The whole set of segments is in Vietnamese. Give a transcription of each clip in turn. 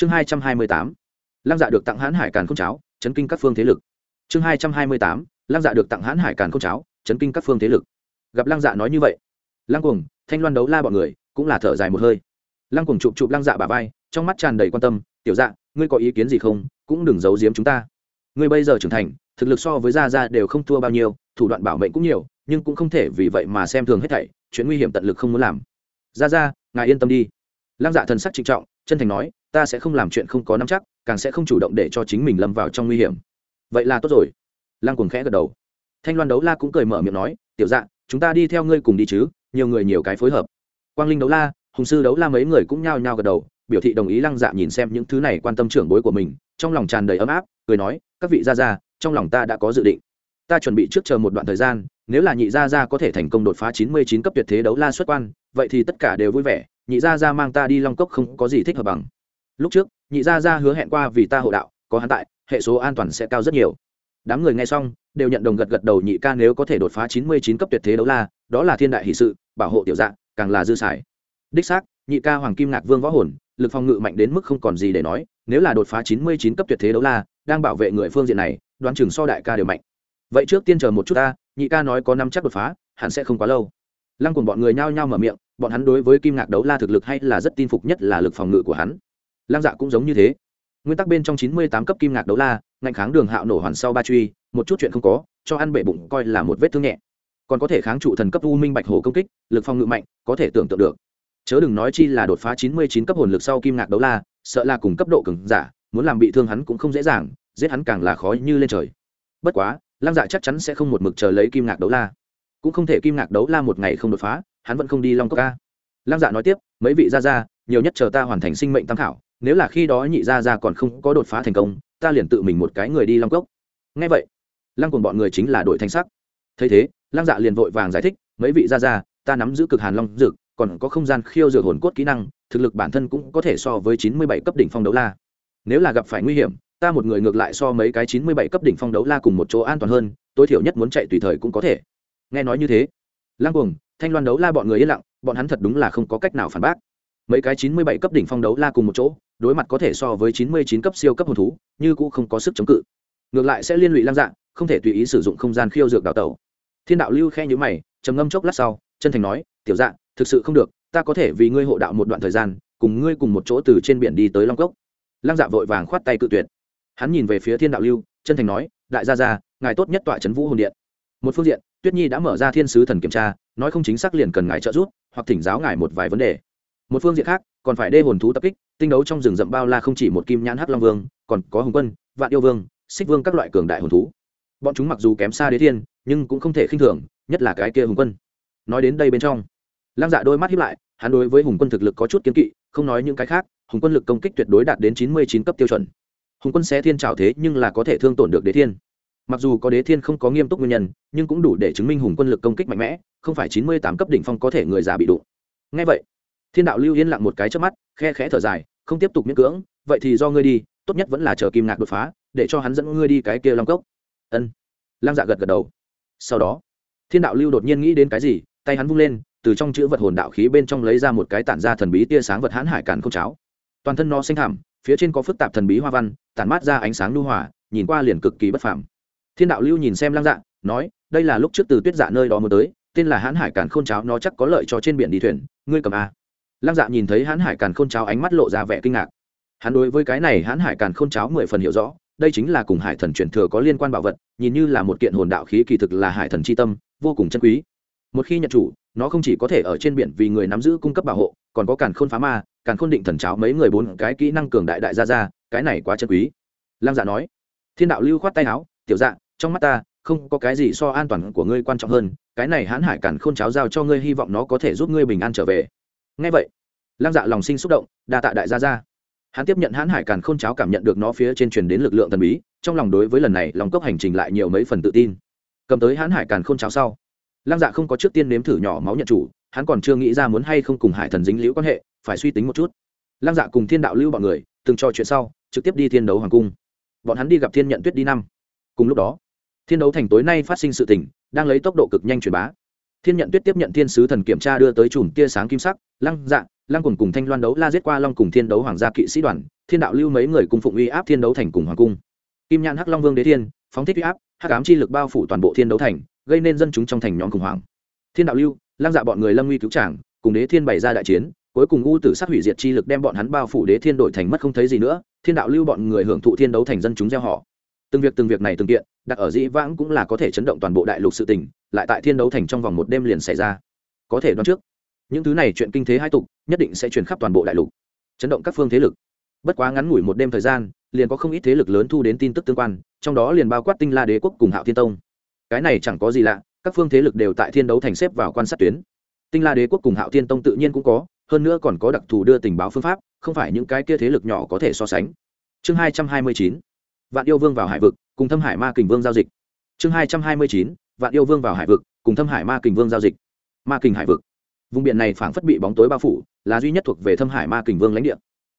chương hai trăm hai mươi tám, lăng dạ được tặng hãn hải càn k cháo, chấn kinh các phương thế lực. Chương hai trăm hai mươi tám, lăng dạ được tặng hãn hải càn k cháo, chấn kinh các phương thế lực. Gặp lăng dạ nói như vậy, lăng cuồng, thanh loan đấu la bọn người, cũng là thở dài một hơi. Lăng cuồng chụp chụp lăng dạ bà vai, trong mắt tràn đầy quan tâm, tiểu dạ ngươi có ý kiến gì không? Cũng đừng giấu giếm chúng ta. Ngươi bây giờ trưởng thành, thực lực so với gia gia đều không thua bao nhiêu, thủ đoạn bảo mệnh cũng nhiều, nhưng cũng không thể vì vậy mà xem thường hết thảy, chuyện nguy hiểm tận lực không muốn làm. Gia gia, ngài yên tâm đi. Lăng dạ thần sắc trịnh trọng, chân thành nói ta sẽ không làm chuyện không có nắm chắc, càng sẽ không chủ động để cho chính mình lâm vào trong nguy hiểm. Vậy là tốt rồi. Lăng cuồng khẽ gật đầu. Thanh loan đấu la cũng cười mở miệng nói, tiểu dạ chúng ta đi theo ngươi cùng đi chứ, nhiều người nhiều cái phối hợp. Quang linh đấu la, hùng sư đấu la mấy người cũng nhao nhao gật đầu, biểu thị đồng ý lăng dạ nhìn xem những thứ này quan tâm trưởng bối của mình, trong lòng tràn đầy ấm áp, cười nói, các vị gia gia, trong lòng ta đã có dự định. Ta chuẩn bị trước chờ một đoạn thời gian, nếu là nhị gia gia có thể thành công đột phá chín mươi chín cấp tuyệt thế đấu la xuất quan, vậy thì tất cả đều vui vẻ, nhị gia gia mang ta đi long cốc không có gì thích hợp bằng lúc trước, nhị gia gia hứa hẹn qua vì ta hộ đạo, có hắn tại, hệ số an toàn sẽ cao rất nhiều. Đám người nghe xong, đều nhận đồng gật gật đầu nhị ca nếu có thể đột phá chín mươi chín cấp tuyệt thế đấu la, đó là thiên đại hỷ sự, bảo hộ tiểu dạng càng là dư sải. đích xác, nhị ca hoàng kim ngạc vương võ hồn, lực phòng ngự mạnh đến mức không còn gì để nói, nếu là đột phá chín mươi chín cấp tuyệt thế đấu la, đang bảo vệ người phương diện này, đoán chừng so đại ca đều mạnh. Vậy trước tiên chờ một chút ta, nhị ca nói có năm chắc đột phá, hẳn sẽ không quá lâu. Lăng cùng bọn người nhao nhao mở miệng, bọn hắn đối với kim ngạc đấu la thực lực hay là rất tin phục nhất là lực phòng ngự của hắn lăng dạ cũng giống như thế. Nguyên tắc bên trong chín mươi tám cấp kim ngạc đấu la, ngạnh kháng đường hạo nổ hoàn sau ba truy, một chút chuyện không có, cho ăn bể bụng coi là một vết thương nhẹ. Còn có thể kháng trụ thần cấp u minh bạch hồ công kích, lực phòng ngự mạnh, có thể tưởng tượng được. Chớ đừng nói chi là đột phá chín mươi chín cấp hồn lực sau kim ngạc đấu la, sợ là cùng cấp độ cứng giả, muốn làm bị thương hắn cũng không dễ dàng, giết hắn càng là khó như lên trời. Bất quá, lăng dạ chắc chắn sẽ không một mực chờ lấy kim ngạc đấu la. Cũng không thể kim ngạc đấu la một ngày không đột phá, hắn vẫn không đi long cốc ca lăng dạ nói tiếp, mấy vị gia gia, nhiều nhất chờ ta hoàn thành sinh mệnh tam khảo nếu là khi đó nhị gia gia còn không có đột phá thành công ta liền tự mình một cái người đi long cốc. Ngay vậy lăng cùng bọn người chính là đội thanh sắc. Thấy thế lăng dạ liền vội vàng giải thích mấy vị gia gia ta nắm giữ cực hàn long dược, còn có không gian khiêu dược hồn cốt kỹ năng thực lực bản thân cũng có thể so với chín mươi bảy cấp đỉnh phong đấu la. Nếu là gặp phải nguy hiểm ta một người ngược lại so mấy cái chín mươi bảy cấp đỉnh phong đấu la cùng một chỗ an toàn hơn tối thiểu nhất muốn chạy tùy thời cũng có thể. Nghe nói như thế lăng cuồng thanh loan đấu la bọn người yên lặng bọn hắn thật đúng là không có cách nào phản bác mấy cái chín mươi bảy cấp đỉnh phong đấu la cùng một chỗ, đối mặt có thể so với chín mươi chín cấp siêu cấp hồn thú, như cũng không có sức chống cự. Ngược lại sẽ liên lụy lang dạng không thể tùy ý sử dụng không gian khiêu dược đào tẩu. Thiên đạo lưu khe nhữ mày, trầm ngâm chốc lát sau, chân thành nói, tiểu dạng thực sự không được, ta có thể vì ngươi hộ đạo một đoạn thời gian, cùng ngươi cùng một chỗ từ trên biển đi tới long cốc. Lăng dạ vội vàng khoát tay cự tuyệt. Hắn nhìn về phía thiên đạo lưu, chân thành nói, đại gia gia, ngài tốt nhất tọa trấn vũ hồn điện. Một phương diện, tuyết nhi đã mở ra thiên sứ thần kiểm tra, nói không chính xác liền cần ngài trợ giúp, hoặc thỉnh giáo ngài một vài vấn đề một phương diện khác, còn phải đê hồn thú tập kích, tinh đấu trong rừng rậm bao la không chỉ một kim nhãn hắc long vương, còn có hồng quân, vạn yêu vương, xích vương các loại cường đại hồn thú. Bọn chúng mặc dù kém xa đế thiên, nhưng cũng không thể khinh thường, nhất là cái kia hùng quân. Nói đến đây bên trong, lăng dạ đôi mắt hiếp lại, hắn đối với hùng quân thực lực có chút kiến kỵ, không nói những cái khác, hùng quân lực công kích tuyệt đối đạt đến chín mươi chín cấp tiêu chuẩn. Hùng quân sẽ thiên trào thế nhưng là có thể thương tổn được đế thiên. Mặc dù có đế thiên không có nghiêm túc nguyên nhân, nhưng cũng đủ để chứng minh hùng quân lực công kích mạnh mẽ, không phải chín mươi tám cấp đỉnh phong có thể người già bị đụng. Ngay vậy thiên đạo lưu yên lặng một cái trước mắt, khe khẽ thở dài, không tiếp tục miễn cưỡng, vậy thì do ngươi đi, tốt nhất vẫn là chờ kim ngạc đột phá, để cho hắn dẫn ngươi đi cái kia long cốc. Ân. Lăng dạ gật gật đầu. Sau đó, thiên đạo lưu đột nhiên nghĩ đến cái gì, tay hắn vung lên, từ trong chữ vật hồn đạo khí bên trong lấy ra một cái tản ra thần bí tia sáng vật hãn hải cản không cháo. Toàn thân nó xanh thảm phía trên có phức tạp thần bí hoa văn, tản mát ra ánh sáng lưu hòa, nhìn qua liền cực kỳ bất phàm. Thiên đạo lưu nhìn xem lăng dạ nói, đây là lúc trước từ tuyết dạ nơi đó mới tới, tên là hãn hải cản khôn cháo nó chắc có lợi cho trên biển đi thuyền, ngươi cầm a lăng dạ nhìn thấy hãn hải càn khôn cháo ánh mắt lộ ra vẻ kinh ngạc. Hắn đối với cái này hãn hải càn khôn cháo mười phần hiểu rõ, đây chính là cùng hải thần truyền thừa có liên quan bảo vật, nhìn như là một kiện hồn đạo khí kỳ thực là hải thần c h i tâm, vô cùng chân quý. Một khi nhận chủ, nó không chỉ có thể ở trên biển vì người nắm giữ cung cấp bảo hộ, còn có càn khôn phá ma, càn khôn định thần cháo mấy người bốn cái kỹ năng cường đại đại gia ra cái này quá chân quý. Lăng dạ nói, thiên đạo lưu khoát tay áo, tiểu dạ trong mắt ta, không có cái gì so an toàn của ngươi quan trọng hơn, cái này hãn hải càn khôn cháo giao cho ngươi, hy vọng nó có thể giúp ngươi bình an trở về ngay vậy, lăng dạ lòng sinh xúc động, đa tạ đại gia ra hắn tiếp nhận hãn hải càn khôn cháo cảm nhận được nó phía trên truyền đến lực lượng thần bí, trong lòng đối với lần này lòng cốc hành trình lại nhiều mấy phần tự tin. Cầm tới hãn hải càn khôn cháo sau, lăng dạ không có trước tiên nếm thử nhỏ máu nhận chủ, hắn còn chưa nghĩ ra muốn hay không cùng hải thần dính liễu quan hệ, phải suy tính một chút. Lăng dạ cùng thiên đạo lưu bọn người, từng trò chuyện sau, trực tiếp đi thiên đấu hoàng cung. Bọn hắn đi gặp thiên nhận tuyết đi năm. Cùng lúc đó, thiên đấu thành tối nay phát sinh sự tình, đang lấy tốc độ cực nhanh truyền bá thiên nhận tuyết tiếp nhận thiên sứ thần kiểm tra đưa tới chùm tia sáng kim sắc, lăng dạ lăng cùng cùng thanh loan đấu la giết qua long cùng thiên đấu hoàng gia kỵ sĩ đoàn, thiên đạo lưu mấy người cùng phụng uy áp thiên đấu thành cùng hoàng cung. Kim nhãn hắc long vương đế thiên, phóng thích uy áp, hắc ám chi lực bao phủ toàn bộ thiên đấu thành, gây nên dân chúng trong thành nhóm khủng hoảng. Thiên đạo lưu, lăng dạ bọn người lâm nguy cứu tràng cùng đế thiên bày ra đại chiến, cuối cùng u tử sát hủy diệt chi lực đem bọn hắn bao phủ đế thiên đổi thành mất không thấy gì nữa, thiên đạo lưu bọn người hưởng thụ thiên đấu thành dân chúng gieo họ từng việc từng việc này từng kiện, đặt ở dĩ vãng cũng là có thể chấn động toàn bộ đại lục sự tình, lại tại thiên đấu thành trong vòng một đêm liền xảy ra. Có thể đoán trước, những thứ này chuyện kinh thế hai tục, nhất định sẽ truyền khắp toàn bộ đại lục, chấn động các phương thế lực. Bất quá ngắn ngủi một đêm thời gian, liền có không ít thế lực lớn thu đến tin tức tương quan, trong đó liền bao quát tinh la đế quốc cùng hạo thiên tông. Cái này chẳng có gì lạ, các phương thế lực đều tại thiên đấu thành xếp vào quan sát tuyến. Tinh la đế quốc cùng hạo thiên tông tự nhiên cũng có, hơn nữa còn có đặc thù đưa tình báo phương pháp, không phải những cái kia thế lực nhỏ có thể so sánh. Chương hai trăm hai mươi chín vạn yêu vương vào hải vực, cùng thâm hải ma kình vương giao dịch. Chương hai trăm hai mươi chín, vạn yêu vương vào hải vực, cùng thâm hải ma kình vương giao dịch. Ma kình hải vực. Vùng biển này phảng phất bị bóng tối bao phủ, là duy nhất thuộc về thâm hải ma kình vương lãnh địa.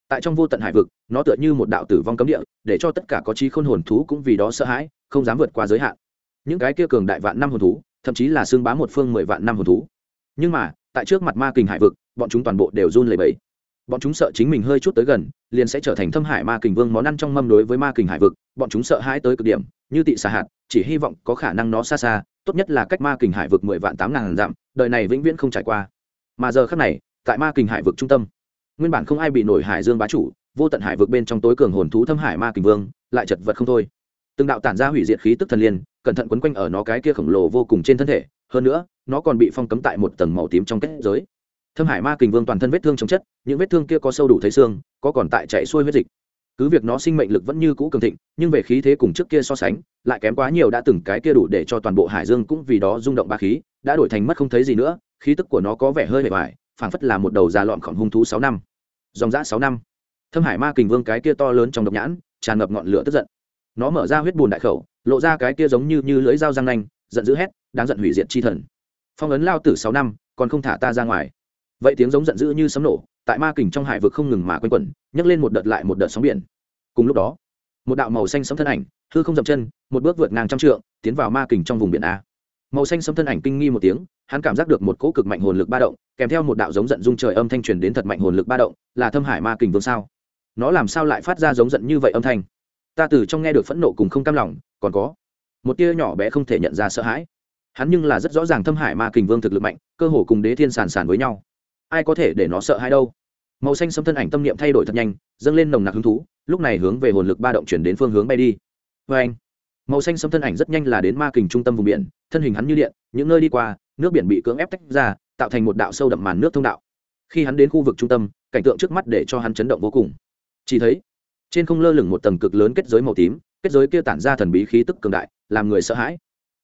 Tại trong vô tận hải vực, nó tựa như một đạo tử vong cấm địa, để cho tất cả có trí khôn hồn thú cũng vì đó sợ hãi, không dám vượt qua giới hạn. Những cái kia cường đại vạn năm hồn thú, thậm chí là xương bá một phương mười vạn năm hồn thú. Nhưng mà, tại trước mặt ma kình hải vực, bọn chúng toàn bộ đều run lẩy bẩy bọn chúng sợ chính mình hơi chút tới gần, liền sẽ trở thành thâm hải ma kình vương món ăn trong mâm đối với ma kình hải vực, bọn chúng sợ hãi tới cực điểm, như tị xà hạt, chỉ hy vọng có khả năng nó xa xa, tốt nhất là cách ma kình hải vực mười vạn tám ngàn dặm, đời này vĩnh viễn không trải qua. Mà giờ khác này, tại ma kình hải vực trung tâm, nguyên bản không ai bị nổi hải dương bá chủ, vô tận hải vực bên trong tối cường hồn thú thâm hải ma kình vương, lại chật vật không thôi. Từng đạo tản ra hủy diệt khí tức thần liên, cẩn thận quấn quanh ở nó cái kia khổng lồ vô cùng trên thân thể, hơn nữa, nó còn bị phong cấm tại một tầng màu tím trong kết giới thâm hải ma kình vương toàn thân vết thương chống chất, những vết thương kia có sâu đủ thấy xương, có còn tại chạy xuôi huyết dịch. Cứ việc nó sinh mệnh lực vẫn như cũ cường thịnh, nhưng về khí thế cùng trước kia so sánh, lại kém quá nhiều đã từng cái kia đủ để cho toàn bộ hải dương cũng vì đó rung động ba khí, đã đổi thành mất không thấy gì nữa, khí tức của nó có vẻ hơi bề bài phảng phất là một đầu già lọn khổng hung thú sáu năm. Dòng dã sáu năm. Thâm hải ma kình vương cái kia to lớn trong độc nhãn, tràn ngập ngọn lửa tức giận. Nó mở ra huyết bùn đại khẩu, lộ ra cái kia giống như như lưỡi dao răng nanh, giận dữ hét, đáng giận hủy diệt chi thần. Phong ấn lao tử sáu năm, còn không thả ta ra ngoài vậy tiếng giống giận dữ như sấm nổ, tại ma kình trong hải vực không ngừng mà quanh quẩn, nhấc lên một đợt lại một đợt sóng biển. Cùng lúc đó, một đạo màu xanh sấm thân ảnh, hư không dậm chân, một bước vượt ngang trăm trượng, tiến vào ma kình trong vùng biển a. Màu xanh sấm thân ảnh kinh nghi một tiếng, hắn cảm giác được một cỗ cực mạnh hồn lực ba động, kèm theo một đạo giống giận dung trời âm thanh truyền đến thật mạnh hồn lực ba động, là thâm hải ma kình vương sao? Nó làm sao lại phát ra giống giận như vậy âm thanh? Ta từ trong nghe được phẫn nộ cùng không cam lòng, còn có một tia nhỏ bé không thể nhận ra sợ hãi. Hắn nhưng là rất rõ ràng thâm hải ma kình vương thực lực mạnh, cơ hồ cùng đế thiên sàn sàn với nhau ai có thể để nó sợ hãi đâu. Màu xanh sấm thân ảnh tâm niệm thay đổi thật nhanh, dâng lên nồng nặc hứng thú, lúc này hướng về hồn lực ba động chuyển đến phương hướng bay đi. Vê anh, màu xanh sấm thân ảnh rất nhanh là đến ma kình trung tâm vùng biển, thân hình hắn như điện, những nơi đi qua, nước biển bị cưỡng ép tách ra, tạo thành một đạo sâu đậm màn nước thông đạo. Khi hắn đến khu vực trung tâm, cảnh tượng trước mắt để cho hắn chấn động vô cùng. Chỉ thấy, trên không lơ lửng một tầng cực lớn kết giới màu tím, kết giới kia tản ra thần bí khí tức cường đại, làm người sợ hãi.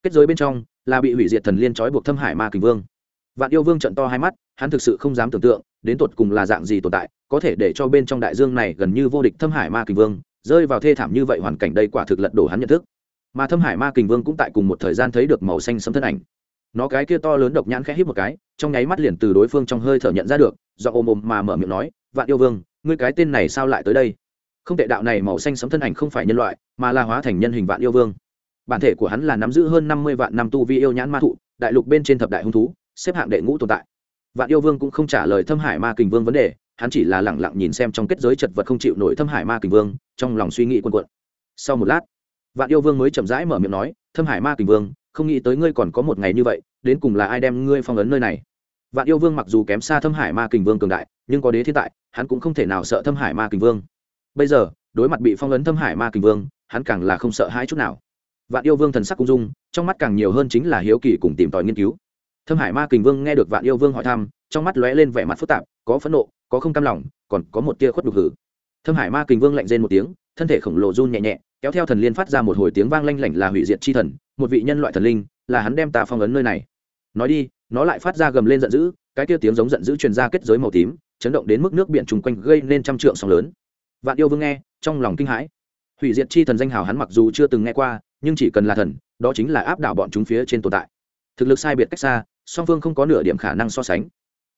Kết giới bên trong là bị hủy diệt thần liên trói buộc thâm hải ma kình vương vạn yêu vương trận to hai mắt, hắn thực sự không dám tưởng tượng, đến tột cùng là dạng gì tồn tại, có thể để cho bên trong đại dương này gần như vô địch thâm hải ma kình vương, rơi vào thê thảm như vậy hoàn cảnh đây quả thực lật đổ hắn nhận thức. Mà thâm hải ma kình vương cũng tại cùng một thời gian thấy được màu xanh sấm thân ảnh. Nó cái kia to lớn độc nhãn khẽ hít một cái, trong nháy mắt liền từ đối phương trong hơi thở nhận ra được, do ôm ôm mà mở miệng nói, vạn yêu vương, ngươi cái tên này sao lại tới đây? Không tệ đạo này màu xanh sấm thân ảnh không phải nhân loại, mà là hóa thành nhân hình vạn yêu vương. Bản thể của hắn là nắm giữ hơn năm mươi vạn năm tu vi yêu nhãn ma thụ, đại lục bên trên thập đại hung thú xếp hạng đệ ngũ tồn tại. Vạn yêu vương cũng không trả lời thâm hải ma kình vương vấn đề, hắn chỉ là lẳng lặng nhìn xem trong kết giới chật vật không chịu nổi thâm hải ma kình vương, trong lòng suy nghĩ quần quận sau một lát, vạn yêu vương mới chậm rãi mở miệng nói, thâm hải ma kình vương, không nghĩ tới ngươi còn có một ngày như vậy, đến cùng là ai đem ngươi phong ấn nơi này? Vạn yêu vương mặc dù kém xa thâm hải ma kình vương cường đại, nhưng có đế thiên tại, hắn cũng không thể nào sợ thâm hải ma kình vương. Bây giờ, đối mặt bị phong ấn thâm hải ma kình vương, hắn càng là không sợ hãi chút nào. Vạn yêu vương thần sắc cung dung, trong mắt càng nhiều hơn chính là hiếu kỳ cùng tìm tòi nghiên cứu thâm hải ma kình vương nghe được vạn yêu vương hỏi thăm, trong mắt lóe lên vẻ mặt phức tạp, có phẫn nộ, có không cam lòng, còn có một tia khuất đục hử. Thâm hải ma kình vương lạnh rên một tiếng, thân thể khổng lồ run nhẹ nhẹ, kéo theo thần liên phát ra một hồi tiếng vang lanh lảnh là hủy diệt chi thần, một vị nhân loại thần linh, là hắn đem ta phong ấn nơi này. Nói đi, nó lại phát ra gầm lên giận dữ, cái kia tiếng giống giận dữ truyền ra kết giới màu tím, chấn động đến mức nước biển chung quanh gây nên trăm trượng sóng lớn. Vạn yêu vương nghe, trong lòng kinh hãi. Hủy diệt chi thần danh hào hắn mặc dù chưa từng nghe qua, nhưng chỉ cần là thần, đó chính là áp đảo bọn chúng phía trên tồn tại. Thực lực sai biệt cách xa song phương không có nửa điểm khả năng so sánh.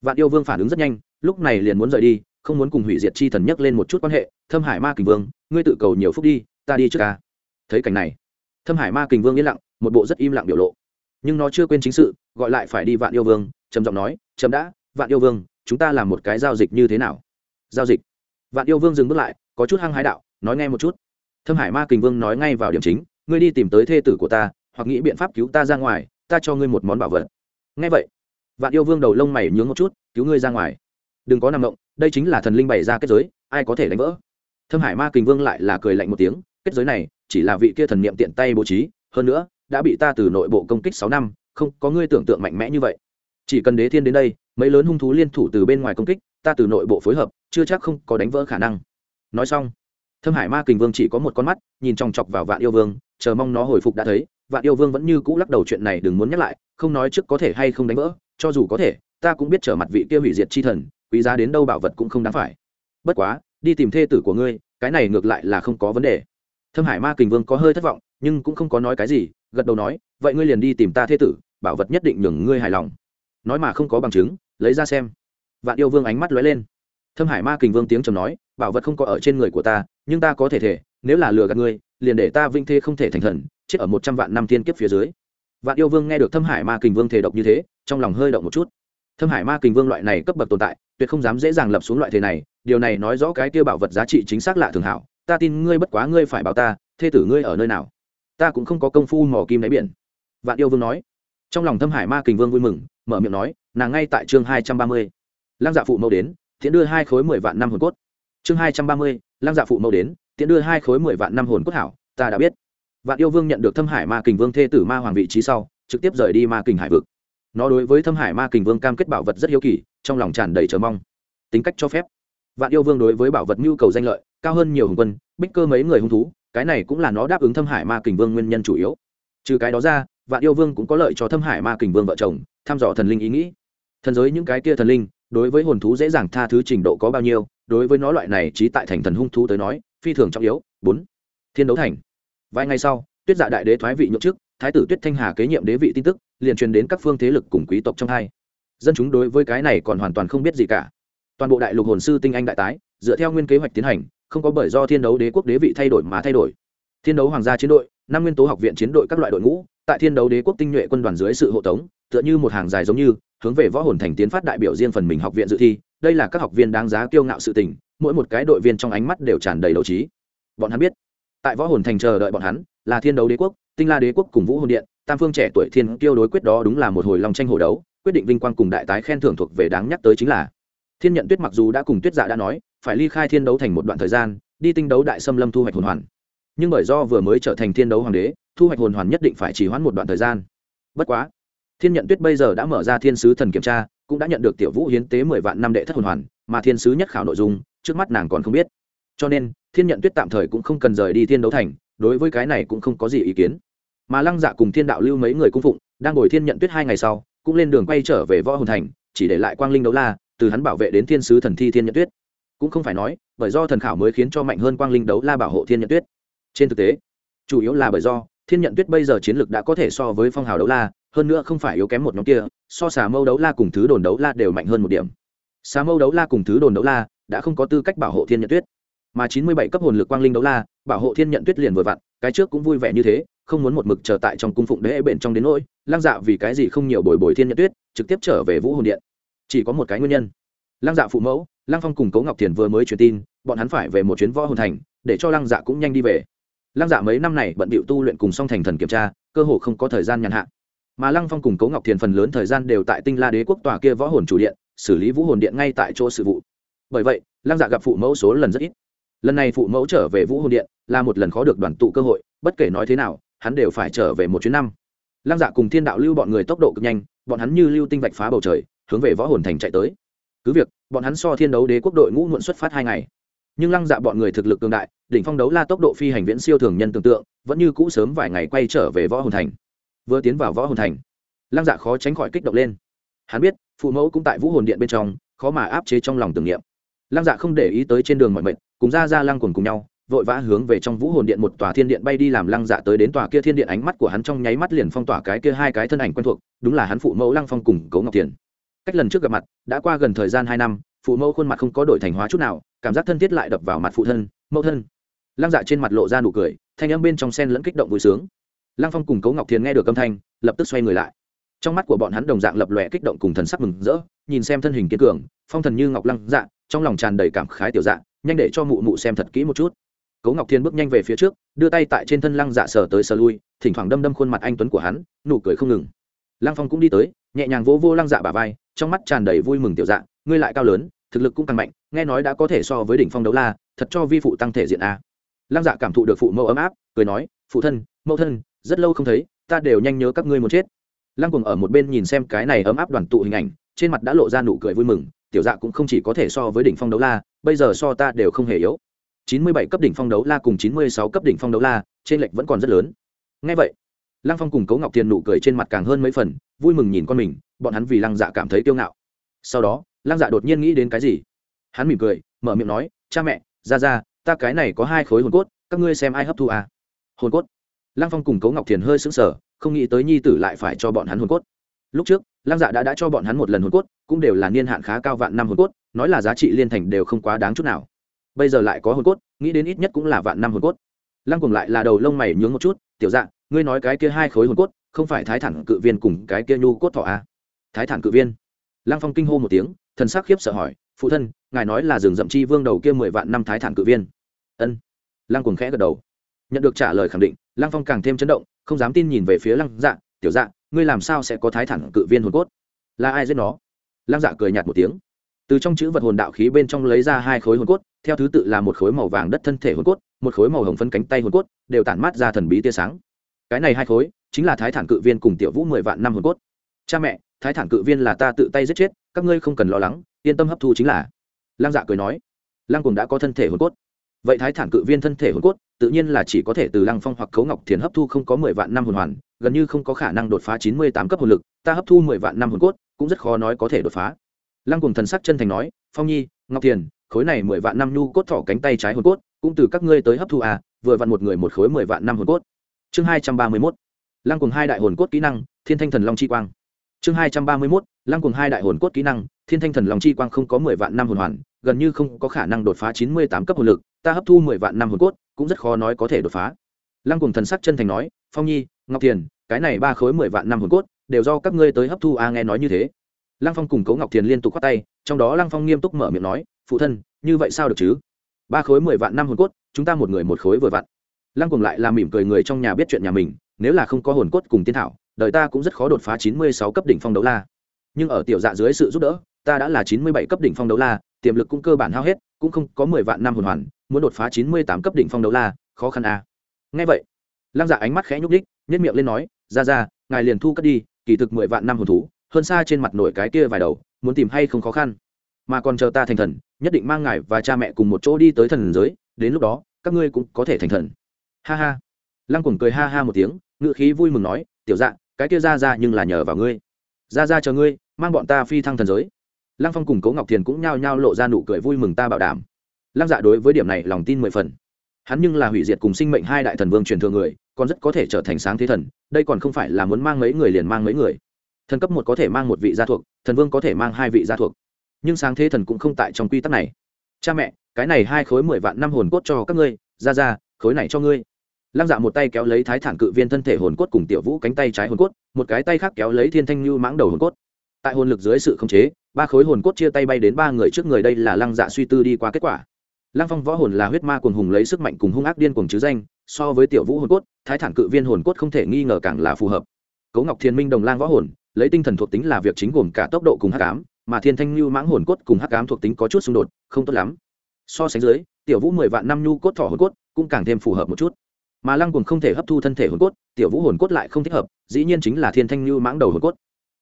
Vạn yêu vương phản ứng rất nhanh, lúc này liền muốn rời đi, không muốn cùng hủy diệt chi thần nhắc lên một chút quan hệ, thâm hải ma kình vương, ngươi tự cầu nhiều phúc đi, ta đi trước ca. Thấy cảnh này, thâm hải ma kình vương yên lặng, một bộ rất im lặng biểu lộ. Nhưng nó chưa quên chính sự, gọi lại phải đi vạn yêu vương, trầm giọng nói trầm đã, vạn yêu vương, chúng ta làm một cái giao dịch như thế nào? Giao dịch. Vạn yêu vương dừng bước lại, có chút hăng hái đạo, nói nghe một chút. Thâm hải ma kình vương nói ngay vào điểm chính, ngươi đi tìm tới thê tử của ta, hoặc nghĩ biện pháp cứu ta ra ngoài, ta cho ngươi một món bảo vật nghe vậy, vạn yêu vương đầu lông mày nhướng một chút, cứu ngươi ra ngoài. Đừng có nằm động, đây chính là thần linh bày ra kết giới, ai có thể đánh vỡ? Thâm hải ma kình vương lại là cười lạnh một tiếng, kết giới này chỉ là vị kia thần niệm tiện tay bố trí, hơn nữa, đã bị ta từ nội bộ công kích sáu năm, không có ngươi tưởng tượng mạnh mẽ như vậy. Chỉ cần đế thiên đến đây, mấy lớn hung thú liên thủ từ bên ngoài công kích, ta từ nội bộ phối hợp, chưa chắc không có đánh vỡ khả năng. Nói xong, thâm hải ma kình vương chỉ có một con mắt, nhìn chòng chọc vào vạn yêu vương, chờ mong nó hồi phục đã thấy vạn yêu vương vẫn như cũ lắc đầu chuyện này đừng muốn nhắc lại, không nói trước có thể hay không đánh vỡ, cho dù có thể, ta cũng biết trở mặt vị kia hủy diệt chi thần, quý giá đến đâu bảo vật cũng không đáng phải. Bất quá, đi tìm thê tử của ngươi, cái này ngược lại là không có vấn đề. Thâm hải ma kình vương có hơi thất vọng, nhưng cũng không có nói cái gì, gật đầu nói, vậy ngươi liền đi tìm ta thê tử, bảo vật nhất định nhường ngươi hài lòng. Nói mà không có bằng chứng, lấy ra xem. Vạn yêu vương ánh mắt lóe lên. Thâm hải ma kình vương tiếng trầm nói, bảo vật không có ở trên người của ta, nhưng ta có thể thể, nếu là lừa gạt ngươi, liền để ta vinh thê không thể thành thần chết ở một trăm vạn năm thiên kiếp phía dưới. Vạn yêu vương nghe được thâm hải ma kình vương thể độc như thế, trong lòng hơi động một chút. Thâm hải ma kình vương loại này cấp bậc tồn tại, tuyệt không dám dễ dàng lập xuống loại thế này, điều này nói rõ cái tiêu bảo vật giá trị chính xác lạ thường hảo. Ta tin ngươi bất quá ngươi phải bảo ta, thê tử ngươi ở nơi nào? Ta cũng không có công phu mò kim đáy biển. Vạn yêu vương nói. Trong lòng thâm hải ma kình vương vui mừng, mở miệng nói, nàng ngay tại chương hai trăm ba mươi. Lăng dạ phụ mẫu đến thiện đưa hai khối mười vạn năm hồn cốt. Chương hai trăm ba mươi, lăng dạ phụ mẫu đến tiện đưa hai khối mười vạn năm hồn cốt hảo, ta đã biết vạn yêu vương nhận được thâm hải ma kình vương thê tử ma hoàng vị trí sau, trực tiếp rời đi ma kình hải vực. Nó đối với thâm hải ma kình vương cam kết bảo vật rất hiếu kỳ, trong lòng tràn đầy chờ mong. Tính cách cho phép. Vạn yêu vương đối với bảo vật nhu cầu danh lợi, cao hơn nhiều hùng quân, bích cơ mấy người hung thú, cái này cũng là nó đáp ứng thâm hải ma kình vương nguyên nhân chủ yếu. Trừ cái đó ra, vạn yêu vương cũng có lợi cho thâm hải ma kình vương vợ chồng, thăm dò thần linh ý nghĩ. Thần giới những cái kia thần linh, đối với hồn thú dễ dàng tha thứ trình độ có bao nhiêu, đối với nó loại này trí tại thành thần hung thú tới nói, phi thường trọng yếu. Bốn. Thiên đấu thành vài ngày sau, tuyết dạ đại đế thoái vị nhậm chức, thái tử tuyết thanh hà kế nhiệm đế vị tin tức, liền truyền đến các phương thế lực cùng quý tộc trong hai. Dân chúng đối với cái này còn hoàn toàn không biết gì cả. Toàn bộ đại lục hồn sư tinh anh đại tái, dựa theo nguyên kế hoạch tiến hành, không có bởi do thiên đấu đế quốc đế vị thay đổi mà thay đổi. Thiên đấu hoàng gia chiến đội, năm nguyên tố học viện chiến đội các loại đội ngũ, tại thiên đấu đế quốc tinh nhuệ quân đoàn dưới sự hộ tống, tựa như một hàng dài giống như, hướng về võ hồn thành tiến phát đại biểu riêng phần mình học viện dự thi, đây là các học viên đáng giá kiêu ngạo sự tình, mỗi một cái đội viên trong ánh mắt đều tràn đầy đấu trí. Bọn hắn biết tại võ hồn thành chờ đợi bọn hắn, là thiên đấu đế quốc, tinh la đế quốc cùng vũ hồn điện, tam phương trẻ tuổi thiên kiêu đối quyết đó đúng là một hồi lòng tranh hồ đấu, quyết định vinh quang cùng đại tái khen thưởng thuộc về đáng nhắc tới chính là. Thiên nhận tuyết mặc dù đã cùng tuyết dạ đã nói, phải ly khai thiên đấu thành một đoạn thời gian, đi tinh đấu đại xâm lâm thu hoạch hồn hoàn. Nhưng bởi do vừa mới trở thành thiên đấu hoàng đế, thu hoạch hồn hoàn nhất định phải chỉ hoãn một đoạn thời gian. Bất quá, thiên nhận tuyết bây giờ đã mở ra thiên sứ thần kiểm tra, cũng đã nhận được tiểu vũ hiến tế mười vạn năm đệ thất hồn hoàn, mà thiên sứ nhất khảo nội dung, trước mắt nàng còn không biết. Cho nên thiên nhận tuyết tạm thời cũng không cần rời đi thiên đấu thành, đối với cái này cũng không có gì ý kiến. Mà lăng dạ cùng thiên đạo lưu mấy người cung phụng, đang ngồi thiên nhận tuyết hai ngày sau, cũng lên đường quay trở về võ hồn thành, chỉ để lại quang linh đấu la, từ hắn bảo vệ đến thiên sứ thần thi thiên nhận tuyết. Cũng không phải nói, bởi do thần khảo mới khiến cho mạnh hơn quang linh đấu la bảo hộ thiên nhận tuyết. Trên thực tế, chủ yếu là bởi do, thiên nhận tuyết bây giờ chiến lược đã có thể so với phong hào đấu la, hơn nữa không phải yếu kém một nhóm kia, so xà mâu đấu la cùng thứ đồn đấu la đều mạnh hơn một điểm. Xà mâu đấu la cùng thứ đồn đấu la đã không có tư cách bảo hộ thiên nhận tuyết mà chín mươi bảy cấp hồn lực quang linh đấu la, bảo hộ thiên nhận tuyết liền vừa vặn, cái trước cũng vui vẻ như thế, không muốn một mực chờ tại trong cung phụng đế bền trong đến nỗi, lăng dạ vì cái gì không nhiều bồi bồi thiên nhận tuyết, trực tiếp trở về vũ hồn điện. Chỉ có một cái nguyên nhân. Lăng dạ phụ mẫu, lăng phong cùng cấu ngọc thiền vừa mới truyền tin, bọn hắn phải về một chuyến võ hồn thành, để cho lăng dạ cũng nhanh đi về. Lăng dạ mấy năm này bận bịu tu luyện cùng song thành thần kiểm tra, cơ hồ không có thời gian nhàn hạ. Mà lăng phong cùng cấu ngọc thiền phần lớn thời gian đều tại tinh la đế quốc tòa kia võ hồn chủ điện, xử lý vũ hồn điện ngay tại chỗ sự vụ. Bởi vậy, lăng dạ gặp phụ mẫu số lần rất ít lần này phụ mẫu trở về vũ hồn điện là một lần khó được đoàn tụ cơ hội, bất kể nói thế nào, hắn đều phải trở về một chuyến năm. Lăng dạ cùng thiên đạo lưu bọn người tốc độ cực nhanh, bọn hắn như lưu tinh vạch phá bầu trời, hướng về võ hồn thành chạy tới. Cứ việc, bọn hắn so thiên đấu đế quốc đội ngũ muộn xuất phát hai ngày. Nhưng lăng dạ bọn người thực lực cường đại, đỉnh phong đấu la tốc độ phi hành viễn siêu thường nhân tưởng tượng, vẫn như cũ sớm vài ngày quay trở về võ hồn thành. Vừa tiến vào võ hồn thành, lăng dạ khó tránh khỏi kích động lên. Hắn biết, phụ mẫu cũng tại vũ hồn điện bên trong, khó mà áp chế trong lòng tưởng niệm. Lăng dạ không để ý tới trên đường mọi mệnh cùng ra ra lăng quần cùng nhau, vội vã hướng về trong vũ hồn điện một tòa thiên điện bay đi làm lăng dạ tới đến tòa kia thiên điện ánh mắt của hắn trong nháy mắt liền phong tỏa cái kia hai cái thân ảnh quen thuộc, đúng là hắn phụ mẫu lăng phong cùng cấu ngọc tiền. Cách lần trước gặp mặt, đã qua gần thời gian hai năm, phụ mẫu khuôn mặt không có đổi thành hóa chút nào, cảm giác thân thiết lại đập vào mặt phụ thân, mẫu thân. Lăng dạ trên mặt lộ ra nụ cười, thanh âm bên trong sen lẫn kích động vui sướng. Lăng phong cùng cấu ngọc thiền nghe được âm thanh, lập tức xoay người lại. Trong mắt của bọn hắn đồng dạng lập lòe kích động cùng thần sắc mừng rỡ, nhìn xem thân hình kiên cường, phong thần như ngọc lăng dạ trong lòng tràn đầy cảm khái tiểu dạ nhanh để cho mụ mụ xem thật kỹ một chút. Cố ngọc thiên bước nhanh về phía trước, đưa tay tại trên thân lăng dạ sờ tới sờ lui, thỉnh thoảng đâm đâm khuôn mặt anh tuấn của hắn, nụ cười không ngừng. Lăng phong cũng đi tới, nhẹ nhàng vỗ vô lăng dạ bà vai, trong mắt tràn đầy vui mừng tiểu dạ ngươi lại cao lớn, thực lực cũng càng mạnh, nghe nói đã có thể so với đỉnh phong đấu la, thật cho vi phụ tăng thể diện a. Lăng dạ cảm thụ được phụ mẫu ấm áp, cười nói, phụ thân, mẫu thân, rất lâu không thấy, ta đều nhanh nhớ các ngươi muốn chết. Lăng cùng ở một bên nhìn xem cái này ấm áp đoàn tụ hình ảnh, trên mặt đã lộ ra nụ cười vui mừng, tiểu dạ cũng không chỉ có thể so với đỉnh phong đấu la bây giờ so ta đều không hề yếu. Chín mươi bảy cấp đỉnh phong đấu la cùng chín mươi sáu cấp đỉnh phong đấu la, trên lệch vẫn còn rất lớn. Ngay vậy, lăng phong cùng cấu ngọc tiền nụ cười trên mặt càng hơn mấy phần, vui mừng nhìn con mình, bọn hắn vì lăng dạ cảm thấy kiêu ngạo. Sau đó, lăng dạ đột nhiên nghĩ đến cái gì? Hắn mỉm cười, mở miệng nói, cha mẹ ra ra ta cái này có hai khối hồn cốt, các ngươi xem ai hấp thu à? hồn cốt? Lăng phong cùng cấu ngọc thiền hơi sững sờ, không nghĩ tới nhi tử lại phải cho bọn hắn hồn cốt. Lúc trước, lăng dạ đã đã cho bọn hắn một lần hồn cốt, cũng đều là niên hạn khá cao vạn năm hồn cốt nói là giá trị liên thành đều không quá đáng chút nào. Bây giờ lại có hồn cốt, nghĩ đến ít nhất cũng là vạn năm hồn cốt. Lăng cùng lại là đầu lông mày nhướng một chút, tiểu dạ ngươi nói cái kia hai khối hồn cốt, không phải thái thản cự viên cùng cái kia nhu cốt thọ à? thái thản cự viên? Lăng phong kinh hô một tiếng, thần sắc khiếp sợ hỏi, phụ thân, ngài nói là rừng rậm chi vương đầu kia mười vạn năm thái thản cự viên? Ân. Lăng cùng khẽ gật đầu. Nhận được trả lời khẳng định, lăng phong càng thêm chấn động, không dám tin nhìn về phía lăng dạ tiểu dạ ngươi làm sao sẽ có thái thản cự viên hồn cốt? Là ai giết nó? Lăng dạ cười nhạt một tiếng từ trong chữ vật hồn đạo khí bên trong lấy ra hai khối hồn cốt, theo thứ tự là một khối màu vàng đất thân thể hồn cốt, một khối màu hồng phân cánh tay hồn cốt, đều tản mát ra thần bí tia sáng. Cái này hai khối chính là thái thản cự viên cùng tiểu vũ mười vạn năm hồn cốt. Cha mẹ, thái thản cự viên là ta tự tay giết chết, các ngươi không cần lo lắng, yên tâm hấp thu chính là. Lăng dạ cười nói, lăng cùng đã có thân thể hồn cốt. Vậy thái thản cự viên thân thể hồn cốt, tự nhiên là chỉ có thể từ lăng phong hoặc cấu ngọc thiền hấp thu không có mười vạn năm hồn hoàn, gần như không có khả năng đột phá chín mươi tám cấp hồn lực, ta hấp thu mười vạn năm hồn cốt, cũng rất khó nói có thể đột phá lăng cùng thần sắc chân thành nói, phong nhi, ngọc thiền, khối này mười vạn năm nhu cốt thỏ cánh tay trái hồn cốt, cũng từ các ngươi tới hấp thu à vừa vặn một người một khối mười vạn năm hồn cốt. Chương hai trăm ba mươi mốt. Lăng cùng hai đại hồn cốt kỹ năng, thiên thanh thần long chi quang. Chương hai trăm ba mươi mốt. Lăng cùng hai đại hồn cốt kỹ năng, thiên thanh thần long chi quang không có mười vạn năm hồn hoàn, gần như không có khả năng đột phá chín mươi tám cấp hồn lực, ta hấp thu mười vạn năm hồn cốt, cũng rất khó nói có thể đột phá. Lăng cùng thần sắc chân thành nói, phong nhi, ngọc thiền, cái này ba khối mười vạn năm hồn cốt, đều do các ngươi tới hấp thu a nghe nói như thế lăng phong cùng cố ngọc thiền liên tục khoát tay, trong đó lăng phong nghiêm túc mở miệng nói, phụ thân, như vậy sao được chứ? Ba khối mười vạn năm hồn cốt, chúng ta một người một khối vừa vặn. Lăng cùng lại làm mỉm cười người trong nhà biết chuyện nhà mình, nếu là không có hồn cốt cùng tiên thảo, đời ta cũng rất khó đột phá chín mươi sáu cấp đỉnh phong đấu la. Nhưng ở tiểu dạ dưới sự giúp đỡ, ta đã là chín mươi bảy cấp đỉnh phong đấu la, tiềm lực cũng cơ bản hao hết, cũng không có mười vạn năm hồn hoàn, muốn đột phá chín mươi tám cấp đỉnh phong đấu la, khó khăn à. ngay vậy, lăng dạ ánh mắt khẽ nhúc đích nhất miệng lên nói, ra ra, ngài liền thu cất đi, kỳ thực mười vạn năm hồn thú hơn xa trên mặt nổi cái kia vài đầu, muốn tìm hay không khó khăn. Mà còn chờ ta thành thần, nhất định mang ngài và cha mẹ cùng một chỗ đi tới thần giới, đến lúc đó, các ngươi cũng có thể thành thần. Ha ha. Lăng cuồng cười ha ha một tiếng ngự khí vui mừng nói, tiểu dạ cái kia ra ra nhưng là nhờ vào ngươi. Ra ra chờ ngươi, mang bọn ta phi thăng thần giới. Lăng phong cùng cố ngọc thiền cũng nhao nhao lộ ra nụ cười vui mừng ta bảo đảm. Lăng dạ đối với điểm này lòng tin mười phần. Hắn nhưng là hủy diệt cùng sinh mệnh hai đại thần vương truyền thừa người, còn rất có thể trở thành sáng thế thần, đây còn không phải là muốn mang mấy người liền mang mấy người thần cấp một có thể mang một vị gia thuộc, thần vương có thể mang hai vị gia thuộc. Nhưng sáng thế thần cũng không tại trong quy tắc này. Cha mẹ, cái này hai khối mười vạn năm hồn cốt cho các ngươi, ra ra, khối này cho ngươi. Lăng dạ một tay kéo lấy thái thản cự viên thân thể hồn cốt cùng tiểu vũ cánh tay trái hồn cốt, một cái tay khác kéo lấy thiên thanh lưu mãng đầu hồn cốt. Tại hồn lực dưới sự khống chế, ba khối hồn cốt chia tay bay đến ba người trước người đây là lăng dạ suy tư đi qua kết quả. Lăng phong võ hồn là huyết ma cuồng hùng lấy sức mạnh cùng hung ác điên cuồng chứ danh, so với tiểu vũ hồn cốt, thái thản cự viên hồn cốt không thể nghi ngờ càng là phù hợp. Cấu ngọc thiên minh đồng lang võ hồn lấy tinh thần thuộc tính là việc chính gồm cả tốc độ cùng hắc ám, mà thiên thanh lưu mãng hồn cốt cùng hắc ám thuộc tính có chút xung đột, không tốt lắm. So sánh dưới, tiểu vũ mười vạn năm nhu cốt thỏ hồn cốt cũng càng thêm phù hợp một chút. Mà lăng cuồng không thể hấp thu thân thể hồn cốt, tiểu vũ hồn cốt lại không thích hợp, dĩ nhiên chính là thiên thanh lưu mãng đầu hồn cốt.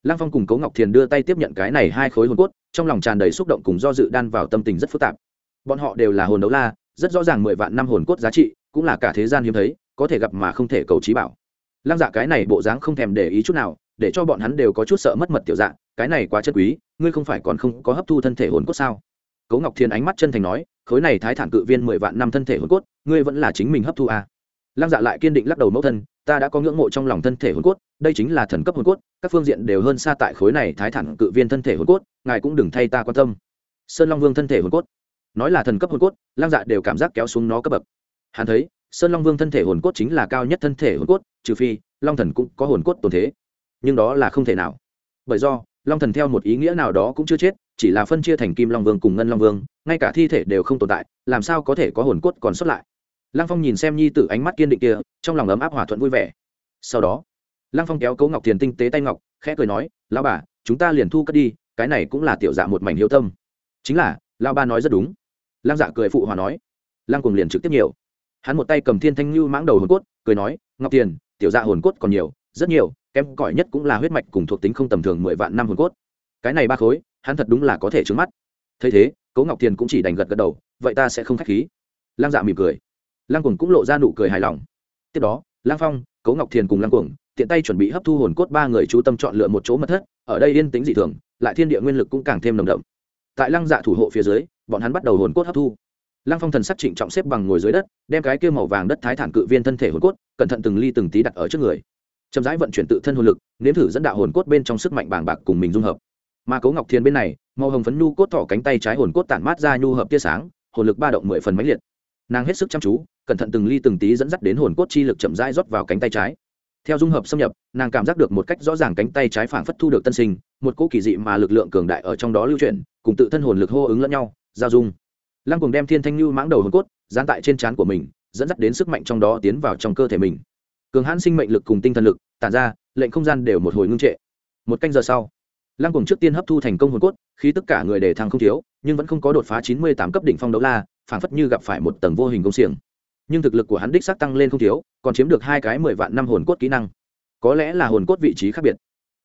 Lăng phong cùng cấu ngọc thiền đưa tay tiếp nhận cái này hai khối hồn cốt, trong lòng tràn đầy xúc động cùng do dự đan vào tâm tình rất phức tạp. Bọn họ đều là hồn đấu la, rất rõ ràng mười vạn năm hồn cốt giá trị, cũng là cả thế gian hiếm thấy, có thể gặp mà không thể cầu trí bảo. Lăng dạ cái này bộ dáng không thèm để ý chút nào để cho bọn hắn đều có chút sợ mất mật tiểu dạ cái này quá chân quý, ngươi không phải còn không có hấp thu thân thể hồn cốt sao? Cố ngọc Thiên ánh mắt chân thành nói, khối này thái thản cự viên mười vạn năm thân thể hồn cốt, ngươi vẫn là chính mình hấp thu à. lăng dạ lại kiên định lắc đầu mẫu thân, ta đã có ngưỡng mộ trong lòng thân thể hồn cốt, đây chính là thần cấp hồn cốt, các phương diện đều hơn xa tại khối này thái thản cự viên thân thể hồn cốt, ngài cũng đừng thay ta quan tâm. Sơn long vương thân thể hồn cốt. Nói là thần cấp hồn cốt lang dạ đều cảm giác kéo xuống nó cấp bậc. Hắn thấy, sơn long vương thân thể hồn cốt chính là cao nhất thân thể hồn cốt, trừ phi, long thần cũng có hồn cốt tồn thế nhưng đó là không thể nào. Bởi do, long thần theo một ý nghĩa nào đó cũng chưa chết, chỉ là phân chia thành kim long vương cùng ngân long vương, ngay cả thi thể đều không tồn tại, làm sao có thể có hồn cốt còn xuất lại? Lăng phong nhìn xem nhi tử ánh mắt kiên định kia, trong lòng ấm áp hòa thuận vui vẻ. Sau đó, lăng phong kéo cấu ngọc thiền tinh tế tay ngọc, khẽ cười nói lao bà, chúng ta liền thu cất đi, cái này cũng là tiểu dạ một mảnh hiếu tâm. Chính là lao ba nói rất đúng. Lăng dạ cười phụ hòa nói. Lăng cùng liền trực tiếp nhiều. Hắn một tay cầm thiên thanh lưu mãng đầu hồn cốt, cười nói, ngọc tiền tiểu dạ hồn cốt còn nhiều, rất nhiều kém cỏi nhất cũng là huyết mạch cùng thuộc tính không tầm thường mười vạn năm hồn cốt. Cái này ba khối, hắn thật đúng là có thể trứng mắt. Thấy thế, cố ngọc thiền cũng chỉ đành gật gật đầu, vậy ta sẽ không k h á c h khí. Lăng dạ mỉm cười. Lăng cuồng cũng lộ ra nụ cười hài lòng. Tiếp đó, lăng phong, cố ngọc thiền cùng lăng cuồng, tiện tay chuẩn bị hấp thu hồn cốt ba người chú tâm chọn lựa một chỗ mật thất, ở đây yên tĩnh dị thường, lại thiên địa nguyên lực cũng càng thêm nồng đậm. Tại lăng dạ thủ hộ phía dưới, bọn hắn bắt đầu hồn cốt hấp thu. Lăng phong thần sắc trịnh trọng xếp bằng ngồi dưới đất, đem cái kia màu vàng đất thái thản cự viên thân thể hồn cốt, cẩn thận từng ly từng tí đặt ở trước người chậm rãi vận chuyển tự thân hồn lực, nếm thử dẫn đạo hồn cốt bên trong sức mạnh bàng bạc cùng mình dung hợp. Mà cố ngọc thiên bên này, màu hồng phấn nhu cốt thỏ cánh tay trái hồn cốt tản mát ra nhu hợp tia sáng, hồn lực ba động mười phần máy liệt. Nàng hết sức chăm chú, cẩn thận từng ly từng tí dẫn dắt đến hồn cốt chi lực chậm rãi rót vào cánh tay trái. Theo dung hợp xâm nhập, nàng cảm giác được một cách rõ ràng cánh tay trái phảng phất thu được tân sinh, một cỗ kỳ dị mà lực lượng cường đại ở trong đó lưu chuyển, cùng tự thân hồn lực hô ứng lẫn nhau, giao dung. Lăng cùng đem thiên thanh lưu mãng đầu hồn cốt dán tại trên trán của mình, dẫn dắt đến sức mạnh trong đó tiến vào trong cơ thể mình cường hãn sinh mệnh lực cùng tinh thần lực, tản ra, lệnh không gian đều một hồi ngưng trệ. Một canh giờ sau, lăng cùng trước tiên hấp thu thành công hồn cốt khi tất cả người đề thăng không thiếu, nhưng vẫn không có đột phá chín mươi tám cấp đỉnh phong đấu la, phảng phất như gặp phải một tầng vô hình công xiềng. Nhưng thực lực của hắn đích xác tăng lên không thiếu, còn chiếm được hai cái mười vạn năm hồn cốt kỹ năng. Có lẽ là hồn cốt vị trí khác biệt.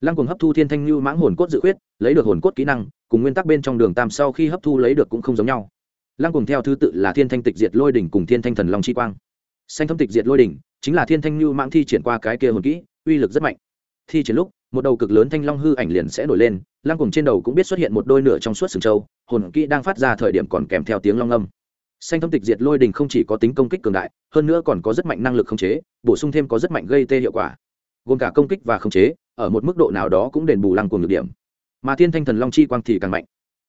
Lăng cùng hấp thu thiên thanh lưu mãng hồn cốt dự khuyết, lấy được hồn cốt kỹ năng, cùng nguyên tắc bên trong đường tam sau khi hấp thu lấy được cũng không giống nhau. Lăng cùng theo thứ tự là thiên thanh tịch diệt lôi đỉnh cùng thiên thanh thần long chi quang xanh thâm tịch diệt lôi đỉnh, chính là thiên thanh lưu mạng thi triển qua cái kia hồn kỹ, uy lực rất mạnh. Thi triển lúc, một đầu cực lớn thanh long hư ảnh liền sẽ nổi lên, lăng cùng trên đầu cũng biết xuất hiện một đôi nửa trong suốt sừng trâu, hồn kỹ đang phát ra thời điểm còn kèm theo tiếng long âm. Xanh thâm tịch diệt lôi đình không chỉ có tính công kích cường đại, hơn nữa còn có rất mạnh năng lực khống chế, bổ sung thêm có rất mạnh gây tê hiệu quả. Gồm cả công kích và khống chế, ở một mức độ nào đó cũng đền bù lăng cùng được điểm. Mà thiên thanh thần long chi quang thì càng mạnh.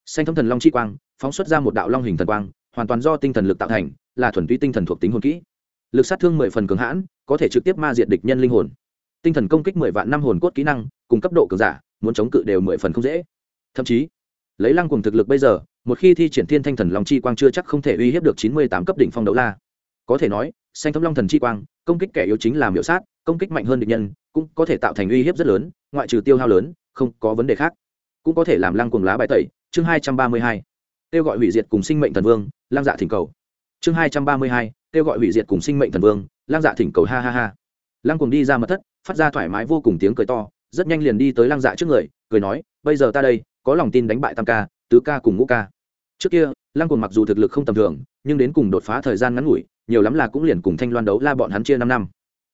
Xanh thâm thần long chi quang, phóng xuất ra một đạo long hình thần quang, hoàn toàn do tinh thần lực tạo thành, là thuần túy tinh thần thuộc tính hồn kỹ lực sát thương mười phần cường hãn, có thể trực tiếp ma diệt địch nhân linh hồn. Tinh thần công kích mười vạn năm hồn cốt kỹ năng, cùng cấp độ cường giả, muốn chống cự đều mười phần không dễ. Thậm chí, lấy lăng cùng thực lực bây giờ, một khi thi triển thiên thanh thần long chi quang chưa chắc không thể uy hiếp được chín mươi tám cấp đỉnh phong đấu la. Có thể nói, xanh thấm long thần chi quang, công kích kẻ yếu chính là miểu sát, công kích mạnh hơn địch nhân, cũng có thể tạo thành uy hiếp rất lớn, ngoại trừ tiêu hao lớn, không có vấn đề khác. Cũng có thể làm lăng cuồng lá bài tẩy, chương hai trăm ba mươi hai. Kêu gọi hủy diệt cùng sinh mệnh thần vương, lăng dạ thỉnh cầu chương hai trăm ba mươi hai, kêu gọi hủy diệt cùng sinh mệnh thần vương, lăng dạ thỉnh cầu ha ha ha. Lăng cùng đi ra mật thất, phát ra thoải mái vô cùng tiếng cười to, rất nhanh liền đi tới lăng dạ trước người, cười nói, bây giờ ta đây, có lòng tin đánh bại tam ca, tứ ca cùng ngũ ca. Trước kia, lăng cùng mặc dù thực lực không tầm thường, nhưng đến cùng đột phá thời gian ngắn ngủi, nhiều lắm là cũng liền cùng thanh loan đấu la bọn hắn chia năm năm.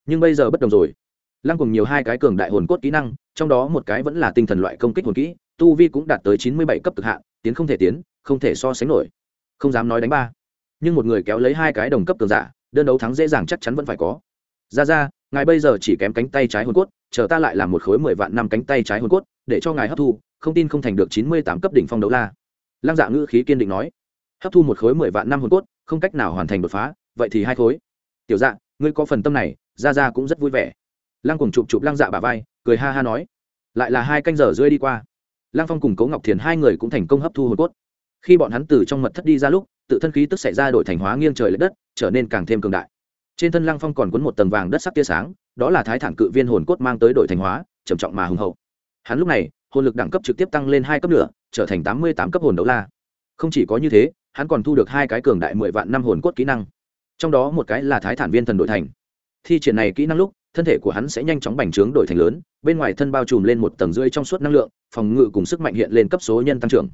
Nhưng bây giờ bất đồng rồi. Lăng cùng nhiều hai cái cường đại hồn cốt kỹ năng, trong đó một cái vẫn là tinh thần loại công kích hồn kỹ, tu vi cũng đạt tới chín mươi bảy cấp cực hạn, tiến không thể tiến, không thể so sánh nổi. Không dám nói đánh ba nhưng một người kéo lấy hai cái đồng cấp cường giả, đơn đấu thắng dễ dàng chắc chắn vẫn phải có. Ra ra, ngài bây giờ chỉ kém cánh tay trái hồn cốt, chờ ta lại làm một khối mười vạn năm cánh tay trái hồn cốt, để cho ngài hấp thu, không tin không thành được chín mươi tám cấp đỉnh phong đấu la. Lăng dạ ngữ khí kiên định nói. Hấp thu một khối mười vạn năm hồn cốt, không cách nào hoàn thành đột phá, vậy thì hai khối. Tiểu dạ ngươi có phần tâm này, ra ra cũng rất vui vẻ. Lăng cùng chụp chụp lăng dạ bà vai, cười ha ha nói. Lại là hai canh giờ rơi đi qua. Lăng phong cùng cố ngọc thiền hai người cũng thành công hấp thu hồn cốt. Khi bọn hắn từ trong mật thất đi ra lúc tự thân khí tức xảy ra đổi thành hóa nghiêng trời l ệ đất, trở nên càng thêm cường đại. Trên thân lăng phong còn cuốn một tầng vàng đất sắc tia sáng, đó là thái thản cự viên hồn cốt mang tới đổi thành hóa, trầm trọng mà hùng hậu. Hắn lúc này, hồn lực đẳng cấp trực tiếp tăng lên hai cấp nữa, trở thành tám mươi tám cấp hồn đấu la. Không chỉ có như thế, hắn còn thu được hai cái cường đại mười vạn năm hồn cốt kỹ năng. Trong đó một cái là thái thản viên thần đổi thành. Thi triển này kỹ năng lúc, thân thể của hắn sẽ nhanh chóng bành trướng đổi thành lớn, bên ngoài thân bao trùm lên một tầng rưỡi trong suốt năng lượng, phòng ngự cùng sức mạnh hiện lên cấp số nhân tăng trưởng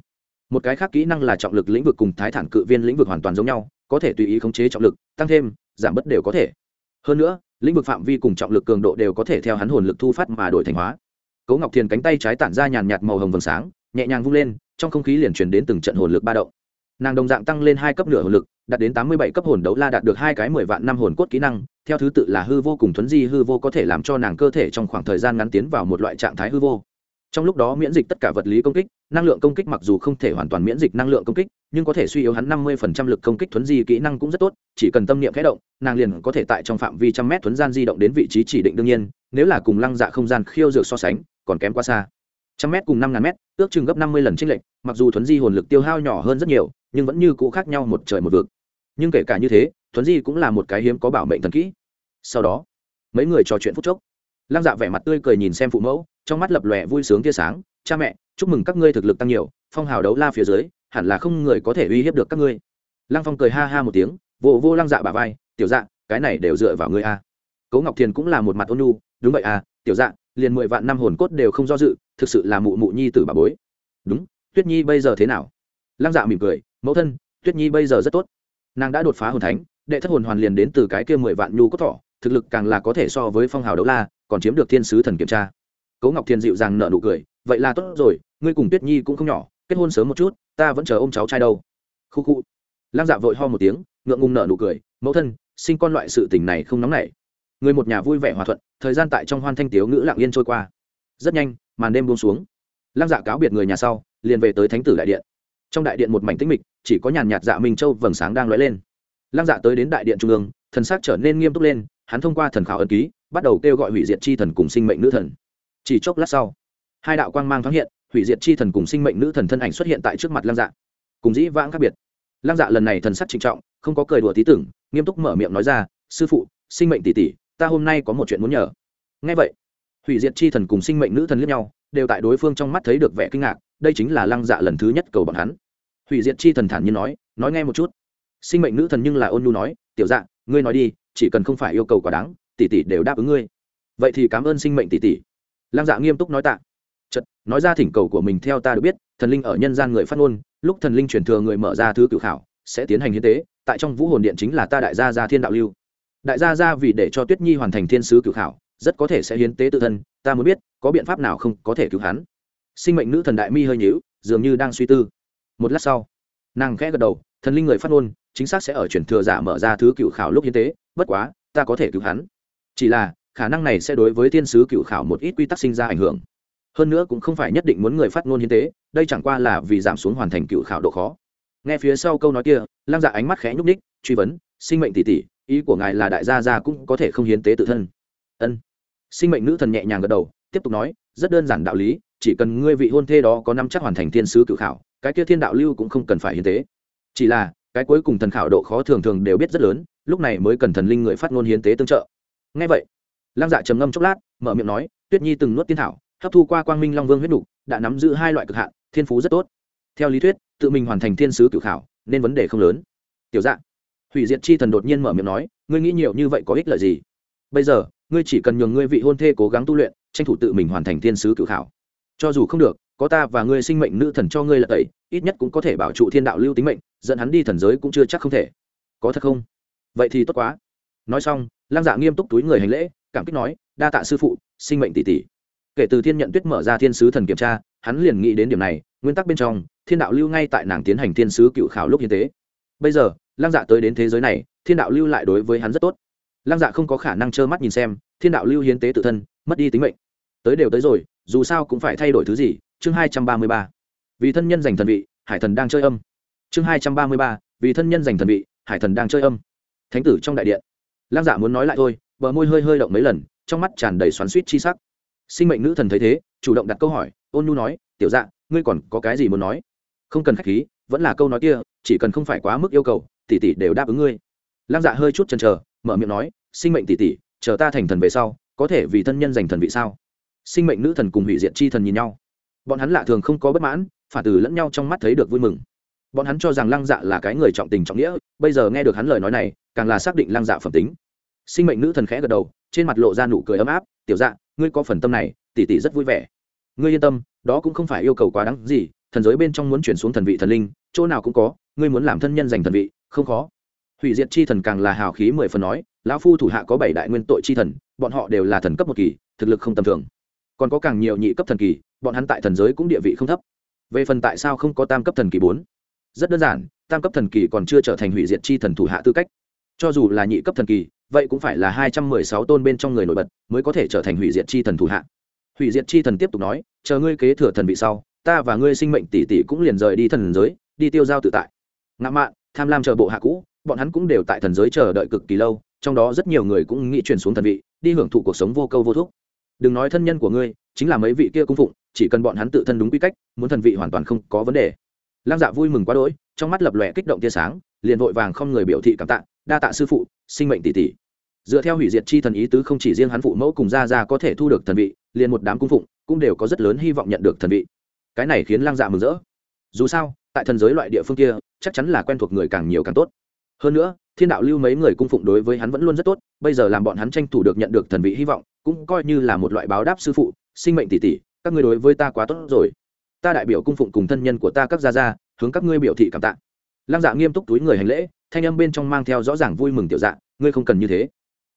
một cái khác kỹ năng là trọng lực lĩnh vực cùng thái thản cự viên lĩnh vực hoàn toàn giống nhau, có thể tùy ý khống chế trọng lực, tăng thêm, giảm bớt đều có thể. Hơn nữa, lĩnh vực phạm vi cùng trọng lực cường độ đều có thể theo hắn hồn lực thu phát mà đổi thành hóa. Cấu ngọc thiền cánh tay trái tản ra nhàn nhạt màu hồng vầng sáng, nhẹ nhàng vung lên, trong không khí liền chuyển đến từng trận hồn lực ba động. Nàng đồng dạng tăng lên hai cấp nửa hồn lực, đạt đến tám mươi bảy cấp hồn đấu la đạt được hai cái mười vạn năm hồn cốt kỹ năng, theo thứ tự là hư vô cùng thuấn di hư vô có thể làm cho nàng cơ thể trong khoảng thời gian ngắn tiến vào một loại trạng thái hư vô trong lúc đó miễn dịch tất cả vật lý công kích, năng lượng công kích mặc dù không thể hoàn toàn miễn dịch năng lượng công kích, nhưng có thể suy yếu hắn năm mươi phần trăm lực công kích thuấn di kỹ năng cũng rất tốt, chỉ cần tâm niệm khẽ động, nàng liền có thể tại trong phạm vi trăm mét thuấn gian di động đến vị trí chỉ định đương nhiên, nếu là cùng lăng dạ không gian khiêu dược so sánh, còn kém quá xa. Trăm mét cùng năm ngàn mét, ước chừng gấp năm mươi lần trích lệnh mặc dù thuấn di hồn lực tiêu hao nhỏ hơn rất nhiều, nhưng vẫn như cũ khác nhau một trời một vực. Nhưng kể cả như thế, thuấn di cũng là một cái hiếm có bảo mệnh thần kỹ. Sau đó, mấy người trò chuyện phút chốc lăng dạ vẻ mặt tươi cười nhìn xem phụ mẫu, trong mắt lập lòe vui sướng tia sáng. Cha mẹ, chúc mừng các ngươi thực lực tăng nhiều, phong hào đấu la phía dưới, hẳn là không người có thể uy hiếp được các ngươi. Lăng phong cười ha ha một tiếng vô vô lăng dạ bà vai, tiểu dạ cái này đều dựa vào ngươi a. Cố ngọc thiền cũng là một mặt ôn nhu, đúng vậy à tiểu dạ liền mười vạn năm hồn cốt đều không do dự, thực sự là mụ mụ nhi tử bà bối. Đúng, tuyết nhi bây giờ thế nào? Lăng dạ mỉm cười, mẫu thân, tuyết nhi bây giờ rất tốt. Nàng đã đột phá hồn thánh, đệ thất hồn hoàn liền đến từ cái kia mười vạn nhu cốt thọ, thực lực càng là có thể so với phong hào đấu la còn chiếm được thiên sứ thần kiểm tra. Cố ngọc Thiên dịu dàng nợ nụ cười, vậy là tốt rồi, ngươi cùng tuyết nhi cũng không nhỏ, kết hôn sớm một chút, ta vẫn chờ ô m cháu trai đâu. Khu khu. Lam dạ vội ho một tiếng, ngượng ngùng nợ nụ cười, mẫu thân, sinh con loại sự tình này không nóng nảy. Người một nhà vui vẻ hòa thuận, thời gian tại trong hoan thanh tiếu ngữ lặng yên trôi qua. Rất nhanh, màn đêm buông xuống. Lam dạ cáo biệt người nhà sau, liền về tới thánh tử đại điện. Trong đại điện một mảnh tĩnh mịch, chỉ có nhàn nhạt dạ minh châu vầng sáng đang lóe lên. Lam dạ tới đến đại điện trung ương, thần sắc trở nên nghiêm túc lên hắn thông qua thần khảo ấn ký, bắt đầu kêu gọi hủy diệt chi thần cùng sinh mệnh nữ thần. Chỉ chốc lát sau, hai đạo quang mang thoáng hiện, hủy diệt chi thần cùng sinh mệnh nữ thần thân ảnh xuất hiện tại trước mặt lăng dạ. Cùng dĩ vãng khác biệt. Lăng dạ lần này thần sắc trịnh trọng, không có cười đùa tí tưởng, nghiêm túc mở miệng nói ra, sư phụ, sinh mệnh tỷ tỷ, ta hôm nay có một chuyện muốn nhờ. Ngay vậy, hủy diệt chi thần cùng sinh mệnh nữ thần lẫn nhau, đều tại đối phương trong mắt thấy được vẻ kinh ngạc, đây chính là lăng dạ lần thứ nhất cầu bọn hắn. Hủy diệt chi thần thản nhiên nói nói nghe một chút. Sinh mệnh nữ thần nhưng là ôn nhu nói, tiểu dạ ngươi nói đi, chỉ cần không phải yêu cầu quá đáng, tỷ tỷ đều đáp ứng ngươi. Vậy thì cảm ơn sinh mệnh tỷ tỷ. Lăng dạ nghiêm túc nói tạ. Chật nói ra thỉnh cầu của mình theo ta được biết, thần linh ở nhân gian người phát ngôn, lúc thần linh truyền thừa người mở ra thứ cự khảo, sẽ tiến hành hiến tế, tại trong vũ hồn điện chính là ta đại gia gia thiên đạo lưu. Đại gia gia vì để cho tuyết nhi hoàn thành thiên sứ cự khảo, rất có thể sẽ hiến tế tự thân, ta muốn biết, có biện pháp nào không có thể cứu hắn. Sinh mệnh nữ thần đại mi hơi nhíu, dường như đang suy tư. Một lát sau, nàng khẽ gật đầu, thần linh người phát ngôn chính xác sẽ ở chuyển thừa giả mở ra thứ cựu khảo lúc hiến tế, bất quá, ta có thể cứu hắn. Chỉ là, khả năng này sẽ đối với thiên sứ cựu khảo một ít quy tắc sinh ra ảnh hưởng. Hơn nữa cũng không phải nhất định muốn người phát ngôn hiến tế, đây chẳng qua là vì giảm xuống hoàn thành cựu khảo độ khó. Nghe phía sau câu nói kia, lăng dạ ánh mắt khẽ nhúc ních truy vấn, sinh mệnh tỷ tỷ, ý của ngài là đại gia gia cũng có thể không hiến tế tự thân? Ân. Sinh mệnh nữ thần nhẹ nhàng gật đầu, tiếp tục nói, rất đơn giản đạo lý, chỉ cần ngươi vị hôn thê đó có năm chắc hoàn thành thiên sứ cựu khảo, cái kia thiên đạo lưu cũng không cần phải hiến tế. Chỉ là cái cuối cùng thần khảo độ khó thường thường đều biết rất lớn lúc này mới cần thần linh người phát ngôn hiến tế tương trợ. Ngay vậy lăng dạ trầm ngâm chốc lát mở miệng nói tuyết nhi từng nuốt tiên thảo hấp thu qua quang minh long vương huyết đủ, đã nắm giữ hai loại cực hạn thiên phú rất tốt. Theo lý thuyết tự mình hoàn thành thiên sứ cử khảo nên vấn đề không lớn. Tiểu dạ. Hủy diệt chi thần đột nhiên mở miệng nói ngươi nghĩ nhiều như vậy có ích lợi gì? Bây giờ ngươi chỉ cần nhường ngươi vị hôn thê cố gắng tu luyện tranh thủ tự mình hoàn thành thiên sứ cử khảo. Cho dù không được có ta và ngươi sinh mệnh nữ thần cho ngươi là tẩy, ít nhất cũng có thể bảo trụ thiên đạo lưu tính mệnh, dẫn hắn đi thần giới cũng chưa chắc không thể. Có thật không? Vậy thì tốt quá. Nói xong, lăng dạ nghiêm túc túi người hành lễ, cảm kích nói, đa tạ sư phụ, sinh mệnh tỷ tỷ. Kể từ thiên nhận tuyết mở ra thiên sứ thần kiểm tra, hắn liền nghĩ đến điểm này, nguyên tắc bên trong, thiên đạo lưu ngay tại nàng tiến hành thiên sứ cựu khảo lúc hiến tế bây giờ, lăng dạ tới đến thế giới này, thiên đạo lưu lại đối với hắn rất tốt. Lăng dạ không có khả năng trơ mắt nhìn xem, thiên đạo lưu hiến tế tự thân, mất đi tính mệnh. Tới đều tới rồi, dù sao cũng phải thay đổi thứ gì chương hai trăm ba mươi ba. Vì thân nhân giành thần vị, hải thần đang chơi âm. Chương hai trăm ba mươi ba, vì thân nhân giành thần vị, hải thần đang chơi âm. Thánh tử trong đại điện. Lăng dạ muốn nói lại thôi, bờ môi hơi hơi động mấy lần, trong mắt tràn đầy xoắn suýt chi sắc. Sinh mệnh nữ thần thấy thế, chủ động đặt câu hỏi, ôn nhu nói, tiểu dạ ngươi còn có cái gì muốn nói? Không cần khách khí, vẫn là câu nói kia, chỉ cần không phải quá mức yêu cầu, tỷ tỷ đều đáp ứng ngươi. Lăng dạ hơi chút chần chờ, mở miệng nói, sinh mệnh tỷ tỷ, chờ ta thành thần về sau, có thể vì thân nhân giành thần vị sao? Sinh mệnh nữ thần cùng hủy diệt chi thần nhìn nhau bọn hắn lạ thường không có bất mãn, phản từ lẫn nhau trong mắt thấy được vui mừng. Bọn hắn cho rằng lăng dạ là cái người trọng tình trọng nghĩa, bây giờ nghe được hắn lời nói này, càng là xác định lăng dạ phẩm tính. Sinh mệnh nữ thần khẽ gật đầu, trên mặt lộ ra nụ cười ấm áp, tiểu dạ ngươi có phần tâm này, tỷ tỷ rất vui vẻ. Ngươi yên tâm, đó cũng không phải yêu cầu quá đáng gì, thần giới bên trong muốn chuyển xuống thần vị thần linh, chỗ nào cũng có, ngươi muốn làm thân nhân giành thần vị, không khó. Hủy diệt chi thần càng là hào khí mười phần nói, lão phu thủ hạ có bảy đại nguyên tội chi thần, bọn họ đều là thần cấp một kỳ, thực lực không tầm thường. Còn có càng nhiều nhị cấp thần kỳ bọn hắn tại thần giới cũng địa vị không thấp. Về phần tại sao không có tam cấp thần kỳ bốn? Rất đơn giản, tam cấp thần kỳ còn chưa trở thành hủy diệt chi thần thủ hạ tư cách. Cho dù là nhị cấp thần kỳ, vậy cũng phải là hai trăm mười sáu tôn bên trong người nổi bật mới có thể trở thành hủy diệt chi thần thủ hạ. Hủy diệt chi thần tiếp tục nói, chờ ngươi kế thừa thần vị sau, ta và ngươi sinh mệnh tỷ tỷ cũng liền rời đi thần giới, đi tiêu giao tự tại. Ngã mạn, tham lam chờ bộ hạ cũ, bọn hắn cũng đều tại thần giới chờ đợi cực kỳ lâu, trong đó rất nhiều người cũng nghĩ chuyển xuống thần vị, đi hưởng thụ cuộc sống vô câu vô thúc. Đừng nói thân nhân của ngươi, chính là mấy vị kia cung phụng chỉ cần bọn hắn tự thân đúng quy cách, muốn thần vị hoàn toàn không có vấn đề. Lăng dạ vui mừng quá đỗi, trong mắt lập lòe kích động tia sáng, liền vội vàng không người biểu thị cảm tạ, đa tạ sư phụ, sinh mệnh tỷ tỷ. Dựa theo hủy diệt chi thần ý tứ không chỉ riêng hắn phụ mẫu cùng gia gia có thể thu được thần vị, liền một đám cung phụng cũng đều có rất lớn hy vọng nhận được thần vị. Cái này khiến lăng dạ mừng rỡ. Dù sao, tại thần giới loại địa phương kia, chắc chắn là quen thuộc người càng nhiều càng tốt. Hơn nữa, thiên đạo lưu mấy người cung phụng đối với hắn vẫn luôn rất tốt, bây giờ làm bọn hắn tranh thủ được nhận được thần vị hy vọng, cũng coi như là một loại báo đáp sư phụ, sinh mệnh tỷ tỷ các ngươi đối với ta quá tốt rồi. Ta đại biểu cung phụng cùng thân nhân của ta các gia gia, hướng các ngươi biểu thị cảm tạ. Lăng dạ nghiêm túc túi người hành lễ, thanh âm bên trong mang theo rõ ràng vui mừng tiểu dạ ngươi không cần như thế.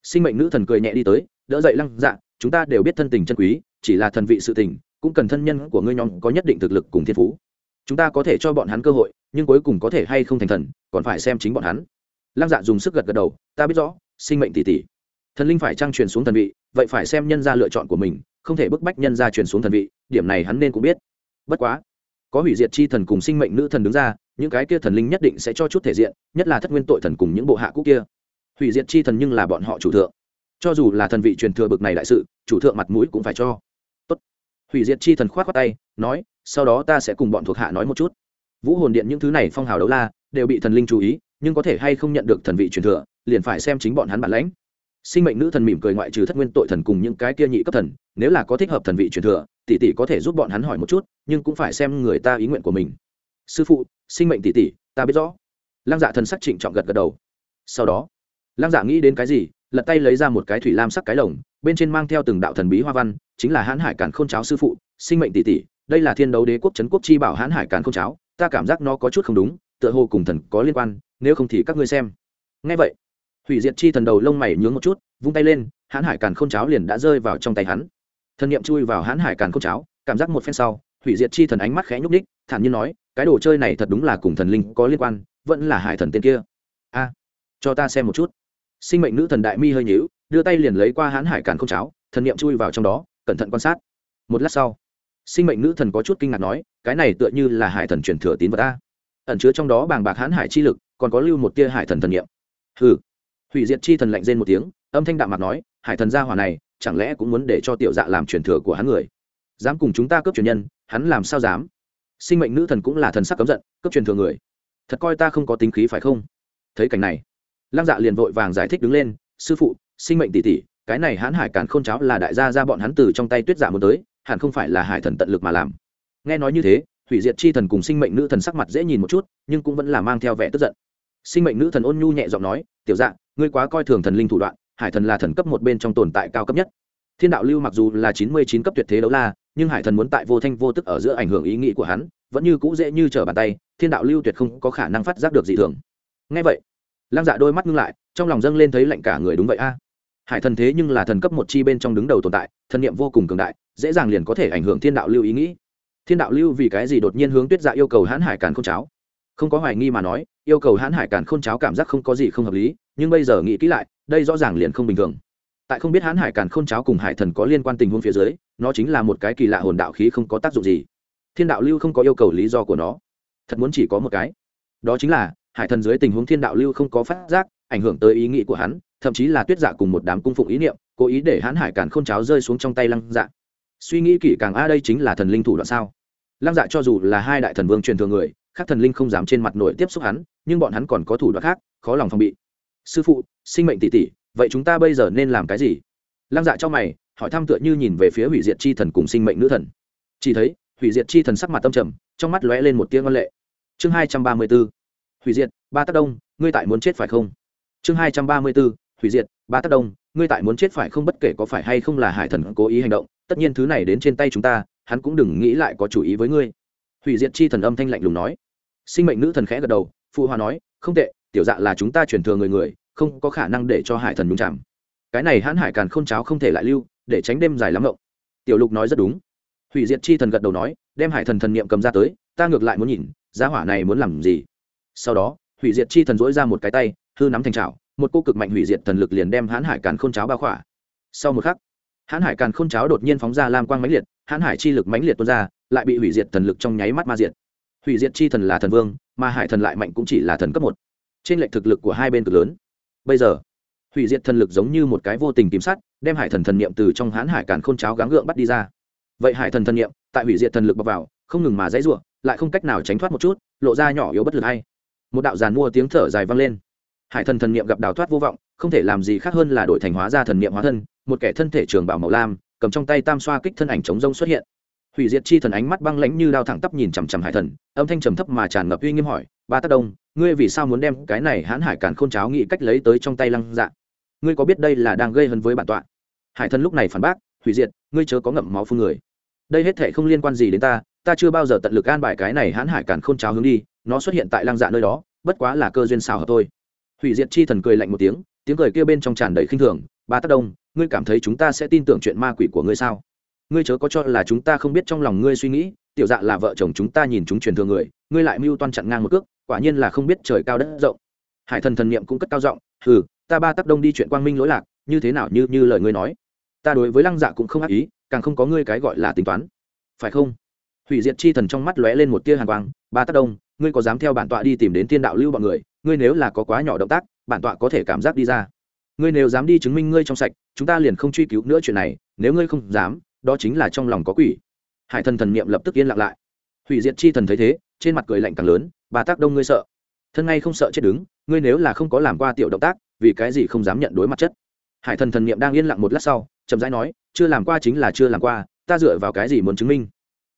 Sinh mệnh nữ thần cười nhẹ đi tới, đỡ dậy lăng dạ chúng ta đều biết thân tình chân quý, chỉ là thần vị sự tình, cũng cần thân nhân của ngươi nhóm có nhất định thực lực cùng thiên phú. Chúng ta có thể cho bọn hắn cơ hội, nhưng cuối cùng có thể hay không thành thần, còn phải xem chính bọn hắn. Lăng dạ dùng sức gật gật đầu, ta biết rõ, sinh mệnh tỷ tỷ. Thần linh phải trang truyền xuống thần vị, vậy phải xem nhân ra lựa chọn của mình không thể bức bách nhân ra truyền xuống thần vị, điểm này hắn nên cũng biết. Bất quá, có hủy diệt chi thần cùng sinh mệnh nữ thần đứng ra, những cái kia thần linh nhất định sẽ cho chút thể diện, nhất là thất nguyên tội thần cùng những bộ hạ cũ kia. Hủy diệt chi thần nhưng là bọn họ chủ thượng. Cho dù là thần vị truyền thừa bực này đại sự, chủ thượng mặt mũi cũng phải cho. Tốt. hủy diệt chi thần khoát khoát tay, nói, sau đó ta sẽ cùng bọn thuộc hạ nói một chút. Vũ hồn điện những thứ này phong hào đấu la, đều bị thần linh chú ý, nhưng có thể hay không nhận được thần vị truyền thừa, liền phải xem chính bọn hắn bản lãnh sinh mệnh nữ thần mỉm cười ngoại trừ thất nguyên tội thần cùng những cái kia nhị cấp thần, nếu là có thích hợp thần vị truyền thừa, tỷ tỷ có thể giúp bọn hắn hỏi một chút, nhưng cũng phải xem người ta ý nguyện của mình. Sư phụ, sinh mệnh tỷ tỷ, ta biết rõ. Lăng dạ thần sắc trịnh trọng gật gật đầu. Sau đó, lăng dạ nghĩ đến cái gì, lật tay lấy ra một cái thủy lam sắc cái lồng, bên trên mang theo từng đạo thần bí hoa văn, chính là hãn hải cản k h ô n cháo sư phụ, sinh mệnh tỷ tỷ, đây là thiên đấu đế quốc trấn quốc chi bảo hãn hải cản k h ô n cháo, ta cảm giác nó có chút không đúng, tựa hồ cùng thần có liên quan, nếu không thì các ngươi xem. Ngay vậy hủy diệt chi thần đầu lông mày nhướng một chút, vung tay lên, hãn hải càn k h ô n cháo liền đã rơi vào trong tay hắn. Thần Niệm chui vào hãn hải càn k h ô n cháo, cảm giác một phen sau, hủy diệt chi thần ánh mắt khẽ nhúc ních thản nhiên nói, cái đồ chơi này thật đúng là cùng thần linh có liên quan, vẫn là hải thần tên kia. A, cho ta xem một chút. Sinh mệnh nữ thần đại mi hơi nhíu, đưa tay liền lấy qua hãn hải càn Khôn cháo, thần niệm chui vào trong đó, cẩn thận quan sát. Một lát sau, sinh mệnh nữ thần có chút kinh ngạc nói, cái này tựa như là hải thần truyền thừa tín vật ta ẩn chứa trong đó bàng bạc hãn hải chi lực, còn có lưu một tia hải thần thần niệm. Hừ hủy diệt chi thần lạnh rên một tiếng, âm thanh đạm mặt nói, hải thần gia hỏa này, chẳng lẽ cũng muốn để cho tiểu dạ làm truyền thừa của hắn người? Dám cùng chúng ta cướp truyền nhân, hắn làm sao dám? Sinh mệnh nữ thần cũng là thần sắc cấm giận, cướp truyền thừa người? Thật coi ta không có tính khí phải không? Thấy cảnh này, lăng dạ liền vội vàng giải thích đứng lên, sư phụ, sinh mệnh tỷ tỷ, cái này hãn hải càn khôn cháo là đại gia ra bọn hắn từ trong tay tuyết giả dạ muốn tới, hẳn không phải là hải thần tận lực mà làm. Nghe nói như thế, hủy diệt chi thần cùng sinh mệnh nữ thần sắc mặt dễ nhìn một chút, nhưng cũng vẫn là mang theo vẻ tức giận. Sinh mệnh nữ thần ôn nhu nhẹ giọng nói, tiểu dạ ngươi quá coi thường thần linh thủ đoạn, hải thần là thần cấp một bên trong tồn tại cao cấp nhất. Thiên đạo lưu mặc dù là chín mươi chín cấp tuyệt thế đấu la, nhưng hải thần muốn tại vô thanh vô tức ở giữa ảnh hưởng ý nghĩ của hắn, vẫn như cũ dễ như trở bàn tay, thiên đạo lưu tuyệt không có khả năng phát giác được dị thường. Ngay vậy, lăng dạ đôi mắt ngưng lại, trong lòng dâng lên thấy lạnh cả người đúng vậy a. Hải thần thế nhưng là thần cấp một chi bên trong đứng đầu tồn tại thần niệm vô cùng cường đại, dễ dàng liền có thể ảnh hưởng thiên đạo lưu ý nghĩ. Thiên đạo lưu vì cái gì đột nhiên hướng tuyết dạ yêu cầu hãn hải càn k h ô n cháo? Không có hoài nghi mà nói, yêu cầu hãn hải càn k h ô n cháo cảm giác không có gì không hợp lý nhưng bây giờ nghĩ kỹ lại, đây rõ ràng liền không bình thường. Tại không biết hãn hải càn k h ô n cháo cùng hải thần có liên quan tình huống phía dưới, nó chính là một cái kỳ lạ hồn đạo khí không có tác dụng gì. Thiên đạo lưu không có yêu cầu lý do của nó. Thật muốn chỉ có một cái. Đó chính là, hải thần dưới tình huống thiên đạo lưu không có phát giác, ảnh hưởng tới ý nghĩ của hắn, thậm chí là tuyết dạ cùng một đám cung phụng ý niệm, cố ý để hãn hải cản khôn cháo rơi xuống trong tay lăng dạ. Suy nghĩ kỹ càng, a, đây chính là thần linh thủ đoạn sao? Lăng dạ cho dù là hai đại thần vương truyền thừa người, khác thần linh không dám trên mặt nổi tiếp xúc hắn, nhưng bọn hắn còn có thủ đoạn khác, khó lòng phòng bị sư phụ, sinh mệnh tỷ tỷ vậy chúng ta bây giờ nên làm cái gì? Lăng dạ cho mày, hỏi thăm tựa như nhìn về phía hủy diệt chi thần cùng sinh mệnh nữ thần. Chỉ thấy, hủy diệt chi thần sắc mặt tâm trầm, trong mắt lóe lên một tiếng ngân lệ. Chương hai trăm ba mươi b ố hủy diệt, ba tác đông, ngươi tại muốn chết phải không? Chương hai trăm ba mươi b ố hủy diệt, ba tác đông, ngươi tại muốn chết phải không? Bất kể có phải hay không là hải thần cố ý hành động, tất nhiên thứ này đến trên tay chúng ta, hắn cũng đừng nghĩ lại có chủ ý với ngươi. Hủy diệt chi thần âm thanh lạnh lùng nói. Sinh mệnh nữ thần khẽ gật đầu, phụ hòa nói, không tệ tiểu dạ là chúng ta truyền thừa người người, không có khả năng để cho hải thần nhúng chạm cái này hãn hải càn k h ô n cháo không thể lại lưu, để tránh đêm dài lắm ngộng. Tiểu lục nói rất đúng. Hủy diệt chi thần gật đầu nói, đem hải thần thần niệm cầm ra tới, ta ngược lại muốn nhìn giá hỏa này muốn làm gì. Sau đó, hủy diệt chi thần dỗi ra một cái tay, hư nắm thành trào một cô cực mạnh hủy diệt thần lực liền đem hãn hải càn k h ô n cháo bao khỏa. Sau một khắc, hãn hải càn k h ô n cháo đột nhiên phóng ra lam quang mãnh liệt, hãn hải chi lực mãnh liệt tuôn ra, lại bị hủy diệt thần lực trong nháy mắt ma diệt. Hủy diệt chi thần là thần vương, mà hải thần lại mạnh cũng chỉ là thần cấp một trên lệnh thực lực của hai bên cực lớn. Bây giờ, hủy diệt thần lực giống như một cái vô tình tìm sát đem hải thần thần niệm từ trong hãn hải càn k h ô n cháo gắng gượng bắt đi ra. Vậy hải thần thần niệm, tại hủy diệt thần lực bọc vào, không ngừng mà dãy r u ộ lại không cách nào tránh thoát một chút, lộ ra nhỏ yếu bất lực hay. Một đạo giàn mua tiếng thở dài vang lên. Hải thần thần niệm gặp đào thoát vô vọng, không thể làm gì khác hơn là đổi thành hóa ra thần niệm hóa thân, một kẻ thân thể trường bảo màu lam, cầm trong tay tam xoa kích thân ảnh chống rông xuất hiện. Hủy diệt chi thần ánh mắt băng lãnh như đao thẳng tắp nhìn chằm chằm hải thần, âm thanh trầm thấp mà tràn ngập uy nghiêm hỏi ba tác đông, ngươi vì sao muốn đem cái này hãn hải càn khôn cháo nghĩ cách lấy tới trong tay lăng dạ? Ngươi có biết đây là đang gây hấn với bản tọa? Hải thần lúc này phản bác, hủy diệt, ngươi chớ có ngậm máu phương người. Đây hết thể không liên quan gì đến ta ta chưa bao giờ tận lực an bài cái này hãn hải càn khôn cháo hướng đi, nó xuất hiện tại lăng dạ nơi đó, bất quá là cơ duyên xào hợp thôi. Hủy diệt chi thần cười lạnh một tiếng tiếng cười kia bên trong tràn đầy khinh thường, ba tác đông, ngươi cảm thấy chúng ta sẽ tin tưởng chuyện ma quỷ của ngươi sao? Ngươi chớ có cho là chúng ta không biết trong lòng ngươi suy nghĩ, tiểu dạ là vợ chồng chúng ta nhìn chúng truyền thường người, ngươi lại mưu toan chặn ngang một cước quả nhiên là không biết trời cao đất rộng. Hải thần thần niệm cũng cất cao giọng, hừ, ta ba tắc đông đi chuyện quang minh lỗi lạc, như thế nào như như lời ngươi nói. Ta đối với lăng dạ cũng không ác ý, càng không có ngươi cái gọi là tính toán. Phải không? Hủy diệt chi thần trong mắt lóe lên một tia hàn quang, ba tắc đông, ngươi có dám theo bản tọa đi tìm đến tiên đạo lưu bọn người? Ngươi nếu là có quá nhỏ động tác, bản tọa có thể cảm giác đi ra. Ngươi nếu dám đi chứng minh ngươi trong sạch, chúng ta liền không truy cứu nữa chuyện này, nếu ngươi không dám, đó chính là trong lòng có quỷ. Hải thần thần niệm lập tức yên lặng lại. Hủy diệt chi thần thấy thế trên mặt cười lạnh càng lớn, bà tác đông, ngươi sợ? Thân ngay không sợ chết đứng, ngươi nếu là không có làm qua tiểu động tác, vì cái gì không dám nhận đối mặt chất? Hải thần thần niệm đang yên lặng một lát sau, chậm rãi nói, chưa làm qua chính là chưa làm qua, ta dựa vào cái gì muốn chứng minh?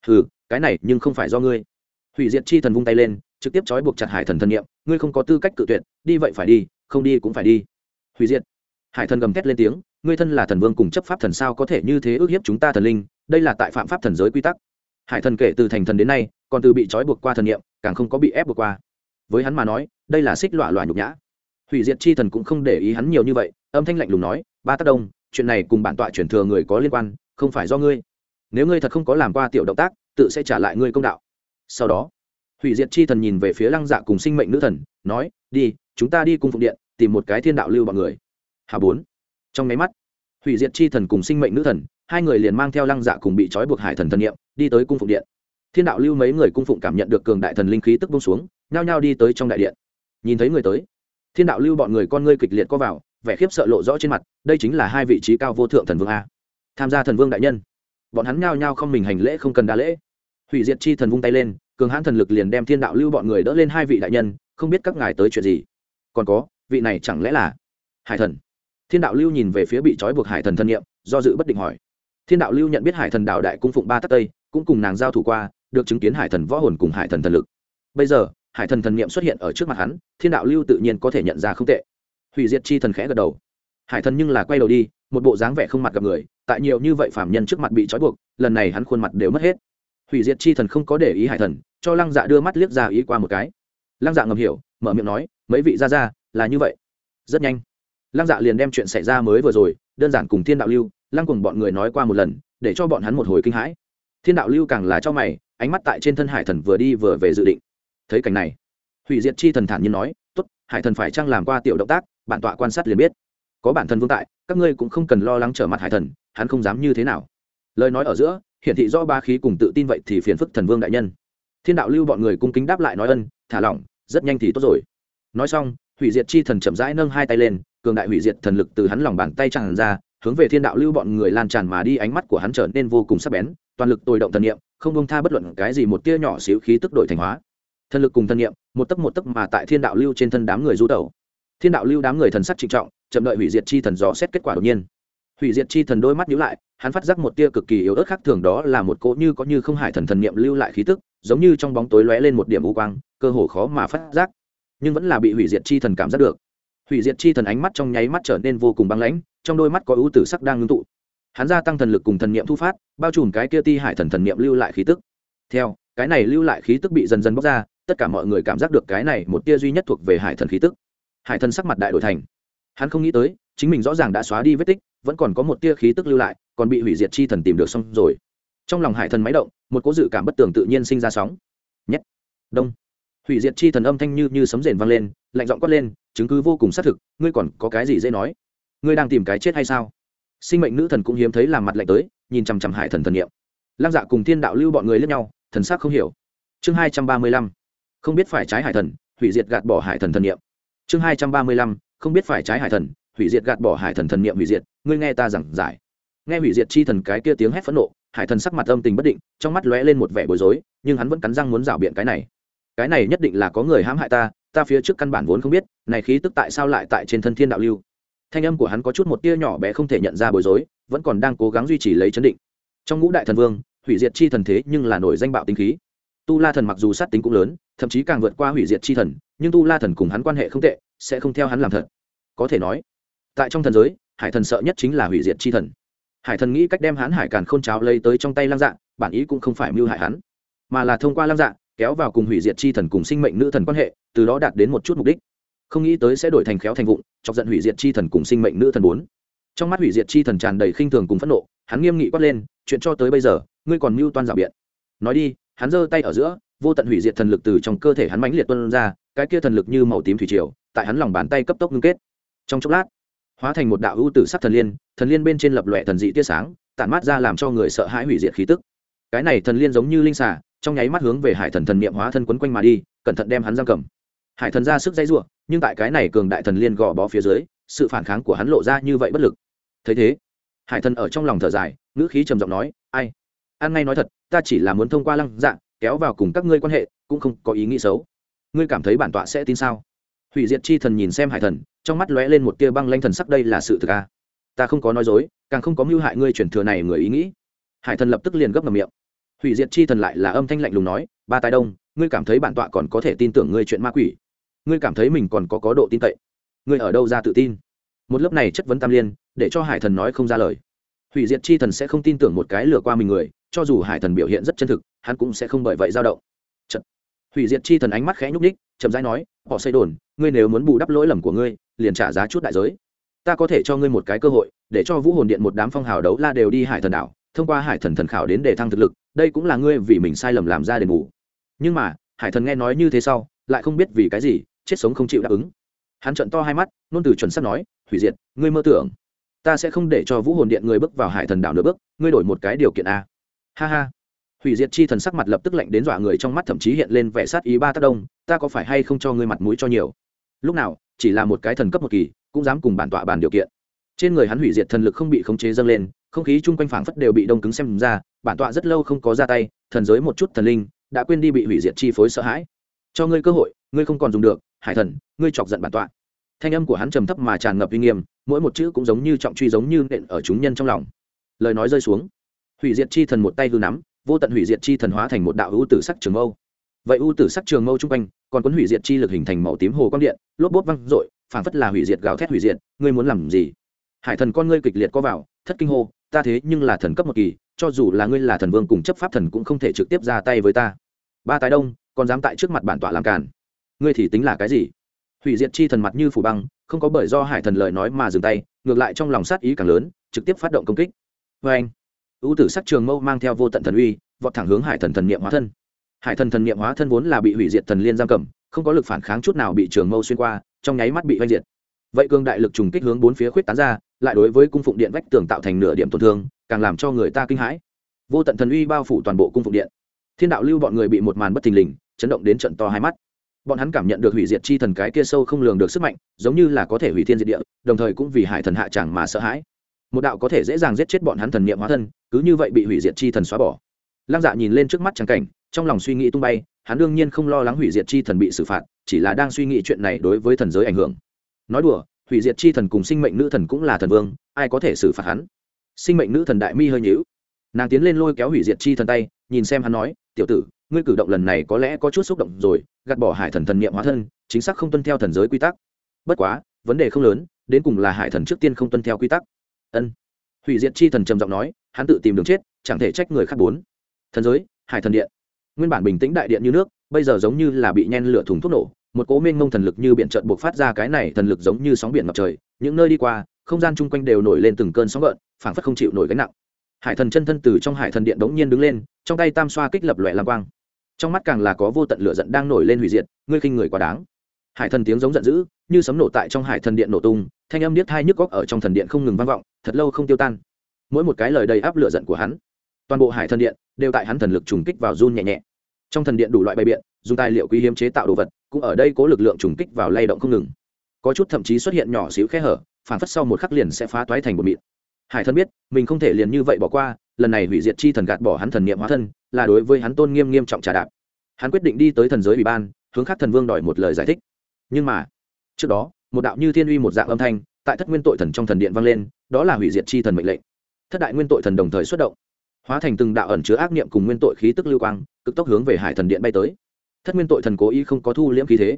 Ừ cái này nhưng không phải do ngươi. Hủy diệt chi thần vung tay lên, trực tiếp trói buộc chặt hải thần thần niệm, ngươi không có tư cách cự tuyệt, đi vậy phải đi, không đi cũng phải đi. Hủy diệt. Hải thần gầm thét lên tiếng, ngươi thân là thần vương cùng chấp pháp thần sao có thể như thế ước hiếp chúng ta thần linh? Đây là tại phạm pháp thần giới quy tắc hải thần kể từ thành thần đến nay, còn từ bị trói buộc qua thần niệm, càng không có bị ép buộc qua. Với hắn mà nói, đây là xích lọa lọa nhục nhã. Hủy diệt chi thần cũng không để ý hắn nhiều như vậy, âm thanh lạnh lùng nói, ba tác đông, chuyện này cùng bản tọa chuyển thừa người có liên quan, không phải do ngươi. Nếu ngươi thật không có làm qua tiểu động tác, tự sẽ trả lại ngươi công đạo. Sau đó, hủy diệt chi thần nhìn về phía lăng dạ cùng sinh mệnh nữ thần, nói, đi, chúng ta đi cung phụng điện, tìm một cái thiên đạo lưu bọn người. Hà bốn. Trong máy mắt, hủy diệt chi thần cùng sinh mệnh nữ thần hai người liền mang theo lăng dạ cùng bị trói buộc hải thần thần nghiệm đi tới cung phụng điện. Thiên đạo lưu mấy người cung phụng cảm nhận được cường đại thần linh khí tức bông xuống, nhao nhao đi tới trong đại điện. Nhìn thấy người tới, thiên đạo lưu bọn người con ngươi kịch liệt có vào, vẻ khiếp sợ lộ rõ trên mặt, đây chính là hai vị trí cao vô thượng thần vương a. Tham gia thần vương đại nhân. Bọn hắn nhao nhao không mình hành lễ không cần đa lễ. Hủy diệt chi thần vung tay lên, cường hãn thần lực liền đem thiên đạo lưu bọn người đỡ lên hai vị đại nhân, không biết các ngài tới chuyện gì. Còn có, vị này chẳng lẽ là hải thần? Thiên đạo lưu nhìn về phía bị trói buộc hải thần thân nhiệm do dự bất định hỏi thiên đạo lưu nhận biết hải thần đạo đại cung phụng ba tắc tây, cũng cùng nàng giao thủ qua, được chứng kiến hải thần võ hồn cùng hải thần thần lực. Bây giờ, hải thần thần niệm xuất hiện ở trước mặt hắn, thiên đạo lưu tự nhiên có thể nhận ra không tệ. Hủy diệt chi thần khẽ gật đầu. Hải thần nhưng là quay đầu đi, một bộ dáng vẻ không mặt gặp người, tại nhiều như vậy phạm nhân trước mặt bị trói buộc, lần này hắn khuôn mặt đều mất hết. Hủy diệt chi thần không có để ý hải thần, cho lăng dạ đưa mắt liếc ra ý qua một cái. Lăng dạ ngầm hiểu, mở miệng nói, mấy vị ra ra là như vậy. Rất nhanh. Lăng dạ liền đem chuyện xảy ra mới vừa rồi đơn giản cùng thiên đạo lưu, lăng cùng bọn người nói qua một lần, để cho bọn hắn một hồi kinh hãi. Thiên đạo lưu càng là cho mày, ánh mắt tại trên thân hải thần vừa đi vừa về dự định. Thấy cảnh này, hủy diệt chi thần thản nhiên nói t ố t hải thần phải chăng làm qua tiểu động tác, bản tọa quan sát liền biết. Có bản thân vương tại, các ngươi cũng không cần lo lắng trở mặt hải thần, hắn không dám như thế nào. Lời nói ở giữa, hiển thị do ba khí cùng tự tin vậy thì phiền phức thần vương đại nhân. Thiên đạo lưu bọn người cung kính đáp lại nói ân, thả lỏng, rất nhanh thì tốt rồi. Nói xong, hủy diệt chi thần chậm rãi nâng hai tay lên cường đại hủy diệt thần lực từ hắn lòng bàn tay tràn ra, hướng về thiên đạo lưu bọn người lan tràn mà đi, ánh mắt của hắn trở nên vô cùng sắc bén, toàn lực tồi động thần niệm, không bông tha bất luận cái gì một tia nhỏ xíu khí tức đổi thành hóa. Thần lực cùng thần niệm, một tấc một tấc mà tại thiên đạo lưu trên thân đám người du đầu. thiên đạo lưu đám người thần sắc trịnh trọng, chậm đợi hủy diệt chi thần dò xét kết quả đột nhiên. Hủy diệt chi thần đôi mắt nhíu lại, hắn phát giác một tia cực kỳ yếu ớt khác thường đó là một cỗ như có như không hải thần thần niệm lưu lại khí tức, giống như trong bóng tối lóe lên một điểm u quang, cơ hồ khó mà phát giác, nhưng vẫn là bị hủy diệt chi thần cảm giác được hủy diệt chi thần ánh mắt trong nháy mắt trở nên vô cùng băng lãnh, trong đôi mắt có ưu tử sắc đang ngưng tụ. Hắn gia tăng thần lực cùng thần niệm thu phát, bao trùm cái kia ti hải thần thần niệm lưu lại khí tức. Theo, cái này lưu lại khí tức bị dần dần bóc ra, tất cả mọi người cảm giác được cái này một tia duy nhất thuộc về hải thần khí tức. Hải thần sắc mặt đại đổi thành. Hắn không nghĩ tới, chính mình rõ ràng đã xóa đi vết tích, vẫn còn có một tia khí tức lưu lại, còn bị hủy diệt chi thần tìm được xong rồi. Trong lòng hải thần máy động, một cố dự cảm bất tường tự nhiên sinh ra sóng. Nhất đông. Hủy diệt chi thần âm thanh như như sấm rền vang lên, lạnh giọng quát lên chứng cứ vô cùng xác thực, ngươi còn có cái gì dễ nói? Ngươi đang tìm cái chết hay sao? Sinh mệnh nữ thần cũng hiếm thấy làm mặt lạnh tới, nhìn chằm chằm hải thần thần niệm. Lăng dạ cùng thiên đạo lưu bọn người lẫn nhau, thần sắc không hiểu. Chương hai trăm ba mươi lăm. Không biết phải trái hải thần, hủy diệt gạt bỏ hải thần thần niệm. Chương hai trăm ba mươi lăm. Không biết phải trái hải thần, hủy diệt gạt bỏ hải thần thần niệm hủy diệt, ngươi nghe ta giảng giải. Nghe hủy diệt chi thần cái kia tiếng hét phẫn nộ, hải thần sắc mặt âm tình bất định, trong mắt lóe lên một vẻ bối rối, nhưng hắn vẫn cắn răng muốn rảo biện cái này. Cái này nhất định là có người hãm hại ta ta phía trước căn bản vốn không biết, này khí tức tại sao lại tại trên thân thiên đạo lưu. Thanh âm của hắn có chút một tia nhỏ bé không thể nhận ra bối rối, vẫn còn đang cố gắng duy trì lấy chấn định. Trong ngũ đại thần vương, hủy diệt chi thần thế nhưng là nổi danh bạo tinh khí. Tu la thần mặc dù sát tính cũng lớn, thậm chí càng vượt qua hủy diệt chi thần, nhưng tu la thần cùng hắn quan hệ không tệ, sẽ không theo hắn làm thật. Có thể nói, tại trong thần giới, hải thần sợ nhất chính là hủy diệt chi thần. Hải thần nghĩ cách đem hắn hải càn k h ô n cháo lấy tới trong tay lăng dạ bản ý cũng không phải mưu hại hắn, mà là thông qua lăng dạ kéo vào cùng hủy diệt chi thần cùng sinh mệnh nữ thần quan hệ, từ đó đạt đến một chút mục đích. Không nghĩ tới sẽ đổi thành khéo thành vụng, chọc giận hủy diệt chi thần cùng sinh mệnh nữ thần bốn. Trong mắt hủy diệt chi thần tràn đầy khinh thường cùng phẫn nộ, hắn nghiêm nghị quát lên, chuyện cho tới bây giờ, ngươi còn mưu toan rào biện. Nói đi, hắn giơ tay ở giữa, vô tận hủy diệt thần lực từ trong cơ thể hắn mãnh liệt tuân ra, cái kia thần lực như màu tím thủy triều, tại hắn lòng bàn tay cấp tốc ngưng kết. Trong chốc lát, hóa thành một đạo hữu tử sắc thần liên thần liên bên trên lập lòe thần dị tia sáng, tản mát ra làm cho người sợ hãi hủy diệt khí tức. Cái này thần liên giống như linh xà trong nháy mắt hướng về hải thần thần niệm hóa thân quấn quanh mà đi, cẩn thận đem hắn giam cầm. Hải thần ra sức dây ruộng nhưng tại cái này cường đại thần liên gò bó phía dưới, sự phản kháng của hắn lộ ra như vậy bất lực. Thấy thế, hải thần ở trong lòng thở dài, ngữ khí trầm giọng nói, ai? An ngay nói thật, ta chỉ là muốn thông qua lăng dạng kéo vào cùng các ngươi quan hệ, cũng không có ý nghĩ xấu. Ngươi cảm thấy bản tọa sẽ tin sao? Hủy diệt chi thần nhìn xem hải thần, trong mắt lóe lên một tia băng lanh thần sắc, đây là sự thực à. ta không có nói dối, càng không có mưu hại ngươi chuyển thừa này người ý nghĩ. Hải thần lập tức liền gấp ngầm miệng hủy diệt chi thần lại là âm thanh lạnh lùng nói, ba tài đông, ngươi cảm thấy bản tọa còn có thể tin tưởng ngươi chuyện ma quỷ? Ngươi cảm thấy mình còn có có độ tin cậy? Ngươi ở đâu ra tự tin? Một lớp này chất vấn tam liên, để cho hải thần nói không ra lời. Hủy diệt chi thần sẽ không tin tưởng một cái lừa qua mình người, cho dù hải thần biểu hiện rất chân thực, hắn cũng sẽ không bởi vậy dao động. Chật. hủy diệt chi thần ánh mắt khẽ nhúc ních chậm rãi nói, họ xây đồn, ngươi nếu muốn bù đắp lỗi lầm của ngươi, liền trả giá chút đại giới. Ta có thể cho ngươi một cái cơ hội, để cho vũ hồn điện một đám phong hào đấu la đều đi hải thần đảo thông qua hải thần thần khảo đến để thăng thực lực, đây cũng là ngươi vì mình sai lầm làm ra đền bù. Nhưng mà, hải thần nghe nói như thế sau, lại không biết vì cái gì, chết sống không chịu đáp ứng. Hắn trận to hai mắt, nôn từ chuẩn sắp nói, hủy diệt, ngươi mơ tưởng. Ta sẽ không để cho vũ hồn điện người bước vào hải thần đảo nửa bước, ngươi đổi một cái điều kiện a. Ha ha. Hủy diệt chi thần sắc mặt lập tức lạnh đến dọa người trong mắt, thậm chí hiện lên vẻ sát ý ba tác đông ta có phải hay không cho ngươi mặt mũi cho nhiều? Lúc nào, chỉ là một cái thần cấp một kỳ, cũng dám cùng bản tọa bàn điều kiện. Trên người hắn hủy diệt thần lực không bị khống chế dâng lên không khí chung quanh phảng phất đều bị đông cứng xem ra, bản tọa rất lâu không có ra tay, thần giới một chút thần linh đã quên đi bị hủy diệt chi phối sợ hãi. Cho ngươi cơ hội, ngươi không còn dùng được, hải thần, ngươi chọc giận bản tọa. Thanh âm của hắn trầm thấp mà tràn ngập uy nghiêm, mỗi một chữ cũng giống như trọng truy giống như nện ở chúng nhân trong lòng. Lời nói rơi xuống. Hủy diệt chi thần một tay hư nắm, vô tận hủy diệt chi thần hóa thành một đạo ưu tử sắc trường mâu. Vậy ưu tử sắc trường mâu chung quanh, còn cuốn hủy diệt chi lực hình thành màu tím hồ quang điện, lốp bốt văng rội phảng phất là hủy diệt gào thét hủy diệt, ngươi muốn làm gì? Hải thần con ngươi kịch liệt có vào, thất kinh hô ta thế nhưng là thần cấp một kỳ, cho dù là ngươi là thần vương cùng chấp pháp thần cũng không thể trực tiếp ra tay với ta. Ba tái đông, còn dám tại trước mặt bản tọa làm cản ngươi thì tính là cái gì? Hủy diệt chi thần mặt như phủ băng, không có bởi do hải thần lời nói mà dừng tay, ngược lại trong lòng sát ý càng lớn, trực tiếp phát động công kích. Vê anh, ưu tử sắc trường mâu mang theo vô tận thần uy, vọt thẳng hướng hải thần thần niệm hóa thân. Hải thần thần niệm hóa thân vốn là bị hủy diệt thần liên giam cầm, không có lực phản kháng chút nào bị trường mâu xuyên qua, trong nháy mắt bị oanh diệt vậy cương đại lực trùng kích hướng bốn phía khuyết tán ra, lại đối với cung phụng điện vách tường tạo thành nửa điểm tổn thương, càng làm cho người ta kinh hãi. Vô tận thần uy bao phủ toàn bộ cung phụng điện. Thiên đạo lưu bọn người bị một màn bất thình lình, chấn động đến trận to hai mắt. Bọn hắn cảm nhận được hủy diệt chi thần cái kia sâu không lường được sức mạnh, giống như là có thể hủy thiên diệt địa, đồng thời cũng vì hải thần hạ chẳng mà sợ hãi. Một đạo có thể dễ dàng giết chết bọn hắn thần niệm hóa thân, cứ như vậy bị hủy diệt chi thần xóa bỏ. Lăng dạ nhìn lên trước mắt trắng cảnh, trong lòng suy nghĩ tung bay, hắn đương nhiên không lo lắng hủy diệt chi thần bị xử phạt, chỉ là đang suy nghĩ chuyện này đối với thần giới ảnh hưởng nói đùa, hủy diệt chi thần cùng sinh mệnh nữ thần cũng là thần vương, ai có thể xử phạt hắn? Sinh mệnh nữ thần đại mi hơi nhữu nàng tiến lên lôi kéo hủy diệt chi thần tay, nhìn xem hắn nói, tiểu tử, ngươi cử động lần này có lẽ có chút xúc động rồi, gạt bỏ hải thần thần niệm hóa thân, chính xác không tuân theo thần giới quy tắc. Bất quá, vấn đề không lớn, đến cùng là hải thần trước tiên không tuân theo quy tắc. Ân. Hủy diệt chi thần trầm giọng nói, hắn tự tìm đường chết, chẳng thể trách người khác bốn thần giới, hải thần điện. Nguyên bản bình tĩnh đại điện như nước, bây giờ giống như là bị nhen lửa thùng thuốc nổ một cố mênh mông thần lực như biển trận buộc phát ra cái này thần lực giống như sóng biển ngập trời, những nơi đi qua, không gian chung quanh đều nổi lên từng cơn sóng gợn, phảng phất không chịu nổi gánh nặng. Hải thần chân thân từ trong hải thần điện đống nhiên đứng lên, trong tay tam xoa kích lập loẹ lam quang. Trong mắt càng là có vô tận lửa giận đang nổi lên hủy diệt, ngươi khinh người quá đáng. Hải thần tiếng giống giận dữ, như sấm nổ tại trong hải thần điện nổ tung, thanh âm niết hai nhức góc ở trong thần điện không ngừng vang vọng, thật lâu không tiêu tan. Mỗi một cái lời đầy áp lửa giận của hắn, toàn bộ hải thần điện đều tại hắn thần lực trùng kích vào run nhẹ nhẹ trong thần điện đủ loại bày biện, dùng tài liệu quý hiếm chế tạo đồ vật, cũng ở đây cố lực lượng trùng kích vào lay động không ngừng. Có chút thậm chí xuất hiện nhỏ xíu khe hở, phản phất sau một khắc liền sẽ phá toái thành một mịn. Hải thần biết, mình không thể liền như vậy bỏ qua, lần này hủy diệt chi thần gạt bỏ hắn thần niệm hóa thân, là đối với hắn tôn nghiêm nghiêm trọng trả đạp. Hắn quyết định đi tới thần giới ủy ban, hướng khác thần vương đòi một lời giải thích. Nhưng mà, trước đó, một đạo như thiên uy một dạng âm thanh, tại thất nguyên tội thần trong thần điện vang lên, đó là hủy diệt chi thần mệnh lệnh. Thất đại nguyên tội thần đồng thời xuất động hóa thành từng đạo ẩn chứa ác niệm cùng nguyên tội khí tức lưu quang, cực tốc hướng về hải thần điện bay tới. Thất nguyên tội thần cố ý không có thu liễm khí thế.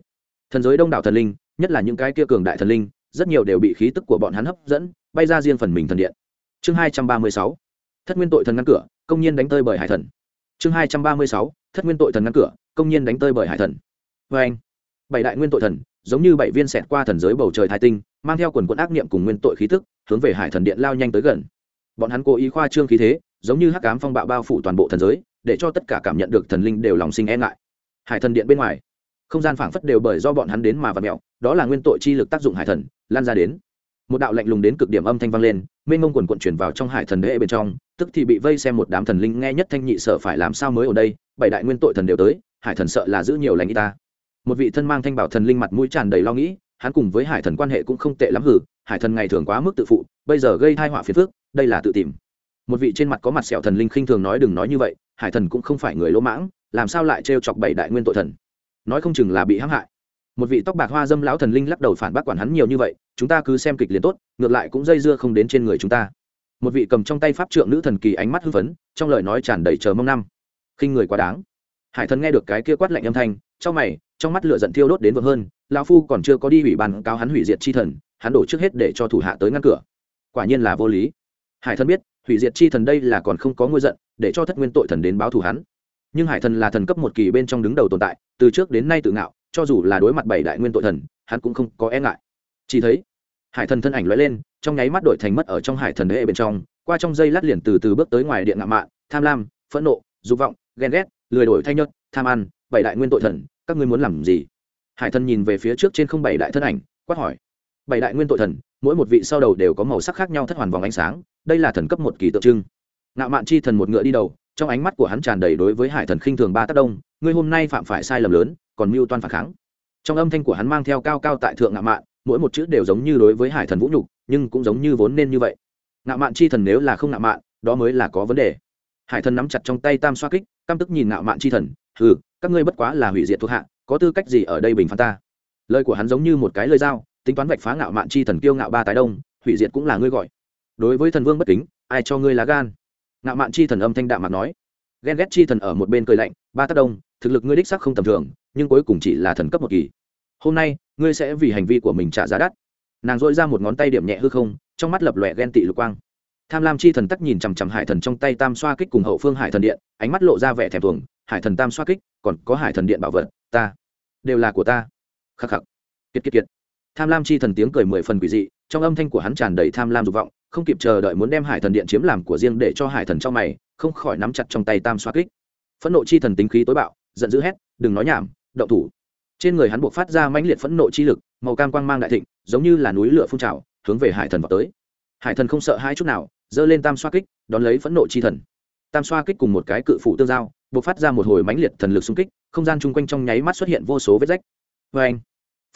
Thần giới đông đảo thần linh, nhất là những cái kia cường đại thần linh, rất nhiều đều bị khí tức của bọn hắn hấp dẫn, bay ra riêng phần mình thần điện. Chương hai trăm ba mươi sáu, thất nguyên tội thần ngăn cửa, công nhiên đánh tơi bởi hải thần. Chương hai trăm ba mươi sáu, thất nguyên tội thần ngăn cửa, công nhiên đánh tơi bởi hải thần. Vê anh, bảy đại nguyên tội thần, giống như bảy viên xẹt qua thần giới bầu trời thái tinh, mang theo quần quận ác niệm cùng nguyên tội khí tức, hướng về hải thần điện lao nhanh tới gần. Bọn hắn cố ý khoa trương khí thế giống như hắc cám phong bạo bao phủ toàn bộ thần giới, để cho tất cả cảm nhận được thần linh đều lòng sinh e ngại. Hải thần điện bên ngoài, không gian phảng phất đều bởi do bọn hắn đến mà vật mẹo đó là nguyên tội chi lực tác dụng hải thần, lan ra đến. Một đạo lạnh lùng đến cực điểm âm thanh vang lên, mênh mông quần quận chuyển vào trong hải thần đệ bên trong, tức thì bị vây xem một đám thần linh nghe nhất thanh nhị sợ phải làm sao mới ở đây, bảy đại nguyên tội thần đều tới, hải thần sợ là giữ nhiều lành y ta. Một vị thân mang thanh bảo thần linh mặt mũi tràn đầy lo nghĩ, hắn cùng với hải thần quan hệ cũng không tệ lắm hử hải thần ngày thường quá mức tự phụ, bây giờ gây thai họa phiền phước đây là tự tìm một vị trên mặt có mặt sẹo thần linh khinh thường nói đừng nói như vậy, hải thần cũng không phải người lỗ mãng, làm sao lại trêu chọc bảy đại nguyên tội thần? Nói không chừng là bị hãm hại. Một vị tóc bạc hoa dâm lão thần linh lắc đầu phản bác quản hắn nhiều như vậy, chúng ta cứ xem kịch liền tốt, ngược lại cũng dây dưa không đến trên người chúng ta. Một vị cầm trong tay pháp trượng nữ thần kỳ ánh mắt hưng phấn, trong lời nói tràn đầy chờ mong năm. Khinh người quá đáng. Hải thần nghe được cái kia quát lạnh âm thanh, trong mày, trong mắt lửa giận thiêu đốt đến vượng hơn, lão phu còn chưa có đi ủy bàn cáo hắn hủy diệt chi thần, hắn đổ trước hết để cho thủ hạ tới ngăn cửa. Quả nhiên là vô lý. Hải thần biết hủy diệt chi thần đây là còn không có ngôi giận, để cho thất nguyên tội thần đến báo thù hắn. Nhưng hải thần là thần cấp một kỳ bên trong đứng đầu tồn tại, từ trước đến nay tự ngạo, cho dù là đối mặt bảy đại nguyên tội thần, hắn cũng không có e ngại. Chỉ thấy, hải thần thân ảnh lóe lên, trong nháy mắt đổi thành mất ở trong hải thần hệ bên trong, qua trong dây lát liền từ từ bước tới ngoài điện ngạo mạn, tham lam, phẫn nộ, dục vọng, ghen ghét, lười đổi thay nhớt tham ăn, bảy đại nguyên tội thần, các ngươi muốn làm gì? Hải thần nhìn về phía trước trên không bảy đại thân ảnh, quát hỏi, bảy đại nguyên tội thần mỗi một vị sau đầu đều có màu sắc khác nhau thất hoàn vòng ánh sáng, đây là thần cấp một kỳ tượng trưng. Ngạo mạn chi thần một ngựa đi đầu, trong ánh mắt của hắn tràn đầy đối với hải thần khinh thường ba tác đông, ngươi hôm nay phạm phải sai lầm lớn, còn mưu toan phản kháng. Trong âm thanh của hắn mang theo cao cao tại thượng ngạo mạn, mỗi một chữ đều giống như đối với hải thần vũ nhục, nhưng cũng giống như vốn nên như vậy. Ngạo mạn chi thần nếu là không ngạo mạn, đó mới là có vấn đề. Hải thần nắm chặt trong tay tam xoa kích, căm tức nhìn ngạo mạn chi thần ừ các ngươi bất quá là hủy diệt thuộc hạ, có tư cách gì ở đây bình phán ta? Lời của hắn giống như một cái lời dao tính toán vạch phá ngạo mạn chi thần kiêu ngạo ba tái đông, hủy diệt cũng là ngươi gọi. Đối với thần vương bất kính, ai cho ngươi lá gan? Ngạo mạn chi thần âm thanh đạm mặt nói. Ghen ghét chi thần ở một bên cười lạnh, ba tác đông, thực lực ngươi đích sắc không tầm thường, nhưng cuối cùng chỉ là thần cấp một kỳ. Hôm nay, ngươi sẽ vì hành vi của mình trả giá đắt. Nàng dội ra một ngón tay điểm nhẹ hư không, trong mắt lập lòe ghen tị lục quang. Tham lam chi thần tắc nhìn chằm chằm hải thần trong tay tam xoa kích cùng hậu phương hải thần điện, ánh mắt lộ ra vẻ thèm thuồng. Hải thần tam xoa kích, còn có hải thần điện bảo vật, ta, đều là của ta. Khắc khắc. Kiệt kiệt kiệt tham lam chi thần tiếng cười mười phần quỷ dị, trong âm thanh của hắn tràn đầy tham lam dục vọng, không kịp chờ đợi muốn đem hải thần điện chiếm làm của riêng để cho hải thần trong mày, không khỏi nắm chặt trong tay tam xoa kích. Phẫn nộ chi thần tính khí tối bạo, giận dữ hét, đừng nói nhảm, động thủ. Trên người hắn buộc phát ra mãnh liệt phẫn nộ chi lực, màu cam quang mang đại thịnh, giống như là núi lửa phun trào, hướng về hải thần vào tới. Hải thần không sợ hai chút nào, giơ lên tam xoa kích, đón lấy phẫn nộ chi thần. Tam xoa kích cùng một cái cự phủ tương giao, buộc phát ra một hồi mãnh liệt thần lực xung kích, không gian chung quanh trong nháy mắt xuất hiện vô số vết rách. Vê anh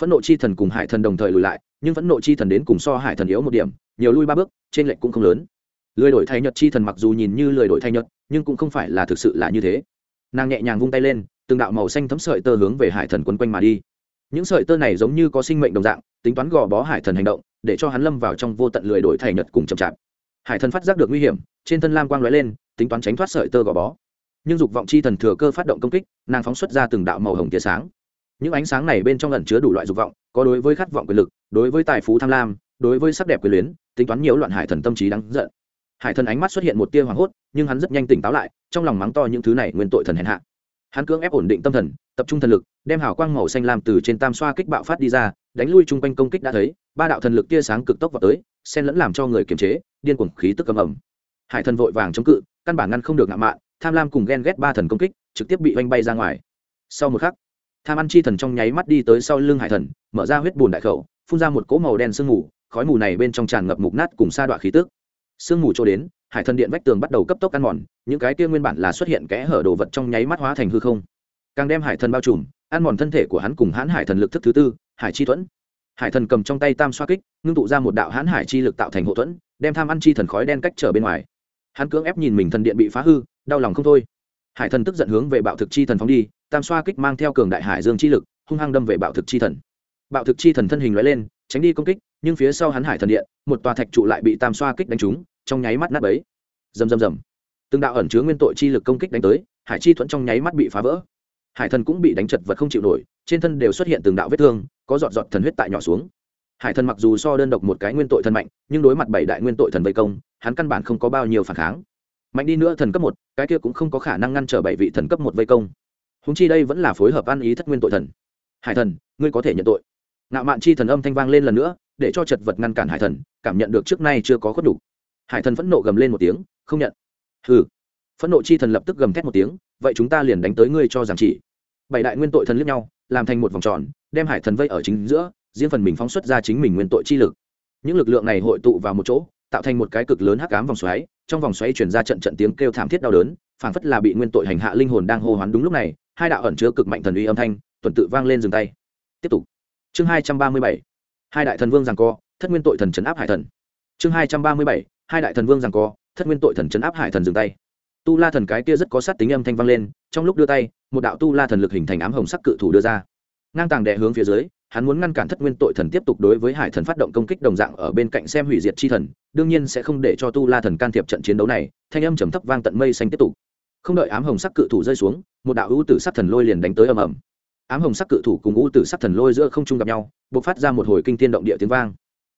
phẫn nộ chi thần cùng hải thần đồng thời lùi lại, nhưng phẫn nộ chi thần đến cùng so hải thần yếu một điểm, nhiều lui ba bước, trên lệnh cũng không lớn. Lười đổi thay nhật chi thần mặc dù nhìn như lười đổi thay nhật, nhưng cũng không phải là thực sự là như thế. Nàng nhẹ nhàng vung tay lên, từng đạo màu xanh thấm sợi tơ hướng về hải thần quấn quanh mà đi. Những sợi tơ này giống như có sinh mệnh đồng dạng, tính toán gò bó hải thần hành động, để cho hắn lâm vào trong vô tận lười đổi thay nhật cùng chậm chạp. Hải thần phát giác được nguy hiểm, trên thân lam quang lóe lên, tính toán tránh thoát sợi tơ gò bó. Nhưng dục vọng chi thần thừa cơ phát động công kích, nàng phóng xuất ra từng đạo màu hồng tia sáng những ánh sáng này bên trong ẩn chứa đủ loại dục vọng, có đối với khát vọng quyền lực, đối với tài phú tham lam, đối với sắc đẹp quyền luyến, tính toán nhiều loạn hải thần tâm trí đáng giận. Hải thần ánh mắt xuất hiện một tia hoảng hốt, nhưng hắn rất nhanh tỉnh táo lại, trong lòng mắng to những thứ này nguyên tội thần hèn hạ. Hắn cưỡng ép ổn định tâm thần, tập trung thần lực, đem hào quang màu xanh lam từ trên tam xoa kích bạo phát đi ra, đánh lui chung quanh công kích đã thấy, ba đạo thần lực tia sáng cực tốc vào tới, xen lẫn làm cho người kiềm chế, điên cuồng khí tức cầm ẩm hải thần vội vàng chống cự, căn bản ngăn không được ngạo mạn, tham lam cùng ghen ghét ba thần công kích, trực tiếp bị oanh bay ra ngoài. Sau một khắc tham ăn chi thần trong nháy mắt đi tới sau lưng hải thần, mở ra huyết bùn đại khẩu, phun ra một cỗ màu đen sương mù, khói mù này bên trong tràn ngập mục nát cùng sa đoạn khí tức. Sương mù trôi đến, hải thần điện vách tường bắt đầu cấp tốc ăn mòn, những cái kia nguyên bản là xuất hiện kẽ hở đồ vật trong nháy mắt hóa thành hư không. Càng đem hải thần bao trùm, ăn mòn thân thể của hắn cùng hãn hải thần lực thức thứ tư, hải chi thuẫn. Hải thần cầm trong tay tam xoa kích, ngưng tụ ra một đạo hãn hải chi lực tạo thành hộ thuẫn, đem tham ăn chi thần khói đen cách trở bên ngoài. Hắn cưỡng ép nhìn mình thần điện bị phá hư, đau lòng không thôi. Hải thần tức giận hướng về bạo thực chi thần phóng đi tam xoa kích mang theo cường đại hải dương chi lực, hung hăng đâm về bạo thực chi thần. Bạo thực chi thần thân hình loại lên, tránh đi công kích, nhưng phía sau hắn hải thần điện, một tòa thạch trụ lại bị tam xoa kích đánh trúng, trong nháy mắt nát bấy. Rầm rầm rầm. Từng đạo ẩn chứa nguyên tội chi lực công kích đánh tới, hải chi thuẫn trong nháy mắt bị phá vỡ. Hải thần cũng bị đánh chật vật không chịu nổi, trên thân đều xuất hiện từng đạo vết thương, có giọt giọt thần huyết tại nhỏ xuống. Hải thần mặc dù so đơn độc một cái nguyên tội thần mạnh, nhưng đối mặt bảy đại nguyên tội thần vây công, hắn căn bản không có bao nhiêu phản kháng. Mạnh đi nữa thần cấp một, cái kia cũng không có khả năng ngăn trở bảy vị thần cấp một vây công húng chi đây vẫn là phối hợp ăn ý thất nguyên tội thần. Hải thần, ngươi có thể nhận tội. Ngạo mạn chi thần âm thanh vang lên lần nữa, để cho chật vật ngăn cản hải thần, cảm nhận được trước nay chưa có khuất đủ. hải thần phẫn nộ gầm lên một tiếng, không nhận. Hừ. Phẫn nộ chi thần lập tức gầm thét một tiếng, vậy chúng ta liền đánh tới ngươi cho giảm chỉ. Bảy đại nguyên tội thần liếc nhau, làm thành một vòng tròn, đem hải thần vây ở chính giữa, riêng phần mình phóng xuất ra chính mình nguyên tội chi lực. Những lực lượng này hội tụ vào một chỗ, tạo thành một cái cực lớn hắc ám vòng xoáy, trong vòng xoáy chuyển ra trận trận tiếng kêu thảm thiết đau đớn, phảng phất là bị nguyên tội hành hạ linh hồn đang hô hoán đúng lúc này hai đạo ẩn chứa cực mạnh thần uy âm thanh, tuần tự vang lên dừng tay. Tiếp tục. Chương hai trăm ba mươi bảy, hai đại thần vương giằng co, thất nguyên tội thần chấn áp hải thần. Chương hai trăm ba mươi bảy, hai đại thần vương giằng co, thất nguyên tội thần chấn áp hải thần dừng tay. Tu la thần cái kia rất có sát tính âm thanh vang lên, trong lúc đưa tay, một đạo tu la thần lực hình thành ám hồng sắc cự thủ đưa ra. Ngang tàng đệ hướng phía dưới, hắn muốn ngăn cản thất nguyên tội thần tiếp tục đối với hải thần phát động công kích đồng dạng ở bên cạnh xem hủy diệt chi thần, đương nhiên sẽ không để cho tu la thần can thiệp trận chiến đấu này, thanh âm trầm thấp vang tận mây xanh tiếp tục không đợi ám hồng sắc cự thủ rơi xuống, một đạo ưu tử sắc thần lôi liền đánh tới ầm ầm. Ám hồng sắc cự thủ cùng ưu tử sắc thần lôi giữa không trung gặp nhau b ộ c phát ra một hồi kinh tiên động địa tiếng vang.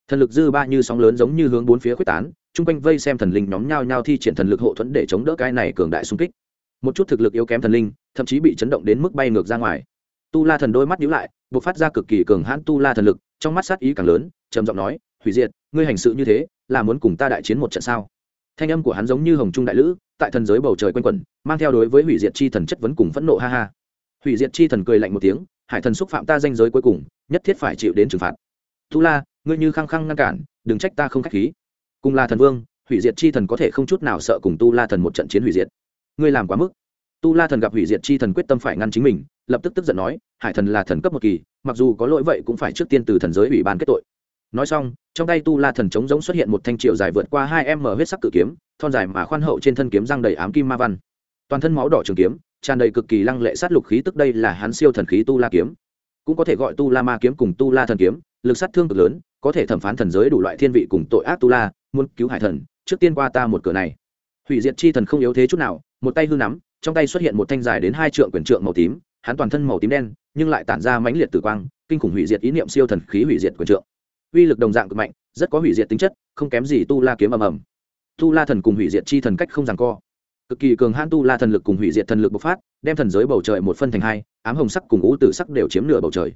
Thần lực dư ba như sóng lớn giống như hướng bốn phía quyết tán, chung quanh vây xem thần linh nhóm nhao nhao thi triển thần lực hộ thuẫn để chống đỡ cái này cường đại xung kích. Một chút thực lực yếu kém thần linh, thậm chí bị chấn động đến mức bay ngược ra ngoài. Tu la thần đôi mắt nhíu lại b ộ c phát ra cực kỳ cường hãn tu la thần lực, trong mắt sát ý càng lớn, trầm giọng nói, hủy diệt, ngươi hành sự như thế, là muốn cùng ta đại chiến một trận sao? Thanh âm của hắn giống như hồng trung đại lữ tại thần giới bầu trời quanh quẩn, mang theo đối với hủy diệt chi thần chất vấn cùng phẫn nộ, ha ha. Hủy diệt chi thần cười lạnh một tiếng, hải thần xúc phạm ta danh giới cuối cùng, nhất thiết phải chịu đến trừng phạt. Tu la, ngươi như khăng khăng ngăn cản, đừng trách ta không k h á c h khí. Cùng là thần vương, hủy diệt chi thần có thể không chút nào sợ cùng tu la thần một trận chiến hủy diệt. Ngươi làm quá mức. Tu la thần gặp hủy diệt chi thần quyết tâm phải ngăn chính mình, lập tức tức giận nói, hải thần là thần cấp một kỳ, mặc dù có lỗi vậy cũng phải trước tiên từ thần giới ủy ban kết tội nói xong, trong tay tu la thần trống giống xuất hiện một thanh triệu dài vượt qua hai m huyết sắc cự kiếm, thon dài mà khoan hậu trên thân kiếm răng đầy ám kim ma văn. Toàn thân máu đỏ trường kiếm, tràn đầy cực kỳ lăng lệ sát lục khí tức đây là hắn siêu thần khí tu la kiếm. Cũng có thể gọi tu la ma kiếm cùng tu la thần kiếm, lực sát thương cực lớn, có thể thẩm phán thần giới đủ loại thiên vị cùng tội ác tu la, muốn cứu hải thần, trước tiên qua ta một cửa này. Hủy diệt chi thần không yếu thế chút nào, một tay hư nắm, trong tay xuất hiện một thanh dài đến hai trượng quyền trượng màu tím, hắn toàn thân màu tím đen, nhưng lại tản ra mãnh liệt tử quang, kinh khủng hủy diệt ý niệm siêu thần khí hủy diệt quyền trượng uy lực đồng dạng cực mạnh, rất có hủy diệt tính chất, không kém gì tu la kiếm ầm ầm. Tu la thần cùng hủy diệt chi thần cách không ràng co. Cực kỳ cường hãn tu la thần lực cùng hủy diệt thần lực bộc phát, đem thần giới bầu trời một phân thành hai, ám hồng sắc cùng ngũ tử sắc đều chiếm nửa bầu trời.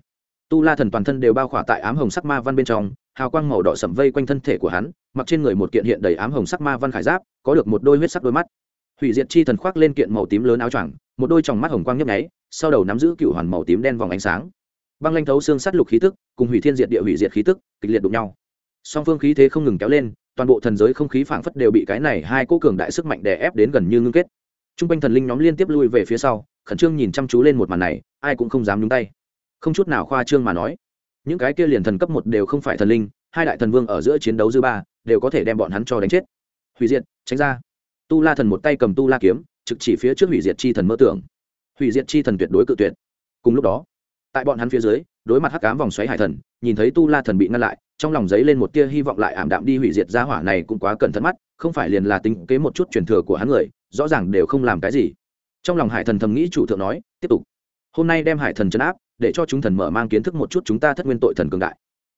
Tu la thần toàn thân đều bao khỏa tại ám hồng sắc ma văn bên trong, hào quang màu đỏ sậm vây quanh thân thể của hắn, mặc trên người một kiện hiện đầy ám hồng sắc ma văn khải giáp, có được một đôi huyết sắc đôi mắt. Hủy diệt chi thần khoác lên kiện màu tím lớn áo choàng, một đôi tròng mắt hồng quang nhấp nháy, sau đầu nắm giữ cựu hoàn màu tím đen vòng ánh sáng băng lanh thấu xương sắt lục khí tức, cùng hủy thiên diệt địa hủy diệt khí tức, kịch liệt đụng nhau. Song phương khí thế không ngừng kéo lên, toàn bộ thần giới không khí phảng phất đều bị cái này hai cỗ cường đại sức mạnh đè ép đến gần như ngưng kết. T r u n g quanh thần linh nhóm liên tiếp lui về phía sau, khẩn trương nhìn chăm chú lên một màn này, ai cũng không dám nhúng tay. Không chút nào khoa trương mà nói, những cái kia liền thần cấp một đều không phải thần linh, hai đại thần vương ở giữa chiến đấu dư ba, đều có thể đem bọn hắn cho đánh chết. Hủy diệt, tránh ra. Tu la thần một tay cầm tu la kiếm, trực chỉ phía trước hủy diệt chi thần mơ tưởng. Hủy diệt chi thần tuyệt đối cự tuyệt. Cùng lúc đó tại bọn hắn phía dưới, đối mặt hắc cám vòng xoáy hải thần, nhìn thấy tu la thần bị ngăn lại, trong lòng giấy lên một tia hy vọng lại ảm đạm đi hủy diệt gia hỏa này cũng quá cẩn thận mắt, không phải liền là tính kế một chút truyền thừa của hắn người, rõ ràng đều không làm cái gì. Trong lòng hải thần thầm nghĩ chủ thượng nói, tiếp tục. Hôm nay đem hải thần chấn áp, để cho chúng thần mở mang kiến thức một chút chúng ta thất nguyên tội thần cường đại.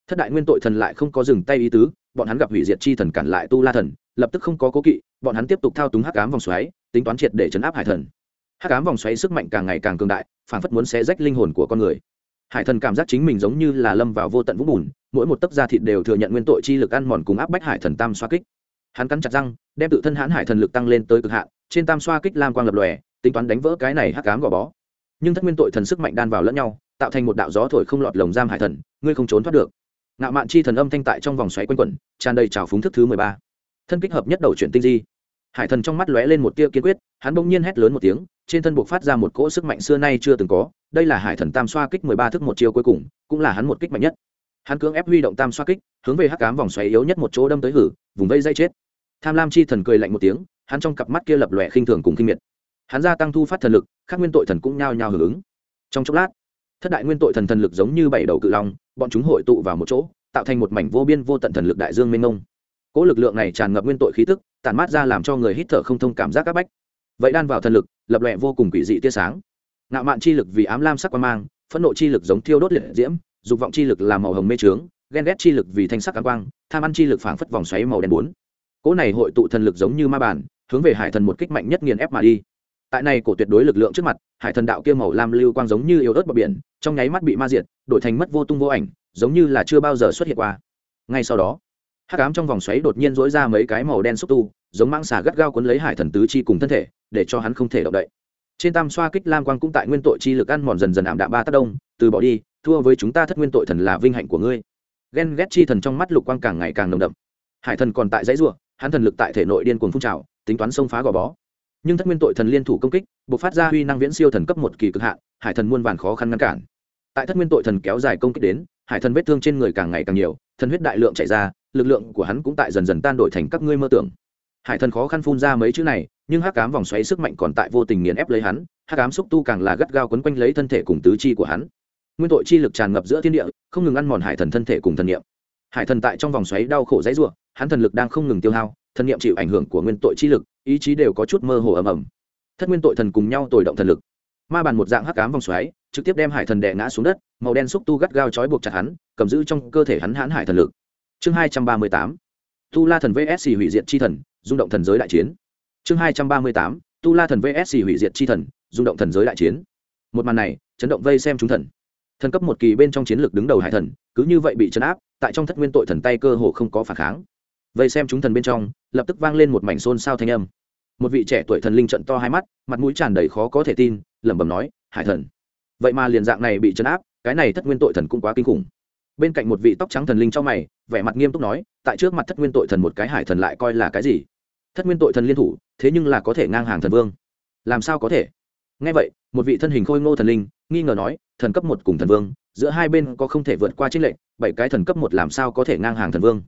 Thất đại nguyên tội thần lại không có dừng tay ý tứ, bọn hắn gặp hủy diệt chi thần cản lại tu la thần, lập tức không có cố kỵ, bọn hắn tiếp tục thao túng hắc ám vòng xoáy, tính toán triệt để chấn áp hải thần hắc ám vòng xoáy sức mạnh càng ngày càng cường đại phản phất muốn xé rách linh hồn của con người. Hải thần cảm giác chính mình giống như là lâm vào vô tận vũng bùn, mỗi một tấc da thịt đều thừa nhận nguyên tội chi lực ăn mòn cùng áp bách hải thần tam xoa kích. Hắn cắn chặt răng, đem tự thân hãn hải thần lực tăng lên tới cực hạn, trên tam xoa kích lam quang lập lòe, tính toán đánh vỡ cái này hắc cám gò bó. Nhưng thất nguyên tội thần sức mạnh đan vào lẫn nhau, tạo thành một đạo gió thổi không lọt lồng giam hải thần, ngươi không trốn thoát được. Ngạo mạn chi thần âm thanh tại trong vòng xoáy quanh quẩn, tràn đầy trào phúng thức thứ mười ba. Thân kích hợp nhất đầu chuyển tinh di hải thần trong mắt lóe lên một tia kiên quyết, hắn bỗng nhiên hét lớn một tiếng, trên thân buộc phát ra một cỗ sức mạnh xưa nay chưa từng có, đây là hải thần tam xoa kích mười ba thức một chiêu cuối cùng, cũng là hắn một kích mạnh nhất. Hắn cưỡng ép huy động tam xoa kích, hướng về hắc cám vòng xoáy yếu nhất một chỗ đâm tới hử, vùng vây dây chết. Tham lam chi thần cười lạnh một tiếng, hắn trong cặp mắt kia lập lòe khinh thường cùng khinh miệt. Hắn gia tăng thu phát thần lực các nguyên tội thần cũng nhao nhao hưởng ứng. Trong chốc lát, thất đại nguyên tội thần thần lực giống như bảy đầu cự long, bọn chúng hội tụ vào một chỗ, tạo thành một mảnh vô biên vô tận thần lực đại dương mênh mông cỗ lực lượng này tràn ngập nguyên tội khí tức tàn mát ra làm cho người hít thở không thông cảm giác áp bách. Vậy đan vào thần lực, lập lệ vô cùng quỷ dị tia sáng. Ngạo mạn chi lực vì ám lam sắc quan mang, phẫn nộ chi lực giống thiêu đốt liệt diễm, dục vọng chi lực là màu hồng mê trướng, ghen ghét chi lực vì thanh sắc cám quang, tham ăn chi lực phảng phất vòng xoáy màu đen bốn. Cỗ này hội tụ thần lực giống như ma bản hướng về hải thần một kích mạnh nhất nghiền ép mà đi. Tại này cổ tuyệt đối lực lượng trước mặt, hải thần đạo kia màu lam lưu quang giống như yếu ớt bờ biển, trong nháy mắt bị ma diệt, đổi thành mất vô tung vô ảnh, giống như là chưa bao giờ xuất hiện qua. Ngay sau đó hắc ám trong vòng xoáy đột nhiên dỗi ra mấy cái màu đen xúc tu, giống mang xà gắt gao cuốn lấy hải thần tứ chi cùng thân thể, để cho hắn không thể động đậy. Trên tam xoa kích lam quang cũng tại nguyên tội chi lực ăn mòn dần dần ảm đạm ba tác đông, từ bỏ đi, thua với chúng ta thất nguyên tội thần là vinh hạnh của ngươi. Ghen ghét chi thần trong mắt lục quang càng ngày càng nồng đậm. Hải thần còn tại dãy ruộng hắn thần lực tại thể nội điên cuồng phun trào, tính toán xông phá gò bó. Nhưng thất nguyên tội thần liên thủ công kích buộc phát ra huy năng viễn siêu thần cấp một kỳ cực hạn, hải thần muôn vàn khó khăn ngăn cản. Tại thất nguyên tội thần kéo dài công kích đến, hải thần vết thương trên người càng ngày càng nhiều, thần huyết đại lượng chảy ra lực lượng của hắn cũng tại dần dần tan đổi thành các ngươi mơ tưởng. Hải thần khó khăn phun ra mấy chữ này, nhưng hắc cám vòng xoáy sức mạnh còn tại vô tình nghiền ép lấy hắn, hắc cám xúc tu càng là gắt gao quấn quanh lấy thân thể cùng tứ chi của hắn. Nguyên tội chi lực tràn ngập giữa thiên địa, không ngừng ăn mòn hải thần thân thể cùng thần niệm. Hải thần tại trong vòng xoáy đau khổ dãy ruộng hắn thần lực đang không ngừng tiêu hao, thần niệm chịu ảnh hưởng của nguyên tội chi lực, ý chí đều có chút mơ hồ ầm ầm. Thất nguyên tội thần cùng nhau tồi động thần lực. Ma bàn một dạng hắc cám vòng xoáy, trực tiếp đem hải thần đè ngã xuống đất, màu đen xúc tu gắt gao trói buộc chặt hắn, cầm giữ trong cơ thể hắn hãn hải thần lực chương hai trăm ba mươi tám, tu la thần vsc hủy diệt chi thần, rung động thần giới đại chiến. Chương hai trăm ba mươi tám, tu la thần vsc hủy diệt chi thần, rung động thần giới đại chiến. Một màn này, chấn động vây xem chúng thần. Thần cấp một kỳ bên trong chiến lược đứng đầu hải thần, cứ như vậy bị chấn áp, tại trong thất nguyên tội thần tay cơ hồ không có phản kháng. Vây xem chúng thần bên trong, lập tức vang lên một mảnh xôn xao thanh âm. Một vị trẻ tuổi thần linh trận to hai mắt, mặt mũi tràn đầy khó có thể tin, lẩm bẩm nói, hải thần. Vậy mà liền dạng này bị chấn áp, cái này thất nguyên tội thần cũng quá kinh khủng bên cạnh một vị tóc trắng thần linh trong mày, vẻ mặt nghiêm túc nói, tại trước mặt thất nguyên tội thần một cái hải thần lại coi là cái gì? Thất nguyên tội thần liên thủ, thế nhưng là có thể ngang hàng thần vương. Làm sao có thể? Ngay vậy, một vị thân hình khôi ngô thần linh, nghi ngờ nói, thần cấp một cùng thần vương, giữa hai bên có không thể vượt qua trích lệnh bảy cái thần cấp một làm sao có thể ngang hàng thần vương?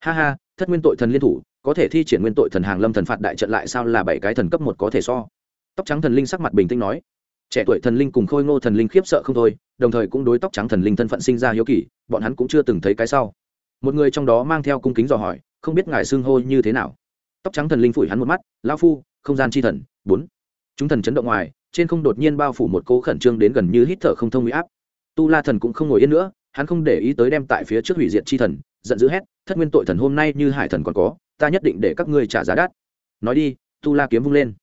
Ha ha, thất nguyên tội thần liên thủ, có thể thi triển nguyên tội thần hàng lâm thần phạt đại trận lại sao là bảy cái thần cấp một có thể so? Tóc trắng thần linh sắc mặt bình tĩnh nói trẻ tuổi thần linh cùng khôi ngô thần linh khiếp sợ không thôi, đồng thời cũng đối tóc trắng thần linh thân phận sinh ra hiếu kỳ, bọn hắn cũng chưa từng thấy cái sau. Một người trong đó mang theo cung kính dò hỏi, không biết ngài xưng hô như thế nào? Tóc trắng thần linh phủi hắn một mắt lao phu, không gian chi thần, bốn. Chúng thần chấn động ngoài, trên không đột nhiên bao phủ một cỗ khẩn trương đến gần như hít thở không thông huy áp. Tu la thần cũng không ngồi yên nữa, hắn không để ý tới đem tại phía trước hủy diệt chi thần, giận dữ hét, thất nguyên tội thần hôm nay như hải thần còn có, ta nhất định để các ngươi trả giá đắt. Nói đi, tu la kiếm vung lên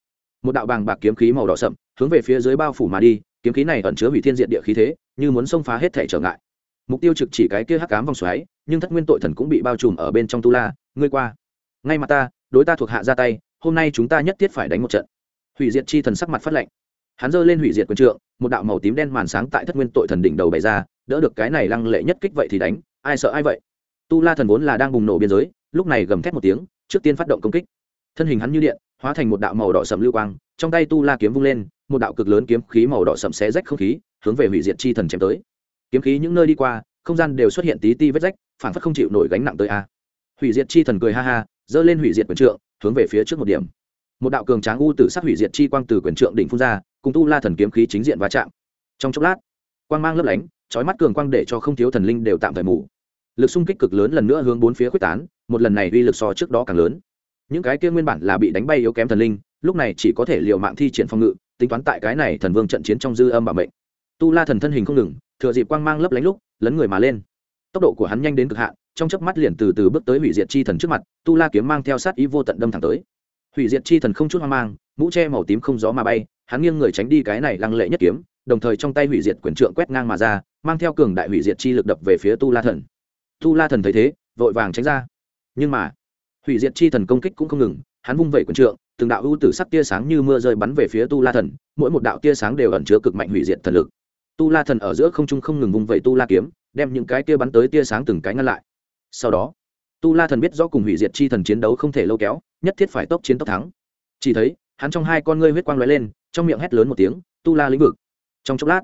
một đạo bàng bạc kiếm khí màu đỏ sậm, hướng về phía dưới bao phủ mà đi, kiếm khí này ẩn chứa hủy thiên diện địa khí thế, như muốn xông phá hết thể trở ngại. Mục tiêu trực chỉ cái kia hắc cám vòng xoáy, nhưng thất nguyên tội thần cũng bị bao trùm ở bên trong tu la, ngươi qua. Ngay mặt ta, đối ta thuộc hạ ra tay, hôm nay chúng ta nhất thiết phải đánh một trận. Hủy diệt chi thần sắc mặt phát lệnh hắn giơ lên hủy diệt quân trượng, một đạo màu tím đen màn sáng tại thất nguyên tội thần đỉnh đầu bày ra, đỡ được cái này lăng lệ nhất kích vậy thì đánh, ai sợ ai vậy? Tu la thần vốn là đang bùng nổ biên giới, lúc này gầm thét một tiếng, trước tiên phát động công kích. Thân hình hắn như điện hóa thành một đạo màu đỏ sầm lưu quang, trong tay tu la kiếm vung lên, một đạo cực lớn kiếm khí màu đỏ sầm xé rách không khí, hướng về hủy diệt chi thần chém tới. Kiếm khí những nơi đi qua, không gian đều xuất hiện tí ti vết rách phản phất không chịu nổi gánh nặng tới a. Hủy diệt chi thần cười ha ha, giơ lên hủy diệt quyền trượng, hướng về phía trước một điểm. Một đạo cường tráng u tử sắc hủy diệt chi quang từ quyền trượng đỉnh phun ra, cùng tu la thần kiếm khí chính diện va chạm. Trong chốc lát, quang mang lấp lánh, chói mắt cường quang để cho không thiếu thần linh đều tạm thời mù. Lực xung kích cực lớn lần nữa hướng bốn phía quyết tán, một lần này uy lực so trước đó càng lớn những cái kia nguyên bản là bị đánh bay yếu kém thần linh, lúc này chỉ có thể liều mạng thi triển phòng ngự, tính toán tại cái này thần vương trận chiến trong dư âm bảo mệnh. Tu la thần thân hình không ngừng, thừa dịp quang mang lấp lánh lúc, lấn người mà lên. Tốc độ của hắn nhanh đến cực hạn, trong chớp mắt liền từ từ bước tới hủy diệt chi thần trước mặt, tu la kiếm mang theo sát ý vô tận đâm thẳng tới. Hủy diệt chi thần không chút hoang mang, mũ che màu tím không gió mà bay, hắn nghiêng người tránh đi cái này lăng lệ nhất kiếm, đồng thời trong tay hủy diệt quyền trượng quét ngang mà ra, mang theo cường đại hủy diệt chi lực đập về phía tu la thần. Tu la thần thấy thế, vội vàng tránh ra. Nhưng mà hủy diệt chi thần công kích cũng không ngừng, hắn vung vẩy quần trượng, từng đạo ưu tử sắc tia sáng như mưa rơi bắn về phía tu la thần, mỗi một đạo tia sáng đều ẩn chứa cực mạnh hủy diệt thần lực. Tu la thần ở giữa không trung không ngừng vung vẩy tu la kiếm, đem những cái tia bắn tới tia sáng từng cái ngăn lại. Sau đó, tu la thần biết rõ cùng hủy diệt chi thần chiến đấu không thể lâu kéo, nhất thiết phải tốc chiến tốc thắng. Chỉ thấy, hắn trong hai con ngươi huyết quang lóe lên, trong miệng hét lớn một tiếng, tu la lĩnh vực! Trong chốc lát,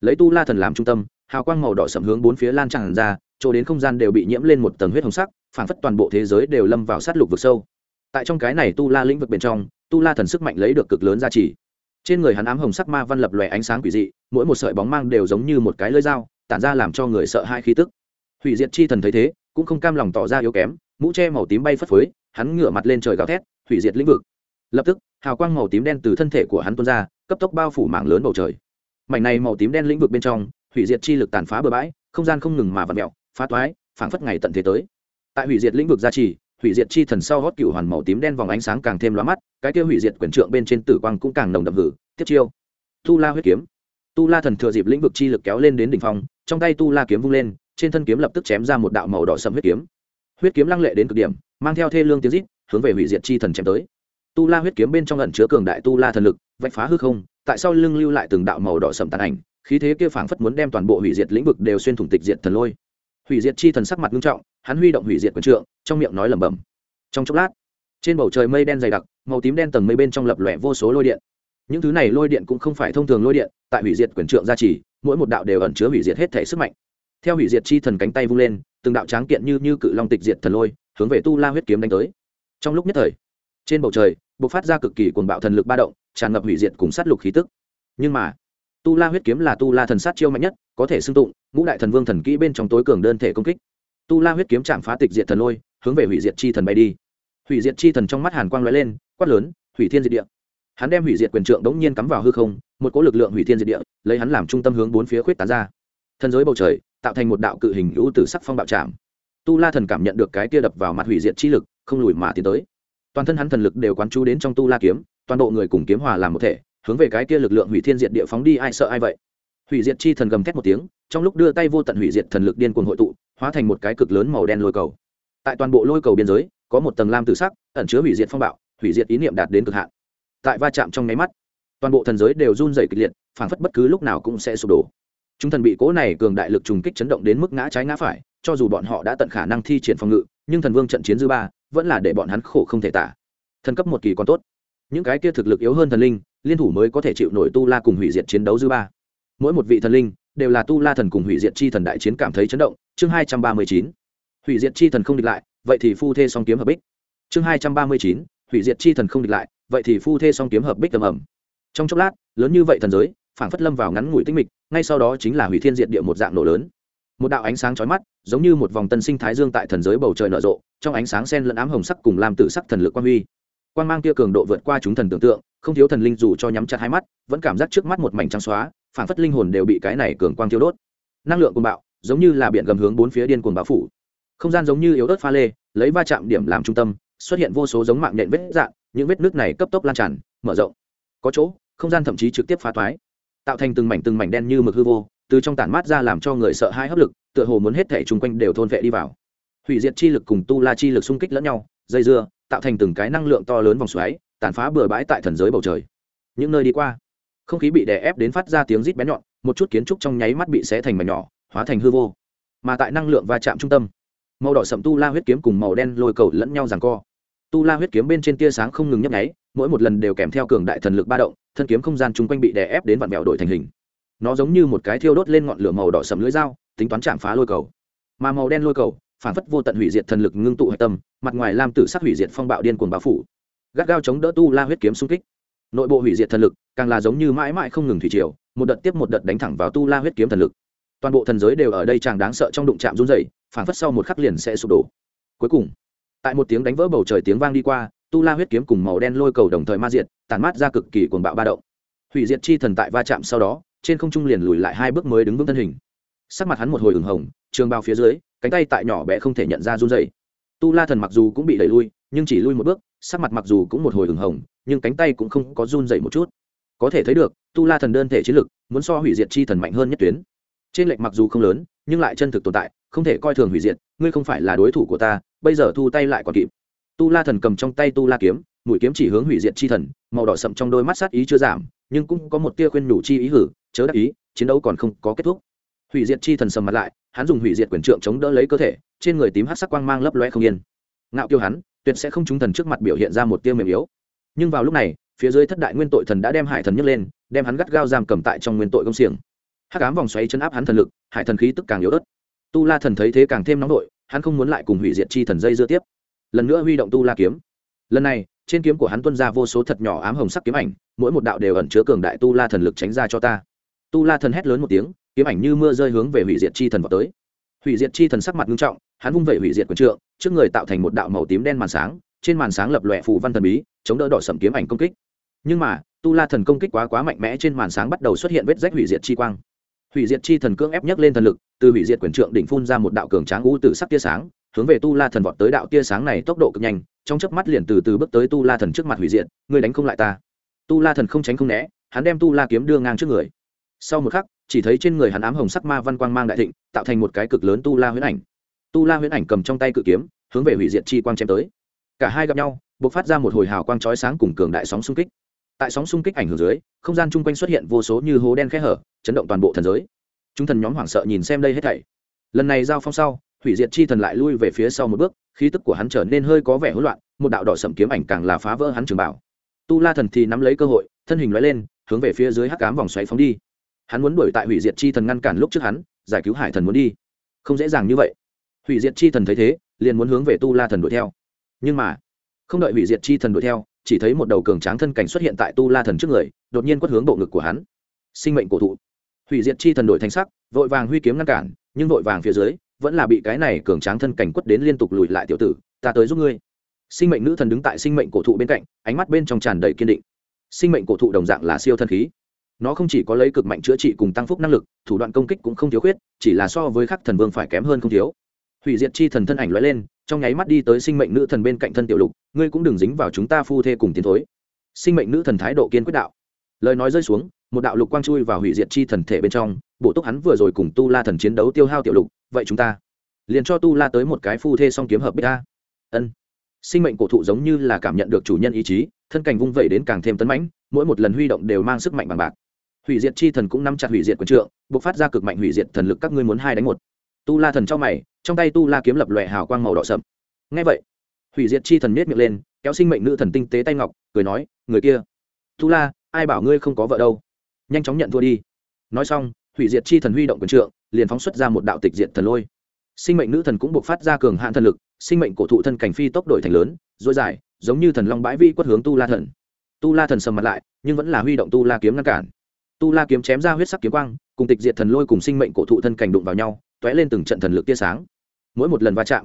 lấy tu la thần làm trung tâm, hào quang màu đỏ sầm hướng bốn phía lan tràn ra, chỗ đến không gian đều bị nhiễm lên một tầng huyết hồng sắc phảng phất toàn bộ thế giới đều lâm vào sát lục vực sâu. Tại trong cái này tu la lĩnh vực bên trong, tu la thần sức mạnh lấy được cực lớn giá trị trên người hắn ám hồng sắc ma văn lập lòe ánh sáng quỷ dị, mỗi một sợi bóng mang đều giống như một cái lưỡi dao, tản ra làm cho người sợ hai khí tức. Hủy diệt chi thần thấy thế, cũng không cam lòng tỏ ra yếu kém, mũ che màu tím bay phất phới, hắn ngửa mặt lên trời gào thét, hủy diệt lĩnh vực. Lập tức, hào quang màu tím đen từ thân thể của hắn tuôn ra, cấp tốc bao phủ mảng lớn bầu trời. Mảnh này màu tím đen lĩnh vực bên trong, hủy diệt chi lực tàn phá bừa bãi, không gian không ngừng mà vặn mẹo phá toái, phảng phất ngày tận thế tới tại hủy diệt lĩnh vực gia trì, hủy diệt chi thần sau hót cựu hoàn màu tím đen vòng ánh sáng càng thêm loa mắt, cái kia hủy diệt quyền trượng bên trên tử quang cũng càng nồng đậm hử, tiếp chiêu. Tu la huyết kiếm. Tu la thần thừa dịp lĩnh vực chi lực kéo lên đến đỉnh phong, trong tay tu la kiếm vung lên, trên thân kiếm lập tức chém ra một đạo màu đỏ sầm huyết kiếm. Huyết kiếm lăng lệ đến cực điểm, mang theo thê lương tiếng rít, hướng về hủy diệt chi thần chém tới. Tu la huyết kiếm bên trong ẩn chứa cường đại tu la thần lực, vạch phá hư không, tại sau lưng lưu lại từng đạo màu đỏ sầm tàn ảnh, khí thế kia phảng phất muốn đem toàn bộ hủy diệt lĩnh vực đều xuyên thủng tịch diệt thần lôi hủy diệt chi thần sắc mặt nghiêm trọng, hắn huy động hủy diệt quần trượng, trong miệng nói lẩm bẩm. Trong chốc lát, trên bầu trời mây đen dày đặc, màu tím đen tầng mây bên trong lập lòe vô số lôi điện. Những thứ này lôi điện cũng không phải thông thường lôi điện, tại hủy diệt quyền trượng gia trì, mỗi một đạo đều ẩn chứa hủy diệt hết thể sức mạnh. Theo hủy diệt chi thần cánh tay vung lên, từng đạo tráng kiện như như cự long tịch diệt thần lôi, hướng về tu la huyết kiếm đánh tới. Trong lúc nhất thời, trên bầu trời b ộ c phát ra cực kỳ cuồng bạo thần lực ba động, tràn ngập hủy diệt cùng sát lục khí tức. Nhưng mà, tu la huyết kiếm là tu la thần sát chiêu mạnh nhất có thể xưng tụng, ngũ đại thần vương thần kỹ bên trong tối cường đơn thể công kích. Tu la huyết kiếm chạm phá tịch diệt thần lôi, hướng về hủy diệt chi thần bay đi. Hủy diệt chi thần trong mắt hàn quang lóe lên, quát lớn, hủy thiên diệt địa! Hắn đem hủy diệt quyền trượng đống nhiên cắm vào hư không, một cỗ lực lượng hủy thiên diệt địa, lấy hắn làm trung tâm hướng bốn phía khuyết tán ra. Thần giới bầu trời, tạo thành một đạo cự hình hữu tử sắc phong bạo chạm tu la thần cảm nhận được cái kia đập vào mặt hủy diệt chi lực, không lùi mà tiến tới. Toàn thân hắn thần lực đều quán chú đến trong tu la kiếm, toàn bộ người cùng kiếm hòa làm một thể, hướng về cái kia lực lượng hủy thiên diệt địa phóng đi, ai sợ ai vậy? Hủy diệt chi thần gầm thét một tiếng, trong lúc đưa tay vô tận hủy diệt thần lực điên cuồng hội tụ, hóa thành một cái cực lớn màu đen lôi cầu. Tại toàn bộ lôi cầu biên giới, có một tầng lam tử sắc, ẩn chứa hủy diệt phong bạo, hủy diệt ý niệm đạt đến cực hạn. Tại va chạm trong nháy mắt, toàn bộ thần giới đều run rẩy kịch liệt, phảng phất bất cứ lúc nào cũng sẽ sụp đổ. Chúng thần bị cố này cường đại lực trùng kích chấn động đến mức ngã trái ngã phải, cho dù bọn họ đã tận khả năng thi triển phòng ngự, nhưng thần vương trận chiến dư ba vẫn là để bọn hắn khổ không thể tả. Thần cấp một kỳ còn tốt. Những cái kia thực lực yếu hơn thần linh, liên thủ mới có thể chịu nổi tu la cùng hủy diệt chiến đấu dư ba mỗi một vị thần linh đều là tu la thần cùng hủy diệt chi thần đại chiến cảm thấy chấn động. Chương hai trăm ba mươi chín, hủy diệt chi thần không địch lại, vậy thì phu thê song kiếm hợp bích. Chương hai trăm ba mươi chín, hủy diệt chi thần không địch lại, vậy thì phu thê song kiếm hợp bích tầm ẩm trong chốc lát, lớn như vậy thần giới, phảng phất lâm vào ngắn ngủi tinh mịch, ngay sau đó chính là hủy thiên diệt địa một dạng nổ lớn. Một đạo ánh sáng chói mắt, giống như một vòng tân sinh thái dương tại thần giới bầu trời nở rộ, trong ánh sáng sen lẫn ám hồng sắc cùng làm tử sắc thần lực quan huy quan mang kia cường độ vượt qua chúng thần tưởng tượng, không thiếu thần linh dù cho nhắm chặt hai mắt, vẫn cảm giác trước mắt một mảnh trắng xóa, phảng phất linh hồn đều bị cái này cường quang thiêu đốt. Năng lượng cuồng bạo, giống như là biển gầm hướng bốn phía điên cuồng bão phủ. Không gian giống như yếu ớt pha lê, lấy va chạm điểm làm trung tâm, xuất hiện vô số giống mạng nhện vết dạng, những vết nước này cấp tốc lan tràn, mở rộng. Có chỗ, không gian thậm chí trực tiếp phá thoái, tạo thành từng mảnh từng mảnh đen như mực hư vô, từ trong tản mát ra làm cho người sợ hãi hấp lực, tựa hồ muốn hết thể chung quanh đều thôn vệ đi vào. Hủy diệt chi lực cùng tu la chi lực xung kích lẫn nhau, dây dưa tạo thành từng cái năng lượng to lớn vòng xoáy, tàn phá bừa bãi tại thần giới bầu trời. Những nơi đi qua, không khí bị đè ép đến phát ra tiếng rít bén nhọn, một chút kiến trúc trong nháy mắt bị xé thành mảnh nhỏ, hóa thành hư vô. Mà tại năng lượng va chạm trung tâm, màu đỏ sậm tu la huyết kiếm cùng màu đen lôi cầu lẫn nhau rằng co. Tu la huyết kiếm bên trên tia sáng không ngừng nhấp nháy, mỗi một lần đều kèm theo cường đại thần lực ba động, thân kiếm không gian chung quanh bị đè ép đến vặn mèo đổi thành hình. Nó giống như một cái thiêu đốt lên ngọn lửa màu đỏ sậm lưỡi dao, tính toán chạm phá lôi cầu. Mà màu đen lôi cầu phản phất vô tận hủy diệt thần lực ngưng tụ hạch tâm, mặt ngoài lam tử sắc hủy diệt phong bạo điên cuồng bao phủ. Gắt gao chống đỡ tu la huyết kiếm xung kích. Nội bộ hủy diệt thần lực, càng là giống như mãi mãi không ngừng thủy triều, một đợt tiếp một đợt đánh thẳng vào tu la huyết kiếm thần lực. Toàn bộ thần giới đều ở đây chàng đáng sợ trong đụng chạm run dày phản phất sau một khắc liền sẽ sụp đổ. Cuối cùng, tại một tiếng đánh vỡ bầu trời tiếng vang đi qua, tu la huyết kiếm cùng màu đen lôi cầu đồng thời ma diệt tàn mát ra cực kỳ cuồng bạo ba động. Hủy diệt chi thần tại va chạm sau đó, trên không trung liền lùi lại hai bước mới đứng vững thân hình. Sắc mặt hắn một hồi ửng hồng, trường bao phía dưới cánh tay tại nhỏ bé không thể nhận ra run dày tu la thần mặc dù cũng bị đẩy lui, nhưng chỉ lui một bước, sắc mặt mặc dù cũng một hồi hừng hồng, nhưng cánh tay cũng không có run dày một chút. Có thể thấy được, tu la thần đơn thể chiến lực muốn so hủy diệt chi thần mạnh hơn nhất tuyến. Trên lệnh mặc dù không lớn, nhưng lại chân thực tồn tại, không thể coi thường hủy diệt, ngươi không phải là đối thủ của ta, bây giờ thu tay lại còn kịp. Tu la thần cầm trong tay tu la kiếm, mũi kiếm chỉ hướng hủy diệt chi thần, màu đỏ sậm trong đôi mắt sát ý chưa giảm, nhưng cũng có một tia khuyên nhủ chi ý hử, chớ đắc ý, chiến đấu còn không có kết thúc hủy diệt chi thần sầm mặt lại, hắn dùng hủy diệt quyền trượng chống đỡ lấy cơ thể, trên người tím hát sắc quang mang lấp loe không yên. Ngạo kiêu hắn, tuyệt sẽ không trúng thần trước mặt biểu hiện ra một tia mềm yếu. Nhưng vào lúc này, phía dưới thất đại nguyên tội thần đã đem hải thần nhấc lên, đem hắn gắt gao giam cầm tại trong nguyên tội công xiềng. Hắc ám vòng xoáy chấn áp hắn thần lực, hải thần khí tức càng yếu ớt. Tu la thần thấy thế càng thêm nóng nổi hắn không muốn lại cùng hủy diệt chi thần dây dưa tiếp. Lần nữa huy động tu la kiếm. Lần này, trên kiếm của hắn tuân ra vô số thật nhỏ ám hồng sắc kiếm ảnh, mỗi một đạo đều ẩn chứa cường đại tu la thần lực tránh ra cho ta. Tu la thần hét lớn một tiếng kiếm ảnh như mưa rơi hướng về hủy diệt chi thần vào tới. Hủy diệt chi thần sắc mặt nghiêm trọng, hắn vung vẩy hủy diệt quần trượng, trước người tạo thành một đạo màu tím đen màn sáng, trên màn sáng lập lòe phù văn thần bí, chống đỡ đỏ sầm kiếm ảnh công kích. Nhưng mà, tu la thần công kích quá quá mạnh mẽ trên màn sáng bắt đầu xuất hiện vết rách hủy diệt chi quang. Hủy diệt chi thần cưỡng ép nhấc lên thần lực, từ hủy diệt quyền trượng đỉnh phun ra một đạo cường tráng u từ sắc tia sáng, hướng về tu la thần vọt tới đạo tia sáng này tốc độ cực nhanh, trong chớp mắt liền từ từ bước tới tu la thần trước mặt hủy diệt, ngươi đánh không lại ta. Tu la thần không tránh không né, hắn đem tu la kiếm đưa ngang trước người. Sau một khắc chỉ thấy trên người hắn ám hồng sắc ma văn quang mang đại thịnh, tạo thành một cái cực lớn tu la huyễn ảnh. Tu la huyễn ảnh cầm trong tay cự kiếm, hướng về hủy diệt chi quang chém tới. Cả hai gặp nhau b ộ c phát ra một hồi hào quang chói sáng cùng cường đại sóng xung kích. Tại sóng xung kích ảnh hưởng dưới, không gian chung quanh xuất hiện vô số như hố đen khe hở, chấn động toàn bộ thần giới. Chúng thần nhóm hoảng sợ nhìn xem đây hết thảy. Lần này giao phong sau, hủy diệt chi thần lại lui về phía sau một bước, khí tức của hắn trở nên hơi có vẻ hỗn loạn, một đạo đỏ sậm kiếm ảnh càng là phá vỡ hắn trường bảo. Tu la thần thì nắm lấy cơ hội, thân hình loại lên, hướng về phía dưới hắc cám vòng xoáy phóng đi hắn muốn đuổi tại hủy diệt chi thần ngăn cản lúc trước hắn, giải cứu hải thần muốn đi. Không dễ dàng như vậy. Hủy diệt chi thần thấy thế, liền muốn hướng về tu la thần đuổi theo. Nhưng mà, không đợi hủy diệt chi thần đuổi theo, chỉ thấy một đầu cường tráng thân cảnh xuất hiện tại tu la thần trước người, đột nhiên quất hướng bộ ngực của hắn. Sinh mệnh cổ thụ. Hủy diệt chi thần đổi thành sắc, vội vàng huy kiếm ngăn cản, nhưng vội vàng phía dưới, vẫn là bị cái này cường tráng thân cảnh quất đến liên tục lùi lại tiểu tử, ta tới giúp ngươi. Sinh mệnh nữ thần đứng tại sinh mệnh cổ thụ bên cạnh, ánh mắt bên trong tràn đầy kiên định. Sinh mệnh cổ thụ đồng dạng là siêu thân khí nó không chỉ có lấy cực mạnh chữa trị cùng tăng phúc năng lực, thủ đoạn công kích cũng không thiếu khuyết, chỉ là so với khắc thần vương phải kém hơn không thiếu. Hủy diệt chi thần thân ảnh lóe lên, trong nháy mắt đi tới sinh mệnh nữ thần bên cạnh thân tiểu lục, ngươi cũng đừng dính vào chúng ta phu thê cùng tiến thối. Sinh mệnh nữ thần thái độ kiên quyết đạo. Lời nói rơi xuống, một đạo lục quang chui vào hủy diệt chi thần thể bên trong, bộ túc hắn vừa rồi cùng tu la thần chiến đấu tiêu hao tiểu lục, vậy chúng ta liền cho tu la tới một cái phu thê song kiếm hợp bích ta ân. Sinh mệnh cổ thụ giống như là cảm nhận được chủ nhân ý chí, thân cảnh vung vẩy đến càng thêm tấn mãnh, mỗi một lần huy động đều mang sức mạnh bằng bạc hủy diệt chi thần cũng nắm chặt hủy diệt quần trượng buộc phát ra cực mạnh hủy diệt thần lực các ngươi muốn hai đánh một. Tu la thần cho mày, trong tay tu la kiếm lập lòe hào quang màu đỏ sậm. Ngay vậy, hủy diệt chi thần miết miệng lên, kéo sinh mệnh nữ thần tinh tế tay ngọc, cười nói, người kia, tu la, ai bảo ngươi không có vợ đâu? Nhanh chóng nhận thua đi. Nói xong, hủy diệt chi thần huy động quần trượng, liền phóng xuất ra một đạo tịch diệt thần lôi. Sinh mệnh nữ thần cũng buộc phát ra cường hạn thần lực, sinh mệnh cổ thụ thân cảnh phi tốc đổi thành lớn dối dài, giống như thần long bãi vi quất hướng tu la thần. Tu la thần sầm mặt lại, nhưng vẫn là huy động tu la kiếm ngăn cản tu la kiếm chém ra huyết sắc kiếm quang, cùng tịch diệt thần lôi cùng sinh mệnh cổ thụ thân cảnh đụng vào nhau t ó é lên từng trận thần lực tia sáng. Mỗi một lần va chạm,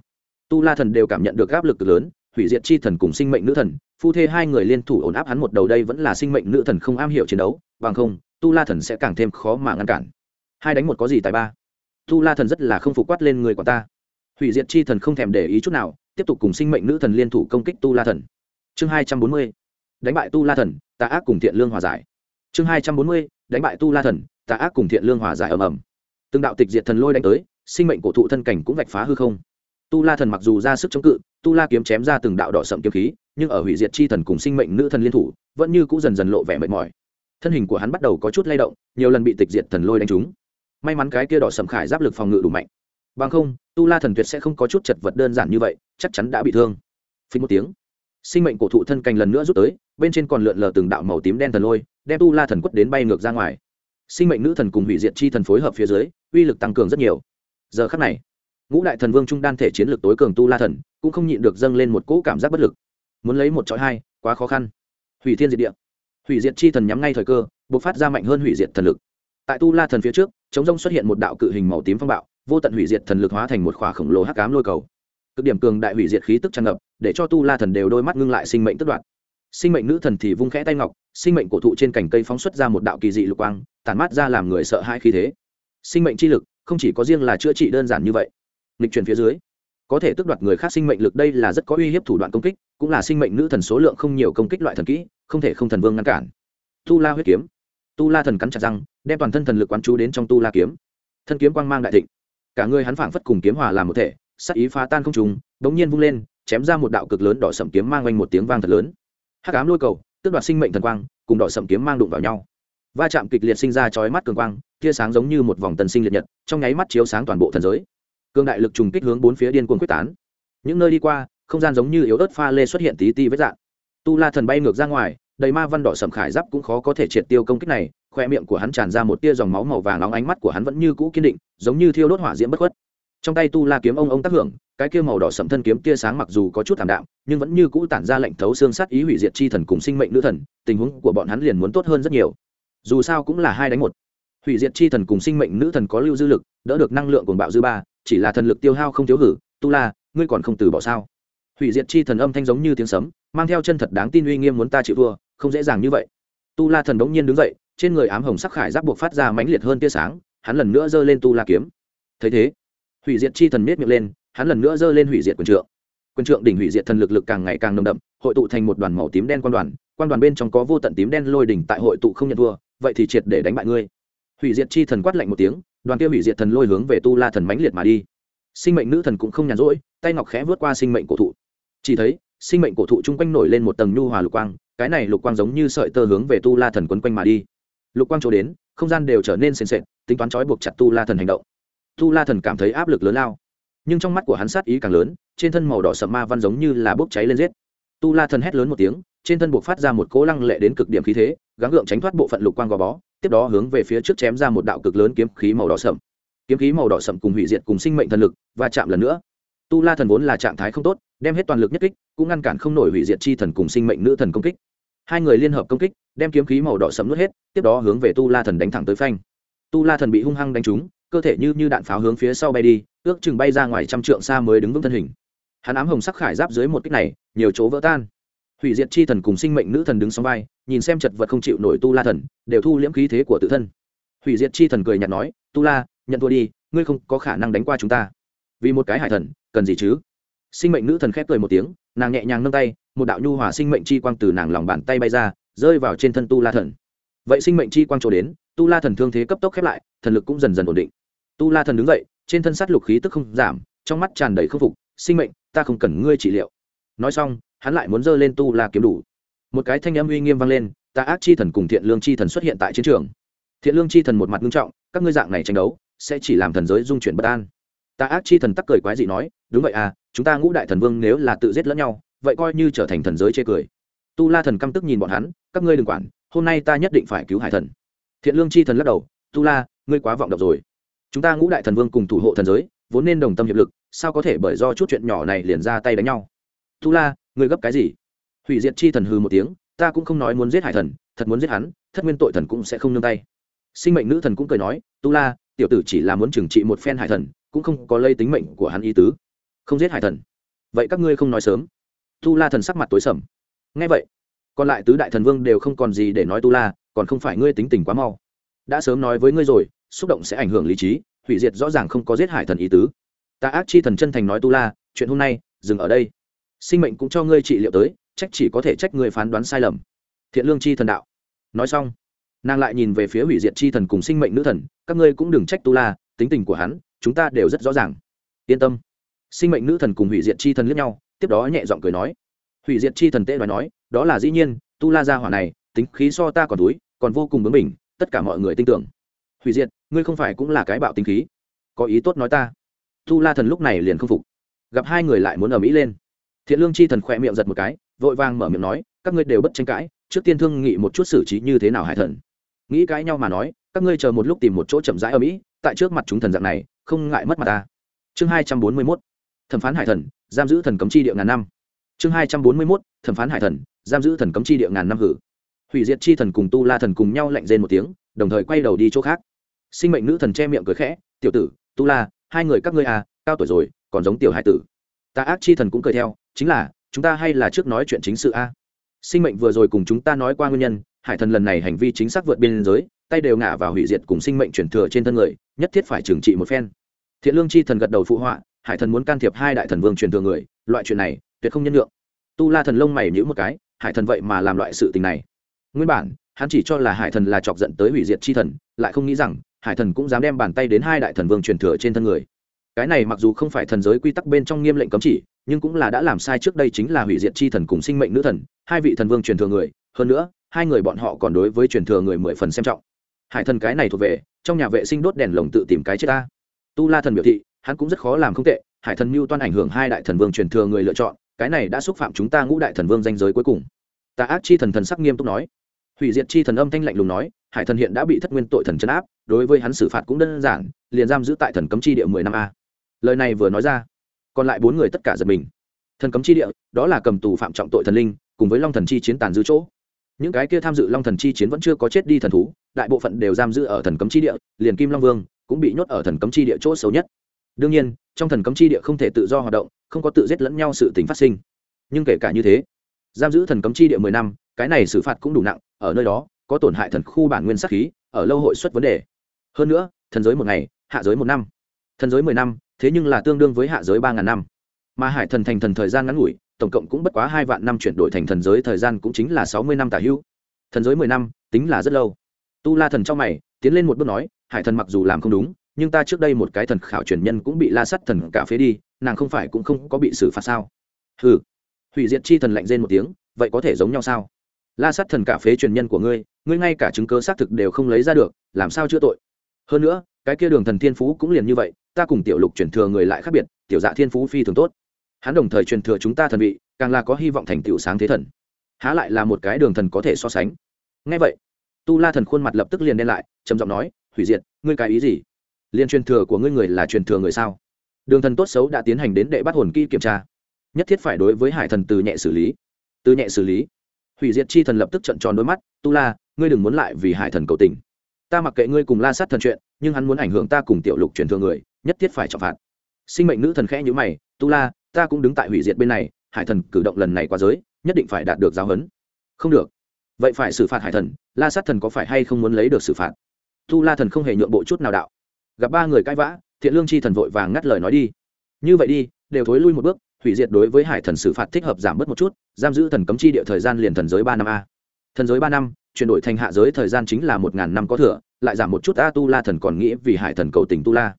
tu la thần đều cảm nhận được áp lực lớn, hủy diệt chi thần cùng sinh mệnh nữ thần, phu thê hai người liên thủ ổn áp hắn một đầu đây vẫn là sinh mệnh nữ thần không am hiểu chiến đấu, bằng không, tu la thần sẽ càng thêm khó mà ngăn cản. Hai đánh một có gì tài ba? Tu la thần rất là không phục quát lên người của ta. Hủy diệt chi thần không thèm để ý chút nào, tiếp tục cùng sinh mệnh nữ thần liên thủ công kích tu la thần. Chương hai trăm bốn mươi, đánh bại tu la thần, tà ác cùng thiện lương hòa giải chương hai trăm bốn mươi, đánh bại tu la thần, tà ác cùng thiện lương hòa giải ầm ầm. Từng đạo tịch diệt thần lôi đánh tới, sinh mệnh cổ thụ thân cảnh cũng vạch phá hư không. Tu la thần mặc dù ra sức chống cự, tu la kiếm chém ra từng đạo đỏ sậm kiếm khí, nhưng ở hủy diệt chi thần cùng sinh mệnh nữ thần liên thủ, vẫn như cũ dần dần lộ vẻ mệt mỏi. Thân hình của hắn bắt đầu có chút lay động, nhiều lần bị tịch diệt thần lôi đánh trúng. May mắn cái kia đỏ sậm khải giáp lực phòng ngự đủ mạnh. Bằng không, tu la thần tuyệt sẽ không có chút chật vật đơn giản như vậy, chắc chắn đã bị thương. Phí một tiếng sinh mệnh cổ thụ thân cành lần nữa rút tới, bên trên còn lượn lờ từng đạo màu tím đen thần lôi, đem tu la thần quất đến bay ngược ra ngoài. Sinh mệnh nữ thần cùng hủy diệt chi thần phối hợp phía dưới, uy lực tăng cường rất nhiều. Giờ khắc này, ngũ đại thần vương trung đan thể chiến lược tối cường tu la thần, cũng không nhịn được dâng lên một cỗ cảm giác bất lực. Muốn lấy một chọi hai, quá khó khăn. Hủy thiên diệt địa. Hủy diệt chi thần nhắm ngay thời cơ, bộc phát ra mạnh hơn hủy diệt thần lực. Tại tu la thần phía trước, chống rông xuất hiện một đạo cự hình màu tím phong bạo, vô tận hủy diệt thần lực hóa thành một khỏa khổng lồ hắc cám lôi cầu cực điểm cường đại hủy diệt khí tức tràn ngập, để cho tu la thần đều đôi mắt ngưng lại sinh mệnh tức đoạt. Sinh mệnh nữ thần thì vung khẽ tay ngọc, sinh mệnh cổ thụ trên cành cây phóng xuất ra một đạo kỳ dị lục quang tàn mát ra làm người sợ hãi khí thế. Sinh mệnh chi lực không chỉ có riêng là chữa trị đơn giản như vậy, nghịch truyền phía dưới, có thể tước đoạt người khác sinh mệnh lực đây là rất có uy hiếp thủ đoạn công kích, cũng là sinh mệnh nữ thần số lượng không nhiều công kích loại thần kỹ, không thể không thần vương ngăn cản. Tu la huyết kiếm. Tu la thần cắn chặt răng, đem toàn thân thần lực quán chú đến trong tu la kiếm. Thân kiếm quang mang đại thịnh. Cả người hắn phảng phất cùng kiếm hòa làm một thể sắc ý phá tan không trùng bỗng nhiên vung lên, chém ra một đạo cực lớn đỏ sậm kiếm mang quanh một tiếng vang thật lớn. Hắc ám lôi cầu, tước đoạt sinh mệnh thần quang, cùng đỏ sậm kiếm mang đụng vào nhau. Va chạm kịch liệt sinh ra chói mắt cường quang, tia sáng giống như một vòng tần sinh liệt nhật, trong nháy mắt chiếu sáng toàn bộ thần giới. Cương đại lực trùng kích hướng bốn phía điên cuồng quyết tán. Những nơi đi qua, không gian giống như yếu ớt pha lê xuất hiện tí ti vết dạng. Tu la thần bay ngược ra ngoài, đầy ma văn đỏ sầm khải giáp cũng khó có thể triệt tiêu công kích này, khoe miệng của hắn tràn ra một tia dòng máu màu vàng nóng ánh mắt của hắn vẫn như cũ kiên định, giống như thiêu đốt hỏa diễm bất khuất trong tay tu la kiếm ông ông tác hưởng, cái kia màu đỏ sậm thân kiếm tia sáng mặc dù có chút thảm đạm, nhưng vẫn như cũ tản ra lệnh thấu xương sát ý hủy diệt chi thần cùng sinh mệnh nữ thần, tình huống của bọn hắn liền muốn tốt hơn rất nhiều. Dù sao cũng là hai đánh một. Hủy diệt chi thần cùng sinh mệnh nữ thần có lưu dư lực, đỡ được năng lượng của bạo dư ba, chỉ là thần lực tiêu hao không thiếu hử, tu la, ngươi còn không từ bỏ sao? Hủy diệt chi thần âm thanh giống như tiếng sấm, mang theo chân thật đáng tin uy nghiêm muốn ta chịu thua, không dễ dàng như vậy. Tu la thần đống nhiên đứng dậy, trên người ám hồng sắc khải giáp buộc phát ra mãnh liệt hơn tia sáng, hắn lần nữa giơ lên tu la kiếm. Thấy thế hủy diệt chi thần miết miệng lên, hắn lần nữa giơ lên hủy diệt quần trượng. Quần trượng đỉnh hủy diệt thần lực lực càng ngày càng nồng đậm, hội tụ thành một đoàn màu tím đen quan đoàn quan đoàn bên trong có vô tận tím đen lôi đỉnh tại hội tụ không nhận thua, vậy thì triệt để đánh bại ngươi. Hủy diệt chi thần quát lạnh một tiếng, đoàn kia hủy diệt thần lôi hướng về tu la thần mãnh liệt mà đi. Sinh mệnh nữ thần cũng không nhàn rỗi, tay ngọc khẽ vớt qua sinh mệnh cổ thụ. Chỉ thấy, sinh mệnh cổ thụ chung quanh nổi lên một tầng nhu hòa lục quang, cái này lục quang giống như sợi tơ hướng về tu la thần quấn quanh mà đi. Lục quang chỗ đến, không gian đều trở nên sền sệt, tính toán trói buộc chặt tu la thần hành động tu la thần cảm thấy áp lực lớn lao. Nhưng trong mắt của hắn sát ý càng lớn, trên thân màu đỏ sậm ma văn giống như là bốc cháy lên giết. Tu la thần hét lớn một tiếng, trên thân buộc phát ra một cỗ lăng lệ đến cực điểm khí thế, gắng gượng tránh thoát bộ phận lục quang gò bó, tiếp đó hướng về phía trước chém ra một đạo cực lớn kiếm khí màu đỏ sậm. Kiếm khí màu đỏ sậm cùng hủy diệt cùng sinh mệnh thần lực và chạm lần nữa. Tu la thần vốn là trạng thái không tốt, đem hết toàn lực nhất kích, cũng ngăn cản không nổi hủy diệt chi thần cùng sinh mệnh nữ thần công kích. Hai người liên hợp công kích, đem kiếm khí màu đỏ sẫm nuốt hết, tiếp đó hướng về tu la thần đánh thẳng tới phanh. Tu la thần bị hung hăng đánh trúng cơ thể như như đạn pháo hướng phía sau bay đi, ước chừng bay ra ngoài trăm trượng xa mới đứng vững thân hình. Hắn ám hồng sắc khải giáp dưới một kích này, nhiều chỗ vỡ tan. Hủy diệt chi thần cùng sinh mệnh nữ thần đứng song vai, nhìn xem chật vật không chịu nổi tu la thần, đều thu liễm khí thế của tự thân. Hủy diệt chi thần cười nhạt nói, tu la, nhận thua đi, ngươi không có khả năng đánh qua chúng ta. Vì một cái hải thần, cần gì chứ? Sinh mệnh nữ thần khép cười một tiếng, nàng nhẹ nhàng nâng tay, một đạo nhu hòa sinh mệnh chi quang từ nàng lòng bàn tay bay ra, rơi vào trên thân tu la thần. Vậy sinh mệnh chi quang trổ đến tu la thần thương thế cấp tốc khép lại, thần lực cũng dần dần ổn định. Tu la thần đứng dậy, trên thân sát lục khí tức không giảm, trong mắt tràn đầy khâm phục, sinh mệnh, ta không cần ngươi trị liệu. Nói xong, hắn lại muốn giơ lên tu la kiếm đủ. Một cái thanh âm uy nghiêm vang lên, ta ác chi thần cùng thiện lương chi thần xuất hiện tại chiến trường. Thiện lương chi thần một mặt nghiêm trọng, các ngươi dạng này tranh đấu, sẽ chỉ làm thần giới dung chuyển bất an. Ta ác chi thần tắc cười quái dị nói, đúng vậy à chúng ta ngũ đại thần vương nếu là tự giết lẫn nhau, vậy coi như trở thành thần giới chê cười. Tu la thần căm tức nhìn bọn hắn, các ngươi đừng quản, hôm nay ta nhất định phải cứu hải thần thiện lương chi thần lắc đầu, tu la, ngươi quá vọng độc rồi. Chúng ta ngũ đại thần vương cùng thủ hộ thần giới, vốn nên đồng tâm hiệp lực, sao có thể bởi do chút chuyện nhỏ này liền ra tay đánh nhau? Tu la, ngươi gấp cái gì? Hủy diệt chi thần hư một tiếng, ta cũng không nói muốn giết hải thần, thật muốn giết hắn, thất nguyên tội thần cũng sẽ không nương tay. Sinh mệnh nữ thần cũng cười nói, tu la, tiểu tử chỉ là muốn trừng trị một phen hải thần, cũng không có lây tính mệnh của hắn ý tứ. Không giết hải thần. Vậy các ngươi không nói sớm. Tu la thần sắc mặt tối sầm. Ngay vậy, còn lại tứ đại thần vương đều không còn gì để nói tu la còn không phải ngươi tính tình quá mau. Đã sớm nói với ngươi rồi, xúc động sẽ ảnh hưởng lý trí, hủy diệt rõ ràng không có giết hải thần ý tứ. Ta ác chi thần chân thành nói tu la, chuyện hôm nay, dừng ở đây. Sinh mệnh cũng cho ngươi trị liệu tới, trách chỉ có thể trách ngươi phán đoán sai lầm. Thiện lương chi thần đạo. Nói xong, nàng lại nhìn về phía hủy diệt chi thần cùng sinh mệnh nữ thần, các ngươi cũng đừng trách tu la, tính tình của hắn, chúng ta đều rất rõ ràng. Yên tâm. Sinh mệnh nữ thần cùng hủy diệt chi thần liếc nhau, tiếp đó nhẹ giọng cười nói. Hủy diệt chi thần tệ nói nói, đó là dĩ nhiên, tu la gia hỏa này, tính khí so ta còn túi còn vô cùng bướng mình tất cả mọi người tin tưởng. Hủy diệt, ngươi không phải cũng là cái bạo tính khí. Có ý tốt nói ta. Tu la thần lúc này liền không phục. Gặp hai người lại muốn ở mỹ lên. Thiện lương chi thần khỏe miệng giật một cái, vội vàng mở miệng nói, các ngươi đều bất tranh cãi, trước tiên thương nghị một chút xử trí như thế nào hải thần. Nghĩ cãi nhau mà nói, các ngươi chờ một lúc tìm một chỗ chậm rãi ở mỹ, tại trước mặt chúng thần dạng này, không ngại mất mặt ta. Chương hai trăm bốn mươi mốt, thẩm phán hải thần, giam giữ thần cấm chi địa ngàn năm. Chương hai trăm bốn mươi mốt, thẩm phán hải thần, giam giữ thần cấm chi địa ngàn năm hử hủy diệt chi thần cùng tu la thần cùng nhau lạnh rên một tiếng, đồng thời quay đầu đi chỗ khác. Sinh mệnh nữ thần che miệng cười khẽ, tiểu tử, tu la, hai người các ngươi à cao tuổi rồi, còn giống tiểu hải tử. Ta ác chi thần cũng cười theo, chính là, chúng ta hay là trước nói chuyện chính sự a. Sinh mệnh vừa rồi cùng chúng ta nói qua nguyên nhân, hải thần lần này hành vi chính xác vượt biên giới, tay đều ngả vào hủy diệt cùng sinh mệnh chuyển thừa trên thân người, nhất thiết phải trừng trị một phen. Thiện lương chi thần gật đầu phụ họa, hải thần muốn can thiệp hai đại thần vương truyền thừa người, loại chuyện này, tuyệt không nhân lượng tu la thần lông mày nhữ một cái, hải thần vậy mà làm loại sự tình này nguyên bản, hắn chỉ cho là hải thần là chọc giận tới hủy diệt chi thần, lại không nghĩ rằng, hải thần cũng dám đem bàn tay đến hai đại thần vương truyền thừa trên thân người. Cái này mặc dù không phải thần giới quy tắc bên trong nghiêm lệnh cấm chỉ, nhưng cũng là đã làm sai trước đây chính là hủy diệt chi thần cùng sinh mệnh nữ thần, hai vị thần vương truyền thừa người, hơn nữa, hai người bọn họ còn đối với truyền thừa người mười phần xem trọng. Hải thần cái này thuộc về, trong nhà vệ sinh đốt đèn lồng tự tìm cái chết ta. Tu la thần biểu thị, hắn cũng rất khó làm không tệ, hải thần mưu toan ảnh hưởng hai đại thần vương truyền thừa người lựa chọn, cái này đã xúc phạm chúng ta ngũ đại thần vương danh giới cuối cùng. Ta ác chi thần thần sắc nghiêm túc nói hủy diệt chi thần âm thanh lạnh lùng nói, hải thần hiện đã bị thất nguyên tội thần chấn áp, đối với hắn xử phạt cũng đơn giản, liền giam giữ tại thần cấm chi địa mười năm a. Lời này vừa nói ra, còn lại bốn người tất cả giật mình. Thần cấm chi địa, đó là cầm tù phạm trọng tội thần linh, cùng với long thần chi chiến tàn dư chỗ. Những cái kia tham dự long thần chi chiến vẫn chưa có chết đi thần thú, đại bộ phận đều giam giữ ở thần cấm chi địa, liền kim long vương cũng bị nhốt ở thần cấm chi địa chỗ xấu nhất. Đương nhiên, trong thần cấm chi địa không thể tự do hoạt động, không có tự giết lẫn nhau sự tình phát sinh. Nhưng kể cả như thế, giam giữ thần cấm chi địa mười năm cái này xử phạt cũng đủ nặng, ở nơi đó, có tổn hại thần khu bản nguyên sắc khí, ở lâu hội xuất vấn đề. Hơn nữa, thần giới một ngày, hạ giới một năm. Thần giới mười năm, thế nhưng là tương đương với hạ giới ba ngàn năm. Mà hải thần thành thần thời gian ngắn ngủi, tổng cộng cũng bất quá hai vạn năm chuyển đổi thành thần giới thời gian cũng chính là sáu mươi năm tả hữu. Thần giới mười năm, tính là rất lâu. Tu la thần trong mày, tiến lên một bước nói, hải thần mặc dù làm không đúng, nhưng ta trước đây một cái thần khảo truyền nhân cũng bị la sắt thần cả phế đi, nàng không phải cũng không có bị xử phạt sao? Hừ. Hủy diệt chi thần lạnh rên một tiếng, vậy có thể giống nhau sao? La sát thần cả phế truyền nhân của ngươi ngươi ngay cả chứng cớ xác thực đều không lấy ra được, làm sao chữa tội? Hơn nữa, cái kia đường thần thiên phú cũng liền như vậy, ta cùng tiểu lục truyền thừa người lại khác biệt, tiểu dạ thiên phú phi thường tốt. Hắn đồng thời truyền thừa chúng ta thần vị, càng là có hy vọng thành tựu sáng thế thần. Há lại là một cái đường thần có thể so sánh. Ngay vậy, tu la thần khuôn mặt lập tức liền đen lại, trầm giọng nói, hủy diệt, ngươi cái ý gì? Liên truyền thừa của ngươi người là truyền thừa người sao? Đường thần tốt xấu đã tiến hành đến đệ bắt hồn kỹ kiểm tra, nhất thiết phải đối với hải thần từ nhẹ xử lý. Từ nhẹ xử lý hủy diệt chi thần lập tức trận tròn đôi mắt, tu la, ngươi đừng muốn lại vì hải thần cầu tình. Ta mặc kệ ngươi cùng la sát thần chuyện, nhưng hắn muốn ảnh hưởng ta cùng tiểu lục truyền thừa người, nhất thiết phải trọng phạt. Sinh mệnh nữ thần khẽ nhữ mày, tu la, ta cũng đứng tại hủy diệt bên này, hải thần cử động lần này qua giới, nhất định phải đạt được giáo huấn. Không được. Vậy phải xử phạt hải thần, la sát thần có phải hay không muốn lấy được xử phạt? Tu la thần không hề nhượng bộ chút nào đạo. Gặp ba người cãi vã, thiện lương chi thần vội vàng ngắt lời nói đi. Như vậy đi, đều thối lui một bước hủy diệt đối với hải thần xử phạt thích hợp giảm bớt một chút, giam giữ thần cấm chi địa thời gian liền thần giới ba năm a. Thần giới ba năm, chuyển đổi thành hạ giới thời gian chính là một ngàn năm có thừa, lại giảm một chút a tu la thần còn nghĩ vì hải thần cầu tình tu la.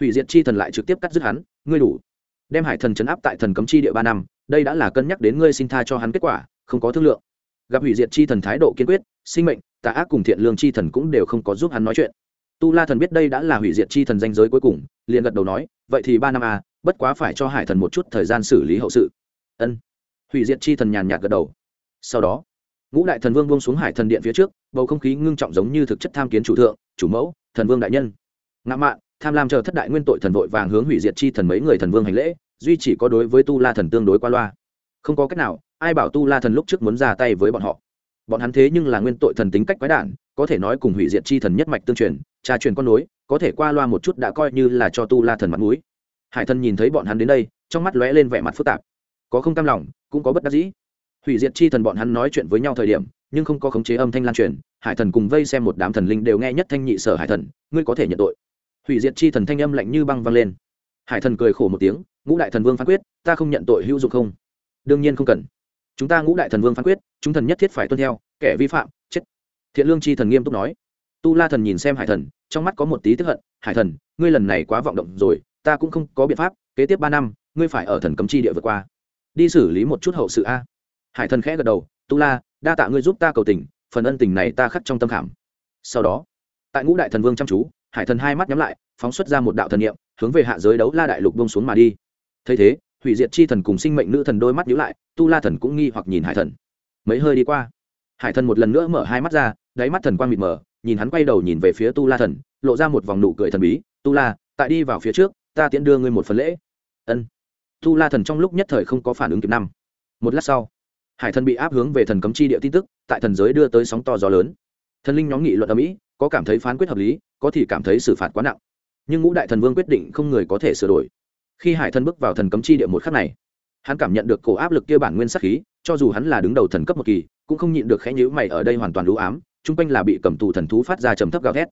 Hủy diệt chi thần lại trực tiếp cắt dứt hắn, ngươi đủ. Đem hải thần chấn áp tại thần cấm chi địa ba năm, đây đã là cân nhắc đến ngươi xin tha cho hắn kết quả, không có thương lượng. Gặp hủy diệt chi thần thái độ kiên quyết, sinh mệnh, tà ác cùng thiện lương chi thần cũng đều không có giúp hắn nói chuyện. Tu la thần biết đây đã là hủy diệt chi thần danh giới cuối cùng, liền gật đầu nói, vậy thì ba năm a bất quá phải cho hải thần một chút thời gian xử lý hậu sự. Ân. Hủy diệt chi thần nhàn nhạt gật đầu. Sau đó, ngũ đại thần vương buông xuống hải thần điện phía trước, bầu không khí ngưng trọng giống như thực chất tham kiến chủ thượng, chủ mẫu, thần vương đại nhân. Ngã mạn, tham lam chờ thất đại nguyên tội thần vội vàng hướng hủy diệt chi thần mấy người thần vương hành lễ, duy chỉ có đối với tu la thần tương đối qua loa. Không có cách nào, ai bảo tu la thần lúc trước muốn ra tay với bọn họ. Bọn hắn thế nhưng là nguyên tội thần tính cách quái đản, có thể nói cùng hủy diệt chi thần nhất mạch tương truyền trà truyền con nối, có thể qua loa một chút đã coi như là cho tu la thần mặt mũi hải thần nhìn thấy bọn hắn đến đây, trong mắt lóe lên vẻ mặt phức tạp. Có không cam lòng, cũng có bất đắc dĩ. Hủy diệt chi thần bọn hắn nói chuyện với nhau thời điểm, nhưng không có khống chế âm thanh lan truyền, hải thần cùng vây xem một đám thần linh đều nghe nhất thanh nhị sở hải thần, ngươi có thể nhận tội. Hủy diệt chi thần thanh âm lạnh như băng vang lên. Hải thần cười khổ một tiếng, ngũ đại thần vương phán quyết, ta không nhận tội hữu dụng không? Đương nhiên không cần. Chúng ta ngũ đại thần vương phán quyết, chúng thần nhất thiết phải tuân theo, kẻ vi phạm, chết. Thiện lương chi thần nghiêm túc nói. Tu la thần nhìn xem hải thần, trong mắt có một tí tức hận, hải thần, ngươi lần này quá vọng động rồi ta cũng không có biện pháp, kế tiếp ba năm, ngươi phải ở thần cấm chi địa vượt qua. Đi xử lý một chút hậu sự a. Hải thần khẽ gật đầu, tu la, đa tạ ngươi giúp ta cầu tình, phần ân tình này ta khắc trong tâm khảm. Sau đó, tại ngũ đại thần vương chăm chú, hải thần hai mắt nhắm lại, phóng xuất ra một đạo thần niệm, hướng về hạ giới đấu la đại lục bông xuống mà đi. Thấy thế, hủy diệt chi thần cùng sinh mệnh nữ thần đôi mắt nhíu lại, tu la thần cũng nghi hoặc nhìn hải thần. Mấy hơi đi qua, hải thần một lần nữa mở hai mắt ra, đáy mắt thần quang mịt mờ, nhìn hắn quay đầu nhìn về phía tu la thần, lộ ra một vòng nụ cười thần bí, tu la, tại đi vào phía trước ta tiễn đưa ngươi một phần lễ. Ân. Tu la thần trong lúc nhất thời không có phản ứng kịp năm. Một lát sau, hải thần bị áp hướng về thần cấm chi địa tin tức, tại thần giới đưa tới sóng to gió lớn. Thần linh nhóm nghị luận ở mỹ có cảm thấy phán quyết hợp lý, có thì cảm thấy xử phạt quá nặng. Nhưng ngũ đại thần vương quyết định không người có thể sửa đổi. Khi hải thần bước vào thần cấm chi địa một khắc này, hắn cảm nhận được cổ áp lực kia bản nguyên sắc khí, cho dù hắn là đứng đầu thần cấp một kỳ, cũng không nhịn được khẽ nhữ mày ở đây hoàn toàn lũ ám, chung quanh là bị cầm tù thần thú phát ra trầm thấp gào thét.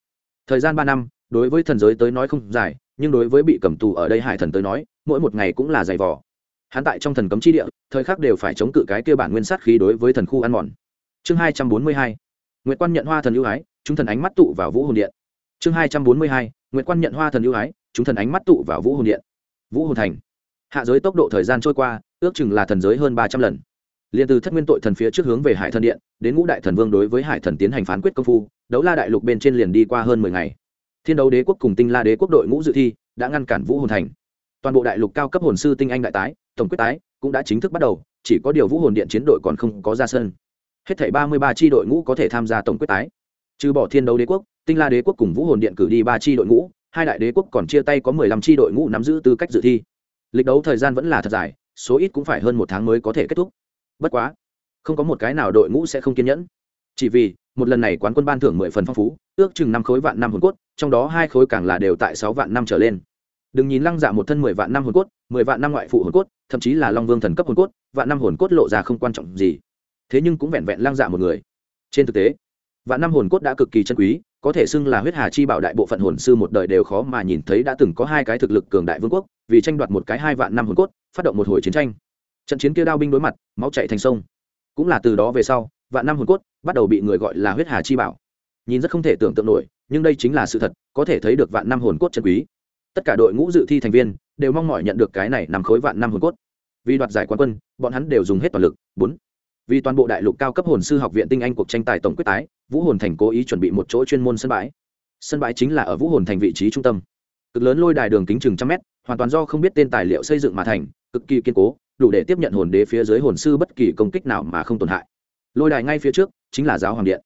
Thời gian ba năm, đối với thần giới tới nói không dài nhưng đối với bị cầm tù ở đây hải thần tới nói, mỗi một ngày cũng là dày vò. Hắn tại trong thần cấm chi địa, thời khắc đều phải chống cự cái kia bản nguyên sát khí đối với thần khu ăn mòn. Chương hai trăm bốn mươi hai nguyễn quan nhận hoa thần ưu ái, chúng thần ánh mắt tụ vào vũ hồn điện. Chương hai trăm bốn mươi hai nguyễn quan nhận hoa thần ưu ái, chúng thần ánh mắt tụ vào vũ hồn điện. Vũ hồn thành. Hạ giới tốc độ thời gian trôi qua, ước chừng là thần giới hơn ba trăm lần. Liền từ thất nguyên tội thần phía trước hướng về hải thần điện, đến ngũ đại thần vương đối với hải thần tiến hành phán quyết công phu, đấu la đại lục bên trên liền đi qua hơn mười ngày thiên đấu đế quốc cùng tinh la đế quốc đội ngũ dự thi đã ngăn cản vũ hồn thành. Toàn bộ đại lục cao cấp hồn sư tinh anh đại tái, tổng quyết tái cũng đã chính thức bắt đầu, chỉ có điều vũ hồn điện chiến đội còn không có ra sân. Hết thảy ba mươi ba tri đội ngũ có thể tham gia tổng quyết tái. Trừ bỏ thiên đấu đế quốc, tinh la đế quốc cùng vũ hồn điện cử đi ba tri đội ngũ, hai đại đế quốc còn chia tay có mười lăm tri đội ngũ nắm giữ tư cách dự thi. Lịch đấu thời gian vẫn là thật dài, số ít cũng phải hơn một tháng mới có thể kết thúc. Bất quá, không có một cái nào đội ngũ sẽ không kiên nhẫn. Chỉ vì một lần này quán quân ban thưởng mười phần phong phú, ước chừng năm khối vạn năm hồn cốt, trong đó hai khối càng là đều tại sáu vạn năm trở lên. Đừng nhìn lăng dạ một thân mười vạn năm hồn cốt, mười vạn năm ngoại phụ hồn cốt, thậm chí là long vương thần cấp hồn cốt, vạn năm hồn cốt lộ ra không quan trọng gì. Thế nhưng cũng vẹn vẹn lăng dạ một người. Trên thực tế, vạn năm hồn cốt đã cực kỳ chân quý, có thể xưng là huyết hà chi bảo đại bộ phận hồn sư một đời đều khó mà nhìn thấy đã từng có hai cái thực lực cường đại vương quốc, vì tranh đoạt một cái hai vạn năm hồn cốt, phát động một hồi chiến tranh. Trận chiến kia đao binh đối mặt, máu chạy thành sông. Cũng là từ đó về sau vạn năm hồn cốt, bắt đầu bị người gọi là huyết hà chi bảo. Nhìn rất không thể tưởng tượng nổi, nhưng đây chính là sự thật, có thể thấy được vạn năm hồn cốt chân quý. Tất cả đội ngũ dự thi thành viên đều mong mỏi nhận được cái này nằm khối vạn năm hồn cốt. Vì đoạt giải quán quân, bọn hắn đều dùng hết toàn lực. Bốn, vì toàn bộ đại lục cao cấp hồn sư học viện tinh anh cuộc tranh tài tổng quyết tái, vũ hồn thành cố ý chuẩn bị một chỗ chuyên môn sân bãi. Sân bãi chính là ở vũ hồn thành vị trí trung tâm. Cực lớn lôi đài đường kính chừng trăm mét, hoàn toàn do không biết tên tài liệu xây dựng mà thành, cực kỳ kiên cố, đủ để tiếp nhận hồn đế phía dưới hồn sư bất kỳ công kích nào mà không tổn hại lôi đài ngay phía trước chính là giáo hoàng điện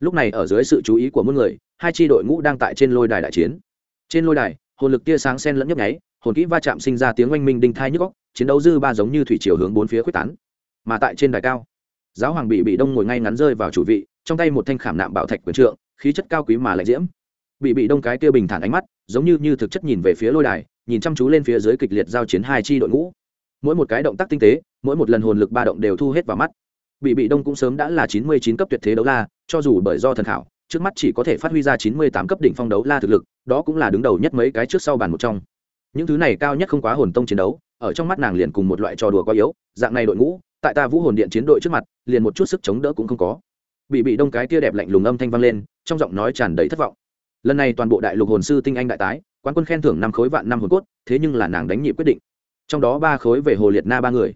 lúc này ở dưới sự chú ý của mỗi người hai tri đội ngũ đang tại trên lôi đài đại chiến trên lôi đài hồn lực tia sáng sen lẫn nhấp nháy hồn kỹ va chạm sinh ra tiếng oanh minh đinh thai nhức góc chiến đấu dư ba giống như thủy chiều hướng bốn phía quyết tán mà tại trên đài cao giáo hoàng bị bị đông ngồi ngay ngắn rơi vào chủ vị trong tay một thanh khảm nạm bảo thạch quyền trượng khí chất cao quý mà lạnh diễm bị bị đông cái kia bình thản ánh mắt giống như như thực chất nhìn về phía lôi đài nhìn chăm chú lên phía dưới kịch liệt giao chiến hai chi đội ngũ mỗi một cái động tác tinh tế mỗi một lần hồn lực ba động đều thu hết vào mắt bị bị đông cũng sớm đã là chín mươi chín cấp tuyệt thế đấu la, cho dù bởi do thần khảo, trước mắt chỉ có thể phát huy ra chín mươi tám cấp đỉnh phong đấu la thực lực, đó cũng là đứng đầu nhất mấy cái trước sau bàn một trong. Những thứ này cao nhất không quá hồn tông chiến đấu, ở trong mắt nàng liền cùng một loại trò đùa quá yếu, dạng này đội ngũ, tại ta vũ hồn điện chiến đội trước mặt, liền một chút sức chống đỡ cũng không có. Bị bị đông cái kia đẹp lạnh lùng âm thanh vang lên, trong giọng nói tràn đầy thất vọng. Lần này toàn bộ đại lục hồn sư tinh anh đại tái, quán quân khen thưởng năm khối vạn năm hồn cốt, thế nhưng là nàng đánh nhị quyết định. Trong đó ba khối về hồ liệt na ba người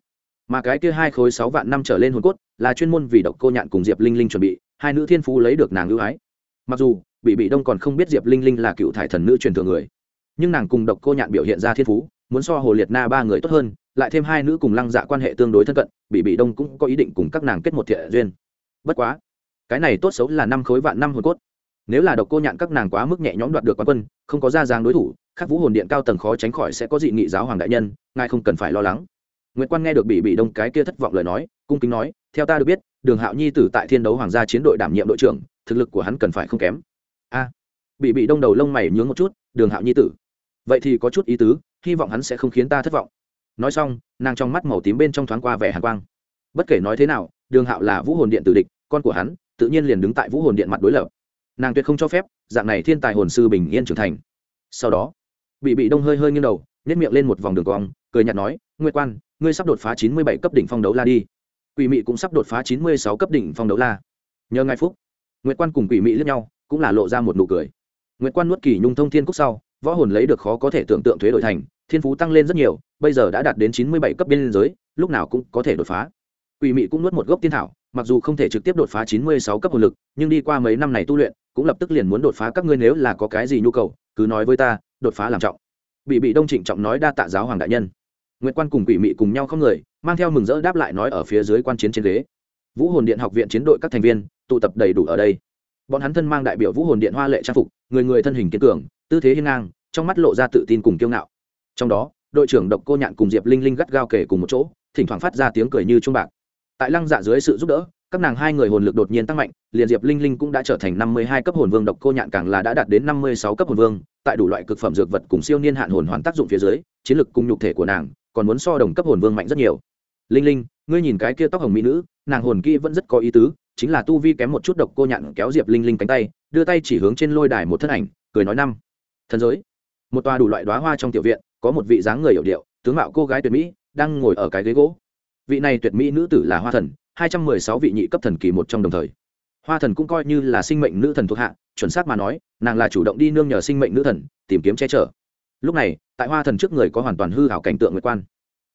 mà cái kia hai khối sáu vạn năm trở lên hồn cốt là chuyên môn vì độc cô nhạn cùng diệp linh linh chuẩn bị, hai nữ thiên phú lấy được nàng ưu ái. Mặc dù bị bị đông còn không biết diệp linh linh là cựu thải thần nữ truyền thừa người, nhưng nàng cùng độc cô nhạn biểu hiện ra thiên phú, muốn so hồ liệt na ba người tốt hơn, lại thêm hai nữ cùng lăng dạ quan hệ tương đối thân cận bị bị đông cũng có ý định cùng các nàng kết một thiện duyên. Bất quá, cái này tốt xấu là năm khối vạn năm hồn cốt. Nếu là độc cô nhạn các nàng quá mức nhẹ nhõm đoạt được quán quân, không có ra dáng đối thủ các vũ hồn điện cao tầng khó tránh khỏi sẽ có dị nghị giáo hoàng đại nhân, ngài không cần phải lo lắng. Nguyệt quan nghe được bị bị đông cái kia thất vọng lời nói, cung kính nói, theo ta được biết, đường hạo nhi tử tại thiên đấu hoàng gia chiến đội đảm nhiệm đội trưởng, thực lực của hắn cần phải không kém. A. Bị bị đông đầu lông mày nhướng một chút, đường hạo nhi tử. Vậy thì có chút ý tứ, hy vọng hắn sẽ không khiến ta thất vọng. Nói xong, nàng trong mắt màu tím bên trong thoáng qua vẻ hàn quang. Bất kể nói thế nào, đường hạo là vũ hồn điện tử địch, con của hắn, tự nhiên liền đứng tại vũ hồn điện mặt đối lập. Nàng tuyệt không cho phép, dạng này thiên tài hồn sư bình yên trưởng thành. Sau đó bị bị đông hơi hơi nghiêng đầu, nhếch miệng lên một vòng đường cong, cười nhạt nói, nguyệt quan ngươi sắp đột phá chín mươi bảy cấp đỉnh phong đấu la đi. Quỷ mị cũng sắp đột phá chín mươi sáu cấp đỉnh phong đấu la. Nhờ ngài phúc. Nguyệt quan cùng quỷ mị lướt nhau, cũng là lộ ra một nụ cười. Nguyệt quan nuốt kỳ nhung thông thiên cúc sau, võ hồn lấy được khó có thể tưởng tượng thuế đổi thành, thiên phú tăng lên rất nhiều, bây giờ đã đạt đến chín mươi bảy cấp biên giới, lúc nào cũng có thể đột phá. Quỷ mị cũng nuốt một gốc tiên thảo, mặc dù không thể trực tiếp đột phá chín mươi sáu cấp hồn lực, nhưng đi qua mấy năm này tu luyện, cũng lập tức liền muốn đột phá các ngươi nếu là có cái gì nhu cầu, cứ nói với ta, đột phá làm trọng. Bị bị đông trịnh trọng nói đa tạ giáo hoàng đại nhân nguyễn quan cùng quỷ mị cùng nhau không người, mang theo mừng rỡ đáp lại nói ở phía dưới quan chiến trên ghế. Vũ hồn điện học viện chiến đội các thành viên, tụ tập đầy đủ ở đây. Bọn hắn thân mang đại biểu vũ hồn điện hoa lệ trang phục, người người thân hình kiên cường, tư thế hiên ngang, trong mắt lộ ra tự tin cùng kiêu ngạo. Trong đó, đội trưởng độc cô nhạn cùng diệp linh linh gắt gao kể cùng một chỗ, thỉnh thoảng phát ra tiếng cười như trung bạc. Tại lăng dạ dưới sự giúp đỡ, các nàng hai người hồn lực đột nhiên tăng mạnh, liền diệp linh linh cũng đã trở thành năm mươi hai cấp hồn vương, độc cô nhạn càng là đã đạt đến năm mươi sáu cấp hồn vương. Tại đủ loại cực phẩm dược vật cùng siêu niên hạn hồn hoàn tác dụng phía dưới, chiến lực cùng nhục thể của nàng còn muốn so đồng cấp hồn vương mạnh rất nhiều. Linh linh, ngươi nhìn cái kia tóc hồng mỹ nữ, nàng hồn kỹ vẫn rất có ý tứ, chính là tu vi kém một chút độc cô nhạn kéo diệp linh linh cánh tay, đưa tay chỉ hướng trên lôi đài một thân ảnh, cười nói năm. Thần giới. Một tòa đủ loại đoá hoa trong tiểu viện, có một vị dáng người hiểu điệu, tướng mạo cô gái tuyệt mỹ, đang ngồi ở cái ghế gỗ. Vị này tuyệt mỹ nữ tử là hoa thần, hai trăm mười sáu vị nhị cấp thần kỳ một trong đồng thời. Hoa thần cũng coi như là sinh mệnh nữ thần thuộc hạ, chuẩn xác mà nói, nàng là chủ động đi nương nhờ sinh mệnh nữ thần, tìm kiếm che chở lúc này, tại hoa thần trước người có hoàn toàn hư hảo cảnh tượng nguyệt quan.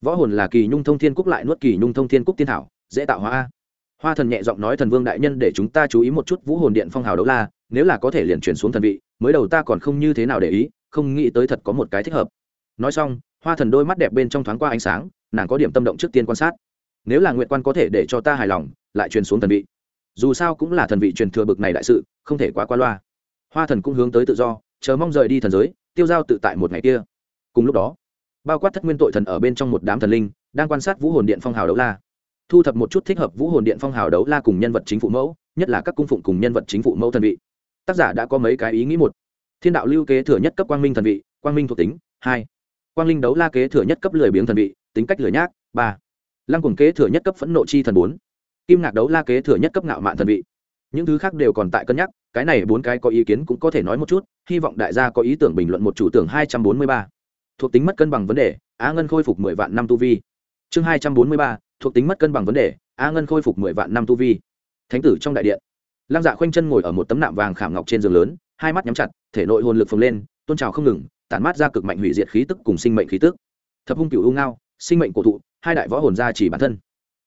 Võ hồn là kỳ nhung thông thiên cúc lại nuốt kỳ nhung thông thiên cúc tiên thảo, dễ tạo hóa hoa thần nhẹ giọng nói thần vương đại nhân để chúng ta chú ý một chút vũ hồn điện phong hào đấu la, nếu là có thể liền chuyển xuống thần vị, mới đầu ta còn không như thế nào để ý, không nghĩ tới thật có một cái thích hợp. Nói xong, hoa thần đôi mắt đẹp bên trong thoáng qua ánh sáng, nàng có điểm tâm động trước tiên quan sát. Nếu là nguyện quan có thể để cho ta hài lòng, lại truyền xuống thần vị. Dù sao cũng là thần vị truyền thừa bực này đại sự, không thể quá qua loa. Hoa thần cũng hướng tới tự do, chờ mong rời đi thần giới tiêu giao tự tại một ngày kia. Cùng lúc đó, bao quát thất nguyên tội thần ở bên trong một đám thần linh, đang quan sát vũ hồn điện phong hào đấu la. Thu thập một chút thích hợp vũ hồn điện phong hào đấu la cùng nhân vật chính phụ mẫu, nhất là các cung phụng cùng nhân vật chính phụ mẫu thần vị. Tác giả đã có mấy cái ý nghĩ một. Thiên đạo lưu kế thừa nhất cấp quang minh thần vị, quang minh thuộc tính, hai. Quang linh đấu la kế thừa nhất cấp lười biếng thần vị, tính cách lười nhác, ba. Lăng cùng kế thừa nhất cấp phẫn nộ chi thần bốn. Kim ngạc đấu la kế thừa nhất cấp ngạo mạn thần vị. Những thứ khác đều còn tại cân nhắc cái này bốn cái có ý kiến cũng có thể nói một chút, hy vọng đại gia có ý tưởng bình luận một chủ tưởng hai trăm bốn mươi ba. Thuộc tính mất cân bằng vấn đề á ngân khôi phục mười vạn năm tu vi. Chương hai trăm bốn mươi ba, thuộc tính mất cân bằng vấn đề á ngân khôi phục mười vạn năm tu vi. Thánh tử trong đại điện. Lăng dạ khoanh chân ngồi ở một tấm nạm vàng khảm ngọc trên giường lớn, hai mắt nhắm chặt, thể nội hồn lực phồng lên, tôn trào không ngừng, tản mát ra cực mạnh hủy diệt khí tức cùng sinh mệnh khí tức. Thập hung cựu u ngao, sinh mệnh cổ thụ, hai đại võ hồn gia chỉ bản thân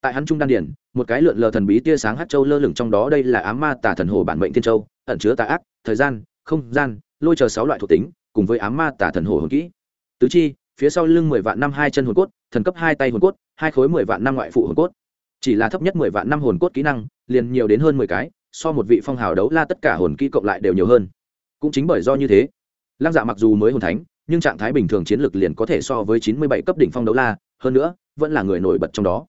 tại hắn trung đan điển một cái lượn lờ thần bí tia sáng hát châu lơ lửng trong đó, đây là ám ma tà thần hồ bản mệnh thiên châu, ẩn chứa tà ác, thời gian, không gian, lôi chờ sáu loại thuộc tính, cùng với ám ma tà thần hồ hồn kỹ. Tứ chi, phía sau lưng mười vạn năm hai chân hồn cốt, thần cấp hai tay hồn cốt, hai khối mười vạn năm ngoại phụ hồn cốt. Chỉ là thấp nhất mười vạn năm hồn cốt kỹ năng, liền nhiều đến hơn mười cái, so một vị phong hào đấu la tất cả hồn kỹ cộng lại đều nhiều hơn. Cũng chính bởi do như thế, lăng dạ mặc dù mới hồn thánh, nhưng trạng thái bình thường chiến lược liền có thể so với chín mươi bảy cấp đỉnh phong đấu la, hơn nữa, vẫn là người nổi bật trong đó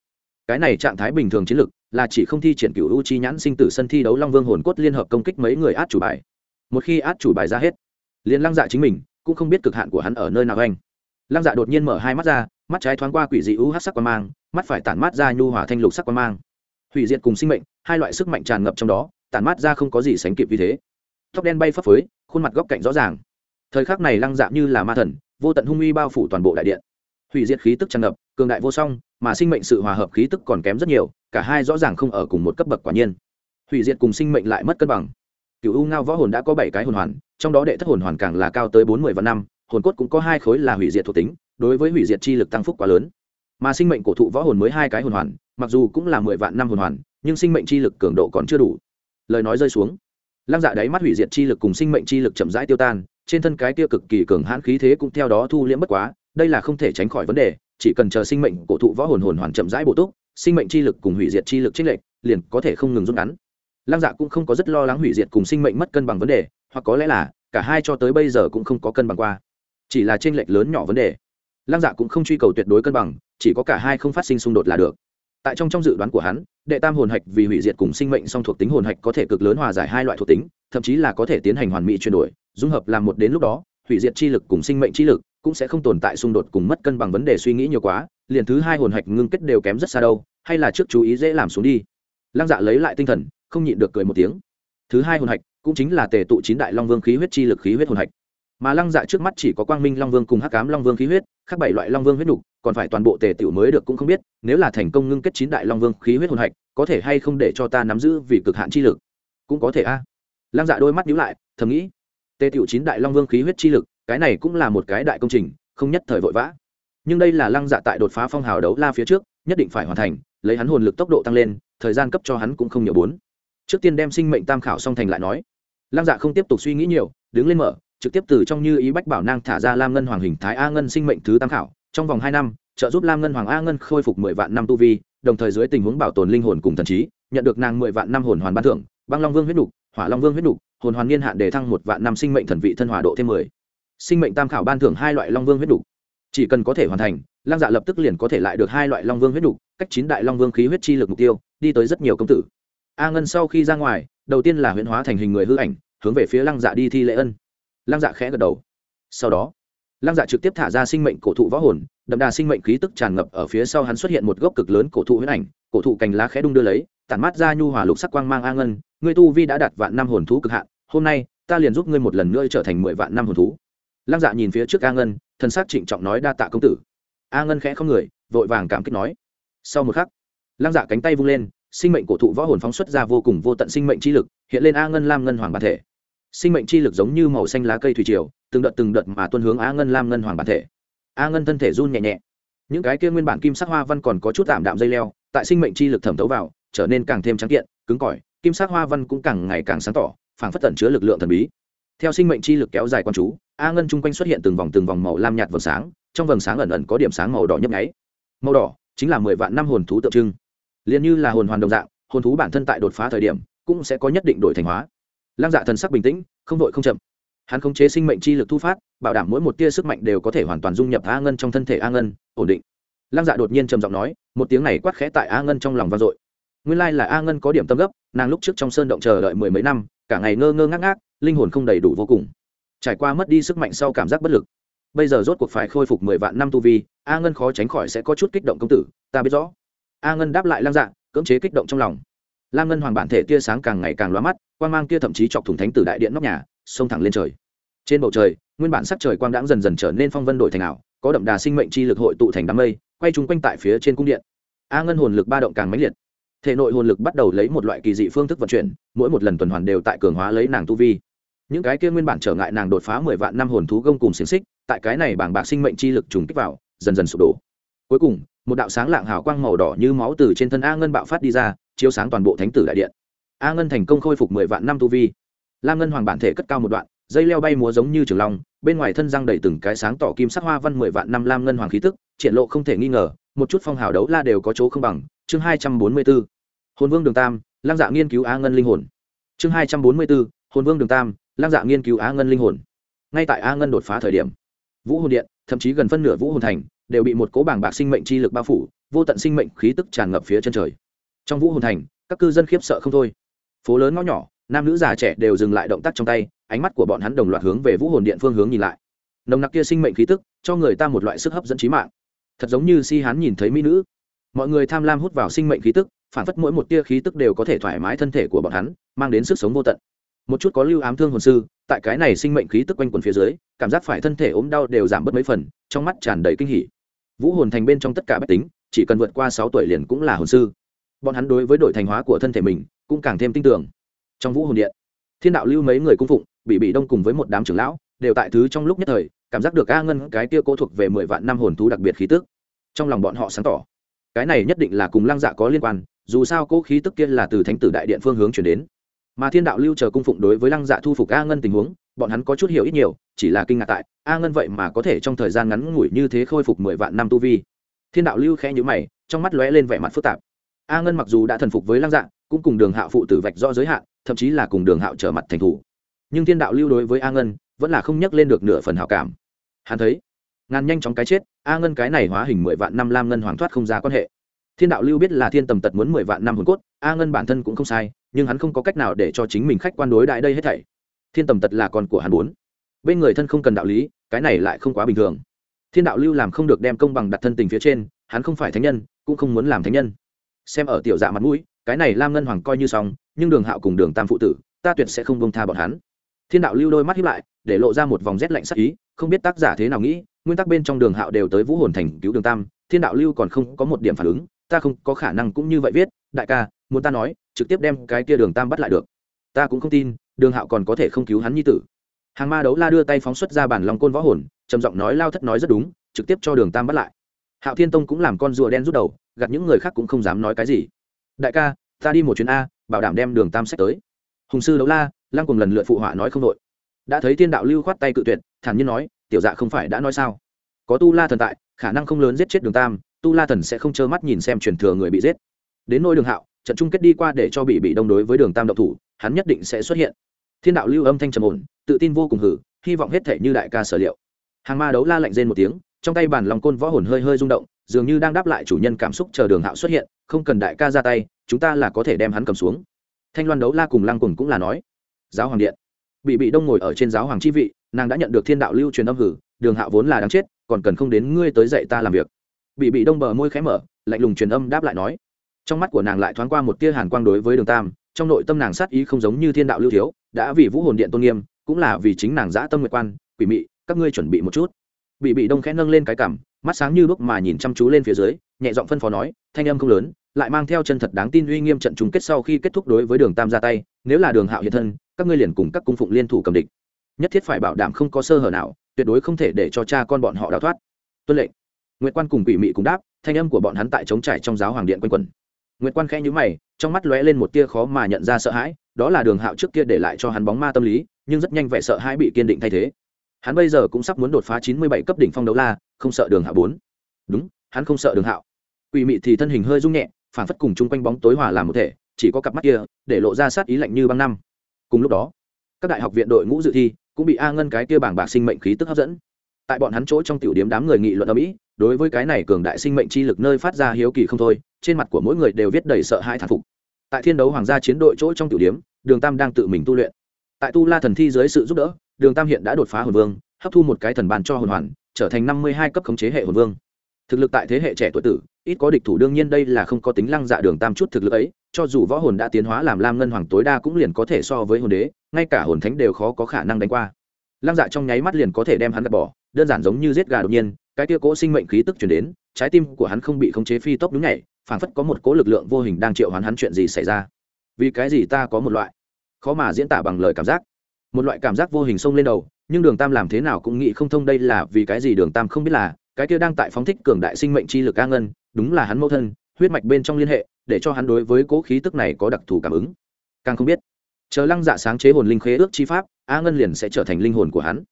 cái này trạng thái bình thường chiến lực là chỉ không thi triển cựu u chi nhãn sinh tử sân thi đấu long vương hồn cốt liên hợp công kích mấy người át chủ bài. Một khi át chủ bài ra hết, liền lăng dạ chính mình cũng không biết cực hạn của hắn ở nơi nào anh. Lăng dạ đột nhiên mở hai mắt ra, mắt trái thoáng qua quỷ dị u hát sắc quan mang, mắt phải tản mát ra nhu hỏa thanh lục sắc quan mang. Hủy diệt cùng sinh mệnh, hai loại sức mạnh tràn ngập trong đó, tản mát ra không có gì sánh kịp vì thế. Tóc đen bay phấp phới, khuôn mặt góc cạnh rõ ràng. Thời khắc này lăng dạ như là ma thần, vô tận hung uy bao phủ toàn bộ đại điện. Hủy diệt khí tức tràn ngập, cường đại vô song mà sinh mệnh sự hòa hợp khí tức còn kém rất nhiều, cả hai rõ ràng không ở cùng một cấp bậc quả nhiên. Hủy diệt cùng sinh mệnh lại mất cân bằng. Cựu u ngao võ hồn đã có bảy cái hồn hoàn, trong đó đệ thất hồn hoàn càng là cao tới bốn mươi và năm, hồn cốt cũng có hai khối là hủy diệt thuộc tính, đối với hủy diệt chi lực tăng phúc quá lớn. Mà sinh mệnh cổ thụ võ hồn mới hai cái hồn hoàn, mặc dù cũng là mười vạn năm hồn hoàn, nhưng sinh mệnh chi lực cường độ còn chưa đủ. Lời nói rơi xuống. Lăng dạ đáy mắt hủy diệt chi lực cùng sinh mệnh chi lực chậm rãi tiêu tan, trên thân cái tiêu cực kỳ cường hãn khí thế cũng theo đó thu liễm bất quá, đây là không thể tránh khỏi vấn đề chỉ cần chờ sinh mệnh cổ thụ võ hồn hồn hoàn chậm rãi bổ túc, sinh mệnh chi lực cùng hủy diệt chi lực trích lệch, liền có thể không ngừng rút ngắn. Lăng dạ cũng không có rất lo lắng hủy diệt cùng sinh mệnh mất cân bằng vấn đề, hoặc có lẽ là cả hai cho tới bây giờ cũng không có cân bằng qua. Chỉ là tranh lệch lớn nhỏ vấn đề. Lăng dạ cũng không truy cầu tuyệt đối cân bằng, chỉ có cả hai không phát sinh xung đột là được. Tại trong trong dự đoán của hắn, đệ tam hồn hạch vì hủy diệt cùng sinh mệnh song thuộc tính hồn hạch có thể cực lớn hòa giải hai loại thuộc tính, thậm chí là có thể tiến hành hoàn mỹ chuyển đổi, dung hợp làm một đến lúc đó, hủy diệt chi lực cùng sinh mệnh chi lực cũng sẽ không tồn tại xung đột cùng mất cân bằng vấn đề suy nghĩ nhiều quá, liền thứ hai hồn hạch ngưng kết đều kém rất xa đâu, hay là trước chú ý dễ làm xuống đi. Lăng dạ lấy lại tinh thần, không nhịn được cười một tiếng. Thứ hai hồn hạch cũng chính là tề tụ chín đại long vương khí huyết chi lực khí huyết hồn hạch. Mà lăng dạ trước mắt chỉ có quang minh long vương cùng hắc cám long vương khí huyết, khác bảy loại long vương huyết nục, còn phải toàn bộ tề tiểu mới được cũng không biết, nếu là thành công ngưng kết chín đại long vương khí huyết hồn hạch, có thể hay không để cho ta nắm giữ vì cực hạn chi lực? Cũng có thể a. Lăng dạ đôi mắt nhíu lại, thầm nghĩ, tề tiểu chín đại long vương khí huyết chi lực cái này cũng là một cái đại công trình, không nhất thời vội vã. Nhưng đây là lăng dạ tại đột phá phong hào đấu la phía trước, nhất định phải hoàn thành, lấy hắn hồn lực tốc độ tăng lên, thời gian cấp cho hắn cũng không nhiều bốn. Trước tiên đem sinh mệnh tam khảo song thành lại nói. Lăng dạ không tiếp tục suy nghĩ nhiều, đứng lên mở, trực tiếp từ trong như ý bách bảo nang thả ra lam ngân hoàng hình thái a ngân sinh mệnh thứ tam khảo, trong vòng hai năm, trợ giúp lam ngân hoàng a ngân khôi phục mười vạn năm tu vi, đồng thời dưới tình huống bảo tồn linh hồn cùng thần trí, nhận được nàng mười vạn năm hồn hoàn ban thưởng, băng long vương huyết đục hỏa long vương huyết đục hồn hoàn niên hạn đề thăng một vạn năm sinh mệnh thần vị thân hòa độ thêm mười sinh mệnh tam khảo ban thưởng hai loại long vương huyết đục. Chỉ cần có thể hoàn thành, lăng dạ lập tức liền có thể lại được hai loại long vương huyết đục, cách chín đại long vương khí huyết chi lực mục tiêu, đi tới rất nhiều công tử. A ngân sau khi ra ngoài, đầu tiên là huyễn hóa thành hình người hư ảnh, hướng về phía lăng dạ đi thi lễ ân. Lăng dạ khẽ gật đầu. Sau đó, lăng dạ trực tiếp thả ra sinh mệnh cổ thụ võ hồn, đậm đà sinh mệnh khí tức tràn ngập ở phía sau hắn xuất hiện một gốc cực lớn cổ thụ huyết ảnh, cổ thụ cành lá khẽ đung đưa lấy, tản mát ra nhu hòa lục sắc quang mang a ngân, ngươi tu vi đã đạt vạn năm hồn thú cực hạn, hôm nay ta liền giúp ngươi một lần nữa trở thành mười vạn năm hồn thú lăng dạ nhìn phía trước a ngân thân xác trịnh trọng nói, đa tạ công tử. A ngân khẽ không người, vội vàng cảm kích nói. Sau một khắc, lăng dạ cánh tay vung lên, sinh mệnh cổ thụ võ hồn phóng xuất ra vô cùng vô tận sinh mệnh chi lực, hiện lên a ngân lam ngân hoàng bản thể. Sinh mệnh chi lực giống như màu xanh lá cây thủy triều, từng đợt từng đợt mà tuân hướng a ngân lam ngân hoàng bản thể. A ngân thân thể run nhẹ nhẹ. Những cái kia nguyên bản kim sắc hoa văn còn có chút tạm đạm dây leo, tại sinh mệnh chi lực thẩm thấu vào, trở nên càng thêm trắng kiện, cứng cỏi, kim sắc hoa văn cũng càng ngày càng sáng tỏ, phảng phất tẩn chứa lực lượng thần bí theo sinh mệnh chi lực kéo dài con chú, a ngân chung quanh xuất hiện từng vòng từng vòng màu lam nhạt vầng sáng, trong vầng sáng ẩn ẩn có điểm sáng màu đỏ nhấp nháy. Màu đỏ chính là mười vạn năm hồn thú tượng trưng. Liền như là hồn hoàn đồng dạng, hồn thú bản thân tại đột phá thời điểm cũng sẽ có nhất định đổi thành hóa. Lăng dạ thần sắc bình tĩnh, không vội không chậm. Hắn khống chế sinh mệnh chi lực thu phát, bảo đảm mỗi một tia sức mạnh đều có thể hoàn toàn dung nhập a ngân trong thân thể a ngân, ổn định. Lăng dạ đột nhiên trầm giọng nói, một tiếng này quát khẽ tại a ngân trong lòng vang dội. Nguyên lai là a ngân có điểm tâm gấp, nàng lúc trước trong sơn động chờ đợi mười mấy năm, cả ngày ngơ ngơ ngác ngác linh hồn không đầy đủ vô cùng. Trải qua mất đi sức mạnh sau cảm giác bất lực. Bây giờ rốt cuộc phải khôi phục mười vạn năm tu vi, a ngân khó tránh khỏi sẽ có chút kích động công tử, ta biết rõ. A ngân đáp lại lam dạ cưỡng chế kích động trong lòng. Lam ngân hoàng bản thể tia sáng càng ngày càng loa mắt quan g mang kia thậm chí chọc thủng thánh tử đại điện nóc nhà, xông thẳng lên trời. Trên bầu trời, nguyên bản sắc trời quang đãng dần dần trở nên phong vân đổi thành ảo, có đậm đà sinh mệnh chi lực hội tụ thành đám mây, quay chung quanh tại phía trên cung điện. A ngân hồn lực ba động càng mãnh liệt. Thể nội hồn lực bắt đầu lấy một loại kỳ dị phương thức vận chuyển, mỗi một lần tuần hoàn đều tại cường hóa lấy nàng tu vi những cái kia nguyên bản trở ngại nàng đột phá mười vạn năm hồn thú gông cùng xiềng xích, tại cái này bảng bạc sinh mệnh chi lực trùng kích vào, dần dần sụp đổ. Cuối cùng, một đạo sáng lạng hào quang màu đỏ như máu từ trên thân a ngân bạo phát đi ra, chiếu sáng toàn bộ thánh tử đại điện. A ngân thành công khôi phục mười vạn năm tu vi. Lam ngân hoàng bản thể cất cao một đoạn, dây leo bay múa giống như trường long, bên ngoài thân răng đầy từng cái sáng tỏ kim sắc hoa văn mười vạn năm lam ngân hoàng khí tức, triển lộ không thể nghi ngờ, một chút phong hào đấu la đều có chỗ không bằng. Chương hai trăm bốn mươi b ố hồn vương đường tam lang dạ nghiên cứu a ngân linh hồn. Chương hai trăm bốn mươi b ố hồn vương đường tam lang dạ nghiên cứu á ngân linh hồn. Ngay tại a ngân đột phá thời điểm, vũ hồn điện, thậm chí gần phân nửa vũ hồn thành, đều bị một cố bảng bạc sinh mệnh chi lực bao phủ, vô tận sinh mệnh khí tức tràn ngập phía chân trời. Trong vũ hồn thành, các cư dân khiếp sợ không thôi. Phố lớn ngõ nhỏ, nam nữ già trẻ đều dừng lại động tác trong tay, ánh mắt của bọn hắn đồng loạt hướng về vũ hồn điện phương hướng nhìn lại. Nồng nặc kia sinh mệnh khí tức, cho người ta một loại sức hấp dẫn trí mạng. Thật giống như si hán nhìn thấy mỹ nữ. Mọi người tham lam hút vào sinh mệnh khí tức, phản phất mỗi một tia khí tức đều có thể thoải mái thân thể của bọn hắn, mang đến sức sống vô tận một chút có lưu ám thương hồn sư, tại cái này sinh mệnh khí tức quanh quần phía dưới, cảm giác phải thân thể ốm đau đều giảm bớt mấy phần, trong mắt tràn đầy kinh hỉ. Vũ hồn thành bên trong tất cả bách tính, chỉ cần vượt qua sáu tuổi liền cũng là hồn sư. Bọn hắn đối với đội thành hóa của thân thể mình, cũng càng thêm tin tưởng. Trong vũ hồn điện, thiên đạo lưu mấy người cung phụng, bị bị đông cùng với một đám trưởng lão, đều tại thứ trong lúc nhất thời, cảm giác được a ngân cái kia cố thuộc về mười vạn năm hồn thú đặc biệt khí tức. Trong lòng bọn họ sáng tỏ, cái này nhất định là cùng lăng dạ có liên quan, dù sao cố khí tức kia là từ thánh tử đại điện phương hướng chuyển đến mà thiên đạo lưu chờ cung phụng đối với lăng dạ thu phục a ngân tình huống, bọn hắn có chút hiểu ít nhiều, chỉ là kinh ngạc tại, a ngân vậy mà có thể trong thời gian ngắn ngủi như thế khôi phục mười vạn năm tu vi. Thiên đạo lưu khẽ nhữ mày, trong mắt lóe lên vẻ mặt phức tạp. A ngân mặc dù đã thần phục với lăng dạ cũng cùng đường hạo phụ tử vạch do giới hạn, thậm chí là cùng đường hạo trở mặt thành thủ. Nhưng thiên đạo lưu đối với a ngân, vẫn là không nhắc lên được nửa phần hảo cảm. Hắn thấy, ngàn nhanh chóng cái chết, a ngân cái này hóa hình mười vạn năm lam ngân hoàng thoát không ra quan hệ thiên đạo lưu biết là thiên tầm tật muốn mười vạn năm hồn cốt, a ngân bản thân cũng không sai, nhưng hắn không có cách nào để cho chính mình khách quan đối đại đây hết thảy. Thiên tầm tật là con của hắn muốn bên người thân không cần đạo lý, cái này lại không quá bình thường. Thiên đạo lưu làm không được đem công bằng đặt thân tình phía trên, hắn không phải thánh nhân, cũng không muốn làm thánh nhân. Xem ở tiểu dạ mặt mũi, cái này lam ngân hoàng coi như xong, nhưng đường hạo cùng đường tam phụ tử, ta tuyệt sẽ không bông tha bọn hắn. Thiên đạo lưu đôi mắt hiếp lại, để lộ ra một vòng rét lạnh sắc ý, không biết tác giả thế nào nghĩ, nguyên tắc bên trong đường hạo đều tới vũ hồn thành cứu đường tam, thiên đạo lưu còn không có một điểm phản ứng ta không có khả năng cũng như vậy viết, đại ca, muốn ta nói, trực tiếp đem cái kia đường tam bắt lại được. Ta cũng không tin, đường hạo còn có thể không cứu hắn nhi tử. Hàng ma đấu la đưa tay phóng xuất ra bản lòng côn võ hồn, trầm giọng nói lao thất nói rất đúng, trực tiếp cho đường tam bắt lại. Hạo thiên tông cũng làm con rùa đen rút đầu gặt những người khác cũng không dám nói cái gì. Đại ca, ta đi một chuyến a, bảo đảm đem đường tam sách tới. Hùng sư đấu la, lăng cùng lần lượt phụ họa nói không đội. Đã thấy thiên đạo lưu khoát tay cự tuyệt, thản nhiên nói, tiểu dạ không phải đã nói sao? Có tu la thần tại, khả năng không lớn giết chết đường tam tu la thần sẽ không trơ mắt nhìn xem truyền thừa người bị giết. Đến nôi đường hạo, trận chung kết đi qua để cho bị bị đông đối với đường tam đậu thủ, hắn nhất định sẽ xuất hiện. Thiên đạo lưu âm thanh trầm ổn, tự tin vô cùng hử, hy vọng hết thể như đại ca sở liệu. Hàng ma đấu la lạnh rên một tiếng, trong tay bản lòng côn võ hồn hơi hơi rung động, dường như đang đáp lại chủ nhân cảm xúc chờ đường hạo xuất hiện, không cần đại ca ra tay, chúng ta là có thể đem hắn cầm xuống. Thanh loan đấu la cùng lăng cùng cũng là nói. Giáo hoàng điện. Bị bị đông ngồi ở trên giáo hoàng chi vị, nàng đã nhận được thiên đạo lưu truyền âm hử, đường hạo vốn là đáng chết, còn cần không đến ngươi tới dạy ta làm việc bị bị đông bờ môi khẽ mở, lạnh lùng truyền âm đáp lại nói. Trong mắt của nàng lại thoáng qua một tia hàn quang đối với đường tam, trong nội tâm nàng sát ý không giống như thiên đạo lưu thiếu, đã vì vũ hồn điện tôn nghiêm, cũng là vì chính nàng giã tâm nguyệt quan, quỷ mị, các ngươi chuẩn bị một chút. Bị bị đông khẽ nâng lên cái cảm mắt sáng như bước mà nhìn chăm chú lên phía dưới, nhẹ giọng phân phó nói, thanh âm không lớn, lại mang theo chân thật đáng tin uy nghiêm trận chung kết sau khi kết thúc đối với đường tam ra tay, nếu là đường hạo hiện thân, các ngươi liền cùng các cung phụng liên thủ cầm địch. Nhất thiết phải bảo đảm không có sơ hở nào, tuyệt đối không thể để cho cha con bọn họ đào thoát. Tuân lệnh. Nguyệt quan cùng quỷ mị cùng đáp, thanh âm của bọn hắn tại chống trải trong giáo hoàng điện quanh quẩn. Nguyệt quan khẽ nhíu mày, trong mắt lóe lên một tia khó mà nhận ra sợ hãi, đó là đường hạo trước kia để lại cho hắn bóng ma tâm lý, nhưng rất nhanh vẻ sợ hãi bị kiên định thay thế. Hắn bây giờ cũng sắp muốn đột phá chín mươi bảy cấp đỉnh phong đấu la, không sợ đường hạo bốn. Đúng, hắn không sợ đường hạo. Quỷ mị thì thân hình hơi rung nhẹ phản phất cùng chung quanh bóng tối hòa làm một thể, chỉ có cặp mắt kia, để lộ ra sát ý lạnh như băng năm. Cùng lúc đó, các đại học viện đội ngũ dự thi cũng bị a ngân cái kia bảng bạc sinh mệnh khí tức hấp dẫn tại bọn hắn chỗ trong tiểu điểm đám người nghị luận ở mỹ, đối với cái này cường đại sinh mệnh chi lực nơi phát ra hiếu kỳ không thôi, trên mặt của mỗi người đều viết đầy sợ hãi thản phục. Tại thiên đấu hoàng gia chiến đội chỗ trong tiểu điểm đường tam đang tự mình tu luyện. Tại tu la thần thi dưới sự giúp đỡ, đường tam hiện đã đột phá hồn vương, hấp thu một cái thần bàn cho hồn hoàn, trở thành năm mươi hai cấp khống chế hệ hồn vương. Thực lực tại thế hệ trẻ tuổi tử, ít có địch thủ đương nhiên đây là không có tính lăng dạ đường tam chút thực lực ấy, cho dù võ hồn đã tiến hóa làm lam ngân hoàng tối đa cũng liền có thể so với hồn đế, ngay cả hồn thánh đều khó có khả năng đánh qua. Lăng dạ trong nháy mắt liền có thể đem hắn gạt bỏ đơn giản giống như giết gà đột nhiên, cái kia cố sinh mệnh khí tức chuyển đến, trái tim của hắn không bị khống chế phi tốc đúng nhảy, phảng phất có một cố lực lượng vô hình đang triệu hoán hắn chuyện gì xảy ra. Vì cái gì ta có một loại khó mà diễn tả bằng lời cảm giác? Một loại cảm giác vô hình xông lên đầu, nhưng đường tam làm thế nào cũng nghĩ không thông đây là vì cái gì đường tam không biết là, cái kia đang tại phóng thích cường đại sinh mệnh chi lực a ngân, đúng là hắn mẫu thân, huyết mạch bên trong liên hệ, để cho hắn đối với cố khí tức này có đặc thù cảm ứng. Càng không biết, chờ lăng dạ sáng chế hồn linh khế ước chi pháp, a ngân liền sẽ trở thành linh hồn của hắn.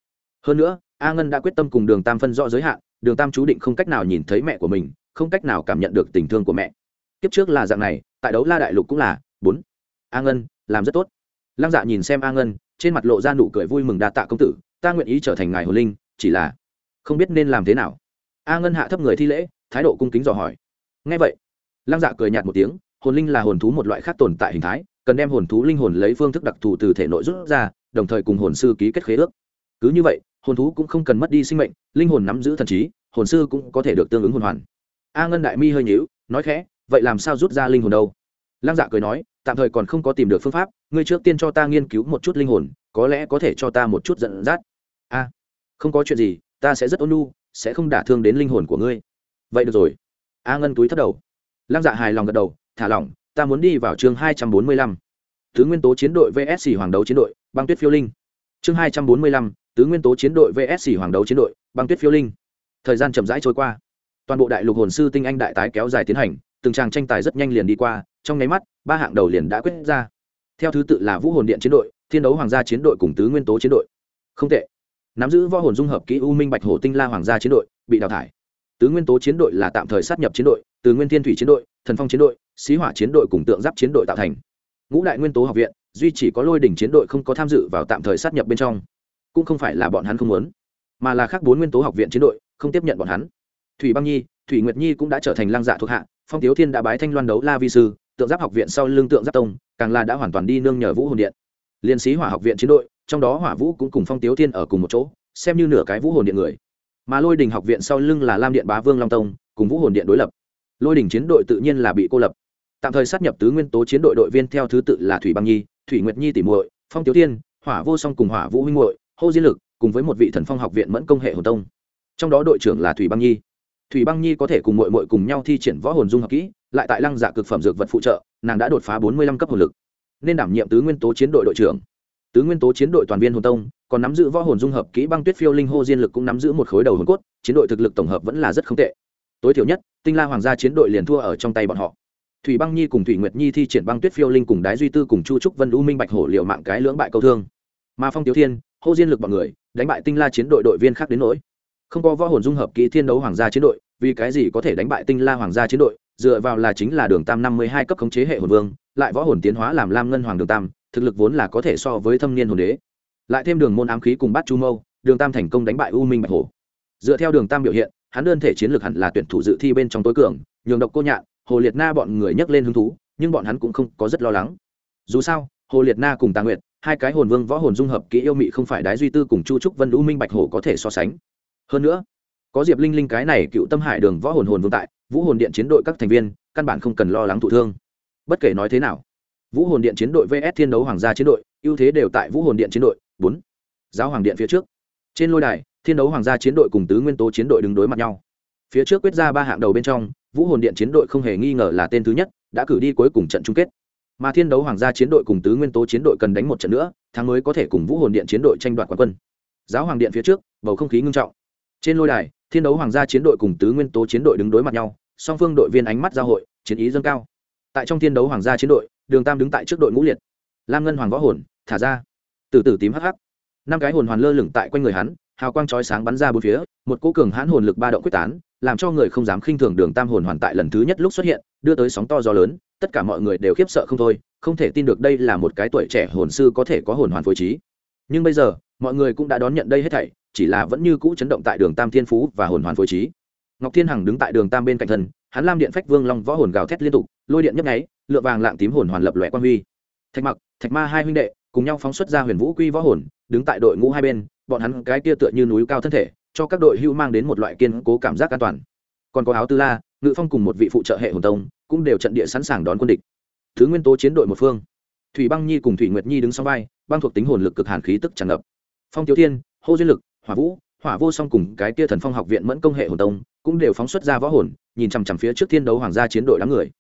Hơn nữa a ngân đã quyết tâm cùng đường tam phân rõ giới hạn, đường tam chú định không cách nào nhìn thấy mẹ của mình, không cách nào cảm nhận được tình thương của mẹ. Kiếp trước là dạng này, tại đấu la đại lục cũng là, bốn. A ngân, làm rất tốt. Lăng dạ nhìn xem a ngân, trên mặt lộ ra nụ cười vui mừng đa tạ công tử, ta nguyện ý trở thành ngài hồn linh, chỉ là không biết nên làm thế nào. A ngân hạ thấp người thi lễ, thái độ cung kính dò hỏi. Ngay vậy, lăng dạ cười nhạt một tiếng, hồn linh là hồn thú một loại khác tồn tại hình thái, cần đem hồn thú linh hồn lấy phương thức đặc thù từ thể nội rút ra, đồng thời cùng hồn sư ký kết khế ước. Cứ như vậy hồn thú cũng không cần mất đi sinh mệnh, linh hồn nắm giữ thần trí, hồn sư cũng có thể được tương ứng hồn hoàn. A ngân đại mi hơi nhíu, nói khẽ, vậy làm sao rút ra linh hồn đâu? Lăng dạ cười nói, tạm thời còn không có tìm được phương pháp, ngươi trước tiên cho ta nghiên cứu một chút linh hồn, có lẽ có thể cho ta một chút dẫn dắt. A, không có chuyện gì, ta sẽ rất ôn nhu, sẽ không đả thương đến linh hồn của ngươi. Vậy được rồi. A ngân túi thất đầu. Lăng dạ hài lòng gật đầu, thả lỏng, ta muốn đi vào chương hai trăm bốn mươi lăm. Thứ nguyên tố chiến đội vsc hoàng đấu chiến đội, băng tuyết phiêu linh. Chương hai trăm bốn mươi lăm tứ nguyên tố chiến đội vsc hoàng đấu chiến đội, băng tuyết phiêu linh. Thời gian chậm rãi trôi qua. Toàn bộ đại lục hồn sư tinh anh đại tái kéo dài tiến hành, từng tràng tranh tài rất nhanh liền đi qua, trong nháy mắt, ba hạng đầu liền đã quyết ra. Theo thứ tự là vũ hồn điện chiến đội, thiên đấu hoàng gia chiến đội cùng tứ nguyên tố chiến đội. Không tệ. Nắm giữ võ hồn dung hợp kỹ u minh bạch hổ tinh la hoàng gia chiến đội, bị đào thải. Tứ nguyên tố chiến đội là tạm thời sát nhập chiến đội từ nguyên thiên thủy chiến đội, thần phong chiến đội, xí hỏa chiến đội cùng tượng giáp chiến đội tạo thành. Ngũ đại nguyên tố học viện, duy chỉ có lôi đỉnh chiến đội không có tham dự vào tạm thời sát nhập bên trong cũng không phải là bọn hắn không muốn, mà là khác bốn nguyên tố học viện chiến đội không tiếp nhận bọn hắn. Thủy băng nhi, thủy nguyệt nhi cũng đã trở thành lang dạ thuộc hạ, phong tiếu thiên đã bái thanh loan đấu la vi sư, tượng giáp học viện sau lưng tượng giáp tông, càng là đã hoàn toàn đi nương nhờ vũ hồn điện. Liên sĩ hỏa học viện chiến đội, trong đó hỏa vũ cũng cùng phong tiếu thiên ở cùng một chỗ, xem như nửa cái vũ hồn điện người. Mà lôi đình học viện sau lưng là lam điện bá vương long tông, cùng vũ hồn điện đối lập. Lôi đình chiến đội tự nhiên là bị cô lập. Tạm thời sát nhập tứ nguyên tố chiến đội đội viên theo thứ tự là thủy băng nhi, thủy nguyệt nhi tỷ muội, phong tiếu thiên, hỏa vô song cùng hỏa vũ huynh muội hô diên lực cùng với một vị thần phong học viện mẫn công hệ hồn tông. Trong đó đội trưởng là thủy băng nhi. Thủy băng nhi có thể cùng mội mội cùng nhau thi triển võ hồn dung hợp kỹ, lại tại lăng dạ cực phẩm dược vật phụ trợ, nàng đã đột phá bốn mươi lăm cấp hồn lực. Nên đảm nhiệm tứ nguyên tố chiến đội đội trưởng. Tứ nguyên tố chiến đội toàn viên hồn tông, còn nắm giữ võ hồn dung hợp kỹ băng tuyết phiêu linh hô diên lực cũng nắm giữ một khối đầu hồn cốt, chiến đội thực lực tổng hợp vẫn là rất không tệ. Tối thiểu nhất, tinh la hoàng gia chiến đội liền thua ở trong tay bọn họ. Thủy băng nhi cùng thủy nguyệt nhi thi triển băng tuyết phiêu linh cùng đái duy tư cùng chu trúc vân u minh bạch hổ liệu mạng cái lưỡng bại câu thương. Mà phong tiểu thiên hô diên lực bọn người, đánh bại tinh la chiến đội đội viên khác đến nỗi. Không có võ hồn dung hợp kỹ thiên đấu hoàng gia chiến đội, vì cái gì có thể đánh bại tinh la hoàng gia chiến đội, dựa vào là chính là đường tam năm mươi hai cấp khống chế hệ hồn vương, lại võ hồn tiến hóa làm lam ngân hoàng đường tam, thực lực vốn là có thể so với thâm niên hồn đế. Lại thêm đường môn ám khí cùng bát chu mâu, đường tam thành công đánh bại u minh bạch hổ. Dựa theo đường tam biểu hiện, hắn đơn thể chiến lược hẳn là tuyển thủ dự thi bên trong tối cường, nhường độc cô nhạn, hồ liệt na bọn người nhắc lên hứng thú, nhưng bọn hắn cũng không có rất lo lắng. Dù sao, hồ liệt na cùng tà nguyệt hai cái hồn vương võ hồn dung hợp kỹ yêu mị không phải đái duy tư cùng chu trúc vân lũ minh bạch hổ có thể so sánh. Hơn nữa, có diệp linh linh cái này cựu tâm hải đường võ hồn hồn vương tại, vũ hồn điện chiến đội các thành viên, căn bản không cần lo lắng thụ thương. Bất kể nói thế nào, vũ hồn điện chiến đội vs thiên đấu hoàng gia chiến đội, ưu thế đều tại vũ hồn điện chiến đội. Bốn, giáo hoàng điện phía trước. Trên lôi đài, thiên đấu hoàng gia chiến đội cùng tứ nguyên tố chiến đội đứng đối mặt nhau. Phía trước quyết ra ba hạng đầu bên trong, vũ hồn điện chiến đội không hề nghi ngờ là tên thứ nhất, đã cử đi cuối cùng trận chung kết mà thiên đấu hoàng gia chiến đội cùng tứ nguyên tố chiến đội cần đánh một trận nữa thắng mới có thể cùng vũ hồn điện chiến đội tranh đoạt quán quân. Giáo hoàng điện phía trước, bầu không khí ngưng trọng. Trên lôi đài, thiên đấu hoàng gia chiến đội cùng tứ nguyên tố chiến đội đứng đối mặt nhau, song phương đội viên ánh mắt giao hội, chiến ý dâng cao. Tại trong thiên đấu hoàng gia chiến đội, đường tam đứng tại trước đội ngũ liệt. Lam ngân hoàng võ hồn, thả ra. Từ từ tím hắc hắc. Năm cái hồn hoàn lơ lửng tại quanh người hắn, hào quang chói sáng bắn ra bốn phía, một cỗ cường hãn hồn lực ba động quyết tán, làm cho người không dám khinh thường đường tam hồn hoàn tại lần thứ nhất lúc xuất hiện, đưa tới sóng to gió lớn tất cả mọi người đều khiếp sợ không thôi, không thể tin được đây là một cái tuổi trẻ hồn sư có thể có hồn hoàn phối trí. Nhưng bây giờ, mọi người cũng đã đón nhận đây hết thảy, chỉ là vẫn như cũ chấn động tại đường tam thiên phú và hồn hoàn phối trí. Ngọc thiên hằng đứng tại đường tam bên cạnh thân, hắn lam điện phách vương long võ hồn gào thét liên tục, lôi điện nhấp nháy lựa vàng lạng tím hồn hoàn lập lòe quan huy. Thạch mặc, thạch ma hai huynh đệ cùng nhau phóng xuất ra huyền vũ quy võ hồn, đứng tại đội ngũ hai bên, bọn hắn cái kia tựa như núi cao thân thể, cho các đội hưu mang đến một loại kiên cố cảm giác an toàn. Còn có áo tư la, ngự phong cùng một vị phụ trợ hệ hồn tông cũng đều trận địa sẵn sàng đón quân địch. Thứ nguyên tố chiến đội một phương. Thủy băng nhi cùng thủy nguyệt nhi đứng sau vai, băng thuộc tính hồn lực cực hàn khí tức tràn ngập. Phong tiểu thiên, hô duyên lực, hỏa vũ, hỏa vô song cùng cái kia thần phong học viện mẫn công hệ hồn tông cũng đều phóng xuất ra võ hồn, nhìn chằm chằm phía trước thiên đấu hoàng gia chiến đội đám người.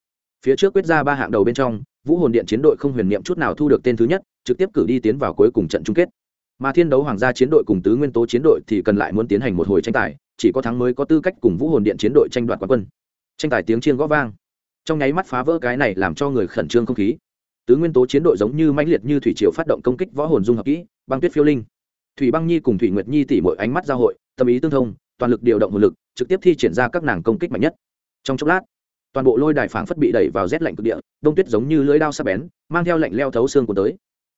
Phía trước quyết ra ba hạng đầu bên trong, vũ hồn điện chiến đội không huyền niệm chút nào thu được tên thứ nhất, trực tiếp cử đi tiến vào cuối cùng trận chung kết. Mà thiên đấu hoàng gia chiến đội cùng tứ nguyên tố chiến đội thì cần lại muốn tiến hành một hồi tranh tài, chỉ có thắng mới có tư cách cùng vũ hồn điện chiến đội tranh đoạt quán quân. Tranh tài tiếng chiên gõ vang trong nháy mắt phá vỡ cái này làm cho người khẩn trương không khí. Tứ nguyên tố chiến đội giống như mãnh liệt như thủy triều phát động công kích võ hồn dung hợp kỹ, băng tuyết phiêu linh. Thủy băng nhi cùng thủy nguyệt nhi tỉ mỗi ánh mắt giao hội, tâm ý tương thông, toàn lực điều động hồn lực, trực tiếp thi triển ra các nàng công kích mạnh nhất. Trong chốc lát, toàn bộ lôi đài phảng phất bị đẩy vào rét lạnh cực địa, đông tuyết giống như lưỡi đao sắc bén, mang theo lạnh leo thấu xương của tới.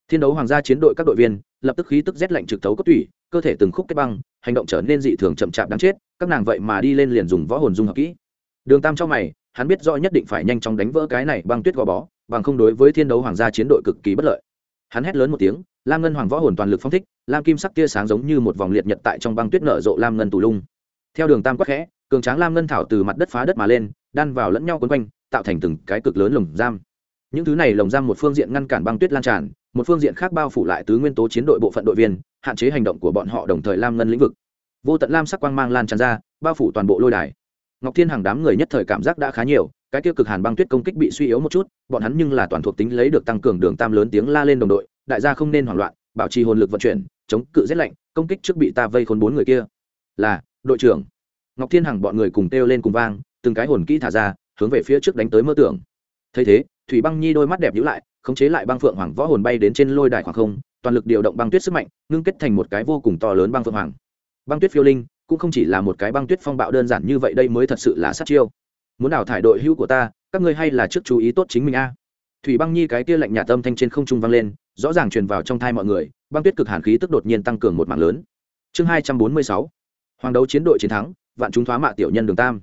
Thiên đấu hoàng gia chiến đội các đội viên, lập tức khí tức rét lạnh trực thấu cốt tủy cơ thể từng khúc kết băng, hành động trở nên dị thường chậm chạp đáng chết, các nàng vậy mà đi lên liền dùng võ hồn dung hợp kỹ. Đường tam trong mày hắn biết rõ nhất định phải nhanh chóng đánh vỡ cái này băng tuyết gò bó, bằng không đối với thiên đấu hoàng gia chiến đội cực kỳ bất lợi. Hắn hét lớn một tiếng, lam ngân hoàng võ hồn toàn lực phong thích, lam kim sắc tia sáng giống như một vòng liệt nhật tại trong băng tuyết nở rộ lam ngân tù lung. Theo đường tam quắc khẽ, cường tráng lam ngân thảo từ mặt đất phá đất mà lên, đan vào lẫn nhau quấn quanh, tạo thành từng cái cực lớn lồng giam. Những thứ này lồng giam một phương diện ngăn cản băng tuyết lan tràn, một phương diện khác bao phủ lại tứ nguyên tố chiến đội bộ phận đội viên, hạn chế hành động của bọn họ đồng thời lam ngân lĩnh vực. Vô tận lam sắc quang mang lan tràn ra, bao phủ toàn bộ lôi đài ngọc thiên hàng đám người nhất thời cảm giác đã khá nhiều, cái tiêu cực hàn băng tuyết công kích bị suy yếu một chút, bọn hắn nhưng là toàn thuộc tính lấy được tăng cường đường tam lớn tiếng la lên đồng đội, đại gia không nên hoảng loạn, bảo trì hồn lực vận chuyển, chống cự rét lạnh, công kích trước bị ta vây khốn bốn người kia. Là, đội trưởng. Ngọc thiên hằng bọn người cùng kêu lên cùng vang, từng cái hồn kỹ thả ra, hướng về phía trước đánh tới mơ tưởng. Thấy thế, thủy băng nhi đôi mắt đẹp nhữ lại, khống chế lại băng phượng hoàng võ hồn bay đến trên lôi đài khoảng không, toàn lực điều động băng tuyết sức mạnh, ngưng kết thành một cái vô cùng to lớn băng phượng hoàng. Băng tuyết phiêu linh cũng không chỉ là một cái băng tuyết phong bạo đơn giản như vậy, đây mới thật sự là sát chiêu. Muốn đào thải đội hữu của ta, các ngươi hay là trước chú ý tốt chính mình a. Thủy băng nhi cái kia lạnh nhà tâm thanh trên không trung vang lên, rõ ràng truyền vào trong thai mọi người, băng tuyết cực hàn khí tức đột nhiên tăng cường một mạng lớn. Chương hai trăm bốn mươi sáu, hoàng đấu chiến đội chiến thắng, vạn chúng thoá mạ tiểu nhân đường tam.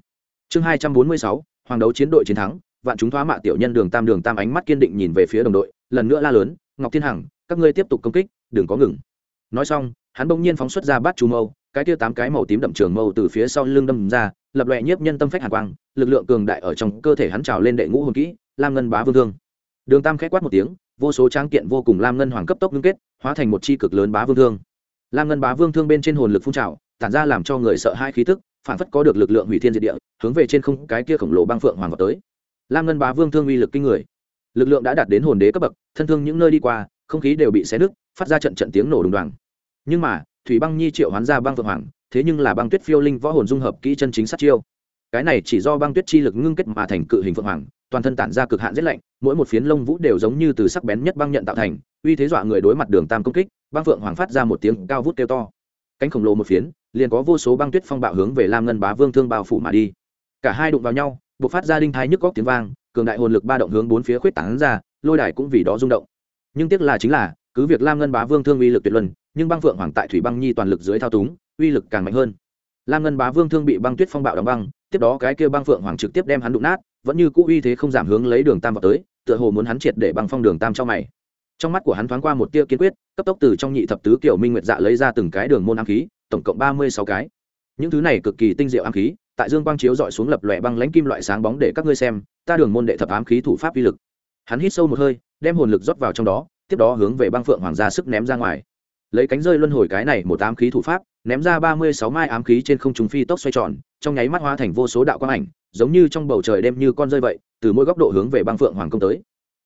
Chương hai trăm bốn mươi sáu, hoàng đấu chiến đội chiến thắng, vạn chúng thoá mạ tiểu nhân đường tam đường tam ánh mắt kiên định nhìn về phía đồng đội, lần nữa la lớn, ngọc thiên hằng, các ngươi tiếp tục công kích, đừng có ngừng. Nói xong, hắn bỗng nhiên phóng xuất ra bát chú mâu cái tia tám cái màu tím đậm trường mâu từ phía sau lưng đâm ra, lập loẹ nhiếp nhân tâm phách hàn quang, lực lượng cường đại ở trong cơ thể hắn trào lên đệ ngũ hồn kỹ, lam ngân bá vương thương. Đường tam khẽ quát một tiếng, vô số tráng kiện vô cùng lam ngân hoàng cấp tốc ngưng kết, hóa thành một chi cực lớn bá vương thương. Lam ngân bá vương thương bên trên hồn lực phun trào, tản ra làm cho người sợ hai khí tức, phản phất có được lực lượng hủy thiên diệt địa, hướng về trên không cái kia khổng lồ băng phượng hoàng vào tới. Lam ngân bá vương thương uy lực kinh người. Lực lượng đã đạt đến hồn đế cấp bậc, thân thương những nơi đi qua, không khí đều bị xé nứt, phát ra trận trận tiếng nổ đùng đoàng. Nhưng mà thủy băng nhi triệu hoán ra băng vượng hoàng, thế nhưng là băng tuyết phiêu linh võ hồn dung hợp kỹ chân chính sát chiêu. Cái này chỉ do băng tuyết chi lực ngưng kết mà thành cự hình vượng hoàng, toàn thân tản ra cực hạn rét lạnh, mỗi một phiến lông vũ đều giống như từ sắc bén nhất băng nhận tạo thành, uy thế dọa người đối mặt đường tam công kích, băng vượng hoàng phát ra một tiếng cao vút kêu to. Cánh khổng lồ một phiến, liền có vô số băng tuyết phong bạo hướng về lam ngân bá vương thương bao phủ mà đi. Cả hai đụng vào nhau b ộ c phát ra đinh thái nhức góc tiếng vang, cường đại hồn lực ba động hướng bốn phía khuyết tảng ra, lôi đài cũng vì đó rung động. Nhưng tiếc là chính là cứ việc lam ngân bá vương thương uy lực tuyệt luân, nhưng băng phượng hoàng tại thủy băng nhi toàn lực dưới thao túng, uy lực càng mạnh hơn. Lam ngân bá vương thương bị băng tuyết phong bạo đóng băng, tiếp đó cái kia băng phượng hoàng trực tiếp đem hắn đụng nát, vẫn như cũ uy thế không giảm hướng lấy đường tam vào tới, tựa hồ muốn hắn triệt để băng phong đường tam cho mày. Trong mắt của hắn thoáng qua một tia kiên quyết, cấp tốc từ trong nhị thập tứ kiểu minh nguyệt dạ lấy ra từng cái đường môn ám khí, tổng cộng ba mươi sáu cái. Những thứ này cực kỳ tinh diệu ám khí, tại dương quang chiếu dọi xuống lập lòe băng lãnh kim loại sáng bóng để các ngươi xem, ta đường môn đệ thập ám khí thủ pháp uy lực. Hắn hít sâu một hơi, đem hồn lực rót vào trong đó tiếp đó hướng về băng phượng hoàng ra sức ném ra ngoài. Lấy cánh rơi luân hồi cái này một ám khí thủ pháp, ném ra ba mươi sáu mai ám khí trên không trung phi tốc xoay tròn, trong nháy mắt hóa thành vô số đạo quang ảnh, giống như trong bầu trời đem như con rơi vậy, từ mỗi góc độ hướng về băng phượng hoàng công tới.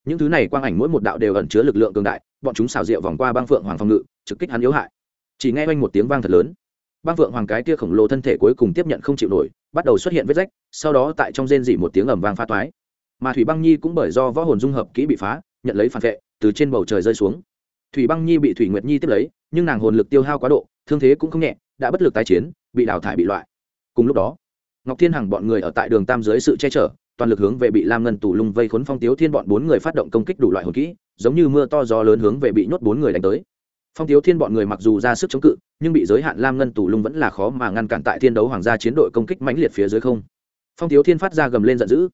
Những thứ này quang ảnh mỗi một đạo đều ẩn chứa lực lượng cường đại, bọn chúng xào rượu vòng qua băng phượng hoàng phòng ngự, trực kích hắn yếu hại. Chỉ nghe oanh một tiếng vang thật lớn. Băng phượng hoàng cái tia khổng lồ thân thể cuối cùng tiếp nhận không chịu nổi, bắt đầu xuất hiện vết rách, sau đó tại trong rên dỉ một tiếng ầm vang pha toái. Mà thủy băng nhi cũng bởi do võ hồn dung hợp kỹ bị phá, nhận lấy phản vệ từ trên bầu trời rơi xuống. Thủy băng nhi bị thủy nguyệt nhi tiếp lấy, nhưng nàng hồn lực tiêu hao quá độ, thương thế cũng không nhẹ, đã bất lực tái chiến, bị đào thải bị loại. Cùng lúc đó, ngọc thiên hằng bọn người ở tại đường tam dưới sự che chở, toàn lực hướng về bị lam ngân tù lung vây khốn phong tiếu thiên bọn bốn người phát động công kích đủ loại hồn kỹ, giống như mưa to gió lớn hướng về bị nhốt bốn người đánh tới. Phong tiếu thiên bọn người mặc dù ra sức chống cự, nhưng bị giới hạn lam ngân tù lung vẫn là khó mà ngăn cản tại thiên đấu hoàng gia chiến đội công kích mãnh liệt phía dưới không. Phong tiếu thiên phát ra gầm lên giận dữ.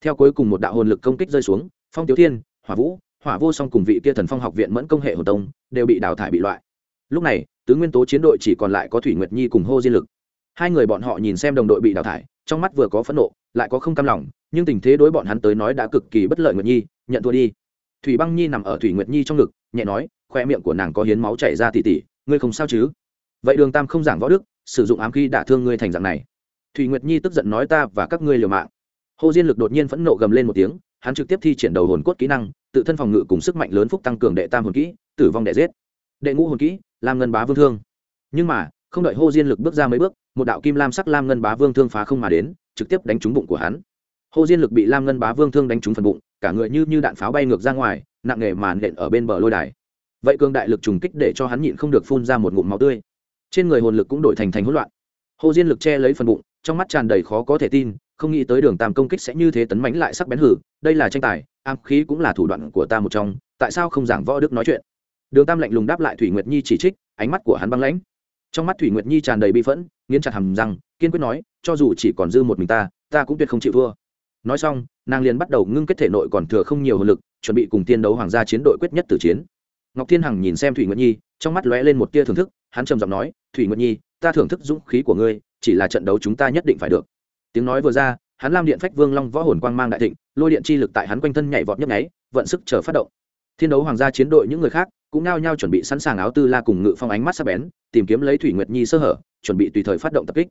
Theo cuối cùng một đạo hồn lực công kích rơi xuống, phong tiếu thiên, hỏa vũ hỏa vô song cùng vị kia thần phong học viện mẫn công hệ hồ tông đều bị đào thải bị loại. Lúc này, tứ nguyên tố chiến đội chỉ còn lại có thủy nguyệt nhi cùng hô diên lực. Hai người bọn họ nhìn xem đồng đội bị đào thải, trong mắt vừa có phẫn nộ, lại có không cam lòng, nhưng tình thế đối bọn hắn tới nói đã cực kỳ bất lợi nguyệt nhi, nhận thua đi. Thủy băng nhi nằm ở thủy nguyệt nhi trong ngực, nhẹ nói, khoe miệng của nàng có hiến máu chảy ra tỉ tỉ, ngươi không sao chứ? Vậy đường tam không giảng võ đức, sử dụng ám khí đả thương ngươi thành dạng này. Thủy nguyệt nhi tức giận nói, ta và các ngươi liều mạng. Hồ diên lực đột nhiên phẫn nộ gầm lên một tiếng, hắn trực tiếp thi triển đầu hồn cốt kỹ năng tự thân phòng ngự cùng sức mạnh lớn phúc tăng cường đệ tam hồn kỹ, tử vong đệ giết. Đệ ngũ hồn kỹ, lam ngân bá vương thương. Nhưng mà, không đợi hô diên lực bước ra mấy bước, một đạo kim lam sắc lam ngân bá vương thương phá không mà đến, trực tiếp đánh trúng bụng của hắn. Hô diên lực bị lam ngân bá vương thương đánh trúng phần bụng, cả người như như đạn pháo bay ngược ra ngoài, nặng nề màn nện ở bên bờ lôi đài. Vậy cường đại lực trùng kích để cho hắn nhịn không được phun ra một ngụm máu tươi. Trên người hồn lực cũng đổi thành thành hỗn loạn. Hồ diên lực che lấy phần bụng, trong mắt tràn đầy khó có thể tin, không nghĩ tới đường tam công kích sẽ như thế tấn mánh lại sắc bén hử, đây là tranh tài ám khí cũng là thủ đoạn của ta một trong, tại sao không giảng võ đức nói chuyện? Đường tam lạnh lùng đáp lại thủy nguyệt nhi chỉ trích, ánh mắt của hắn băng lãnh. Trong mắt thủy nguyệt nhi tràn đầy bi phẫn, nghiến chặt hầm răng, kiên quyết nói, cho dù chỉ còn dư một mình ta ta cũng tuyệt không chịu thua. Nói xong, nàng liền bắt đầu ngưng kết thể nội còn thừa không nhiều hồn lực, chuẩn bị cùng tiên đấu hoàng gia chiến đội quyết nhất tử chiến. Ngọc thiên hằng nhìn xem thủy nguyệt nhi, trong mắt lóe lên một tia thưởng thức, hắn trầm giọng nói, thủy nguyệt nhi, ta thưởng thức dũng khí của ngươi, chỉ là trận đấu chúng ta nhất định phải được. Tiếng nói vừa ra, hắn lam điện phách vương long võ hồn quang mang đại thịnh lôi điện chi lực tại hắn quanh thân nhảy vọt nhấp nháy, vận sức chờ phát động. Thiên đấu hoàng gia chiến đội những người khác cũng nao nhau chuẩn bị sẵn sàng áo tư la cùng ngự phong ánh mắt sắc bén, tìm kiếm lấy thủy nguyệt nhi sơ hở, chuẩn bị tùy thời phát động tập kích.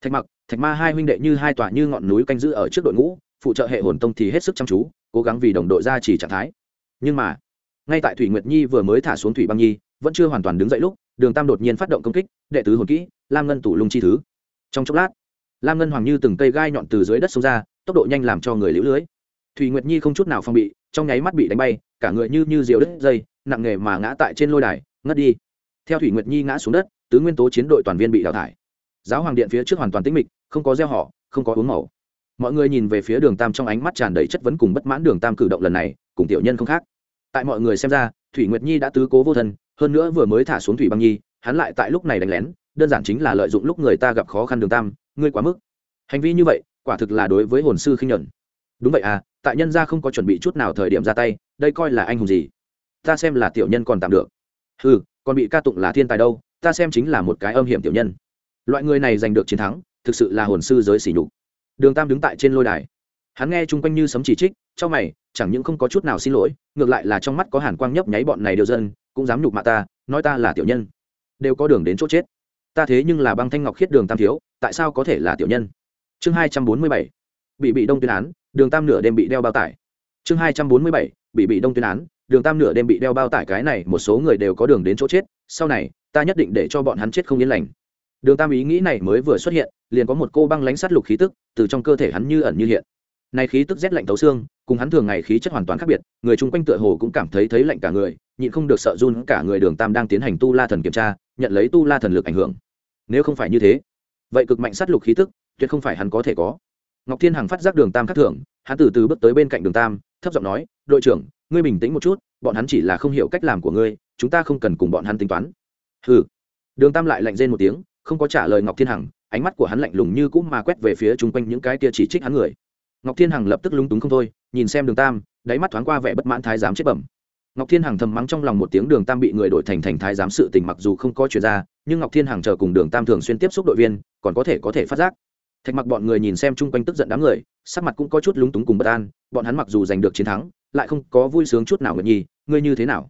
Thạch mặc, thạch ma hai huynh đệ như hai tòa như ngọn núi canh giữ ở trước đội ngũ, phụ trợ hệ hồn tông thì hết sức chăm chú, cố gắng vì đồng đội ra chỉ trạng thái. Nhưng mà, ngay tại thủy nguyệt nhi vừa mới thả xuống thủy băng nhi, vẫn chưa hoàn toàn đứng dậy lúc, đường tam đột nhiên phát động công kích, đệ tứ hồn kỹ, lam ngân tủ lung chi thứ. Trong chốc lát, lam ngân hoàng như từng cây gai nhọn từ dưới đất xông ra, tốc độ nhanh làm cho người liễu lưới thủy nguyệt nhi không chút nào phong bị, trong nháy mắt bị đánh bay, cả người như như diều đất dây, nặng nghề mà ngã tại trên lôi đài, ngất đi. Theo thủy nguyệt nhi ngã xuống đất, tứ nguyên tố chiến đội toàn viên bị đào thải. Giáo hoàng điện phía trước hoàn toàn tĩnh mịch, không có gieo họ, không có uống màu. Mọi người nhìn về phía đường tam trong ánh mắt tràn đầy chất vấn cùng bất mãn đường tam cử động lần này, cùng tiểu nhân không khác. Tại mọi người xem ra, thủy nguyệt nhi đã tứ cố vô thân, hơn nữa vừa mới thả xuống thủy băng nhi, hắn lại tại lúc này đánh lén, đơn giản chính là lợi dụng lúc người ta gặp khó khăn đường tam, ngươi quá mức. Hành vi như vậy, quả thực là đối với hồn sư khinh nhuận đúng vậy à tại nhân gia không có chuẩn bị chút nào thời điểm ra tay, đây coi là anh hùng gì? Ta xem là tiểu nhân còn tạm được. Ừ còn bị ca tụng là thiên tài đâu, ta xem chính là một cái âm hiểm tiểu nhân. Loại người này giành được chiến thắng, thực sự là hồn sư giới sỉ nhục. Đường tam đứng tại trên lôi đài. Hắn nghe chung quanh như sấm chỉ trích trong mày, chẳng những không có chút nào xin lỗi, ngược lại là trong mắt có hàn quang nhấp nháy bọn này đều dân, cũng dám nhục mạ ta, nói ta là tiểu nhân. Đều có đường đến chỗ chết. Ta thế nhưng là băng thanh ngọc khiết đường tam thiếu, tại sao có thể là tiểu nhân? Chương hai trăm bốn mươi bảy. Bị bị đông tuyên án đường tam nửa đêm bị đeo bao tải. Chương hai trăm bốn mươi bảy, bị bị đông tuyên án. Đường tam nửa đêm bị đeo bao tải cái này, một số người đều có đường đến chỗ chết. Sau này, ta nhất định để cho bọn hắn chết không yên lành. Đường tam ý nghĩ này mới vừa xuất hiện, liền có một cô băng lánh sát lục khí tức từ trong cơ thể hắn như ẩn như hiện. Này khí tức rét lạnh tấu xương, cùng hắn thường ngày khí chất hoàn toàn khác biệt, người chung quanh tựa hồ cũng cảm thấy thấy lạnh cả người, nhịn không được sợ run cả người đường tam đang tiến hành tu la thần kiểm tra, nhận lấy tu la thần lực ảnh hưởng. Nếu không phải như thế, vậy cực mạnh sát lục khí tức, tuyệt không phải hắn có thể có ngọc thiên hằng phát giác đường tam khắc thưởng hắn từ từ bước tới bên cạnh đường tam, thấp giọng nói, đội trưởng, ngươi bình tĩnh một chút, bọn hắn chỉ là không hiểu cách làm của ngươi, chúng ta không cần cùng bọn hắn tính toán. Hừ. Đường tam lại lạnh rên một tiếng, không có trả lời ngọc thiên hằng, ánh mắt của hắn lạnh lùng như cũ mà quét về phía chung quanh những cái kia chỉ trích hắn người. Ngọc thiên hằng lập tức lúng túng không thôi, nhìn xem đường tam, đáy mắt thoáng qua vẻ bất mãn thái giám chết bẩm. Ngọc thiên hằng thầm mắng trong lòng một tiếng đường tam bị người đổi thành thành thái giám sự tình mặc dù không có chuyện ra, nhưng ngọc thiên hằng chờ cùng đường tam thường xuyên tiếp xúc đội viên, còn có thể có thể phát giác thạch mặc bọn người nhìn xem chung quanh tức giận đám người, sắc mặt cũng có chút lúng túng cùng bất an, bọn hắn mặc dù giành được chiến thắng, lại không có vui sướng chút nào ngợt nhi, ngươi như thế nào?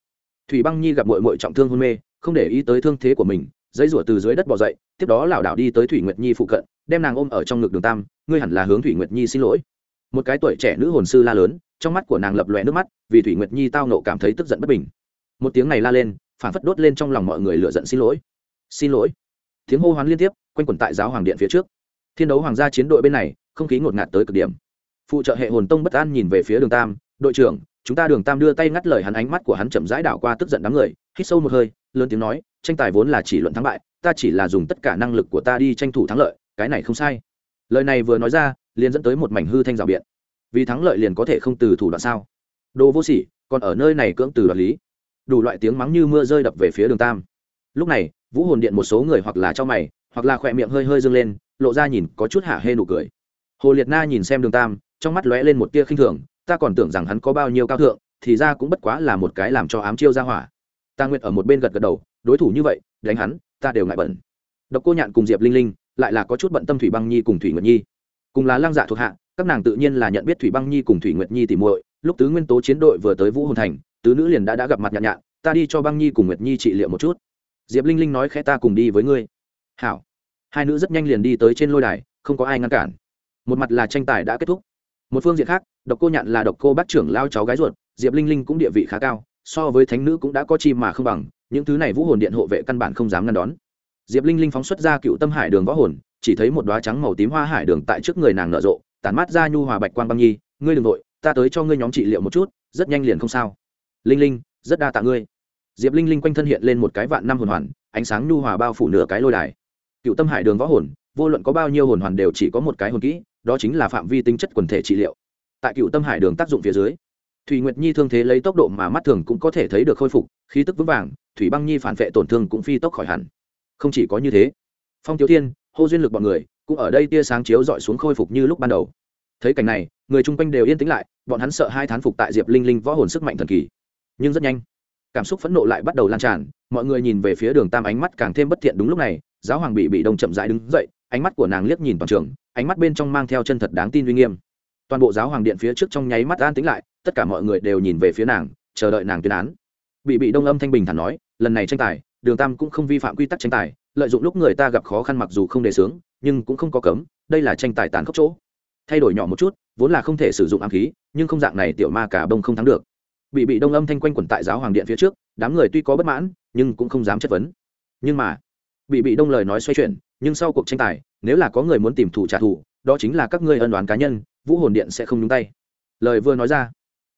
Thủy băng nhi gặp mội mội trọng thương hôn mê, không để ý tới thương thế của mình dãy rủa từ dưới đất bỏ dậy, tiếp đó lảo đảo đi tới thủy nguyệt nhi phụ cận, đem nàng ôm ở trong ngực đường tam, ngươi hẳn là hướng thủy nguyệt nhi xin lỗi. Một cái tuổi trẻ nữ hồn sư la lớn, trong mắt của nàng lập lòe nước mắt, vì thủy nguyệt nhi tao nộ cảm thấy tức giận bất bình. Một tiếng này la lên phản phất đốt lên trong lòng mọi người lựa giận xin lỗi. Xin lỗi. Tiếng hô hoán liên tiếp, quanh quẩn tại giáo hoàng điện phía trước thiên đấu hoàng gia chiến đội bên này, không khí ngột ngạt tới cực điểm. Phụ trợ hệ hồn tông bất an nhìn về phía đường tam, đội trưởng, chúng ta đường tam đưa tay ngắt lời hắn, ánh mắt của hắn chậm rãi đảo qua tức giận đám người, hít sâu một hơi, lớn tiếng nói, tranh tài vốn là chỉ luận thắng bại, ta chỉ là dùng tất cả năng lực của ta đi tranh thủ thắng lợi, cái này không sai. Lời này vừa nói ra, liền dẫn tới một mảnh hư thanh rào biện. Vì thắng lợi liền có thể không từ thủ đoạn sao? Đồ vô sỉ, còn ở nơi này cưỡng từ đoạt lý. Đủ loại tiếng mắng như mưa rơi đập về phía đường tam. Lúc này, vũ hồn điện một số người hoặc là cho mày, hoặc là khỏe miệng hơi hơi dâng lên lộ ra nhìn có chút hạ hê nụ cười. Hồ liệt na nhìn xem đường tam, trong mắt lóe lên một tia khinh thường, ta còn tưởng rằng hắn có bao nhiêu cao thượng, thì ra cũng bất quá là một cái làm cho ám chiêu ra hỏa. Ta nguyện ở một bên gật gật đầu, đối thủ như vậy, đánh hắn, ta đều ngại bẩn. Độc cô nhạn cùng diệp linh linh, lại là có chút bận tâm thủy băng nhi cùng thủy nguyệt nhi. Cùng là lang dạ thuộc hạ, các nàng tự nhiên là nhận biết thủy băng nhi cùng thủy nguyệt nhi tỉ muội, lúc tứ nguyên tố chiến đội vừa tới vũ hồn thành, tứ nữ liền đã đã gặp mặt nhạn nhạn, ta đi cho băng nhi cùng nguyệt nhi trị liệu một chút. Diệp linh linh nói khẽ ta cùng đi với ngươi. Hảo hai nữ rất nhanh liền đi tới trên lôi đài, không có ai ngăn cản. Một mặt là tranh tài đã kết thúc. Một phương diện khác, độc cô nhạn là độc cô bác trưởng lao cháu gái ruột, diệp linh linh cũng địa vị khá cao, so với thánh nữ cũng đã có chi mà không bằng, những thứ này vũ hồn điện hộ vệ căn bản không dám ngăn đón. Diệp linh linh phóng xuất ra cựu tâm hải đường võ hồn, chỉ thấy một đoá trắng màu tím hoa hải đường tại trước người nàng nở rộ, tản mát ra nhu hòa bạch quan băng nhi, ngươi đ ừ n g nội ta tới cho ngươi nhóm trị liệu một chút, rất nhanh liền không sao. Linh linh, rất đa tạ ngươi. Diệp linh linh quanh thân hiện lên một cái vạn năm hồn hoàn, ánh sáng nhu hòa bao phủ nửa cái lôi đài cựu tâm hải đường võ hồn, vô luận có bao nhiêu hồn hoàn đều chỉ có một cái hồn kỹ, đó chính là phạm vi tính chất quần thể trị liệu. Tại cựu tâm hải đường tác dụng phía dưới, thủy nguyệt nhi thương thế lấy tốc độ mà mắt thường cũng có thể thấy được khôi phục, khí tức vững vàng, thủy băng nhi phản vệ tổn thương cũng phi tốc khỏi hẳn. Không chỉ có như thế, phong tiểu thiên, hô duyên lực bọn người cũng ở đây tia sáng chiếu dọi xuống khôi phục như lúc ban đầu. Thấy cảnh này, người chung quanh đều yên tĩnh lại, bọn hắn sợ hai thán phục tại diệp linh linh võ hồn sức mạnh thần kỳ. Nhưng rất nhanh, cảm xúc phẫn nộ lại bắt đầu lan tràn, mọi người nhìn về phía đường tam ánh mắt càng thêm bất thiện đúng lúc này giáo hoàng bị bị đông chậm rãi đứng dậy, ánh mắt của nàng liếc nhìn toàn trường, ánh mắt bên trong mang theo chân thật đáng tin uy nghiêm. Toàn bộ giáo hoàng điện phía trước trong nháy mắt an tĩnh lại, tất cả mọi người đều nhìn về phía nàng, chờ đợi nàng tuyên án. Bị bị đông âm thanh bình thản nói, lần này tranh tài, đường tam cũng không vi phạm quy tắc tranh tài, lợi dụng lúc người ta gặp khó khăn mặc dù không đề sướng nhưng cũng không có cấm, đây là tranh tài tàn khốc chỗ. Thay đổi nhỏ một chút, vốn là không thể sử dụng ám khí, nhưng không dạng này tiểu ma cả bông không thắng được. Bị bị đông âm thanh quanh quẩn tại giáo hoàng điện phía trước, đám người tuy có bất mãn, nhưng cũng không dám chất vấn. Nhưng mà bị bị đông lời nói xoay chuyển, nhưng sau cuộc tranh tài, nếu là có người muốn tìm thủ trả thù, đó chính là các ngươi ân đoán cá nhân, vũ hồn điện sẽ không nhúng tay. Lời vừa nói ra,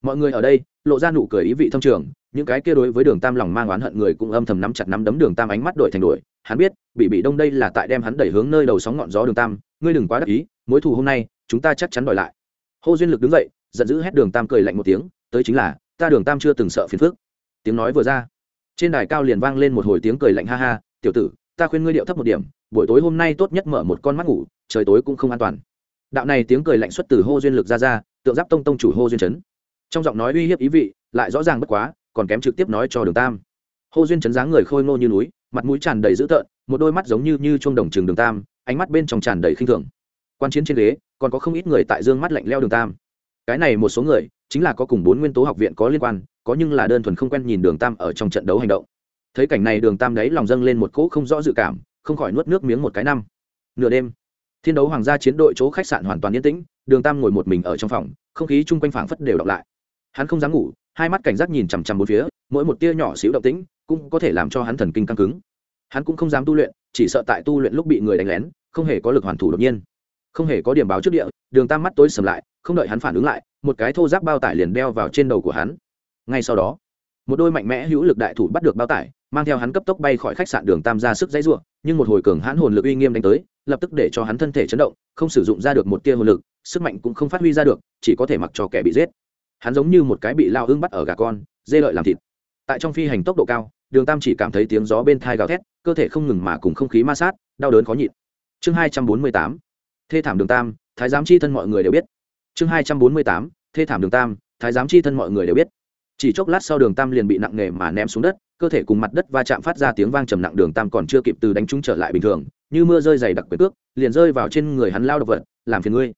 mọi người ở đây, lộ ra nụ cười ý vị thông trường, những cái kia đối với đường tam lòng mang oán hận người cũng âm thầm nắm chặt nắm đấm đường tam ánh mắt đổi thành đổi, hắn biết, bị bị đông đây là tại đem hắn đẩy hướng nơi đầu sóng ngọn gió đường tam, ngươi đừng quá đắc ý, mối thù hôm nay, chúng ta chắc chắn đòi lại. Hô duyên lực đứng dậy, giận dữ hét đường tam cười lạnh một tiếng, tới chính là, ta đường tam chưa từng sợ phiền phức. Tiếng nói vừa ra, trên đài cao liền vang lên một hồi tiếng cười lạnh ha ha, tiểu tử ta khuyên ngươi điệu thấp một điểm, buổi tối hôm nay tốt nhất mở một con mắt ngủ, trời tối cũng không an toàn. Đạo này tiếng cười lạnh xuất từ hô duyên lực ra ra tượng giáp tông tông chủ hô duyên chấn. Trong giọng nói uy hiếp ý vị, lại rõ ràng bất quá, còn kém trực tiếp nói cho đường tam. Hô duyên chấn dáng người khôi ngô như núi, mặt mũi tràn đầy dữ tợn, một đôi mắt giống như như chuông đồng trường đường tam, ánh mắt bên trong tràn đầy khinh thường. Quan chiến trên ghế, còn có không ít người tại dương mắt lạnh leo đường tam. Cái này một số người, chính là có cùng bốn nguyên tố học viện có liên quan, có nhưng là đơn thuần không quen nhìn đường tam ở trong trận đấu hành động thấy cảnh này đường tam đấy lòng dâng lên một cỗ không rõ dự cảm, không khỏi nuốt nước miếng một cái năm. Nửa đêm, thiên đấu hoàng gia chiến đội chỗ khách sạn hoàn toàn yên tĩnh, đường tam ngồi một mình ở trong phòng, không khí chung quanh phảng phất đều đọc lại. Hắn không dám ngủ, hai mắt cảnh giác nhìn chằm chằm bốn phía, mỗi một tia nhỏ xíu động tĩnh cũng có thể làm cho hắn thần kinh căng cứng. Hắn cũng không dám tu luyện, chỉ sợ tại tu luyện lúc bị người đánh lén, không hề có lực hoàn thủ đột nhiên. Không hề có điểm báo trước địa, đường tam mắt tối sầm lại, không đợi hắn phản ứng lại, một cái thô giáp bao tải liền đeo vào trên đầu của hắn. Ngay sau đó, một đôi mạnh mẽ hữu lực đại thủ bắt được bao tải mang theo hắn cấp tốc bay khỏi khách sạn đường tam ra sức dãy ruộng nhưng một hồi cường hãn hồn lực uy nghiêm đánh tới, lập tức để cho hắn thân thể chấn động, không sử dụng ra được một tia hồn lực, sức mạnh cũng không phát huy ra được, chỉ có thể mặc cho kẻ bị giết. Hắn giống như một cái bị lao ương bắt ở gà con, dê lợi làm thịt. Tại trong phi hành tốc độ cao, đường tam chỉ cảm thấy tiếng gió bên thai gào thét, cơ thể không ngừng mà cùng không khí ma sát, đau đớn khó nhịn. Chương hai trăm bốn mươi tám, thê thảm đường tam, thái giám chi thân mọi người đều biết. Chương hai trăm bốn mươi tám, thê thảm đường tam, thái giám chi thân mọi người đều biết. Chỉ chốc lát sau đường tam liền bị nặng nề mà ném xuống đất cơ thể cùng mặt đất va chạm phát ra tiếng vang trầm nặng đường tam còn chưa kịp từ đánh trúng trở lại bình thường, như mưa rơi dày đặc quyền cước, liền rơi vào trên người hắn lao độc vật, làm phiền ngươi.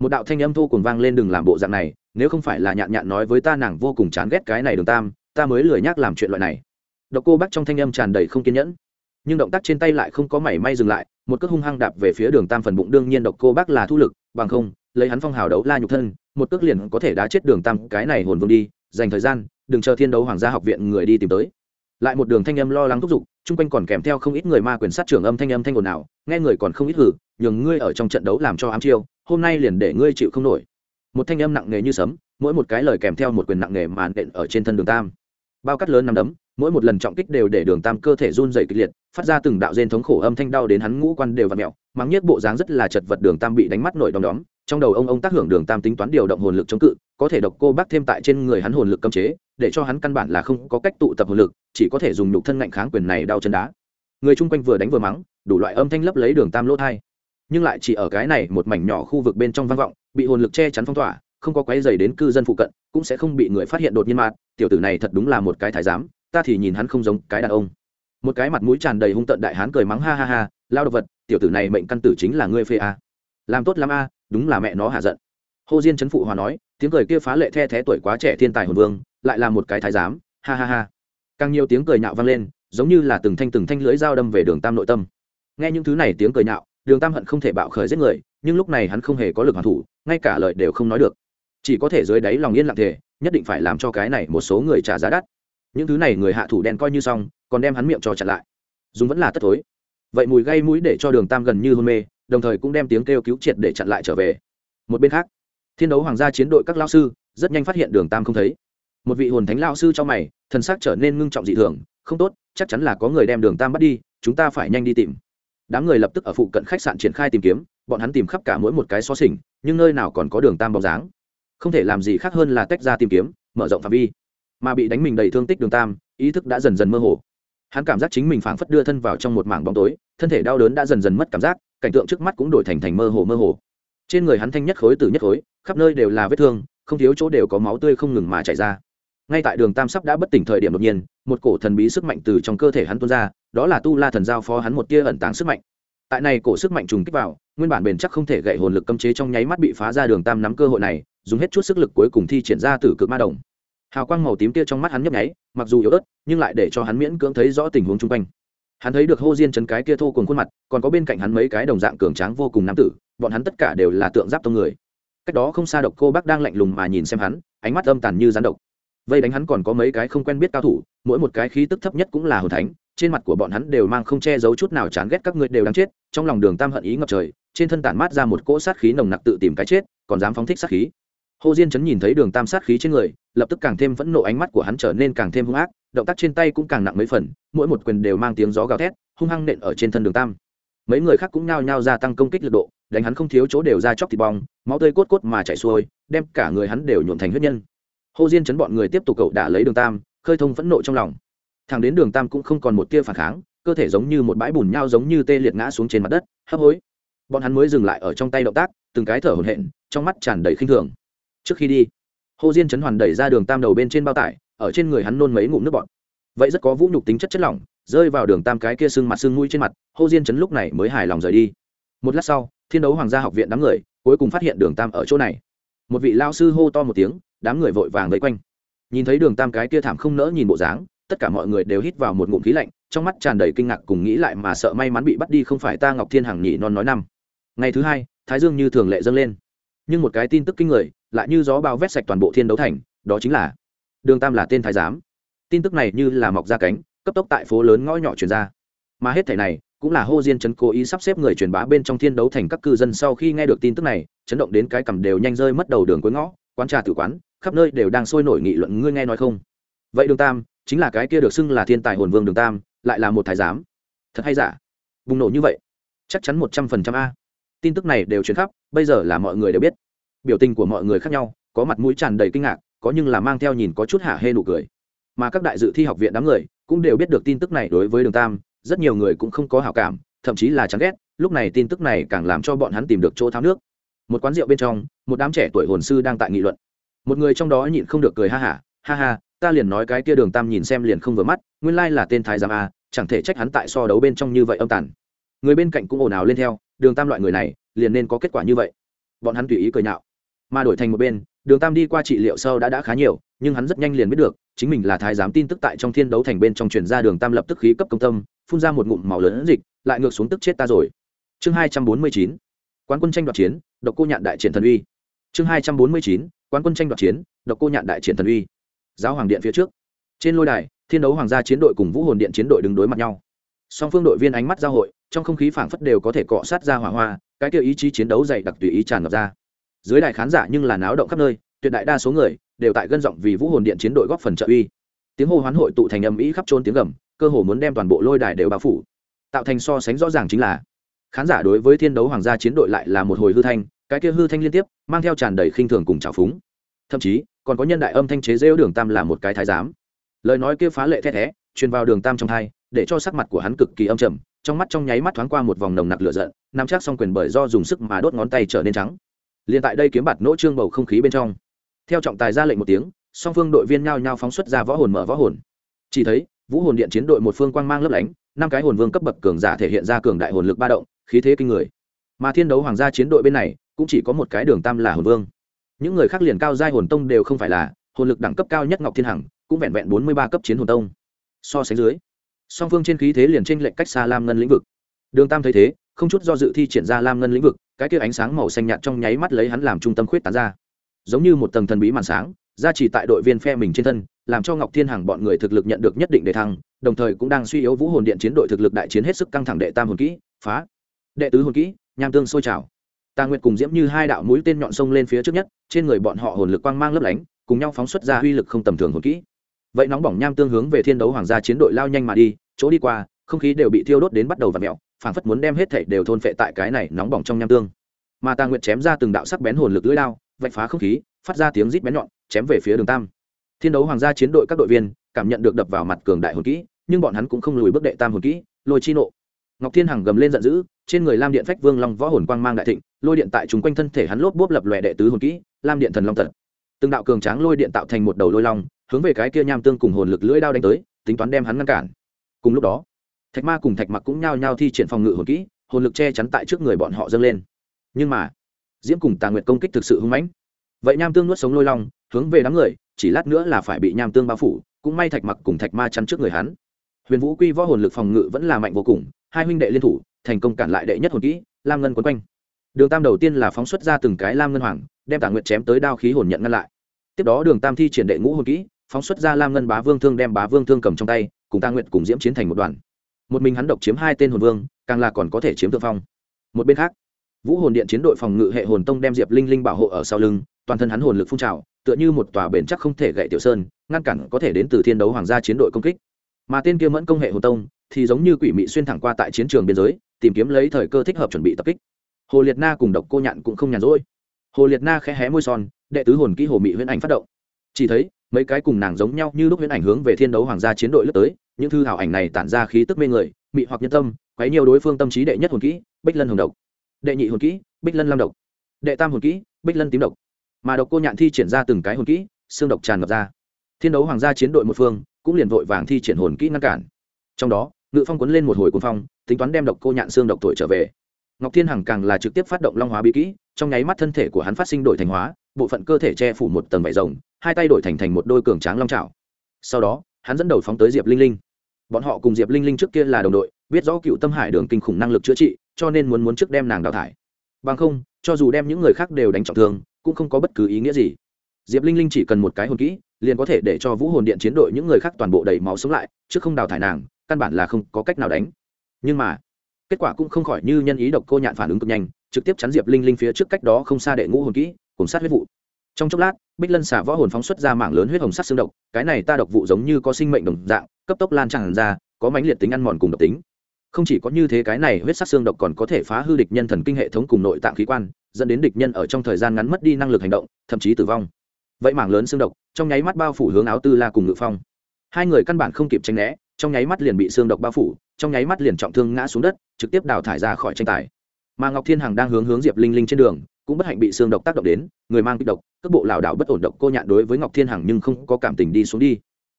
Một đạo thanh âm thô cùng vang lên đừng làm bộ dạng này, nếu không phải là nhạn nhạn nói với ta nàng vô cùng chán ghét cái này đường tam, ta mới lười nhác làm chuyện loại này. Độc cô bắt trong thanh âm tràn đầy không kiên nhẫn. Nhưng động tác trên tay lại không có mảy may dừng lại, một cước hung hăng đạp về phía đường tam phần bụng, đương nhiên độc cô bác là thu lực, bằng không, lấy hắn phong hào đấu la nhục thân, một cước liền có thể đá chết đường tam, cái này hồn vương đi, dành thời gian, đừng chờ thiên đấu hoàng gia học viện người đi tìm tới lại một đường thanh âm lo lắng thúc giục, chung quanh còn kèm theo không ít người ma quyền sát trưởng âm thanh âm thanh ồn nào nghe người còn không ít hử, nhường ngươi ở trong trận đấu làm cho ám chiêu, hôm nay liền để ngươi chịu không nổi. Một thanh âm nặng nề như sấm, mỗi một cái lời kèm theo một quyền nặng nề màn đện ở trên thân đường tam. Bao cắt lớn nằm đấm, mỗi một lần trọng kích đều để đường tam cơ thể run dày kịch liệt, phát ra từng đạo rên thống khổ âm thanh đau đến hắn ngũ quan đều v ặ mẹo mắng nhất bộ dáng rất là chật vật đường tam bị đánh mắt nổi đom đóm, trong đầu ông ông tác hưởng đường tam tính toán điều động hồn lực chống cự, có thể độc cô bác thêm tại trên người hắn hồn lực cấm chế để cho hắn căn bản là không có cách tụ tập hồn lực, chỉ có thể dùng nhục thân ngạnh kháng quyền này đau chân đá. Người chung quanh vừa đánh vừa mắng, đủ loại âm thanh lấp lấy đường tam lỗ thai. Nhưng lại chỉ ở cái này một mảnh nhỏ khu vực bên trong vang vọng, bị hồn lực che chắn phong tỏa, không có quấy dày đến cư dân phụ cận, cũng sẽ không bị người phát hiện đột nhiên mạt tiểu tử này thật đúng là một cái thái giám, ta thì nhìn hắn không giống cái đàn ông. Một cái mặt mũi tràn đầy hung tận đại hán cười mắng ha ha ha, lao động vật, tiểu tử này mệnh căn tử chính là ngươi phê a. Làm tốt lắm a, đúng là mẹ nó hạ giận. Hồ diên trấn phụ hòa nói, tiếng cười kia phá lệ the thé tuổi quá trẻ thiên tài hồn vương lại là một cái thái giám, ha ha ha. Càng nhiều tiếng cười nhạo vang lên, giống như là từng thanh từng thanh lưới dao đâm về đường tam nội tâm. Nghe những thứ này tiếng cười nhạo, đường tam hận không thể bạo khởi giết người, nhưng lúc này hắn không hề có lực hoàn thủ, ngay cả lời đều không nói được. Chỉ có thể dưới đáy lòng yên lặng thể nhất định phải làm cho cái này một số người trả giá đắt. Những thứ này người hạ thủ đen coi như xong, còn đem hắn miệng cho chặn lại. Dùng vẫn là tất thối. Vậy mùi gây mũi để cho đường tam gần như hôn mê, đồng thời cũng đem tiếng kêu cứu triệt để chặn lại trở về. Một bên khác, thiên đấu hoàng gia chiến đội các lao sư rất nhanh phát hiện đường tam không thấy một vị hồn thánh lao sư cho mày, thần sắc trở nên ngưng trọng dị thường, không tốt, chắc chắn là có người đem đường tam bắt đi, chúng ta phải nhanh đi tìm. Đám người lập tức ở phụ cận khách sạn triển khai tìm kiếm, bọn hắn tìm khắp cả mỗi một cái xó xỉnh, nhưng nơi nào còn có đường tam bóng dáng. Không thể làm gì khác hơn là tách ra tìm kiếm, mở rộng phạm vi. Mà bị đánh mình đầy thương tích đường tam, ý thức đã dần dần mơ hồ. Hắn cảm giác chính mình phảng phất đưa thân vào trong một mảng bóng tối, thân thể đau đớn đã dần dần mất cảm giác, cảnh tượng trước mắt cũng đổi thành thành mơ hồ mơ hồ. Trên người hắn thanh nhất khối từ nhất khối, khắp nơi đều là vết thương, không thiếu chỗ đều có máu tươi không ngừng mà chảy ra ngay tại đường tam sắp đã bất tỉnh thời điểm đột nhiên, một cổ thần bí sức mạnh từ trong cơ thể hắn tuôn ra, đó là tu la thần giao phó hắn một tia ẩn tàng sức mạnh. Tại này cổ sức mạnh trùng kích vào, nguyên bản bền chắc không thể gậy hồn lực cấm chế trong nháy mắt bị phá ra đường tam nắm cơ hội này, dùng hết chút sức lực cuối cùng thi triển ra từ cực ma đồng. Hào quang màu tím tia trong mắt hắn nhấp nháy, mặc dù yếu ớt, nhưng lại để cho hắn miễn cưỡng thấy rõ tình huống chung quanh. Hắn thấy được hô diên chấn cái kia thô cùng khuôn mặt, còn có bên cạnh hắn mấy cái đồng dạng cường tráng vô cùng nam tử, bọn hắn tất cả đều là tượng giáp tông người. Cách đó không xa độc cô bác đang lạnh lùng mà nhìn xem hắn, ánh mắt âm tàn như rắn độc vây đánh hắn còn có mấy cái không quen biết cao thủ, mỗi một cái khí tức thấp nhất cũng là hồn thánh, trên mặt của bọn hắn đều mang không che giấu chút nào chán ghét các ngươi đều đáng chết, trong lòng đường tam hận ý ngập trời, trên thân tản mát ra một cỗ sát khí nồng nặc tự tìm cái chết, còn dám phóng thích sát khí. Hồ diên chấn nhìn thấy đường tam sát khí trên người, lập tức càng thêm phẫn nộ ánh mắt của hắn trở nên càng thêm hung ác, động tác trên tay cũng càng nặng mấy phần, mỗi một quyền đều mang tiếng gió gào thét, hung hăng nện ở trên thân đường tam. Mấy người khác cũng nhao nhao gia tăng công kích lực độ, đánh hắn không thiếu chỗ đều ra chóc thịt bong, máu tươi cốt cốt mà chảy xuôi, đem cả người hắn đều nhuộm thành huyết nhân hồ diên chấn bọn người tiếp tục cậu đả lấy đường tam, khơi thông phẫn nộ trong lòng. Thằng đến đường tam cũng không còn một tia phản kháng, cơ thể giống như một bãi bùn nhau giống như tê liệt ngã xuống trên mặt đất, hấp hối. Bọn hắn mới dừng lại ở trong tay động tác, từng cái thở hổn hển, trong mắt tràn đầy khinh thường. Trước khi đi hồ diên chấn hoàn đẩy ra đường tam đầu bên trên bao tải, ở trên người hắn nôn mấy ngụm nước bọt. Vậy rất có vũ nhục tính chất chất lỏng, rơi vào đường tam cái kia sưng mặt sưng mũi trên mặt hồ diên chấn lúc này mới hài lòng rời đi. Một lát sau, thiên đấu hoàng gia học viện đám người cuối cùng phát hiện đường tam ở chỗ này. Một vị lao sư hô to một tiếng đám người vội vàng vây quanh. Nhìn thấy đường tam cái kia thảm không nỡ nhìn bộ dáng, tất cả mọi người đều hít vào một ngụm khí lạnh, trong mắt tràn đầy kinh ngạc cùng nghĩ lại mà sợ may mắn bị bắt đi không phải ta ngọc thiên hằng nhị non nói năm. Ngày thứ hai, thái dương như thường lệ dâng lên. Nhưng một cái tin tức kinh người, lại như gió bao vét sạch toàn bộ thiên đấu thành, đó chính là, đường tam là tên thái giám. Tin tức này như là mọc ra cánh, cấp tốc tại phố lớn ngõ nhỏ truyền ra. Mà hết thảy này, cũng là hô diên Trấn cố ý sắp xếp người truyền bá bên trong thiên đấu thành các cư dân sau khi nghe được tin tức này, chấn động đến cái cầm đều nhanh rơi mất đầu đường cuối ngõ, quán trà tử quán khắp nơi đều đang sôi nổi nghị luận, ngươi nghe nói không? Vậy đường tam, chính là cái kia được xưng là thiên tài hồn vương đường tam, lại là một thái giám. Thật hay giả? Bùng nổ như vậy, chắc chắn một trăm phần trăm a. Tin tức này đều truyền khắp, bây giờ là mọi người đều biết. Biểu tình của mọi người khác nhau, có mặt mũi tràn đầy kinh ngạc, có nhưng là mang theo nhìn có chút hạ hê nụ cười. Mà các đại dự thi học viện đám người cũng đều biết được tin tức này đối với đường tam, rất nhiều người cũng không có hảo cảm, thậm chí là chán ghét, lúc này tin tức này càng làm cho bọn hắn tìm được chỗ tháo nước. Một quán rượu bên trong, một đám trẻ tuổi hồn sư đang tại nghị luận một người trong đó nhịn không được cười ha hả ha, ha ha ta liền nói cái kia đường tam nhìn xem liền không vừa mắt nguyên lai là tên thái giám a chẳng thể trách hắn tại so đấu bên trong như vậy âm tàn. Người bên cạnh cũng ồn ào lên theo đường tam loại người này liền nên có kết quả như vậy. Bọn hắn tùy ý cười nhạo. Mà đổi thành một bên đường tam đi qua trị liệu sâu đã đã khá nhiều nhưng hắn rất nhanh liền biết được chính mình là thái giám tin tức tại trong thiên đấu thành bên trong truyền ra đường tam lập tức khí cấp công tâm phun ra một ngụm màu lớn dịch lại ngược xuống tức chết ta rồi. Chương hai trăm bốn mươi chín quán quân tranh đoạt chiến độc cô nhạn đại triển thần uy. Chương hai trăm bốn mươi chín quán quân tranh đoạt chiến, độc cô nhạn đại triển thần uy. Giáo hoàng điện phía trước. Trên lôi đài, thiên đấu hoàng gia chiến đội cùng vũ hồn điện chiến đội đứng đối mặt nhau. Song phương đội viên ánh mắt giao hội, trong không khí phảng phất đều có thể cọ sát ra hỏa hoa, cái kia ý chí chiến đấu dày đặc tùy ý tràn ngập ra. Dưới đài khán giả nhưng là náo động khắp nơi, tuyệt đại đa số người đều tại gân giọng vì vũ hồn điện chiến đội góp phần trợ uy. Tiếng hô hoán hội tụ thành âm ý khắp trốn tiếng gầm, cơ hồ muốn đem toàn bộ lôi đài đều bao phủ. Tạo thành so sánh rõ ràng chính là, khán giả đối với thiên đấu hoàng gia chiến đội lại là một hồi hư thanh cái kia hư thanh liên tiếp, mang theo tràn đầy khinh thường cùng trào phúng. Thậm chí, còn có nhân đại âm thanh chế rêu đường tam là một cái thái giám. Lời nói kia phá lệ thét thé, truyền vào đường tam trong thai để cho sắc mặt của hắn cực kỳ âm trầm, trong mắt trong nháy mắt thoáng qua một vòng nồng nặc lửa giận, nắm chắc xong quyền bởi do dùng sức mà đốt ngón tay trở nên trắng. Liền tại đây kiếm bạt nỗ trương bầu không khí bên trong. Theo trọng tài ra lệnh một tiếng, song phương đội viên nhao nhao phóng xuất ra võ hồn mở võ hồn. Chỉ thấy, vũ hồn điện chiến đội một phương quang mang lấp lánh, năm cái hồn vương cấp bậc cường giả thể hiện ra cường đại hồn lực ba động, khí thế kinh người. Mà thiên đấu hoàng gia chiến đội bên này cũng chỉ có một cái đường tam là hồn vương. Những người khác liền cao giai hồn tông đều không phải là, hồn lực đẳng cấp cao nhất ngọc thiên hằng, cũng vẹn vẹn bốn mươi ba cấp chiến hồn tông. So sánh dưới, song phương trên khí thế liền tranh lệnh cách xa lam ngân lĩnh vực. Đường tam thấy thế, không chút do dự thi triển ra lam ngân lĩnh vực, cái kia ánh sáng màu xanh nhạt trong nháy mắt lấy hắn làm trung tâm khuyết tán ra. Giống như một tầng thần bí màn sáng ra chỉ tại đội viên phe mình trên thân, làm cho ngọc thiên hằng bọn người thực lực nhận được nhất định đề thăng, đồng thời cũng đang suy yếu vũ hồn điện chiến đội thực lực đại chiến hết sức căng thẳng đệ tam hồn kỹ, phá. Đệ tứ hồn kỹ, nham tương sôi trào tà nguyệt cùng diễm như hai đạo mũi tên nhọn sông lên phía trước nhất, trên người bọn họ hồn lực quang mang lấp lánh, cùng nhau phóng xuất ra uy lực không tầm thường hồn kỹ. Vậy nóng bỏng nham tương hướng về thiên đấu hoàng gia chiến đội lao nhanh mà đi, chỗ đi qua, không khí đều bị thiêu đốt đến bắt đầu và mẹo phảng phất muốn đem hết thảy đều thôn phệ tại cái này nóng bỏng trong nham tương. Mà tà nguyệt chém ra từng đạo sắc bén hồn lực lưỡi lao vạch phá không khí, phát ra tiếng rít bén nhọn, chém về phía đường tam. Thiên đấu hoàng gia chiến đội các đội viên cảm nhận được đập vào mặt cường đại hồn kỹ, nhưng bọn hắn cũng không lùi bước đệ tam hồn kỹ, lôi chi nộ ngọc thiên hằng gầm lên giận dữ, trên người lam điện phách vương long võ hồn quang mang đại thịnh, lôi điện tại chúng quanh thân thể hắn lốp bốp lập lòe đệ tứ hồn kỹ, lam điện thần long tật. Từng đạo cường tráng lôi điện tạo thành một đầu lôi long, hướng về cái kia nham tương cùng hồn lực lưỡi đao đánh tới, tính toán đem hắn ngăn cản. Cùng lúc đó, thạch ma cùng thạch mặc cũng nhao nhao thi triển phòng ngự hồn kỹ, hồn lực che chắn tại trước người bọn họ dâng lên. Nhưng mà, diễm cùng tà nguyệt công kích thực sự hưng mãnh. Vậy nham tương nuốt sống lôi long, hướng về đám người, chỉ lát nữa là phải bị nham tương bao phủ, cũng may thạch mặc cùng thạch ma chắn trước người hắn. Huyền vũ quy võ hồn lực phòng ngự vẫn là mạnh vô cùng hai huynh đệ liên thủ, thành công cản lại đệ nhất hồn kỹ, lam ngân quấn quanh. Đường tam đầu tiên là phóng xuất ra từng cái lam ngân hoàng, đem tả nguyệt chém tới đao khí hồn nhận ngăn lại. Tiếp đó đường tam thi triển đệ ngũ hồn kỹ, phóng xuất ra lam ngân bá vương thương đem bá vương thương cầm trong tay, cùng ta nguyệt cùng diễm chiến thành một đoàn. Một mình hắn độc chiếm hai tên hồn vương, càng là còn có thể chiếm thượng phong. Một bên khác, vũ hồn điện chiến đội phòng ngự hệ hồn tông đem diệp linh linh bảo hộ ở sau lưng, toàn thân hắn hồn lực phun trào, tựa như một tòa bền chắc không thể gậy tiểu sơn, ngăn cản có thể đến từ thiên đấu hoàng gia chiến đội công kích mà tên kia mẫn công hệ hồn tông thì giống như quỷ mị xuyên thẳng qua tại chiến trường biên giới, tìm kiếm lấy thời cơ thích hợp chuẩn bị tập kích. Hồ liệt na cùng độc cô nhạn cũng không nhàn rỗi. Hồ liệt na khẽ hé môi son, đệ tứ hồn kỹ hồ mị huyễn ảnh phát động. Chỉ thấy, mấy cái cùng nàng giống nhau như lúc huyễn ảnh hướng về thiên đấu hoàng gia chiến đội lướt tới, những thư hảo ảnh này tản ra khí tức mê người, mị hoặc nhân tâm, quấy nhiều đối phương tâm trí đệ nhất hồn kỹ, bích lân hồng độc. Đệ nhị hồn kỹ, bích lân lam độc. Đệ tam hồn kỹ, bích lân tím độc. Mà độc cô nhạn thi triển ra từng cái hồn kỹ, xương độc tràn ngập ra. Thiên đấu hoàng gia chiến đội một phương cũng liền vội vàng thi triển hồn kỹ ngăn cản. Trong đó, ngự phong cuốn lên một hồi cuốn phong, tính toán đem độc cô nhạn xương độc tuổi trở về. Ngọc thiên hằng càng là trực tiếp phát động long hóa bí kỹ, trong nháy mắt thân thể của hắn phát sinh đổi thành hóa, bộ phận cơ thể che phủ một tầng vải rồng, hai tay đổi thành thành một đôi cường tráng long trào sau đó, hắn dẫn đầu phóng tới diệp linh linh. Bọn họ cùng diệp linh linh trước kia là đồng đội, biết rõ cựu tâm hải đường kinh khủng năng lực chữa trị, cho nên muốn muốn trước đem nàng đào thải. Bằng không, cho dù đem những người khác đều đánh trọng thương, cũng không có bất cứ ý nghĩa gì. Diệp linh linh chỉ cần một cái hồn kỹ liền có thể để cho vũ hồn điện chiến đội những người khác toàn bộ đầy máu sống lại, chứ không đào thải nàng, căn bản là không có cách nào đánh. Nhưng mà, kết quả cũng không khỏi như nhân ý độc cô nhạn phản ứng cực nhanh, trực tiếp chắn diệp linh linh phía trước cách đó không xa đệ ngũ hồn kỹ, cùng sát huyết vụ. Trong chốc lát, bích lân xả võ hồn phóng xuất ra mạng lớn huyết hồng sắt xương độc, cái này ta độc vụ giống như có sinh mệnh đồng dạng, cấp tốc lan tràn ra, có mãnh liệt tính ăn mòn cùng độc tính. Không chỉ có như thế cái này huyết sắc xương độc còn có thể phá hư địch nhân thần kinh hệ thống cùng nội tạng khí quan, dẫn đến địch nhân ở trong thời gian ngắn mất đi năng lực hành động, thậm chí tử vong vậy mảng lớn xương độc, trong nháy mắt bao phủ hướng áo tư la cùng ngự phong. Hai người căn bản không kịp tranh né, trong nháy mắt liền bị xương độc bao phủ, trong nháy mắt liền trọng thương ngã xuống đất, trực tiếp đào thải ra khỏi tranh tài. Mà ngọc thiên hằng đang hướng hướng diệp linh linh trên đường, cũng bất hạnh bị xương độc tác động đến, người mang kích độc các bộ lảo đảo bất ổn độc cô nhạn đối với ngọc thiên hằng nhưng không có cảm tình đi xuống đi.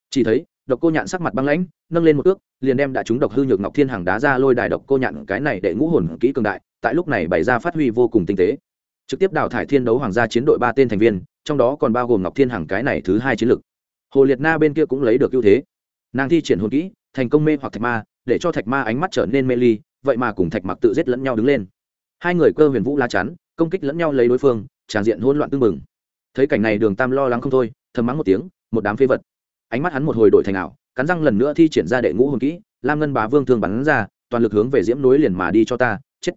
Chỉ thấy, độc cô nhạn sắc mặt băng lãnh, nâng lên một ước liền đem đã trúng độc hư nhược ngọc thiên hằng đá ra lôi đài độc cô nhạn, cái này để ngũ hồn kỹ cường đại, tại lúc này bày ra phát huy vô cùng tinh tế. Trực tiếp đào thải thiên đấu hoàng gia chiến đội ba tên thành viên trong đó còn bao gồm ngọc thiên hằng cái này thứ hai chiến lực. Hồ liệt na bên kia cũng lấy được ưu thế. Nàng thi triển hồn kỹ, thành công mê hoặc thạch ma, để cho thạch ma ánh mắt trở nên mê ly, vậy mà cùng thạch mặc tự giết lẫn nhau đứng lên. Hai người cơ huyền vũ la chắn, công kích lẫn nhau lấy đối phương, tràn diện hỗn loạn tưng bừng. Thấy cảnh này đường tam lo lắng không thôi, thầm mắng một tiếng, một đám phế vật. Ánh mắt hắn một hồi đổi thành ảo, cắn răng lần nữa thi triển ra đệ ngũ hồn kỹ, lam ngân bá vương thương bắn ra, toàn lực hướng về diễm núi liền mà đi cho ta, chết.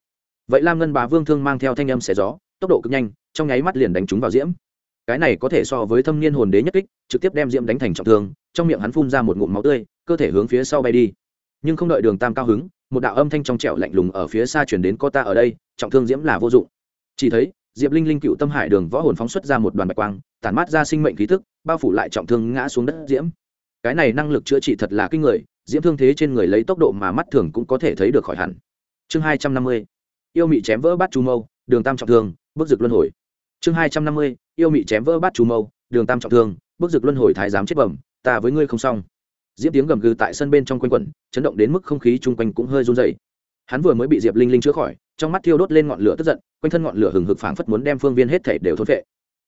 Vậy lam ngân bá vương thương mang theo thanh âm xẻ gió, tốc độ cực nhanh, trong nháy mắt liền đánh trúng vào diễm cái này có thể so với thâm niên hồn đế nhất kích, trực tiếp đem diễm đánh thành trọng thương, trong miệng hắn phun ra một ngụm máu tươi, cơ thể hướng phía sau bay đi. Nhưng không đợi đường tam cao hứng, một đạo âm thanh trong trẻo lạnh lùng ở phía xa chuyển đến cô ta ở đây, trọng thương diễm là vô dụng. Chỉ thấy, diệp linh linh cựu tâm hải đường võ hồn phóng xuất ra một đoàn bạch quang, tản mát ra sinh mệnh khí thức, bao phủ lại trọng thương ngã xuống đất diễm. Cái này năng lực chữa trị thật là kinh người, diễm thương thế trên người lấy tốc độ mà mắt thường cũng có thể thấy được khỏi hẳn. Chương hai trăm năm mươi. Yêu mị chém vỡ bát chu mâu, đường tam trọng thương, bước rực luân hồi. Chương hai trăm năm mươi yêu mị chém vỡ bát chu mâu, đường tam trọng thương, bức dực luân hồi thái giám chết bẩm, ta với ngươi không xong. Diễm tiếng gầm gừ tại sân bên trong quanh quẩn, chấn động đến mức không khí chung quanh cũng hơi run dày hắn vừa mới bị diệp linh linh chữa khỏi, trong mắt thiêu đốt lên ngọn lửa tức giận, quanh thân ngọn lửa hừng hực phảng phất muốn đem phương viên hết thể đều thốt vệ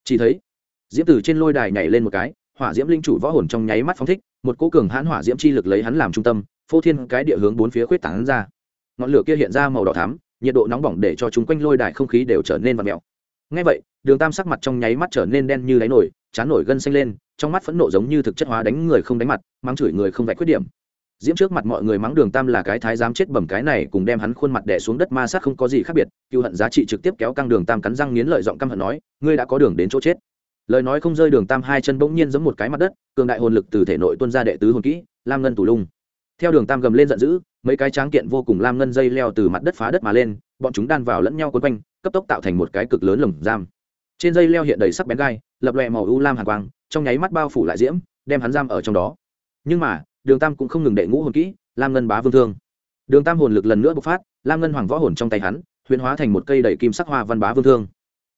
chỉ thấy, diễm từ trên lôi đài nhảy lên một cái, hỏa diễm linh chủ võ hồn trong nháy mắt phóng thích, một cỗ cường hãn hỏa diễm chi lực lấy hắn làm trung tâm, phô thiên cái địa hướng bốn phía khuyết tảng ra. Ngọn lửa kia hiện ra màu đỏ thắm, nhiệt độ nóng bỏng để cho chúng quanh lôi đài không khí đều trở nên vặn mèo ngay vậy, đường tam sắc mặt trong nháy mắt trở nên đen như đáy nổi, chán nổi gân xanh lên, trong mắt phẫn nộ giống như thực chất hóa đánh người không đánh mặt, mắng chửi người không vạch khuyết điểm. Diễm trước mặt mọi người mắng đường tam là cái thái giám chết bẩm cái này cùng đem hắn khuôn mặt đẻ xuống đất ma sát không có gì khác biệt, cựu hận giá trị trực tiếp kéo căng đường tam cắn răng nghiến lợi giọng căm hận nói, ngươi đã có đường đến chỗ chết. Lời nói không rơi đường tam hai chân bỗng nhiên giẫm một cái mặt đất, cường đại hồn lực từ thể nội tuân ra đệ tứ hồn kỹ, lam ngân tù lung. Theo đường tam gầm lên giận dữ, mấy cái tráng kiện vô cùng lam ngân dây leo từ mặt đất phá đất mà lên bọn chúng đan vào lẫn nhau quấn quanh, cấp tốc tạo thành một cái cực lớn lồng giam. Trên dây leo hiện đầy sắc bén gai, lập lòe màu u lam hàn quang, trong nháy mắt bao phủ lại diễm, đem hắn giam ở trong đó. Nhưng mà, đường tam cũng không ngừng đệ ngũ hồn kỹ, lam ngân bá vương thương. Đường tam hồn lực lần nữa bộc phát, lam ngân hoàng võ hồn trong tay hắn, huyền hóa thành một cây đầy kim sắc hoa văn bá vương thương.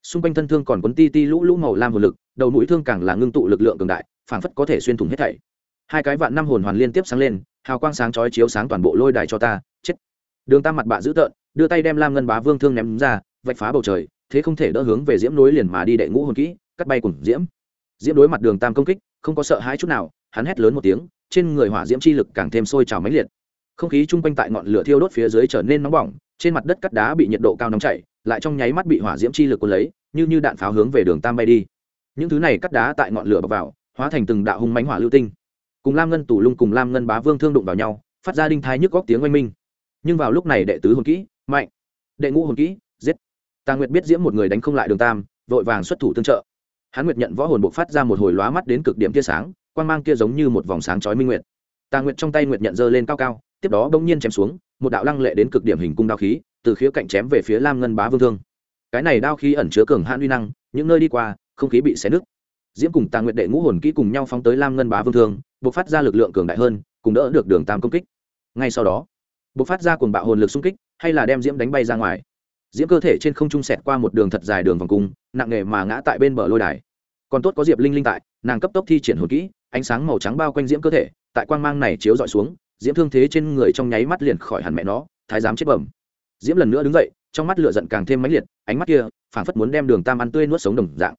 Xung quanh thân thương còn quấn ti ti lũ lũ màu lam hồn lực, đầu mũi thương càng là ngưng tụ lực lượng cường đại, phảng phất có thể xuyên thủng hết thảy. Hai cái vạn năm hồn hoàn liên tiếp sáng lên, hào quang sáng chói chiếu sáng toàn bộ lôi đài cho ta, chết. Đường tam mặt bạ dữ tợn đưa tay đem lam ngân bá vương thương ném ra, vạch phá bầu trời, thế không thể đỡ hướng về diễm nối liền mà đi đệ ngũ hồn kỹ, cắt bay cùng diễm. Diễm đối mặt đường tam công kích, không có sợ hãi chút nào, hắn hét lớn một tiếng, trên người hỏa diễm chi lực càng thêm sôi trào mãnh liệt. Không khí chung quanh tại ngọn lửa thiêu đốt phía dưới trở nên nóng bỏng, trên mặt đất cắt đá bị nhiệt độ cao nóng chảy, lại trong nháy mắt bị hỏa diễm chi lực cuốn lấy, như như đạn pháo hướng về đường tam bay đi. Những thứ này cắt đá tại ngọn lửa bọc vào, hóa thành từng đạo hung mánh hỏa lưu tinh. Cùng lam ngân tủ lung cùng lam ngân bá vương thương đụng vào nhau, phát ra đinh thái nhức góc tiếng oanh minh. Nhưng vào lúc này đệ tứ hồn kỹ mạnh. Đệ ngũ hồn kỹ, giết. Tà nguyệt biết diễm một người đánh không lại đường tam, vội vàng xuất thủ tương trợ. Hắn nguyệt nhận võ hồn buộc phát ra một hồi lóa mắt đến cực điểm tia sáng quan g mang kia giống như một vòng sáng chói minh nguyệt. Tà nguyệt trong tay nguyệt nhận giơ lên cao cao, tiếp đó bỗng nhiên chém xuống, một đạo lăng lệ đến cực điểm hình cung đao khí, từ khía cạnh chém về phía lam ngân bá vương thương. Cái này đao khí ẩn chứa cường hãn uy năng, những nơi đi qua, không khí bị xé nứt. Diễm cùng tà nguyệt đệ ngũ hồn kỹ cùng nhau phóng tới lam ngân bá vương thương buộc phát ra lực lượng cường đại hơn, cùng đỡ được đường tam công kích. Ngay sau đó buộc phát ra cuồng bạo hồn lực xung kích hay là đem diễm đánh bay ra ngoài. Diễm cơ thể trên không trung sẹt qua một đường thật dài đường vòng cung, nặng nề mà ngã tại bên bờ lôi đài. Còn tốt có diệp linh linh tại, nàng cấp tốc thi triển hồn kỹ, ánh sáng màu trắng bao quanh diễm cơ thể, tại quang mang này chiếu dọi xuống, diễm thương thế trên người trong nháy mắt liền khỏi hẳn mẹ nó, thái giám chết bẩm. Diễm lần nữa đứng dậy, trong mắt lửa giận càng thêm mãnh liệt, ánh mắt kia, phảng phất muốn đem đường tam ăn tươi nuốt sống đồng dạng.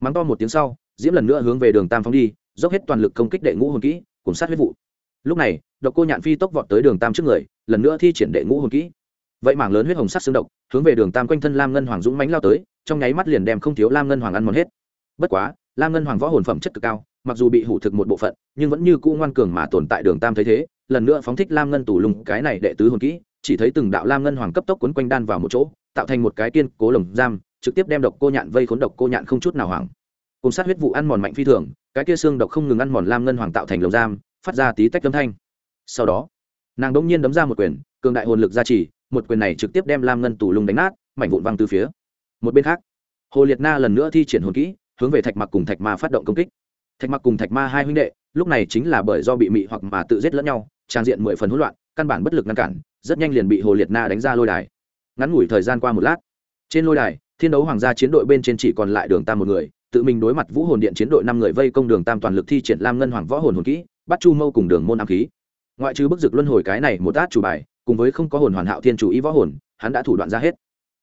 Mắng to một tiếng sau, diễm lần nữa hướng về đường tam phóng đi, dốc hết toàn lực công kích đệ ngũ hồn kỹ, cùng sát huyết vụ. Lúc này, độc cô nhạn phi tốc vọt tới đường tam trước người, lần nữa thi triển đệ ngũ hồn kỹ vậy mảng lớn huyết hồng sắc xương độc hướng về đường tam quanh thân lam ngân hoàng dũng mánh lao tới trong nháy mắt liền đem không thiếu lam ngân hoàng ăn mòn hết bất quá lam ngân hoàng võ hồn phẩm chất cực cao mặc dù bị hủ thực một bộ phận nhưng vẫn như cũ ngoan cường mà tồn tại đường tam thấy thế lần nữa phóng thích lam ngân tủ lùng cái này đệ tứ hồn kỹ chỉ thấy từng đạo lam ngân hoàng cấp tốc quấn quanh đan vào một chỗ tạo thành một cái kiên cố lồng giam trực tiếp đem độc cô nhạn vây khốn độc cô nhạn không chút nào hoảng cùng sát huyết vụ ăn mòn mạnh phi thường cái kia xương độc không ngừng ăn mòn lam ngân hoàng tạo thành lồng giam phát ra tí tách âm thanh sau đó nàng đ ỗ n g nhiên đấm ra một quyền cường đại hồn lực gia trì một quyền này trực tiếp đem lam ngân tù lung đánh nát, mảnh vụn văng từ phía. Một bên khác, hồ liệt na lần nữa thi triển hồn kỹ, hướng về thạch mặc cùng thạch ma phát động công kích. Thạch mặc cùng thạch ma hai huynh đệ, lúc này chính là bởi do bị mị hoặc mà tự giết lẫn nhau, trang diện mười phần hỗn loạn, căn bản bất lực ngăn cản, rất nhanh liền bị hồ liệt na đánh ra lôi đài. Ngắn ngủi thời gian qua một lát, trên lôi đài, thiên đấu hoàng gia chiến đội bên trên chỉ còn lại đường tam một người, tự mình đối mặt vũ hồn điện chiến đội năm người vây công đường tam toàn lực thi triển lam ngân hoàng võ hồn hồn kỹ, bắt chu mâu cùng đường môn ám khí. Ngoại trừ bức dực luân hồi cái này một át chủ bài cùng với không có hồn hoàn hạo thiên chủ ý võ hồn, hắn đã thủ đoạn ra hết.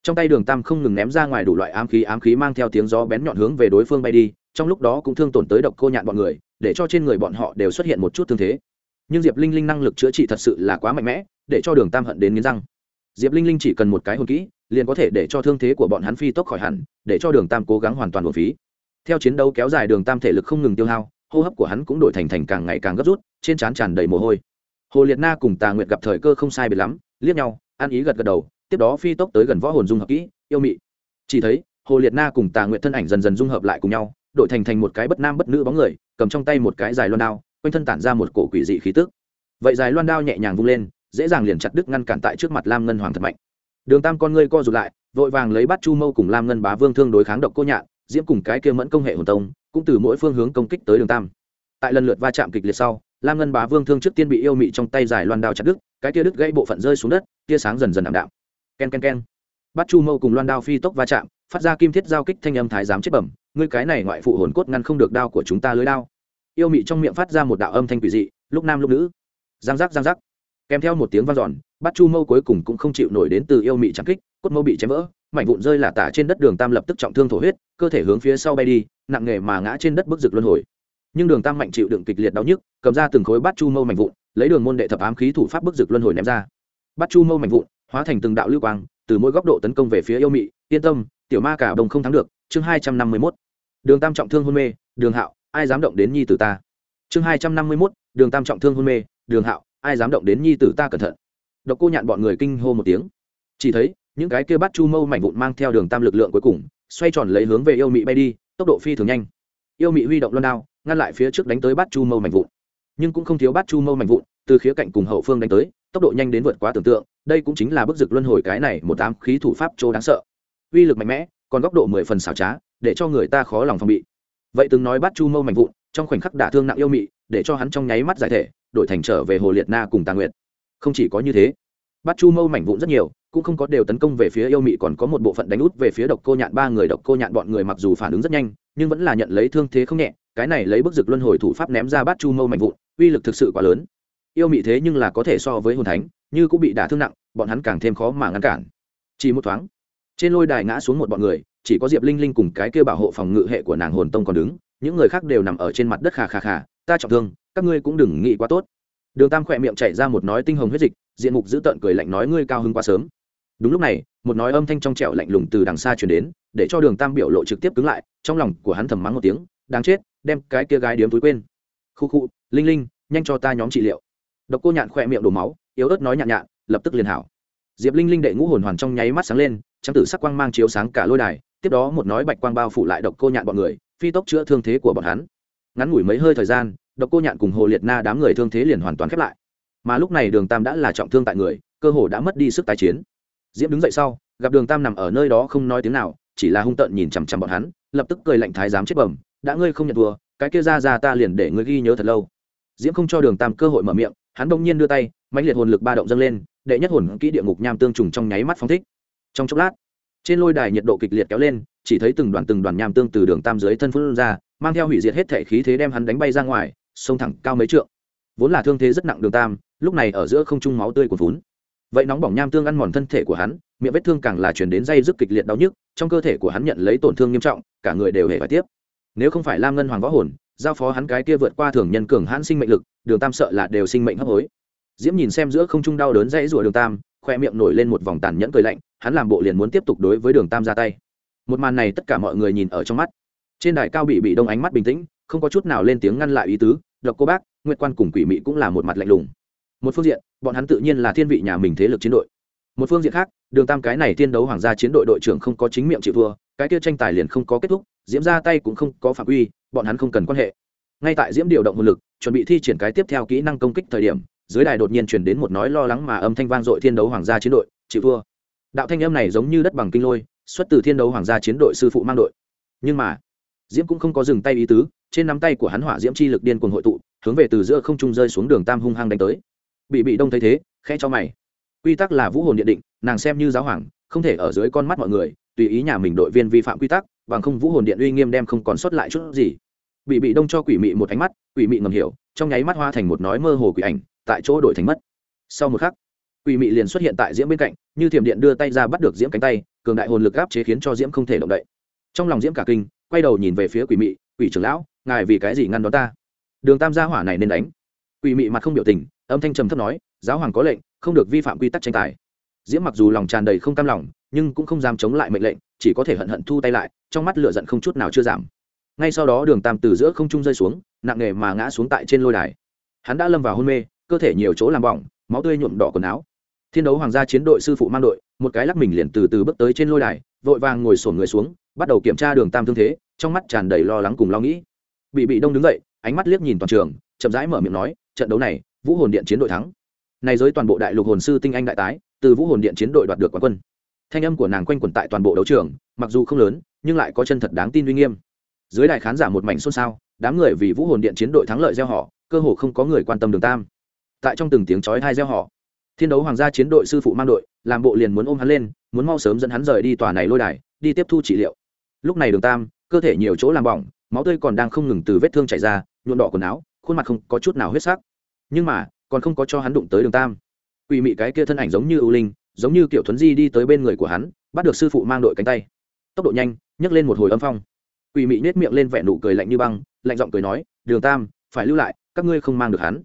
Trong tay đường tam không ngừng ném ra ngoài đủ loại ám khí ám khí mang theo tiếng gió bén nhọn hướng về đối phương bay đi, trong lúc đó cũng thương tổn tới độc cô nhạn bọn người, để cho trên người bọn họ đều xuất hiện một chút thương thế. Nhưng diệp linh linh năng lực chữa trị thật sự là quá mạnh mẽ, để cho đường tam hận đến nghiến răng. Diệp linh linh chỉ cần một cái hồn kỹ, liền có thể để cho thương thế của bọn hắn phi tốc khỏi hẳn, để cho đường tam cố gắng hoàn toàn một phí. Theo chiến đấu kéo dài đường tam thể lực không ngừng tiêu hao, hô hấp của hắn cũng đổi thành thành càng ngày càng gấp rút, trên trán tràn đầy mồ hôi hồ liệt na cùng tà nguyệt gặp thời cơ không sai biệt lắm, liếc nhau ăn ý gật gật đầu, tiếp đó phi tốc tới gần võ hồn dung hợp kỹ, yêu mị. Chỉ thấy, hồ liệt na cùng tà nguyệt thân ảnh dần dần dung hợp lại cùng nhau đổi thành thành một cái bất nam bất nữ bóng người, cầm trong tay một cái dài loan đao, quanh thân tản ra một cổ quỷ dị khí tức. Vậy dài loan đao nhẹ nhàng vung lên, dễ dàng liền chặt đứt ngăn cản tại trước mặt lam ngân hoàng thật mạnh. Đường tam con ngươi co rụt lại, vội vàng lấy bắt chu mâu cùng lam ngân bá vương thương đối kháng độc cô nhạn, diễm cùng cái kia mẫn công hệ hồn tông, cũng từ mỗi phương hướng công kích tới đường tam. Tại lần lượt va chạm kịch liệt sau lam ngân bá vương thương trước tiên bị yêu mị trong tay dài loan đao chặt đứt, cái tia đứt gãy bộ phận rơi xuống đất, tia sáng dần dần ảm đạm. Ken ken ken. Bắt chu mâu cùng loan đao phi tốc va chạm, phát ra kim thiết giao kích thanh âm thái giám chết bẩm, ngươi cái này ngoại phụ hồn cốt ngăn không được đao của chúng ta lưới đao. Yêu mị trong miệng phát ra một đạo âm thanh quỷ dị, lúc nam lúc nữ. Giang giác giang giác. Kèm theo một tiếng vang giòn bắt chu mâu cuối cùng cũng không chịu nổi đến từ yêu mị trắng kích, cốt mâu bị chém vỡ, mảnh vụn rơi là tả trên đất đường tam lập tức trọng thương thổ huyết, cơ thể hướng phía sau bay đi, nặng nghề mà ngã trên đất bức rực luân hồi nhưng đường tam mạnh chịu đựng kịch liệt đau nhức, cầm ra từng khối bát chu mâu mảnh vụn, lấy đường môn đệ thập ám khí thủ pháp bức dực luân hồi ném ra. Bát chu mâu mảnh vụn, hóa thành từng đạo lưu quang, từ mỗi góc độ tấn công về phía yêu mị, yên tâm, tiểu ma cả đồng không thắng được. Chương hai trăm năm mươi mốt. Đường tam trọng thương hôn mê, đường hạo, ai dám động đến nhi tử ta? Chương hai trăm năm mươi mốt, đường tam trọng thương hôn mê, đường hạo, ai dám động đến nhi tử ta cẩn thận? Độc cô nhạn bọn người kinh hô một tiếng. Chỉ thấy, những cái kia bắt chu mâu mảnh vụn mang theo đường tam lực lượng cuối cùng, xoay tròn lấy hướng về yêu mị bay đi, tốc độ phi thường nhanh yêu mị huy động loan đao, ngăn lại phía trước đánh tới Bát chu mâu mảnh vụn. Nhưng cũng không thiếu Bát chu mâu mảnh vụn, từ khía cạnh cùng hậu phương đánh tới, tốc độ nhanh đến vượt quá tưởng tượng, đây cũng chính là bức dực luân hồi cái này một tám khí thủ pháp chỗ đáng sợ. Uy lực mạnh mẽ, còn góc độ mười phần xảo trá, để cho người ta khó lòng phòng bị. Vậy từng nói Bát chu mâu mảnh vụn, trong khoảnh khắc đả thương nặng yêu mị, để cho hắn trong nháy mắt giải thể, đổi thành trở về hồ liệt na cùng tà nguyệt. Không chỉ có như thế, Bát chu mâu mảnh vụn rất nhiều cũng không có đều tấn công về phía yêu mị, còn có một bộ phận đánh út về phía độc cô nhạn, ba người độc cô nhạn bọn người mặc dù phản ứng rất nhanh, nhưng vẫn là nhận lấy thương thế không nhẹ, cái này lấy bức dực luân hồi thủ pháp ném ra bát chu mâu mạnh vụn, uy lực thực sự quá lớn. Yêu mị thế nhưng là có thể so với hồn thánh, như cũng bị đả thương nặng, bọn hắn càng thêm khó mà ngăn cản. Chỉ một thoáng, trên lôi đài ngã xuống một bọn người, chỉ có diệp linh linh cùng cái kêu bảo hộ phòng ngự hệ của nàng hồn tông còn đứng, những người khác đều nằm ở trên mặt đất khà khà khà, ta trọng thương, các ngươi cũng đừng nghĩ quá tốt. Đường tam khỏe miệng chảy ra một nói tinh hồng huyết dịch, diện mục dữ tợn cười lạnh nói, ngươi cao hứng quá sớm đúng lúc này, một nói âm thanh trong trẻo lạnh lùng từ đằng xa chuyển đến, để cho đường tam biểu lộ trực tiếp cứng lại, trong lòng của hắn thầm mắng một tiếng, đáng chết, đem cái kia gái điếm túi quên. Khu khu, linh linh, nhanh cho ta nhóm trị liệu. Độc cô nhạn khỏe miệng đổ máu, yếu ớt nói nhạn nhạn, lập tức liền hảo. Diệp linh linh đệ ngũ hồn hoàn trong nháy mắt sáng lên, trắng tử sắc quang mang chiếu sáng cả lôi đài, tiếp đó một nói bạch quang bao phủ lại độc cô nhạn bọn người, phi tốc chữa thương thế của bọn hắn. Ngắn ngủi mấy hơi thời gian, độc cô nhạn cùng hồ liệt na đám người thương thế liền hoàn toàn khép lại. Mà lúc này đường tam đã là trọng thương tại người, cơ hồ đã mất đi sức tái chiến diễm đứng dậy sau, gặp đường tam nằm ở nơi đó không nói tiếng nào, chỉ là hung tợn nhìn chằm chằm bọn hắn, lập tức cười lạnh thái giám chết bẩm, đã ngươi không nhận thua, cái kia ra ra ta liền để ngươi ghi nhớ thật lâu. Diễm không cho đường tam cơ hội mở miệng, hắn đông nhiên đưa tay, mãnh liệt hồn lực ba động dâng lên, đệ nhất hồn kỹ địa ngục nham tương trùng trong nháy mắt phóng thích. Trong chốc lát, trên lôi đài nhiệt độ kịch liệt kéo lên, chỉ thấy từng đoàn từng đoàn nham tương từ đường tam dưới thân phun ra, mang theo hủy diệt hết thể khí thế đem hắn đánh bay ra ngoài, xông thẳng cao mấy trượng. Vốn là thương thế rất nặng đường tam, lúc này ở giữa không trung máu tươi của vốn vậy nóng bỏng nham tương ăn mòn thân thể của hắn, miệng vết thương càng là chuyển đến dây dứt kịch liệt đau nhức, trong cơ thể của hắn nhận lấy tổn thương nghiêm trọng, cả người đều hề phải tiếp. Nếu không phải lam ngân hoàng võ hồn, giao phó hắn cái kia vượt qua thường nhân cường hãn sinh mệnh lực, đường tam sợ là đều sinh mệnh hấp hối. Diễm nhìn xem giữa không trung đau đớn dãy rủa đường tam, khoe miệng nổi lên một vòng tàn nhẫn cười lạnh, hắn làm bộ liền muốn tiếp tục đối với đường tam ra tay. Một màn này tất cả mọi người nhìn ở trong mắt. Trên đài cao bị bị đông ánh mắt bình tĩnh, không có chút nào lên tiếng ngăn lại ý tứ, độc cô bác, nguyệt quan cùng quỷ mị cũng là một mặt lạnh lùng một phương diện, bọn hắn tự nhiên là thiên vị nhà mình thế lực chiến đội. Một phương diện khác, đường tam cái này thiên đấu hoàng gia chiến đội đội trưởng không có chính miệng chịu thua, cái kia tranh tài liền không có kết thúc, diễm ra tay cũng không có phạm quy, bọn hắn không cần quan hệ. Ngay tại diễm điều động nguồn lực, chuẩn bị thi triển cái tiếp theo kỹ năng công kích thời điểm, dưới đài đột nhiên chuyển đến một nói lo lắng mà âm thanh vang dội thiên đấu hoàng gia chiến đội, chịu thua. Đạo thanh âm này giống như đất bằng kinh lôi, xuất từ thiên đấu hoàng gia chiến đội sư phụ mang đội. Nhưng mà, diễm cũng không có dừng tay ý tứ, trên nắm tay của hắn hỏa diễm chi lực điên cuồng hội tụ, hướng về từ giữa không trung rơi xuống đường tam hung hăng đánh tới bị bị đông thấy thế khe cho mày. Quy tắc là vũ hồn điện định, nàng xem như giáo hoàng, không thể ở dưới con mắt mọi người, tùy ý nhà mình đội viên vi phạm quy tắc, bằng không vũ hồn điện uy nghiêm đem không còn sót lại chút gì. Bị bị đông cho quỷ mị một ánh mắt, quỷ mị ngầm hiểu, trong nháy mắt hoa thành một nói mơ hồ quỷ ảnh, tại chỗ đổi thành mất. Sau một khắc, quỷ mị liền xuất hiện tại diễm bên cạnh, như thiểm điện đưa tay ra bắt được diễm cánh tay, cường đại hồn lực áp chế khiến cho diễm không thể động đậy. Trong lòng diễm cả kinh, quay đầu nhìn về phía quỷ mị, quỷ trưởng lão, ngài vì cái gì ngăn đón ta? Đường tam gia hỏa này nên đánh. Quỷ mị mặt không biểu tình âm thanh trầm thấp nói, giáo hoàng có lệnh, không được vi phạm quy tắc tranh tài. Diễm mặc dù lòng tràn đầy không cam lòng, nhưng cũng không dám chống lại mệnh lệnh, chỉ có thể hận hận thu tay lại, trong mắt lửa giận không chút nào chưa giảm. Ngay sau đó đường tam từ giữa không trung rơi xuống, nặng nề mà ngã xuống tại trên lôi đài. Hắn đã lâm vào hôn mê, cơ thể nhiều chỗ làm bỏng, máu tươi nhuộm đỏ quần áo. Thiên đấu hoàng gia chiến đội sư phụ mang đội, một cái lắc mình liền từ từ bước tới trên lôi đài, vội vàng ngồi sổn người xuống, bắt đầu kiểm tra đường tam thương thế, trong mắt tràn đầy lo lắng cùng lo nghĩ. Bị bị đông đứng dậy, ánh mắt liếc nhìn toàn trường, chậm rãi mở miệng nói, trận đấu này vũ hồn điện chiến đội thắng. Này giới toàn bộ đại lục hồn sư tinh anh đại tái, từ vũ hồn điện chiến đội đoạt được quán quân. Thanh âm của nàng quanh quẩn tại toàn bộ đấu trường, mặc dù không lớn, nhưng lại có chân thật đáng tin uy nghiêm. Dưới đài khán giả một mảnh xôn xao, đám người vì vũ hồn điện chiến đội thắng lợi gieo họ, cơ hồ không có người quan tâm đường tam. Tại trong từng tiếng chói hai gieo họ, thiên đấu hoàng gia chiến đội sư phụ mang đội, làm bộ liền muốn ôm hắn lên, muốn mau sớm dẫn hắn rời đi tòa này lôi đài, đi tiếp thu trị liệu. Lúc này đường tam, cơ thể nhiều chỗ làm bỏng, máu tươi còn đang không ngừng từ vết thương chảy ra nhuộn đỏ quần áo, khuôn mặt không có chút nào huyết sắc nhưng mà, còn không có cho hắn đụng tới đường tam. Quỷ mị cái kia thân ảnh giống như ưu linh, giống như kiểu thuấn di đi tới bên người của hắn, bắt được sư phụ mang đội cánh tay. Tốc độ nhanh, nhấc lên một hồi âm phong. Quỷ mị nết miệng lên vẻ nụ cười lạnh như băng, lạnh giọng cười nói, đường tam, phải lưu lại, các ngươi không mang được hắn.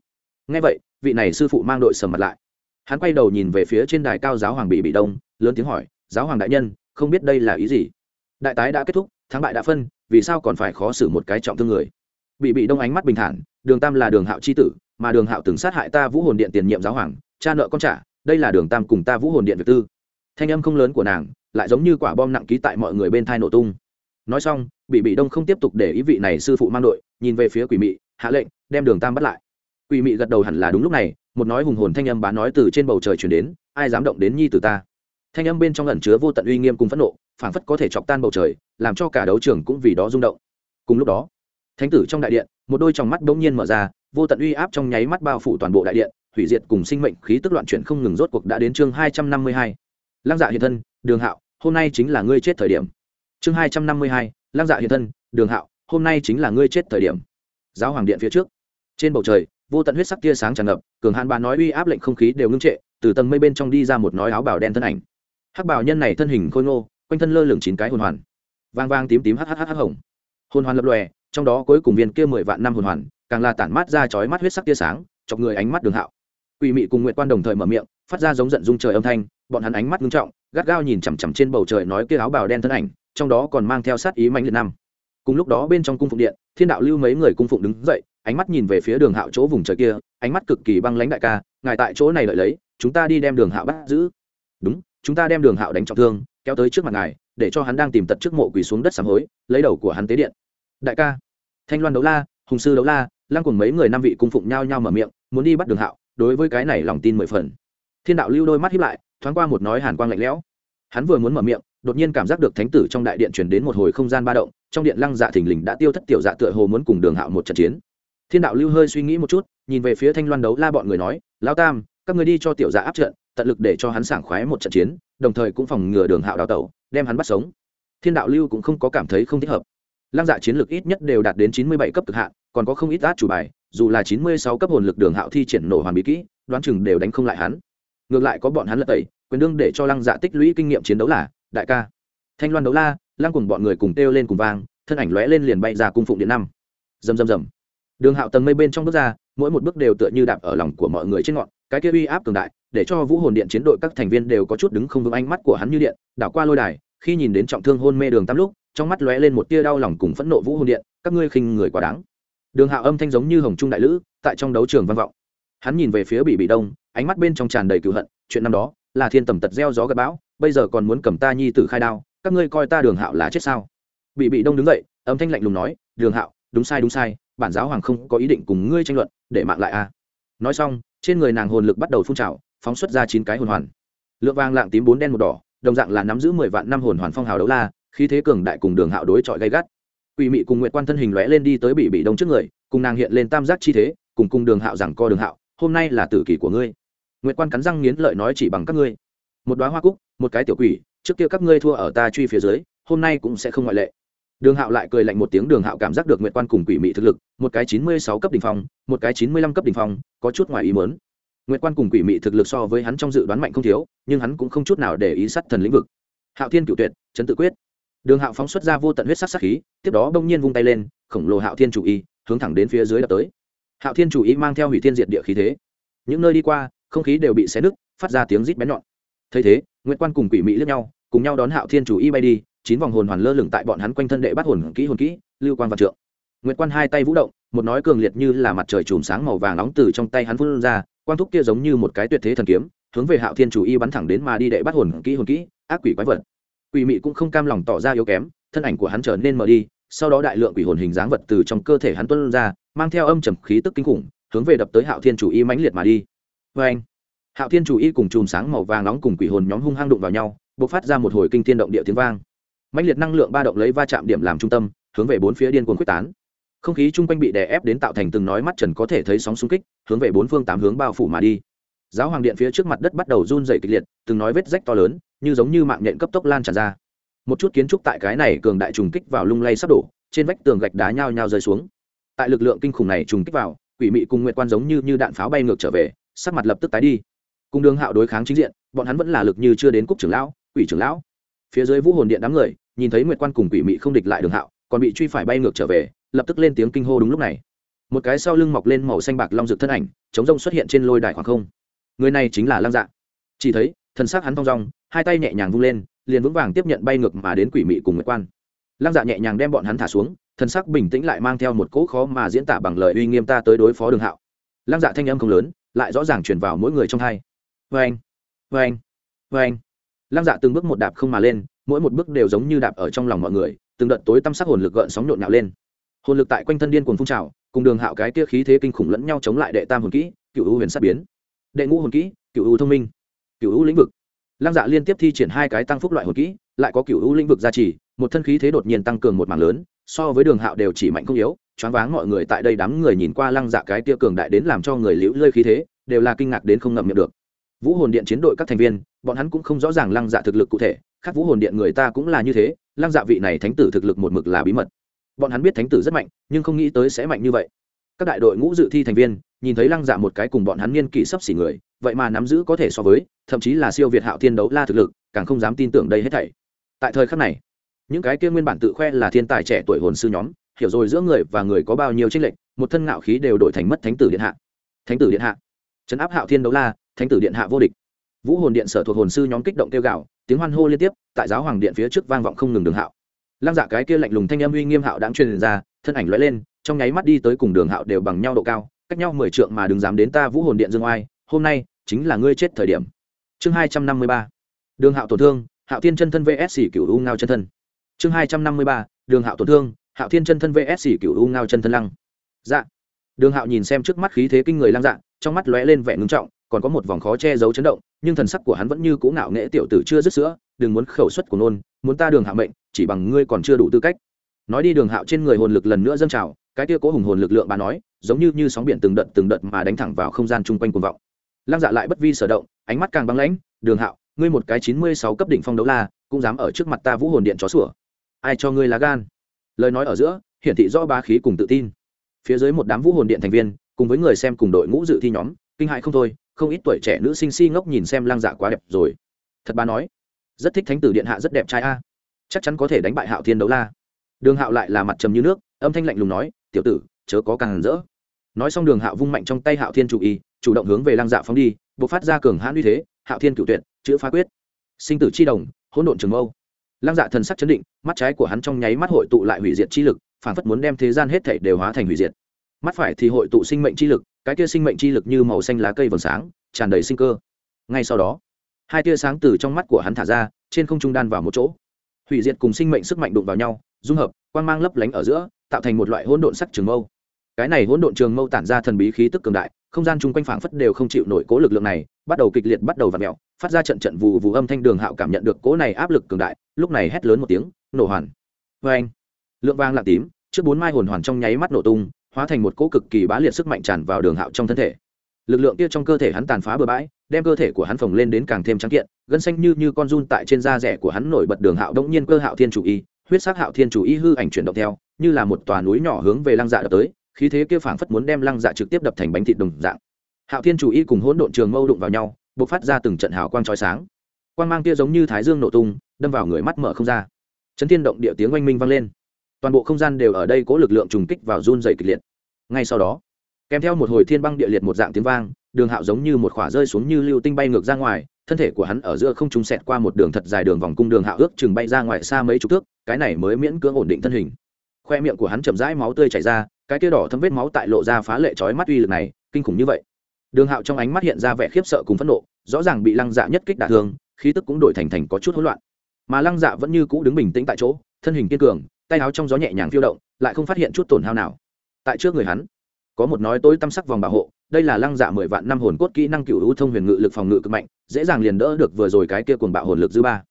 Ngay vậy, vị này sư phụ mang đội sầm mặt lại. Hắn quay đầu nhìn về phía trên đài cao giáo hoàng bị bị đông, lớn tiếng hỏi, giáo hoàng đại nhân, không biết đây là ý gì? Đại tái đã kết thúc, thắng bại đã phân, vì sao còn phải khó xử một cái trọng thương người? Bị bị đông ánh mắt bình thản, đường tam là đường hạo c h i tử mà đường hạo từng sát hại ta vũ hồn điện tiền nhiệm giáo hoàng, cha nợ con trả, đây là đường tam cùng ta vũ hồn điện việt tư. Thanh âm không lớn của nàng, lại giống như quả bom nặng ký tại mọi người bên thai nổ tung. Nói xong bị bị đông không tiếp tục để ý vị này sư phụ mang đội, nhìn về phía quỷ mị, hạ lệnh, đem đường tam bắt lại. Quỷ mị gật đầu hẳn là đúng lúc này, một nói hùng hồn thanh âm bán nói từ trên bầu trời chuyển đến, ai dám động đến nhi từ ta? Thanh âm bên trong ẩn chứa vô tận uy nghiêm cùng phẫn nộ, phảng phất có thể chọc tan bầu trời, làm cho cả đấu trường cũng vì đó rung động. Cùng lúc đó, thánh tử trong đại điện, một đôi tròng mắt bỗng nhiên mở ra vô tận uy áp trong nháy mắt bao phủ toàn bộ đại điện, hủy diệt cùng sinh mệnh khí tức loạn chuyển không ngừng rốt cuộc đã đến chương hai trăm năm mươi hai. Lăng dạ hiện thân, đường hạo, hôm nay chính là ngươi chết thời điểm. Chương hai trăm năm mươi hai, lăng dạ hiện thân, đường hạo, hôm nay chính là ngươi chết thời điểm. Giáo hoàng điện phía trước. Trên bầu trời, vô tận huyết sắc tia sáng tràn ngập, cường hàn bà nói uy áp lệnh không khí đều ngưng trệ, từ tầng mây bên trong đi ra một nói áo bào đen thân ảnh. Hắc bào nhân này thân hình khôi ngô, quanh thân lơ lửng chín cái hồn hoàn. Vang vang tím tím hhh hồng. Hồn hoàn lập lòe, trong đó cuối cùng viên kia mười vạn năm hồn hoàn càng là tản mát ra chói mắt huyết sắc tia sáng, chọc người ánh mắt đường hạo. Quỷ mị cùng nguyện quan đồng thời mở miệng, phát ra giống giận dung trời âm thanh, bọn hắn ánh mắt ngưng trọng, gắt gao nhìn chằm chằm trên bầu trời nói kia áo bào đen thân ảnh, trong đó còn mang theo sát ý mạnh liệt năm. Cùng lúc đó bên trong cung phụng điện, thiên đạo lưu mấy người cung phụng đứng dậy, ánh mắt nhìn về phía đường hạo chỗ vùng trời kia, ánh mắt cực kỳ băng lãnh đại ca, ngài tại chỗ này lợi lấy, chúng ta đi đem đường hạo bắt giữ. Đúng, chúng ta đem đường hạo đánh trọng thương, kéo tới trước mặt ngài, để cho hắn đang tìm tật trước mộ quỳ xuống đất sám hối, lấy đầu của hắn tế điện. Đại ca, thanh loan đấu la, hùng sư đấu la lăng cùng mấy người năm vị cung phụng nhau nhau mở miệng, muốn đi bắt đường hạo, đối với cái này lòng tin mười phần. Thiên đạo lưu đôi mắt hiếp lại, thoáng qua một nói hàn quang lạnh lẽo. Hắn vừa muốn mở miệng, đột nhiên cảm giác được thánh tử trong đại điện chuyển đến một hồi không gian ba động, trong điện lăng dạ thình lình đã tiêu thất tiểu dạ tựa hồ muốn cùng đường hạo một trận chiến. Thiên đạo lưu hơi suy nghĩ một chút, nhìn về phía thanh loan đấu la bọn người nói lao tam, các người đi cho tiểu dạ áp trận, tận lực để cho hắn sảng khoái một trận chiến, đồng thời cũng phòng ngừa đường hạo đào tẩu, đem hắn bắt sống. Thiên đạo lưu cũng không có cảm thấy không thích hợp. Lăng dạ chiến lược ít nhất đều đạt đến chín mươi bảy cấp cực hạn còn có không ít át chủ bài, dù là chín mươi sáu cấp hồn lực đường hạo thi triển nổ hoàn bí kỹ, đoán chừng đều đánh không lại hắn. Ngược lại có bọn hắn lật tẩy, quyền đương để cho lăng dạ tích lũy kinh nghiệm chiến đấu là, đại ca. Thanh loan đấu la, lăng cùng bọn người cùng kêu lên cùng vang, thân ảnh lóe lên liền bay ra cung phụng điện năm. Rầm rầm rầm. Đường hạo tầng mây bên trong bước ra, mỗi một bước đều tựa như đạp ở lòng của mọi người trên ngọn, cái kia uy áp cường đại, để cho vũ hồn điện chiến đội các thành viên đều có chút đứng không vững ánh mắt của hắn như điện, đảo qua lôi đài, khi nhìn đến trọng thương hôn mê đường tam lúc, trong mắt lóe lên một tia đau lòng cùng phẫn nộ vũ hồn điện, các ngươi khinh người quá đáng đường hạo âm thanh giống như hồng trung đại lữ, tại trong đấu trường vang vọng. Hắn nhìn về phía bị bị đông, ánh mắt bên trong tràn đầy cựu hận, chuyện năm đó, là thiên tầm tật gieo gió gặp bão, bây giờ còn muốn cầm ta nhi tử khai đao, các ngươi coi ta đường hạo là chết sao? Bị bị đông đứng dậy, âm thanh lạnh lùng nói, đường hạo, đúng sai đúng sai, bản giáo hoàng không có ý định cùng ngươi tranh luận, để mạng lại a. Nói xong, trên người nàng hồn lực bắt đầu phun trào, phóng xuất ra chín cái hồn hoàn. Lượng vàng lạng tím bốn đen một đỏ, đồng dạng là nắm giữ mười vạn năm hồn hoàn phong hào đấu la khi thế cường đại cùng đường hạo đối chọi gay gắt quỷ mị cùng nguyệt quan thân hình lóe lên đi tới bị bị đông trước người, cùng nàng hiện lên tam giác chi thế, cùng cùng đường hạo rằng co đường hạo, hôm nay là tử kỷ của ngươi. Nguyệt quan cắn răng nghiến lợi nói chỉ bằng các ngươi. Một đoá hoa cúc, một cái tiểu quỷ, trước kia các ngươi thua ở ta truy phía dưới, hôm nay cũng sẽ không ngoại lệ. Đường hạo lại cười lạnh một tiếng, đường hạo cảm giác được nguyệt quan cùng quỷ mị thực lực, một cái chín mươi sáu cấp đ ỉ n h phòng một cái chín mươi lăm cấp đ ỉ n h phòng có chút ngoài ý mớn nguyệt quan cùng quỷ mị thực lực so với hắn trong dự đoán mạnh không thiếu, nhưng hắn cũng không chút nào để ý sát thần lĩnh vực. Hạo thiên cựu tuyệt trấn tự quyết đường hạo phóng xuất ra vô tận huyết sắc sắc khí, tiếp đó bỗng nhiên vung tay lên, khổng lồ hạo thiên chủ y, hướng thẳng đến phía dưới đập tới. Hạo thiên chủ y mang theo hủy thiên diệt địa khí thế. Những nơi đi qua, không khí đều bị xé nứt, phát ra tiếng rít bén nhọn. Thấy thế nguyễn quan cùng quỷ mỹ lướt nhau, cùng nhau đón hạo thiên chủ y bay đi, chín vòng hồn hoàn lơ lửng tại bọn hắn quanh thân đệ bắt hồn kỹ hồn kỹ, lưu quan vạn trượng. Nguyễn quan hai tay vũ động, một nói cường liệt như là mặt trời chùm sáng màu vàng nóng từ trong tay hắn phun ra, quang thúc kia giống như một cái tuyệt thế thần kiếm, hướng về hạo thiên chủ y bắn thẳng đến mà đi đệ bắt hồn kỹ hồn kỹ, ác quỷ quái vật quỷ mị cũng không cam lòng tỏ ra yếu kém, thân ảnh của hắn trở nên mờ đi, sau đó đại lượng quỷ hồn hình dáng vật từ trong cơ thể hắn tuân ra, mang theo âm trầm khí tức kinh khủng, hướng về đập tới hạo thiên chủ y mãnh liệt mà đi. Vê anh hạo thiên chủ y cùng chùm sáng màu vàng nóng cùng quỷ hồn nhóm hung hăng đụng vào nhau b ộ c phát ra một hồi kinh thiên động địa tiếng vang. Mãnh liệt năng lượng ba động lấy va chạm điểm làm trung tâm, hướng về bốn phía điên cuồng quyết tán. Không khí chung quanh bị đè ép đến tạo thành từng nói mắt trần có thể thấy sóng xung kích, hướng về bốn phương tám hướng bao phủ mà đi. Giáo hoàng điện phía trước mặt đất bắt đầu run dày kịch liệt, từng nói vết rách to lớn như giống như mạng nhện cấp tốc lan tràn ra. Một chút kiến trúc tại cái này cường đại trùng kích vào lung lay sắp đổ trên vách tường gạch đá nhao nhao rơi xuống. Tại lực lượng kinh khủng này trùng kích vào quỷ mị cùng nguyệt quan giống như, như đạn pháo bay ngược trở về sắc mặt lập tức tái đi. Cùng đường hạo đối kháng chính diện bọn hắn vẫn là lực như chưa đến cúc trưởng lão quỷ trưởng lão. Phía dưới vũ hồn điện đám người nhìn thấy nguyệt quan cùng quỷ mị không địch lại đường hạo còn bị truy phải bay ngược trở về lập tức lên tiếng kinh hô đúng lúc này. Một cái sau lưng mọc lên màu xanh bạc long rực thân ảnh chống rông xuất hiện trên lôi đài khoảng không. Người này chính là lăng dạ. Chỉ thấy thân xác hắn thong dong, hai tay nhẹ nhàng vung lên liền vững vàng tiếp nhận bay ngược mà đến quỷ mị cùng nguyệt quan. Lăng dạ nhẹ nhàng đem bọn hắn thả xuống thân sắc bình tĩnh lại mang theo một cỗ khó mà diễn tả bằng lời uy nghiêm ta tới đối phó đường hạo. Lăng dạ thanh âm không lớn lại rõ ràng truyền vào mỗi người trong hai. Vê anh vê anh vê anh lăng dạ từng bước một đạp không mà lên mỗi một bước đều giống như đạp ở trong lòng mọi người từng đợt tối tăm sắc hồn lực gợn sóng nhộn nhạo lên. Hồn lực tại quanh thân điên cuồng phun trào cùng đường hạo cái kia khí thế kinh khủng lẫn nhau chống lại đệ tam hồn kỹ cựu u huyền sát biến. Đệ ngũ hồn kỹ cựu u thông minh cựu ưu lĩnh vực. Lăng dạ liên tiếp thi triển hai cái tăng phúc loại hồn kỹ, lại có cựu ưu lĩnh vực gia trì, một thân khí thế đột nhiên tăng cường một mảng lớn, so với đường hạo đều chỉ mạnh không yếu, choáng váng mọi người tại đây đám người nhìn qua lăng dạ cái tia cường đại đến làm cho người liễu lơi khí thế, đều là kinh ngạc đến không ngậm miệng được. Vũ hồn điện chiến đội các thành viên, bọn hắn cũng không rõ ràng lăng dạ thực lực cụ thể, khác vũ hồn điện người ta cũng là như thế, lăng dạ vị này thánh tử thực lực một mực là bí mật. Bọn hắn biết thánh tử rất mạnh, nhưng không nghĩ tới sẽ mạnh như vậy. Các đại đội ngũ dự thi thành viên, nhìn thấy lăng dạ một cái cùng bọn hắn niên kỷ sấp xỉ người vậy mà nắm giữ có thể so với, thậm chí là siêu việt hạo thiên đấu la thực lực, càng không dám tin tưởng đây hết thảy. Tại thời khắc này, những cái kia nguyên bản tự khoe là thiên tài trẻ tuổi hồn sư nhóm, hiểu rồi giữa người và người có bao nhiêu tranh lệch, một thân ngạo khí đều đổi thành mất thánh tử điện hạ. Thánh tử điện hạ. Trấn áp hạo thiên đấu la, thánh tử điện hạ vô địch. Vũ hồn điện sở thuộc hồn sư nhóm kích động kêu gạo tiếng hoan hô liên tiếp, tại giáo hoàng điện phía trước vang vọng không ngừng đường hạo. Lăng dạ cái kia lạnh lùng thanh âm uy nghiêm hạo đáng truyền ra, thân ảnh lóe lên, trong nháy mắt đi tới cùng đường hạo đều bằng nhau độ cao, cách nhau mười trượng mà đừng dám đến ta vũ hồn điện dương oai hôm nay chính là ngươi chết thời điểm. Chương hai trăm năm mươi ba. Đường hạo tổn thương, hạo thiên chân thân vs cựu u ngao chân thân. Chương hai trăm năm mươi ba, đường hạo tổn thương, hạo thiên chân thân vs cựu u ngao chân thân lăng. Dạ. Đường hạo nhìn xem trước mắt khí thế kinh người lăng dạ trong mắt lóe lên vẻ ngưng trọng, còn có một vòng khó che giấu chấn động, nhưng thần sắc của hắn vẫn như cũ ngạo nghễ tiểu tử chưa dứt sữa, đừng muốn khẩu suất của nôn, muốn ta đường hạ mệnh, chỉ bằng ngươi còn chưa đủ tư cách. Nói đi đường hạo trên người hồn lực lần nữa dâng trào, cái kia cố hùng hồn lực lượng bà nói, giống như như sóng biển từng đợt từng đợt mà đánh thẳng vào không gian chung quanh cuồng vọng lăng dạ lại bất vi sở động, ánh mắt càng băng lãnh, đường hạo, ngươi một cái chín mươi sáu cấp đỉnh phong đấu la, cũng dám ở trước mặt ta vũ hồn điện chó sủa. Ai cho ngươi lá gan? Lời nói ở giữa, hiển thị rõ ba khí cùng tự tin. Phía dưới một đám vũ hồn điện thành viên, cùng với người xem cùng đội ngũ dự thi nhóm, kinh hại không thôi, không ít tuổi trẻ nữ sinh si ngốc nhìn xem lăng dạ quá đẹp rồi. Thật bà nói, rất thích thánh tử điện hạ rất đẹp trai a. Chắc chắn có thể đánh bại hạo thiên đấu la. Đường hạo lại là mặt trầm như nước, âm thanh lạnh lùng nói, tiểu tử, chớ có càng rỡ nói xong đường hạo vung mạnh trong tay hạo thiên chủ y, chủ động hướng về lăng dạ phóng đi b ộ c phát ra cường hãn uy thế, hạo thiên cựu tuyệt, chữ phá quyết. Sinh tử chi đồng, hỗn độn trường mâu. Lăng dạ thần sắc chấn định, mắt trái của hắn trong nháy mắt hội tụ lại hủy diệt chi lực phản phất muốn đem thế gian hết thể đều hóa thành hủy diệt. Mắt phải thì hội tụ sinh mệnh chi lực, cái tia sinh mệnh chi lực như màu xanh lá cây vầng sáng, tràn đầy sinh cơ. Ngay sau đó, hai tia sáng từ trong mắt của hắn thả ra, trên không trung đan vào một chỗ. Hủy diệt cùng sinh mệnh sức mạnh đụng vào nhau, dung hợp, quang mang lấp lánh ở giữa, tạo thành một loại hỗn độn sắc trường mâu cái này hỗn độn trường mâu tản ra thần bí khí tức cường đại, không gian chung quanh phảng phất đều không chịu nổi cố lực lượng này, bắt đầu kịch liệt, bắt đầu v ặ mẹo phát ra trận trận vù vù âm thanh đường hạo cảm nhận được cố này áp lực cường đại, lúc này hét lớn một tiếng, nổ hoàn! Vê anh lượng vang lạc tím, trước bốn mai hồn hoàn trong nháy mắt nổ tung, hóa thành một cỗ cực kỳ bá liệt sức mạnh tràn vào đường hạo trong thân thể. Lực lượng kia trong cơ thể hắn tàn phá bừa bãi, đem cơ thể của hắn phồng lên đến càng thêm trắng kiện, gân xanh như như con run tại trên da rẻ của hắn nổi bật đường hạo đông nhiên cơ hạo thiên chủ y, huyết sắc hạo thiên chủ y hư ảnh chuyển động theo, như là một tòa núi nhỏ hướng về lăng dạ đập tới khí thế kia phảng phất muốn đem lăng dạ trực tiếp đập thành bánh thịt đồng dạng. Hạo thiên chủ y cùng hỗn độn trường mâu đụng vào nhau b ộ c phát ra từng trận hào quang trói sáng. Quang mang kia giống như thái dương nổ tung, đâm vào người mắt mở không ra. Chấn thiên động địa tiếng oanh minh vang lên. Toàn bộ không gian đều ở đây có lực lượng trùng kích vào run dày kịch liệt. Ngay sau đó, kèm theo một hồi thiên băng địa liệt một dạng tiếng vang, đường hạo giống như một khỏa rơi xuống như lưu tinh bay ngược ra ngoài, thân thể của hắn ở giữa không trung xẹt qua một đường thật dài đường vòng cung đường hạo ước chừng bay ra ngoài xa mấy chục thước, cái này mới miễn cưỡng ổn định thân hình. Khoe miệng của hắn chậm rãi máu tươi chảy ra cái kia đỏ thấm vết máu tại lộ ra phá lệ chói mắt uy lực này, kinh khủng như vậy. Đường hạo trong ánh mắt hiện ra vẻ khiếp sợ cùng phẫn nộ, rõ ràng bị lăng dạ nhất kích đả thương, khí tức cũng đổi thành thành có chút hỗn loạn. Mà lăng dạ vẫn như cũ đứng bình tĩnh tại chỗ, thân hình kiên cường, tay áo trong gió nhẹ nhàng phiêu động, lại không phát hiện chút tổn hao nào. Tại trước người hắn, có một nói tối tăm sắc vòng bảo hộ, đây là lăng dạ mười vạn năm hồn cốt kỹ năng cựu hữu thông huyền ngự lực phòng ngự cực mạnh, dễ dàng liền đỡ được vừa rồi cái kia cuồng bạo hồn lực dư ba.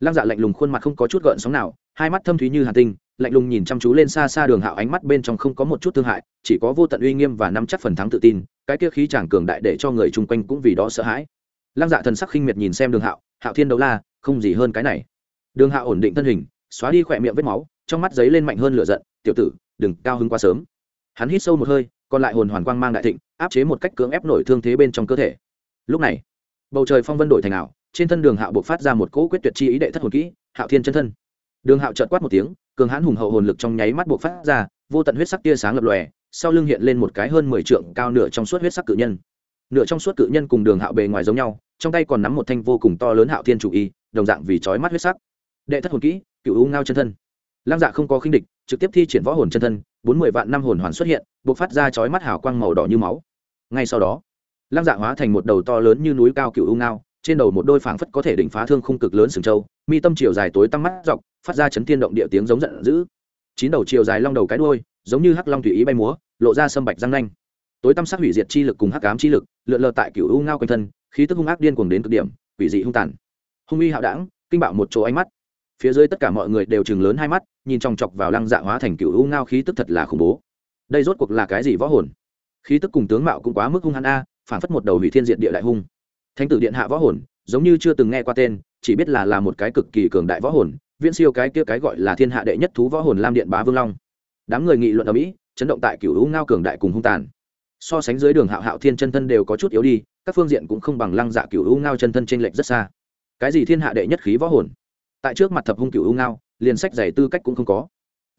Lăng dạ lạnh lùng khuôn mặt không có chút gợn sóng nào, hai mắt thâm thúy như hà tinh lạnh lùng nhìn chăm chú lên xa xa đường hạo ánh mắt bên trong không có một chút thương hại, chỉ có vô tận uy nghiêm và nắm chắc phần thắng tự tin, cái kia khí chàng cường đại để cho người chung quanh cũng vì đó sợ hãi. Lăng dạ thần sắc khinh miệt nhìn xem đường hạo hạo thiên đấu la, không gì hơn cái này. Đường hạo ổn định thân hình, xóa đi khỏe miệng vết máu, trong mắt giấy lên mạnh hơn lửa giận, tiểu tử, đừng cao hứng quá sớm. Hắn hít sâu một hơi, còn lại hồn hoàn quang mang đại thịnh, áp chế một cách cưỡng ép nổi thương thế bên trong cơ thể. Lúc này, bầu trời phong vân đổi thành ảo, trên thân đường hạo buộc phát ra một cỗ quyết tuyệt chi ý đệ thất hồn kỹ, hạo thiên chân thân. Đường hạo trợt quát một tiếng cường hãn hùng hậu hồn lực trong nháy mắt buộc phát ra, vô tận huyết sắc tia sáng lập lòe, sau lưng hiện lên một cái hơn mười trượng cao nửa trong suốt huyết sắc cự nhân. Nửa trong suốt cự nhân cùng đường hạo bề ngoài giống nhau, trong tay còn nắm một thanh vô cùng to lớn hạo thiên chủ y, đồng dạng vì chói mắt huyết sắc. Đệ thất hồn kỹ, cựu u ngao chân thân. Lăng dạ không có khinh địch, trực tiếp thi triển võ hồn chân thân, bốn mươi vạn năm hồn hoàn xuất hiện, buộc phát ra chói mắt hào quang màu đỏ như máu. Ngay sau đó, lăng dạ hóa thành một đầu to lớn như núi cao cựu u ngao trên đầu một đôi phảng phất có thể đỉnh phá thương khung cực lớn sừng châu mi tâm chiều dài tối tăm mắt dọc, phát ra chấn thiên động địa tiếng giống giận dữ. Chín đầu chiều dài long đầu cái đuôi, giống như hắc long thủy ý bay múa, lộ ra sâm bạch răng nanh. Tối tăm sắc hủy diệt chi lực cùng hắc ám chi lực, lượn lờ tại cựu u ngao quanh thân, khí tức hung ác điên cuồng đến cực điểm, quỷ dị hung tàn. Hung uy hạo đảng kinh bạo một chỗ ánh mắt. Phía dưới tất cả mọi người đều chừng lớn hai mắt, nhìn chòng chọc vào lăng dạ hóa thành cựu u ngao khí tức thật là khủng bố. Đây rốt cuộc là cái gì võ hồn? Khí tức cùng tướng mạo cũng quá mức hung hăng a phản phất một đầu hủy thiên diện địa đại hung thánh tử điện hạ võ hồn, giống như chưa từng nghe qua tên, chỉ biết là là một cái cực kỳ cường đại võ hồn, viễn siêu cái kia cái gọi là thiên hạ đệ nhất thú võ hồn lam điện bá vương long. Đám người nghị luận ở mỹ, chấn động tại cựu u ngao cường đại cùng hung tàn. So sánh dưới đường hạo hạo thiên chân thân đều có chút yếu đi, các phương diện cũng không bằng lăng dạ cựu u ngao chân thân t r ê n lệch rất xa. Cái gì thiên hạ đệ nhất khí võ hồn? Tại trước mặt thập hung cựu u ngao, liền sách giày tư cách cũng không có.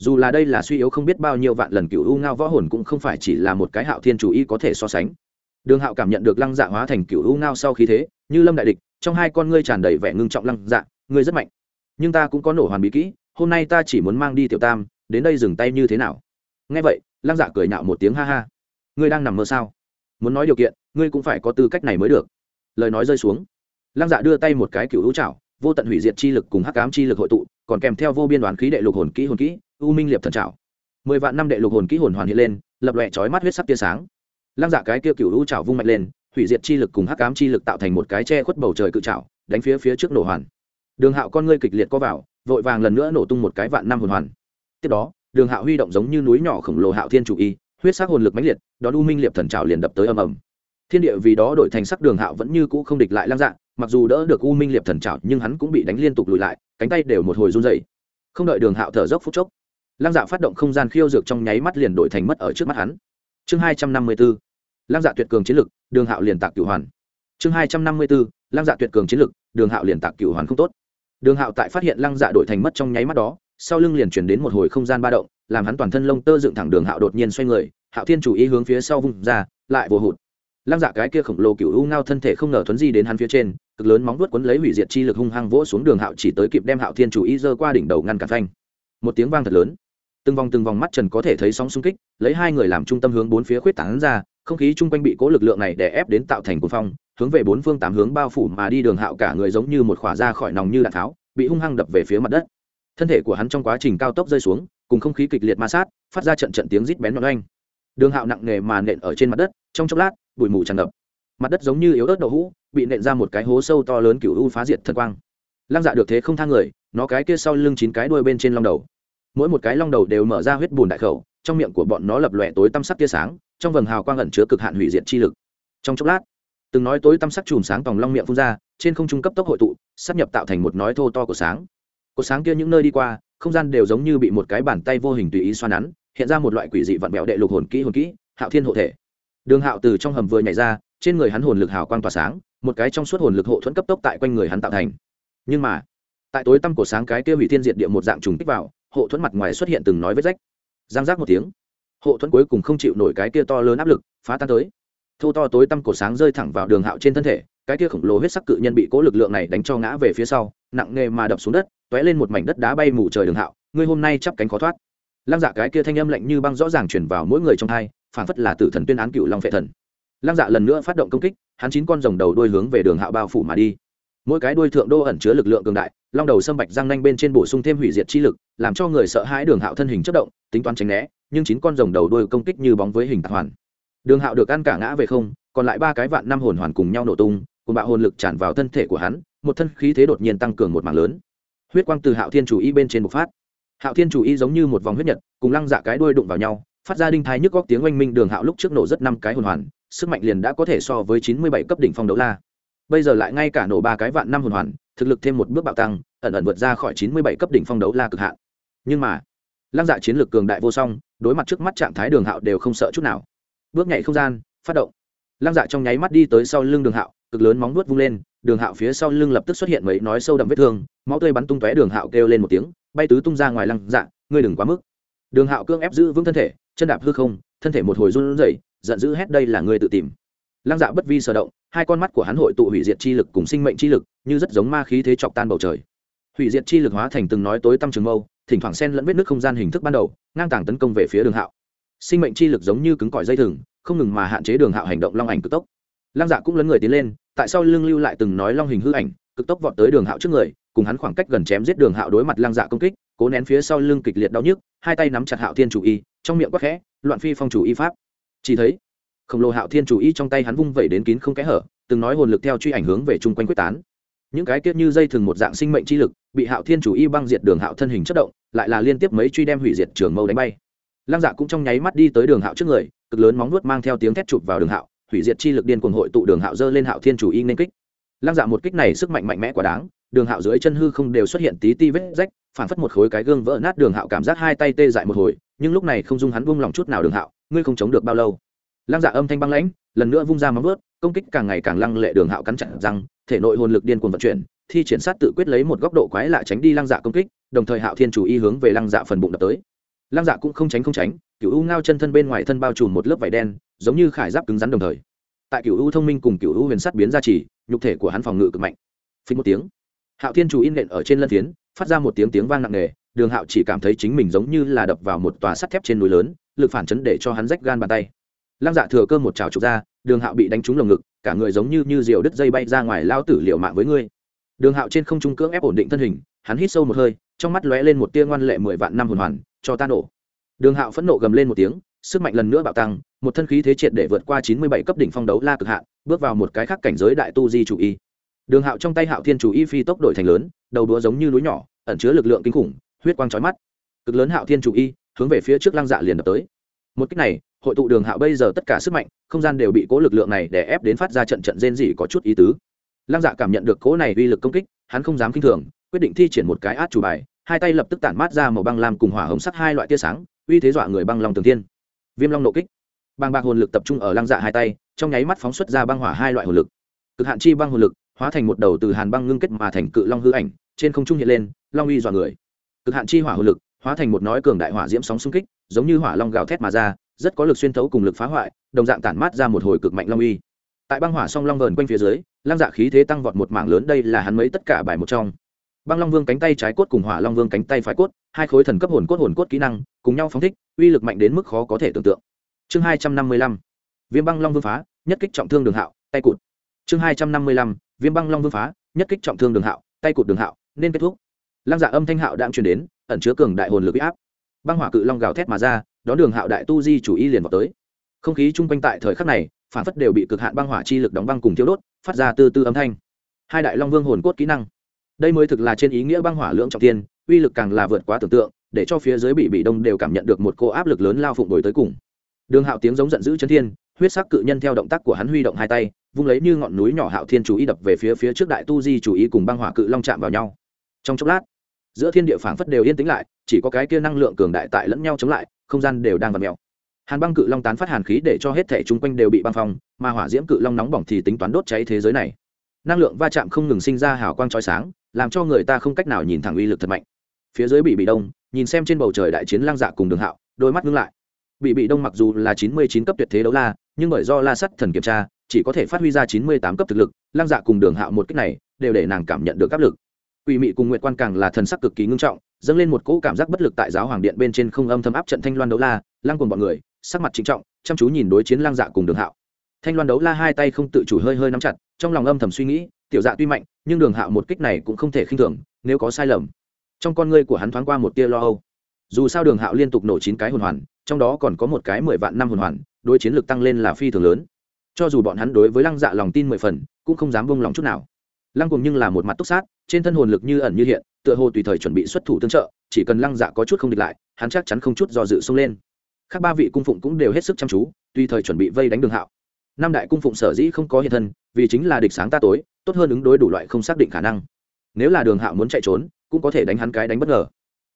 Dù là đây là suy yếu không biết bao nhiêu vạn lần cựu u ngao võ hồn cũng không phải chỉ là một cái hạo thiên chủ y có thể so sánh đường hạo cảm nhận được lăng dạ hóa thành cựu u ngao sau khí thế, như lâm đại địch, trong hai con ngươi tràn đầy vẻ ngưng trọng lăng dạ ngươi rất mạnh. Nhưng ta cũng có nổ hoàn bí kỹ, hôm nay ta chỉ muốn mang đi tiểu tam, đến đây dừng tay như thế nào? Nghe vậy, lăng dạ cười nhạo một tiếng ha ha. Ngươi đang nằm mơ sao? Muốn nói điều kiện, ngươi cũng phải có tư cách này mới được. Lời nói rơi xuống. Lăng dạ đưa tay một cái cựu hữu trảo vô tận hủy diệt chi lực cùng hắc ám chi lực hội tụ, còn kèm theo vô biên đoàn khí đệ lục hồn kỹ hồn kỹ, u minh liệp thần trảo mười vạn năm đệ lục hồn kỹ hồn hoàn hiện lên, lập lòe chói mắt huyết sắc tia sáng lăng dạ cái kia cựu lũ trào vung mạnh lên, hủy diệt chi lực cùng hắc ám chi lực tạo thành một cái che khuất bầu trời cự trào đánh phía phía trước nổ hoàn. Đường hạo con ngươi kịch liệt có vào, vội vàng lần nữa nổ tung một cái vạn năm hồn hoàn. Tiếp đó, đường hạo huy động giống như núi nhỏ khổng lồ hạo thiên chủ y, huyết sắc hồn lực mãnh liệt, đón u minh liệp thần trào liền đập tới ầm ầm. Thiên địa vì đó đổi thành sắc đường hạo vẫn như cũ không địch lại lăng dạ mặc dù đỡ được u minh liệp thần trào nhưng hắn cũng bị đánh liên tục lùi lại, cánh tay đều một hồi run dày không đợi đường hạo thở dốc phút chốc, lăng dạ phát động không gian khiêu dược trong nháy mắt liền đổi thành mất ở trước mắt hắn chương hai trăm năm mươi b ố lăng dạ tuyệt cường chiến lực, đường hạo liền tạc cửu hoàn. Chương hai trăm năm mươi b ố lăng dạ tuyệt cường chiến lực, đường hạo liền tạc cửu hoàn không tốt. Đường hạo tại phát hiện lăng dạ đổi thành mất trong nháy mắt đó, sau lưng liền chuyển đến một hồi không gian ba động, làm hắn toàn thân lông tơ dựng thẳng đường hạo đột nhiên xoay người, hạo thiên chủ ý hướng phía sau vùng ra, lại vô hụt. Lăng dạ cái kia khổng lồ cựu u ngao thân thể không ngờ thuấn di đến hắn phía trên, cực lớn móng vuốt quấn lấy hủy diệt chi lực hung hăng vỗ xuống đường hạo chỉ tới kịp đem hạo thiên chủ ý giơ qua đỉnh đầu ngăn cản phanh. Một tiếng vang thật lớn từng vòng từng vòng mắt trần có thể thấy sóng xung kích, lấy hai người làm trung tâm hướng bốn phía khuyết tán ra, không khí chung quanh bị cố lực lượng này đè ép đến tạo thành cuồng phong, hướng về bốn phương tám hướng bao phủ mà đi đường hạo cả người giống như một khỏa ra khỏi nòng như đạn tháo, bị hung hăng đập về phía mặt đất. Thân thể của hắn trong quá trình cao tốc rơi xuống, cùng không khí kịch liệt ma sát, phát ra trận trận tiếng rít bén nhọn oanh. Đường hạo nặng nề mà nện ở trên mặt đất, trong chốc lát, bụi mù tràn ngập. Mặt đất giống như yếu ớt đậu hũ, bị nện ra một cái hố sâu to lớn cựu u phá diệt thật quang. Lăng dạ được thế không thang người, nó cái kia sau lưng chín cái đuôi bên trên long đầu mỗi một cái long đầu đều mở ra huyết bùn đại khẩu, trong miệng của bọn nó lập lòe tối tăm sắc tia sáng, trong vầng hào quang ẩn chứa cực hạn hủy diệt chi lực. Trong chốc lát, từng nói tối tăm sắc chùm sáng tòng long miệng phun ra, trên không trung cấp tốc hội tụ, sắp nhập tạo thành một nói thô to của sáng. Của sáng kia những nơi đi qua, không gian đều giống như bị một cái bàn tay vô hình tùy ý xoa nắn, hiện ra một loại quỷ dị vặn vẹo đệ lục hồn kỹ hồn kỹ, hạo thiên hộ thể. Đường hạo từ trong hầm vừa nhảy ra, trên người hắn hồn lực hào quang tỏa sáng, một cái trong suốt hồn lực hộ thuẫn cấp tốc tại quanh người hắn tạo thành. Nhưng mà, tại tối tăm của sáng cái kia hủy thiên diệt địa một dạng trùng kích vào hộ thuẫn mặt ngoài xuất hiện từng nói vết rách. Giang giác một tiếng. Hộ thuẫn cuối cùng không chịu nổi cái kia to lớn áp lực, phá tan tới. Thu to tối tăm cổ sáng rơi thẳng vào đường hạo trên thân thể, cái kia khổng lồ huyết sắc cự nhân bị cố lực lượng này đánh cho ngã về phía sau, nặng nề mà đập xuống đất t ó é lên một mảnh đất đá bay mù trời đường hạo, ngươi hôm nay chắp cánh khó thoát. Lăng dạ cái kia thanh âm lạnh như băng rõ ràng chuyển vào mỗi người trong hai phản phất là tử thần tuyên án cựu long phệ thần. Lăng dạ lần nữa phát động công kích, hắn chín con rồng đầu đuôi hướng về đường hạo bao phủ mà đi mỗi cái đuôi thượng đô ẩn chứa lực lượng cường đại, long đầu sâm bạch răng nanh bên trên bổ sung thêm hủy diệt chi lực, làm cho người sợ hãi đường hạo thân hình chất động, tính toán tránh né, nhưng chín con rồng đầu đuôi công kích như bóng với hình tạc hoàn. Đường hạo được ăn cả ngã về không, còn lại ba cái vạn năm hồn hoàn cùng nhau nổ tung, cùng bạo hồn lực tràn vào thân thể của hắn, một thân khí thế đột nhiên tăng cường một mảng lớn. Huyết quang từ hạo thiên chủ y bên trên bộc phát. Hạo thiên chủ y giống như một vòng huyết nhật, cùng lăng dạ cái đuôi đụng vào nhau, phát ra đinh thái nhức góc tiếng oanh minh đường hạo lúc trước nổ rất năm cái hồn hoàn, sức mạnh liền đã có thể so với chín mươi bảy cấp đỉnh phong đấu la bây giờ lại ngay cả nổ ba cái vạn năm hồn hoàn, thực lực thêm một bước bạo tăng, ẩn ẩn vượt ra khỏi chín mươi bảy cấp đỉnh phong đấu la cực hạn. Nhưng mà, lăng dạ chiến lược cường đại vô song, đối mặt trước mắt trạng thái đường hạo đều không sợ chút nào. Bước nhảy không gian, phát động. Lăng dạ trong nháy mắt đi tới sau lưng đường hạo, cực lớn móng nuốt vung lên, đường hạo phía sau lưng lập tức xuất hiện mấy nói sâu đậm vết thương, máu tươi bắn tung tóe đường hạo kêu lên một tiếng, bay tứ tung ra ngoài lăng dạ ngươi đừng quá mức. Đường hạo cương ép giữ vững thân thể, chân đạp hư không, thân thể một hồi run rẩy, giận dữ hét, đây là ngươi tự tìm lăng dạ bất vi sở động, hai con mắt của hắn hội tụ hủy diệt chi lực cùng sinh mệnh chi lực, như rất giống ma khí thế chọc tan bầu trời. Hủy diệt chi lực hóa thành từng nói tối tăm trường mâu, thỉnh thoảng xen lẫn vết nước không gian hình thức ban đầu, ngang tàng tấn công về phía đường hạo. Sinh mệnh chi lực giống như cứng cỏi dây thừng, không ngừng mà hạn chế đường hạo hành động long ảnh cực tốc. Lăng dạ cũng lấn người tiến lên, tại sao lưng lưu lại từng nói long hình hư ảnh, cực tốc vọt tới đường hạo trước người, cùng hắn khoảng cách gần chém giết đường hạo đối mặt lăng dạ công kích, cố nén phía sau lưng kịch liệt đau nhức, hai tay nắm chặt hạo thiên chủ y, trong miệng quắc khẽ, loạn phi phong chủ y pháp. Chỉ thấy khổng lồ hạo thiên chủ y trong tay hắn vung vẩy đến kín không kẽ hở, từng nói hồn lực theo truy ảnh hướng về chung quanh quyết tán. Những cái tiết như dây thường một dạng sinh mệnh chi lực, bị hạo thiên chủ y băng diệt đường hạo thân hình chất động, lại là liên tiếp mấy truy đem hủy diệt trường mâu đánh bay. Lăng dạ cũng trong nháy mắt đi tới đường hạo trước người, cực lớn móng nuốt mang theo tiếng thét chụp vào đường hạo, hủy diệt chi lực điên cuồng hội tụ đường hạo dơ lên hạo thiên chủ y nên kích. Lăng dạ một kích này sức mạnh mạnh mẽ quá đáng, đường hạo dưới chân hư không đều xuất hiện tí ti vết rách, phản phất một khối cái gương vỡ nát đường hạo cảm giác hai tay tê dại một hồi, nhưng lúc này không dung hắn buông lòng chút nào đường hạo, ngươi không chống được bao lâu lăng dạ âm thanh băng lãnh, lần nữa vung ra móng vớt công kích càng ngày càng lăng lệ đường hạo cắn chặn răng thể nội hồn lực điên cuồng vận chuyển, thi triển sát tự quyết lấy một góc độ quái lạ tránh đi lăng dạ công kích, đồng thời hạo thiên chủ y hướng về lăng dạ phần bụng đập tới. Lăng dạ cũng không tránh không tránh cựu u ngao chân thân bên ngoài thân bao trùm một lớp vải đen, giống như khải giáp cứng rắn đồng thời. Tại cựu u thông minh cùng cựu u huyền sắt biến ra chỉ, nhục thể của hắn phòng ngự cực mạnh. Phí một tiếng, hạo thiên chủ in nện ở trên lân tiến phát ra một tiếng tiếng vang nặng nề, đường hạo chỉ cảm thấy chính mình giống như là đập vào một tòa sắt thép trên núi lớn, lực phản chấn để cho hắn rách gan bàn tay lăng dạ thừa cơ một trào trục ra, đường hạo bị đánh trúng lồng ngực, cả người giống như như diều đứt dây bay ra ngoài lao tử liệu mạng với ngươi. Đường hạo trên không trung cưỡng ép ổn định thân hình, hắn hít sâu một hơi, trong mắt lóe lên một tia ngoan lệ mười vạn năm hồn hoàn, cho ta nổ. Đường hạo phẫn nộ gầm lên một tiếng, sức mạnh lần nữa bạo tăng, một thân khí thế triệt để vượt qua chín mươi bảy cấp đỉnh phong đấu la cực hạn, bước vào một cái khác cảnh giới đại tu di chủ y. Đường hạo trong tay hạo thiên chủ y phi tốc đổi thành lớn, đầu đũa giống như núi nhỏ, ẩn chứa lực lượng kinh khủng, huyết quang trói mắt. Cực lớn hạo thiên chủ y hướng về phía trước lăng dạ liền đập tới. Một cách này hội tụ đường hạo bây giờ tất cả sức mạnh, không gian đều bị cố lực lượng này để ép đến phát ra trận trận rên rỉ có chút ý tứ. Lăng dạ cảm nhận được cố này uy lực công kích, hắn không dám k i n h thường, quyết định thi triển một cái át chủ bài, hai tay lập tức tản mát ra màu băng lam cùng hỏa hồng sắc hai loại tia sáng, uy thế dọa người băng long tường thiên. viêm long nộ kích. Băng bạc hồn lực tập trung ở lăng dạ hai tay, trong nháy mắt phóng xuất ra băng hỏa hai loại hồn lực. Cực hạn chi băng hồn lực, hóa thành một đầu từ hàn băng ngưng kết mà thành cự long hư ảnh, trên không trung hiện lên, long uy dọa người. Cực hạn chi hỏa hồn lực, hóa thành một nói cường đại hỏa diễm sóng xung kích, giống như hỏa long gào thét mà ra rất có lực xuyên thấu cùng lực phá hoại, đồng dạng tản mát ra một hồi cực mạnh long uy. Tại băng hỏa song long vờn quanh phía dưới, lăng dạ khí thế tăng vọt một mảng lớn, đây là hắn mấy tất cả bài một trong. Băng long vương cánh tay trái cốt cùng hỏa long vương cánh tay phải cốt, hai khối thần cấp hồn cốt hồn cốt kỹ năng, cùng nhau phóng thích, uy lực mạnh đến mức khó có thể tưởng tượng. Chương hai trăm năm mươi lăm, viêm băng long vương phá, nhất kích trọng thương đường hạo, tay cụt. Chương hai trăm năm mươi lăm, viêm băng long vương phá, nhất kích trọng thương đường hạo, tay cụt đường hạo, nên kết thúc. Lăng dạ âm thanh hạo đang truyền đến, ẩn chứa cường đại hồn lực áp. Băng hỏa cự long gào thét mà ra đón đường hạo đại tu di chủ y liền vào tới. Không khí chung quanh tại thời khắc này, phản phất đều bị cực hạn băng hỏa chi lực đóng băng cùng thiếu đốt, phát ra từ từ âm thanh. Hai đại long vương hồn cốt kỹ năng. Đây mới thực là trên ý nghĩa băng hỏa lưỡng trọng tiên uy lực càng là vượt quá tưởng tượng, để cho phía dưới bị bị đông đều cảm nhận được một cô áp lực lớn lao phụng đổi tới cùng. Đường hạo tiếng giống giận dữ chân thiên, huyết sắc cự nhân theo động tác của hắn huy động hai tay, vung lấy như ngọn núi nhỏ hạo thiên chủ ý đập về phía phía trước đại tu di chủ ý cùng băng hỏa cự long chạm vào nhau. Trong chốc lát, giữa thiên địa phảng phất đều yên tĩnh lại, chỉ có cái kia năng lượng cường đại tại lẫn nhau chống lại không gian đều đang vặn mèo hàn băng cự long tán phát hàn khí để cho hết thể chung quanh đều bị băng phong mà hỏa diễm cự long nóng bỏng thì tính toán đốt cháy thế giới này. Năng lượng va chạm không ngừng sinh ra hào quang trói sáng làm cho người ta không cách nào nhìn thẳng uy lực thật mạnh. Phía dưới bị bị đông nhìn xem trên bầu trời đại chiến lang dạ cùng đường hạo đôi mắt ngưng lại. Bị bị đông mặc dù là chín mươi chín cấp tuyệt thế đấu la nhưng bởi do la sắt thần kiểm tra chỉ có thể phát huy ra chín mươi tám cấp thực lực lang dạ cùng đường hạo một cách này đều để nàng cảm nhận được áp lực. Quỷ mị cùng Nguyệt Quan càng là thần sắc cực kỳ ngưng trọng, dâng lên một cỗ cảm giác bất lực tại giáo hoàng điện bên trên không âm thầm áp trận Thanh Loan đấu la, lăng cùng bọn người, sắc mặt trịnh trọng, chăm chú nhìn đối chiến lang dạ cùng Đường Hạo. Thanh Loan đấu la hai tay không tự chủ hơi hơi nắm chặt, trong lòng âm thầm suy nghĩ, tiểu dạ tuy mạnh, nhưng Đường Hạo một kích này cũng không thể khinh thường, nếu có sai lầm. Trong con ngươi của hắn thoáng qua một tia lo âu. Dù sao Đường Hạo liên tục nổ chín cái hồn hoàn, trong đó còn có một cái mười vạn năm hồn hoàn, đối chiến lực tăng lên là phi thường lớn. Cho dù bọn hắn đối với Lăng Dạ lòng tin mười phần, cũng không dám buông lòng chút nào lăng cùng nhưng là một mặt túc sát, trên thân hồn lực như ẩn như hiện, tựa hồ tùy thời chuẩn bị xuất thủ tương trợ, chỉ cần lăng dạ có chút không địch lại, hắn chắc chắn không chút do dự xông lên. Các ba vị cung phụng cũng đều hết sức chăm chú, tùy thời chuẩn bị vây đánh đường hạo. Năm đại cung phụng sở dĩ không có hiện thân, vì chính là địch sáng ta tối, tốt hơn ứng đối đủ loại không xác định khả năng. Nếu là đường hạo muốn chạy trốn, cũng có thể đánh hắn cái đánh bất ngờ.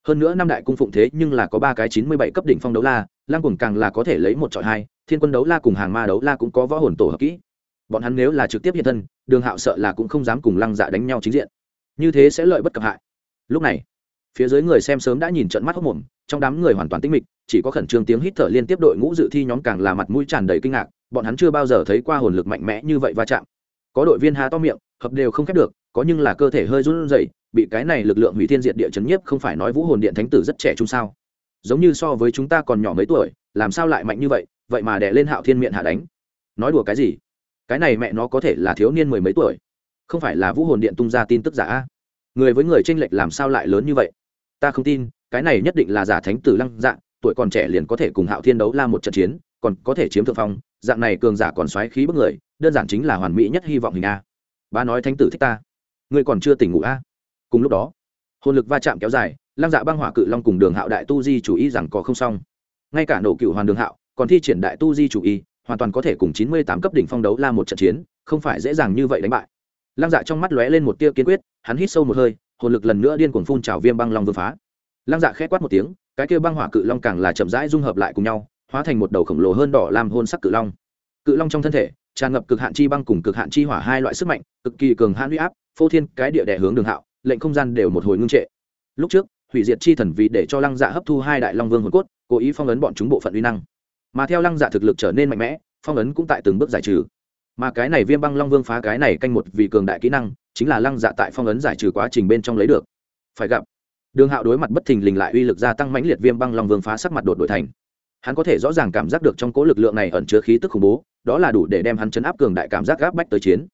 Hơn nữa năm đại cung phụng thế nhưng là có ba cái chín mươi bảy cấp đỉnh phong đấu la, lăng cùng càng là có thể lấy một trọi hai, thiên quân đấu la cùng hàng ma đấu la cũng có võ hồn tổ hợp kỹ bọn hắn nếu là trực tiếp hiện thân, đường hạo sợ là cũng không dám cùng lăng dạ đánh nhau chính diện. Như thế sẽ lợi bất cập hại. Lúc này, phía dưới người xem sớm đã nhìn trận mắt hốc mồm, trong đám người hoàn toàn tĩnh mịch, chỉ có khẩn trương tiếng hít thở liên tiếp đội ngũ dự thi nhóm càng là mặt mũi tràn đầy kinh ngạc, bọn hắn chưa bao giờ thấy qua hồn lực mạnh mẽ như vậy va chạm. Có đội viên há to miệng, hợp đều không khép được, có nhưng là cơ thể hơi run rẩy, bị cái này lực lượng hủy thiên diệt địa chấn nhiếp không phải nói vũ hồn điện thánh tử rất trẻ trung sao? Giống như so với chúng ta còn nhỏ mấy tuổi, làm sao lại mạnh như vậy vậy mà đè lên hạo thiên miệng hạ đánh. Nói đùa cái gì? Cái này mẹ nó có thể là thiếu niên mười mấy tuổi. Không phải là vũ hồn điện tung ra tin tức giả người với người tranh lệch làm sao lại lớn như vậy? Ta không tin, cái này nhất định là giả thánh tử lăng dạ tuổi còn trẻ liền có thể cùng hạo thiên đấu la một trận chiến, còn có thể chiếm thượng phong, dạng này cường giả còn xoáy khí bức người, đơn giản chính là hoàn mỹ nhất hy vọng hình a. Ba nói thánh tử thích ta ngươi còn chưa tỉnh ngủ a? Cùng lúc đó, hồn lực va chạm kéo dài, lăng dạ băng hỏa cự long cùng đường hạo đại tu di chủ ý rằng có không xong. Ngay cả nổ cựu hoàn đường hạo, còn thi triển đại tu di chủ y hoàn toàn có thể cùng chín mươi tám cấp đỉnh phong đấu la một trận chiến, không phải dễ dàng như vậy đánh bại. Lăng dạ trong mắt lóe lên một tia kiên quyết, hắn hít sâu một hơi, hồn lực lần nữa điên cuồng phun trào viêm băng long vương phá. Lăng dạ khẽ quát một tiếng, cái kia băng hỏa cự long càng là chậm rãi dung hợp lại cùng nhau, hóa thành một đầu khổng lồ hơn đỏ làm hôn sắc cự long. Cự long trong thân thể, tràn ngập cực hạn chi băng cùng cực hạn chi hỏa hai loại sức mạnh, cực kỳ cường hãn huy áp, phô thiên cái địa đẻ hướng đường hạo, lệnh không gian đều một hồi ngưng trệ. Lúc trước, hủy diệt chi thần vì để cho lăng dạ hấp thu hai đại long vương hồn cốt, cố ý phong ấn bọn chúng bộ phận uy năng mà theo lăng dạ thực lực trở nên mạnh mẽ, phong ấn cũng tại từng bước giải trừ. Mà cái này viêm băng long vương phá cái này canh một vì cường đại kỹ năng, chính là lăng dạ tại phong ấn giải trừ quá trình bên trong lấy được. Phải gặp. Đường hạo đối mặt bất thình lình lại uy lực gia tăng mãnh liệt viêm băng long vương phá sắc mặt đột đổi thành. Hắn có thể rõ ràng cảm giác được trong cố lực lượng này ẩn chứa khí tức khủng bố, đó là đủ để đem hắn chấn áp cường đại cảm giác gáp bách tới chiến.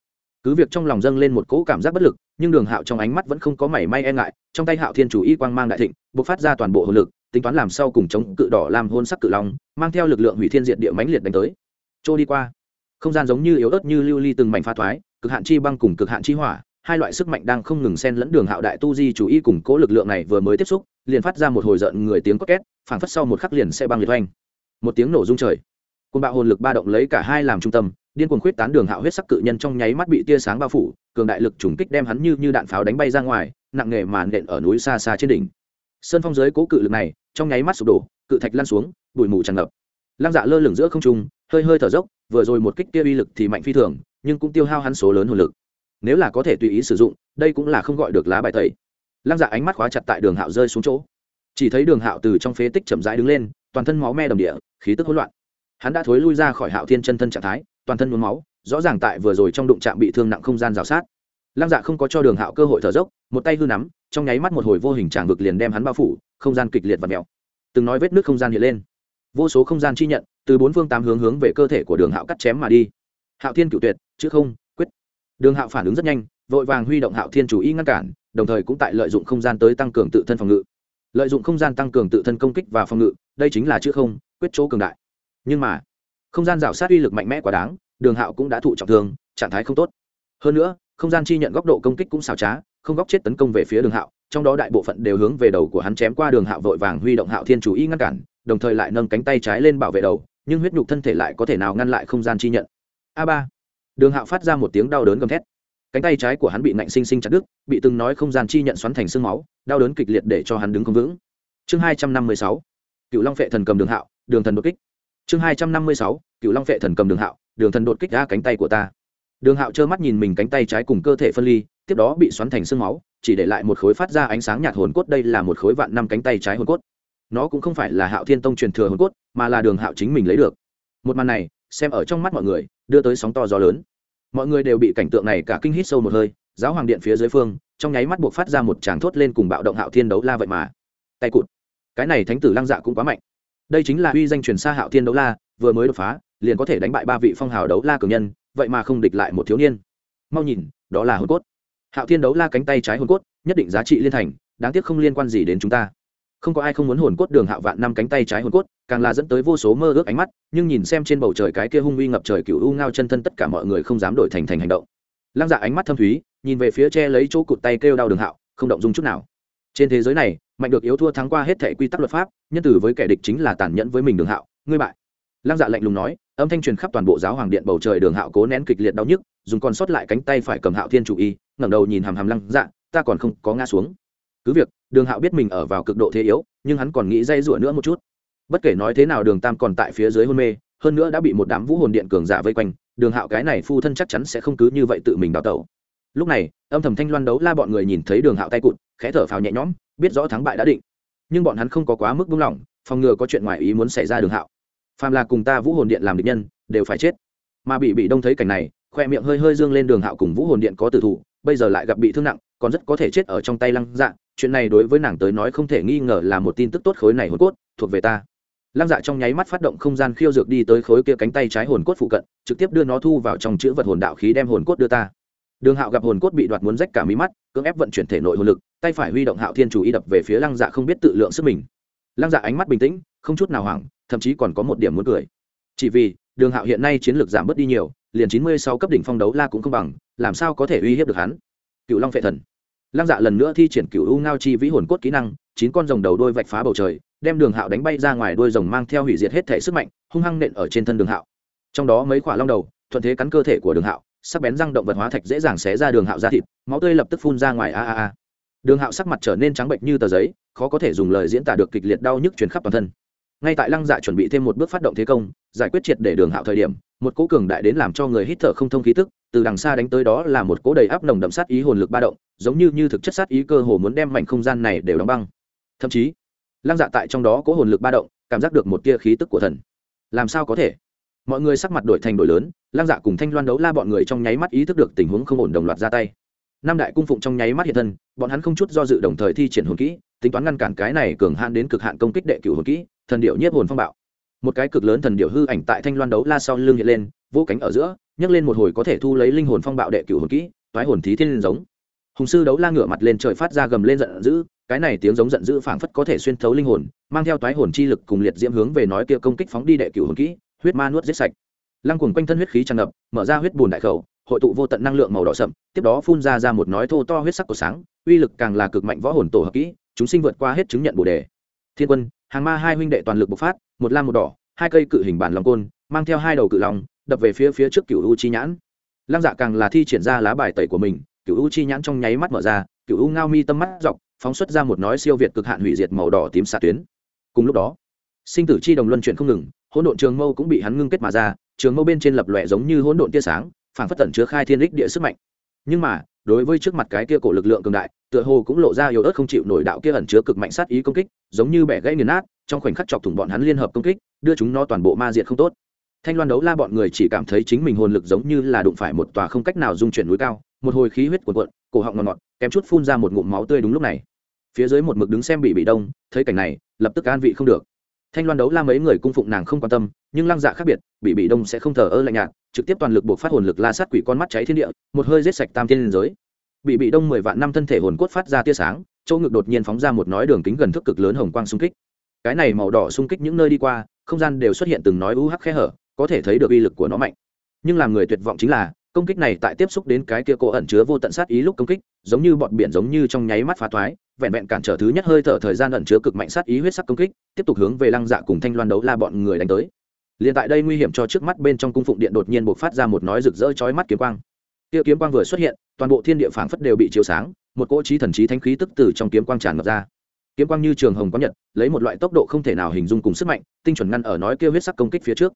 Cứ việc trong lòng dâng lên một cỗ cảm giác bất lực, nhưng đường hạo trong ánh mắt vẫn không có mảy may e ngại, trong tay hạo thiên chủ y quang mang đại thịnh b ộ c phát ra toàn bộ hồn lực tính toán làm sao cùng chống cự đỏ làm hôn sắc cự long, mang theo lực lượng hủy thiên diện địa mãnh liệt đánh tới. Trôi đi qua. Không gian giống như yếu ớt như lưu ly từng mảnh pha thoái, cực hạn chi băng cùng cực hạn chi hỏa, hai loại sức mạnh đang không ngừng xen lẫn đường hạo đại tu di chủ y cùng cố lực lượng này vừa mới tiếp xúc, liền phát ra một hồi giận người tiếng cốt két, phảng phất sau một khắc liền sẽ băng liệt oanh. Một tiếng nổ rung trời. Côn bạo hồn lực ba động lấy cả hai làm trung tâm, điên cuồng khuyết tán đường hạo huyết sắc cự nhân trong nháy mắt bị tia sáng bao phủ, cường đại lực trùng kích đem hắn như như đạn pháo đánh bay ra ngoài, nặng nghề màn nện ở núi xa xa trên đỉnh. Sơn phong giới cố cự lực này trong nháy mắt sụp đổ, cự thạch lăn xuống, bụi mù tràn ngập. Lăng dạ lơ lửng giữa không trung, hơi hơi thở dốc, vừa rồi một kích kia uy lực thì mạnh phi thường, nhưng cũng tiêu hao hắn số lớn hồn lực. Nếu là có thể tùy ý sử dụng, đây cũng là không gọi được lá bài tẩy. Lăng dạ ánh mắt khóa chặt tại đường hạo rơi xuống chỗ. Chỉ thấy đường hạo từ trong phế tích chậm rãi đứng lên, toàn thân máu me đầm địa, khí tức hỗn loạn. Hắn đã thối lui ra khỏi hạo thiên chân thân trạng thái, toàn thân nhuốm máu, rõ ràng tại vừa rồi trong đụng trạm bị thương nặng không gian rào sát lăng dạ không có cho đường hạo cơ hội thở dốc, một tay hư nắm, trong nháy mắt một hồi vô hình tràng vực liền đem hắn bao phủ, không gian kịch liệt và mèo. Từng nói vết nước không gian hiện lên. Vô số không gian chi nhận, từ bốn phương tám hướng hướng về cơ thể của đường hạo cắt chém mà đi. Hạo thiên cựu tuyệt chứ không, quyết. Đường hạo phản ứng rất nhanh, vội vàng huy động hạo thiên chủ y ngăn cản, đồng thời cũng tại lợi dụng không gian tới tăng cường tự thân phòng ngự. Lợi dụng không gian tăng cường tự thân công kích và phòng ngự, đây chính là chữ không, quyết chỗ cường đại. Nhưng mà, không gian rào sát uy lực mạnh mẽ quá đáng, đường hạo cũng đã thụ trọng thương, trạng thái không tốt. Hơn nữa không gian chi nhận góc độ công kích cũng xảo trá, không góc chết tấn công về phía đường hạo, trong đó đại bộ phận đều hướng về đầu của hắn chém qua đường hạo vội vàng huy động hạo thiên chủ y ngăn cản, đồng thời lại nâng cánh tay trái lên bảo vệ đầu, nhưng huyết nhục thân thể lại có thể nào ngăn lại không gian chi nhận. A ba. Đường hạo phát ra một tiếng đau đớn gầm thét. Cánh tay trái của hắn bị nạnh sinh sinh chặt đứt, bị từng nói không gian chi nhận xoắn thành sương máu, đau đớn kịch liệt để cho hắn đứng không vững. Chương hai trăm năm mươi sáu. Cựu long phệ thần cầm đường hạo, đường thần đột kích. Chương hai trăm năm mươi sáu. Cựu long phệ thần cầm đường hạo, đường thần đột kích ra cánh tay của ta đường hạo trơ mắt nhìn mình cánh tay trái cùng cơ thể phân ly, tiếp đó bị xoắn thành sương máu, chỉ để lại một khối phát ra ánh sáng nhạt hồn cốt. Đây là một khối vạn năm cánh tay trái hồn cốt. Nó cũng không phải là hạo thiên tông truyền thừa hồn cốt, mà là đường hạo chính mình lấy được. Một màn này, xem ở trong mắt mọi người, đưa tới sóng to gió lớn. Mọi người đều bị cảnh tượng này cả kinh hít sâu một hơi, giáo hoàng điện phía dưới phương, trong nháy mắt buộc phát ra một tràng thốt lên cùng bạo động hạo thiên đấu la vậy mà. Tay cụt. Cái này thánh tử lăng dạ cũng quá mạnh. Đây chính là uy danh truyền xa hạo thiên đấu la, vừa mới đột phá, liền có thể đánh bại ba vị phong hào đấu la cường nhân vậy mà không địch lại một thiếu niên. Mau nhìn, đó là hồn cốt. Hạo thiên đấu la cánh tay trái hồn cốt, nhất định giá trị liên thành, đáng tiếc không liên quan gì đến chúng ta. Không có ai không muốn hồn cốt đường hạo vạn năm cánh tay trái hồn cốt, càng là dẫn tới vô số mơ ước ánh mắt, nhưng nhìn xem trên bầu trời cái kia hung uy ngập trời cựu u ngao chân thân tất cả mọi người không dám đổi thành thành hành động. Lăng dạ ánh mắt thâm thúy, nhìn về phía che lấy chỗ cụt tay kêu đau đường hạo, không động dung chút nào. Trên thế giới này, mạnh được yếu thua thắng qua hết thể quy tắc luật pháp, nhân tử với kẻ địch chính là tàn nhẫn với mình đường hạo. Ngươi bại. Lăng dạ lạnh lùng nói âm thanh truyền khắp toàn bộ giáo hoàng điện bầu trời đường hạo cố nén kịch liệt đau nhức, dùng còn sót lại cánh tay phải cầm hạo thiên chủ y, ngẩng đầu nhìn hàm hàm lăng dạ ta còn không có ngã xuống. Cứ việc, đường hạo biết mình ở vào cực độ thế yếu, nhưng hắn còn nghĩ dây rủa nữa một chút. Bất kể nói thế nào đường tam còn tại phía dưới hôn mê, hơn nữa đã bị một đám vũ hồn điện cường giả vây quanh, đường hạo cái này phu thân chắc chắn sẽ không cứ như vậy tự mình đào tẩu. Lúc này, âm thầm thanh loan đấu la bọn người nhìn thấy đường hạo tay cụt, khẽ thở phào nhẹ nhõm, biết rõ thắng bại đã định. Nhưng bọn hắn không có quá mức buông lỏng, phòng ngừa có chuyện ngoài ý muốn xảy ra đường hạo phàm là cùng ta vũ hồn điện làm địch nhân, đều phải chết. Mà bị bị đông thấy cảnh này, khoe miệng hơi hơi dương lên đường hạo cùng vũ hồn điện có tử thủ, bây giờ lại gặp bị thương nặng, còn rất có thể chết ở trong tay lăng dạ. Chuyện này đối với nàng tới nói không thể nghi ngờ là một tin tức tốt khối này hồn cốt, thuộc về ta. Lăng dạ trong nháy mắt phát động không gian khiêu dược đi tới khối kia cánh tay trái hồn cốt phụ cận, trực tiếp đưa nó thu vào trong chữ vật hồn đạo khí đem hồn cốt đưa ta. Đường hạo gặp hồn cốt bị đoạt muốn rách cả mí mắt, cưỡng ép vận chuyển thể nội hồn lực, tay phải huy động hạo thiên chủ y đập về phía lăng dạ không biết tự lượng sức mình. Lăng dạ ánh mắt bình tĩnh không chút nào hoảng, thậm chí còn có một điểm muốn cười. Chỉ vì, đường hạo hiện nay chiến lược giảm bớt đi nhiều, liền chín mươi sáu cấp đỉnh phong đấu la cũng không bằng, làm sao có thể uy hiếp được hắn? Cựu long phệ thần. Lăng dạ lần nữa thi triển cựu u ngao chi vĩ hồn cốt kỹ năng, chín con rồng đầu đôi vạch phá bầu trời, đem đường hạo đánh bay ra ngoài đôi rồng mang theo hủy diệt hết thể sức mạnh, hung hăng nện ở trên thân đường hạo. Trong đó mấy quả long đầu, thuận thế cắn cơ thể của đường hạo, sắc bén răng động vật hóa thạch dễ dàng xé ra đường hạo ra thịt, máu tươi lập tức phun ra ngoài, a a a. Đường hạo sắc mặt trở nên trắng bệnh như tờ giấy, khó có thể dùng lời diễn tả được kịch liệt đau nhức truyền khắp toàn thân ngay tại lăng dạ chuẩn bị thêm một bước phát động thế công, giải quyết triệt để đường hạo thời điểm, một cỗ cường đại đến làm cho người hít thở không thông khí tức, từ đằng xa đánh tới đó là một cỗ đầy áp nồng đậm sát ý hồn lực ba động, giống như như thực chất sát ý cơ hồ muốn đem mảnh không gian này đều đóng băng. Thậm chí, lăng dạ tại trong đó có hồn lực ba động, cảm giác được một tia khí tức của thần. Làm sao có thể? Mọi người sắc mặt đổi thành đổi lớn, lăng dạ cùng thanh loan đấu la bọn người trong nháy mắt ý thức được tình huống không ổn đồng loạt ra tay. Năm đại cung phụng trong nháy mắt hiện thân, bọn hắn không chút do dự đồng thời thi triển hồn kỹ tính toán ngăn cản cái này cường hạn đến cực hạn công kích đệ cửu hồn kỹ, thần điệu nhiếp hồn phong bạo. Một cái cực lớn thần điệu hư ảnh tại thanh loan đấu la sau lưng hiện lên vỗ cánh ở giữa, nhấc lên một hồi có thể thu lấy linh hồn phong bạo đệ cửu hồn kỹ, toái hồn thí thiên liên giống. Hùng sư đấu la ngửa mặt lên trời phát ra gầm lên giận dữ, cái này tiếng giống giận dữ phảng phất có thể xuyên thấu linh hồn, mang theo toái hồn chi lực cùng liệt diễm hướng về nói kia công kích phóng đi đệ cửu hồn kỹ, huyết ma nuốt giết sạch. Lăng cuồng quanh thân huyết khí tràn ngập, mở ra huyết bùn đại khẩu, hội tụ vô tận năng lượng màu đỏ sậm, tiếp đó phun ra ra một nói thô to huyết sắc của sáng, uy lực càng là cực mạnh võ hồn tổ hợp kỹ chúng sinh vượt qua hết chứng nhận bồ đề. Thiên quân, hàng ma hai huynh đệ toàn lực bộc phát, một lam một đỏ, hai cây cự hình bản lòng côn, mang theo hai đầu cự lòng, đập về phía phía trước cựu u chi nhãn. Lăng dạ càng là thi triển ra lá bài tẩy của mình cựu u chi nhãn trong nháy mắt mở ra cựu u ngao mi tâm mắt dọc, phóng xuất ra một nói siêu việt cực hạn hủy diệt màu đỏ tím xạ tuyến. Cùng lúc đó, sinh tử chi đồng luân chuyển không ngừng, hỗn độn trường mâu cũng bị hắn ngưng kết mà ra, trường mâu bên trên lập lòe giống như hỗn độn tia sáng phản phất tẩn chứa khai thiên đích địa sức mạnh nhưng mà, đối với trước mặt cái kia cổ lực lượng cường đại, tựa hồ cũng lộ ra yếu ớt không chịu nổi đạo kia ẩn chứa cực mạnh sát ý công kích, giống như bẻ gãy nghiền nát, trong khoảnh khắc chọc thủng bọn hắn liên hợp công kích, đưa chúng nó toàn bộ ma diệt không tốt. Thanh loan đấu la bọn người chỉ cảm thấy chính mình hồn lực giống như là đụng phải một tòa không cách nào dung chuyển núi cao, một hồi khí huyết cuộn cuộn, cổ họng ngọt ngọt, kém chút phun ra một ngụm máu tươi đúng lúc này. Phía dưới một mực đứng xem bị bị đông, thấy cảnh này, lập tức an vị không được. Thanh loan đấu la mấy người cung phụng nàng không quan tâm, nhưng lăng dạ khác biệt, bị bị đông sẽ không thờ ơ lạnh nhạt trực tiếp toàn lực buộc phát hồn lực la sát quỷ con mắt cháy thiên địa, một hơi giết sạch tam thiên giới. Bị bị đông mười vạn năm thân thể hồn cốt phát ra tia sáng, chỗ ngực đột nhiên phóng ra một nói đường kính gần thước cực lớn hồng quang xung kích. Cái này màu đỏ xung kích những nơi đi qua, không gian đều xuất hiện từng nói u hắc khe hở, có thể thấy được uy lực của nó mạnh. Nhưng làm người tuyệt vọng chính là, công kích này tại tiếp xúc đến cái kia cổ ẩn chứa vô tận sát ý lúc công kích, giống như bọn biển giống như trong nháy mắt phá thoái vẹn vẹn cản trở thứ nhất hơi thở thời gian ẩn chứa cực mạnh sát ý huyết sắc công kích, tiếp tục hướng về lăng dạ cùng thanh loan đấu la bọn người đánh tới liền tại đây nguy hiểm cho trước mắt bên trong cung phụng điện đột nhiên bộc phát ra một nói rực rỡ chói mắt kiếm quang. Kia kiếm quang vừa xuất hiện, toàn bộ thiên địa phảng phất đều bị chiếu sáng, một cỗ trí thần trí thánh khí tức từ trong kiếm quang tràn ngập ra. Kiếm quang như trường hồng có nhật, lấy một loại tốc độ không thể nào hình dung cùng sức mạnh, tinh chuẩn ngăn ở nói kia huyết sắc công kích phía trước.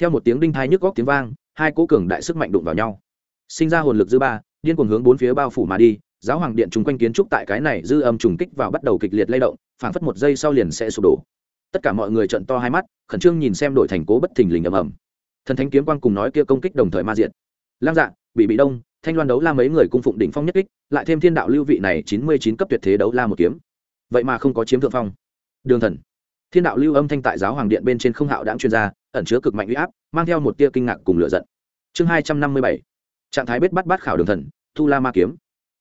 Theo một tiếng đinh thai nhức góc tiếng vang, hai cỗ cường đại sức mạnh đụng vào nhau. Sinh ra hồn lực dư ba, điên cuồng hướng bốn phía bao phủ mà đi, giáo hoàng điện chung quanh kiến trúc tại cái này dư âm trùng kích vào bắt đầu kịch liệt lay động, phảng phất một giây sau liền sẽ sụp đổ tất cả mọi người trận to hai mắt, khẩn trương nhìn xem đội thành cố bất thình lình ầm ầm. Thần thánh kiếm quang cùng nói kia công kích đồng thời ma diện lam dạ bị bị đông, thanh loan đấu la mấy người cung phụng đỉnh phong nhất kích, lại thêm thiên đạo lưu vị này chín mươi chín cấp tuyệt thế đấu la một kiếm. Vậy mà không có chiếm thượng phong. Đường thần. Thiên đạo lưu âm thanh tại giáo hoàng điện bên trên không hạo đáng chuyên gia ẩn chứa cực mạnh uy áp, mang theo một tia kinh ngạc cùng lựa giận. Chương hai trăm năm mươi bảy, trạng thái bết bắt bát khảo đường thần, thu la ma kiếm.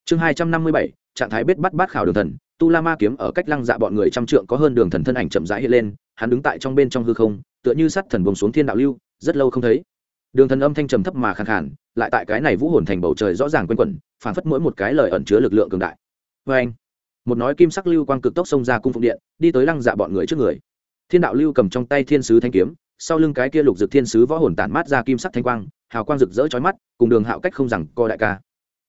Chương hai trăm năm mươi bảy, trạng thái bết bắt bát khảo đường thần tu la ma kiếm ở cách lăng dạ bọn người trăm trượng có hơn đường thần thân ảnh chậm rãi hiện lên, hắn đứng tại trong bên trong hư không, tựa như sắt thần bông xuống thiên đạo lưu, rất lâu không thấy. Đường thần âm thanh trầm thấp mà khàn khàn, lại tại cái này vũ hồn thành bầu trời rõ ràng quanh quẩn phản phất mỗi một cái lời ẩn chứa lực lượng cường đại. Vê anh, một nói kim sắc lưu quang cực tốc xông ra cung phụng điện, đi tới lăng dạ bọn người trước người. Thiên đạo lưu cầm trong tay thiên sứ thanh kiếm, sau lưng cái kia lục dực thiên sứ võ hồn tản mát ra kim sắc thanh quang, hào quang rực rỡ chói mắt, cùng đường hạo cách không rằng co đại ca.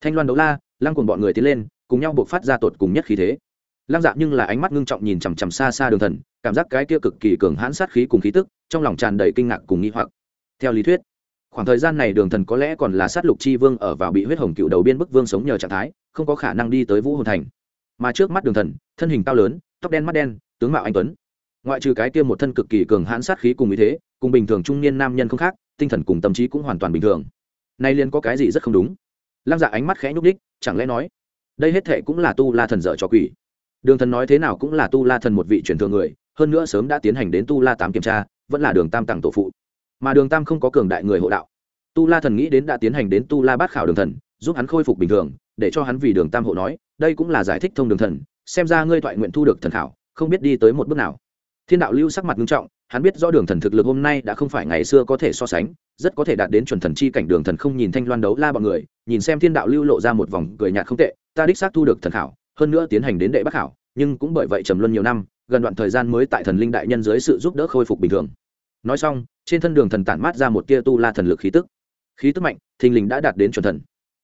Thanh loan đấu la, lăng cùng bọn người tiến lên, cùng nhau buộc phát ra tột cùng nhất khí thế lăng dạ nhưng là ánh mắt ngưng trọng nhìn chằm chằm xa xa đường thần, cảm giác cái kia cực kỳ cường hãn sát khí cùng khí tức, trong lòng tràn đầy kinh ngạc cùng nghi hoặc. Theo lý thuyết, khoảng thời gian này đường thần có lẽ còn là sát lục chi vương ở vào bị huyết hồng cựu đầu biên bức vương sống nhờ trạng thái, không có khả năng đi tới vũ hồn thành. Mà trước mắt đường thần, thân hình cao lớn, tóc đen mắt đen, tướng mạo anh tuấn. Ngoại trừ cái kia một thân cực kỳ cường hãn sát khí cùng ý thế, cùng bình thường trung niên nam nhân không khác, tinh thần cùng tâm trí cũng hoàn toàn bình thường. Nay liên có cái gì rất không đúng? Lăng dạ ánh mắt khẽ nhúc đích chẳng lẽ nói, đây hết thệ cũng là tu la thần dở cho quỷ? Đường thần nói thế nào cũng là tu la thần một vị truyền thừa người, hơn nữa sớm đã tiến hành đến tu la tám kiểm tra, vẫn là đường tam tặng tổ phụ. Mà đường tam không có cường đại người hộ đạo. Tu la thần nghĩ đến đã tiến hành đến tu la bát khảo đường thần, giúp hắn khôi phục bình thường, để cho hắn vì đường tam hộ nói, đây cũng là giải thích thông đường thần, xem ra ngươi thoại nguyện thu được thần khảo, không biết đi tới một bước nào. Thiên đạo lưu sắc mặt nghiêm trọng, hắn biết rõ đường thần thực lực hôm nay đã không phải ngày xưa có thể so sánh, rất có thể đạt đến chuẩn thần chi cảnh đường thần không nhìn thanh loan đấu la bọn người, nhìn xem thiên đạo lưu lộ ra một vòng cười nhạt không tệ, ta đích xác thu được thần khảo hơn nữa tiến hành đến đệ bắc Hảo, nhưng cũng bởi vậy trầm luân nhiều năm gần đoạn thời gian mới tại thần linh đại nhân dưới sự giúp đỡ khôi phục bình thường. Nói xong trên thân đường thần tản mát ra một tia tu la thần lực khí tức. Khí tức mạnh thình lình đã đạt đến chuẩn thần.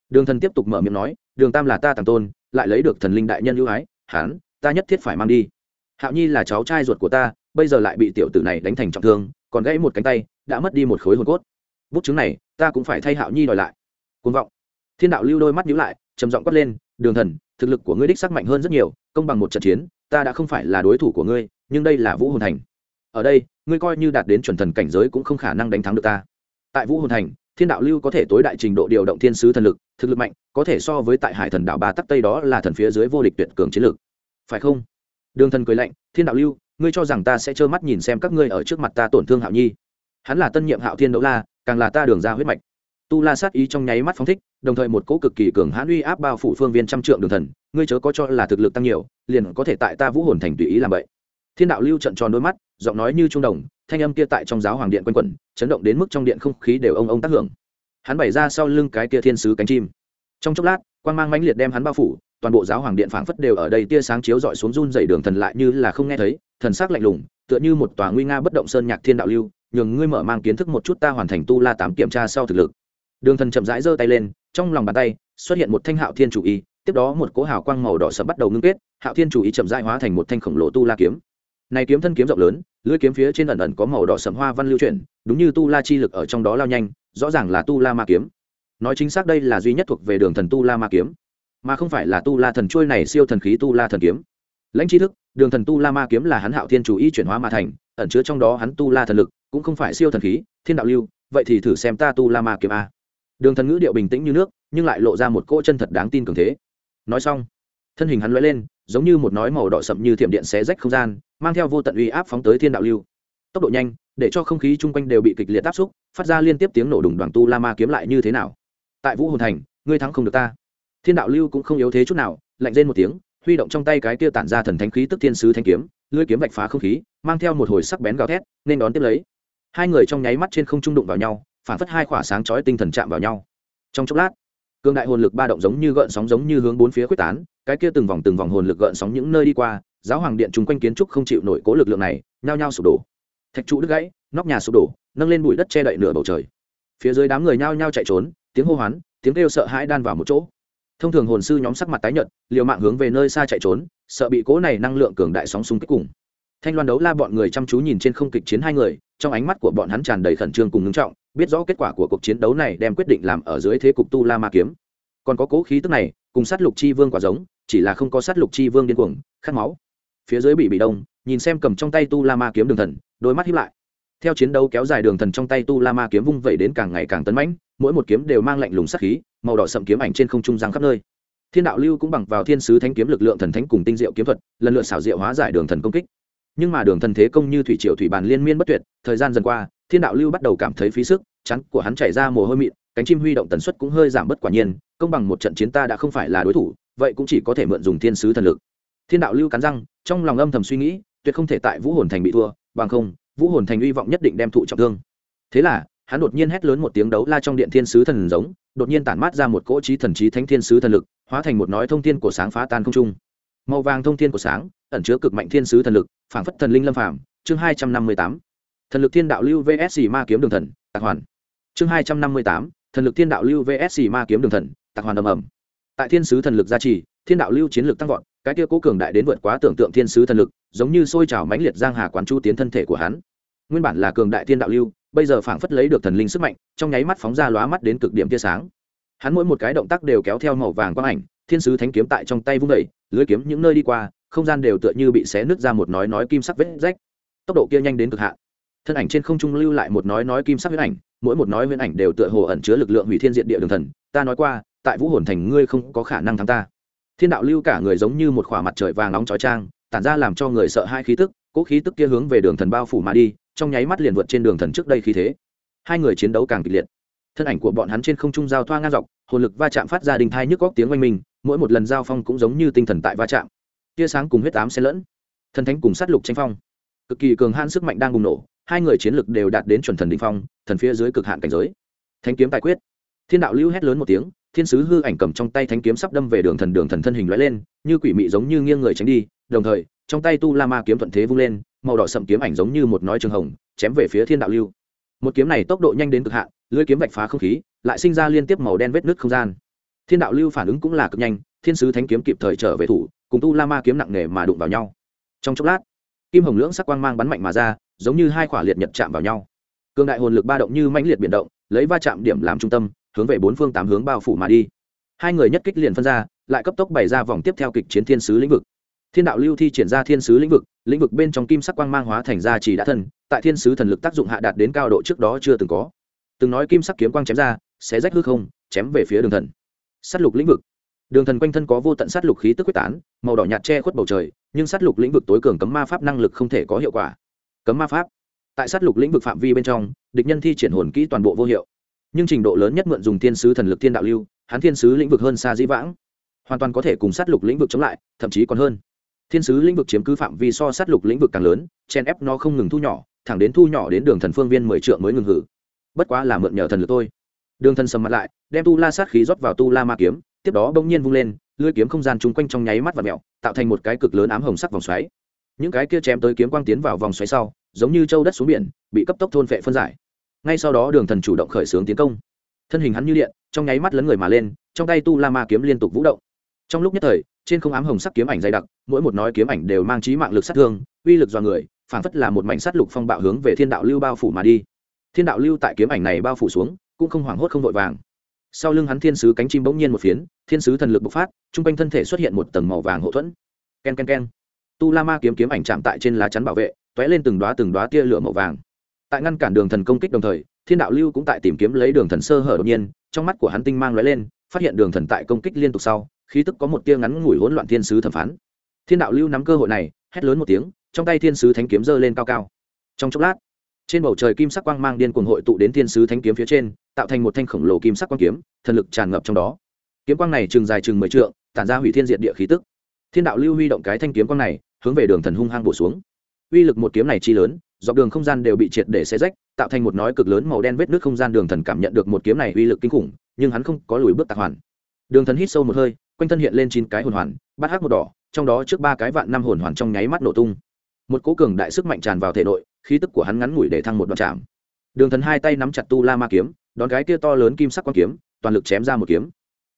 Đường thần tiếp tục mở miệng nói đường tam là ta tàng tôn lại lấy được thần linh đại nhân ưu ái hán ta nhất thiết phải mang đi. Hạo nhi là cháu trai ruột của ta bây giờ lại bị tiểu tử này đánh thành trọng thương còn gãy một cánh tay đã mất đi một khối hồn cốt. Bút chứng này ta cũng phải thay hạo nhi đòi lại. Côn vọng. Thiên đạo lưu đôi mắt nhíu lại trầm giọng quát lên đường thần thực lực của ngươi đích sắc mạnh hơn rất nhiều, công bằng một trận chiến, ta đã không phải là đối thủ của ngươi, nhưng đây là vũ hồn thành. Ở đây, ngươi coi như đạt đến chuẩn thần cảnh giới cũng không khả năng đánh thắng được ta. Tại vũ hồn thành, thiên đạo lưu có thể tối đại trình độ điều động thiên sứ thần lực, thực lực mạnh, có thể so với tại hải thần đạo ba tắc tây đó là thần phía dưới vô địch tuyệt cường chiến lực. Phải không? Đường thần cười lạnh, thiên đạo lưu, ngươi cho rằng ta sẽ trơ mắt nhìn xem các ngươi ở trước mặt ta tổn thương hạo nhi? Hắn là tân nhiệm hạo thiên đấu la, càng là ta đường ra huyết mạch tu la sát ý trong nháy mắt phóng thích, đồng thời một cỗ cực kỳ cường hãn uy áp bao phủ phương viên trăm trượng đường thần, ngươi chớ có cho là thực lực tăng nhiều, liền có thể tại ta vũ hồn thành tùy ý làm vậy. Thiên đạo lưu trận tròn đôi mắt, giọng nói như trung đồng, thanh âm kia tại trong giáo hoàng điện quanh quẩn, chấn động đến mức trong điện không khí đều ông ông tác hưởng. Hắn bày ra sau lưng cái kia thiên sứ cánh chim. Trong chốc lát quan g mang mãnh liệt đem hắn bao phủ, toàn bộ giáo hoàng điện phảng phất đều ở đây tia sáng chiếu dọi xuống run dày đường thần lại như là không nghe thấy, thần sắc lạnh lùng, tựa như một tòa nguy nga bất động sơn nhạc thiên đạo lưu, nhường ngươi mở mang kiến thức một chút ta hoàn thành tu la tám kiểm tra sau thực lực đường thần chậm rãi giơ tay lên, trong lòng bàn tay xuất hiện một thanh hạo thiên chủ y, tiếp đó một cỗ hào quang màu đỏ sẫm bắt đầu ngưng kết, hạo thiên chủ y chậm rãi hóa thành một thanh khổng lồ tu la kiếm. Này kiếm thân kiếm rộng lớn, lưỡi kiếm phía trên ẩn ẩn có màu đỏ sẫm hoa văn lưu chuyển, đúng như tu la chi lực ở trong đó lao nhanh, rõ ràng là tu la ma kiếm. Nói chính xác đây là duy nhất thuộc về đường thần tu la ma kiếm, mà không phải là tu la thần trôi này siêu thần khí tu la thần kiếm. Lãnh tri thức, đường thần tu la ma kiếm là hắn hạo thiên chủ y chuyển hóa mà thành, ẩn chứa trong đó hắn tu la thần lực, cũng không phải siêu thần khí, thiên đạo lưu, vậy thì thử xem ta tu la ma kiếm a đường thần ngữ điệu bình tĩnh như nước, nhưng lại lộ ra một cỗ chân thật đáng tin cường thế. Nói xong, thân hình hắn lóe lên, giống như một nói màu đỏ sậm như thiểm điện xé rách không gian, mang theo vô tận uy áp phóng tới thiên đạo lưu. Tốc độ nhanh, để cho không khí chung quanh đều bị kịch liệt áp xúc, phát ra liên tiếp tiếng nổ đùng đoàn tu la ma kiếm lại như thế nào? Tại vũ hồn thành, ngươi thắng không được ta. Thiên đạo lưu cũng không yếu thế chút nào, lạnh lên một tiếng, huy động trong tay cái kia tản ra thần thánh khí tức thiên sứ thanh kiếm, lưỡi kiếm vạch phá không khí, mang theo một hồi sắc bén gào thét, nên đón tiếp lấy. Hai người trong nháy mắt trên không trung đụng vào nhau phản phất hai khỏa sáng chói tinh thần chạm vào nhau. Trong chốc lát cương đại hồn lực ba động giống như gợn sóng giống như hướng bốn phía quyết tán, cái kia từng vòng từng vòng hồn lực gợn sóng những nơi đi qua, giáo hoàng điện chung quanh kiến trúc không chịu nổi cố lực lượng này, nhao nhao sụp đổ. Thạch trụ đứt gãy, nóc nhà sụp đổ, nâng lên bụi đất che đậy nửa bầu trời. Phía dưới đám người nhao nhao chạy trốn, tiếng hô hoán, tiếng kêu sợ hãi đan vào một chỗ. Thông thường hồn sư nhóm sắc mặt tái nhợt, liều mạng hướng về nơi xa chạy trốn, sợ bị cố này năng lượng cường đại sóng xung kích cùng. Thanh loan đấu la bọn người chăm chú nhìn trên không kịch chiến hai người, trong ánh mắt của bọn hắn tràn đầy khẩn trương cùng ngưng trọng biết rõ kết quả của cuộc chiến đấu này đem quyết định làm ở dưới thế cục tu la ma kiếm. Còn có cố khí tức này, cùng sát lục chi vương quả giống, chỉ là không có sát lục chi vương điên cuồng, khát máu. Phía dưới bị bị đông, nhìn xem cầm trong tay tu la ma kiếm đường thần, đôi mắt hiếp lại. Theo chiến đấu kéo dài đường thần trong tay tu la ma kiếm vung vẩy đến càng ngày càng tấn mãnh, mỗi một kiếm đều mang lạnh lùng sát khí, màu đỏ sậm kiếm ảnh trên không trung giang khắp nơi. Thiên đạo lưu cũng bằng vào thiên sứ thánh kiếm lực lượng thần thánh cùng tinh diệu kiếm thuật, lần lượt xảo diệu hóa giải đường thần công kích. Nhưng mà đường thần thế công như thủy triều thủy bàn liên miên bất tuyệt, thời gian dần qua thiên đạo lưu bắt đầu cảm thấy phí sức, chắn của hắn chảy ra mồ hôi mịn, cánh chim huy động tần suất cũng hơi giảm bất quả nhiên, công bằng một trận chiến ta đã không phải là đối thủ, vậy cũng chỉ có thể mượn dùng thiên sứ thần lực. Thiên đạo lưu cắn răng, trong lòng âm thầm suy nghĩ, tuyệt không thể tại vũ hồn thành bị thua, bằng không, vũ hồn thành hy vọng nhất định đem thụ trọng thương. Thế là, hắn đột nhiên hét lớn một tiếng đấu la trong điện thiên sứ thần giống, đột nhiên tản mát ra một cỗ trí thần trí thánh thiên sứ thần lực, hóa thành một nói thông thiên của sáng phá tan không trung. Màu vàng thông thiên của sáng, ẩn chứa cực mạnh thiên sứ thần lực, phảng phất thần linh lâm phàm, chương hai trăm năm mươi tám thần lực thiên đạo lưu vsc ma kiếm đường thần, tạc hoàn. Chương hai trăm năm mươi tám, thần lực thiên đạo lưu vsc ma kiếm đường thần, tạc hoàn ầm ầm. Tại thiên sứ thần lực gia trì, thiên đạo lưu chiến lược tăng vọt, cái kia cố cường đại đến vượt quá tưởng tượng thiên sứ thần lực, giống như sôi trào mãnh liệt giang hà quán chu tiến thân thể của hắn. Nguyên bản là cường đại thiên đạo lưu, bây giờ phảng phất lấy được thần linh sức mạnh, trong nháy mắt phóng ra lóa mắt đến cực điểm tia sáng. Hắn mỗi một cái động tác đều kéo theo màu vàng quang ảnh, thiên sứ thánh kiếm tại trong tay vung đẩy lưới kiếm những nơi đi qua, không gian đều tựa như bị xé nứt ra một nói nói kim sắc vết rách. Tốc độ kia nhanh đến cực hạn thân ảnh trên không trung lưu lại một nói nói kim sắc huyễn ảnh, mỗi một nói huyễn ảnh đều tựa hồ ẩn chứa lực lượng hủy thiên diện địa đường thần. Ta nói qua, tại vũ hồn thành ngươi không có khả năng thắng ta. Thiên đạo lưu cả người giống như một khỏa mặt trời vàng nóng chói trang tản ra làm cho người sợ hai khí tức cỗ khí tức kia hướng về đường thần bao phủ mà đi, trong nháy mắt liền vượt trên đường thần trước đây khí thế. Hai người chiến đấu càng kịch liệt. Thân ảnh của bọn hắn trên không trung giao thoa ngang dọc, hồn lực va chạm phát ra đình thai nhức góc tiếng oanh minh, mỗi một lần giao phong cũng giống như tinh thần tại va chạm. Tia sáng cùng huyết ám xen lẫn. Thần thánh cùng sát lục tranh phong. Cực kỳ cường hãn sức mạnh đang bùng nổ hai người chiến lực đều đạt đến chuẩn thần đỉnh phong, thần phía dưới cực hạn cảnh giới. Thánh kiếm tài quyết. Thiên đạo lưu hét lớn một tiếng, thiên sứ hư ảnh cầm trong tay thánh kiếm sắp đâm về đường thần đường thần thân hình lóe lên, như quỷ mị giống như nghiêng người tránh đi, đồng thời, trong tay tu la ma kiếm thuận thế vung lên, màu đỏ sậm kiếm ảnh giống như một nói trường hồng, chém về phía thiên đạo lưu. Một kiếm này tốc độ nhanh đến cực hạn, lưỡi kiếm vạch phá không khí, lại sinh ra liên tiếp màu đen vết nứt không gian. Thiên đạo lưu phản ứng cũng là cực nhanh, thiên sứ thánh kiếm kịp thời trở về thủ, cùng tu la ma kiếm nặng nề mà đụng vào nhau. Trong chốc lát kim hồng lưỡng sắc quang mang bắn mạnh mà ra, giống như hai khỏa liệt nhật chạm vào nhau. Cường đại hồn lực ba động như mãnh liệt biển động, lấy va chạm điểm làm trung tâm, hướng về bốn phương tám hướng bao phủ mà đi. Hai người nhất kích liền phân ra, lại cấp tốc bày ra vòng tiếp theo kịch chiến thiên sứ lĩnh vực. Thiên đạo lưu thi triển ra thiên sứ lĩnh vực lĩnh vực bên trong kim sắc quang mang hóa thành ra chỉ đã thân, tại thiên sứ thần lực tác dụng hạ đạt đến cao độ trước đó chưa từng có. Từng nói kim sắc kiếm quang chém ra, sẽ rách hư không, chém về phía đường thần. S á t lục lĩnh vực đường thần quanh thân có vô tận sát lục khí tức quyết tán, màu đỏ nhạt che khuất bầu trời, nhưng sát lục lĩnh vực tối cường cấm ma pháp năng lực không thể có hiệu quả. Cấm ma pháp? Tại sát lục lĩnh vực phạm vi bên trong, địch nhân thi triển hồn kỹ toàn bộ vô hiệu. Nhưng trình độ lớn nhất mượn dùng thiên sứ thần lực thiên đạo lưu, hắn thiên sứ lĩnh vực hơn xa dĩ vãng. Hoàn toàn có thể cùng sát lục lĩnh vực chống lại, thậm chí còn hơn. Thiên sứ lĩnh vực chiếm cứ phạm vi so sát lục lĩnh vực càng lớn, chen ép nó không ngừng thu nhỏ, thẳng đến thu nhỏ đến đường thần phương viên mười triệu mới ngừng hử. Bất quá là mượn nhờ thần lực tôi đường thần sầm mặt lại, đem tu la sát khí rót vào tu la ma kiếm tiếp đó bỗng nhiên vung lên, lưỡi kiếm không gian chung quanh trong nháy mắt và mẹo tạo thành một cái cực lớn ám hồng sắc vòng xoáy. Những cái kia chém tới kiếm quang tiến vào vòng xoáy sau, giống như châu đất xuống biển, bị cấp tốc thôn phệ phân giải. Ngay sau đó đường thần chủ động khởi xướng tiến công. Thân hình hắn như điện, trong nháy mắt lấn người mà lên, trong tay tu la ma kiếm liên tục vũ động. Trong lúc nhất thời, trên không ám hồng sắc kiếm ảnh dày đặc, mỗi một nói kiếm ảnh đều mang trí mạng lực sát thương, uy lực do người, phảng phất là một mảnh sắt lục phong bạo hướng về thiên đạo lưu bao phủ mà đi. Thiên đạo lưu tại kiếm ảnh này bao phủ xuống, cũng không hoảng hốt không vội vàng sau lưng hắn thiên sứ cánh chim bỗng nhiên một phiến, thiên sứ thần lực bộc phát t r u n g quanh thân thể xuất hiện một tầng màu vàng hậu thuẫn. K e n k e n k e n tu la ma kiếm kiếm ảnh chạm tại trên lá chắn bảo vệ t ó é lên từng đoá từng đoá tia lửa màu vàng. Tại ngăn cản đường thần công kích đồng thời, thiên đạo lưu cũng tại tìm kiếm lấy đường thần sơ hở đột nhiên, trong mắt của hắn tinh mang lóe lên, phát hiện đường thần tại công kích liên tục sau, khí tức có một tia ngắn ngủi hỗn loạn thiên sứ thẩm phán. Thiên đạo lưu nắm cơ hội này, hét lớn một tiếng, trong tay thiên sứ thánh kiếm giơ lên cao cao. Trong chốc lát, trên bầu trời kim sắc quang mang điên cuồng hội tụ đến thiên sứ thánh kiếm phía trên tạo thành một thanh khổng lồ kim sắc quang kiếm, thần lực tràn ngập trong đó. Kiếm quang này chừng dài chừng mười trượng, tản ra hủy thiên diện địa khí tức. Thiên đạo lưu huy động cái thanh kiếm quang này, hướng về đường thần hung hăng bổ xuống. Uy lực một kiếm này chi lớn, dọc đường không gian đều bị triệt để xé rách, tạo thành một nói cực lớn màu đen vết nước không gian đường thần cảm nhận được một kiếm này uy lực kinh khủng, nhưng hắn không có lùi bước tạc hoàn. Đường thần hít sâu một hơi, quanh thân hiện lên chín cái hồn hoàn, bát hắc một đỏ, trong đó trước ba cái vạn năm hồn hoàn trong nháy mắt nổ tung. Một cố cường đại sức mạnh tràn vào thể nội, khí tức của hắn ngắn ngủi để thăng một đoạn chạm đường thần hai tay nắm chặt tu la ma kiếm đón cái kia to lớn kim sắc quang kiếm, toàn lực chém ra một kiếm.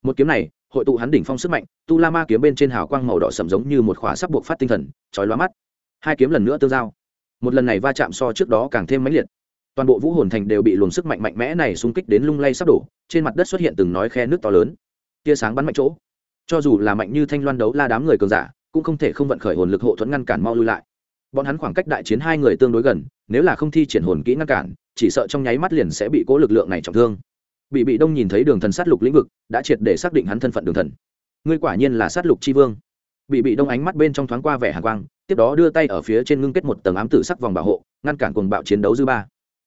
Một kiếm này, hội tụ hắn đỉnh phong sức mạnh, tu la ma kiếm bên trên hào quang màu đỏ sậm giống như một khóa sắp buộc phát tinh thần, chói lóa mắt. Hai kiếm lần nữa tương giao. Một lần này va chạm so trước đó càng thêm mãnh liệt. Toàn bộ vũ hồn thành đều bị luồng sức mạnh mạnh mẽ này xung kích đến lung lay sắp đổ, trên mặt đất xuất hiện từng nói khe nước to lớn. Tia sáng bắn mạnh chỗ. Cho dù là mạnh như thanh loan đấu la đám người cường giả, cũng không thể không vận khởi hồn lực hộ thuẫn ngăn cản mau lui lại. Bọn hắn khoảng cách đại chiến hai người tương đối gần, nếu là không thi triển hồn kỹ ngăn cản chỉ sợ trong nháy mắt liền sẽ bị cố lực lượng này trọng thương. Bị bị đông nhìn thấy đường thần sát lục lĩnh vực, đã triệt để xác định hắn thân phận đường thần. Ngươi quả nhiên là sát lục c vương. Bị bị đông ánh mắt bên trong thoáng qua vẻ hàn quang, tiếp đó đưa tay ở phía trên ngưng kết một tầng ám tử sắc vòng bảo hộ, ngăn cản cuồng bạo chiến đấu dư ba.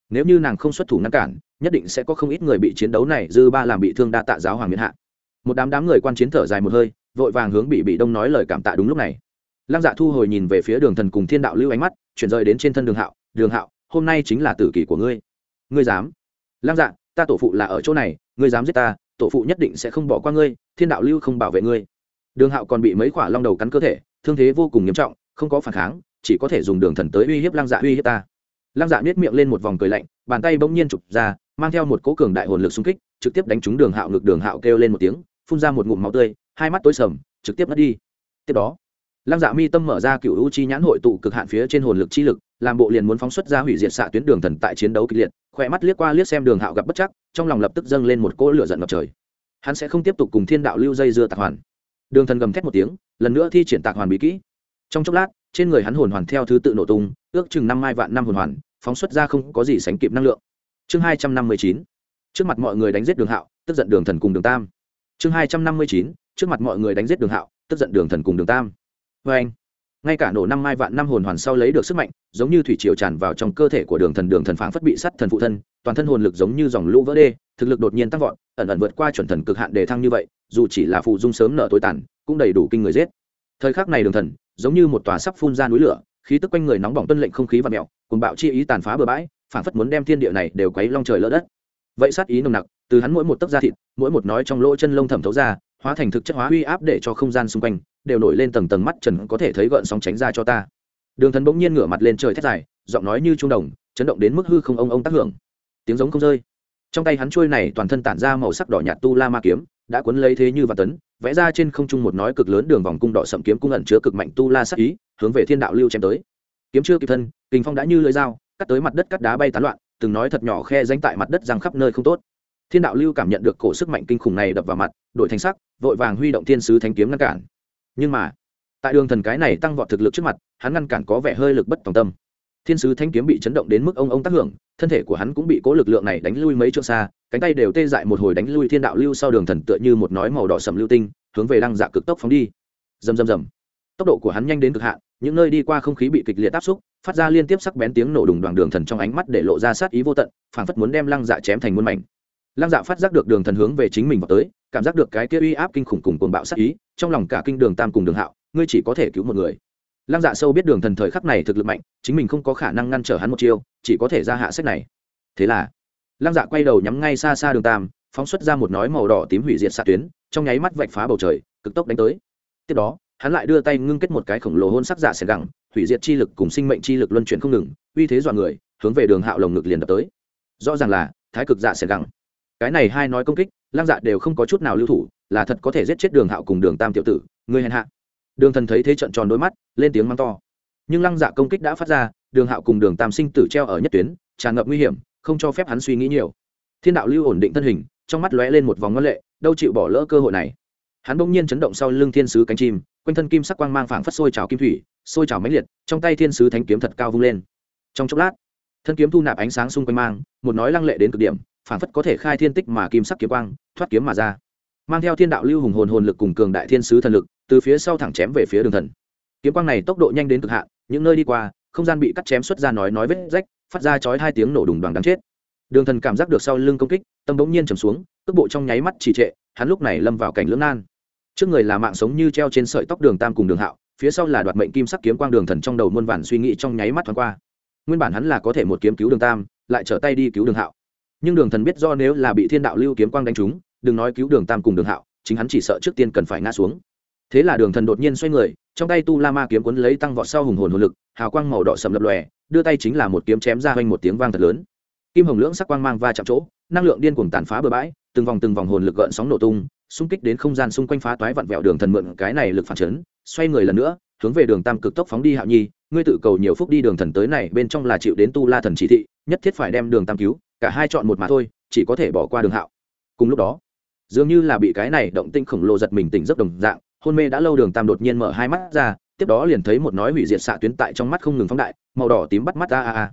Nếu như nàng không xuất thủ ngăn cản, nhất định sẽ có không ít người bị chiến đấu này dư ba làm bị thương đa tạ giáo hoàng miễn hạ. Một đám đám người quan chiến thở dài một hơi, vội vàng hướng bị bị đông nói lời cảm tạ đúng lúc này. Lăng dạ thu hồi nhìn về phía đường thần cùng thiên đạo lưu ánh mắt, chuyển rời đến trên thân đường hạo đường hạo hôm nay chính là tử kỳ của ngươi. Ngươi dám? Lăng dạ ta tổ phụ là ở chỗ này, ngươi dám giết ta, tổ phụ nhất định sẽ không bỏ qua ngươi, thiên đạo lưu không bảo vệ ngươi. Đường hạo còn bị mấy quả long đầu cắn cơ thể, thương thế vô cùng nghiêm trọng, không có phản kháng, chỉ có thể dùng đường thần tới uy hiếp lăng dạ uy hiếp ta. Lăng dạ nết miệng lên một vòng cười lạnh, bàn tay bỗng nhiên chụp ra, mang theo một cỗ cường đại hồn lực xung kích, trực tiếp đánh trúng đường hạo ngực, đường hạo kêu lên một tiếng, phun ra một ngụm máu tươi, hai mắt tối sầm, trực tiếp mất đi. Tiếp đó, lăng dạ mi tâm mở ra cựu u chi nhãn hội tụ cực hạn phía trên hồn lực chi lực làm bộ liền muốn phóng xuất ra hủy diệt xạ tuyến đường thần tại chiến đấu kịch liệt, khỏe mắt liếc qua liếc xem đường hạo gặp bất chắc, trong lòng lập tức dâng lên một cỗ lửa giận ngập trời. Hắn sẽ không tiếp tục cùng thiên đạo lưu dây dưa tạc hoàn. Đường thần gầm thét một tiếng, lần nữa thi triển tạc hoàn bí kỹ. Trong chốc lát, trên người hắn hồn hoàn theo thứ tự nổ tung, ước chừng năm mai vạn năm hồn hoàn, phóng xuất ra không có gì sánh kịp năng lượng. Chương hai trăm năm mươi chín, trước mặt mọi người đánh giết đường hạo, tức giận đường thần cùng đường tam. Chương hai trăm năm mươi chín, trước mặt mọi người đánh giết đường hạo, tức giận đường thần cùng đường tam. Vê anh ngay cả nổ năm mai vạn năm hồn hoàn sau lấy được sức mạnh, giống như thủy triều tràn vào trong cơ thể của đường thần đường thần phảng phất bị sắt thần phụ thân, toàn thân hồn lực giống như dòng lũ vỡ đê, thực lực đột nhiên tăng vọt, ẩn ẩn vượt qua chuẩn thần cực hạn đề thăng như vậy, dù chỉ là phụ dung sớm nở tối tàn, cũng đầy đủ kinh người giết. Thời khắc này đường thần, giống như một tòa sắp phun ra núi lửa, khí tức quanh người nóng bỏng tuân lệnh không khí và mẹo, cùng bạo chi ý tàn phá bừa bãi, phảng phất muốn đem thiên địa này đều quấy long trời lỡ đất. Vậy sát ý nồng nặc, từ hắn mỗi một tấc da thịt, mỗi một nói trong lỗ chân lông thẩm thấu ra, hóa thành thực chất hóa uy áp để cho không gian xung quanh đều nổi lên tầng tầng mắt trần có thể thấy gợn sóng tránh ra cho ta. Đường thần bỗng nhiên ngửa mặt lên trời thét dài, giọng nói như trung đồng, chấn động đến mức hư không ông ông tác hưởng. Tiếng giống không rơi. Trong tay hắn trôi này toàn thân tản ra màu sắc đỏ nhạt tu la ma kiếm, đã cuốn lấy thế như và tấn, vẽ ra trên không trung một nói cực lớn đường vòng cung đỏ sậm kiếm cung ẩn chứa cực mạnh tu la sắc ý, hướng về thiên đạo lưu chém tới. Kiếm chưa kịp thân, kình phong đã như lưỡi dao, cắt tới mặt đất cắt đá bay tán loạn, từng nói thật nhỏ khe danh tại mặt đất răng khắp nơi không tốt. Thiên đạo lưu cảm nhận được cổ sức mạnh kinh khủng này đập vào mặt đội thành sắc, vội vàng huy động thiên sứ thanh kiếm ngăn cản nhưng mà, tại đường thần cái này tăng vọt thực lực trước mặt, hắn ngăn cản có vẻ hơi lực bất tòng tâm. Thiên sứ thanh kiếm bị chấn động đến mức ông ông tác hưởng, thân thể của hắn cũng bị cố lực lượng này đánh lui mấy chỗ xa, cánh tay đều tê dại một hồi đánh lui thiên đạo lưu sau đường thần tựa như một nói màu đỏ sầm lưu tinh, hướng về lăng dạ cực tốc phóng đi. Rầm rầm rầm. Tốc độ của hắn nhanh đến cực hạn, những nơi đi qua không khí bị kịch liệt áp xúc, phát ra liên tiếp sắc bén tiếng nổ đùng đoàn đường thần trong ánh mắt để lộ ra sát ý vô tận, phảng phất muốn đem lăng dạ chém thành muôn mảnh. Lăng dạ phát giác được đường thần hướng về chính mình vào tới, cảm giác được cái kia uy áp kinh khủng cùng cuồng bạo sát ý trong lòng cả kinh đường tam cùng đường hạo, ngươi chỉ có thể cứu một người. Lăng dạ sâu biết đường thần thời khắc này thực lực mạnh, chính mình không có khả năng ngăn trở hắn một chiêu, chỉ có thể ra hạ sách này. Thế là, lăng dạ quay đầu nhắm ngay xa xa đường tam, phóng xuất ra một nói màu đỏ tím hủy diệt xạ tuyến, trong nháy mắt vạch phá bầu trời, cực tốc đánh tới. Tiếp đó, hắn lại đưa tay ngưng kết một cái khổng lồ hôn sắc dạ xẻ gẳng, hủy diệt chi lực cùng sinh mệnh chi lực luân chuyển không ngừng, uy thế dọa người, hướng về đường hạo lồng ngực liền đập tới. Rõ ràng là thái cực dạ xẻ gẳng. Cái này hai nói công kích, lăng dạ đều không có chút nào lưu thủ là thật có thể giết chết đường hạo cùng đường tam tiểu tử người hèn hạ. Đường thần thấy thế trận tròn đôi mắt, lên tiếng mắng to. Nhưng lăng dạ công kích đã phát ra, đường hạo cùng đường tam sinh tử treo ở nhất tuyến, tràn ngập nguy hiểm, không cho phép hắn suy nghĩ nhiều. Thiên đạo lưu ổn định thân hình, trong mắt lóe lên một vòng ngân lệ, đâu chịu bỏ lỡ cơ hội này. Hắn bỗng nhiên chấn động sau lưng thiên sứ cánh chim, quanh thân kim sắc quang mang phảng phất sôi trào kim thủy, sôi trào mãnh liệt, trong tay thiên sứ thánh kiếm thật cao vung lên. Trong chốc lát, thân kiếm thu nạp ánh sáng xung quanh mang, một nói lăng lệ đến cực điểm, phảng phất có thể khai thiên tích mà kim sắc kiếm quang, thoát kiếm mà ra mang theo thiên đạo lưu hùng hồn hồn lực cùng cường đại thiên sứ thần lực, từ phía sau thẳng chém về phía đường thần. Kiếm quang này tốc độ nhanh đến cực hạn, những nơi đi qua, không gian bị cắt chém xuất ra nói nói vết rách, phát ra chói hai tiếng nổ đùng đoàn đáng chết. Đường thần cảm giác được sau lưng công kích, tâm bỗng nhiên trầm xuống, cước bộ trong nháy mắt trì trệ, hắn lúc này lâm vào cảnh lưỡng nan. Trước người là mạng sống như treo trên sợi tóc đường tam cùng đường hạo, phía sau là đoạt mệnh kim sắc kiếm quang đường thần trong đầu muôn vàn suy nghĩ trong nháy mắt thoáng qua. Nguyên bản hắn là có thể một kiếm cứu đường tam, lại trở tay đi cứu đường hạo. Nhưng đường thần biết do nếu là bị thiên đạo lưu kiếm quang đánh trúng đừng nói cứu đường tam cùng đường hạo, chính hắn chỉ sợ trước tiên cần phải ngã xuống. Thế là đường thần đột nhiên xoay người, trong tay tu la ma kiếm cuốn lấy tăng vọt sau hùng hồn hồn lực, hào quang màu đỏ sầm lập lòe, đưa tay chính là một kiếm chém ra hoành một tiếng vang thật lớn. Kim hồng lưỡng sắc quang mang va chạm chỗ, năng lượng điên cuồng tàn phá bừa bãi, từng vòng từng vòng hồn lực gợn sóng nổ tung, xung kích đến không gian xung quanh phá toái vặn vẹo đường thần mượn cái này lực phản chấn, xoay người lần nữa, hướng về đường tam cực tốc phóng đi hạo nhi, ngươi tự cầu nhiều phúc đi đường thần tới này, bên trong là chịu đến tu la thần chỉ thị, nhất thiết phải đem đường tam cứu, cả hai chọn một mà thôi, chỉ có thể bỏ qua đường hạo. Cùng lúc đó dường như là bị cái này động tinh khổng lồ giật mình tỉnh giấc đồng dạng, hôn mê đã lâu đường tam đột nhiên mở hai mắt ra, tiếp đó liền thấy một nói hủy diệt xạ tuyến tại trong mắt không ngừng phóng đại, màu đỏ tím bắt mắt a a a.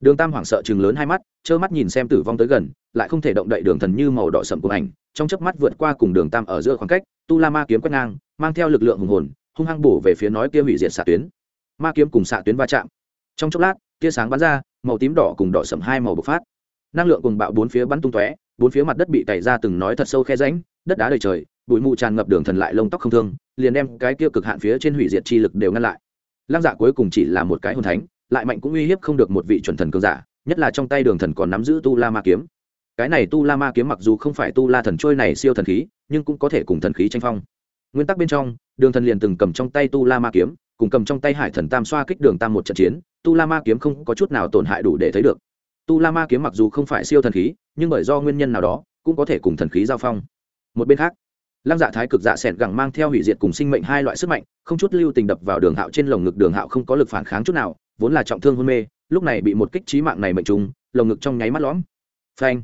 Đường tam hoảng sợ chừng lớn hai mắt, trơ mắt nhìn xem tử vong tới gần, lại không thể động đậy đường thần như màu đỏ sậm của ảnh, trong chớp mắt vượt qua cùng đường tam ở giữa khoảng cách, tu la ma kiếm quét ngang, mang theo lực lượng hùng hồn, hung hăng bổ về phía nói kia hủy diệt xạ tuyến. Ma kiếm cùng xạ tuyến va chạm. Trong chốc lát, tia sáng bắn ra, màu tím đỏ cùng đỏ sậm hai màu bộc phát. Năng lượng cùng bạo bốn phía bắn tung tóe bốn phía mặt đất bị tẩy ra từng nói thật sâu khe ránh đất đá đầy trời, bụi mù tràn ngập đường thần lại lông tóc không thương, liền đem cái kia cực hạn phía trên hủy diệt chi lực đều ngăn lại. Lăng dạ cuối cùng chỉ là một cái hồn thánh, lại mạnh cũng uy hiếp không được một vị chuẩn thần cường giả, nhất là trong tay đường thần còn nắm giữ tu la ma kiếm. Cái này tu la ma kiếm mặc dù không phải tu la thần trôi này siêu thần khí, nhưng cũng có thể cùng thần khí tranh phong. Nguyên tắc bên trong, đường thần liền từng cầm trong tay tu la ma kiếm, cùng cầm trong tay hải thần tam xoa kích đường tam một trận chiến, tu la ma kiếm không có chút nào tổn hại đủ để thấy được. Tu la ma kiếm mặc dù không phải siêu thần khí nhưng bởi do nguyên nhân nào đó, cũng có thể cùng thần khí giao phong. Một bên khác, lăng dạ thái cực dạ s ẻ n gẳng mang theo hủy diệt cùng sinh mệnh hai loại sức mạnh, không chút lưu tình đập vào đường hạo trên lồng ngực, đường hạo không có lực phản kháng chút nào, vốn là trọng thương hôn mê, lúc này bị một kích trí mạng này mệnh trùng, lồng ngực trong nháy mắt lõm. Phanh!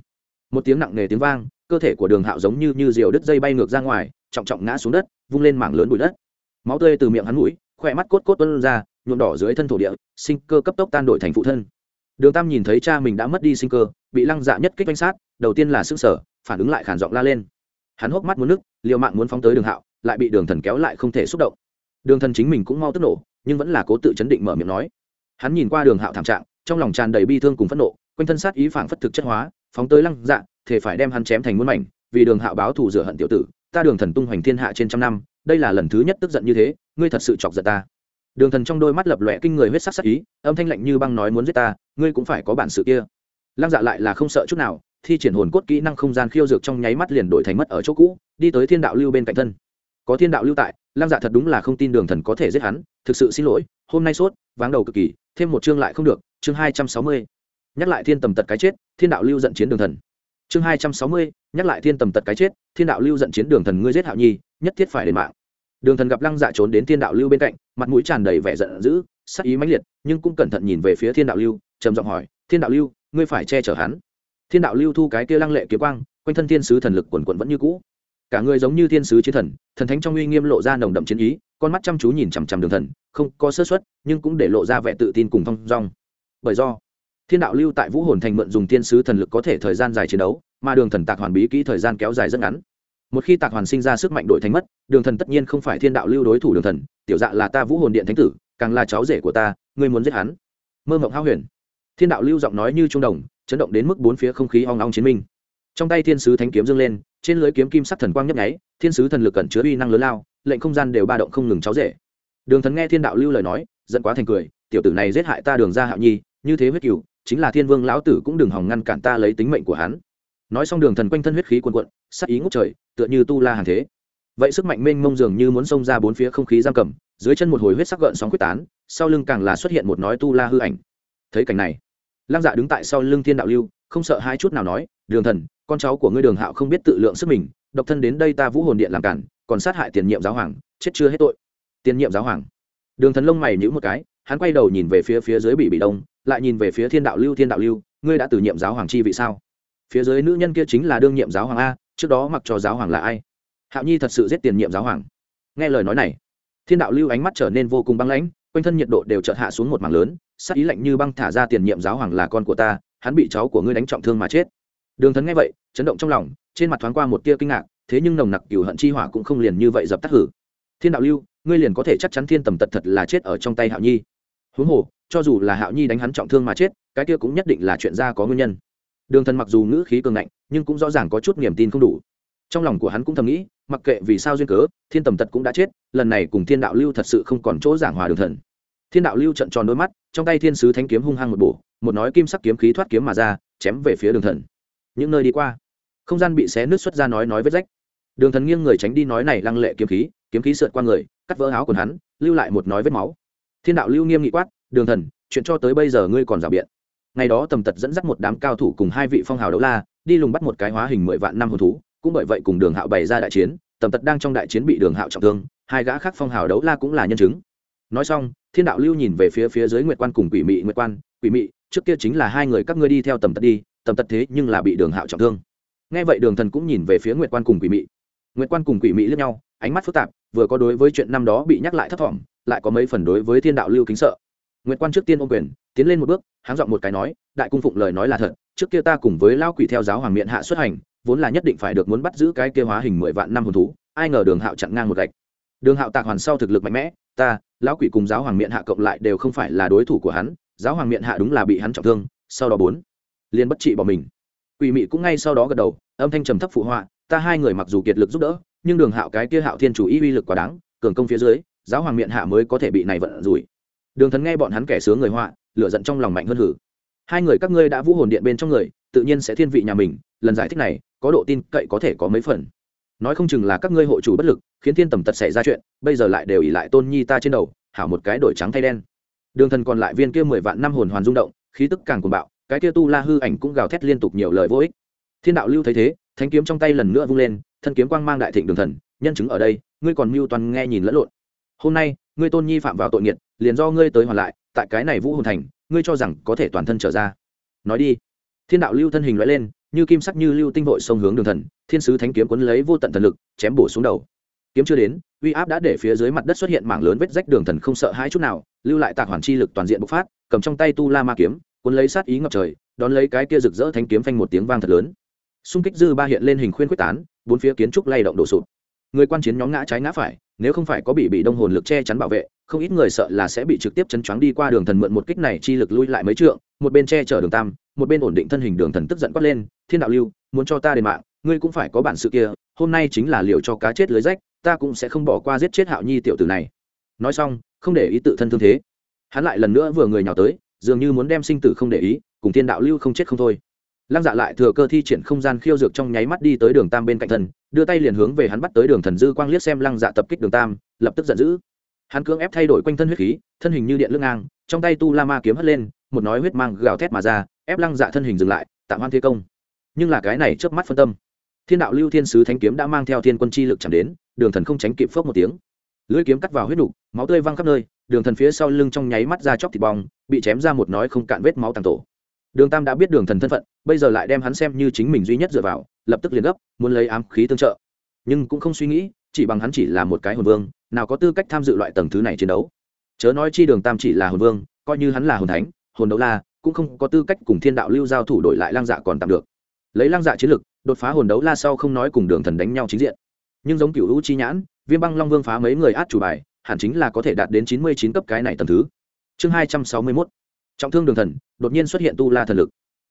Một tiếng nặng nề tiếng vang, cơ thể của đường hạo giống như như diều đứt dây bay ngược ra ngoài, trọng trọng ngã xuống đất, vung lên mảng lớn bụi đất. Máu tươi từ miệng hắn mũi, khỏe mắt cốt cốt tuân ra, nhuộm đỏ dưới thân thổ địa, sinh cơ cấp tốc tan đổi thành phụ thân. Đường tam nhìn thấy cha mình đã mất đi sinh cơ bị lăng dạ nhất kích oanh sát, đầu tiên là xương sở phản ứng lại khản giọng la lên. Hắn hốc mắt muốn nước liều mạng muốn phóng tới đường hạo, lại bị đường thần kéo lại không thể xúc động. Đường thần chính mình cũng mau tức nổ, nhưng vẫn là cố tự chấn định mở miệng nói. Hắn nhìn qua đường hạo thảm trạng, trong lòng tràn đầy bi thương cùng phẫn nộ, quanh thân sát ý phảng phất thực chất hóa, phóng tới lăng dạ thể phải đem hắn chém thành muôn mảnh, vì đường hạo báo thù rửa hận tiểu tử, ta đường thần tung hoành thiên hạ trên trăm năm, đây là lần thứ nhất tức giận như thế, ngươi thật sự chọc giận ta. Đường thần trong đôi mắt lập lòe kinh người huyết sắc sắc ý, âm thanh lạnh như băng nói muốn giết ta, ngươi cũng phải có bản sự kia lăng dạ lại là không sợ chút nào, thi triển hồn cốt kỹ năng không gian khiêu dược trong nháy mắt liền đổi thành mất ở chỗ cũ, đi tới thiên đạo lưu bên cạnh thân. Có thiên đạo lưu tại, lăng dạ thật đúng là không tin đường thần có thể giết hắn, thực sự xin lỗi, hôm nay sốt, váng đầu cực kỳ, thêm một chương lại không được, chương hai trăm sáu mươi. Nhắc lại thiên tầm tật cái chết, thiên đạo lưu dẫn chiến đường thần. Chương hai trăm sáu mươi, nhắc lại thiên tầm tật cái chết, thiên đạo lưu dẫn chiến đường thần ngươi giết hạo nhi, nhất thiết phải đền mạng. Đường thần gặp lăng dạ trốn đến thiên đạo lưu bên cạnh, mặt mũi tràn đầy vẻ giận dữ, sắc ý mãnh liệt, nhưng cũng cẩn thận nhìn về phía thiên đạo lưu, trầm giọng hỏi, thiên đạo lưu ngươi phải che chở hắn. Thiên đạo lưu thu cái kia lăng lệ kiếm quang, quanh thân thiên sứ thần lực quần quận vẫn như cũ. Cả người giống như thiên sứ chiến thần thần thánh trong uy nghiêm lộ ra nồng đậm chiến ý, con mắt chăm chú nhìn chằm chằm đường thần, không có sơ xuất nhưng cũng để lộ ra vẻ tự tin cùng thong dong. Bởi do, thiên đạo lưu tại vũ hồn thành mượn dùng thiên sứ thần lực có thể thời gian dài chiến đấu, mà đường thần tạc hoàn bí kỹ thời gian kéo dài rất ngắn. Một khi tạc hoàn sinh ra sức mạnh đổi thành mất, đường thần tất nhiên không phải thiên đạo lưu đối thủ đường thần, tiểu dạ là ta vũ hồn điện thánh tử, càng là cháu rể của ta, ngươi muốn giết hắn. Mơ mộng hao huyền thiên đạo lưu giọng nói như trung đồng, chấn động đến mức bốn phía không khí hoang long chiến minh. Trong tay thiên sứ thánh kiếm dâng lên, trên lưới kiếm kim sắc thần quang nhấp nháy, thiên sứ thần lực cẩn chứa uy năng lớn lao, lệnh không gian đều ba động không ngừng cháu rể. Đường thần nghe thiên đạo lưu lời nói, giận quá thành cười, tiểu tử này giết hại ta đường ra hạo nhi, như thế huyết cửu chính là thiên vương lão tử cũng đừng hòng ngăn cản ta lấy tính mệnh của hắn. Nói xong đường thần quanh thân huyết khí quần quận sắc ý ngút trời, tựa như tu la hàng thế. Vậy sức mạnh mênh mông dường như muốn xông ra bốn phía không khí giam cầm, dưới chân một hồi huyết sắc gợn sóng quyết tán, sau lưng càng là xuất hiện một nói tu la hư ảnh. Thấy cảnh này lăng dạ đứng tại sau lưng thiên đạo lưu, không sợ hai chút nào nói, đường thần, con cháu của ngươi đường hạo không biết tự lượng sức mình, độc thân đến đây ta vũ hồn điện làm cản, còn sát hại tiền nhiệm giáo hoàng, chết chưa hết tội. Tiền nhiệm giáo hoàng. Đường thần lông mày nhữ một cái, hắn quay đầu nhìn về phía phía dưới bị bị đông, lại nhìn về phía thiên đạo lưu, thiên đạo lưu, ngươi đã từ nhiệm giáo hoàng chi vị sao? Phía dưới nữ nhân kia chính là đương nhiệm giáo hoàng a, trước đó mặc cho giáo hoàng là ai? Hạo nhi thật sự giết tiền nhiệm giáo hoàng. Nghe lời nói này, thiên đạo lưu ánh mắt trở nên vô cùng băng lãnh, quanh thân nhiệt độ đều chợt hạ xuống một mảng lớn sắc ý lạnh như băng thả ra tiền nhiệm giáo hoàng là con của ta, hắn bị cháu của ngươi đánh trọng thương mà chết. Đường thần nghe vậy, chấn động trong lòng, trên mặt thoáng qua một tia kinh ngạc, thế nhưng nồng nặc cửu hận chi hỏa cũng không liền như vậy dập tắt hử. Thiên đạo lưu, ngươi liền có thể chắc chắn thiên tầm tật thật là chết ở trong tay hạo nhi. Huống hồ, cho dù là hạo nhi đánh hắn trọng thương mà chết, cái kia cũng nhất định là chuyện ra có nguyên nhân. Đường thần mặc dù ngữ khí cường ngạnh, nhưng cũng rõ ràng có chút niềm tin không đủ. Trong lòng của hắn cũng thầm nghĩ, mặc kệ vì sao duyên cớ, thiên tầm tật cũng đã chết, lần này cùng thiên đạo lưu thật sự không còn chỗ giảng hòa đường thần thiên đạo lưu trận tròn đôi mắt, trong tay thiên sứ thanh kiếm hung hăng một bổ, một nói kim sắc kiếm khí thoát kiếm mà ra, chém về phía đường thần. Những nơi đi qua, không gian bị xé nứt xuất ra nói nói vết rách. Đường thần nghiêng người tránh đi nói này lăng lệ kiếm khí kiếm khí sượt qua người, cắt vỡ áo quần hắn, lưu lại một nói vết máu. Thiên đạo lưu nghiêm nghị quát, đường thần, chuyện cho tới bây giờ ngươi còn rào biện. Ngày đó tầm tật dẫn dắt một đám cao thủ cùng hai vị phong hào đấu la, đi lùng bắt một cái hóa hình mười vạn năm hồn thú, cũng bởi vậy cùng đường hạo bày ra đại chiến, tầm tật đang trong đại chiến bị đường hạo trọng thương, hai gã khác phong hào đấu la cũng là nhân chứng. Nói xong thiên đạo lưu nhìn về phía phía dưới nguyệt quan cùng quỷ mị. Nguyệt quan, quỷ mị, trước kia chính là hai người các ngươi đi theo tầm tật đi, tầm tật thế nhưng là bị đường hạo trọng thương. Nghe vậy đường thần cũng nhìn về phía nguyệt quan cùng quỷ mị. Nguyệt quan cùng quỷ mị lướt nhau, ánh mắt phức tạp, vừa có đối với chuyện năm đó bị nhắc lại thấp thỏm, lại có mấy phần đối với thiên đạo lưu kính sợ. Nguyệt quan trước tiên ôm quyền, tiến lên một bước, háng dọn một cái nói, đại cung phụng lời nói là thật, trước kia ta cùng với lao quỷ theo giáo hoàng miện hạ xuất hành, vốn là nhất định phải được muốn bắt giữ cái kia hóa hình mười vạn năm hồn thú, ai ngờ đường hạo chặn ngang một gạch đường hạo tạc hoàn sau thực lực mạnh mẽ, ta, lão quỷ cùng giáo hoàng miệng hạ cộng lại đều không phải là đối thủ của hắn, giáo hoàng miệng hạ đúng là bị hắn trọng thương, sau đó bốn, liền bất trị bỏ mình. Quỷ mị cũng ngay sau đó gật đầu, âm thanh trầm thấp phụ họa, ta hai người mặc dù kiệt lực giúp đỡ, nhưng đường hạo cái kia hạo thiên chủ y uy lực quá đáng, cường công phía dưới, giáo hoàng miệng hạ mới có thể bị này vận rủi. Đường thần nghe bọn hắn kẻ sướng người họa, lửa giận trong lòng mạnh hơn hử. Hai người các ngươi đã vũ hồn điện bên trong người, tự nhiên sẽ thiên vị nhà mình, lần giải thích này, có độ tin cậy có thể có mấy phần nói không chừng là các ngươi hộ chủ bất lực, khiến thiên tầm tật xảy ra chuyện, bây giờ lại đều ỉ lại tôn nhi ta trên đầu, hảo một cái đổi trắng thay đen. Đường thần còn lại viên kia mười vạn năm hồn hoàn rung động, khí tức càng cuồng bạo, cái kia tu la hư ảnh cũng gào thét liên tục nhiều lời vô ích. Thiên đạo lưu thấy thế, thánh kiếm trong tay lần nữa vung lên, thân kiếm quang mang đại thịnh đường thần, nhân chứng ở đây, ngươi còn mưu toàn nghe nhìn lẫn lộn. Hôm nay, ngươi tôn nhi phạm vào tội nghiệt, liền do ngươi tới hoàn lại, tại cái này vũ hồn thành, ngươi cho rằng có thể toàn thân trở ra. Nói đi. Thiên đạo lưu thân hình loại lên như kim sắc như lưu tinh vội sông hướng đường thần, thiên sứ thánh kiếm quấn lấy vô tận thần lực, chém bổ xuống đầu. Kiếm chưa đến, uy áp đã để phía dưới mặt đất xuất hiện mảng lớn vết rách đường thần không sợ hãi chút nào, lưu lại tạc hoàn chi lực toàn diện bộc phát, cầm trong tay tu la ma kiếm, cuốn lấy sát ý ngập trời, đón lấy cái kia rực rỡ thanh kiếm phanh một tiếng vang thật lớn. Xung kích dư ba hiện lên hình khuyên quyết tán, bốn phía kiến trúc lay động đổ sụp. Người quan chiến nhóm ngã trái ngã phải, nếu không phải có bị bị đông hồn lực che chắn bảo vệ, không ít người sợ là sẽ bị trực tiếp chấn choáng đi qua đường thần mượn một kích này chi lực lui lại mấy trượng một bên che chở đường tam, một bên ổn định thân hình đường thần tức giận quát lên, thiên đạo lưu, muốn cho ta đền mạng, ngươi cũng phải có bản sự kia, hôm nay chính là liều cho cá chết lưới rách, ta cũng sẽ không bỏ qua giết chết hạo nhi tiểu tử này. Nói xong, không để ý tự thân thương thế. Hắn lại lần nữa vừa người nhào tới, dường như muốn đem sinh tử không để ý, cùng thiên đạo lưu không chết không thôi. Lăng dạ lại thừa cơ thi triển không gian khiêu dược trong nháy mắt đi tới đường tam bên cạnh thần, đưa tay liền hướng về hắn bắt tới đường thần dư quang liếc xem lăng dạ tập kích đường tam, lập tức giận dữ. Hắn cưỡng ép thay đổi quanh thân huyết khí, thân hình như điện lưng ngang, trong tay tu la ma kiếm hất lên một nói huyết mang gào thét mà ra, ép lăng dạ thân hình dừng lại, tạm hoan thế công. Nhưng là cái này trước mắt phân tâm. Thiên đạo lưu thiên sứ thánh kiếm đã mang theo thiên quân chi lực chẳng đến, đường thần không tránh kịp phớt một tiếng. Lưỡi kiếm cắt vào huyết đục, máu tươi văng khắp nơi, đường thần phía sau lưng trong nháy mắt ra chóc thịt bong, bị chém ra một nói không cạn vết máu tàng tổ. Đường tam đã biết đường thần thân phận, bây giờ lại đem hắn xem như chính mình duy nhất dựa vào, lập tức liền gấp, muốn lấy ám khí tương trợ. Nhưng cũng không suy nghĩ, chỉ bằng hắn chỉ là một cái hồn vương, nào có tư cách tham dự loại tầng thứ này chiến đấu. Chớ nói chi đường tam chỉ là hồn vương, coi như hắn là hồn thánh hồn đấu la, cũng không có tư cách cùng thiên đạo lưu giao thủ đổi lại lang dạ còn tạm được. Lấy lang dạ chiến lực, đột phá hồn đấu la sau không nói cùng đường thần đánh nhau chính diện. Nhưng giống cựu hữu chi nhãn, viêm băng long vương phá mấy người át chủ bài, hẳn chính là có thể đạt đến chín mươi chín cấp cái này tầm thứ. Chương hai trăm sáu mươi mốt. Trọng thương đường thần, đột nhiên xuất hiện tu la thần lực.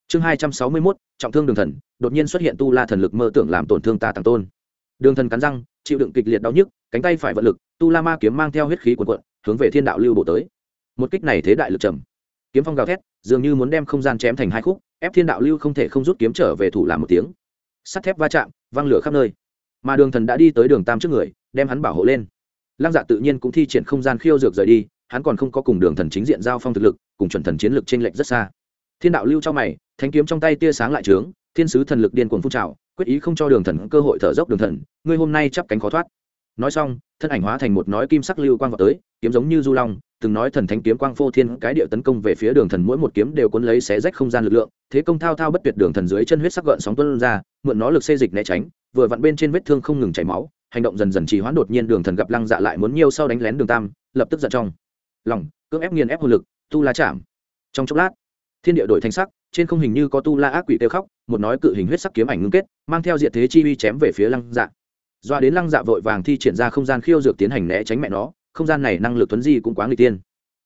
Chương hai trăm sáu mươi mốt. Trọng thương đường thần, đột nhiên xuất hiện tu la thần lực mơ tưởng làm tổn thương ta tàng tôn. Đường thần cắn răng, chịu đựng kịch liệt đau nhức, cánh tay phải vận lực, tu la ma kiếm mang theo huyết khí quần quận hướng về thiên đạo lưu bộ tới. Một kích này thế đại lực trầm kiếm phong gào thét, dường như muốn đem không gian chém thành hai khúc, ép thiên đạo lưu không thể không rút kiếm trở về thủ làm một tiếng. Sắt thép va chạm, văng lửa khắp nơi. Mà đường thần đã đi tới đường tam trước người, đem hắn bảo hộ lên. Lăng dạ tự nhiên cũng thi triển không gian khiêu dược rời đi, hắn còn không có cùng đường thần chính diện giao phong thực lực, cùng chuẩn thần chiến lực n lệch rất xa. Thiên đạo lưu cho mày, thanh kiếm trong tay tia sáng lại trướng, thiên sứ thần lực điên cuồng phun trào, quyết ý không cho đường thần cơ hội thở dốc đường thần, ngươi hôm nay chắp cánh khó thoát nói xong, thân ảnh hóa thành một nói kim sắc lưu quang vào tới, kiếm giống như du long, từng nói thần thánh kiếm quang phô thiên cái địa tấn công về phía đường thần mỗi một kiếm đều cuốn lấy xé rách không gian lực lượng, thế công thao thao bất tuyệt đường thần dưới chân huyết sắc gợn sóng tuôn ra, mượn nó lực xê dịch né tránh, vừa vặn bên trên vết thương không ngừng chảy máu, hành động dần dần trì hoãn đột nhiên đường thần gặp lăng dạ lại muốn nhiều sau đánh lén đường tam, lập tức giận trong. Lòng, cưỡng ép nghiền ép hồn lực, tu la chạm. Trong chốc lát, thiên địa đổi thanh sắc, trên không hình như có tu la ác quỷ kêu khóc, một nói cự hình huyết sắc kiếm ảnh ngưng kết, mang theo diện thế chi uy chém về phía lăng dạ doa đến lăng dạ vội vàng thi triển ra không gian khiêu dược tiến hành né tránh mẹ nó, không gian này năng lực tuấn di cũng quá người tiên.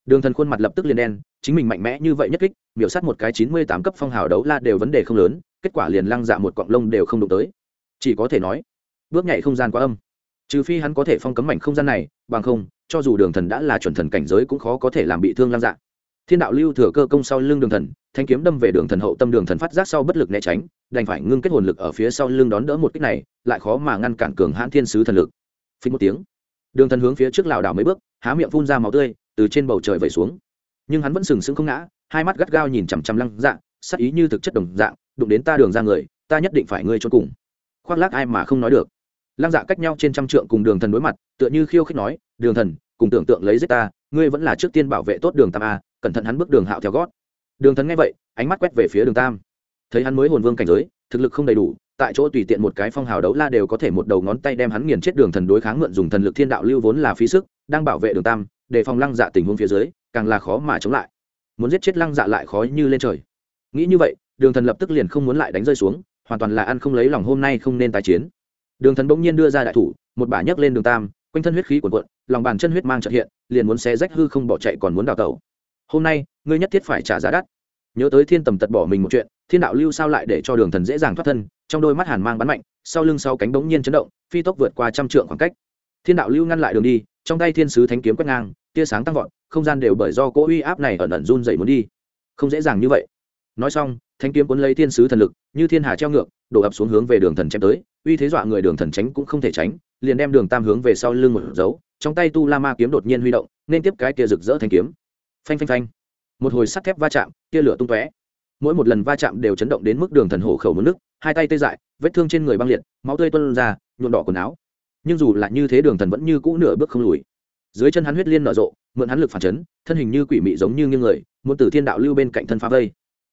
Đường thần khuôn mặt lập tức liền đen, chính mình mạnh mẽ như vậy nhất kích, miểu sát một cái chín mươi tám cấp phong hào đấu la đều vấn đề không lớn, kết quả liền lăng dạ một cọng lông đều không đụng tới. Chỉ có thể nói, bước nhảy không gian quá âm. Trừ phi hắn có thể phong cấm mảnh không gian này, bằng không, cho dù đường thần đã là chuẩn thần cảnh giới cũng khó có thể làm bị thương lăng dạ thiên đạo lưu thừa cơ công sau lưng đường thần, thanh kiếm đâm về đường thần hậu tâm đường thần phát giác sau bất lực né tránh, đành phải ngưng kết hồn lực ở phía sau lưng đón đỡ một kích này, lại khó mà ngăn cản cường hãn thiên sứ thần lực. Phí một tiếng, đường thần hướng phía trước lảo đảo mấy bước, há miệng phun ra máu tươi, từ trên bầu trời vẩy xuống. Nhưng hắn vẫn sừng sững không ngã, hai mắt gắt gao nhìn chằm chằm lăng dạ sắc ý như thực chất đồng dạng, đụng đến ta đường ra người, ta nhất định phải ngươi cho cùng. Khoác lác ai mà không nói được. Lăng dạ cách nhau trên trăm trượng cùng đường thần đối mặt, tựa như khiêu khích nói, đường thần, cùng tưởng tượng lấy giết ta, ngươi vẫn là trước tiên bảo vệ tốt đường tam a cẩn thận hắn bước đường hạo theo gót. Đường thần nghe vậy, ánh mắt quét về phía đường tam. Thấy hắn mới hồn vương cảnh giới, thực lực không đầy đủ, tại chỗ tùy tiện một cái phong hào đấu la đều có thể một đầu ngón tay đem hắn nghiền chết đường thần đối kháng mượn dùng thần lực thiên đạo lưu vốn là phí sức, đang bảo vệ đường tam để phòng lăng dạ tình huống phía dưới, càng là khó mà chống lại. Muốn giết chết lăng dạ lại khó như lên trời. Nghĩ như vậy, đường thần lập tức liền không muốn lại đánh rơi xuống, hoàn toàn là ăn không lấy lòng hôm nay không nên tái chiến. Đường thần bỗng nhiên đưa ra đại thủ, một bả nhấc lên đường tam, quanh thân huyết khí quần cuộn, lòng bàn chân huyết mang trợ hiện, liền muốn xé rách hư không bỏ chạy còn muốn đào tẩu hôm nay, ngươi nhất thiết phải trả giá đắt. Nhớ tới thiên tầm tật bỏ mình một chuyện, thiên đạo lưu sao lại để cho đường thần dễ dàng thoát thân, trong đôi mắt hàn mang bắn mạnh, sau lưng sau cánh bỗng nhiên chấn động, phi tốc vượt qua trăm trượng khoảng cách. Thiên đạo lưu ngăn lại đường đi, trong tay thiên sứ thánh kiếm quét ngang, tia sáng tăng vọt, không gian đều bởi do cỗ uy áp này ẩn ẩn run dậy muốn đi. Không dễ dàng như vậy. Nói xong, Thánh kiếm cuốn lấy thiên sứ thần lực, như thiên hà treo ngược, đổ ập xuống hướng về đường thần chém tới, uy thế dọa người đường thần tránh cũng không thể tránh, liền đem đường tam hướng về sau lưng một dấu, trong tay tu la ma kiếm đột nhiên huy động, nên tiếp cái kia rực rỡ thanh kiếm phanh phanh phanh. Một hồi sắt thép va chạm kia lửa tung tóe. Mỗi một lần va chạm đều chấn động đến mức đường thần hổ khẩu mất nước, hai tay tê dại, vết thương trên người băng liệt, máu tươi tuôn ra, nhuộm đỏ quần áo. Nhưng dù là như thế đường thần vẫn như cũ nửa bước không lùi. Dưới chân hắn huyết liên nở rộ, mượn hắn lực phản chấn, thân hình như quỷ mị giống như nghiêng người, muốn từ thiên đạo lưu bên cạnh thân phá vây.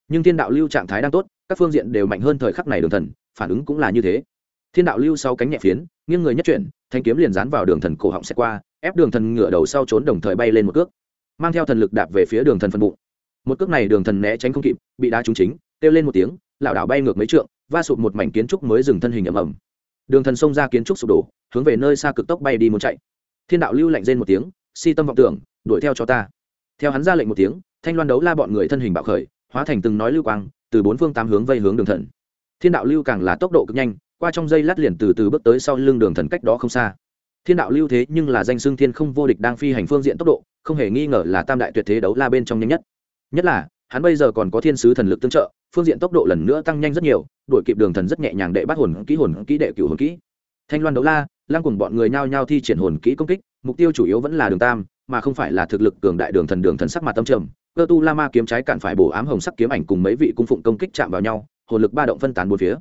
Nhưng thiên đạo lưu trạng thái đang tốt, các phương diện đều mạnh hơn thời khắc này đường thần, phản ứng cũng là như thế. Thiên đạo lưu sau cánh nhẹ phiến, nghiêng người nhất chuyển, thanh kiếm liền dán vào đường thần cổ họng xẹt qua, ép đường thần ngửa đầu sau trốn đồng thời bay lên một cước mang theo thần lực đạp về phía đường thần phân bụng. Một cước này đường thần né tránh không kịp, bị đá trúng chính, kêu lên một tiếng lảo đảo bay ngược mấy trượng, va sụp một mảnh kiến trúc mới dừng thân hình ầm ầm. Đường thần xông ra kiến trúc sụp đổ, hướng về nơi xa cực tốc bay đi muốn chạy. Thiên đạo lưu lạnh rên một tiếng, si tâm vọng tưởng, đuổi theo cho ta. Theo hắn ra lệnh một tiếng, thanh loan đấu la bọn người thân hình bạo khởi, hóa thành từng nói lưu quang, từ bốn phương tám hướng vây hướng đường thần. Thiên đạo lưu càng là tốc độ cực nhanh, qua trong dây lát liền từ từ bước tới sau lưng đường thần cách đó không xa. Thiên đạo lưu thế nhưng là danh xương thiên không vô địch đang phi hành phương diện tốc độ không hề nghi ngờ là tam đại tuyệt thế đấu la bên trong nhanh nhất. Nhất là, hắn bây giờ còn có thiên sứ thần lực tương trợ, phương diện tốc độ lần nữa tăng nhanh rất nhiều, đuổi kịp đường thần rất nhẹ nhàng đệ bắt hồn kỹ hồn kỹ đệ cửu hồn kỹ. Thanh loan đấu la, lăng cùng bọn người nhao nhao thi triển hồn kỹ công kích, mục tiêu chủ yếu vẫn là đường tam, mà không phải là thực lực cường đại đường thần đường thần sắc mặt tâm trầm. Cơ tu la ma kiếm trái cạn phải bổ ám hồng sắc kiếm ảnh cùng mấy vị cung phụng công kích chạm vào nhau, hồn lực ba động phân tán bốn phía.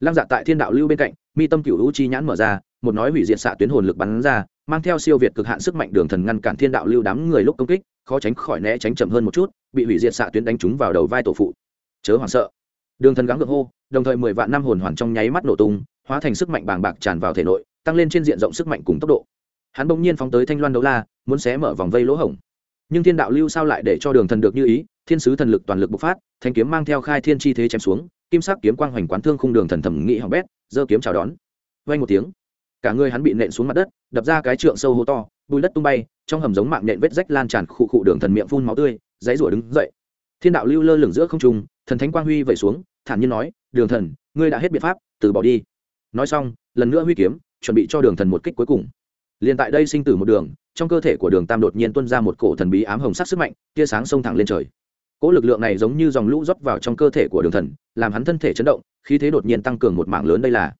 Lăng dạ tại thiên đạo lưu bên cạnh, mi tâm cửu u chi nhãn mở ra, một nói hủy diệt xạ tuyến hồn lực bắn ra mang theo siêu việt cực hạn sức mạnh đường thần ngăn cản thiên đạo lưu đám người lúc công kích, khó tránh khỏi né tránh chậm hơn một chút, bị hủy diệt xạ tuyến đánh trúng vào đầu vai tổ phụ. Chớ hoảng sợ. Đường thần gắng gượng hô, đồng thời mười vạn năm hồn hoàn trong nháy mắt nổ tung, hóa thành sức mạnh bàng bạc tràn vào thể nội, tăng lên trên diện rộng sức mạnh cùng tốc độ. Hắn bỗng nhiên phóng tới thanh loan đấu la, muốn xé mở vòng vây lỗ hổng. Nhưng thiên đạo lưu sao lại để cho đường thần được như ý? Thiên sứ thần lực toàn lực bộc phát, thanh kiếm mang theo khai thiên chi thế chém xuống, kim sắc kiếm quang hoành quán thương khung đường thần thẩm nghị hỏng bét, giơ kiếm chào đón. Vay một tiếng cả người hắn bị nện xuống mặt đất, đập ra cái trượng sâu hô to, bùi đất tung bay, trong hầm giống mạng nện vết rách lan tràn khụ khụ đường thần miệng phun máu tươi, dãy rủa đứng dậy. Thiên đạo lưu lơ lửng giữa không trung, thần thánh quang huy vẩy xuống, thản nhiên nói, đường thần, ngươi đã hết biện pháp, từ bỏ đi. Nói xong, lần nữa huy kiếm, chuẩn bị cho đường thần một kích cuối cùng. Liền tại đây sinh tử một đường, trong cơ thể của đường tam đột nhiên tuôn ra một cổ thần bí ám hồng sắc sức mạnh, tia sáng xông thẳng lên trời. Cỗ lực lượng này giống như dòng lũ rót vào trong cơ thể của đường thần, làm hắn thân thể chấn động, khí thế đột nhiên tăng cường một mảng lớn đây là.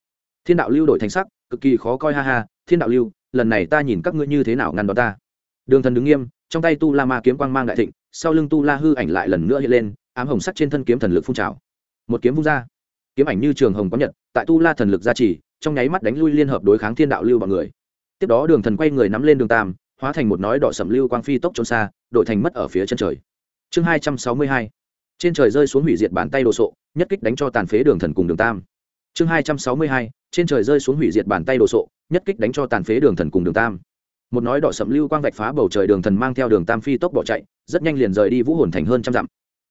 Thiên đạo lưu đổi thành sắc cực kỳ khó coi, ha ha, thiên đạo lưu, lần này ta nhìn các ngươi như thế nào ngăn đó ta. Đường thần đứng nghiêm, trong tay tu la ma kiếm quang mang đại thịnh, sau lưng tu la hư ảnh lại lần nữa hiện lên, ám hồng sắc trên thân kiếm thần lực phun trào. Một kiếm vung ra. Kiếm ảnh như trường hồng có nhật, tại tu la thần lực gia trì, trong nháy mắt đánh lui liên hợp đối kháng thiên đạo lưu bọn người. Tiếp đó đường thần quay người nắm lên đường tam, hóa thành một nói đỏ sầm lưu quang phi tốc trốn xa đội thành mất ở phía chân trời. Chương hai trăm sáu mươi hai. Trên trời rơi xuống hủy diệt bàn tay đồ sộ, nhất kích đánh cho tàn phế đường thần cùng đường tam chương hai trăm sáu mươi hai, trên trời rơi xuống hủy diệt bàn tay đồ sộ, nhất kích đánh cho tàn phế đường thần cùng đường tam. Một nói đỏ sậm lưu quang vạch phá bầu trời đường thần mang theo đường tam phi tốc bỏ chạy, rất nhanh liền rời đi vũ hồn thành hơn trăm dặm.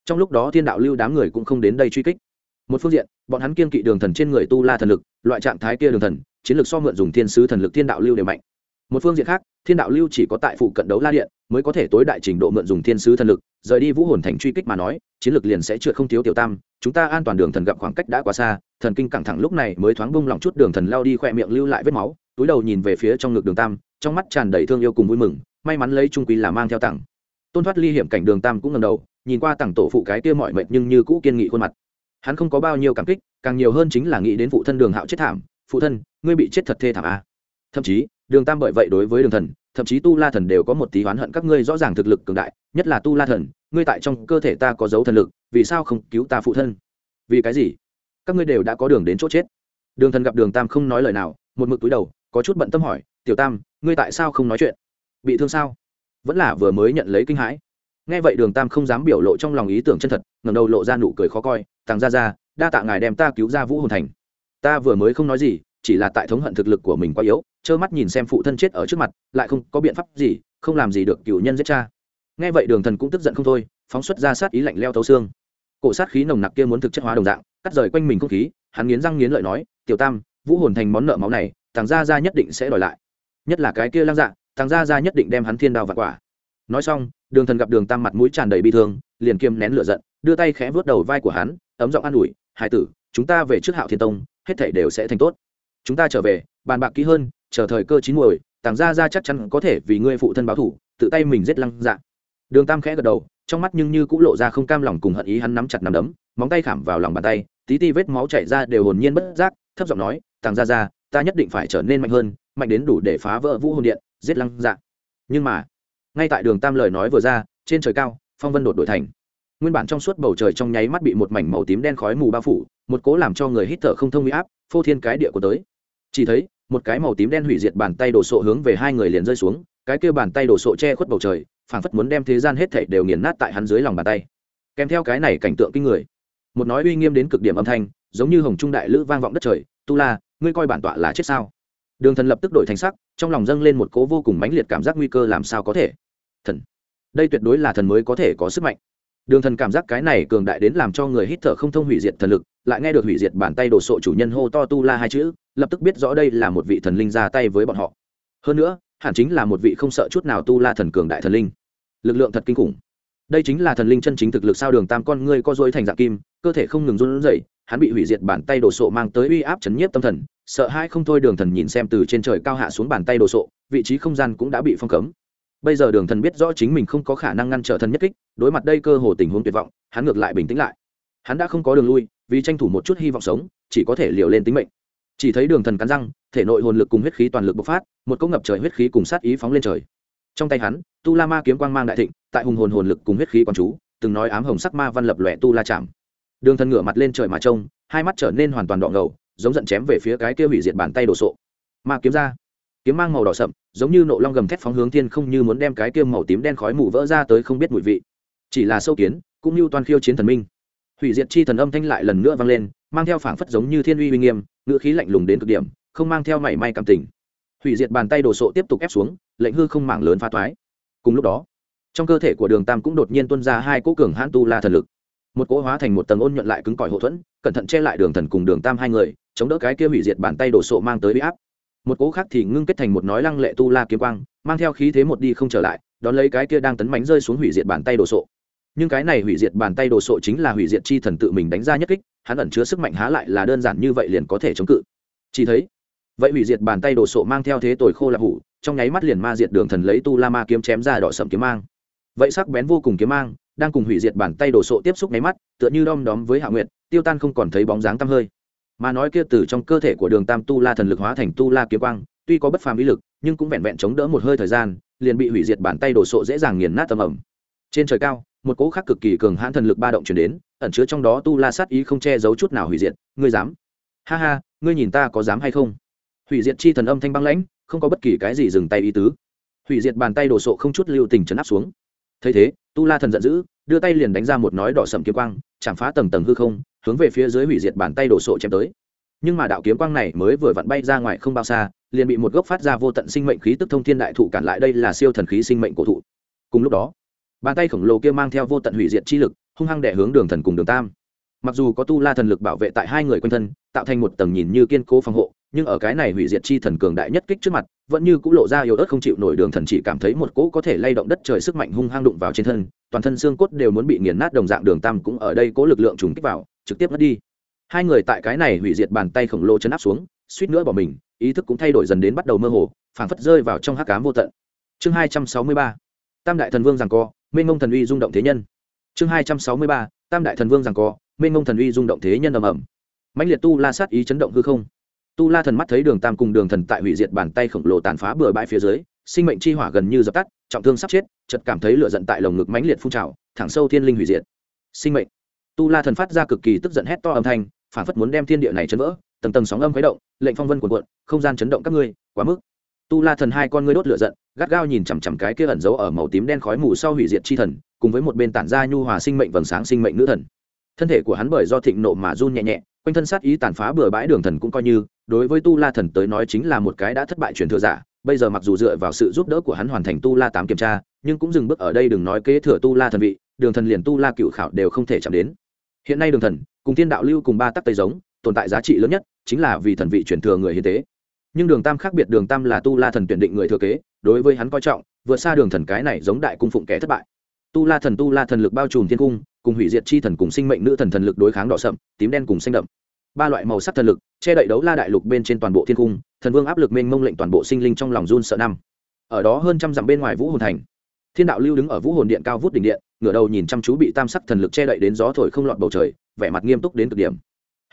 Trong lúc đó thiên đạo lưu đám người cũng không đến đây truy kích. Một phương diện, bọn hắn kiên kỵ đường thần trên người tu la thần lực, loại trạng thái kia đường thần, chiến lược so mượn dùng thiên sứ thần lực thiên đạo lưu đều mạnh. Một phương diện khác, thiên đạo lưu chỉ có tại phụ cận đấu la điện, mới có thể tối đại trình độ mượn dùng thiên sứ thần lực rời đi vũ hồn thành truy kích mà nói, chiến lược liền sẽ trượt không thiếu tiểu tam, chúng ta an toàn đường thần gặp khoảng cách đã quá xa, thần kinh căng thẳng lúc này mới thoáng bung lỏng chút đường thần lao đi khỏe miệng lưu lại vết máu, túi đầu nhìn về phía trong ngực đường tam, trong mắt tràn đầy thương yêu cùng vui mừng, may mắn lấy trung quý là mang theo tặng tôn thoát ly hiểm cảnh đường tam cũng ngầm đầu, nhìn qua tặng tổ phụ cái kia mọi mệt nhưng như cũ kiên nghị khuôn mặt hắn không có bao nhiêu cảm kích, càng nhiều hơn chính là nghĩ đến phụ thân đường hạo chết thảm, phụ thân, ngươi bị chết thật thê thảm à. thậm chí, đường tam bởi vậy đối với đường thần thậm chí tu la thần đều có một tí oán hận các ngươi rõ ràng thực lực cường đại, nhất là tu la thần, ngươi tại trong cơ thể ta có dấu thần lực, vì sao không cứu ta phụ thân? Vì cái gì? Các ngươi đều đã có đường đến chỗ chết. Đường thần gặp đường tam không nói lời nào, một mực túi đầu, có chút bận tâm hỏi, tiểu tam, ngươi tại sao không nói chuyện? Bị thương sao? Vẫn là vừa mới nhận lấy kinh hãi. Nghe vậy đường tam không dám biểu lộ trong lòng ý tưởng chân thật, ngẩng đầu lộ ra nụ cười khó coi, tàng ra ra đa tạ ngài đem ta cứu ra vũ hồn thành. Ta vừa mới không nói gì, chỉ là tại thống hận thực lực của mình quá yếu trơ mắt nhìn xem phụ thân chết ở trước mặt, lại không có biện pháp gì, không làm gì được cựu nhân giết cha. Nghe vậy đường thần cũng tức giận không thôi, phóng xuất ra sát ý lạnh leo thấu xương. Cổ sát khí nồng nặc kia muốn thực chất hóa đồng dạng, cắt rời quanh mình không khí, hắn nghiến răng nghiến lợi nói, tiểu tam, vũ hồn thành món nợ máu này, thằng gia gia nhất định sẽ đòi lại. Nhất là cái kia lang dạ thằng gia gia nhất định đem hắn thiên đao vặt quả. Nói xong, đường thần gặp đường tam mặt mũi tràn đầy bi thương, liền kiêm nén lửa giận, đưa tay khẽ vớt đầu vai của hắn, ấm giọng an ủi, hải tử, chúng ta về trước hạo thiên tông, hết thảy đều sẽ thành tốt. Chúng ta trở về, bàn bạc kỹ hơn chờ thời cơ chín muồi tàng gia gia chắc chắn có thể vì ngươi phụ thân báo thủ tự tay mình giết lăng dạ. Đường tam khẽ gật đầu trong mắt nhưng như cũng lộ ra không cam lòng cùng hận ý hắn nắm chặt nắm đấm móng tay khảm vào lòng bàn tay tí ti vết máu chảy ra đều hồn nhiên bất giác thấp giọng nói tàng Gia Gia, ta nhất định phải trở nên mạnh hơn mạnh đến đủ để phá vỡ vũ hồn điện giết lăng dạ. Nhưng mà ngay tại đường tam lời nói vừa ra trên trời cao phong vân đột đổi thành. Nguyên bản trong suốt bầu trời trong nháy mắt bị một mảnh màu tím đen khói mù bao phủ một cố làm cho người hít thở không thông huy áp phô thiên cái địa của tới. Chỉ thấy một cái màu tím đen hủy diệt bàn tay đổ sộ hướng về hai người liền rơi xuống, cái kia bàn tay đổ sộ che khuất bầu trời, phảng phất muốn đem thế gian hết thảy đều nghiền nát tại hắn dưới lòng bàn tay. Kèm theo cái này cảnh tượng kinh người, một nói uy nghiêm đến cực điểm âm thanh, giống như hồng trung đại lữ vang vọng đất trời, tu la, ngươi coi bản tọa là chết sao? Đường thần lập tức đổi thành sắc, trong lòng dâng lên một cố vô cùng mãnh liệt cảm giác nguy cơ làm sao có thể. Thần, đây tuyệt đối là thần mới có thể có sức mạnh. Đường thần cảm giác cái này cường đại đến làm cho người hít thở không thông hủy diệt thần lực, lại nghe được hủy diệt bàn tay đồ sộ chủ nhân hô to tu la hai chữ lập tức biết rõ đây là một vị thần linh ra tay với bọn họ. Hơn nữa, hẳn chính là một vị không sợ chút nào tu la thần cường đại thần linh. Lực lượng thật kinh khủng. Đây chính là thần linh chân chính thực lực sao đường tam con ngươi co dối thành dạng kim, cơ thể không ngừng run rẩy, hắn bị hủy diệt bàn tay đồ sộ mang tới uy áp chấn nhiếp tâm thần, sợ hãi không thôi đường thần nhìn xem từ trên trời cao hạ xuống bàn tay đồ sộ, vị trí không gian cũng đã bị phong cấm. Bây giờ đường thần biết rõ chính mình không có khả năng ngăn trở thần nhất kích, đối mặt đây cơ hồ tình huống tuyệt vọng, hắn ngược lại bình tĩnh lại. Hắn đã không có đường lui, vì tranh thủ một chút hy vọng sống, chỉ có thể liều lên tính mệnh chỉ thấy đường thần cắn răng, thể nội hồn lực cùng huyết khí toàn lực bộc phát, một cỗ ngập trời huyết khí cùng sát ý phóng lên trời. Trong tay hắn, tu la ma kiếm quang mang đại thịnh, tại hùng hồn hồn lực cùng huyết khí quang chú, từng nói ám hồng sắc ma văn lập lòe tu la chạm. Đường thần ngửa mặt lên trời mà trông, hai mắt trở nên hoàn toàn đỏ ngầu, giống giận chém về phía cái kia hủy diệt bàn tay đồ sộ. Ma kiếm ra. Kiếm mang màu đỏ sậm, giống như nộ long gầm thép phóng hướng thiên không như muốn đem cái kia màu tím đen khói mù vỡ ra tới không biết mùi vị. Chỉ là sâu kiến, cũng như toàn khiêu chiến thần minh. Hủy diệt chi thần âm thanh lại lần nữa vang lên, mang theo phảng phất giống như thiên uy uy nghiêm ngữ khí lạnh lùng đến cực điểm, không mang theo mảy may cảm tình. Hủy diệt bàn tay đồ sộ tiếp tục ép xuống, lệnh hư không mảng lớn phá toái. Cùng lúc đó, trong cơ thể của đường tam cũng đột nhiên tuôn ra hai cỗ cường hãn tu la thần lực. Một cỗ hóa thành một tầng ôn nhuận lại cứng cỏi hậu thuẫn, cẩn thận che lại đường thần cùng đường tam hai người, chống đỡ cái kia hủy diệt bàn tay đồ sộ mang tới bị áp. Một cỗ khác thì ngưng kết thành một nói lăng lệ tu la kiếm quang, mang theo khí thế một đi không trở lại, đón lấy cái kia đang tấn mánh rơi xuống hủy diệt bàn tay đồ sộ. Nhưng cái này hủy diệt bàn tay đồ sộ chính là hủy diệt chi thần tự mình đánh ra nhất kích hắn ẩn chứa sức mạnh há lại là đơn giản như vậy liền có thể chống cự. Chỉ thấy, vậy hủy diệt bàn tay đồ sộ mang theo thế tồi khô là hủ, trong nháy mắt liền ma diệt đường thần lấy tu la ma kiếm chém ra đỏ sậm kiếm mang. Vậy sắc bén vô cùng kiếm mang, đang cùng hủy diệt bàn tay đồ sộ tiếp xúc nháy mắt, tựa như đom đóm với hạ nguyệt, tiêu tan không còn thấy bóng dáng tăm hơi. Mà nói kia từ trong cơ thể của đường tam tu la thần lực hóa thành tu la kiếm quang, tuy có bất phàm ý lực, nhưng cũng vẹn vẹn chống đỡ một hơi thời gian, liền bị hủy diệt bàn tay đồ sộ dễ dàng nghiền nát tầm ẩm. Trên trời cao, một cỗ khác cực kỳ cường hãn thần lực ba động chuyển đến ẩn chứa trong đó tu la sát ý không che giấu chút nào hủy diệt, ngươi dám? Ha ha, ngươi nhìn ta có dám hay không? Hủy diệt chi thần âm thanh băng lãnh, không có bất kỳ cái gì dừng tay ý tứ. Hủy diệt bàn tay đồ sộ không chút lưu tình chấn áp xuống. Thấy thế, tu la thần giận dữ, đưa tay liền đánh ra một nói đỏ sầm kiếm quang, chạm phá tầng tầng hư không, hướng về phía dưới hủy diệt bàn tay đổ sộ chém tới. Nhưng mà đạo kiếm quang này mới vừa vặn bay ra ngoài không bao xa, liền bị một gốc phát ra vô tận sinh mệnh khí tức thông thiên đại thụ cản lại đây là siêu thần khí sinh mệnh cổ thụ. Cùng lúc đó, bàn tay khổng lồ kia mang theo vô tận hủy diệt chi lực hung hăng đẻ hướng đường thần cùng đường tam. Mặc dù có tu la thần lực bảo vệ tại hai người quanh thân, tạo thành một tầng nhìn như kiên cố phòng hộ, nhưng ở cái này hủy diệt chi thần cường đại nhất kích trước mặt, vẫn như cũng lộ ra yếu ớt không chịu nổi đường thần chỉ cảm thấy một cỗ có thể lay động đất trời sức mạnh hung hăng đụng vào trên thân, toàn thân xương cốt đều muốn bị nghiền nát đồng dạng đường tam cũng ở đây cố lực lượng trùng kích vào, trực tiếp mất đi. Hai người tại cái này hủy diệt bàn tay khổng lồ chấn áp xuống, suýt nữa bỏ mình, ý thức cũng thay đổi dần đến bắt đầu mơ hồ, phảng phất rơi vào trong hắc cám vô tận. Chương hai trăm sáu mươi ba. Tam đại thần vương rằng co minh ngông thần uy rung động thế nhân chương hai trăm sáu mươi ba, tam đại thần vương rằng co, mênh ngông thần uy rung động thế nhân ầm ầm. Mãnh liệt tu la sát ý chấn động hư không. Tu la thần mắt thấy đường tam cùng đường thần tại hủy diệt bàn tay khổng lồ tàn phá bừa bãi phía dưới, sinh mệnh chi hỏa gần như dập tắt, trọng thương sắp chết, chợt cảm thấy lửa giận tại lồng ngực mãnh liệt phun trào, thẳng sâu thiên linh hủy diệt. Sinh mệnh. Tu la thần phát ra cực kỳ tức giận hét to âm thanh, phản phất muốn đem thiên địa này chấn vỡ, tầng tầng sóng âm khuấy động, lệnh phong vân cuộn cuộn, không gian chấn động các ngươi, quá mức tu la thần hai con ngươi đốt lửa giận, gắt gao nhìn chằm chằm cái kia ẩn giấu ở màu tím đen khói mù sau hủy diệt chi thần, cùng với một bên tản ra nhu hòa sinh mệnh vầng sáng sinh mệnh nữ thần. Thân thể của hắn bởi do thịnh nộ mà run nhẹ nhẹ, quanh thân sát ý tàn phá bừa bãi đường thần cũng coi như, đối với tu la thần tới nói chính là một cái đã thất bại truyền thừa giả, bây giờ mặc dù dựa vào sự giúp đỡ của hắn hoàn thành tu la tám kiểm tra, nhưng cũng dừng bước ở đây đừng nói kế thừa tu la thần vị, đường thần liền tu la cựu khảo đều không thể chạm đến. Hiện nay đường thần, cùng thiên đạo lưu cùng ba tắc tây giống, tồn tại giá trị lớn nhất, chính là vì thần vị truyền thừa người hiến tế nhưng đường tam khác biệt, đường tam là tu la thần tuyển định người thừa kế, đối với hắn coi trọng, vượt xa đường thần cái này giống đại cung phụng kẻ thất bại. Tu la thần, tu la thần lực bao trùm thiên cung, cùng hủy diệt chi thần cùng sinh mệnh nữ thần thần lực đối kháng đỏ sậm, tím đen cùng xanh đậm. Ba loại màu sắc thần lực, che đậy đấu la đại lục bên trên toàn bộ thiên cung, thần vương áp lực mênh mông lệnh toàn bộ sinh linh trong lòng run sợ năm. Ở đó hơn trăm dặm bên ngoài vũ hồn thành, thiên đạo lưu đứng ở vũ hồn điện cao vút đỉnh điện, ngửa đầu nhìn chăm chú bị tam sắc thần lực che đậy đến gió thổi không lọt bầu trời, vẻ mặt nghiêm túc đến cực điểm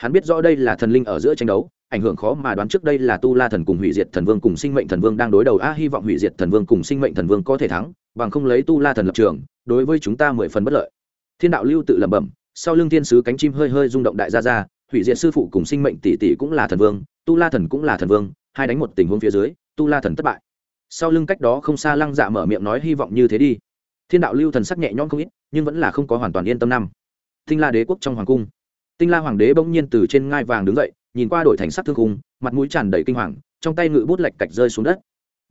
hắn biết rõ đây là thần linh ở giữa tranh đấu, ảnh hưởng khó mà đoán trước đây là tu la thần cùng hủy diệt thần vương cùng sinh mệnh thần vương đang đối đầu. A, hy vọng hủy diệt thần vương cùng sinh mệnh thần vương có thể thắng, bằng không lấy tu la thần lập trường, đối với chúng ta mười phần bất lợi. Thiên đạo lưu tự lẩm bẩm, sau lưng thiên sứ cánh chim hơi hơi rung động đại gia ra hủy diệt sư phụ cùng sinh mệnh tỷ tỷ cũng là thần vương, tu la thần cũng là thần vương, hai đánh một tình huống phía dưới, tu la thần thất bại. Sau lưng cách đó không xa lăng dạ mở miệng nói hy vọng như thế đi. Thiên đạo lưu thần sắc nhẹ nhõm không ít, nhưng vẫn là không có hoàn toàn yên tâm năm. Tinh la đế quốc trong hoàng cung tinh la hoàng đế bỗng nhiên từ trên ngai vàng đứng dậy, nhìn qua đổi thành sắc thương khung, mặt mũi tràn đầy kinh hoàng, trong tay ngự bút lạch cạch rơi xuống đất.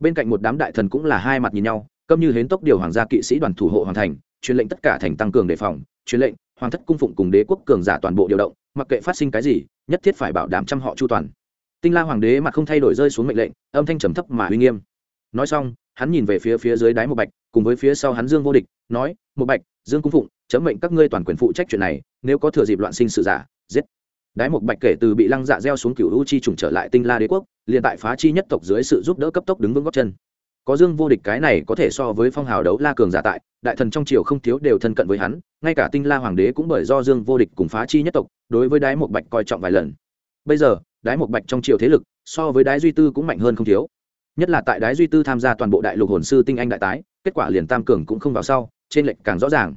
Bên cạnh một đám đại thần cũng là hai mặt nhìn nhau, câm như hến tốc điều hoàng gia kỵ sĩ đoàn thủ hộ hoàng thành, truyền lệnh tất cả thành tăng cường đề phòng, truyền lệnh, hoàng thất cung phụng cùng đế quốc cường giả toàn bộ điều động, mặc kệ phát sinh cái gì, nhất thiết phải bảo đảm trăm họ chu toàn. Tinh la hoàng đế mặt không thay đổi rơi xuống mệnh lệnh, âm thanh trầm thấp mà uy nghiêm. Nói xong, hắn nhìn về phía phía dưới đáy một bạch, cùng với phía sau hắn dương vô địch, nói, một bạch, dương cung phụng, chấm mệnh các ngươi toàn quyền phụ trách chuyện này nếu có thừa dịp loạn sinh sự giả, giết. Đái một bạch kể từ bị lăng dạ gieo xuống cựu u chi trùng trở lại tinh la đế quốc, liền tại phá chi nhất tộc dưới sự giúp đỡ cấp tốc đứng vững góc chân. Có dương vô địch cái này có thể so với phong hào đấu la cường giả tại, đại thần trong triều không thiếu đều thân cận với hắn, ngay cả tinh la hoàng đế cũng bởi do dương vô địch cùng phá chi nhất tộc, đối với đái một bạch coi trọng vài lần. Bây giờ, đái một bạch trong triều thế lực, so với đái duy tư cũng mạnh hơn không thiếu. Nhất là tại đái duy tư tham gia toàn bộ đại lục hồn sư tinh anh đại tái, kết quả liền tam cường cũng không vào sau, trên lệnh càng rõ ràng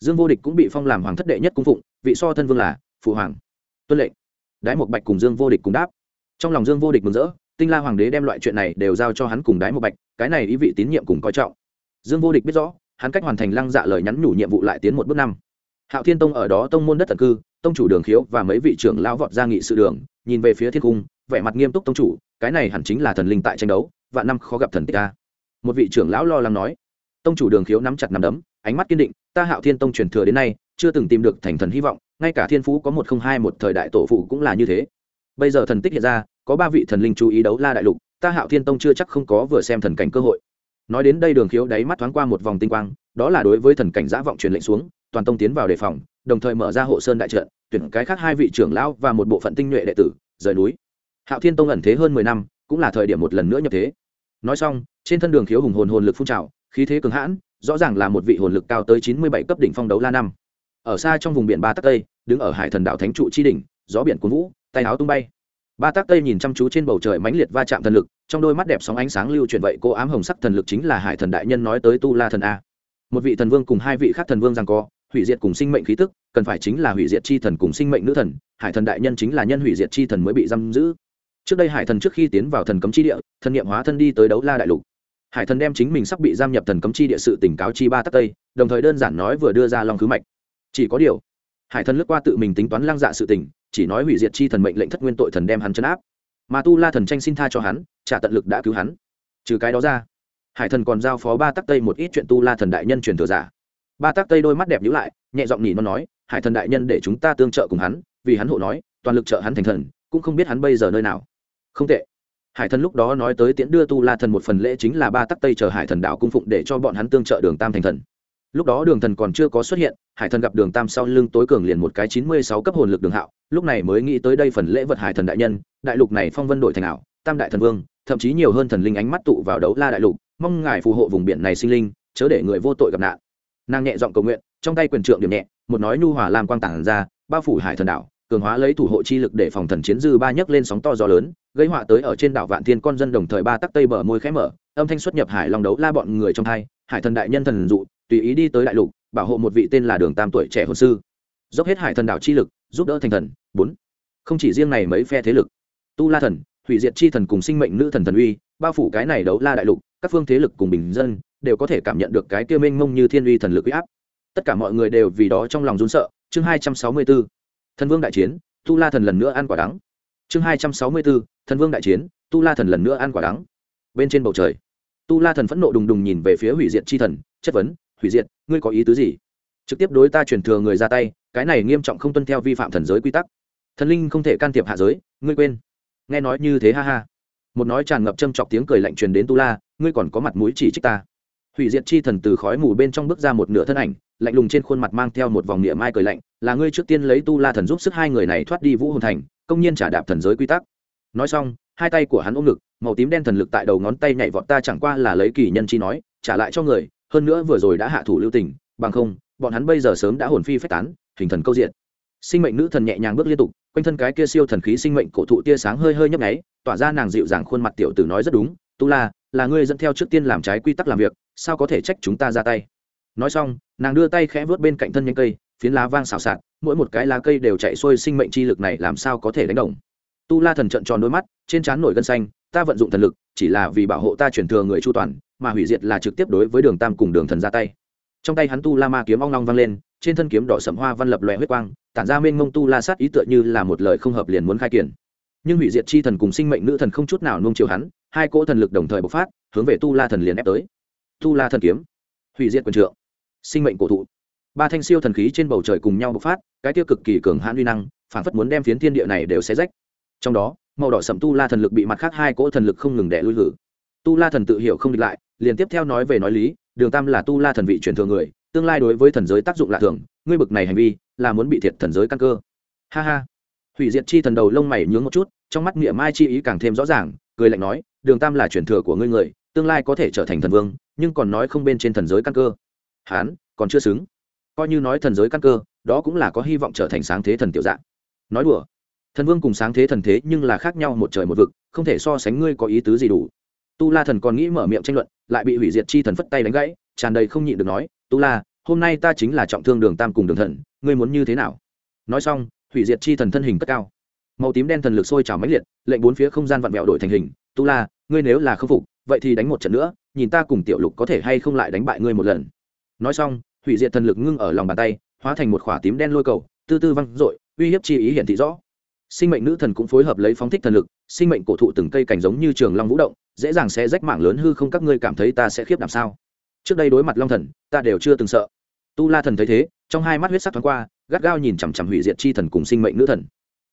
dương vô địch cũng bị phong làm hoàng thất đệ nhất cung phụng, vị so thân vương là phụ hoàng. Tuân lệnh. Đái một bạch cùng dương vô địch cùng đáp. Trong lòng dương vô địch mừng rỡ, tinh la hoàng đế đem loại chuyện này đều giao cho hắn cùng đái một bạch, cái này ý vị tín nhiệm cùng coi trọng. Dương vô địch biết rõ, hắn cách hoàn thành lăng dạ lời nhắn nhủ nhiệm vụ lại tiến một bước năm. Hạo thiên tông ở đó tông môn đất tần cư, tông chủ đường khiếu và mấy vị trưởng lao vọt ra nghị sự đường, nhìn về phía thiên cung, vẻ mặt nghiêm túc tông chủ, cái này hẳn chính là thần linh tại tranh đấu và năm khó gặp thần tích ta một vị trưởng lão lo lắng nói. Tông chủ đường khiếu nắm chặt nắm đấm ánh mắt kiên định, ta hạo thiên tông truyền thừa đến nay, chưa từng tìm được thành thần hy vọng, ngay cả thiên phú có một không hai một thời đại tổ phụ cũng là như thế. Bây giờ thần tích hiện ra, có ba vị thần linh chú ý đấu la đại lục, ta hạo thiên tông chưa chắc không có vừa xem thần cảnh cơ hội. Nói đến đây đường khiếu đáy mắt thoáng qua một vòng tinh quang, đó là đối với thần cảnh giã vọng truyền lệnh xuống, toàn tông tiến vào đề phòng, đồng thời mở ra hộ sơn đại trận, tuyển cái khác hai vị trưởng lão và một bộ phận tinh nhuệ đệ tử, rời núi. Hạo thiên tông ẩn thế hơn mười năm, cũng là thời điểm một lần nữa nhập thế. Nói xong, trên thân đường khiếu hùng hồn hồn lực phun trào khí thế cường hãn, rõ ràng là một vị hồn lực cao tới chín mươi bảy cấp đỉnh phong đấu la năm. Ở xa trong vùng biển ba tắc tây, đứng ở hải thần Đảo thánh trụ chi đỉnh, gió biển cuốn vũ, tay áo tung bay. Ba tắc tây nhìn chăm chú trên bầu trời mãnh liệt va chạm thần lực, trong đôi mắt đẹp sóng ánh sáng lưu chuyển vậy cô ám hồng sắc thần lực chính là hải thần đại nhân nói tới tu la thần a. Một vị thần vương cùng hai vị khác thần vương rằng co, hủy diệt cùng sinh mệnh khí tức, cần phải chính là hủy diệt chi thần cùng sinh mệnh nữ thần, hải thần đại nhân chính là nhân hủy diệt chi thần mới bị giam giữ. Trước đây hải thần trước khi tiến vào thần cấm chi địa, thần nghiệm hóa thân đi tới đấu la đại lục hải thần đem chính mình sắp bị giam nhập thần cấm chi địa sự tỉnh cáo chi ba tắc tây, đồng thời đơn giản nói vừa đưa ra long khứ mạch. Chỉ có điều, hải thần lướt qua tự mình tính toán lăng dạ sự tỉnh, chỉ nói hủy diệt chi thần mệnh lệnh thất nguyên tội thần đem hắn chấn áp. Mà tu la thần tranh xin tha cho hắn, trả tận lực đã cứu hắn. Trừ cái đó ra, hải thần còn giao phó ba tắc tây một ít chuyện tu la thần đại nhân truyền thừa giả. Ba tắc tây đôi mắt đẹp nhữ lại, nhẹ giọng nhỉ nó nói, hải thần đại nhân để chúng ta tương trợ cùng hắn, vì hắn hộ nói, toàn lực trợ hắn thành thần, cũng không biết hắn bây giờ nơi nào. Không tệ hải thần lúc đó nói tới tiễn đưa tu la thần một phần lễ chính là ba tắc tây chờ hải thần đạo cung phụng để cho bọn hắn tương trợ đường tam thành thần. Lúc đó đường thần còn chưa có xuất hiện, hải thần gặp đường tam sau lưng tối cường liền một cái chín mươi sáu cấp hồn lực đường hạo, lúc này mới nghĩ tới đây phần lễ vật hải thần đại nhân, đại lục này phong vân đổi thành ảo, tam đại thần vương, thậm chí nhiều hơn thần linh ánh mắt tụ vào đấu la đại lục, mong ngài phù hộ vùng biển này sinh linh, chớ để người vô tội gặp nạn. Nàng nhẹ giọng cầu nguyện, trong tay quyền trượng điểm nhẹ, một nói nhu hòa làm quang tản ra, bao phủ hải thần đảo cường hóa lấy thủ hộ chi lực để phòng thần chiến dư ba nhấc lên sóng to gió lớn, gây họa tới ở trên đảo vạn thiên con dân đồng thời ba tắc tây bờ môi khẽ mở, âm thanh xuất nhập hải lòng đấu la bọn người trong hai, hải thần đại nhân thần dụ, tùy ý đi tới đại lục, bảo hộ một vị tên là đường tam tuổi trẻ hồn sư. Dốc hết hải thần đảo chi lực, giúp đỡ thành thần. Bốn, không chỉ riêng này mấy phe thế lực, tu la thần, hủy diệt chi thần cùng sinh mệnh nữ thần thần uy, bao phủ cái này đấu la đại lục, các phương thế lực cùng bình dân, đều có thể cảm nhận được cái kia mênh mông như thiên uy thần lực uy áp. Tất cả mọi người đều vì đó trong lòng run sợ. Chương hai trăm sáu mươi bốn thần vương đại chiến, tu la thần lần nữa ăn quả đắng. Chương hai trăm sáu mươi bốn thần vương đại chiến, tu la thần lần nữa ăn quả đắng. Bên trên bầu trời, tu la thần phẫn nộ đùng đùng nhìn về phía hủy diệt chi thần, chất vấn, hủy diệt, ngươi có ý tứ gì? Trực tiếp đối ta truyền thừa người ra tay, cái này nghiêm trọng không tuân theo vi phạm thần giới quy tắc. Thần linh không thể can thiệp hạ giới, ngươi quên. Nghe nói như thế ha ha. Một nói tràn ngập châm chọc tiếng cười lạnh truyền đến tu la, ngươi còn có mặt mũi chỉ trích ta. Hủy diệt chi thần từ khói mù bên trong bước ra một nửa thân ảnh lạnh lùng trên khuôn mặt mang theo một vòng niệm mai cười lạnh, là ngươi trước tiên lấy tu la thần giúp sức hai người này thoát đi vũ hồn thành, công nhiên trả đạp thần giới quy tắc. Nói xong, hai tay của hắn ôm ngực, màu tím đen thần lực tại đầu ngón tay nhảy vọt ta chẳng qua là lấy kỳ nhân chi nói, trả lại cho người, hơn nữa vừa rồi đã hạ thủ lưu tình, bằng không, bọn hắn bây giờ sớm đã hồn phi phách tán, hình thần câu diện sinh mệnh nữ thần nhẹ nhàng bước liên tục, quanh thân cái kia siêu thần khí sinh mệnh cổ thụ tia sáng hơi hơi nhấp nháy, tỏa ra nàng dịu dàng khuôn mặt tiểu tử nói rất đúng, tu la, là ngươi dẫn theo trước tiên làm trái quy tắc làm việc, sao có thể trách chúng ta ra tay? Nói xong, nàng đưa tay khẽ vớt bên cạnh thân nhánh cây, phiến lá vang xào xạc, mỗi một cái lá cây đều chạy xuôi sinh mệnh chi lực này làm sao có thể đánh đồng. Tu la thần trận tròn đôi mắt, trên trán nổi gân xanh, ta vận dụng thần lực, chỉ là vì bảo hộ ta chuyển thừa người chu toàn, mà hủy diệt là trực tiếp đối với đường tam cùng đường thần ra tay. Trong tay hắn tu la ma kiếm ong long vang lên, trên thân kiếm đỏ sầm hoa văn lập lòe huyết quang, tản ra mênh mông tu la sát ý tựa như là một lời không hợp liền muốn khai kiển. Nhưng hủy diệt chi thần cùng sinh mệnh nữ thần không chút nào nung chiều hắn, hai cỗ thần lực đồng thời bộc phát, hướng về tu la thần liền ép tới. Tu la thần kiếm. Hủy diệt quần trượng sinh mệnh cổ thụ. Ba thanh siêu thần khí trên bầu trời cùng nhau bộc phát, cái tiêu cực kỳ cường hãn uy năng, phản phất muốn đem phiến thiên địa này đều xé rách. Trong đó, màu đỏ sậm tu la thần lực bị mặt khác hai cỗ thần lực không ngừng đẻ lui lử tu la thần tự hiểu không địch lại, liền tiếp theo nói về nói lý, đường tam là tu la thần vị truyền thừa người, tương lai đối với thần giới tác dụng lạ thường, ngươi bực này hành vi, là muốn bị thiệt thần giới căn cơ. Ha ha. Hủy diệt chi thần đầu lông mày nhướng một chút, trong mắt niệm mai chi ý càng thêm rõ ràng, cười lạnh nói, đường tam là truyền thừa của ngươi người, tương lai có thể trở thành thần vương, nhưng còn nói không bên trên thần giới căn cơ hán, còn chưa xứng. Coi như nói thần giới căn cơ, đó cũng là có hy vọng trở thành sáng thế thần tiểu dạng. Nói đùa, thần vương cùng sáng thế thần thế nhưng là khác nhau một trời một vực, không thể so sánh ngươi có ý tứ gì đủ. Tu la thần còn nghĩ mở miệng tranh luận, lại bị hủy diệt chi thần phất tay đánh gãy, tràn đầy không nhịn được nói, tu la, hôm nay ta chính là trọng thương đường tam cùng đường thần, ngươi muốn như thế nào? Nói xong, hủy diệt chi thần thân hình cất cao. Màu tím đen thần lực sôi trào mãnh liệt, lệnh bốn phía không gian vặn vẹo đổi thành hình, tu la, ngươi nếu là khâm phục, vậy thì đánh một trận nữa, nhìn ta cùng tiểu lục có thể hay không lại đánh bại ngươi một lần nói xong, hủy diệt thần lực ngưng ở lòng bàn tay, hóa thành một khỏa tím đen lôi cầu, tư tư văng dội, uy hiếp chi ý hiển thị rõ. Sinh mệnh nữ thần cũng phối hợp lấy phóng thích thần lực, sinh mệnh cổ thụ từng cây cảnh giống như trường long vũ động, dễ dàng sẽ rách mạng lớn hư không, các ngươi cảm thấy ta sẽ khiếp làm sao? Trước đây đối mặt long thần, ta đều chưa từng sợ. Tu la thần thấy thế, trong hai mắt huyết sắc thoáng qua, gắt gao nhìn chằm chằm hủy diệt chi thần cùng sinh mệnh nữ thần.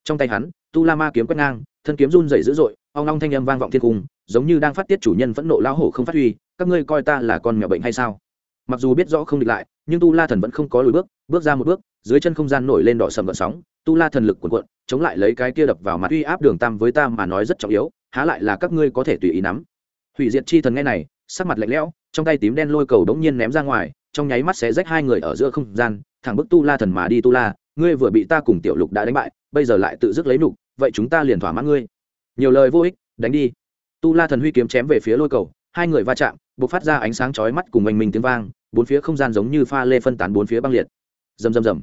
Trong tay hắn, tu la ma kiếm quét ngang, thân kiếm run dày dữ dội, ong long thanh âm vang vọng thiên cung, giống như đang phát tiết chủ nhân phẫn nộ lão hổ không phát huy, các ngươi coi ta là con mèo bệnh hay sao? Mặc dù biết rõ không địch lại, nhưng tu la thần vẫn không có lùi bước bước ra một bước, dưới chân không gian nổi lên đỏ sầm gợn sóng, tu la thần lực cuộn cuộn, chống lại lấy cái kia đập vào mặt uy áp đường tam với ta mà nói rất trọng yếu, há lại là các ngươi có thể tùy ý nắm. Hủy diệt chi thần nghe này, sắc mặt lạnh lẽo, trong tay tím đen lôi cầu đống nhiên ném ra ngoài, trong nháy mắt sẽ rách hai người ở giữa không gian, thẳng bức tu la thần mà đi tu la, ngươi vừa bị ta cùng tiểu lục đã đánh bại, bây giờ lại tự dứt lấy nục vậy chúng ta liền thỏa mãn ngươi. Nhiều lời vô ích, đánh đi. Tu la thần huy kiếm chém về phía lôi cầu, hai người va chạm b ộ c phát ra ánh sáng chói mắt cùng oanh minh tiếng vang, bốn phía không gian giống như pha lê phân tán bốn phía băng liệt. Rầm rầm rầm.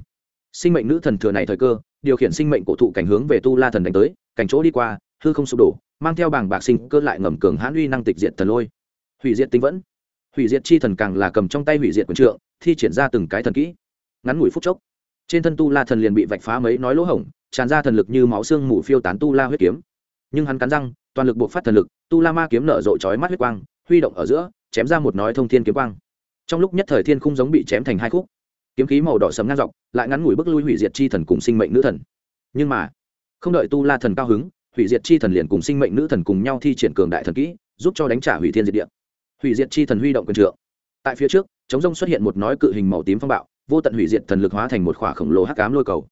Sinh mệnh nữ thần thừa này thời cơ, điều khiển sinh mệnh cổ thụ cảnh hướng về tu la thần đánh tới, cảnh chỗ đi qua, hư không sụp đổ, mang theo bảng bạc sinh cơ lại ngầm cường hãn uy năng tịch diệt thần lôi. Hủy diệt tinh vẫn. Hủy diệt chi thần càng là cầm trong tay hủy diệt quần trượng, thi triển ra từng cái thần kỹ. Ngắn ngủi phút chốc, trên thân tu la thần liền bị vạch phá mấy nói lỗ hổng, tràn ra thần lực như máu xương mù phiêu tán tu la huyết kiếm. Nhưng hắn cắn răng, toàn lực buộc phát thần lực, tu la ma kiếm nở rộ chói mắt huyết quang, huy động ở giữa chém ra một nói thông thiên kiếm quang. Trong lúc nhất thời thiên khung giống bị chém thành hai khúc. Kiếm khí màu đỏ sầm ngang dọc, lại ngắn ngủi bức lui hủy diệt chi thần cùng sinh mệnh nữ thần. Nhưng mà, không đợi tu la thần cao hứng, hủy diệt chi thần liền cùng sinh mệnh nữ thần cùng nhau thi triển cường đại thần kỹ, giúp cho đánh trả hủy thiên diệt địa. Hủy diệt chi thần huy động quyền trượng. Tại phía trước, chống rông xuất hiện một nói cự hình màu tím phong bạo, vô tận hủy diệt thần lực hóa thành một khỏa khổng lồ hắc ám lôi cầu.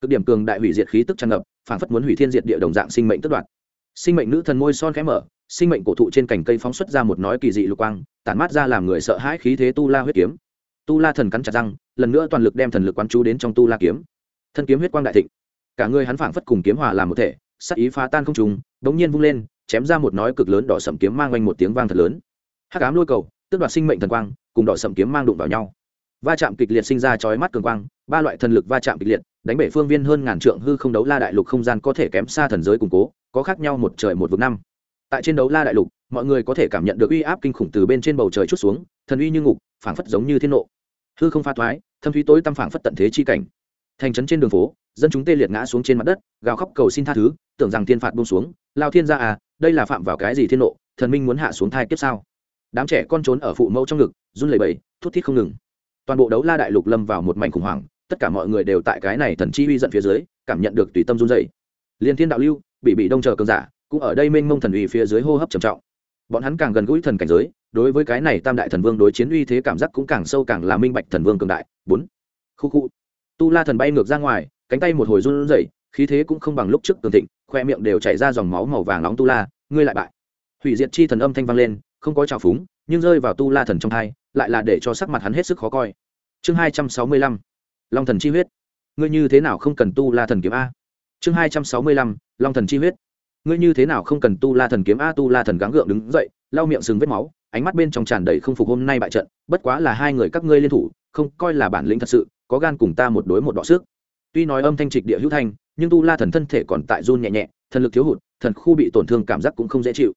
Cực điểm cường đại hủy diệt khí tức tràn ngập phản phất muốn hủy thiên diệt địa đồng dạng sinh mệnh tức đoạt. Sinh mệnh nữ thần môi son khẽ mở sinh mệnh cổ thụ trên cành cây phóng xuất ra một nói kỳ dị lục quang, tản mát ra làm người sợ hãi khí thế tu la huyết kiếm. Tu la thần cắn chặt răng, lần nữa toàn lực đem thần lực quán chú đến trong tu la kiếm. Thân kiếm huyết quang đại thịnh. Cả người hắn phảng phất cùng kiếm hòa làm một thể sắc ý phá tan không trùng bỗng nhiên vung lên, chém ra một nói cực lớn đỏ sậm kiếm mang oanh một tiếng vang thật lớn. Hắc ám lôi cầu tức đoạt sinh mệnh thần quang, cùng đỏ sậm kiếm mang đụng vào nhau. Va chạm kịch liệt sinh ra chói mắt cường quang, ba loại thần lực va chạm kịch liệt, đánh bể phương viên hơn ngàn trượng hư không đấu la đại lục không gian có thể kém xa thần giới củng cố, có khác nhau một trời một vực năm tại trên đấu la đại lục, mọi người có thể cảm nhận được uy áp kinh khủng từ bên trên bầu trời chút xuống, thần uy như ngục, phảng phất giống như thiên nộ. Hư không pha thoái, thâm thúy tối tâm phảng phất tận thế chi cảnh. Thành trấn trên đường phố, dân chúng tê liệt ngã xuống trên mặt đất, gào khóc cầu xin tha thứ, tưởng rằng thiên phạt buông xuống, lao thiên ra à đây là phạm vào cái gì thiên nộ, thần minh muốn hạ xuống thai kiếp sao? Đám trẻ con trốn ở phụ mẫu trong ngực, run lẩy bẩy, thút thít không ngừng. Toàn bộ đấu la đại lục lâm vào một mảnh khủng hoảng, tất cả mọi người đều tại cái này thần chi uy giận phía dưới, cảm nhận được tùy tâm run dày liên thiên đạo lưu, bị bị đông chờ cường giả cũng ở đây mênh mông thần uy phía dưới hô hấp trầm trọng. Bọn hắn càng gần gũi thần cảnh giới, đối với cái này tam đại thần vương đối chiến uy thế cảm giác cũng càng sâu càng là minh bạch thần vương cường đại. Bốn. Khu khu. Tu la thần bay ngược ra ngoài, cánh tay một hồi run rẩy, khí thế cũng không bằng lúc trước tường thịnh, khoe miệng đều chảy ra dòng máu màu vàng nóng tu la, ngươi lại bại. Hủy diệt chi thần âm thanh vang lên, không có trào phúng, nhưng rơi vào tu la thần trong thai lại là để cho sắc mặt hắn hết sức khó coi. Chương hai trăm sáu mươi lăm. Long thần chi huyết. Ngươi như thế nào không cần tu la thần kiếm a? Chương hai trăm sáu mươi lăm. Long thần chi huyết ngươi như thế nào không cần tu la thần kiếm? A, tu la thần gắng gượng đứng dậy, lau miệng sừng vết máu, ánh mắt bên trong tràn đầy không phục hôm nay bại trận, bất quá là hai người các ngươi liên thủ, không coi là bản lĩnh thật sự, có gan cùng ta một đối một đọ sức. Tuy nói âm thanh trịch địa hữu thanh, nhưng tu la thần thân thể còn tại run nhẹ nhẹ, thần lực thiếu hụt, thần khu bị tổn thương cảm giác cũng không dễ chịu.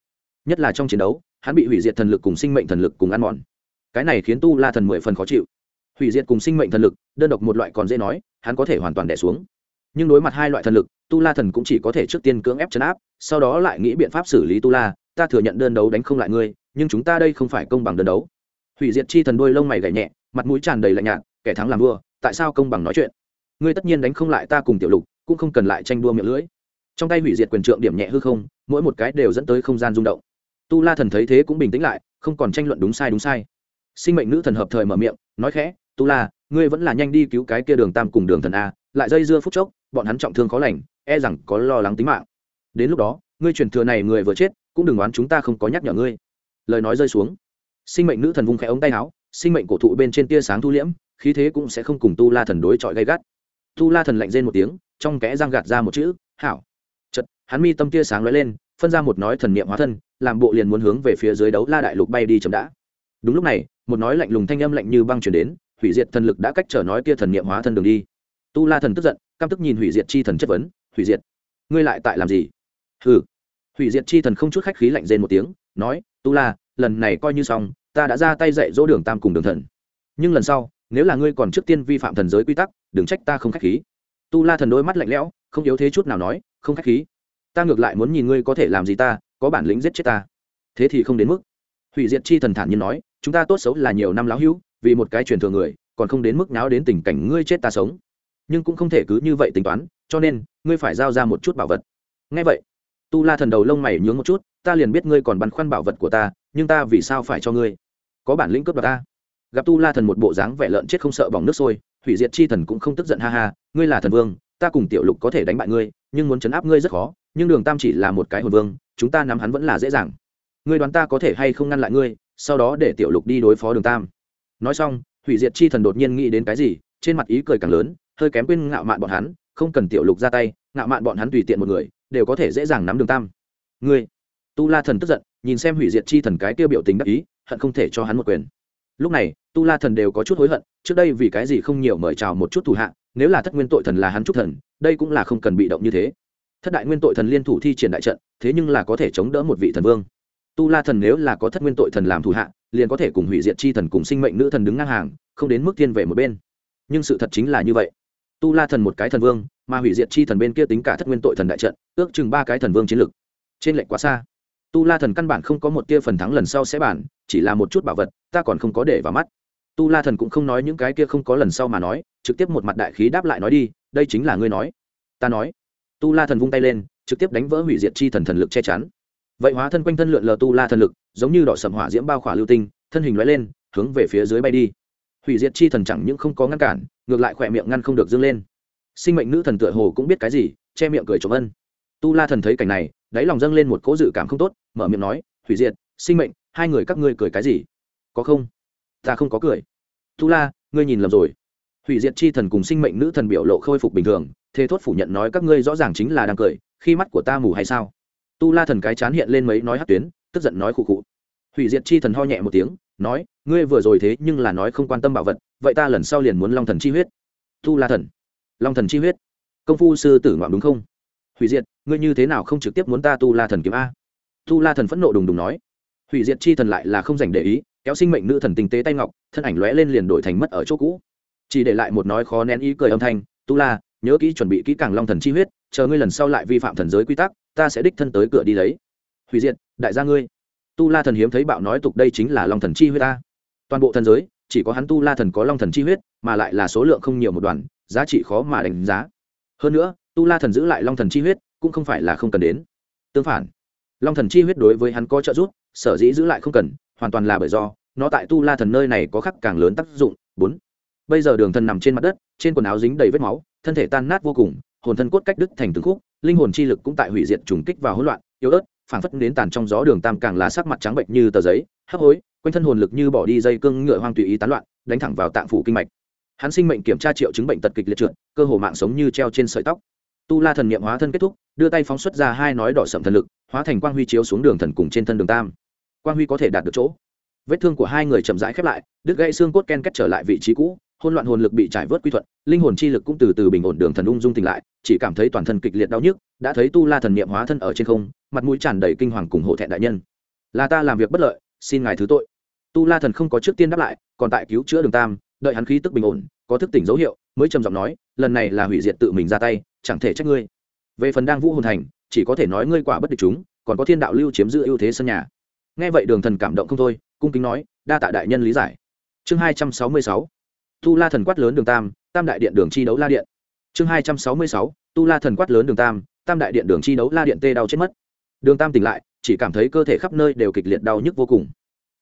Nhất là trong chiến đấu, hắn bị hủy diệt thần lực cùng sinh mệnh thần lực cùng ăn mòn. Cái này khiến tu la thần mười phần khó chịu. Hủy diệt cùng sinh mệnh thần lực, đơn độc một loại còn dễ nói, hắn có thể hoàn toàn đẻ xuống nhưng đối mặt hai loại thần lực, tu la thần cũng chỉ có thể trước tiên cưỡng ép chấn áp, sau đó lại nghĩ biện pháp xử lý tu la, ta thừa nhận đơn đấu đánh không lại ngươi, nhưng chúng ta đây không phải công bằng đơn đấu. Hủy diệt chi thần đôi lông mày gảy nhẹ, mặt mũi tràn đầy lạnh nhạt, kẻ thắng làm vua, tại sao công bằng nói chuyện? Ngươi tất nhiên đánh không lại ta cùng tiểu lục, cũng không cần lại tranh đua miệng lưỡi. Trong tay hủy diệt quyền trượng điểm nhẹ hư không, mỗi một cái đều dẫn tới không gian rung động. Tu la thần thấy thế cũng bình tĩnh lại, không còn tranh luận đúng sai đúng sai. Sinh mệnh nữ thần hợp thời mở miệng, nói khẽ, tu la, ngươi vẫn là nhanh đi cứu cái kia đường tam cùng đường thần a, lại dây dưa phút chốc bọn hắn trọng thương khó lành e rằng có lo lắng tính mạng. Đến lúc đó, ngươi truyền thừa này người vừa chết, cũng đừng oán chúng ta không có nhắc nhở ngươi. Lời nói rơi xuống. Sinh mệnh nữ thần vung khẽ ống tay áo, sinh mệnh cổ thụ bên trên tia sáng thu liễm, khí thế cũng sẽ không cùng tu la thần đối chọi gay gắt. Tu la thần lạnh rên một tiếng, trong kẽ răng gạt ra một chữ, hảo. Chật hắn mi tâm tia sáng lóe lên, phân ra một nói thần niệm hóa thân, làm bộ liền muốn hướng về phía dưới đấu la đại lục bay đi chậm đã. Đúng lúc này, một nói lạnh lùng thanh âm lạnh như băng chuyển đến, hủy diệt thần lực đã cách trở nói kia thần niệm hóa thân đường đi. Tu la thần tức giận căm tức nhìn hủy diệt chi thần chất vấn, hủy diệt? Ngươi lại tại làm gì? Hừ. Hủy diệt chi thần không chút khách khí lạnh rên một tiếng, nói, tu la, lần này coi như xong, ta đã ra tay dạy dỗ đường tam cùng đường thần. Nhưng lần sau, nếu là ngươi còn trước tiên vi phạm thần giới quy tắc, đừng trách ta không khách khí. Tu la thần đôi mắt lạnh lẽo, không yếu thế chút nào nói, không khách khí. Ta ngược lại muốn nhìn ngươi có thể làm gì ta, có bản lĩnh giết chết ta. Thế thì không đến mức. Hủy diệt chi thần thản nhiên nói, chúng ta tốt xấu là nhiều năm láo hữu, vì một cái truyền thừa người, còn không đến mức náo đến tình cảnh ngươi chết ta sống nhưng cũng không thể cứ như vậy tính toán, cho nên, ngươi phải giao ra một chút bảo vật. Ngay vậy, tu la thần đầu lông mày nhướng một chút, ta liền biết ngươi còn băn khoăn bảo vật của ta, nhưng ta vì sao phải cho ngươi? Có bản lĩnh cướp đoạt ta. Gặp tu la thần một bộ dáng vẻ lợn chết không sợ bỏng nước sôi, hủy diệt chi thần cũng không tức giận, ha ha, ngươi là thần vương, ta cùng tiểu lục có thể đánh bại ngươi, nhưng muốn chấn áp ngươi rất khó, nhưng đường tam chỉ là một cái hồn vương, chúng ta nắm hắn vẫn là dễ dàng. Ngươi đoán ta có thể hay không ngăn lại ngươi, sau đó để tiểu lục đi đối phó đường tam. Nói xong, hủy diệt chi thần đột nhiên nghĩ đến cái gì, trên mặt ý cười càng lớn hơi kém quên ngạo mạn bọn hắn, không cần tiểu lục ra tay, ngạo mạn bọn hắn tùy tiện một người, đều có thể dễ dàng nắm đường tam. Ngươi, tu la thần tức giận, nhìn xem hủy diệt chi thần cái tiêu biểu tình đắc ý, hận không thể cho hắn một quyền. Lúc này, tu la thần đều có chút hối hận, trước đây vì cái gì không nhiều mời chào một chút thủ hạ, nếu là thất nguyên tội thần là hắn trúc thần, đây cũng là không cần bị động như thế. Thất đại nguyên tội thần liên thủ thi triển đại trận, thế nhưng là có thể chống đỡ một vị thần vương. Tu la thần nếu là có thất nguyên tội thần làm thủ hạ, liền có thể cùng hủy diệt chi thần cùng sinh mệnh nữ thần đứng ngang hàng, không đến mức thiên về một bên. Nhưng sự thật chính là như vậy tu la thần một cái thần vương, mà hủy diệt chi thần bên kia tính cả thất nguyên tội thần đại trận, ước chừng ba cái thần vương chiến lực. Trên lệnh quá xa. Tu la thần căn bản không có một tia phần thắng lần sau sẽ bản chỉ là một chút bảo vật, ta còn không có để vào mắt. Tu la thần cũng không nói những cái kia không có lần sau mà nói, trực tiếp một mặt đại khí đáp lại nói đi, đây chính là ngươi nói. Ta nói. Tu la thần vung tay lên, trực tiếp đánh vỡ hủy diệt chi thần thần lực che chắn. Vậy hóa thân quanh thân lượn lờ tu la thần lực, giống như đỏ sầm hỏa diễm bao khỏa lưu tinh, thân hình lóe lên, hướng về phía dưới bay đi hủy diệt chi thần chẳng những không có ngăn cản, ngược lại khỏe miệng ngăn không được dâng lên. Sinh mệnh nữ thần tựa hồ cũng biết cái gì, che miệng cười trộm ân. Tu la thần thấy cảnh này, đáy lòng dâng lên một cố dự cảm không tốt, mở miệng nói, hủy diệt, sinh mệnh, hai người các ngươi cười cái gì? Có không? Ta không có cười. Tu la, ngươi nhìn lầm rồi. Hủy diệt chi thần cùng sinh mệnh nữ thần biểu lộ khôi phục bình thường, thế thốt phủ nhận nói các ngươi rõ ràng chính là đang cười, khi mắt của ta mù hay sao? Tu la thần cái chán hiện lên mấy nói hát tuyến, tức giận nói khụ khụ. Hủy diệt chi thần ho nhẹ một tiếng, nói ngươi vừa rồi thế nhưng là nói không quan tâm bảo vật, vậy ta lần sau liền muốn long thần chi huyết. Tu la thần. Long thần chi huyết. Công phu sư tử ngoạm đúng không? Hủy diệt, ngươi như thế nào không trực tiếp muốn ta tu la thần kiếm a? Tu la thần phẫn nộ đùng đùng nói. Hủy diệt chi thần lại là không dành để ý, kéo sinh mệnh nữ thần tinh tế tay ngọc, thân ảnh lóe lên liền đổi thành mất ở chỗ cũ. Chỉ để lại một nói khó nén ý cười âm thanh, tu la, nhớ kỹ chuẩn bị kỹ càng long thần chi huyết, chờ ngươi lần sau lại vi phạm thần giới quy tắc, ta sẽ đích thân tới cửa đi lấy. Hủy diệt, đại gia ngươi. Tu la thần hiếm thấy bạo nói tục đây chính là long thần chi huyết ta toàn bộ thần giới, chỉ có hắn tu la thần có long thần chi huyết, mà lại là số lượng không nhiều một đoàn, giá trị khó mà đánh giá. Hơn nữa, tu la thần giữ lại long thần chi huyết, cũng không phải là không cần đến. Tương phản, long thần chi huyết đối với hắn có trợ giúp, sở dĩ giữ lại không cần, hoàn toàn là bởi do, nó tại tu la thần nơi này có khắc càng lớn tác dụng. Bốn, bây giờ đường thần nằm trên mặt đất, trên quần áo dính đầy vết máu, thân thể tan nát vô cùng, hồn thân cốt cách đứt thành từng khúc, linh hồn chi lực cũng tại hủy diệt trùng kích và hỗn loạn, yếu ớt, phảng phất đến tàn trong gió đường tam càng là sắc mặt trắng bệnh như tờ giấy, hấp hối quanh thân hồn lực như bỏ đi dây cương ngựa hoang tùy ý tán loạn, đánh thẳng vào tạng phủ kinh mạch. Hắn sinh mệnh kiểm tra triệu chứng bệnh tật kịch liệt trượt, cơ hồ mạng sống như treo trên sợi tóc. Tu la thần niệm hóa thân kết thúc, đưa tay phóng xuất ra hai nói đỏ sậm thần lực, hóa thành quang huy chiếu xuống đường thần cùng trên thân đường tam. Quang huy có thể đạt được chỗ. Vết thương của hai người chậm rãi khép lại, đứt gãy xương cốt ken kết trở lại vị trí cũ hôn loạn hồn lực bị trải vớt quy thuận, linh hồn chi lực cũng từ từ bình ổn đường thần ung dung tỉnh lại, chỉ cảm thấy toàn thân kịch liệt đau nhức, đã thấy tu la thần niệm hóa thân ở trên không, mặt mũi tràn đầy kinh hoàng cùng hộ thẹn đại nhân. Là ta làm việc bất lợi, xin ngài thứ tội tu la thần không có trước tiên đáp lại, còn tại cứu chữa đường tam, đợi hắn khí tức bình ổn, có thức tỉnh dấu hiệu, mới trầm giọng nói, lần này là hủy diệt tự mình ra tay, chẳng thể trách ngươi. Về phần đang vũ hồn thành, chỉ có thể nói ngươi quả bất địch chúng, còn có thiên đạo lưu chiếm giữ ưu thế sân nhà. Nghe vậy đường thần cảm động không thôi, cung kính nói, đa tạ đại nhân lý giải. Chương hai trăm sáu mươi sáu, tu la thần quát lớn đường tam tam đại điện đường chi đấu la điện. Chương hai trăm sáu mươi sáu, tu la thần quát lớn đường tam tam đại điện đường chi đấu la điện tê đau chết mất. Đường tam tỉnh lại, chỉ cảm thấy cơ thể khắp nơi đều kịch liệt đau nhức vô cùng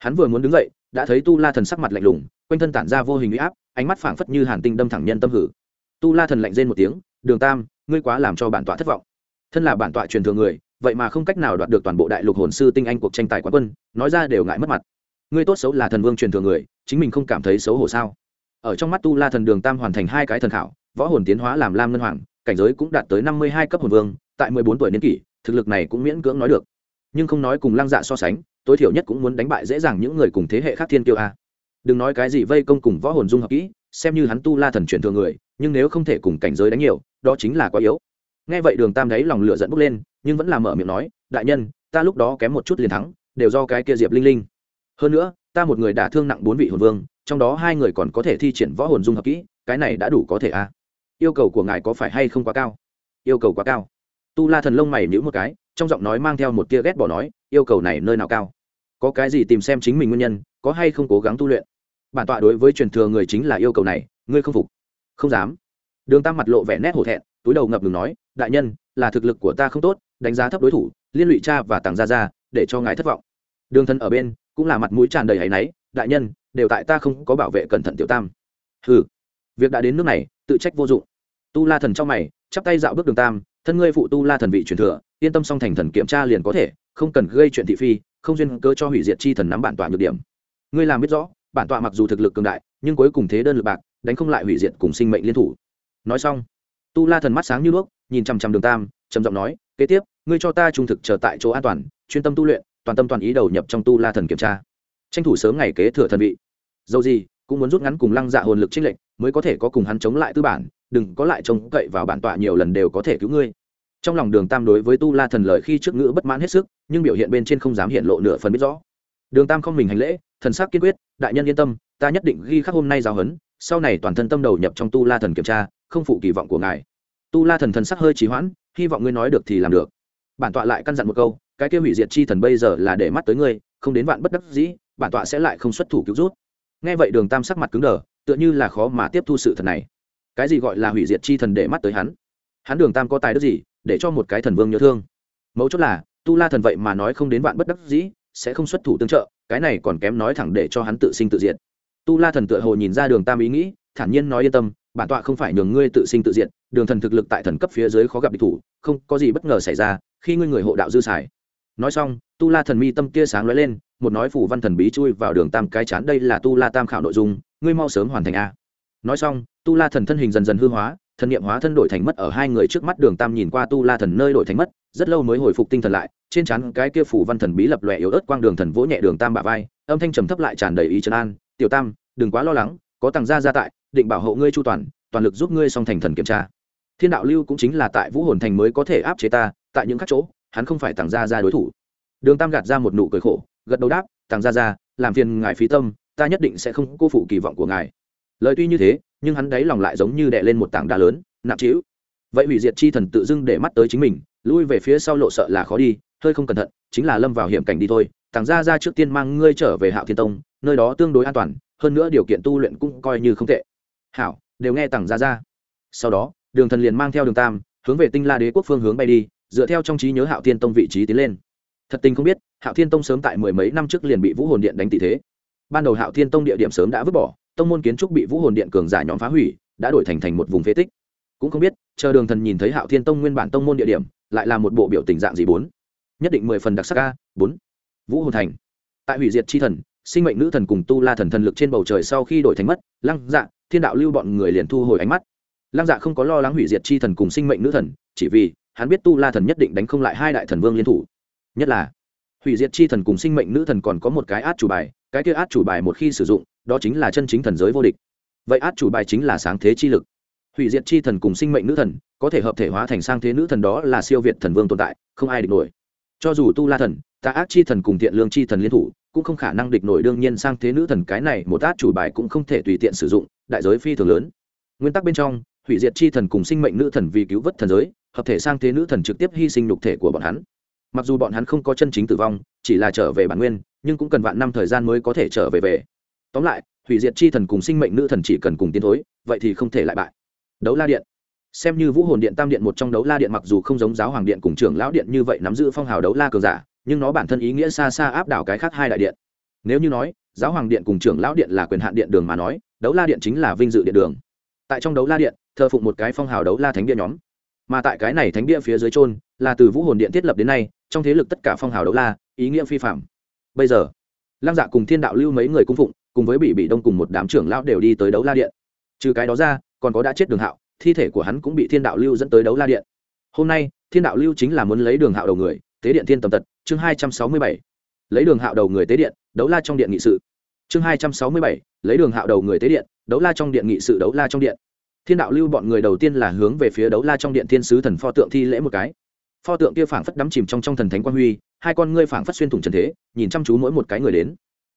hắn vừa muốn đứng dậy, đã thấy tu la thần sắc mặt lạnh lùng, quanh thân tản ra vô hình uy áp, ánh mắt phảng phất như hàn tinh đâm thẳng nhân tâm hử. Tu la thần lạnh rên một tiếng, đường tam, ngươi quá làm cho bản tọa thất vọng. Thân là bản tọa truyền thừa người, vậy mà không cách nào đoạt được toàn bộ đại lục hồn sư tinh anh cuộc tranh tài quán quân, nói ra đều ngại mất mặt. Ngươi tốt xấu là thần vương truyền thừa người, chính mình không cảm thấy xấu hổ sao? Ở trong mắt tu la thần, đường tam hoàn thành hai cái thần thảo võ hồn tiến hóa làm lam ngân hoàng, cảnh giới cũng đạt tới năm mươi hai cấp hồn vương, tại mười bốn tuổi niên kỷ, thực lực này cũng miễn cưỡng nói được. Nhưng không nói cùng lăng dạ so sánh tối thiểu nhất cũng muốn đánh bại dễ dàng những người cùng thế hệ khác thiên kiêu a. Đừng nói cái gì vây công cùng võ hồn dung hợp kỹ, xem như hắn tu la thần truyền thừa người, nhưng nếu không thể cùng cảnh giới đánh nhiều, đó chính là quá yếu. Nghe vậy đường tam đấy lòng lửa dẫn bốc lên, nhưng vẫn là mở miệng nói, đại nhân, ta lúc đó kém một chút liền thắng, đều do cái kia diệp linh linh. Hơn nữa, ta một người đả thương nặng bốn vị hồn vương, trong đó hai người còn có thể thi triển võ hồn dung hợp kỹ, cái này đã đủ có thể a. Yêu cầu của ngài có phải hay không quá cao? Yêu cầu quá cao tu la thần lông mày nhữ một cái, trong giọng nói mang theo một tia ghét bỏ nói, yêu cầu này nơi nào cao? Có cái gì tìm xem chính mình nguyên nhân, có hay không cố gắng tu luyện? Bản tọa đối với truyền thừa người chính là yêu cầu này, ngươi không phục? Không dám. Đường tam mặt lộ vẻ nét hổ thẹn, túi đầu ngập ngừng nói, đại nhân, là thực lực của ta không tốt, đánh giá thấp đối thủ, liên lụy cha và tàng ra ra để cho ngài thất vọng. Đường thân ở bên, cũng là mặt mũi tràn đầy áy náy, đại nhân, đều tại ta không có bảo vệ cẩn thận tiểu tam. Ừ việc đã đến nước này, tự trách vô dụng. Tu la thần trong mày, chắp tay dạo bước đường tam thân ngươi phụ tu la thần vị truyền thừa, yên tâm song thành thần kiểm tra liền có thể, không cần gây chuyện thị phi, không duyên cơ cho hủy diệt chi thần nắm bản tọa nhược điểm. Ngươi làm biết rõ, bản tọa mặc dù thực lực cường đại, nhưng cuối cùng thế đơn lực bạc, đánh không lại hủy diệt cùng sinh mệnh liên thủ. Nói xong, tu la thần mắt sáng như đuốc, nhìn chằm chằm đường tam, trầm giọng nói, kế tiếp, ngươi cho ta trung thực chờ tại chỗ an toàn, chuyên tâm tu luyện, toàn tâm toàn ý đầu nhập trong tu la thần kiểm tra. Tranh thủ sớm ngày kế thừa thần vị. Dầu gì, cũng muốn rút ngắn cùng lăng dạ hồn lực trích lệnh mới có thể có cùng hắn chống lại tư bản đừng có lại trông cậy vào bản tọa nhiều lần đều có thể cứu ngươi. Trong lòng đường tam đối với tu la thần lời khi trước ngữ bất mãn hết sức, nhưng biểu hiện bên trên không dám hiện lộ nửa phần biết rõ. Đường tam không mình hành lễ, thần sắc kiên quyết, đại nhân yên tâm, ta nhất định ghi khắc hôm nay giáo huấn, sau này toàn thân tâm đầu nhập trong tu la thần kiểm tra, không phụ kỳ vọng của ngài. Tu la thần thần sắc hơi trì hoãn, hy vọng ngươi nói được thì làm được. Bản tọa lại căn dặn một câu, cái kia hủy diệt chi thần bây giờ là để mắt tới ngươi, không đến vạn bất đắc dĩ, bản tọa sẽ lại không xuất thủ cứu rút. Nghe vậy đường tam sắc mặt cứng đờ, tựa như là khó mà tiếp thu sự thật này cái gì gọi là hủy diệt chi thần để mắt tới hắn? Hắn đường tam có tài đức gì để cho một cái thần vương nhớ thương? Mấu chốt là, tu la thần vậy mà nói không đến vạn bất đắc dĩ, sẽ không xuất thủ tương trợ, cái này còn kém nói thẳng để cho hắn tự sinh tự diệt. Tu la thần tựa hồ nhìn ra đường tam ý nghĩ, thản nhiên nói yên tâm, bản tọa không phải nhường ngươi tự sinh tự diệt, đường thần thực lực tại thần cấp phía dưới khó gặp địch thủ, không có gì bất ngờ xảy ra, khi ngươi người hộ đạo dư xài. Nói xong, tu la thần mi tâm kia sáng lóe lên, một nói phủ văn thần bí chui vào đường tam cái chán, đây là tu la tam khảo nội dung, ngươi mau sớm hoàn thành a nói xong, tu la thần thân hình dần dần hư hóa, thần niệm hóa thân đổi thành mất ở hai người trước mắt đường tam nhìn qua tu la thần nơi đổi thành mất, rất lâu mới hồi phục tinh thần lại, trên chắn cái kia phủ văn thần bí lập lòe yếu ớt quang đường thần vỗ nhẹ đường tam bả vai, âm thanh trầm thấp lại tràn đầy ý trấn an, tiểu tam, đừng quá lo lắng, có tàng gia gia tại, định bảo hộ ngươi chu toàn toàn lực giúp ngươi song thành thần kiểm tra. Thiên đạo lưu cũng chính là tại vũ hồn thành mới có thể áp chế ta, tại những các chỗ, hắn không phải tàng gia gia đối thủ. Đường tam gạt ra một nụ cười khổ, gật đầu đáp tàng gia gia, làm phiền ngài phí tâm, ta nhất định sẽ không cô phụ kỳ vọng của ngài lời tuy như thế, nhưng hắn đáy lòng lại giống như đè lên một tảng đá lớn, nặng trĩu. Vậy hủy diệt chi thần tự dưng để mắt tới chính mình, lui về phía sau lộ sợ là khó đi, hơi không cẩn thận, chính là lâm vào hiểm cảnh đi thôi. Tàng gia gia trước tiên mang ngươi trở về hạo thiên tông, nơi đó tương đối an toàn, hơn nữa điều kiện tu luyện cũng coi như không tệ. Hảo, đều nghe tàng gia gia. Sau đó, đường thần liền mang theo đường tam, hướng về tinh la đế quốc phương hướng bay đi, dựa theo trong trí nhớ hạo thiên tông vị trí tiến lên. Thật tình không biết, hạo thiên tông sớm tại mười mấy năm trước liền bị vũ hồn điện đánh tỷ thế. Ban đầu hạo thiên tông địa điểm sớm đã vứt bỏ tông môn kiến trúc bị vũ hồn điện cường giả nhóm phá hủy, đã đổi thành thành một vùng phế tích. Cũng không biết, chờ đường thần nhìn thấy hạo thiên tông nguyên bản tông môn địa điểm, lại là một bộ biểu tình dạng gì bốn. Nhất định mười phần đặc sắc a, bốn. Vũ hồn thành. Tại hủy diệt chi thần, sinh mệnh nữ thần cùng tu la thần thần lực trên bầu trời sau khi đổi thành mất, lăng dạ thiên đạo lưu bọn người liền thu hồi ánh mắt. Lăng dạ không có lo lắng hủy diệt chi thần cùng sinh mệnh nữ thần, chỉ vì hắn biết tu la thần nhất định đánh không lại hai đại thần vương liên thủ. Nhất là, hủy diệt chi thần cùng sinh mệnh nữ thần còn có một cái át chủ bài, cái kia át chủ bài một khi sử dụng đó chính là chân chính thần giới vô địch. Vậy át chủ bài chính là sáng thế chi lực. Hủy diệt chi thần cùng sinh mệnh nữ thần, có thể hợp thể hóa thành sang thế nữ thần đó là siêu việt thần vương tồn tại, không ai địch nổi. Cho dù tu la thần tà ác chi thần cùng thiện lương chi thần liên thủ, cũng không khả năng địch nổi đương nhiên sang thế nữ thần cái này, một át chủ bài cũng không thể tùy tiện sử dụng, đại giới phi thường lớn. Nguyên tắc bên trong, hủy diệt chi thần cùng sinh mệnh nữ thần vì cứu vớt thần giới, hợp thể sang thế nữ thần trực tiếp hy sinh nhục thể của bọn hắn. Mặc dù bọn hắn không có chân chính tử vong, chỉ là trở về bản nguyên, nhưng cũng cần vạn năm thời gian mới có thể trở về về tóm lại, hủy diệt chi thần cùng sinh mệnh nữ thần chỉ cần cùng tiến thối, vậy thì không thể lại bại. Đấu la điện. Xem như vũ hồn điện tam điện một trong đấu la điện mặc dù không giống giáo hoàng điện cùng trưởng lão điện như vậy nắm giữ phong hào đấu la cường giả, nhưng nó bản thân ý nghĩa xa xa áp đảo cái khác hai đại điện. Nếu như nói, giáo hoàng điện cùng trưởng lão điện là quyền hạn điện đường mà nói, đấu la điện chính là vinh dự điện đường. Tại trong đấu la điện, thờ phụng một cái phong hào đấu la thánh điện nhóm. Mà tại cái này thánh địa phía dưới trôn là từ vũ hồn điện thiết lập đến nay, trong thế lực tất cả phong hào đấu la, ý nghĩa phi phạm bây giờ, lăng dạ cùng thiên đạo lưu mấy người cung phụng cùng với bị bị đông cùng một đám trưởng lão đều đi tới đấu la điện. Trừ cái đó ra, còn có đã chết đường hạo, thi thể của hắn cũng bị thiên đạo lưu dẫn tới đấu la điện. Hôm nay, thiên đạo lưu chính là muốn lấy đường hạo đầu người, tế điện thiên tầm tật, chương hai trăm sáu mươi bảy. Lấy đường hạo đầu người tế điện, đấu la trong điện nghị sự. Chương hai trăm sáu mươi bảy, lấy đường hạo đầu người tế điện, đấu la trong điện nghị sự đấu la trong điện. Thiên đạo lưu bọn người đầu tiên là hướng về phía đấu la trong điện thiên sứ thần pho tượng thi lễ một cái. Pho tượng kia phảng phất đắm chìm trong trong thần thánh quan huy, hai con ngươi phảng phất xuyên thủng trần thế, nhìn chăm chú mỗi một cái người đến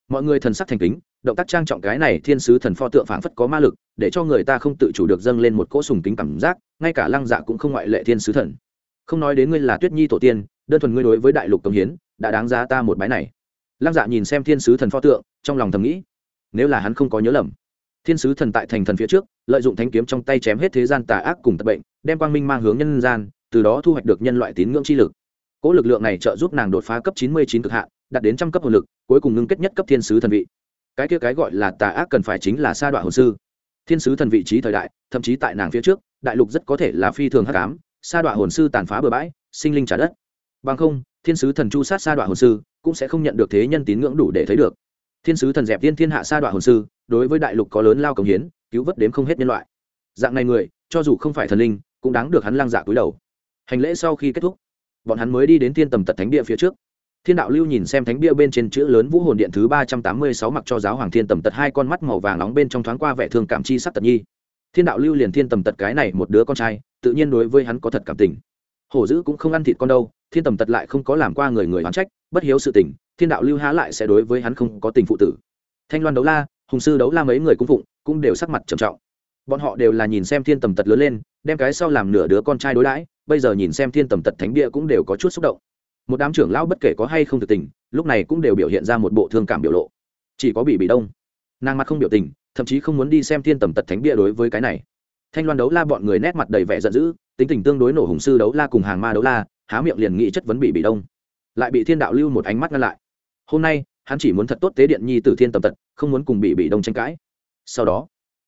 mọi người thần sắc thành kính, động tác trang trọng cái này thiên sứ thần pho tượng phảng phất có ma lực, để cho người ta không tự chủ được dâng lên một cỗ sùng kính cảm giác, ngay cả lăng dạ cũng không ngoại lệ thiên sứ thần. Không nói đến ngươi là tuyết nhi tổ tiên, đơn thuần ngươi đối với đại lục công hiến, đã đáng giá ta một bái này. Lăng dạ nhìn xem thiên sứ thần pho tượng, trong lòng thầm nghĩ, nếu là hắn không có nhớ lầm. Thiên sứ thần tại thành thần phía trước, lợi dụng thanh kiếm trong tay chém hết thế gian tà ác cùng tật bệnh, đem quang minh mang hướng nhân gian, từ đó thu hoạch được nhân loại tín ngưỡng chi lực cỗ lực lượng này trợ giúp nàng đột phá cấp chín mươi chín cực hạn, đạt đến trăm cấp hồn lực, cuối cùng ngưng kết nhất cấp thiên sứ thần vị. Cái kia cái gọi là tà ác cần phải chính là sa đoạn hồn sư. Thiên sứ thần vị trí thời đại, thậm chí tại nàng phía trước, đại lục rất có thể là phi thường hắc ám, sa đoạn hồn sư tàn phá bừa bãi, sinh linh trả đất. Bằng không, thiên sứ thần chu sát sa đoạn hồn sư cũng sẽ không nhận được thế nhân tín ngưỡng đủ để thấy được. Thiên sứ thần dẹp thiên thiên hạ sa đoạn hồn sư, đối với đại lục có lớn lao công hiến, cứu vớt đếm không hết nhân loại. Dạng này người, cho dù không phải thần linh, cũng đáng được hắn lăng dạ cúi đầu. Hành lễ sau khi kết thúc bọn hắn mới đi đến thiên tầm tật thánh địa phía trước. Thiên đạo lưu nhìn xem thánh bia bên trên chữ lớn vũ hồn điện thứ ba trăm tám mươi sáu mặc cho giáo hoàng thiên tầm tật hai con mắt màu vàng nóng bên trong thoáng qua vẻ thương cảm chi sắc tật nhi. Thiên đạo lưu liền thiên tầm tật cái này một đứa con trai, tự nhiên đối với hắn có thật cảm tình. Hổ dữ cũng không ăn thịt con đâu, thiên tầm tật lại không có làm qua người người oán trách, bất hiếu sự tình, thiên đạo lưu há lại sẽ đối với hắn không có tình phụ tử. Thanh loan đấu la, hùng sư đấu la mấy người cũng phụng, cũng đều sắc mặt trầm trọng. Bọn họ đều là nhìn xem thiên tầm tật lớn lên, đem cái sau làm nửa đứa con trai đối đãi bây giờ nhìn xem thiên tầm tật thánh địa cũng đều có chút xúc động. Một đám trưởng lão bất kể có hay không thực tình, lúc này cũng đều biểu hiện ra một bộ thương cảm biểu lộ. Chỉ có bị bị đông. Nàng mặt không biểu tình, thậm chí không muốn đi xem thiên tầm tật thánh địa đối với cái này. Thanh loan đấu la bọn người nét mặt đầy vẻ giận dữ, tính tình tương đối nổ hùng sư đấu la cùng hàng ma đấu la, há miệng liền nghĩ chất vấn bị bị đông. Lại bị thiên đạo lưu một ánh mắt ngăn lại. Hôm nay, hắn chỉ muốn thật tốt tế điện nhi từ thiên tầm tật, không muốn cùng bị bị đông tranh cãi. Sau đó,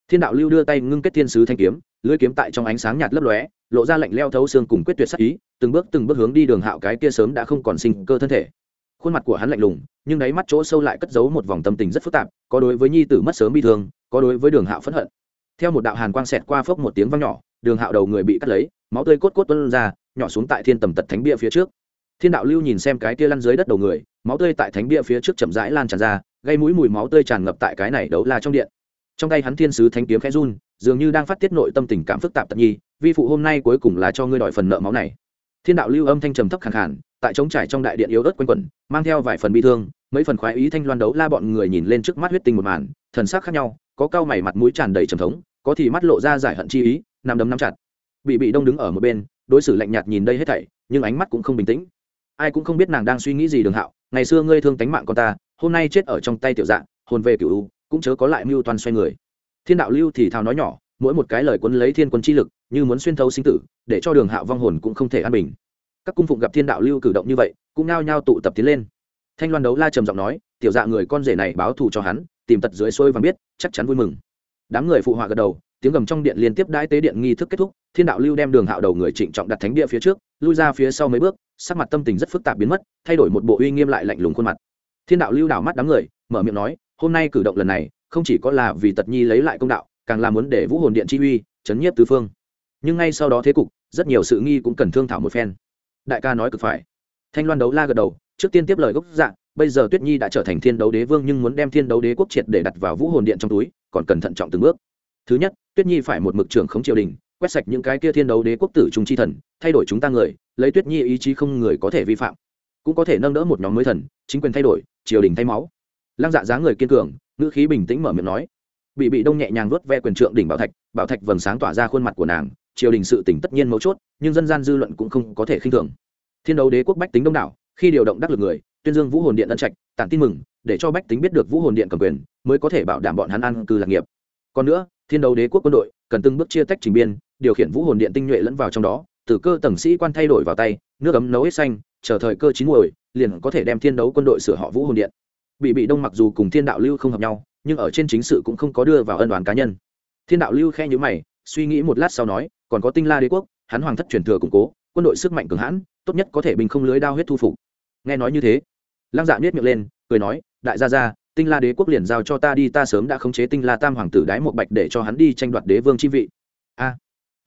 thiên đạo lưu đưa tay ngưng kết thiên sứ thanh kiếm lưỡi kiếm tại trong ánh sáng nhạt lấp lóe, lộ ra lạnh leo thấu xương cùng quyết tuyệt sắc ý, từng bước từng bước hướng đi đường hạo cái kia sớm đã không còn sinh cơ thân thể. Khuôn mặt của hắn lạnh lùng, nhưng đáy mắt chỗ sâu lại cất giấu một vòng tâm tình rất phức tạp, có đối với nhi tử mất sớm bi thương, có đối với đường hạo phẫn hận. Theo một đạo hàn quang xẹt qua phốc một tiếng vang nhỏ, đường hạo đầu người bị cắt lấy, máu tươi cốt cốt tuân ra, nhỏ xuống tại thiên tầm tật thánh bia phía trước. Thiên đạo lưu nhìn xem cái kia lăn dưới đất đầu người, máu tươi tại thánh bia phía trước chậm rãi lan tràn ra, gây mũi mùi máu tươi tràn ngập tại cái này đấu la trong điện. Trong tay hắn thiên sứ thánh kiếm khẽ run dường như đang phát tiết nội tâm tình cảm phức tạp tận nhi, vi phụ hôm nay cuối cùng là cho ngươi đòi phần nợ máu này. Thiên đạo lưu âm thanh trầm thấp khẳng khản tại trống trải trong đại điện yếu ớt quanh quẩn, mang theo vài phần bi thương, mấy phần khoái ý thanh loan đấu la bọn người nhìn lên trước mắt huyết tinh một màn, thần sắc khác nhau, có cao mày mặt mũi tràn đầy trầm thống, có thì mắt lộ ra giải hận chi ý, nằm đấm nắm chặt. Bị bị đông đứng ở một bên, đối xử lạnh nhạt nhìn đây hết thảy, nhưng ánh mắt cũng không bình tĩnh. Ai cũng không biết nàng đang suy nghĩ gì đường hạo, ngày xưa ngươi thương tánh mạng con ta, hôm nay chết ở trong tay tiểu dạng hồn về cựu cũng chớ có lại mưu toàn xoay người thiên đạo lưu thì thào nói nhỏ, mỗi một cái lời quân lấy thiên quân chi lực, như muốn xuyên thấu sinh tử, để cho đường hạo vong hồn cũng không thể an bình. Các cung phụng gặp thiên đạo lưu cử động như vậy, cũng nao nhao tụ tập tiến lên. Thanh loan đấu la trầm giọng nói, tiểu dạ người con rể này báo thù cho hắn, tìm tật dưới xuôi và biết, chắc chắn vui mừng. Đám người phụ họa gật đầu, tiếng gầm trong điện liên tiếp đãi tế điện nghi thức kết thúc, thiên đạo lưu đem đường hạo đầu người trịnh trọng đặt thánh địa phía trước, lui ra phía sau mấy bước, sắc mặt tâm tình rất phức tạp biến mất, thay đổi một bộ uy nghiêm lại lạnh lùng khuôn mặt. Thiên đạo lưu đảo mắt đám người, mở miệng nói, hôm nay cử động lần này không chỉ có là vì tật nhi lấy lại công đạo, càng là muốn để vũ hồn điện chi uy, chấn nhiếp tứ phương. Nhưng ngay sau đó thế cục, rất nhiều sự nghi cũng cần thương thảo một phen. Đại ca nói cực phải. Thanh loan đấu la gật đầu, trước tiên tiếp lời gốc dạng bây giờ tuyết nhi đã trở thành thiên đấu đế vương nhưng muốn đem thiên đấu đế quốc triệt để đặt vào vũ hồn điện trong túi, còn cần thận trọng từng bước. Thứ nhất, tuyết nhi phải một mực trưởng khống triều đình, quét sạch những cái kia thiên đấu đế quốc tử trung chi thần, thay đổi chúng ta người, lấy tuyết nhi ý chí không người có thể vi phạm. Cũng có thể nâng đỡ một nhóm mới thần, chính quyền thay đổi, triều đình thay máu. Lăng dạ giá người kiên cường ngữ khí bình tĩnh mở miệng nói. Bị bị đông nhẹ nhàng vớt ve quyền trượng đỉnh bảo thạch bảo thạch vầng sáng tỏa ra khuôn mặt của nàng, triều đình sự tỉnh tất nhiên mấu chốt, nhưng dân gian dư luận cũng không có thể khinh thường. Thiên đấu đế quốc bách tính đông đảo, khi điều động đắc lực người, tuyên dương vũ hồn điện ân trạch, tản tin mừng, để cho bách tính biết được vũ hồn điện cầm quyền, mới có thể bảo đảm bọn hắn ăn cư lạc nghiệp. Còn nữa, thiên đấu đế quốc quân đội, cần từng bước chia tách trình biên, điều khiển vũ hồn điện tinh nhuệ lẫn vào trong đó, từ cơ tầng sĩ quan thay đổi vào tay, nước ấm nấu hết xanh, chờ thời cơ chín muồi, liền có thể đem thiên đấu quân đội sửa họ vũ hồn điện bị bị đông mặc dù cùng thiên đạo lưu không hợp nhau, nhưng ở trên chính sự cũng không có đưa vào ân đoàn cá nhân. Thiên đạo lưu khe nhữ mày, suy nghĩ một lát sau nói, còn có tinh la đế quốc, hắn hoàng thất truyền thừa củng cố, quân đội sức mạnh cường hãn, tốt nhất có thể bình không lưới đao huyết thu phục. Nghe nói như thế, lăng dạ biết miệng lên, cười nói, đại gia gia, tinh la đế quốc liền giao cho ta đi, ta sớm đã khống chế tinh la tam hoàng tử đái một bạch để cho hắn đi tranh đoạt đế vương chi vị. A,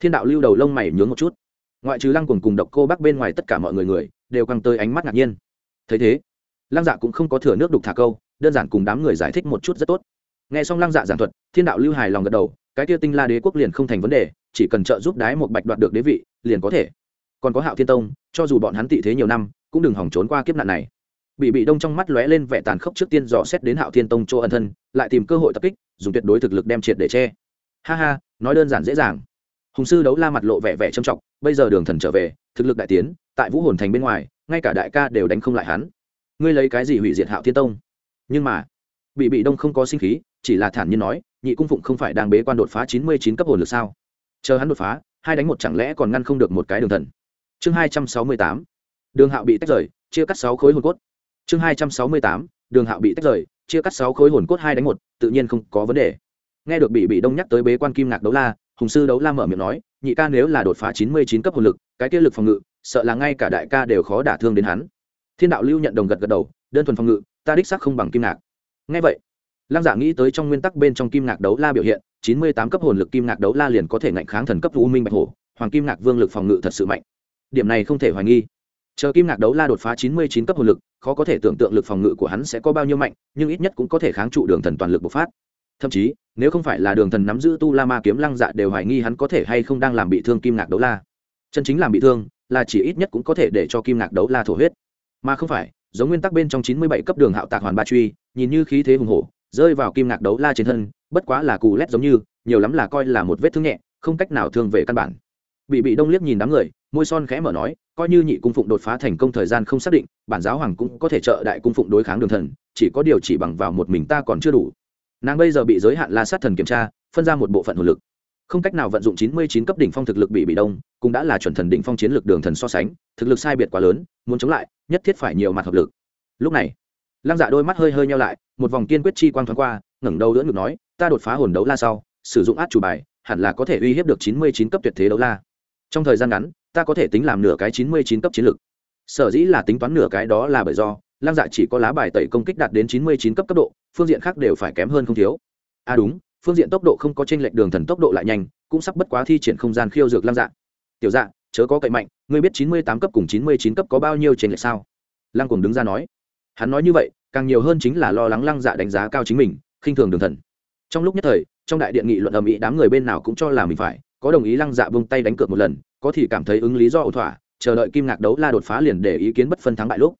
thiên đạo lưu đầu lông mày nhướng một chút. Ngoại trừ lăng cùng cùng độc cô bác bên ngoài tất cả mọi người người, đều căng tới ánh mắt ngạc nhiên. Thấy thế lăng dạ cũng không có thừa nước đục thả câu, đơn giản cùng đám người giải thích một chút rất tốt. Nghe xong lăng dạ giảng thuật, thiên đạo lưu hài lòng gật đầu, cái kia tinh la đế quốc liền không thành vấn đề, chỉ cần trợ giúp đái một bạch đoạt được đế vị, liền có thể. Còn có hạo thiên tông, cho dù bọn hắn tị thế nhiều năm, cũng đừng hỏng trốn qua kiếp nạn này. Bị bị đông trong mắt lóe lên vẻ tàn khốc trước tiên dò xét đến hạo thiên tông chỗ ân thân, lại tìm cơ hội tập kích, dùng tuyệt đối thực lực đem triệt để che. Ha ha, nói đơn giản dễ dàng. Hùng sư đấu la mặt lộ vẻ vẻ trầm trọng, bây giờ đường thần trở về, thực lực đại tiến, tại vũ hồn thành bên ngoài, ngay cả đại ca đều đánh không lại hắn ngươi lấy cái gì hủy diệt hạo thiên tông? Nhưng mà, bị bị đông không có sinh khí, chỉ là thản nhiên nói, nhị cung phụng không phải đang bế quan đột phá chín mươi chín cấp hồn lực sao? Chờ hắn đột phá, hai đánh một chẳng lẽ còn ngăn không được một cái đường thần? Chương hai trăm sáu mươi tám, đường hạo bị tách rời, chia cắt sáu khối hồn cốt. Chương hai trăm sáu mươi tám, đường hạo bị tách rời, chia cắt sáu khối hồn cốt hai đánh một, tự nhiên không có vấn đề. Nghe được bị bị đông nhắc tới bế quan kim ngạc đấu la, hùng sư đấu la mở miệng nói, nhị ca nếu là đột phá chín mươi chín cấp hồn lực, cái kia lực phòng ngự, sợ là ngay cả đại ca đều khó đả thương đến hắn thiên đạo lưu nhận đồng gật gật đầu, đơn thuần phòng ngự, ta đích xác không bằng kim ngạc. Ngay vậy, lăng giả dạ nghĩ tới trong nguyên tắc bên trong kim ngạc đấu la biểu hiện, chín mươi tám cấp hồn lực kim ngạc đấu la liền có thể ngạnh kháng thần cấp u minh bạch hổ, hoàng kim ngạc vương lực phòng ngự thật sự mạnh. Điểm này không thể hoài nghi. Chờ kim ngạc đấu la đột phá chín mươi chín cấp hồn lực, khó có thể tưởng tượng lực phòng ngự của hắn sẽ có bao nhiêu mạnh, nhưng ít nhất cũng có thể kháng trụ đường thần toàn lực bộc phát. Thậm chí, nếu không phải là đường thần nắm giữ tu la ma kiếm, lăng dạ đều hoài nghi hắn có thể hay không đang làm bị thương kim ngạc đấu la. Chân chính làm bị thương là chỉ ít nhất cũng có thể để cho kim ngạc đấu la thổ huyết mà không phải, giống nguyên tắc bên trong chín mươi bảy cấp đường hạo tạc hoàn ba truy, nhìn như khí thế hùng hổ, rơi vào kim ngạc đấu la trên thân, bất quá là cù lét giống như, nhiều lắm là coi là một vết thương nhẹ, không cách nào thương về căn bản. Bị bị đông liếc nhìn đám người, môi son khẽ mở nói, coi như nhị cung phụng đột phá thành công thời gian không xác định, bản giáo hoàng cũng có thể trợ đại cung phụng đối kháng đường thần, chỉ có điều chỉ bằng vào một mình ta còn chưa đủ. Nàng bây giờ bị giới hạn la sát thần kiểm tra, phân ra một bộ phận hồn lực. Không cách nào vận dụng chín mươi chín cấp đỉnh phong thực lực bị bị đông, cũng đã là chuẩn thần đỉnh phong chiến lược đường thần so sánh, thực lực sai biệt quá lớn, muốn chống lại nhất thiết phải nhiều mặt hợp lực. Lúc này, lăng dạ đôi mắt hơi hơi nhau lại, một vòng kiên quyết chi quang thoáng qua, ngẩng đầu đỡ ngực nói, ta đột phá hồn đấu la sau, sử dụng át chủ bài, hẳn là có thể uy hiếp được chín mươi chín cấp tuyệt thế đấu la. Trong thời gian ngắn, ta có thể tính làm nửa cái chín mươi chín cấp chiến lực. sở dĩ là tính toán nửa cái đó là bởi do, lăng dạ chỉ có lá bài tẩy công kích đạt đến chín mươi chín cấp cấp độ, phương diện khác đều phải kém hơn không thiếu. À đúng, phương diện tốc độ không có t r ê n lệch đường thần tốc độ lại nhanh, cũng sắp bất quá thi triển không gian khiêu dược lăng dạ. Tiểu dạ chớ có cậy mạnh, ngươi biết chín mươi tám cấp cùng chín mươi chín cấp có bao nhiêu trên lệ lệch sao? Lăng cùng đứng ra nói. Hắn nói như vậy, càng nhiều hơn chính là lo lắng lăng dạ đánh giá cao chính mình, khinh thường đường thần. Trong lúc nhất thời, trong đại điện nghị luận ầm ĩ đám người bên nào cũng cho là mình phải, có đồng ý lăng dạ vung tay đánh cược một lần, có thì cảm thấy ứng lý do ẩu thỏa, chờ đợi kim ngạc đấu la đột phá liền để ý kiến bất phân thắng bại lúc.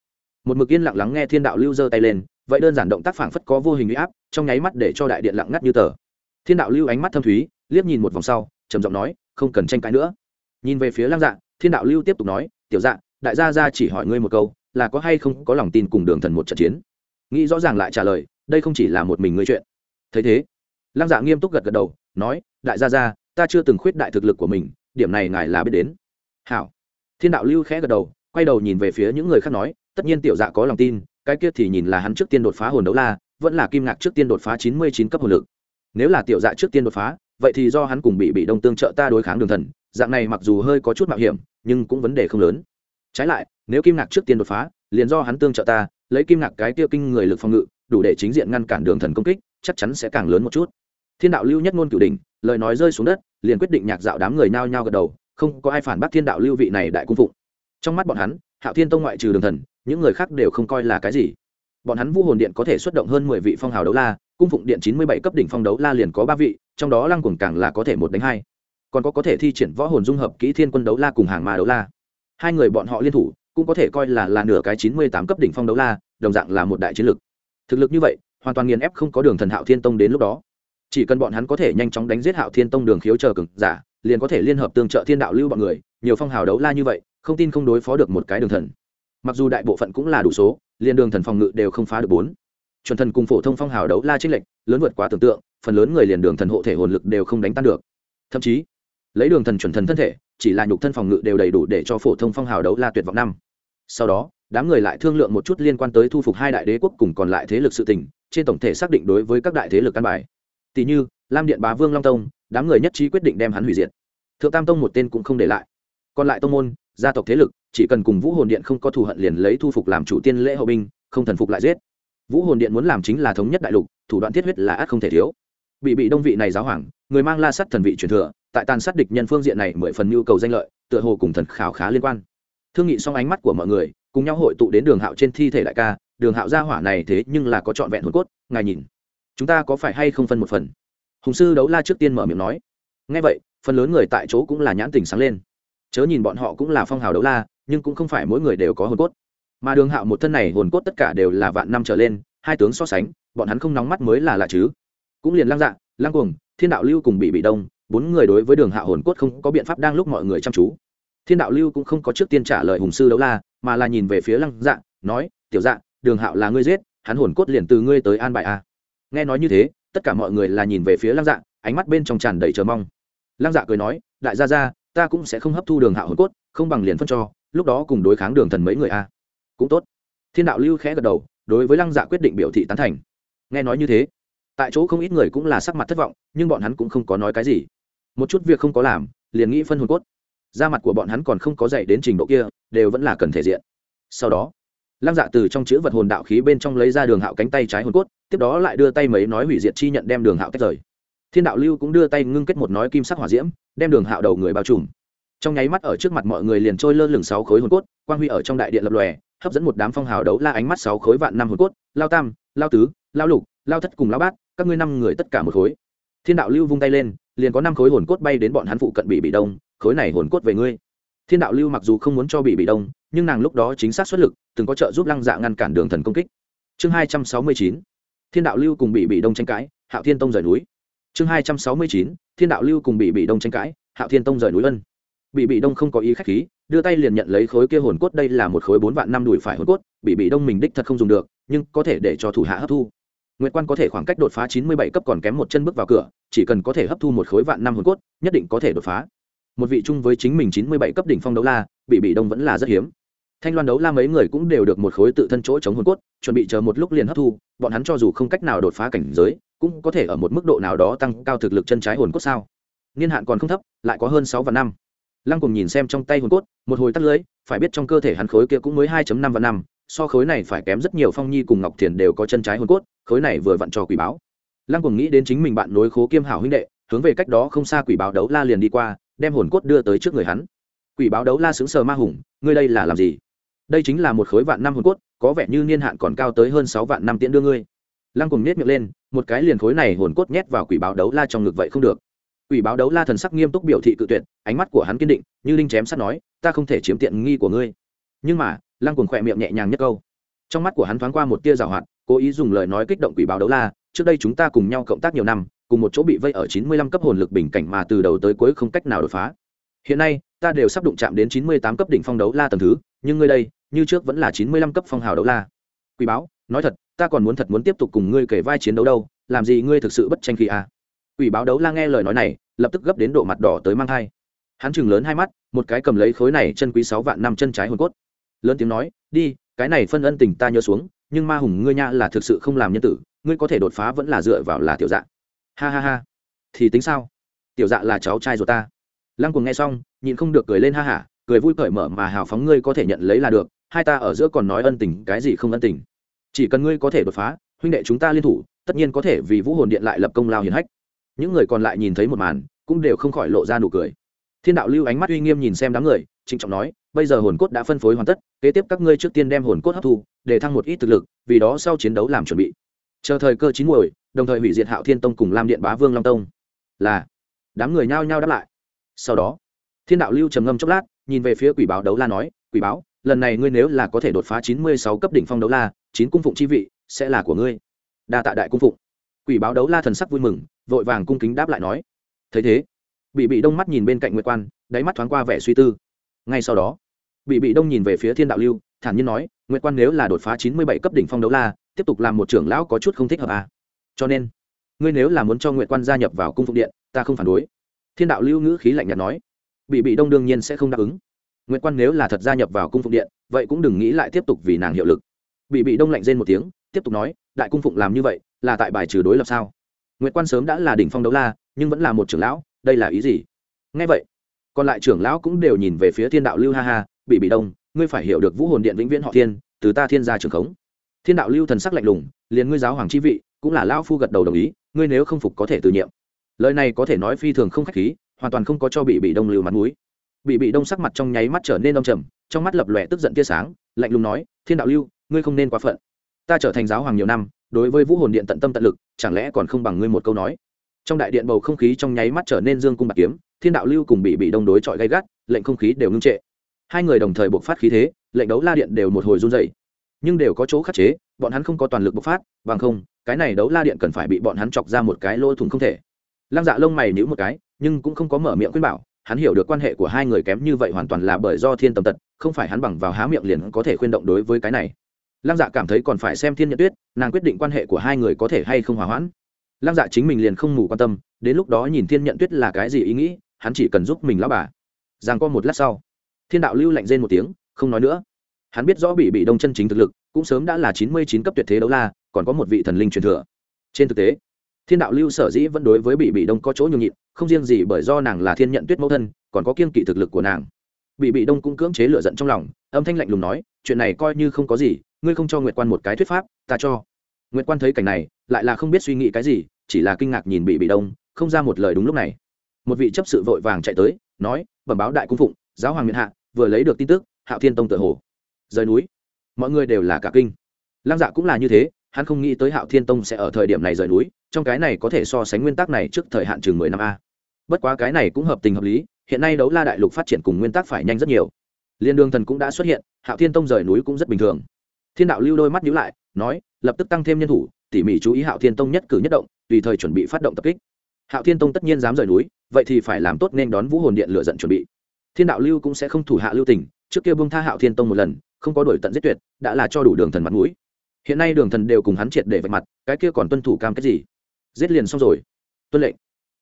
Một mực yên lặng lắng nghe thiên đạo lưu giơ tay lên, vậy đơn giản động tác phảng phất có vô hình uy áp, trong nháy mắt để cho đại điện lặng ngắt như tờ. Thiên đạo lưu ánh mắt thâm thúy, liếc nhìn một vòng sau, trầm giọng nói, không cần tranh cãi nữa nhìn về phía lăng dạ thiên đạo lưu tiếp tục nói, tiểu dạ đại gia ra chỉ hỏi ngươi một câu, là có hay không có lòng tin cùng đường thần một trận chiến? Nghĩ rõ ràng lại trả lời, đây không chỉ là một mình ngươi chuyện. Thấy thế, lăng dạ nghiêm túc gật gật đầu, nói, đại gia ra ta chưa từng khuyết đại thực lực của mình, điểm này ngài là biết đến. Hảo. Thiên đạo lưu khẽ gật đầu, quay đầu nhìn về phía những người khác nói, tất nhiên tiểu dạ có lòng tin, cái kia thì nhìn là hắn trước tiên đột phá hồn đấu la, vẫn là kim ngạc trước tiên đột phá chín mươi chín cấp hồn lực. Nếu là tiểu dạ trước tiên đột phá, vậy thì do hắn cùng bị bị đông tương trợ ta đối kháng đường thần dạng này mặc dù hơi có chút mạo hiểm, nhưng cũng vấn đề không lớn. Trái lại, nếu kim ngạc trước tiên đột phá, liền do hắn tương trợ ta, lấy kim ngạc cái tiêu kinh người lực phòng ngự, đủ để chính diện ngăn cản đường thần công kích, chắc chắn sẽ càng lớn một chút. Thiên đạo lưu nhất ngôn cửu đỉnh, lời nói rơi xuống đất, liền quyết định nhạc dạo đám người nao nhao gật đầu, không có ai phản bác thiên đạo lưu vị này đại cung phụng. Trong mắt bọn hắn, hạo thiên tông ngoại trừ đường thần, những người khác đều không coi là cái gì. Bọn hắn vũ hồn điện có thể xuất động hơn mười vị phong hào đấu la, cung phụng điện chín mươi bảy cấp đỉnh phong đấu la liền có ba vị, trong đó lăng cuồng càng là có thể một đánh hai còn có có thể thi triển võ hồn dung hợp kỹ thiên quân đấu la cùng hàng ma đấu la. Hai người bọn họ liên thủ, cũng có thể coi là là nửa cái chín mươi tám cấp đỉnh phong đấu la, đồng dạng là một đại chiến lực. Thực lực như vậy, hoàn toàn nghiền ép không có đường thần hạo thiên tông đến lúc đó. Chỉ cần bọn hắn có thể nhanh chóng đánh giết hạo thiên tông đường khiếu chờ cực giả, liền có thể liên hợp tương trợ thiên đạo lưu bọn người, nhiều phong hào đấu la như vậy, không tin không đối phó được một cái đường thần. Mặc dù đại bộ phận cũng là đủ số, liền đường thần phòng ngự đều không phá được bốn. Chuẩn thần cùng phổ thông phong hào đấu la trích lệnh lớn vượt quá tưởng tượng, phần lớn người liền đường thần hộ thể hồn lực đều không đánh tan được. Thậm chí lấy đường thần chuẩn thần thân thể, chỉ là nhục thân phòng ngự đều đầy đủ để cho phổ thông phong hào đấu la tuyệt vọng năm. Sau đó, đám người lại thương lượng một chút liên quan tới thu phục hai đại đế quốc cùng còn lại thế lực sự tình, trên tổng thể xác định đối với các đại thế lực căn bài. Tỷ như, lam điện bá vương long tông, đám người nhất trí quyết định đem hắn hủy diệt. Thượng tam tông một tên cũng không để lại. Còn lại tông môn, gia tộc thế lực, chỉ cần cùng vũ hồn điện không có thù hận liền lấy thu phục làm chủ tiên lễ hậu binh, không thần phục lại giết. Vũ hồn điện muốn làm chính là thống nhất đại lục, thủ đoạn thiết huyết là ác không thể thiếu. Bị bị đông vị này giáo hoàng, người mang la sắt thần vị truyền thừa tại tàn sát địch nhân phương diện này mười phần nhu cầu danh lợi, tựa hồ cùng thần khảo khá liên quan. Thương nghị xong ánh mắt của mọi người, cùng nhau hội tụ đến đường hạo trên thi thể đại ca, đường hạo gia hỏa này thế nhưng là có trọn vẹn hồn cốt, ngài nhìn, chúng ta có phải hay không phân một phần? Hùng sư đấu la trước tiên mở miệng nói. Ngay vậy, phần lớn người tại chỗ cũng là nhãn tình sáng lên. Chớ nhìn bọn họ cũng là phong hào đấu la, nhưng cũng không phải mỗi người đều có hồn cốt. Mà đường hạo một thân này hồn cốt tất cả đều là vạn năm trở lên, hai tướng so sánh, bọn hắn không nóng mắt mới là lạ chứ. Cũng liền lăng dạ lăng cuồng, thiên đạo lưu cùng bị bị đông bốn người đối với đường hạ hồn cốt không có biện pháp đang lúc mọi người chăm chú. Thiên đạo lưu cũng không có trước tiên trả lời hùng sư đấu la, mà là nhìn về phía lăng dạ nói, tiểu dạ đường hạo là ngươi giết, hắn hồn cốt liền từ ngươi tới an bài a. À. nghe nói như thế, tất cả mọi người là nhìn về phía lăng dạ ánh mắt bên trong tràn đầy chờ mong. Lăng dạ cười nói, đại gia gia, ta cũng sẽ không hấp thu đường hạo hồn cốt, không bằng liền phân cho, lúc đó cùng đối kháng đường thần mấy người a. Cũng tốt. Thiên đạo lưu khẽ gật đầu, đối với lăng dạ quyết định biểu thị tán thành. Nghe nói như thế, tại chỗ không ít người cũng là sắc mặt thất vọng, nhưng bọn hắn cũng không có nói cái gì một chút việc không có làm, liền nghĩ phân hồn cốt. Da mặt của bọn hắn còn không có dạy đến trình độ kia, đều vẫn là cần thể diện. Sau đó, lăng dạ từ trong chữ vật hồn đạo khí bên trong lấy ra đường hạo cánh tay trái hồn cốt, tiếp đó lại đưa tay mấy nói hủy diệt chi nhận đem đường hạo tách rời. Thiên đạo lưu cũng đưa tay ngưng kết một nói kim sắc hỏa diễm, đem đường hạo đầu người bao trùm. Trong nháy mắt ở trước mặt mọi người liền trôi lơ lửng sáu khối hồn cốt, quang huy ở trong đại điện lập lòe, hấp dẫn một đám phong hào đấu la ánh mắt sáu khối vạn năm hồn cốt, lao tam, lao tứ, lao lục, lao thất cùng lao bát, các ngươi năm người tất cả một khối thiên đạo lưu vung tay lên, liền có năm khối hồn cốt bay đến bọn hắn phụ cận bị bị đông, khối này hồn cốt về ngươi. Thiên đạo lưu mặc dù không muốn cho bị bị đông, nhưng nàng lúc đó chính xác xuất lực, từng có trợ giúp lăng dạ ngăn cản đường thần công kích. Chương hai trăm sáu mươi chín, thiên đạo lưu cùng bị bị đông tranh cãi, hạo thiên tông rời núi. Chương hai trăm sáu mươi chín, thiên đạo lưu cùng bị bị đông tranh cãi, hạo thiên tông rời núi ân bị bị đông không có ý khách khí, đưa tay liền nhận lấy khối kia hồn cốt, đây là một khối bốn vạn năm đùi phải hồn cốt bị bị đông mình đích thật không dùng được, nhưng có thể để cho thủ hạ hấp thu. Nguyệt Quan có thể khoảng cách đột phá chín mươi bảy cấp còn kém một chân bước vào cửa, chỉ cần có thể hấp thu một khối vạn năm hồn cốt, nhất định có thể đột phá. Một vị chung với chính mình chín mươi bảy cấp đỉnh phong đấu la, bị bị đông vẫn là rất hiếm. Thanh Loan đấu la mấy người cũng đều được một khối tự thân chỗ chống hồn cốt, chuẩn bị chờ một lúc liền hấp thu, bọn hắn cho dù không cách nào đột phá cảnh giới, cũng có thể ở một mức độ nào đó tăng cao thực lực chân trái hồn cốt sao? Niên hạn còn không thấp, lại có hơn sáu vạn năm. Lăng cùng nhìn xem trong tay hồn cốt, một hồi tắt lưới, phải biết trong cơ thể hắn khối kia cũng mới 2.5 vạn năm, so khối này phải kém rất nhiều phong nhi cùng ngọc thiền đều có chân trái hồn cốt, khối này vừa vặn cho quỷ báo. Lăng cùng nghĩ đến chính mình bạn nối khố kiêm hảo huynh đệ, hướng về cách đó không xa quỷ báo đấu la liền đi qua, đem hồn cốt đưa tới trước người hắn. Quỷ báo đấu la xứng sờ ma hùng, ngươi đây là làm gì? Đây chính là một khối vạn năm hồn cốt, có vẻ như niên hạn còn cao tới hơn sáu vạn năm tiễn đưa ngươi. Lăng cùng nết miệng lên, một cái liền khối này hồn cốt nhét vào quỷ báo đấu la trong ngực vậy không được. Quỷ báo đấu la thần sắc nghiêm túc biểu thị cự tuyệt, ánh mắt của hắn kiên định, như linh chém sắt nói, ta không thể chiếm tiện nghi của ngươi. Nhưng mà lăng cuồng khỏe miệng nhẹ nhàng nhất câu. Trong mắt của hắn thoáng qua một tia rào hoạt, cố ý dùng lời nói kích động quỷ báo đấu la, trước đây chúng ta cùng nhau cộng tác nhiều năm, cùng một chỗ bị vây ở chín mươi lăm cấp hồn lực bình cảnh mà từ đầu tới cuối không cách nào đột phá. Hiện nay, ta đều sắp đụng chạm đến chín mươi tám cấp đỉnh phong đấu la tầng thứ, nhưng ngươi đây, như trước vẫn là chín mươi lăm cấp phong hào đấu la. Quỷ báo, nói thật, ta còn muốn thật muốn tiếp tục cùng ngươi kể vai chiến đấu đâu, làm gì ngươi thực sự bất tranh khi à? Quỷ báo đấu la nghe lời nói này, lập tức gấp đến độ mặt đỏ tới mang thai. Hắn chừng lớn hai mắt, một cái cầm lấy khối này chân quý sáu vạn năm chân trái hồn cốt lớn tiếng nói, đi, cái này phân ân tình ta nhớ xuống, nhưng ma hùng ngươi nha là thực sự không làm nhân tử, ngươi có thể đột phá vẫn là dựa vào là tiểu dạ. Ha ha ha, thì tính sao? Tiểu dạ là cháu trai ruột ta. Lăng cùng nghe xong, nhịn không được cười lên ha hả, cười vui cởi mở mà hào phóng ngươi có thể nhận lấy là được, hai ta ở giữa còn nói ân tình, cái gì không ân tình. Chỉ cần ngươi có thể đột phá, huynh đệ chúng ta liên thủ, tất nhiên có thể vì vũ hồn điện lại lập công lao hiển hách. Những người còn lại nhìn thấy một màn, cũng đều không khỏi lộ ra nụ cười. Thiên đạo lưu ánh mắt uy nghiêm nhìn xem đám người, trịnh trọng nói bây giờ hồn cốt đã phân phối hoàn tất, kế tiếp các ngươi trước tiên đem hồn cốt hấp thu, để thăng một ít thực lực, vì đó sau chiến đấu làm chuẩn bị. Chờ thời cơ chín muồi, đồng thời hủy diệt hạo thiên tông cùng lam điện bá vương long tông. Là, đám người nhao nhao đáp lại. Sau đó, thiên đạo lưu trầm ngâm chốc lát, nhìn về phía quỷ báo đấu la nói, quỷ báo, lần này ngươi nếu là có thể đột phá chín mươi sáu cấp đỉnh phong đấu la, chín cung phụng chi vị sẽ là của ngươi. Đa tạ đại cung phụng. Quỷ báo đấu la thần sắc vui mừng, vội vàng cung kính đáp lại nói, thấy thế. Bị bị đông mắt nhìn bên cạnh nguyệt quan, đáy mắt thoáng qua vẻ suy tư ngay sau đó bị bị đông nhìn về phía thiên đạo lưu, thản nhiên nói, nguyệt quan nếu là đột phá chín mươi bảy cấp đỉnh phong đấu la, tiếp tục làm một trưởng lão có chút không thích hợp à. cho nên, ngươi nếu là muốn cho nguyệt quan gia nhập vào cung phụng điện, ta không phản đối. Thiên đạo lưu ngữ khí lạnh nhạt nói. Bị bị đông đương nhiên sẽ không đáp ứng. Nguyệt quan nếu là thật gia nhập vào cung phụng điện, vậy cũng đừng nghĩ lại tiếp tục vì nàng hiệu lực. Bị bị đông lạnh rên một tiếng, tiếp tục nói, đại cung phụng làm như vậy, là tại bài trừ đối lập sao? Nguyệt quan sớm đã là đỉnh phong đấu la, nhưng vẫn là một trưởng lão, đây là ý gì? Ngay vậy còn lại trưởng lão cũng đều nhìn về phía thiên đạo lưu ha ha bị bị đông, ngươi phải hiểu được vũ hồn điện vĩnh viễn họ thiên, từ ta thiên gia trưởng khống. Thiên đạo lưu thần sắc lạnh lùng, liền ngươi giáo hoàng chi vị, cũng là lão phu gật đầu đồng ý, ngươi nếu không phục có thể từ nhiệm. Lời này có thể nói phi thường không khách khí, hoàn toàn không có cho bị bị đông lưu mặt mũi. Bị bị đông sắc mặt trong nháy mắt trở nên đông trầm, trong mắt lập lòe tức giận tia sáng, lạnh lùng nói, thiên đạo lưu, ngươi không nên quá phận. Ta trở thành giáo hoàng nhiều năm, đối với vũ hồn điện tận tâm tận lực, chẳng lẽ còn không bằng ngươi một câu nói? Trong đại điện bầu không khí trong nháy mắt trở nên dương cung bạc kiếm thiên đạo lưu cùng bị bị đông đối chọi gay gắt, lệnh không khí đều ngưng trệ. Hai người đồng thời bộc phát khí thế, lệnh đấu la điện đều một hồi run dày nhưng đều có chỗ khắc chế, bọn hắn không có toàn lực bộc phát, bằng không, cái này đấu la điện cần phải bị bọn hắn chọc ra một cái lỗ thủng không thể. Lăng dạ lông mày nhíu một cái, nhưng cũng không có mở miệng khuyên bảo, hắn hiểu được quan hệ của hai người kém như vậy hoàn toàn là bởi do thiên tầm tật, không phải hắn bằng vào há miệng liền có thể khuyên động đối với cái này. Lăng dạ cảm thấy còn phải xem thiên nhận tuyết, nàng quyết định quan hệ của hai người có thể hay không hòa hoãn. Lăng dạ chính mình liền không ngủ quan tâm, đến lúc đó nhìn thiên nhận tuyết là cái gì ý nghĩ hắn chỉ cần giúp mình lão bà. Giang có một lát sau, thiên đạo lưu lạnh rên một tiếng, không nói nữa. Hắn biết rõ bị bị đông chân chính thực lực, cũng sớm đã là chín mươi chín cấp tuyệt thế đấu la, còn có một vị thần linh truyền thừa. Trên thực tế, thiên đạo lưu sở dĩ vẫn đối với bị bị đông có chỗ nhường nhịn, không riêng gì bởi do nàng là thiên nhận tuyết mẫu thân, còn có kiên kỵ thực lực của nàng. Bị bị đông cũng cưỡng chế lựa giận trong lòng, âm thanh lạnh lùng nói, chuyện này coi như không có gì, ngươi không cho nguyệt quan một cái thuyết pháp, ta cho. Nguyệt quan thấy cảnh này, lại là không biết suy nghĩ cái gì, chỉ là kinh ngạc nhìn bị bị đông, không ra một lời đúng lúc này một vị chấp sự vội vàng chạy tới, nói, bẩm báo đại cung phụng, giáo hoàng miền hạ, vừa lấy được tin tức, hạo thiên tông tự hồ rời núi. Mọi người đều là cả kinh. Lăng dạ cũng là như thế, hắn không nghĩ tới hạo thiên tông sẽ ở thời điểm này rời núi, trong cái này có thể so sánh nguyên tắc này trước thời hạn chừng mười năm a. Bất quá cái này cũng hợp tình hợp lý, hiện nay đấu la đại lục phát triển cùng nguyên tắc phải nhanh rất nhiều. Liên đương thần cũng đã xuất hiện, hạo thiên tông rời núi cũng rất bình thường. Thiên đạo lưu đôi mắt nhíu lại, nói, lập tức tăng thêm nhân thủ, tỉ mỉ chú ý hạo thiên tông nhất cử nhất động, tùy thời chuẩn bị phát động tập kích hạo thiên tông tất nhiên dám rời núi, vậy thì phải làm tốt nên đón vũ hồn điện lựa giận chuẩn bị. Thiên đạo lưu cũng sẽ không thủ hạ lưu tình, trước kia bông tha hạo thiên tông một lần, không có đổi tận giết tuyệt, đã là cho đủ đường thần mặt mũi. Hiện nay đường thần đều cùng hắn triệt để vạch mặt, cái kia còn tuân thủ cam cái gì? Giết liền xong rồi. Tuân lệnh.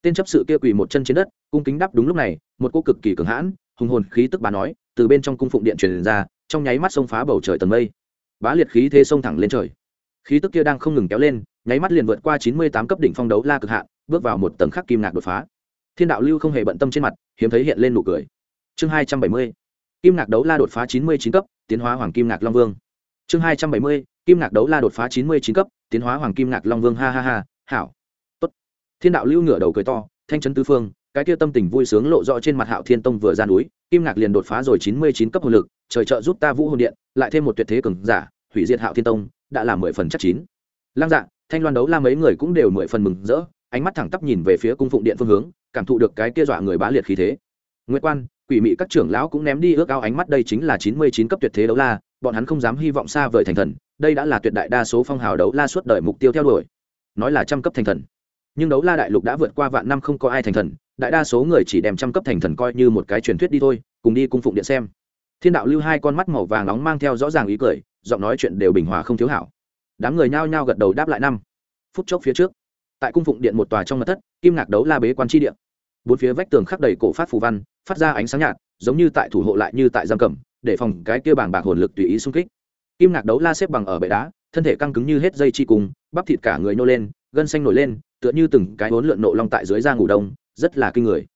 Tên chấp sự kia quỳ một chân trên đất, cung kính đáp đúng lúc này, một cô cực kỳ cường hãn, hùng hồn khí tức bà nói, từ bên trong cung phụng điện truyền ra, trong nháy mắt xông phá bầu trời tầng mây. Bá liệt khí thế xông thẳng lên trời. Khí tức kia đang không ngừng kéo lên, nháy mắt liền vượt qua chín mươi tám cấp đỉnh phong đấu la cực hạn bước vào một tầng khắc kim ngạc đột phá. Thiên đạo lưu không hề bận tâm trên mặt, hiếm thấy hiện lên nụ cười. Chương hai trăm bảy mươi, kim ngạc đấu la đột phá chín mươi chín cấp, tiến hóa hoàng kim ngạc long vương. Chương hai trăm bảy mươi, kim ngạc đấu la đột phá chín mươi chín cấp, tiến hóa hoàng kim ngạc long vương, ha ha ha, hảo. Tốt. Thiên đạo lưu ngửa đầu cười to, thanh trấn tứ phương, cái kia tâm tình vui sướng lộ rõ trên mặt hạo thiên tông vừa ra núi, kim ngạc liền đột phá rồi chín mươi chín cấp hồn lực, trời trợ giúp ta vũ hồn điện, lại thêm một tuyệt thế cường giả, hủy diệt hạo thiên tông, đã là mười phần chắc chín. Lăng dạ thanh loan đấu la mấy người cũng đều mười phần mừng rỡ ánh mắt thẳng tắp nhìn về phía cung phụng điện phương hướng, cảm thụ được cái kia dọa người bá liệt khí thế. Nguyễn quan, quỷ mị các trưởng lão cũng ném đi ước ao ánh mắt, đây chính là chín mươi chín cấp tuyệt thế đấu la, bọn hắn không dám hy vọng xa vời thành thần, đây đã là tuyệt đại đa số phong hào đấu la suốt đời mục tiêu theo đuổi. Nói là trăm cấp thành thần. Nhưng đấu la đại lục đã vượt qua vạn năm không có ai thành thần, đại đa số người chỉ đem trăm cấp thành thần coi như một cái truyền thuyết đi thôi, cùng đi cung phụng điện xem. Thiên đạo lưu hai con mắt màu vàng nóng mang theo rõ ràng ý cười, giọng nói chuyện đều bình hòa không thiếu hảo. Đám người nhao nhao gật đầu đáp lại năm. Phút chốc phía trước tại cung phụng điện một tòa trong mặt thất, kim ngạc đấu la bế quan tri điện bốn phía vách tường khắc đầy cổ phát phù văn, phát ra ánh sáng nhạt, giống như tại thủ hộ lại như tại giam cầm, để phòng cái kia bảng bạc hồn lực tùy ý xung kích. Kim ngạc đấu la xếp bằng ở bệ đá, thân thể căng cứng như hết dây chi cùng, bắp thịt cả người nô lên, gân xanh nổi lên, tựa như từng cái hốn lượn nộ long tại dưới da ngủ đông, rất là kinh người.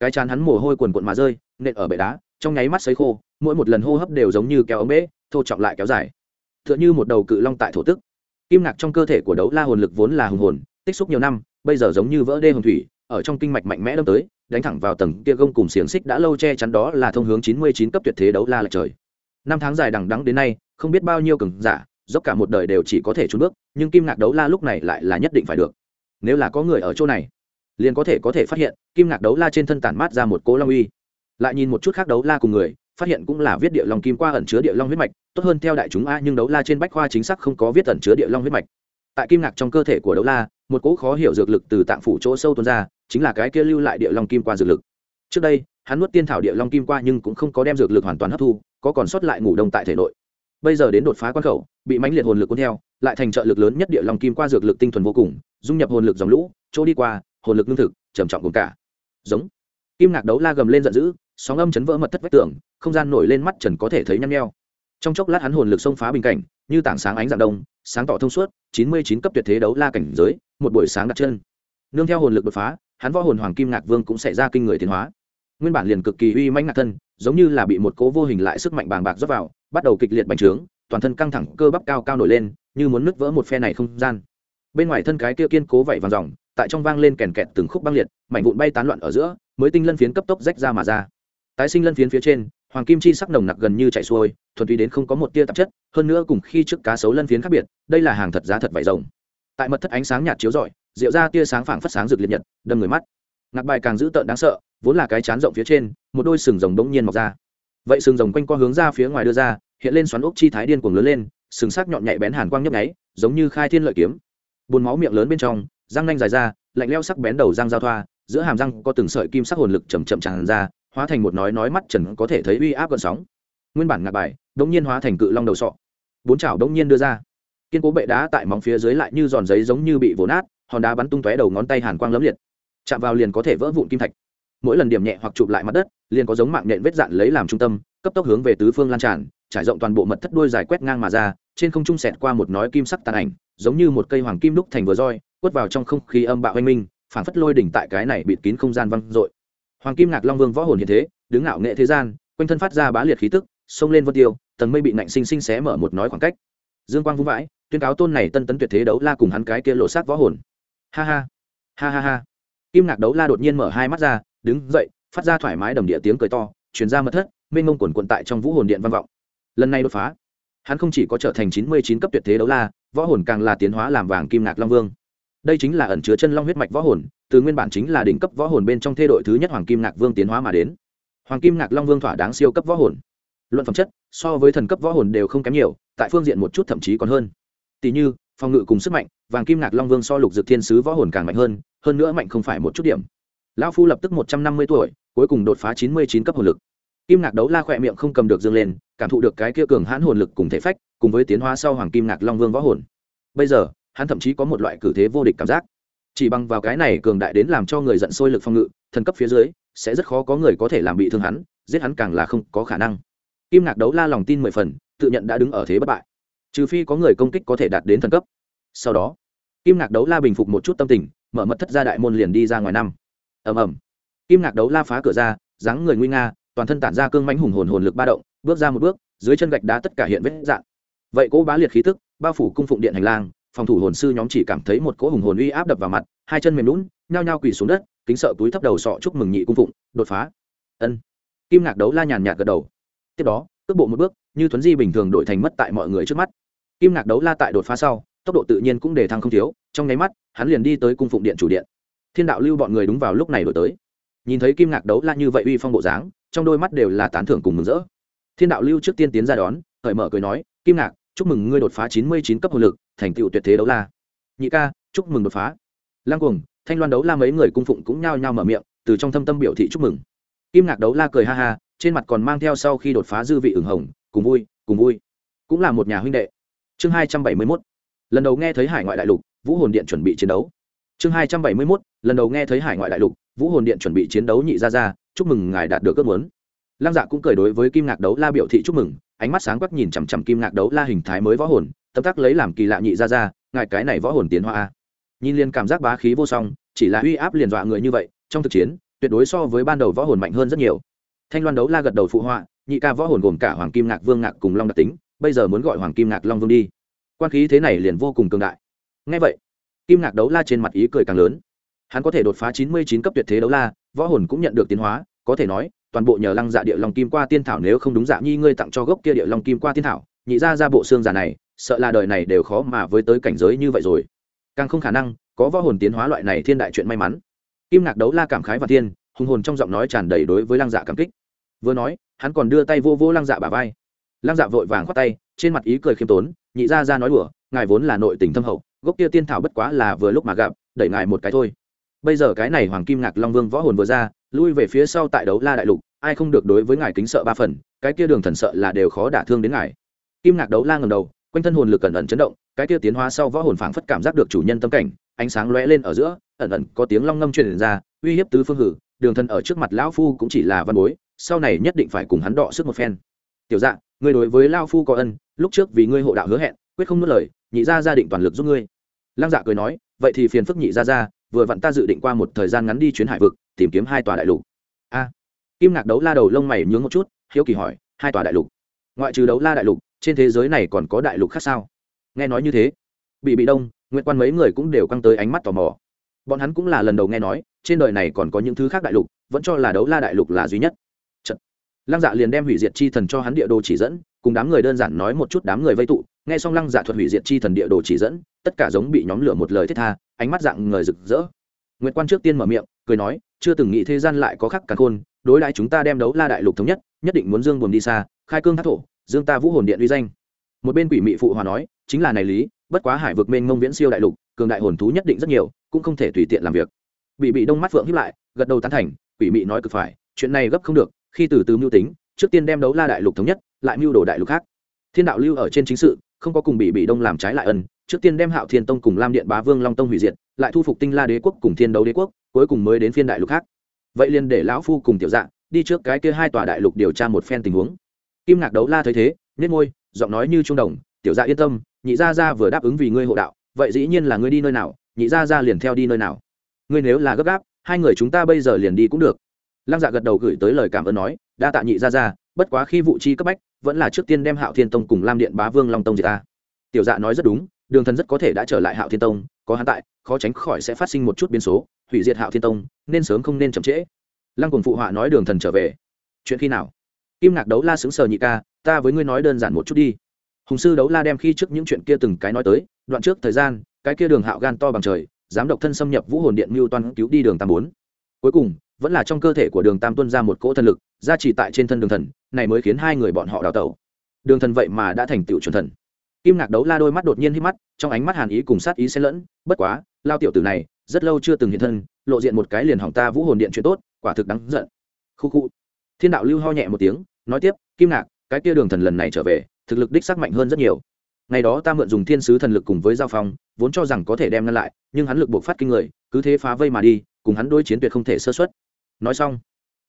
Cái chán hắn mồ hôi quần quận mà rơi, nện ở bệ đá, trong nháy mắt sấy khô, mỗi một lần hô hấp đều giống như kéo ống bể thô trọng lại kéo dài. Tựa như một đầu cự long tại thổ tức. Kim ngạc trong cơ thể của đấu la hồn lực vốn là hùng hồn tích xúc nhiều năm, bây giờ giống như vỡ đê Hồng thủy, ở trong kinh mạch mạnh mẽ đâm tới, đánh thẳng vào tầng kia gông cùng xiềng xích đã lâu che chắn đó là thông hướng chín mươi chín cấp tuyệt thế đấu la lệch trời. Năm tháng dài đằng đắng đến nay, không biết bao nhiêu cường giả, dốc cả một đời đều chỉ có thể trốn bước, nhưng kim ngạc đấu la lúc này lại là nhất định phải được. Nếu là có người ở chỗ này, liền có thể có thể phát hiện, kim ngạc đấu la trên thân tản mát ra một cố long uy. Lại nhìn một chút khác đấu la cùng người, phát hiện cũng là viết địa long kim qua ẩn chứa địa long huyết mạch, tốt hơn theo đại chúng a nhưng đấu la trên bách khoa chính xác không có viết ẩn chứa địa long huyết mạch tại kim ngạc trong cơ thể của đấu la, một cỗ khó hiểu dược lực từ tạng phủ chỗ sâu tuôn ra, chính là cái kia lưu lại địa long kim qua dược lực. Trước đây, hắn nuốt tiên thảo địa long kim qua nhưng cũng không có đem dược lực hoàn toàn hấp thu, có còn sót lại ngủ đông tại thể nội. Bây giờ đến đột phá quan khẩu, bị mãnh liệt hồn lực cuốn theo, lại thành trợ lực lớn nhất địa long kim qua dược lực tinh thuần vô cùng, dung nhập hồn lực dòng lũ, chỗ đi qua, hồn lực lương thực, trầm trọng cùng cả. Giống. Kim ngạc đấu la gầm lên giận dữ, sóng âm chấn vỡ mật thất vách tường, không gian nổi lên mắt trần có thể thấy nhăn nheo trong chốc lát hắn hồn lực xông phá bình cảnh, như tảng sáng ánh dạng đông, sáng tỏ thông suốt, chín mươi chín cấp tuyệt thế đấu la cảnh giới, một buổi sáng đặt chân. Nương theo hồn lực đột phá, hắn võ hồn hoàng kim ngạc vương cũng xảy ra kinh người tiến hóa. Nguyên bản liền cực kỳ uy mãnh ngạc thân, giống như là bị một cố vô hình lại sức mạnh bàng bạc rót vào, bắt đầu kịch liệt bành trướng, toàn thân căng thẳng cơ bắp cao cao nổi lên, như muốn nứt vỡ một phe này không gian. Bên ngoài thân cái kia kiên cố vẩy vàng dòng, tại trong vang lên kèn kẹt từng khúc băng liệt, mảnh vụn bay tán loạn ở giữa, mới tinh lân phiến cấp tốc rách ra mà ra. Tái sinh lân phiến phía trên hoàng kim chi sắc nồng nặc gần như chảy xuôi, thuần túy đến không có một tia tạp chất, hơn nữa cùng khi trước cá sấu lân phiến khác biệt, đây là hàng thật giá thật vải rồng. Tại mật thất ánh sáng nhạt chiếu rọi, rượu ra tia sáng phảng phất sáng rực liệt nhật, đâm người mắt. Ngạc bài càng dữ tợn đáng sợ, vốn là cái chán rộng phía trên, một đôi sừng rồng bỗng nhiên mọc ra. Vậy sừng rồng quanh qua hướng ra phía ngoài đưa ra, hiện lên xoắn ốc chi thái điên cuồng lớn lên, sừng sắc nhọn nhạy bén hàn quang nhấp nháy, giống như khai thiên lợi kiếm. Bùn máu miệng lớn bên trong, răng nanh dài ra, lạnh leo sắc bén đầu răng giao thoa, giữa hàm răng có từng sợi kim sắc hồn lực chầm chậm tràn ra hóa thành một nói nói mắt trần có thể thấy uy áp gợn sóng. Nguyên bản ngạc bài đông nhiên hóa thành cự long đầu sọ. Bốn chảo đông nhiên đưa ra. Kiên cố bệ đá tại móng phía dưới lại như giòn giấy giống như bị vồ nát, hòn đá bắn tung tóe đầu ngón tay hàn quang lấm liệt. Chạm vào liền có thể vỡ vụn kim thạch. Mỗi lần điểm nhẹ hoặc chụp lại mặt đất, liền có giống mạng nhện vết dạn lấy làm trung tâm, cấp tốc hướng về tứ phương lan tràn, trải rộng toàn bộ mật thất đuôi dài quét ngang mà ra, trên không trung sẹt qua một nói kim sắc tàn ảnh, giống như một cây hoàng kim đúc thành vừa roi, quất vào trong không khí âm bạo oanh minh, phảng phất lôi đỉnh tại cái này bịt kín không gian văng dội hoàng kim ngạc long vương võ hồn hiện thế, đứng ngạo nghệ thế gian, quanh thân phát ra bá liệt khí tức, xông lên vân tiêu, tầng mây bị nạnh sinh sinh xé mở một nói khoảng cách. Dương quang vung vãi, tuyên cáo tôn này tân tấn tuyệt thế đấu la cùng hắn cái kia lộ sát võ hồn. Ha ha ha ha ha. Kim ngạc đấu la đột nhiên mở hai mắt ra, đứng dậy, phát ra thoải mái đầm địa tiếng cười to chuyển ra mật thất, mênh mông quần quận tại trong vũ hồn điện văn vọng. Lần này đột phá, hắn không chỉ có trở thành chín mươi chín cấp tuyệt thế đấu la, võ hồn càng là tiến hóa làm vàng kim ngạc long vương đây chính là ẩn chứa chân long huyết mạch võ hồn, từ nguyên bản chính là đỉnh cấp võ hồn bên trong thê đội thứ nhất hoàng kim ngạc vương tiến hóa mà đến. Hoàng kim ngạc long vương thỏa đáng siêu cấp võ hồn. Luận phẩm chất, so với thần cấp võ hồn đều không kém nhiều, tại phương diện một chút thậm chí còn hơn. Tỷ như, phòng ngự cùng sức mạnh, vàng kim ngạc long vương so lục dược thiên sứ võ hồn càng mạnh hơn hơn nữa mạnh không phải một chút điểm. Lão phu lập tức một trăm năm mươi tuổi, cuối cùng đột phá chín mươi chín cấp hồn lực. Kim ngạc đấu la khỏe miệng không cầm được dương lên, cảm thụ được cái kia cường hãn hồn lực cùng thể phách, cùng với tiến hóa sau hoàng kim ngạc long vương võ hồn. Bây giờ hắn thậm chí có một loại cử thế vô địch cảm giác. Chỉ bằng vào cái này cường đại đến làm cho người giận sôi lực phòng ngự, thần cấp phía dưới, sẽ rất khó có người có thể làm bị thương hắn, giết hắn càng là không có khả năng. Kim ngạc đấu la lòng tin mười phần, tự nhận đã đứng ở thế bất bại. Trừ phi có người công kích có thể đạt đến thần cấp. Sau đó, kim ngạc đấu la bình phục một chút tâm tình, mở mật thất ra đại môn liền đi ra ngoài năm. Ầm ầm. Kim ngạc đấu la phá cửa ra, dáng người nguy nga, toàn thân tản ra cương mãnh hùng hồn hồn lực ba động, bước ra một bước, dưới chân gạch đá tất cả hiện vết dạng vậy cỗ bá liệt khí tức, bao phủ cung phụng điện hành lang phòng thủ hồn sư nhóm chỉ cảm thấy một cỗ hùng hồn uy áp đập vào mặt, hai chân mềm lún nhao nhao quỳ xuống đất, kính sợ túi thấp đầu sọ chúc mừng nhị cung phụng, đột phá. Ân. Kim ngạc đấu la nhàn nhạt gật đầu. Tiếp đó, cước bộ một bước, như thuấn di bình thường đổi thành mất tại mọi người trước mắt. Kim ngạc đấu la tại đột phá sau, tốc độ tự nhiên cũng để thăng không thiếu, trong nháy mắt, hắn liền đi tới cung phụng điện chủ điện. Thiên đạo lưu bọn người đúng vào lúc này đổi tới. Nhìn thấy kim ngạc đấu la như vậy uy phong bộ dáng, trong đôi mắt đều là tán thưởng cùng mừng rỡ. Thiên đạo lưu trước tiên tiến ra đón, cởi mở cười nói, kim ngạc, chúc mừng ngươi đột phá chín mươi chín cấp hồn lực thành tựu tuyệt thế đấu la. Nhị ca, chúc mừng đột phá. Lăng cuồng, thanh loan đấu la mấy người cung phụng cũng nhao nhao mở miệng, từ trong thâm tâm biểu thị chúc mừng. Kim ngạc đấu la cười ha ha, trên mặt còn mang theo sau khi đột phá dư vị ửng hồng, cùng vui cùng vui. Cũng là một nhà huynh đệ. Chương hai trăm bảy mươi mốt. Lần đầu nghe thấy hải ngoại đại lục, vũ hồn điện chuẩn bị chiến đấu. Chương hai trăm bảy mươi mốt. Lần đầu nghe thấy hải ngoại đại lục, vũ hồn điện chuẩn bị chiến đấu nhị ra ra chúc mừng ngài đạt được ước muốn. Lăng dạ cũng cười đối với kim ngạc đấu la biểu thị chúc mừng, ánh mắt sáng quắc nhìn chằm chằm kim ngạc đấu la hình thái mới võ hồn tâm tác lấy làm kỳ lạ nhị ra ra, ngài cái này võ hồn tiến hoa nhìn liền cảm giác bá khí vô song, chỉ là uy áp liền dọa người như vậy, trong thực chiến, tuyệt đối so với ban đầu võ hồn mạnh hơn rất nhiều. Thanh loan đấu la gật đầu phụ họa, nhị ca võ hồn gồm cả hoàng kim ngạc, vương ngạc cùng long đặc tính, bây giờ muốn gọi hoàng kim ngạc, long vương đi. Quan khí thế này liền vô cùng cường đại. Ngay vậy, kim ngạc đấu la trên mặt ý cười càng lớn. Hắn có thể đột phá chín mươi chín cấp tuyệt thế đấu la, võ hồn cũng nhận được tiến hóa, có thể nói, toàn bộ nhờ lăng dạ địa long kim qua tiên thảo nếu không đúng dạ nhi ngươi tặng cho gốc kia địa long kim qua tiên thảo, nhị ra ra bộ xương giả này sợ là đời này đều khó mà với tới cảnh giới như vậy rồi. Càng không khả năng, có võ hồn tiến hóa loại này thiên đại chuyện may mắn. Kim ngạc đấu la cảm khái và thiên, hùng hồn trong giọng nói tràn đầy đối với lăng dạ cảm kích. Vừa nói, hắn còn đưa tay vô vô lăng dạ bà vai. Lăng dạ vội vàng khoát tay, trên mặt ý cười khiêm tốn, nhị ra ra nói đùa, ngài vốn là nội tình thâm hậu, gốc kia tiên thảo bất quá là vừa lúc mà gặp, đẩy ngài một cái thôi. Bây giờ cái này hoàng kim ngạc long vương võ hồn vừa ra, lui về phía sau tại đấu la đại lục, ai không được đối với ngài kính sợ ba phần, cái kia đường thần sợ là đều khó đả thương đến ngài. Kim ngạc đấu la ngầm đầu quanh thân hồn lực ẩn ẩn chấn động, cái kia tiến hóa sau võ hồn phảng phất cảm giác được chủ nhân tâm cảnh, ánh sáng lóe lên ở giữa, ẩn ẩn có tiếng long ngâm truyền ra, uy hiếp tứ phương hử, đường thân ở trước mặt lão phu cũng chỉ là văn bối, sau này nhất định phải cùng hắn đọ sức một phen. Tiểu dạng ngươi đối với lao phu có ân, lúc trước vì ngươi hộ đạo hứa hẹn, quyết không nuốt lời, nhị gia gia định toàn lực giúp ngươi. Lăng dạ cười nói, vậy thì phiền phức nhị gia gia, vừa vặn ta dự định qua một thời gian ngắn đi chuyến hải vực, tìm kiếm hai tòa đại lục. A. Kim ngạc đấu la đầu lông mày nhướng một chút, hiếu kỳ hỏi, hai tòa đại lục. Ngoại trừ đấu la đại lục trên thế giới này còn có đại lục khác sao? Nghe nói như thế bị bị đông nguyễn quan mấy người cũng đều căng tới ánh mắt tò mò. Bọn hắn cũng là lần đầu nghe nói, trên đời này còn có những thứ khác đại lục, vẫn cho là đấu la đại lục là duy nhất. Chật. lăng dạ liền đem hủy diệt chi thần cho hắn địa đồ chỉ dẫn, cùng đám người đơn giản nói một chút đám người vây tụ, nghe xong lăng dạ thuật hủy diệt chi thần địa đồ chỉ dẫn, tất cả giống bị nhóm lửa một lời thiết tha, ánh mắt dạng người rực rỡ. Nguyễn quan trước tiên mở miệng, cười nói, chưa từng nghĩ thế gian lại có khắc cả khôn, đối lại chúng ta đem đấu la đại lục thống nhất nhất định muốn dương buồn đi xa, khai cương thác thổ dương ta vũ hồn điện uy danh. Một bên quỷ mị phụ hòa nói, chính là này lý, bất quá hải vực mênh mông viễn siêu đại lục, cường đại hồn thú nhất định rất nhiều, cũng không thể tùy tiện làm việc. Bị bị đông mắt phượng hiếp lại, gật đầu tán thành, quỷ mị nói cực phải, chuyện này gấp không được, khi từ từ mưu tính, trước tiên đem đấu la đại lục thống nhất, lại mưu đồ đại lục khác. Thiên đạo lưu ở trên chính sự, không có cùng bị bị đông làm trái lại ân, trước tiên đem hạo thiên tông cùng lam điện bá vương long tông hủy diệt, lại thu phục tinh la đế quốc cùng thiên đấu đế quốc, cuối cùng mới đến phiên đại lục khác. Vậy liền để lão phu cùng tiểu dạng đi trước cái kia hai tòa đại lục điều tra một phen tình huống kim ngạc đấu la thấy thế nhét ngôi giọng nói như trung đồng, tiểu dạ yên tâm, nhị gia gia vừa đáp ứng vì ngươi hộ đạo, vậy dĩ nhiên là ngươi đi nơi nào, nhị gia gia liền theo đi nơi nào. Ngươi nếu là gấp gáp, hai người chúng ta bây giờ liền đi cũng được. Lăng dạ gật đầu gửi tới lời cảm ơn nói, đa tạ nhị gia gia, bất quá khi vụ chi cấp bách, vẫn là trước tiên đem hạo thiên tông cùng lam điện bá vương long tông diệt ta. Tiểu dạ nói rất đúng, đường thần rất có thể đã trở lại hạo thiên tông, có hắn tại, khó tránh khỏi sẽ phát sinh một chút biến số, hủy diệt hạo thiên tông, nên sớm không nên chậm trễ. Lăng cùng phụ họa nói đường thần trở về. Chuyện khi nào? Kim ngạc đấu la xứng sờ nhị ca, ta với ngươi nói đơn giản một chút đi. Hùng sư đấu la đem khi trước những chuyện kia từng cái nói tới, đoạn trước thời gian, cái kia đường hạo gan to bằng trời dám độc thân xâm nhập vũ hồn điện mưu toan cứu đi đường tam bốn. Cuối cùng, vẫn là trong cơ thể của đường tam tuân ra một cỗ thần lực, ra chỉ tại trên thân đường thần, này mới khiến hai người bọn họ đào tẩu. Đường thần vậy mà đã thành tựu chuẩn thần. Kim ngạc đấu la đôi mắt đột nhiên hít mắt, trong ánh mắt hàn ý cùng sát ý xen lẫn, bất quá, lao tiểu tử này, rất lâu chưa từng hiện thân, lộ diện một cái liền hỏng ta vũ hồn điện chuyện tốt, quả thực đáng giận. Khu khu. Thiên đạo lưu ho nhẹ một tiếng nói tiếp, kim ngạc, cái kia đường thần lần này trở về, thực lực đích sắc mạnh hơn rất nhiều. Ngày đó ta mượn dùng thiên sứ thần lực cùng với giao phong, vốn cho rằng có thể đem ngăn lại, nhưng hắn lực buộc phát kinh người, cứ thế phá vây mà đi, cùng hắn đối chiến tuyệt không thể sơ xuất nói xong,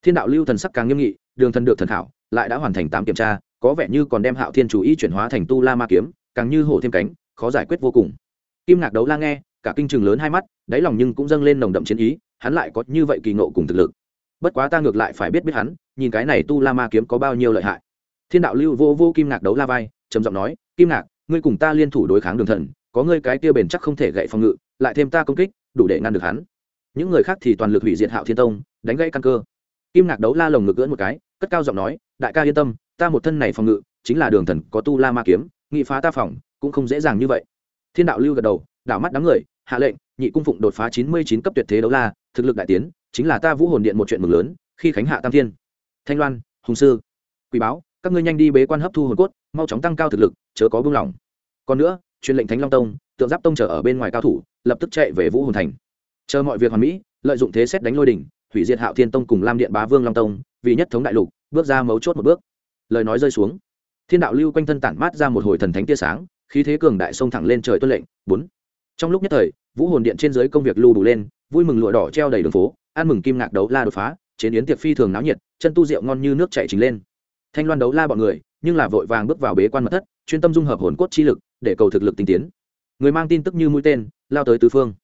thiên đạo lưu thần sắc càng nghiêm nghị, đường thần được thần thảo lại đã hoàn thành tám kiểm tra, có vẻ như còn đem hạo thiên chủ ý chuyển hóa thành tu la ma kiếm, càng như hổ thêm cánh, khó giải quyết vô cùng. Kim ngạc đấu la nghe, cả kinh trường lớn hai mắt, đáy lòng nhưng cũng dâng lên nồng đậm chiến ý, hắn lại có như vậy kỳ ngộ cùng thực lực bất quá ta ngược lại phải biết biết hắn, nhìn cái này tu la ma kiếm có bao nhiêu lợi hại. Thiên đạo lưu vô vô kim ngạc đấu la vai, trầm giọng nói, kim ngạc, ngươi cùng ta liên thủ đối kháng đường thần, có ngươi cái kia bền chắc không thể gậy phòng ngự, lại thêm ta công kích, đủ để ngăn được hắn. Những người khác thì toàn lực hủy diệt hạo thiên tông, đánh gãy căn cơ. Kim ngạc đấu la lồng ngực gỡn một cái, cất cao giọng nói, đại ca yên tâm, ta một thân này phòng ngự, chính là đường thần có tu la ma kiếm, nghị phá ta phòng, cũng không dễ dàng như vậy. Thiên đạo lưu gật đầu, đảo mắt đám người, hạ lệnh, nhị cung phụng đột phá chín mươi chín cấp tuyệt thế đấu la, thực lực đại tiến chính là ta vũ hồn điện một chuyện mừng lớn, khi khánh hạ tam thiên, thanh loan, hùng sư, quỷ báo, các ngươi nhanh đi bế quan hấp thu hồn cốt, mau chóng tăng cao thực lực, chớ có buông lỏng. Còn nữa, truyền lệnh thánh long tông, tượng giáp tông trở ở bên ngoài cao thủ, lập tức chạy về vũ hồn thành. Chờ mọi việc hoàn mỹ, lợi dụng thế xét đánh lôi đỉnh, hủy diệt hạo thiên tông cùng lam điện bá vương long tông, vì nhất thống đại lục, bước ra mấu chốt một bước. Lời nói rơi xuống. Thiên đạo lưu quanh thân tản mát ra một hồi thần thánh tia sáng, khí thế cường đại sông thẳng lên trời tuân lệnh. Bốn. Trong lúc nhất thời, vũ hồn điện trên dưới công việc lưu đủ lên, vui mừng lụa đỏ treo đầy đường phố ăn mừng kim ngạc đấu la đột phá, chế yến tiệc phi thường náo nhiệt, chân tu rượu ngon như nước chảy trình lên. Thanh loan đấu la bọn người, nhưng là vội vàng bước vào bế quan mật thất, chuyên tâm dung hợp hồn cốt chi lực, để cầu thực lực tinh tiến. Người mang tin tức như mũi tên, lao tới tứ phương.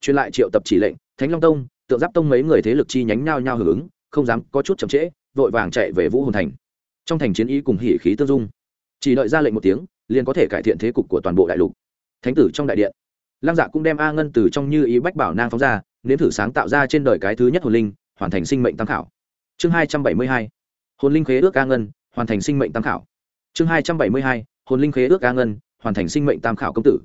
Truyền lại triệu tập chỉ lệnh, thánh long tông, tượng giáp tông mấy người thế lực chi nhánh nhau nhau hưởng ứng, không dám có chút chậm trễ, vội vàng chạy về vũ hồn thành. Trong thành chiến ý cùng hỉ khí tương dung. Chỉ đợi ra lệnh một tiếng, liền có thể cải thiện thế cục của toàn bộ đại lục. Thánh tử trong đại điện. Lăng dạ cũng đem a ngân từ trong như ý bách bảo nang phóng ra nếm thử sáng tạo ra trên đời cái thứ nhất hồn linh, hoàn thành sinh mệnh tam khảo. Chương hai trăm bảy mươi hai, hồn linh khế ước a ngân, hoàn thành sinh mệnh tam khảo. Chương hai trăm bảy mươi hai, hồn linh khế ước a ngân, hoàn thành sinh mệnh tam khảo công tử.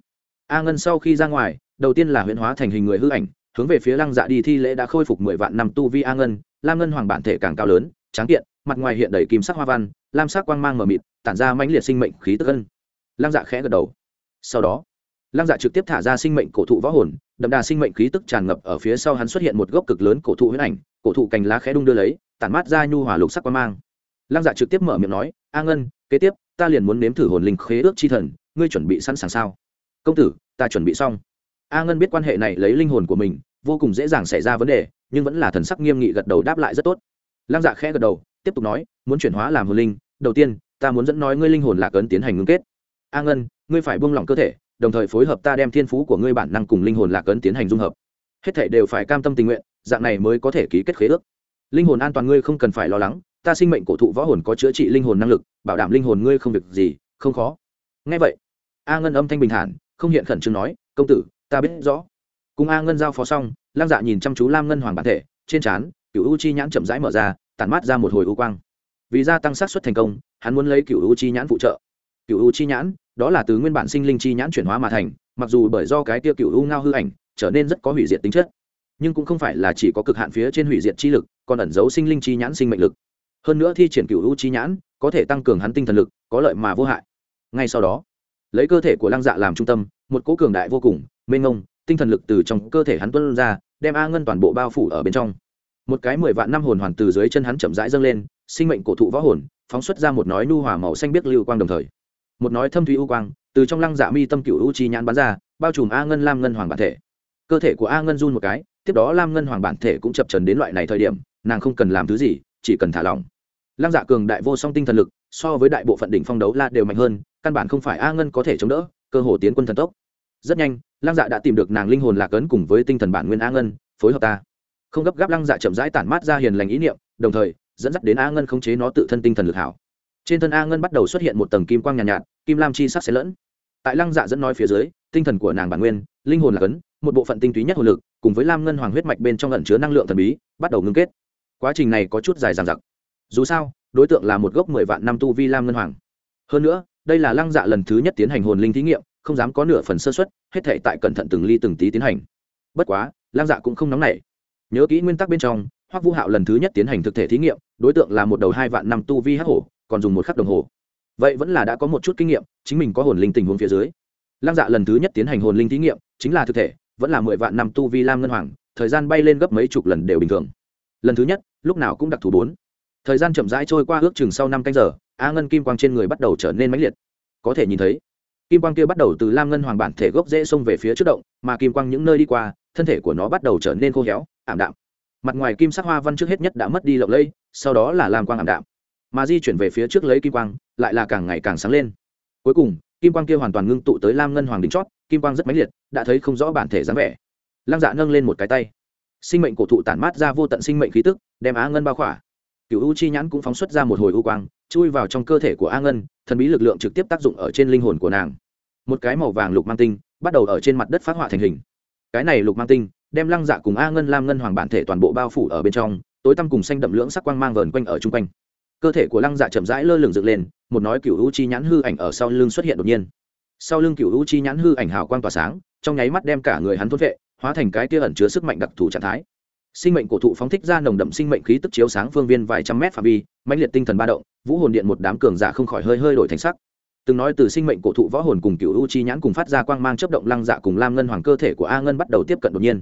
A ngân sau khi ra ngoài, đầu tiên là huyễn hóa thành hình người hư ảnh, hướng về phía lăng dạ đi thi lễ đã khôi phục mười vạn năm tu vi a ngân. Lam ngân hoàng bản thể càng cao lớn, tráng kiện, mặt ngoài hiện đầy kim sắc hoa văn, lam sắc quang mang mờ mịt, tản ra mãnh liệt sinh mệnh khí tức ân. Lăng dạ khẽ gật đầu. Sau đó, lăng dạ trực tiếp thả ra sinh mệnh cổ thụ võ hồn đậm đà sinh mệnh khí tức tràn ngập ở phía sau hắn xuất hiện một gốc cực lớn cổ thụ huyết ảnh, cổ thụ cành lá khẽ đung đưa lấy, tản mát ra nhu hòa lục sắc quang mang. Lăng dạ trực tiếp mở miệng nói, a ngân, kế tiếp, ta liền muốn nếm thử hồn linh khế ước chi thần, ngươi chuẩn bị sẵn sàng sao? Công tử, ta chuẩn bị xong. A ngân biết quan hệ này lấy linh hồn của mình, vô cùng dễ dàng xảy ra vấn đề, nhưng vẫn là thần sắc nghiêm nghị gật đầu đáp lại rất tốt. Lăng dạ khẽ gật đầu, tiếp tục nói, muốn chuyển hóa làm hồn linh, đầu tiên, ta muốn dẫn nói ngươi linh hồn lạc ấn tiến hành ngưng kết. A ngân, ngươi phải buông lỏng cơ thể đồng thời phối hợp ta đem thiên phú của ngươi bản năng cùng linh hồn lạc ấn tiến hành dung hợp. Hết thể đều phải cam tâm tình nguyện, dạng này mới có thể ký kết khế ước. Linh hồn an toàn ngươi không cần phải lo lắng, ta sinh mệnh cổ thụ võ hồn có chữa trị linh hồn năng lực, bảo đảm linh hồn ngươi không việc gì, không khó. Ngay vậy, a ngân âm thanh bình thản, không hiện khẩn trương nói, công tử, ta biết rõ. Cùng a ngân giao phó xong lam dạ nhìn chăm chú lam ngân hoàng bản thể, trên trán, cựu u chi nhãn chậm rãi mở ra, tản mát ra một hồi u quang. Vì gia tăng xác suất thành công, hắn muốn lấy cựu u chi nhãn phụ trợ. Cựu u chi nhãn đó là từ nguyên bản sinh linh chi nhãn chuyển hóa mà thành, mặc dù bởi do cái tiêu cựu u ngao hư ảnh, trở nên rất có hủy diệt tính chất. Nhưng cũng không phải là chỉ có cực hạn phía trên hủy diệt chi lực, còn ẩn giấu sinh linh chi nhãn sinh mệnh lực. Hơn nữa thi triển cựu u chi nhãn, có thể tăng cường hắn tinh thần lực, có lợi mà vô hại. Ngay sau đó, lấy cơ thể của lăng dạ làm trung tâm, một cố cường đại vô cùng, mênh ngông tinh thần lực từ trong cơ thể hắn tuân ra, đem a ngân toàn bộ bao phủ ở bên trong. Một cái mười vạn năm hồn hoàn từ dưới chân hắn chậm rãi dâng lên, sinh mệnh cổ thụ võ hồn, phóng xuất ra một nói nu hòa màu xanh biết lưu quang đồng thời một nói thâm thủy u quang, từ trong lăng dạ mi tâm cựu u chi nhãn bắn ra, bao trùm a ngân lam ngân hoàng bản thể. Cơ thể của a ngân run một cái, tiếp đó lam ngân hoàng bản thể cũng chập trần đến loại này thời điểm, nàng không cần làm thứ gì, chỉ cần thả lỏng. Lăng dạ cường đại vô song tinh thần lực, so với đại bộ phận đỉnh phong đấu la đều mạnh hơn, căn bản không phải a ngân có thể chống đỡ, cơ hồ tiến quân thần tốc. Rất nhanh, lăng dạ đã tìm được nàng linh hồn lạc ấn cùng với tinh thần bản nguyên a ngân, phối hợp ta. Không gấp gáp lăng dạ chậm rãi tản mát ra hiền lành ý niệm, đồng thời, dẫn dắt đến a ngân khống chế nó tự thân tinh thần lực hảo trên thân a ngân bắt đầu xuất hiện một tầng kim quang nhàn nhạt, nhạt kim lam chi sắc xé lẫn. Tại lăng dạ dẫn nói phía dưới tinh thần của nàng bản nguyên linh hồn là cấn, một bộ phận tinh túy nhất hồn lực cùng với lam ngân hoàng huyết mạch bên trong ẩn chứa năng lượng thần bí bắt đầu ngưng kết. Quá trình này có chút dài dằng dặc. Dù sao đối tượng là một gốc mười vạn năm tu vi lam ngân hoàng. Hơn nữa đây là lăng dạ lần thứ nhất tiến hành hồn linh thí nghiệm không dám có nửa phần sơ xuất hết thể tại cẩn thận từng ly từng tí tiến hành. Bất quá lăng dạ cũng không nóng nảy. Nhớ kỹ nguyên tắc bên trong hoắc vũ hạo lần thứ nhất tiến hành thực thể thí nghiệm đối tượng là một đầu hai vạn năm tu vi hắc hổ còn dùng một khắc đồng hồ. Vậy vẫn là đã có một chút kinh nghiệm, chính mình có hồn linh tình huống phía dưới. Lăng dạ lần thứ nhất tiến hành hồn linh thí nghiệm, chính là thực thể, vẫn là mười vạn năm tu vi lam ngân hoàng, thời gian bay lên gấp mấy chục lần đều bình thường. Lần thứ nhất, lúc nào cũng đặc thù bốn. Thời gian chậm rãi trôi qua ước chừng sau năm canh giờ, a ngân kim quang trên người bắt đầu trở nên mãnh liệt. Có thể nhìn thấy, kim quang kia bắt đầu từ lam ngân hoàng bản thể gốc dễ xông về phía trước động, mà kim quang những nơi đi qua, thân thể của nó bắt đầu trở nên khô héo, ảm đạm. Mặt ngoài kim sắc hoa văn trước hết nhất đã mất đi lộng lây sau đó là lam quang ảm đạm mà di chuyển về phía trước lấy kim quang, lại là càng ngày càng sáng lên. Cuối cùng, kim quang kia hoàn toàn ngưng tụ tới lam ngân hoàng đỉnh chót, kim quang rất mãnh liệt, đã thấy không rõ bản thể dáng vẻ. Lăng dạ nâng lên một cái tay. Sinh mệnh cổ thụ tản mát ra vô tận sinh mệnh khí tức, đem á ngân bao khỏa. Cựu u chi nhãn cũng phóng xuất ra một hồi u quang, chui vào trong cơ thể của a ngân, thần bí lực lượng trực tiếp tác dụng ở trên linh hồn của nàng. Một cái màu vàng lục mang tinh, bắt đầu ở trên mặt đất phát họa thành hình. Cái này lục mang tinh, đem lăng dạ cùng a ngân, lam ngân hoàng bản thể toàn bộ bao phủ ở bên trong, tối tăm cùng xanh đậm lưỡng sắc quang mang vờn quanh ở chung quanh cơ thể của lăng dạ chậm rãi lơ lửng dựng lên, một nói cựu u chi nhãn hư ảnh ở sau lưng xuất hiện đột nhiên. Sau lưng cựu u chi nhãn hư ảnh hào quang tỏa sáng, trong nháy mắt đem cả người hắn thốt vệ, hóa thành cái tia ẩn chứa sức mạnh đặc thù trạng thái. Sinh mệnh cổ thụ phóng thích ra nồng đậm sinh mệnh khí tức chiếu sáng phương viên vài trăm mét phạm vi, mãnh liệt tinh thần ba động, vũ hồn điện một đám cường giả không khỏi hơi hơi đổi thành sắc. Từng nói từ sinh mệnh cổ thụ võ hồn cùng cựu u chi nhãn cùng phát ra quang mang chấp động lăng dạ cùng lam ngân hoàng cơ thể của a ngân bắt đầu tiếp cận đột nhiên.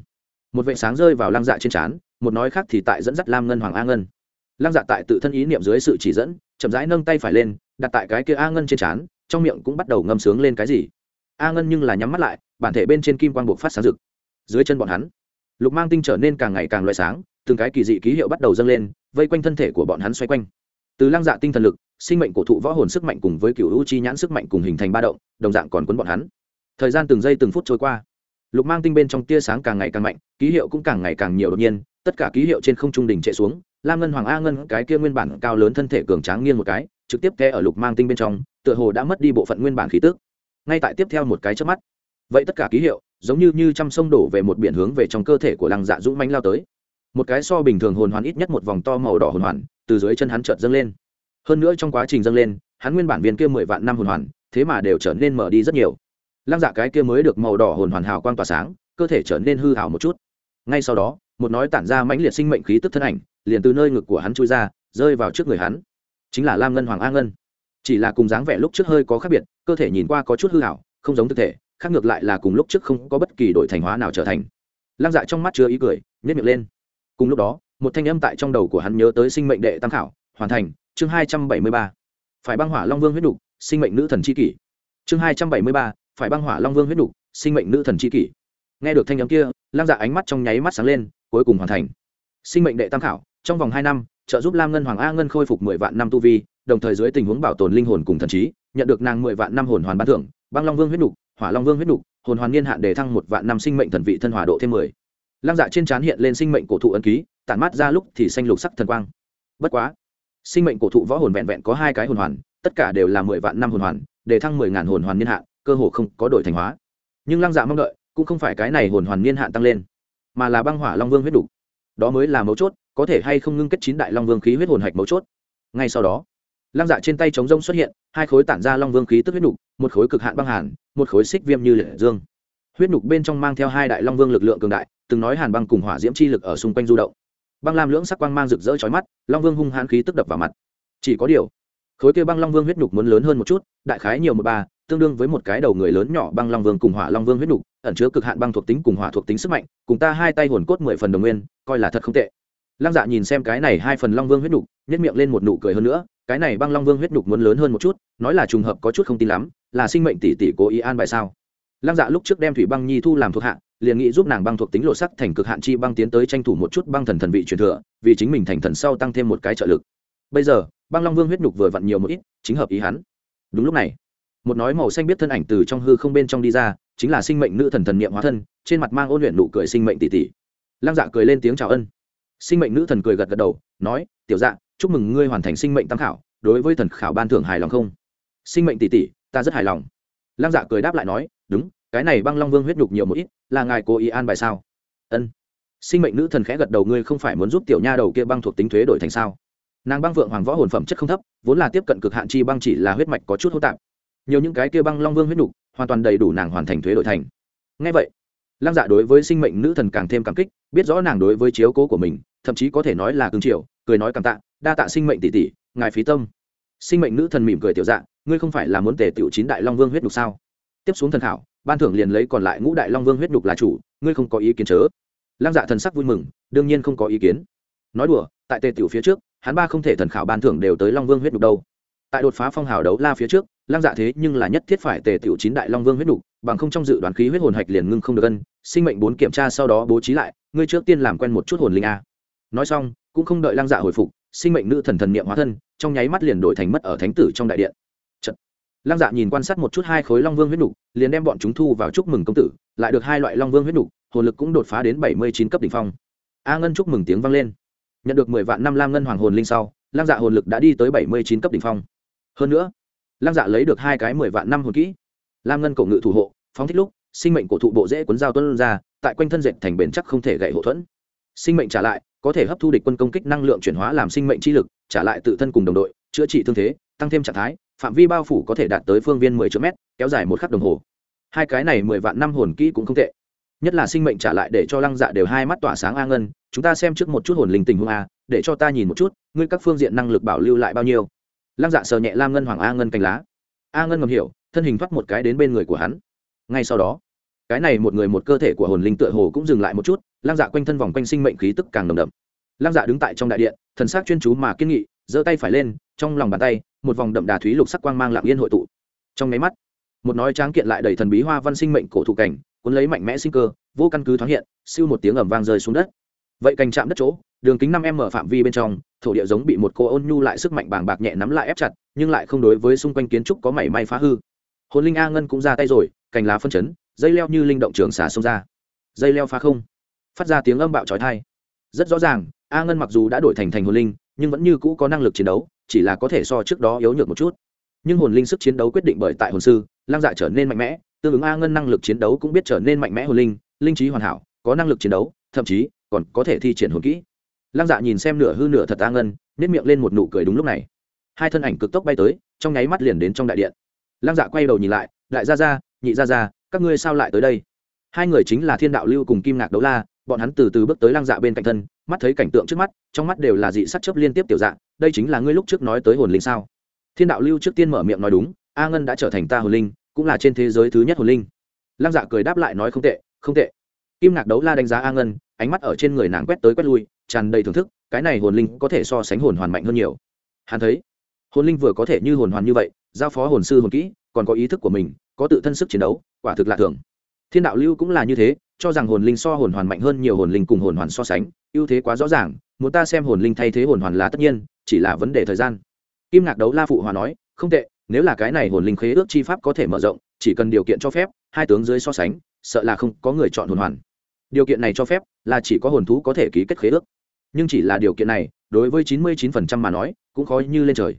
Một vệ sáng rơi vào lăng dạ trên trán, một nói khác thì tại dẫn dắt lam ngân hoàng a ngân lăng dạ tại tự thân ý niệm dưới sự chỉ dẫn, chậm rãi nâng tay phải lên, đặt tại cái kia a ngân trên trán, trong miệng cũng bắt đầu ngâm sướng lên cái gì. A ngân nhưng là nhắm mắt lại, bản thể bên trên kim quang buộc phát sáng rực. Dưới chân bọn hắn, lục mang tinh trở nên càng ngày càng loại sáng, từng cái kỳ dị ký hiệu bắt đầu dâng lên, vây quanh thân thể của bọn hắn xoay quanh. Từ lăng dạ tinh thần lực, sinh mệnh cổ thụ võ hồn sức mạnh cùng với cựu u chi nhãn sức mạnh cùng hình thành ba động, đồng dạng còn quấn bọn hắn. Thời gian từng giây từng phút trôi qua, lục mang tinh bên trong tia sáng càng ngày càng mạnh, ký hiệu cũng càng ngày càng nhiều đột nhiên, tất cả ký hiệu trên không trung đỉnh chạy xuống lam ngân hoàng a ngân, cái kia nguyên bản cao lớn thân thể cường tráng nghiêng một cái, trực tiếp té ở lục mang tinh bên trong, tựa hồ đã mất đi bộ phận nguyên bản khí tức. Ngay tại tiếp theo một cái chớp mắt, vậy tất cả ký hiệu giống như như trăm sông đổ về một biển hướng về trong cơ thể của lăng dạ dũng mánh lao tới. Một cái so bình thường hồn hoàn ít nhất một vòng to màu đỏ hồn hoàn, từ dưới chân hắn chợt dâng lên. Hơn nữa trong quá trình dâng lên, hắn nguyên bản viên kia mười vạn năm hồn hoàn, thế mà đều trở nên mở đi rất nhiều. Lăng dạ cái kia mới được màu đỏ hồn hoàn hào quang tỏa sáng, cơ thể trở nên hư hào một chút. Ngay sau đó một nói tản ra mãnh liệt sinh mệnh khí tức thân ảnh, liền từ nơi ngực của hắn chui ra, rơi vào trước người hắn. Chính là lam ngân hoàng a ngân. Chỉ là cùng dáng vẻ lúc trước hơi có khác biệt, cơ thể nhìn qua có chút hư hảo không giống thực thể, khác ngược lại là cùng lúc trước không có bất kỳ đổi thành hóa nào trở thành. Lăng dạ trong mắt chứa ý cười nhét miệng lên. Cùng lúc đó, một thanh âm tại trong đầu của hắn nhớ tới sinh mệnh đệ tam khảo, hoàn thành, chương hai trăm bảy mươi ba. Phải băng hỏa long vương huyết đục, sinh mệnh nữ thần c h i kỷ. Chương hai trăm bảy mươi ba, phải băng hỏa long vương huyết đục, sinh mệnh nữ thần c h i kỷ. Nghe được thanh âm kia, lăng dạ ánh mắt trong nháy mắt sáng lên cuối cùng hoàn thành. Sinh mệnh đệ tam khảo, trong vòng hai năm, trợ giúp lam ngân hoàng a ngân khôi phục mười vạn năm tu vi, đồng thời dưới tình huống bảo tồn linh hồn cùng thần trí, nhận được nàng mười vạn năm hồn hoàn ban thưởng, băng long vương huyết nục, hỏa long vương huyết nục, hồn hoàn niên hạn đề thăng một vạn năm sinh mệnh thần vị thân hòa độ thêm mười. Lăng dạ trên trán hiện lên sinh mệnh cổ thụ ấn ký, tản mát ra lúc thì xanh lục sắc thần quang. Bất quá, sinh mệnh cổ thụ võ hồn vẹn vẹn có hai cái hồn hoàn, tất cả đều là mười vạn năm hồn hoàn đề thăng mười ngàn hồn hoàn niên hạn, cơ hồ không có đổi thành hóa. Nhưng lăng dạ mong đợi, cũng không phải cái này hồn hoàn niên hạn tăng lên mà là băng hỏa long vương huyết đục. Đó mới là mấu chốt, có thể hay không ngưng kết chín đại long vương khí huyết hồn hạch mấu chốt. Ngay sau đó, lăng dạ trên tay chống rông xuất hiện, hai khối tản ra long vương khí tức huyết nục một khối cực hạn băng hàn, một khối xích viêm như liệt dương. Huyết nục bên trong mang theo hai đại long vương lực lượng cường đại, từng nói hàn băng cùng hỏa diễm chi lực ở xung quanh du động. Băng lam lưỡng sắc quang mang rực rỡ chói mắt, long vương hung hãn khí tức đập vào mặt. Chỉ có điều, khối kia băng long vương huyết nục muốn lớn hơn một chút, đại khái nhiều một ba tương đương với một cái đầu người lớn nhỏ băng long vương cùng hỏa long vương huyết đủ, ẩn chứa cực hạn băng thuộc tính cùng hỏa thuộc tính sức mạnh cùng ta hai tay hồn cốt mười phần đồng nguyên coi là thật không tệ. Lăng dạ nhìn xem cái này hai phần long vương huyết đủ, nhếch miệng lên một nụ cười hơn nữa cái này băng long vương huyết đục muốn lớn hơn một chút nói là trùng hợp có chút không tin lắm là sinh mệnh tỷ tỷ cố ý an bài sao? Lăng dạ lúc trước đem thủy băng nhi thu làm thuộc hạ liền nghĩ giúp nàng băng thuộc tính lộ sắc thành cực hạn chi băng tiến tới tranh thủ một chút băng thần thần vị truyền thừa vì chính mình thành thần sau tăng thêm một cái trợ lực. Bây giờ băng long vương huyết nhục vừa vặn nhiều một ít chính hợp ý hắn. Đúng lúc này một nói màu xanh biết thân ảnh từ trong hư không bên trong đi ra, chính là sinh mệnh nữ thần thần niệm hóa thân, trên mặt mang ôn luyện nụ cười sinh mệnh tỷ tỷ. Lăng dạ cười lên tiếng chào ân. Sinh mệnh nữ thần cười gật gật đầu, nói, tiểu dạ chúc mừng ngươi hoàn thành sinh mệnh tam khảo, đối với thần khảo ban thưởng hài lòng không? Sinh mệnh tỷ tỷ, ta rất hài lòng. Lăng dạ cười đáp lại nói, đúng, cái này băng long vương huyết nhục nhiều một ít, là ngài cố ý an bài sao? Ân. Sinh mệnh nữ thần khẽ gật đầu, ngươi không phải muốn giúp tiểu nha đầu kia băng thuộc tính thuế đổi thành sao? Nàng băng vượng hoàng võ hồn phẩm chất không thấp, vốn là tiếp cận cực hạn chi băng chỉ là huyết mạch có chút hô tạp nhiều những cái kia băng long vương huyết nhục hoàn toàn đầy đủ nàng hoàn thành thuế đổi thành. Ngay vậy, lăng dạ đối với sinh mệnh nữ thần càng thêm cảm kích, biết rõ nàng đối với chiếu cố của mình, thậm chí có thể nói là cương triều, cười nói cảm tạ, đa tạ sinh mệnh tỷ tỷ, ngài phí tâm. Sinh mệnh nữ thần mỉm cười tiểu dạ ngươi không phải là muốn tề tiểu chín đại long vương huyết nhục sao? Tiếp xuống thần thảo ban thưởng liền lấy còn lại ngũ đại long vương huyết nhục là chủ, ngươi không có ý kiến chớ. Lăng dạ thần sắc vui mừng, đương nhiên không có ý kiến. Nói đùa, tại tề tiểu phía trước, hắn ba không thể thần khảo ban thưởng đều tới long vương huyết nhục đâu. Tại đột phá phong hào đấu la phía trước Lang dạ thế nhưng là nhất thiết phải tề tiểu chín đại long vương huyết đủ, bằng không trong dự đoán khí huyết hồn hạch liền ngưng không được ân sinh mệnh bốn kiểm tra sau đó bố trí lại ngươi trước tiên làm quen một chút hồn linh a. Nói xong cũng không đợi Lang dạ hồi phục sinh mệnh nữ thần thần niệm hóa thân trong nháy mắt liền đổi thành mất ở thánh tử trong đại điện. Chật. Lang dạ nhìn quan sát một chút hai khối long vương huyết đủ, liền đem bọn chúng thu vào chúc mừng công tử lại được hai loại long vương huyết đủ, hồn lực cũng đột phá đến bảy mươi chín cấp đỉnh phong. A ngân chúc mừng tiếng vang lên. Nhận được mười vạn năm lam ngân hoàng hồn linh sau Lang dạ hồn lực đã đi tới bảy mươi chín cấp đỉnh phong. Hơn nữa lăng dạ lấy được hai cái mười vạn năm hồn kỹ. Lam ngân cổ ngự thủ hộ, phóng thích lúc, sinh mệnh cổ thụ bộ dễ cuốn dao tuân ra, tại quanh thân dệt thành bền chắc không thể gậy hộ thuẫn. Sinh mệnh trả lại, có thể hấp thu địch quân công kích năng lượng chuyển hóa làm sinh mệnh chi lực, trả lại tự thân cùng đồng đội, chữa trị thương thế, tăng thêm trạng thái, phạm vi bao phủ có thể đạt tới phương viên mười triệu mét, kéo dài một khắc đồng hồ. Hai cái này mười vạn năm hồn kỹ cũng không tệ. Nhất là sinh mệnh trả lại để cho lăng dạ đều hai mắt tỏa sáng a ngân, chúng ta xem trước một chút hồn linh tình huống a, để cho ta nhìn một chút, ngươi các phương diện năng lực bảo lưu lại bao nhiêu lăng dạ sờ nhẹ lam ngân hoàng a ngân cành lá. A ngân ngầm hiểu, thân hình thoát một cái đến bên người của hắn. Ngay sau đó, cái này một người một cơ thể của hồn linh tựa hồ cũng dừng lại một chút, lăng dạ quanh thân vòng quanh sinh mệnh khí tức càng nồng đậm. Lăng dạ đứng tại trong đại điện, thần sắc chuyên chú mà kiên nghị, giơ tay phải lên, trong lòng bàn tay, một vòng đậm đà thúy lục sắc quang mang lạng yên hội tụ. Trong máy mắt, một nói tráng kiện lại đầy thần bí hoa văn sinh mệnh cổ thụ cảnh, cuốn lấy mạnh mẽ sinh cơ, vô căn cứ thoáng hiện, siêu một tiếng ẩm vang rơi xuống đất. Vậy cành chạm đất chỗ đường kính năm m phạm vi bên trong, thổ địa giống bị một cô ôn nhu lại sức mạnh bàng bạc nhẹ nắm lại ép chặt, nhưng lại không đối với xung quanh kiến trúc có mảy may phá hư. Hồn linh a ngân cũng ra tay rồi, cành lá phân chấn, dây leo như linh động trường xả xông ra. Dây leo phá không. Phát ra tiếng âm bạo trói thai rất rõ ràng, a ngân mặc dù đã đổi thành thành hồn linh, nhưng vẫn như cũ có năng lực chiến đấu, chỉ là có thể so trước đó yếu nhược một chút. Nhưng hồn linh sức chiến đấu quyết định bởi tại hồn sư, lang dạ trở nên mạnh mẽ, tương ứng a ngân năng lực chiến đấu cũng biết trở nên mạnh mẽ hồn linh linh trí hoàn hảo, có năng lực chiến đấu, thậm chí còn có thể thi triển hồn kỹ lăng dạ nhìn xem nửa hư nửa thật a ngân nếp miệng lên một nụ cười đúng lúc này. Hai thân ảnh cực tốc bay tới, trong nháy mắt liền đến trong đại điện. Lăng dạ quay đầu nhìn lại, đại gia ra nhị gia ra các ngươi sao lại tới đây? Hai người chính là thiên đạo lưu cùng kim ngạc đấu la, bọn hắn từ từ bước tới lăng dạ bên cạnh thân, mắt thấy cảnh tượng trước mắt, trong mắt đều là dị sắc chấp liên tiếp tiểu dạng đây chính là ngươi lúc trước nói tới hồn linh sao? Thiên đạo lưu trước tiên mở miệng nói đúng, a ngân đã trở thành ta hồn linh, cũng là trên thế giới thứ nhất hồn linh. Lăng dạ cười đáp lại nói, không tệ không tệ kim ngạc đấu la đánh giá a ngân, ánh mắt ở trên người nàng quét tới quét lui, tràn đầy thưởng thức, cái này hồn linh có thể so sánh hồn hoàn mạnh hơn nhiều. Hắn thấy, hồn linh vừa có thể như hồn hoàn như vậy, giao phó hồn sư hồn kỹ, còn có ý thức của mình, có tự thân sức chiến đấu, quả thực lạ thường. Thiên đạo lưu cũng là như thế, cho rằng hồn linh so hồn hoàn mạnh hơn nhiều hồn linh cùng hồn hoàn so sánh, ưu thế quá rõ ràng, muốn ta xem hồn linh thay thế hồn hoàn là tất nhiên, chỉ là vấn đề thời gian. Kim ngạc đấu la phụ hòa nói, không tệ, nếu là cái này hồn linh khế ước chi pháp có thể mở rộng, chỉ cần điều kiện cho phép, hai tướng dưới so sánh, sợ là không có người chọn hồn hoàn điều kiện này cho phép là chỉ có hồn thú có thể ký kết khế ước. Nhưng chỉ là điều kiện này, đối với chín mươi chín phần trăm mà nói, cũng khó như lên trời.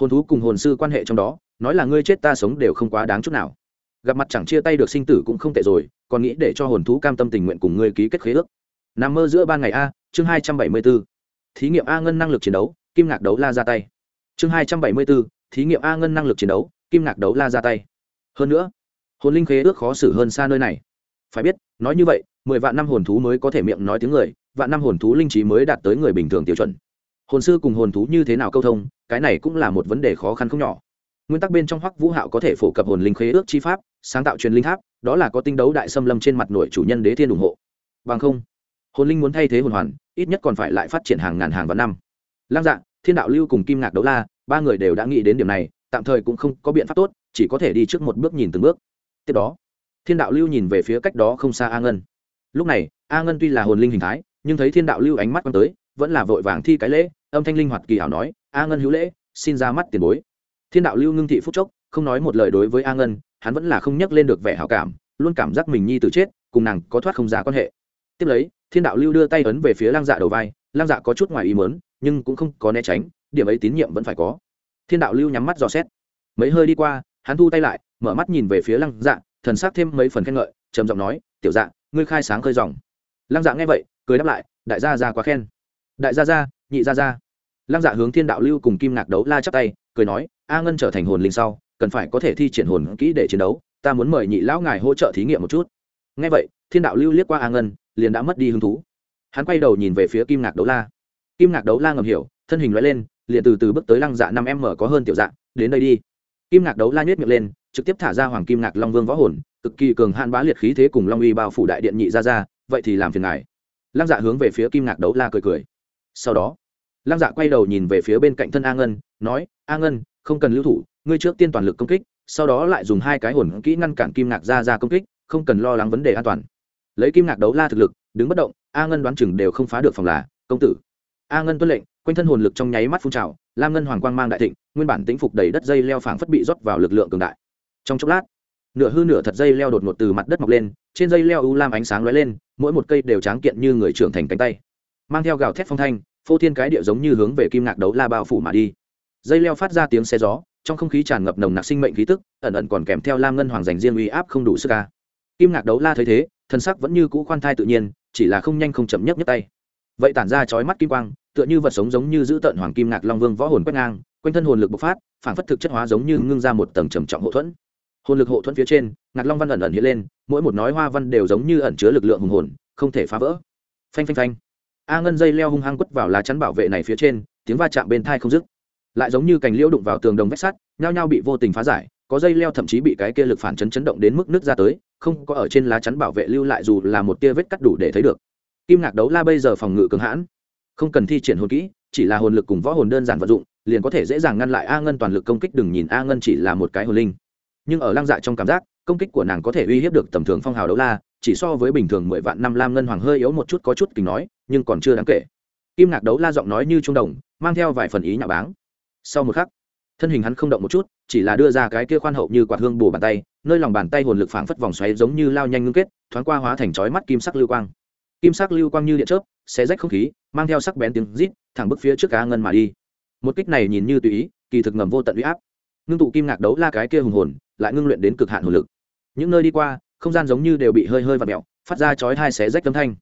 Hồn thú cùng hồn sư quan hệ trong đó, nói là ngươi chết ta sống đều không quá đáng chút nào. Gặp mặt chẳng chia tay được sinh tử cũng không tệ rồi, còn nghĩ để cho hồn thú cam tâm tình nguyện cùng ngươi ký kết khế ước. Nằm mơ giữa ban ngày a, chương hai trăm bảy mươi b ố thí nghiệm a ngân năng lực chiến đấu, kim ngạc đấu la ra tay. Chương hai trăm bảy mươi b ố thí nghiệm a ngân năng lực chiến đấu, kim ngạc đấu la ra tay. Hơn nữa, hồn linh khế ước khó xử hơn xa nơi này. Phải biết, nói như vậy mười vạn năm hồn thú mới có thể miệng nói tiếng người, vạn năm hồn thú linh trí mới đạt tới người bình thường tiêu chuẩn. Hồn sư cùng hồn thú như thế nào câu thông, cái này cũng là một vấn đề khó khăn không nhỏ. Nguyên tắc bên trong hoắc vũ hạo có thể phổ cập hồn linh khế ước chi pháp, sáng tạo truyền linh tháp, đó là có tinh đấu đại xâm lâm trên mặt nội chủ nhân đế thiên ủng hộ. Bằng không, hồn linh muốn thay thế hồn hoàn, ít nhất còn phải lại phát triển hàng ngàn hàng vạn năm. Lăng dạ thiên đạo lưu cùng kim ngạc đấu la, ba người đều đã nghĩ đến điểm này, tạm thời cũng không có biện pháp tốt, chỉ có thể đi trước một bước nhìn từng bước. Tiếp đó, thiên đạo lưu nhìn về phía cách đó không xa a ngân lúc này, a ngân tuy là hồn linh hình thái, nhưng thấy thiên đạo lưu ánh mắt quăng tới, vẫn là vội vàng thi cái lễ, âm thanh linh hoạt kỳ hảo nói, a ngân hữu lễ, xin ra mắt tiền bối. Thiên đạo lưu ngưng thị phúc chốc, không nói một lời đối với a ngân, hắn vẫn là không nhắc lên được vẻ hảo cảm, luôn cảm giác mình nhi từ chết, cùng nàng có thoát không ra quan hệ. Tiếp lấy, thiên đạo lưu đưa tay ấn về phía lang dạ đầu vai lang dạ có chút ngoài ý mớn nhưng cũng không có né tránh, điểm ấy tín nhiệm vẫn phải có. Thiên đạo lưu nhắm mắt dò xét. Mấy hơi đi qua, hắn thu tay lại, mở mắt nhìn về phía lăng dạ thần s thêm mấy phần khen ngợi, trầm giọng nói, tiểu dạ ngươi khai sáng khơi dòng. Lăng dạ nghe vậy cười đáp lại đại gia ra quá khen. Đại gia ra nhị gia ra lăng dạ hướng thiên đạo lưu cùng kim ngạc đấu la chắp tay cười nói a ngân trở thành hồn linh sau cần phải có thể thi triển hồn kỹ để chiến đấu ta muốn mời nhị lão ngài hỗ trợ thí nghiệm một chút. Nghe vậy thiên đạo lưu liếc qua a ngân liền đã mất đi hứng thú. Hắn quay đầu nhìn về phía kim ngạc đấu la. Kim ngạc đấu la ngầm hiểu thân hình loại lên liền từ từ bước tới lăng dạ năm em mở có hơn tiểu dạng, đến đây đi. Kim ngạc đấu la nhét miệng lên trực tiếp thả ra hoàng kim ngạc long vương võ hồn cực kỳ cường hạn bá liệt khí thế cùng long uy bao phủ đại điện nhị ra ra, vậy thì làm phiền ngài. Lăng dạ hướng về phía kim ngạc đấu la cười cười. Sau đó, lăng dạ quay đầu nhìn về phía bên cạnh thân a ngân, nói, a ngân, không cần lưu thủ, ngươi trước tiên toàn lực công kích, sau đó lại dùng hai cái hồn kỹ ngăn cản kim ngạc ra ra công kích, không cần lo lắng vấn đề an toàn. Lấy kim ngạc đấu la thực lực, đứng bất động, a ngân đoán chừng đều không phá được phòng là, công tử. A ngân tuân lệnh, quanh thân hồn lực trong nháy mắt phun trào, lam ngân hoàng quang mang đại thịnh, nguyên bản tĩnh phục đầy đất dây leo phảng phất bị rót vào lực lượng cường đại. Trong chốc lát nửa hư nửa thật dây leo đột ngột từ mặt đất mọc lên, trên dây leo u lam ánh sáng lóe lên, mỗi một cây đều tráng kiện như người trưởng thành cánh tay. Mang theo gào thét phong thanh, phô thiên cái địa giống như hướng về kim ngạc đấu la bao phủ mà đi. Dây leo phát ra tiếng xe gió, trong không khí tràn ngập nồng nặc sinh mệnh khí tức, ẩn ẩn còn kèm theo lam ngân hoàng dành riêng uy áp không đủ sức ca. Kim ngạc đấu la thấy thế, thân sắc vẫn như cũ khoan thai tự nhiên, chỉ là không nhanh không chậm nhất nhất tay. Vậy tản ra chói mắt kim quang, tựa như vật sống giống như giữ tận hoàng kim ngạc long vương võ hồn quét ngang, quanh thân hồn lực bộc phát phản phất thực chất hóa giống như ngưng ra một tầng trầm trọng hậu thuẫn hồn lực hộ thuẫn phía trên, ngạc long văn ẩn ẩn hiện lên, mỗi một nói hoa văn đều giống như ẩn chứa lực lượng hùng hồn, không thể phá vỡ. Phanh phanh phanh. A ngân dây leo hung hăng quất vào lá chắn bảo vệ này phía trên, tiếng va chạm bên thai không dứt. Lại giống như cành liễu đụng vào tường đồng vách sắt, nhao nhao bị vô tình phá giải, có dây leo thậm chí bị cái kia lực phản chấn chấn động đến mức nước ra tới, không có ở trên lá chắn bảo vệ lưu lại dù là một tia vết cắt đủ để thấy được. Kim ngạc đấu la bây giờ phòng ngự cường hãn. Không cần thi triển hồn kỹ, chỉ là hồn lực cùng võ hồn đơn giản vận dụng, liền có thể dễ dàng ngăn lại a ngân toàn lực công kích, đừng nhìn a ngân chỉ là một cái hồn linh nhưng ở lăng dạ trong cảm giác, công kích của nàng có thể uy hiếp được tầm thường phong hào đấu la, chỉ so với bình thường mười vạn năm lam ngân hoàng hơi yếu một chút có chút kính nói, nhưng còn chưa đáng kể. Kim ngạc đấu la giọng nói như trung đồng, mang theo vài phần ý nhạo báng. Sau một khắc, thân hình hắn không động một chút, chỉ là đưa ra cái kia khoan hậu như quạt hương bù bàn tay, nơi lòng bàn tay hồn lực phảng phất vòng xoáy giống như lao nhanh ngưng kết, thoáng qua hóa thành chói mắt kim sắc lưu quang. Kim sắc lưu quang như điện chớp, xé rách không khí, mang theo sắc bén tiếng rít, thẳng bức phía trước cá ngân mà đi. Một kích này nhìn như tùy ý, kỳ thực ngầm vô tận uy áp. Ngưng tụ kim ngạc đấu la cái kia hùng hồn lại ngưng luyện đến cực hạn hồn lực. Những nơi đi qua, không gian giống như đều bị hơi hơi và mẹo phát ra chói hai xé rách âm thanh.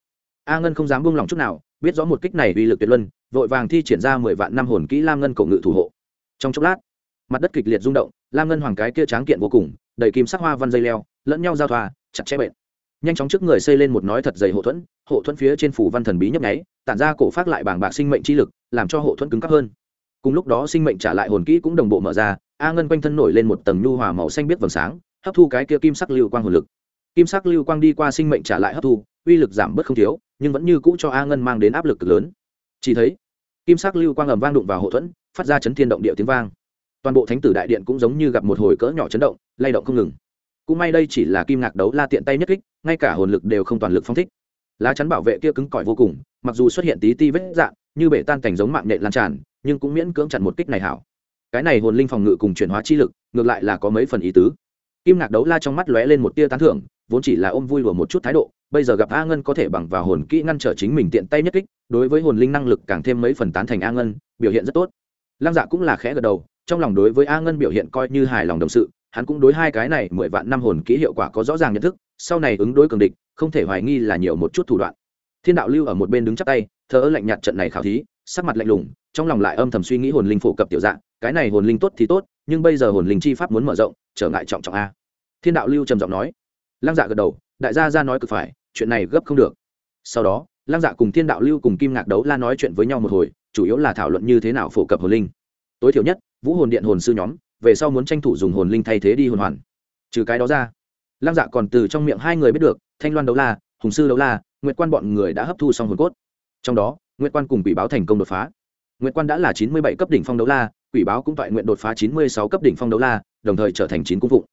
A ngân không dám buông lỏng chút nào, biết rõ một kích này uy lực tuyệt luân, vội vàng thi triển ra mười vạn năm hồn kỹ lam ngân cổ ngự thủ hộ. Trong chốc lát, mặt đất kịch liệt rung động, lam ngân hoàng cái kia tráng kiện vô cùng, đầy kim sắc hoa văn dây leo, lẫn nhau giao thoa, chặt chẽ bệnh nhanh chóng trước người xây lên một nói thật dày hộ thuẫn hộ thuẫn phía trên phủ văn thần bí nhấp nháy, tản ra cổ phát lại bảng bạc sinh mệnh chi lực, làm cho hộ thuẫn cứng cáp hơn. Cùng lúc đó sinh mệnh trả lại hồn kỹ cũng đồng bộ mở ra a ngân quanh thân nổi lên một tầng nhu hòa màu xanh biết vầng sáng, hấp thu cái kia kim sắc lưu quang hồn lực. Kim sắc lưu quang đi qua sinh mệnh trả lại hấp thu, uy lực giảm bớt không thiếu, nhưng vẫn như cũ cho a ngân mang đến áp lực cực lớn. Chỉ thấy, kim sắc lưu quang ầm vang đụng vào hậu thuẫn, phát ra chấn thiên động địa tiếng vang. Toàn bộ thánh tử đại điện cũng giống như gặp một hồi cỡ nhỏ chấn động, lay động không ngừng. Cũng may đây chỉ là kim ngạc đấu la tiện tay nhất kích, ngay cả hồn lực đều không toàn lực phong thích. Lá chắn bảo vệ kia cứng cỏi vô cùng, mặc dù xuất hiện tí ti vết dạng, như bể tan cảnh giống mạng nhện lan tràn, nhưng cũng miễn cưỡng chặn một kích này hảo cái này hồn linh phòng ngự cùng chuyển hóa chi lực, ngược lại là có mấy phần ý tứ. Kim ngạc đấu la trong mắt lóe lên một tia tán thưởng, vốn chỉ là ôm vui vừa một chút thái độ, bây giờ gặp a ngân có thể bằng vào hồn kỹ ngăn trở chính mình tiện tay nhất kích, đối với hồn linh năng lực càng thêm mấy phần tán thành a ngân, biểu hiện rất tốt. Lăng dạ cũng là khẽ gật đầu, trong lòng đối với a ngân biểu hiện coi như hài lòng đồng sự, hắn cũng đối hai cái này mười vạn năm hồn kỹ hiệu quả có rõ ràng nhận thức, sau này ứng đối cường địch, không thể hoài nghi là nhiều một chút thủ đoạn. Thiên đạo lưu ở một bên đứng chắp tay thở lạnh nhạt trận này khảo thí, sắc mặt lạnh lùng, trong lòng lại âm thầm suy nghĩ hồn linh phổ cập tiểu dạng cái này hồn linh tốt thì tốt, nhưng bây giờ hồn linh chi pháp muốn mở rộng, trở ngại trọng trọng a. Thiên đạo lưu trầm giọng nói. Lăng dạ gật đầu, đại gia ra nói cực phải, chuyện này gấp không được. Sau đó, lăng dạ cùng thiên đạo lưu cùng kim ngạc đấu la nói chuyện với nhau một hồi, chủ yếu là thảo luận như thế nào phổ cập hồn linh. Tối thiểu nhất, vũ hồn điện hồn sư nhóm, về sau muốn tranh thủ dùng hồn linh thay thế đi hồn hoàn. Trừ cái đó ra, lăng dạ còn từ trong miệng hai người biết được, thanh loan đấu la, hùng sư đấu la, nguyệt quan bọn người đã hấp thu xong hồn cốt. Trong đó, nguyệt quan cùng quỷ báo thành công đột phá. Nguyệt quan đã là chín mươi bảy cấp đỉnh phong đấu la quỷ báo cũng toại nguyện đột phá chín mươi sáu cấp đỉnh phong đấu la, đồng thời trở thành chín cung phụng.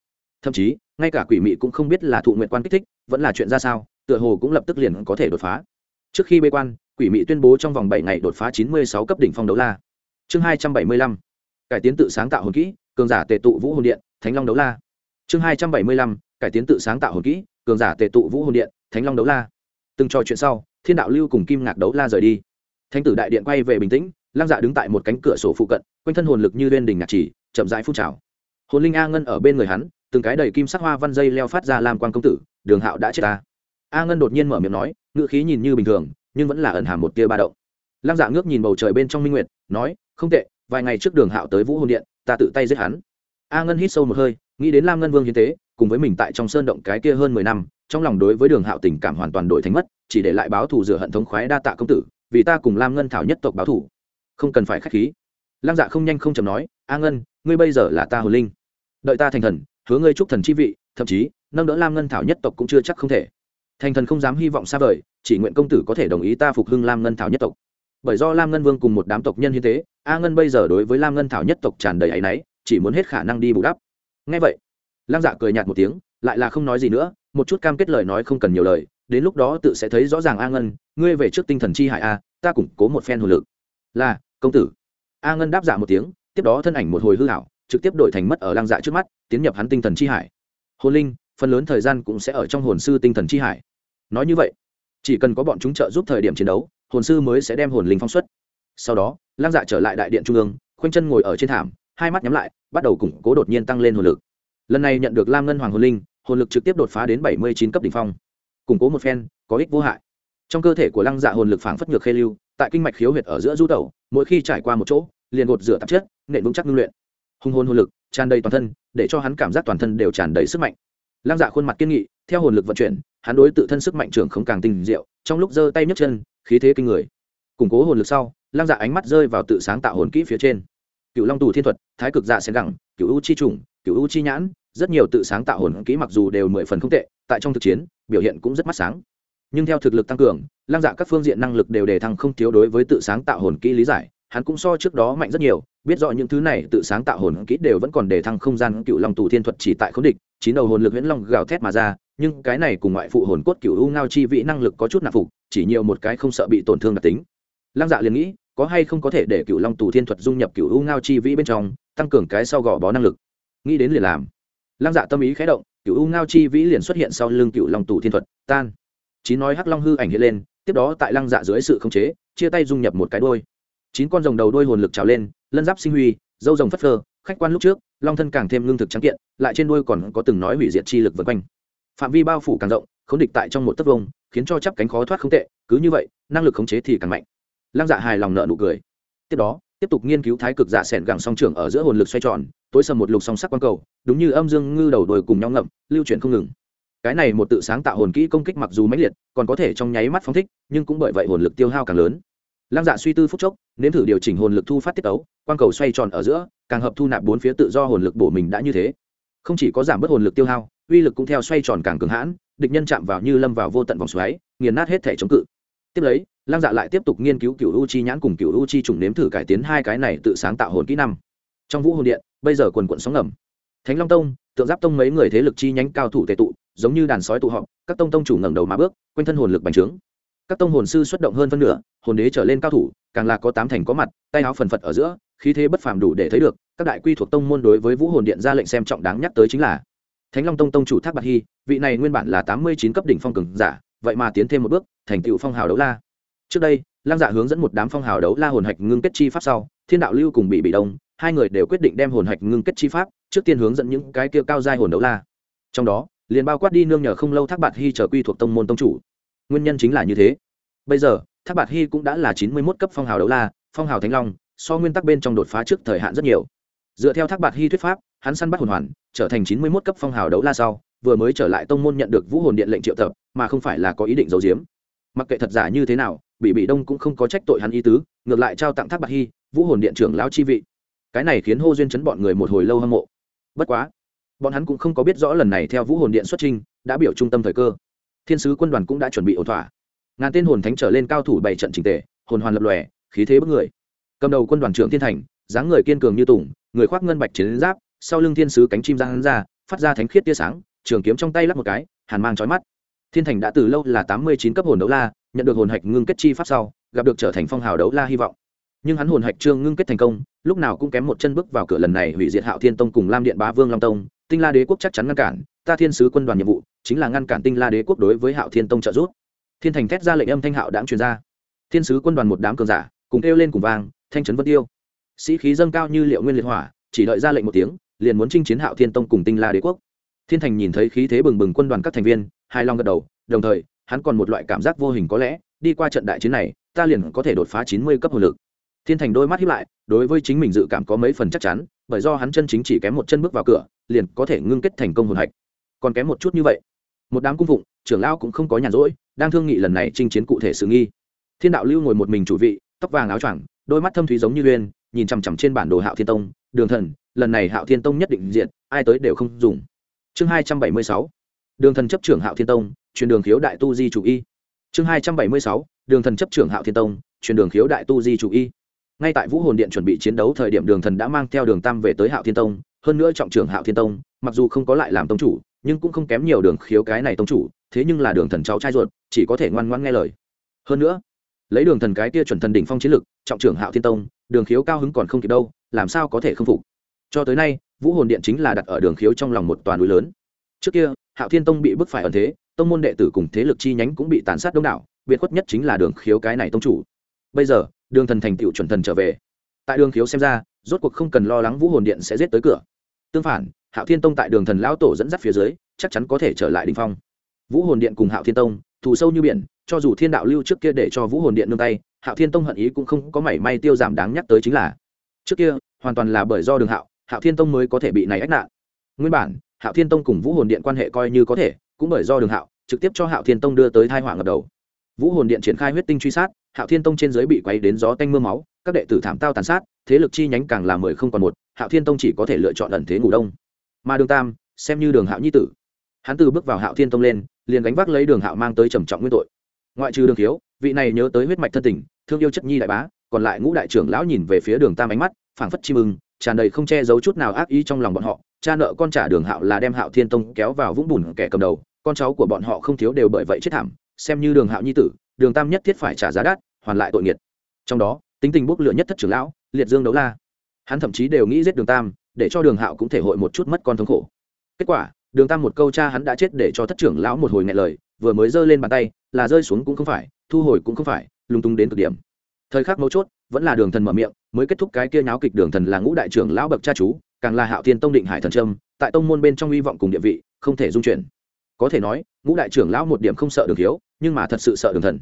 Thậm chí, ngay cả quỷ mị cũng không biết là thụ nguyện quan kích thích, vẫn là chuyện ra sao, tựa hồ cũng lập tức liền có thể đột phá. Trước khi bê quan, quỷ mị tuyên bố trong vòng bảy ngày đột phá chín mươi sáu cấp đỉnh phong đấu la. Chương hai trăm bảy mươi lăm. Cải tiến tự sáng tạo hồn kỹ, cường giả tề tụ vũ hồn điện, thánh long đấu la. Chương hai trăm bảy mươi lăm. Cải tiến tự sáng tạo hồn kỹ, cường giả tề tụ vũ hồn điện, thánh long đấu la. Từng trò chuyện sau, thiên đạo lưu cùng kim ngạc đấu la rời đi. Thánh tử đại điện quay về bình tĩnh lăng dạ đứng tại một cánh cửa sổ phụ cận, quanh thân hồn lực như lên đỉnh ngạc chỉ, chậm rãi phun trào. Hồn linh a ngân ở bên người hắn, từng cái đầy kim sắc hoa văn dây leo phát ra làm quan công tử, đường hạo đã chết ta. A ngân đột nhiên mở miệng nói, ngữ khí nhìn như bình thường, nhưng vẫn là ẩn hàm một tia ba động. Lăng dạ ngước nhìn bầu trời bên trong minh nguyệt, nói, không tệ, vài ngày trước đường hạo tới vũ hồn điện, ta tự tay giết hắn. A ngân hít sâu một hơi, nghĩ đến lam ngân vương hiến tế, cùng với mình tại trong sơn động cái kia hơn mười năm, trong lòng đối với đường hạo tình cảm hoàn toàn đổi thành mất, chỉ để lại báo thù rửa hận thống khoái đa tạ công tử, vì ta cùng lam ngân thảo nhất tộc báo thù không cần phải k h á c h khí. Lăng dạ không nhanh không chầm nói, a ngân, ngươi bây giờ là ta hồn linh. Đợi ta thành thần, hứa ngươi chúc thần chi vị, thậm chí, nâng đỡ lam ngân thảo nhất tộc cũng chưa chắc không thể. Thành thần không dám hy vọng xa vời, chỉ nguyện công tử có thể đồng ý ta phục hưng lam ngân thảo nhất tộc. Bởi do lam ngân vương cùng một đám tộc nhân hiến tế, a ngân bây giờ đối với lam ngân thảo nhất tộc tràn đầy áy náy, chỉ muốn hết khả năng đi bù đắp. Ngay vậy, lăng dạ cười nhạt một tiếng, lại là không nói gì nữa, một chút cam kết lời nói không cần nhiều lời, đến lúc đó tự sẽ thấy rõ ràng a ngân, ngươi về trước tinh thần chi hại a, ta củng cố một phen hồn lực là, công tử. A ngân đáp dạ một tiếng, tiếp đó thân ảnh một hồi hư hảo trực tiếp đổi thành mất ở lang dạ trước mắt, tiến nhập hắn tinh thần chi hải. Hồn linh, phần lớn thời gian cũng sẽ ở trong hồn sư tinh thần chi hải. Nói như vậy, chỉ cần có bọn chúng trợ giúp thời điểm chiến đấu, hồn sư mới sẽ đem hồn linh phong xuất. Sau đó lang dạ trở lại đại điện trung ương, khoanh chân ngồi ở trên thảm, hai mắt nhắm lại, bắt đầu củng cố đột nhiên tăng lên hồn lực. Lần này nhận được lam ngân hoàng hồn linh, hồn lực trực tiếp đột phá đến bảy mươi chín cấp đ ỉ n h phong. Củng cố một phen, có ích vô hại. Trong cơ thể của lăng dạ hồn lực phảng phất ngược khê lưu tại kinh mạch khiếu huyệt ở giữa du tẩu, mỗi khi trải qua một chỗ, liền gột rửa tạp chất, nện vững chắc ngưng luyện. Hung hôn hồn lực, tràn đầy toàn thân, để cho hắn cảm giác toàn thân đều tràn đầy sức mạnh. Lăng dạ khuôn mặt kiên nghị, theo hồn lực vận chuyển, hắn đối tự thân sức mạnh trưởng không càng tinh diệu, trong lúc giơ tay nhấc chân, khí thế kinh người. Củng cố hồn lực sau, lăng dạ ánh mắt rơi vào tự sáng tạo hồn kỹ phía trên. Cựu long tù thiên thuật, thái cực dạ xén gẳng cựu u chi trùng, cựu u chi nhãn, rất nhiều tự sáng tạo hồn kỹ mặc dù đều mười phần không tệ, tại trong thực chiến, biểu hiện cũng rất mắt sáng nhưng theo thực lực tăng cường, lăng dạ các phương diện năng lực đều đề thăng không thiếu đối với tự sáng tạo hồn kỹ lý giải, hắn cũng so trước đó mạnh rất nhiều, biết rõ những thứ này tự sáng tạo hồn kỹ đều vẫn còn đề thăng không gian cựu long tù thiên thuật chỉ tại khống địch, chín đầu hồn lực huyễn long gào thét mà ra, nhưng cái này cùng ngoại phụ hồn cốt cựu u ngao chi vị năng lực có chút nạp phục, chỉ nhiều một cái không sợ bị tổn thương đặc tính. Lăng dạ liền nghĩ, có hay không có thể để cựu long tù thiên thuật dung nhập cựu u ngao chi vĩ bên trong, tăng cường cái sau gò bó năng lực. Nghĩ đến liền làm. Lăng dạ tâm ý khé động cựu u ngao chi vĩ liền xuất hiện sau lưng cựu long tù thiên thuật, tan chín nói hắc long hư ảnh hiện lên, tiếp đó tại lăng dạ dưới sự khống chế, chia tay dung nhập một cái đôi chín con rồng đầu đôi hồn lực trào lên, lân giáp sinh huy, dâu rồng phất phơ, khách quan lúc trước, long thân càng thêm lương thực trắng kiện, lại trên đuôi còn có từng nói hủy diệt chi lực vân quanh. Phạm vi bao phủ càng rộng không địch tại trong một tấc vông, khiến cho chắp cánh khó thoát không tệ, cứ như vậy, năng lực khống chế thì càng mạnh. Lăng dạ hài lòng nợ nụ cười. Tiếp đó, tiếp tục nghiên cứu thái cực dạ sẻn gẳng song trưởng ở giữa hồn lực xoay tròn, tối sầm một lục song sắc quang cầu, đúng như âm dương ngư đầu đồi cùng nhau ngậm, lưu chuyển không ngừng cái này một tự sáng tạo hồn kỹ công kích mặc dù mãnh liệt, còn có thể trong nháy mắt phóng thích, nhưng cũng bởi vậy hồn lực tiêu hao càng lớn. Lăng dạ suy tư phúc chốc, nếm thử điều chỉnh hồn lực thu phát tiết ấu quang cầu xoay tròn ở giữa, càng hợp thu nạp bốn phía tự do hồn lực bổ mình đã như thế. Không chỉ có giảm bớt hồn lực tiêu hao, uy lực cũng theo xoay tròn càng cường hãn, địch nhân chạm vào như lâm vào vô tận vòng xoáy, nghiền nát hết thể chống cự. Tiếp lấy, lăng dạ lại tiếp tục nghiên cứu cựu u chi nhãn cùng cựu u chi trùng nếm thử cải tiến hai cái này tự sáng tạo hồn kỹ năm. Trong vũ hồn điện, bây giờ quần quận sóng ngầm. Thánh long tông tượng giáp tông mấy người thế lực chi nhánh cao thủ tệ tụ giống như đàn sói tụ họp, các tông tông chủ ngẩng đầu mà bước, quanh thân hồn lực bành trướng. Các tông hồn sư xuất động hơn phân nửa, hồn đế trở lên cao thủ, càng là có tám thành có mặt, tay áo phần phật ở giữa, khí thế bất phàm đủ để thấy được, các đại quy thuộc tông môn đối với vũ hồn điện ra lệnh xem trọng đáng nhắc tới chính là thánh long tông tông chủ thác bạc hy, vị này nguyên bản là tám mươi chín cấp đỉnh phong cường giả, vậy mà tiến thêm một bước, thành tựu phong hào đấu la. Trước đây, lăng dạ hướng dẫn một đám phong hào đấu la hồn hạch ngưng kết chi pháp sau, thiên đạo lưu cùng bị bị đông, hai người đều quyết định đem hồn hạch ngưng kết chi pháp, trước tiên hướng dẫn những cái kia cao giai hồn đấu la. Trong đó liền bao quát đi nương nhờ không lâu thác bạc hy trở quy thuộc tông môn tông chủ. Nguyên nhân chính là như thế. Bây giờ, thác bạc hy cũng đã là chín mươi mốt cấp phong hào đấu la, phong hào thánh long, so nguyên tắc bên trong đột phá trước thời hạn rất nhiều. Dựa theo thác bạc hy thuyết pháp, hắn săn bắt hồn hoàn, trở thành chín mươi mốt cấp phong hào đấu la sau, vừa mới trở lại tông môn nhận được vũ hồn điện lệnh triệu tập, mà không phải là có ý định giấu giếm. Mặc kệ thật giả như thế nào bị bị đông cũng không có trách tội hắn ý tứ, ngược lại trao tặng thác bạc hy, vũ hồn điện trưởng lão chi vị. Cái này khiến hô duyên chấn bọn người một hồi lâu hâm mộ. Bất quá bọn hắn cũng không có biết rõ lần này theo vũ hồn điện xuất trinh đã biểu trung tâm thời cơ. Thiên sứ quân đoàn cũng đã chuẩn bị ổn thỏa. Ngàn tên hồn thánh trở lên cao thủ bảy trận trình tề, hồn hoàn lập lòe, khí thế bất người. Cầm đầu quân đoàn trưởng thiên thành, dáng người kiên cường như tùng, người khoác ngân bạch chiến giáp, sau lưng thiên sứ cánh chim ra hắn ra, phát ra thánh khiết tia sáng, trường kiếm trong tay lắp một cái, hàn mang trói mắt. Thiên thành đã từ lâu là tám mươi chín cấp hồn đấu la, nhận được hồn hạch ngưng kết chi pháp sau, gặp được trở thành phong hào đấu la hy vọng nhưng hắn hồn hạch trương ngưng kết thành công, lúc nào cũng kém một chân bước vào cửa lần này hủy diệt hạo thiên tông cùng lam điện bá vương long tông, tinh la đế quốc chắc chắn ngăn cản, ta thiên sứ quân đoàn nhiệm vụ chính là ngăn cản tinh la đế quốc đối với hạo thiên tông trợ giúp. Thiên thành thét ra lệnh âm thanh hạo đáng truyền ra. Thiên sứ quân đoàn một đám cường giả cùng kêu lên cùng vang, thanh trấn vân tiêu. Sĩ khí dâng cao như liệu nguyên liệt hỏa, chỉ đợi ra lệnh một tiếng, liền muốn chinh chiến hạo thiên tông cùng tinh la đế quốc. Thiên thành nhìn thấy khí thế bừng bừng quân đoàn các thành viên hai long gật đầu, đồng thời, hắn còn một loại cảm giác vô hình có lẽ, đi qua trận đại chiến này, ta liền có thể đột phá chín mươi cấp hồn lực thiên thành đôi mắt hiếp lại, đối với chính mình dự cảm có mấy phần chắc chắn, bởi do hắn chân chính chỉ kém một chân bước vào cửa, liền có thể ngưng kết thành công hồn hạch. Còn kém một chút như vậy, một đám cung phụng, trưởng lao cũng không có nhàn rỗi, đang thương nghị lần này chinh chiến cụ thể sự nghi. Thiên đạo lưu ngồi một mình chủ vị, tóc vàng áo choàng, đôi mắt thâm thúy giống như uyên, nhìn chằm chằm trên bản đồ hạo thiên tông, đường thần, lần này hạo thiên tông nhất định diện, ai tới đều không dùng. Chương hai trăm bảy mươi sáu, đường thần chấp trưởng hạo thiên tông truyền đường khiếu đại tu di chủ y. Chương hai trăm bảy mươi sáu, đường thần chấp trưởng hạo thiên tông truyền đường khiếu đại tu di chủ y ngay tại vũ hồn điện chuẩn bị chiến đấu thời điểm đường thần đã mang theo đường tam về tới hạo thiên tông, hơn nữa trọng trưởng hạo thiên tông, mặc dù không có lại làm tông chủ, nhưng cũng không kém nhiều đường khiếu cái này tông chủ, thế nhưng là đường thần cháu trai ruột, chỉ có thể ngoan ngoan nghe lời. Hơn nữa, lấy đường thần cái tia chuẩn thần đỉnh phong chiến lực, trọng trưởng hạo thiên tông, đường khiếu cao hứng còn không kịp đâu, làm sao có thể không phục? Cho tới nay, vũ hồn điện chính là đặt ở đường khiếu trong lòng một toàn núi lớn. Trước kia, hạo thiên tông bị bức phải ẩn thế, tông môn đệ tử cùng thế lực chi nhánh cũng bị tàn sát đông đảo, biệt khuất nhất chính là đường khiếu cái này tông chủ bây giờ, đường thần thành tựu chuẩn thần trở về. Tại đường khiếu xem ra, rốt cuộc không cần lo lắng vũ hồn điện sẽ giết tới cửa. Tương phản, hạo thiên tông tại đường thần lão tổ dẫn dắt phía dưới, chắc chắn có thể trở lại đình phong. Vũ hồn điện cùng hạo thiên tông, thù sâu như biển, cho dù thiên đạo lưu trước kia để cho vũ hồn điện nương tay, hạo thiên tông hận ý cũng không có mảy may tiêu giảm đáng nhắc tới chính là, trước kia, hoàn toàn là bởi do đường hạo hạo thiên tông mới có thể bị này ách nạn. Nguyên bản, hạo thiên tông cùng vũ hồn điện quan hệ coi như có thể, cũng bởi do đường hạo, trực tiếp cho hạo thiên tông đưa tới thai họa ngập đầu. Vũ hồn điện triển khai huyết tinh truy sát hạo thiên tông trên giới bị quay đến gió tanh m ư a máu, các đệ tử thảm tao tàn sát, thế lực chi nhánh càng là mười không còn một, hạo thiên tông chỉ có thể lựa chọn ẩn thế ngủ đông. Mà đường tam, xem như đường hạo nhi tử. Hắn từ bước vào hạo thiên tông lên, liền gánh vác lấy đường hạo mang tới trầm trọng nguyên tội. Ngoại trừ đường thiếu, vị này nhớ tới huyết mạch thân tình, thương yêu chất nhi đại bá, còn lại ngũ đại trưởng lão nhìn về phía đường tam ánh mắt, phảng phất chi mừng tràn đầy không che giấu chút nào ác ý trong lòng bọn họ. Cha nợ con trả đường hạo là đem hạo thiên tông kéo vào vũng bùn kẻ cầm đầu, con cháu của bọn họ không thiếu đều bởi vậy chết thảm, xem như đường hạo nhi tử, đường tam nhất thiết phải trả giá đắt hoàn lại tội nghiệt. Trong đó tính tình bốc lửa nhất thất trưởng lão liệt dương đấu la. Hắn thậm chí đều nghĩ giết đường tam để cho đường hạo cũng thể hội một chút mất con thống khổ. Kết quả đường tam một câu cha hắn đã chết để cho thất trưởng lão một hồi ngại lời vừa mới giơ lên bàn tay là rơi xuống cũng không phải thu hồi cũng không phải lung tung đến cực điểm. Thời khắc mấu chốt vẫn là đường thần mở miệng mới kết thúc cái kia nháo kịch đường thần là ngũ đại trưởng lão bậc cha chú càng là hạo thiên tông định hải thần trâm tại tông môn bên trong hy vọng cùng địa vị không thể dung chuyển. Có thể nói ngũ đại trưởng lão một điểm không sợ đường Hiếu, nhưng mà thật sự sợ đường thần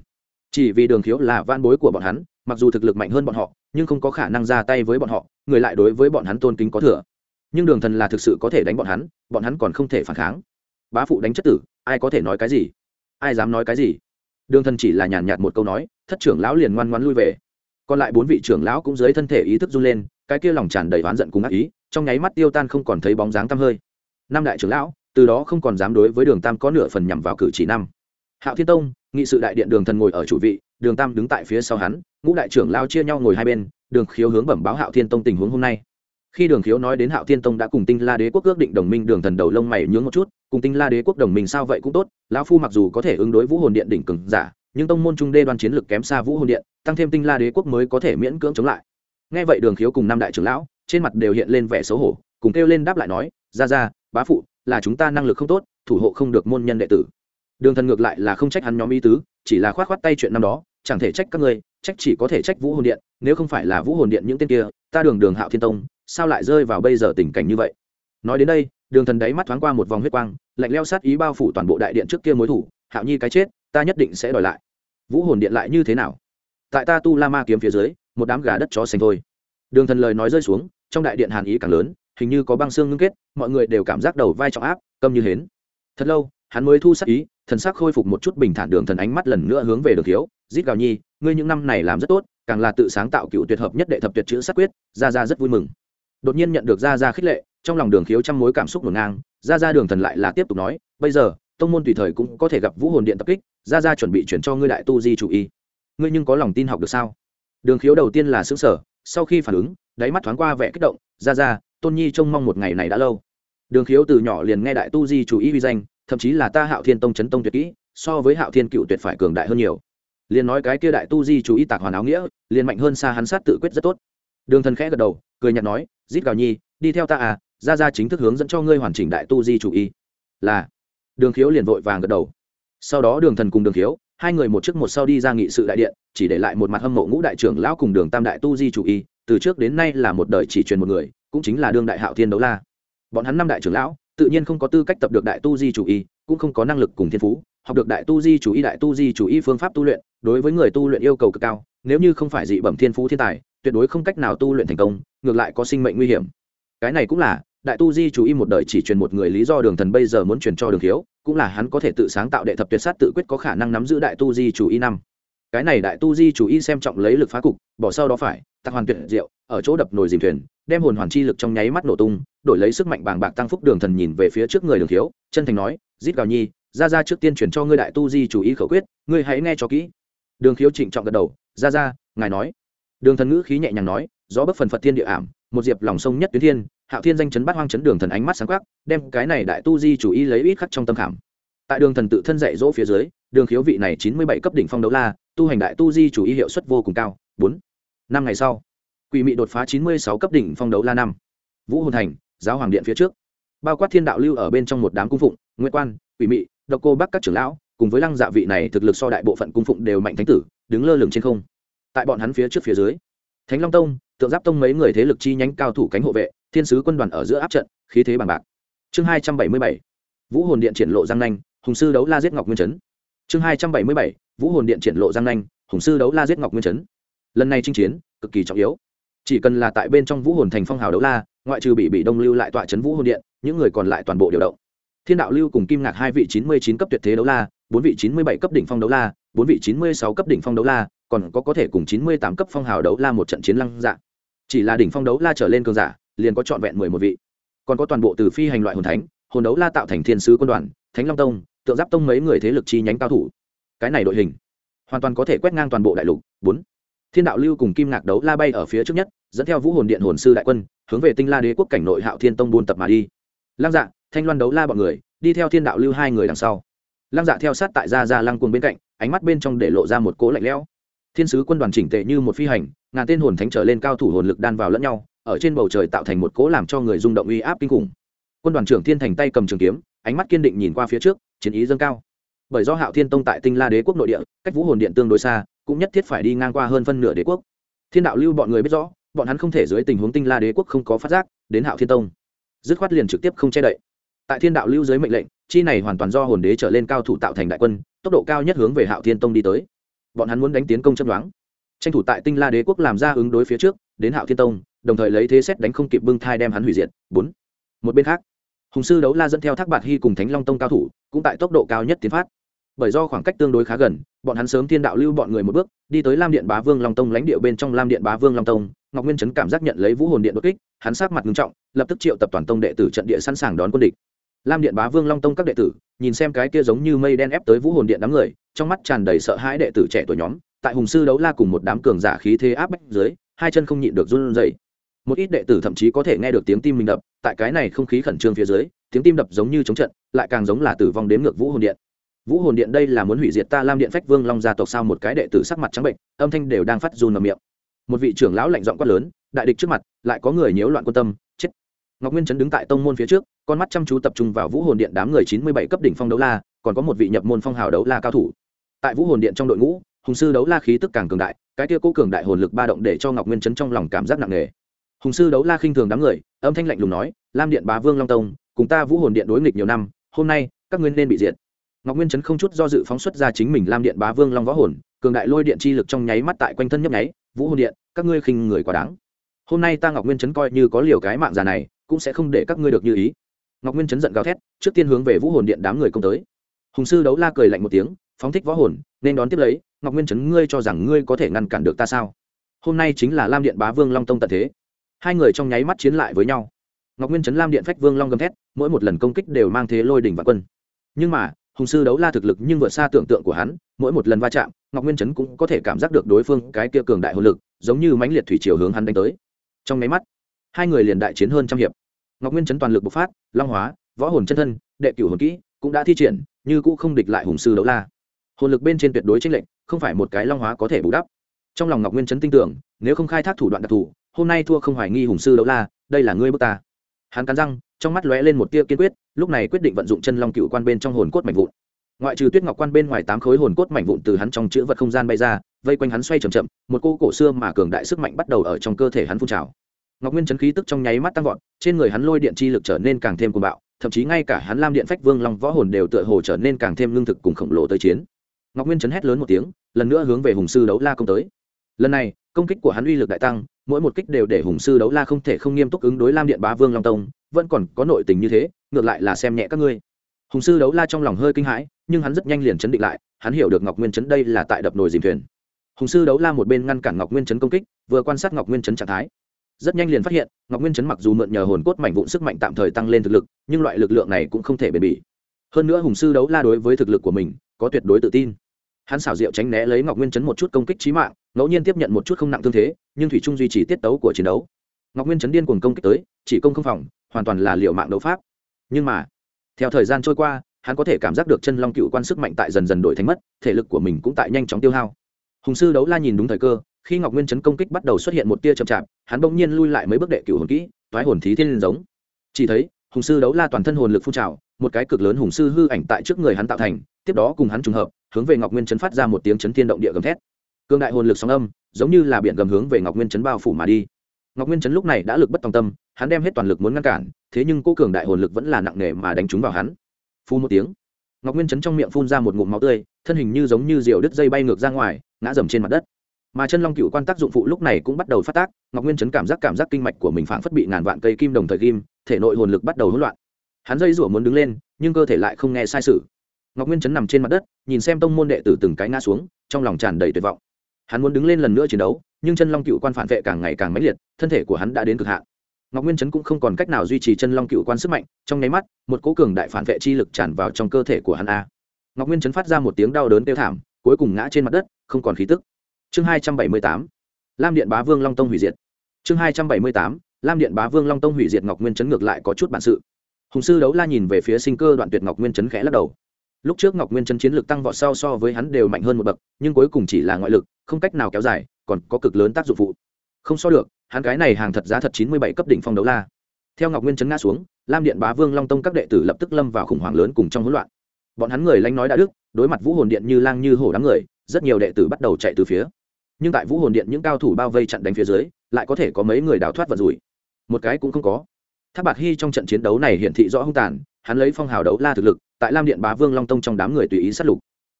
chỉ vì đường khiếu là van bối của bọn hắn, mặc dù thực lực mạnh hơn bọn họ, nhưng không có khả năng ra tay với bọn họ, người lại đối với bọn hắn tôn kính có thừa. Nhưng đường thần là thực sự có thể đánh bọn hắn bọn hắn còn không thể phản kháng. Bá phụ đánh chất tử, ai có thể nói cái gì? Ai dám nói cái gì? Đường thần chỉ là nhàn nhạt một câu nói, thất trưởng lão liền ngoan ngoan lui về. Còn lại bốn vị trưởng lão cũng dưới thân thể ý thức run lên, cái kia lòng tràn đầy oán giận cùng ác ý, trong nháy mắt tiêu tan không còn thấy bóng dáng tăm hơi. Năm đại trưởng lão, từ đó không còn dám đối với đường tam có nửa phần nhằm vào cử chỉ năm. Hạo thiên tông nghị sự đại điện đường thần ngồi ở chủ vị, đường tam đứng tại phía sau hắn, ngũ đại trưởng lao chia nhau ngồi hai bên, đường khiếu hướng bẩm báo hạo thiên tông tình huống hôm nay. Khi đường khiếu nói đến hạo thiên tông đã cùng tinh la đế quốc ước định đồng minh, đường thần đầu lông mày nhướng một chút, cùng tinh la đế quốc đồng minh sao vậy cũng tốt, lão phu mặc dù có thể ứng đối vũ hồn điện đỉnh cường giả, nhưng tông môn trung đê đoan chiến lực kém xa vũ hồn điện, tăng thêm tinh la đế quốc mới có thể miễn cưỡng chống lại. Nghe vậy đường khiếu cùng năm đại trưởng lão, trên mặt đều hiện lên vẻ xấu hổ, cùng kêu lên đáp lại nói ra ra bá phụ, là chúng ta năng lực không tốt, thủ hộ không được môn nhân đệ tử đường thần ngược lại là không trách hắn nhóm ý tứ, chỉ là khoát khoát tay chuyện năm đó, chẳng thể trách các ngươi, trách chỉ có thể trách vũ hồn điện, nếu không phải là vũ hồn điện những tên kia, ta đường đường hạo thiên tông, sao lại rơi vào bây giờ tình cảnh như vậy? Nói đến đây, đường thần đáy mắt thoáng qua một vòng huyết quang, lạnh leo sát ý bao phủ toàn bộ đại điện trước kia mối thủ, hạo nhi cái chết, ta nhất định sẽ đòi lại. Vũ hồn điện lại như thế nào? Tại ta tu la ma kiếm phía dưới, một đám gà đất chó xanh thôi. Đường thần lời nói rơi xuống, trong đại điện hàn ý càng lớn, hình như có băng xương ngưng kết, mọi người đều cảm giác đầu vai trọng áp, câm như hến. Thật lâu hắn mới thu sắc ý, thần sắc khôi phục một chút bình thản đường thần ánh mắt lần nữa hướng về đường thiếu, giết gào nhi, ngươi những năm này làm rất tốt, càng là tự sáng tạo cựu tuyệt hợp nhất đệ thập tuyệt chữ sắc quyết ra ra rất vui mừng. Đột nhiên nhận được ra ra khích lệ, trong lòng đường khiếu trăm mối cảm xúc ngổn ngang ra ra đường thần lại là tiếp tục nói, bây giờ, tông môn tùy thời cũng có thể gặp vũ hồn điện tập kích ra ra chuẩn bị chuyển cho ngươi đại tu di chủ y. Ngươi nhưng có lòng tin học được sao? Đường khiếu đầu tiên là xứng sở sau khi phản ứng, đáy mắt thoáng qua vẻ kích động ra ra tôn nhi trông mong một ngày này đã lâu. Đường khiếu từ nhỏ liền nghe đại tu di chủ y vi danh thậm chí là ta hạo thiên tông chấn tông tuyệt kỹ, so với hạo thiên cựu tuyệt phải cường đại hơn nhiều. Liền nói cái kia đại tu di chủ ý tạc hoàn áo nghĩa, liền mạnh hơn xa hắn sát tự quyết rất tốt. Đường thần khẽ gật đầu, cười nhạt nói rít gào nhi, đi theo ta à ra ra chính thức hướng dẫn cho ngươi hoàn chỉnh đại tu di chủ y là. Đường khiếu liền vội vàng gật đầu. Sau đó đường thần cùng đường khiếu, hai người một trước một sau đi ra nghị sự đại điện, chỉ để lại một mặt hâm mộ ngũ đại trưởng lão cùng đường tam đại tu di chủ y từ trước đến nay là một đời chỉ truyền một người, cũng chính là đương đại hạo thiên đấu la. Bọn hắn năm đại trưởng lão tự nhiên không có tư cách tập được đại tu di chủ y, cũng không có năng lực cùng thiên phú, học được đại tu di chủ y, đại tu di chủ y phương pháp tu luyện, đối với người tu luyện yêu cầu cực cao, nếu như không phải dị bẩm thiên phú thiên tài, tuyệt đối không cách nào tu luyện thành công, ngược lại có sinh mệnh nguy hiểm. Cái này cũng là, đại tu di chủ y một đời chỉ truyền một người lý do đường thần bây giờ muốn truyền cho đường thiếu, cũng là hắn có thể tự sáng tạo đệ thập tuyệt sát tự quyết có khả năng nắm giữ đại tu di chủ y năm. Cái này đại tu di chủ y xem trọng lấy lực phá cục, bỏ sau đó phải tạc hoàn tuyệt diệu, ở chỗ đập nồi dìm thuyền, đem hồn hoàn chi lực trong nháy mắt nổ tung, đổi lấy sức mạnh bàng bạc tăng phúc đường thần nhìn về phía trước người đường thiếu, chân thành nói rít gào nhi, ra ra trước tiên chuyển cho ngươi đại tu di chủ ý khẩu quyết, ngươi hãy nghe cho kỹ. Đường khiếu trịnh trọng gật đầu, ra ra, ngài nói. Đường thần ngữ khí nhẹ nhàng nói, gió bất phần phật thiên địa ảm, một diệp lòng sông nhất tuyến thiên, hạo thiên danh chấn bát hoang chấn đường thần ánh mắt sáng quắc, đem cái này đại tu di chủ ý lấy ít khắc trong tâm khảm. Tại đường thần tự thân dạy dỗ phía dưới, đường khiếu vị này chín mươi bảy cấp đỉnh phong đấu la, tu hành đại tu di chủ ý hiệu suất vô cùng cao, bốn năm ngày sau, quỷ mị đột phá chín mươi sáu cấp đỉnh phong đấu la năm. Vũ hồn thành, giáo hoàng điện phía trước. Bao quát thiên đạo lưu ở bên trong một đám cung phụng nguyễn quan, quỷ mị, độc cô bắc các trưởng lão, cùng với lăng dạ vị này thực lực so đại bộ phận cung phụng đều mạnh thánh tử, đứng lơ lửng trên không. Tại bọn hắn phía trước phía dưới, thánh long tông, tượng giáp tông mấy người thế lực chi nhánh cao thủ cánh hộ vệ, thiên sứ quân đoàn ở giữa áp trận, khí thế bằng bạc. Chương hai trăm bảy mươi bảy, vũ hồn điện triển lộ giang nanh, hùng sư đấu la giết ngọc nguyên chấn. Chương hai trăm bảy mươi bảy, vũ hồn điện triển lộ giang nanh, hùng sư đấu la giết ngọc nguyên chấn lần này chinh chiến, cực kỳ trọng yếu. Chỉ cần là tại bên trong vũ hồn thành phong hào đấu la, ngoại trừ bị bị đông lưu lại tọa trấn vũ hồn điện, những người còn lại toàn bộ điều động. Thiên đạo lưu cùng kim ngạc hai vị chín mươi chín cấp tuyệt thế đấu la, bốn vị chín mươi bảy cấp đỉnh phong đấu la, bốn vị chín mươi sáu cấp đỉnh phong đấu la, còn có có thể cùng chín mươi tám cấp phong hào đấu la một trận chiến lăng dạ. Chỉ là đỉnh phong đấu la trở lên cường giả, liền có trọn vẹn mười một vị. Còn có toàn bộ từ phi hành loại hồn thánh, hồn đấu la tạo thành thiên sứ quân đoàn, thánh long tông, tượng giáp tông mấy người thế lực chi nhánh cao thủ. Cái này đội hình, hoàn toàn có thể quét ngang toàn bộ đại lục. Bốn thiên đạo lưu cùng kim ngạc đấu la bay ở phía trước nhất, dẫn theo vũ hồn điện hồn sư đại quân, hướng về tinh la đế quốc cảnh nội hạo thiên tông buôn tập mà đi. Lăng dạ thanh loan đấu la bọn người, đi theo thiên đạo lưu hai người đằng sau. Lăng dạ theo sát tại gia gia lăng cuồng bên cạnh, ánh mắt bên trong để lộ ra một cỗ lạnh lẽo. Thiên sứ quân đoàn chỉnh tệ như một phi hành, ngàn tên hồn thánh trở lên cao thủ hồn lực đan vào lẫn nhau, ở trên bầu trời tạo thành một cỗ làm cho người rung động uy áp kinh khủng. Quân đoàn trưởng thiên thành tay cầm trường kiếm, ánh mắt kiên định nhìn qua phía trước, chiến ý dâng cao. Bởi do hạo thiên tông tại tinh la đế quốc nội địa, cách vũ hồn điện tương đối xa cũng nhất thiết phải đi ngang qua hơn phân nửa đế quốc. Thiên đạo lưu bọn người biết rõ, bọn hắn không thể dưới tình huống tinh la đế quốc không có phát giác, đến hạo thiên tông. Dứt khoát liền trực tiếp không che đậy. Tại thiên đạo lưu dưới mệnh lệnh, chi này hoàn toàn do hồn đế trở lên cao thủ tạo thành đại quân, tốc độ cao nhất hướng về hạo thiên tông đi tới. Bọn hắn muốn đánh tiến công chấp đoán tranh thủ tại tinh la đế quốc làm ra ứng đối phía trước, đến hạo thiên tông, đồng thời lấy thế xét đánh không kịp bưng thai đem hắn hủy diệt. Bốn. Một bên khác, hùng sư đấu la dẫn theo thác bạt hy cùng thánh long tông cao thủ, cũng tại tốc độ cao nhất tiến phát bởi do khoảng cách tương đối khá gần, bọn hắn sớm thiên đạo lưu bọn người một bước, đi tới lam điện bá vương long tông lãnh địa bên trong lam điện bá vương long tông. Ngọc nguyên chấn cảm giác nhận lấy vũ hồn điện đột kích, hắn sát mặt nghiêm trọng, lập tức triệu tập toàn tông đệ tử trận địa sẵn sàng đón quân địch. Lam điện bá vương long tông các đệ tử, nhìn xem cái kia giống như mây đen ép tới vũ hồn điện đám người, trong mắt tràn đầy sợ hãi đệ tử trẻ tuổi nhóm. Tại hùng sư đấu la cùng một đám cường giả khí thế áp bách dưới, hai chân không nhịn được run rẩy. Một ít đệ tử thậm chí có thể nghe được tiếng tim mình đập, tại cái này không khí khẩn trương phía dưới, tiếng tim đập giống như chống trận, lại càng giống là tử vong đếm ngược vũ hồn điện vũ hồn điện đây là muốn hủy diệt ta lam điện phách vương long gia tộc sao một cái đệ tử sắc mặt trắng bệnh, âm thanh đều đang phát run vào miệng. Một vị trưởng lão lạnh giọng quát lớn, đại địch trước mặt, lại có người nhiễu loạn quan tâm, chết. Ngọc nguyên chấn đứng tại tông môn phía trước, con mắt chăm chú tập trung vào vũ hồn điện đám người chín mươi bảy cấp đỉnh phong đấu la, còn có một vị nhập môn phong hào đấu la cao thủ. Tại vũ hồn điện trong đội ngũ, hùng sư đấu la khí tức càng cường đại, cái kia cố cường đại hồn lực ba động để cho ngọc nguyên chấn trong lòng cảm giác nặng nề. Hùng sư đấu la khinh thường đám người, âm thanh lạnh lùng nói, lam điện bá vương long tông, cùng ta vũ hồn điện đối nghịch nhiều năm, hôm nay, các ngươi nên bị diệt ngọc nguyên chấn không chút do dự phóng xuất ra chính mình lam điện bá vương long võ hồn, cường đại lôi điện chi lực trong nháy mắt tại quanh thân nhấp nháy, vũ hồn điện, các ngươi khinh người quá đáng. Hôm nay ta ngọc nguyên chấn coi như có liều cái mạng già này, cũng sẽ không để các ngươi được như ý. Ngọc nguyên chấn giận gào thét, trước tiên hướng về vũ hồn điện đám người công tới. Hùng sư đấu la cười lạnh một tiếng, phóng thích võ hồn, nên đón tiếp lấy, ngọc nguyên chấn, ngươi cho rằng ngươi có thể ngăn cản được ta sao? Hôm nay chính là lam điện bá vương long tông tận thế. Hai người trong nháy mắt chiến lại với nhau. Ngọc nguyên chấn, lam điện phách vương long gầm thét, mỗi một lần công kích đều mang thế lôi đỉnh và quân. Nhưng mà hùng sư đấu la thực lực nhưng vượt xa tưởng tượng của hắn, mỗi một lần va chạm, ngọc nguyên chấn cũng có thể cảm giác được đối phương cái kia cường đại hồn lực, giống như mãnh liệt thủy chiều hướng hắn đánh tới. Trong nháy mắt, hai người liền đại chiến hơn trăm hiệp. Ngọc nguyên chấn toàn lực bộc phát, long hóa, võ hồn chân thân, đệ cửu hồn kỹ cũng đã thi triển, như cũ không địch lại hùng sư đấu la. Hồn lực bên trên tuyệt đối tranh lệnh không phải một cái long hóa có thể bù đắp. Trong lòng ngọc nguyên chấn tin tưởng, nếu không khai thác thủ đoạn đặc thù, hôm nay thua không hoài nghi hùng sư đấu la, đây là ngươi bước ta. Hắn cắn răng, trong mắt lóe lên một tia kiên quyết lúc này quyết định vận dụng chân long cựu quan bên trong hồn cốt mảnh vụn. Ngoại trừ tuyết ngọc quan bên ngoài tám khối hồn cốt mảnh vụn từ hắn trong chữ vật không gian bay ra, vây quanh hắn xoay c h ậ m chậm, một cô cổ xưa mà cường đại sức mạnh bắt đầu ở trong cơ thể hắn phun trào. Ngọc nguyên chấn khí tức trong nháy mắt tăng vọt, trên người hắn lôi điện chi lực trở nên càng thêm cuồng bạo, thậm chí ngay cả hắn lam điện phách vương long võ hồn đều tựa hồ trở nên càng thêm lương thực cùng khổng lồ tới chiến. Ngọc nguyên chấn hét lớn một tiếng, lần nữa hướng về hùng sư đấu la công tới. Lần này, công kích của hắn uy lực đại tăng, mỗi một kích đều để hùng sư đấu la không thể không nghiêm túc ứng đối lam điện bá vương long tông vẫn còn có nội tình như thế, ngược lại là xem nhẹ các ngươi. Hùng sư đấu la trong lòng hơi kinh hãi, nhưng hắn rất nhanh liền chấn định lại, hắn hiểu được ngọc nguyên chấn đây là tại đập nồi dìm thuyền. Hùng sư đấu la một bên ngăn cản ngọc nguyên chấn công kích, vừa quan sát ngọc nguyên chấn trạng thái, rất nhanh liền phát hiện, ngọc nguyên chấn mặc dù mượn nhờ hồn cốt mảnh vụn sức mạnh tạm thời tăng lên thực lực, nhưng loại lực lượng này cũng không thể bền bỉ. Hơn nữa hùng sư đấu la đối với thực lực của mình, có tuyệt đối tự tin. Hắn xảo diệu tránh né lấy ngọc nguyên chấn một chút công kích trí mạng, ngẫu nhiên tiếp nhận một chút không nặng thương thế, nhưng thủy trung duy trì tiết tấu của chiến đấu ngọc nguyên chấn điên cuồng công kích tới, chỉ công không phòng, hoàn toàn là liệu mạng đấu pháp. Nhưng mà, theo thời gian trôi qua, hắn có thể cảm giác được chân long cựu quan sức mạnh tại dần dần đổi thành mất, thể lực của mình cũng tại nhanh chóng tiêu hao. Hùng sư đấu la nhìn đúng thời cơ, khi ngọc nguyên chấn công kích bắt đầu xuất hiện một tia chậm chạp, hắn bỗng nhiên lui lại mấy bước đệ cựu hồn kỹ, toái hồn thí thiên liên giống. Chỉ thấy, hùng sư đấu la toàn thân hồn lực phun trào, một cái cực lớn hùng sư hư ảnh tại trước người hắn tạo thành, tiếp đó cùng hắn trùng hợp, hướng về ngọc nguyên chấn phát ra một tiếng chấn thiên động địa gầm thét. Cương đại hồn lực sóng âm, giống như là biển gầm hướng về ngọc nguyên chấn bao phủ mà đi ngọc nguyên chấn lúc này đã lực bất tòng tâm, hắn đem hết toàn lực muốn ngăn cản, thế nhưng cô cường đại hồn lực vẫn là nặng nề mà đánh trúng vào hắn. Phu một tiếng, ngọc nguyên chấn trong miệng phun ra một ngụm máu tươi, thân hình như giống như diều đứt dây bay ngược ra ngoài, ngã dầm trên mặt đất. Mà chân long cựu quan tác dụng phụ lúc này cũng bắt đầu phát tác, ngọc nguyên chấn cảm giác cảm giác kinh mạch của mình phảng phất bị ngàn vạn cây kim đồng thời kim thể nội hồn lực bắt đầu hỗn loạn. Hắn dây rủa muốn đứng lên, nhưng cơ thể lại không nghe sai sự. Ngọc nguyên chấn nằm trên mặt đất, nhìn xem tông môn đệ tử từng cái ngã xuống, trong lòng tràn đầy tuyệt vọng. Hắn muốn đứng lên lần nữa chiến đấu nhưng chân long cựu quan phản vệ càng ngày càng mãnh liệt, thân thể của hắn đã đến cực hạn. Ngọc nguyên chấn cũng không còn cách nào duy trì chân long cựu quan sức mạnh, trong nháy mắt, một cố cường đại phản vệ chi lực tràn vào trong cơ thể của hắn a. Ngọc nguyên chấn phát ra một tiếng đau đớn kêu thảm, cuối cùng ngã trên mặt đất, không còn khí tức. Chương hai trăm bảy mươi tám, lam điện bá vương long tông hủy diệt. Chương hai trăm bảy mươi tám, lam điện bá vương long tông hủy diệt ngọc nguyên chấn ngược lại có chút bản sự. Hùng sư đấu la nhìn về phía sinh cơ đoạn tuyệt ngọc nguyên chấn khẽ lắc đầu. Lúc trước ngọc nguyên chấn chiến lực tăng vọt sau so với hắn đều mạnh hơn một bậc, nhưng cuối cùng chỉ là ngoại lực, không cách nào kéo dài còn có cực lớn tác dụng phụ. Không so được, hắn cái này hàng thật giá thật chín mươi bảy cấp đỉnh phong đấu la. Theo ngọc nguyên chấn ngã xuống, lam điện bá vương long tông các đệ tử lập tức lâm vào khủng hoảng lớn cùng trong hỗn loạn. Bọn hắn người lanh nói đã đức, đối mặt vũ hồn điện như lang như hổ đám người, rất nhiều đệ tử bắt đầu chạy từ phía. Nhưng tại vũ hồn điện những cao thủ bao vây chặn đánh phía dưới, lại có thể có mấy người đào thoát vật rủi. Một cái cũng không có. Tháp bạc hy trong trận chiến đấu này hiển thị rõ hung tàn, hắn lấy phong hào đấu la thực lực, tại lam điện bá vương long tông trong đám người tùy ý sát lục.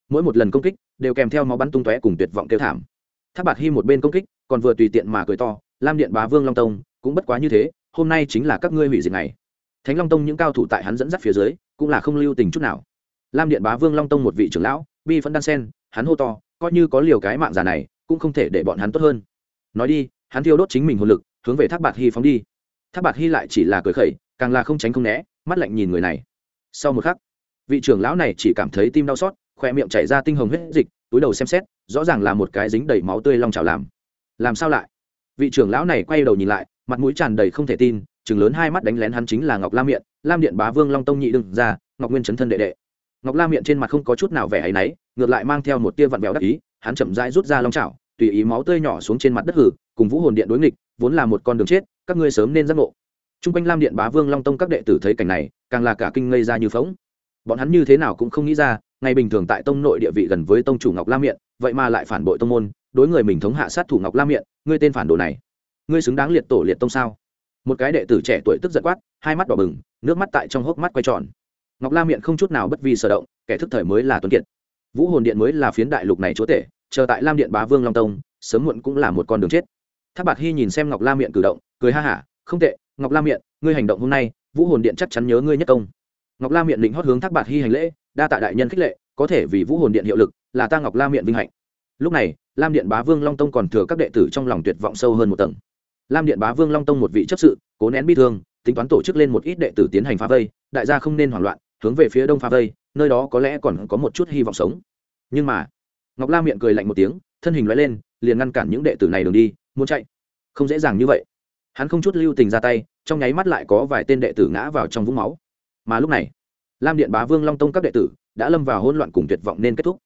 Mỗi một lần công kích, đều kèm theo máu bắn tung tóe cùng tuyệt vọng kêu thảm tháp bạt hy một bên công kích, còn vừa tùy tiện mà cười to, lam điện bá vương long tông, cũng bất quá như thế, hôm nay chính là các ngươi hủy diệt này thánh long tông những cao thủ tại hắn dẫn dắt phía dưới, cũng là không lưu tình chút nào. Lam điện bá vương long tông một vị trưởng lão, bi vẫn đan sen, hắn hô to, coi như có liều cái mạng già này, cũng không thể để bọn hắn tốt hơn. Nói đi, hắn thiêu đốt chính mình hồn lực, hướng về thác bạt hy phóng đi. Thác bạt hy lại chỉ là cười khẩy, càng là không tránh không né, mắt lạnh nhìn người này. Sau một khắc, vị trưởng lão này chỉ cảm thấy tim đau xót khoe miệng chảy ra tinh hồng huyết dịch túi đầu xem xét rõ ràng là một cái dính đầy máu tươi long trào làm. Làm sao lại? Vị trưởng lão này quay đầu nhìn lại mặt mũi tràn đầy không thể tin chừng lớn hai mắt đánh lén hắn chính là ngọc lam miệng lam điện bá vương long tông nhị đừng ra ngọc nguyên chấn thân đệ đệ. Ngọc lam miệng trên mặt không có chút nào vẻ áy náy ngược lại mang theo một tia vặn vẹo đắc ý hắn chậm rãi rút ra long trào tùy ý máu tươi nhỏ xuống trên mặt đất hử cùng vũ hồn điện đối nghịch vốn là một con đường chết các ngươi sớm nên giác ngộ. Trung quanh Lam Điện Bá Vương Long Tông các đệ tử thấy cảnh này, càng là cả kinh ngây ra như phóng Bọn hắn như thế nào cũng không nghĩ ra, ngày bình thường tại tông nội địa vị gần với tông chủ Ngọc Lam Miện, vậy mà lại phản bội tông môn, đối người mình thống hạ sát thủ Ngọc Lam Miện, ngươi tên phản đồ này, ngươi xứng đáng liệt tổ liệt tông sao? Một cái đệ tử trẻ tuổi tức giận quát, hai mắt đỏ bừng, nước mắt tại trong hốc mắt quay tròn. Ngọc Lam Miện không chút nào bất vi sở động, kẻ thức thời mới là tuấn kiệt. Vũ Hồn Điện mới là phiến đại lục này chúa tể, chờ tại Lam Điện Bá Vương Long Tông, sớm muộn cũng là một con đường chết. tháp bạc Hy nhìn xem Ngọc Lam Miện cử động, cười ha hả, không tệ, ngọc la miệng ngươi hành động hôm nay vũ hồn điện chắc chắn nhớ ngươi nhất công ngọc la miệng định hót hướng thác bạt hy hành lễ đa tạ đại nhân khích lệ, có thể vì vũ hồn điện hiệu lực, là ta ngọc la miệng vinh hạnh. Lúc này, lam điện bá vương long tông còn thừa các đệ tử trong lòng tuyệt vọng sâu hơn một tầng. Lam điện bá vương long tông một vị chấp sự, cố nén bi thương, tính toán tổ chức lên một ít đệ tử tiến hành phá vây, đại gia không nên hoảng loạn, hướng về phía đông phá vây, nơi đó có lẽ còn có một chút hy vọng sống. Nhưng mà, ngọc la miệng cười lạnh một tiếng, thân hình loại lên, liền ngăn cản những đệ tử này đường đi, muốn chạy. Không dễ dàng như vậy. Hắn không chút lưu tình ra tay, trong nháy mắt lại có vài tên đệ tử ngã vào trong vũng máu. Mà lúc này lam điện bá vương long tông các đệ tử đã lâm vào hỗn loạn cùng tuyệt vọng nên kết thúc.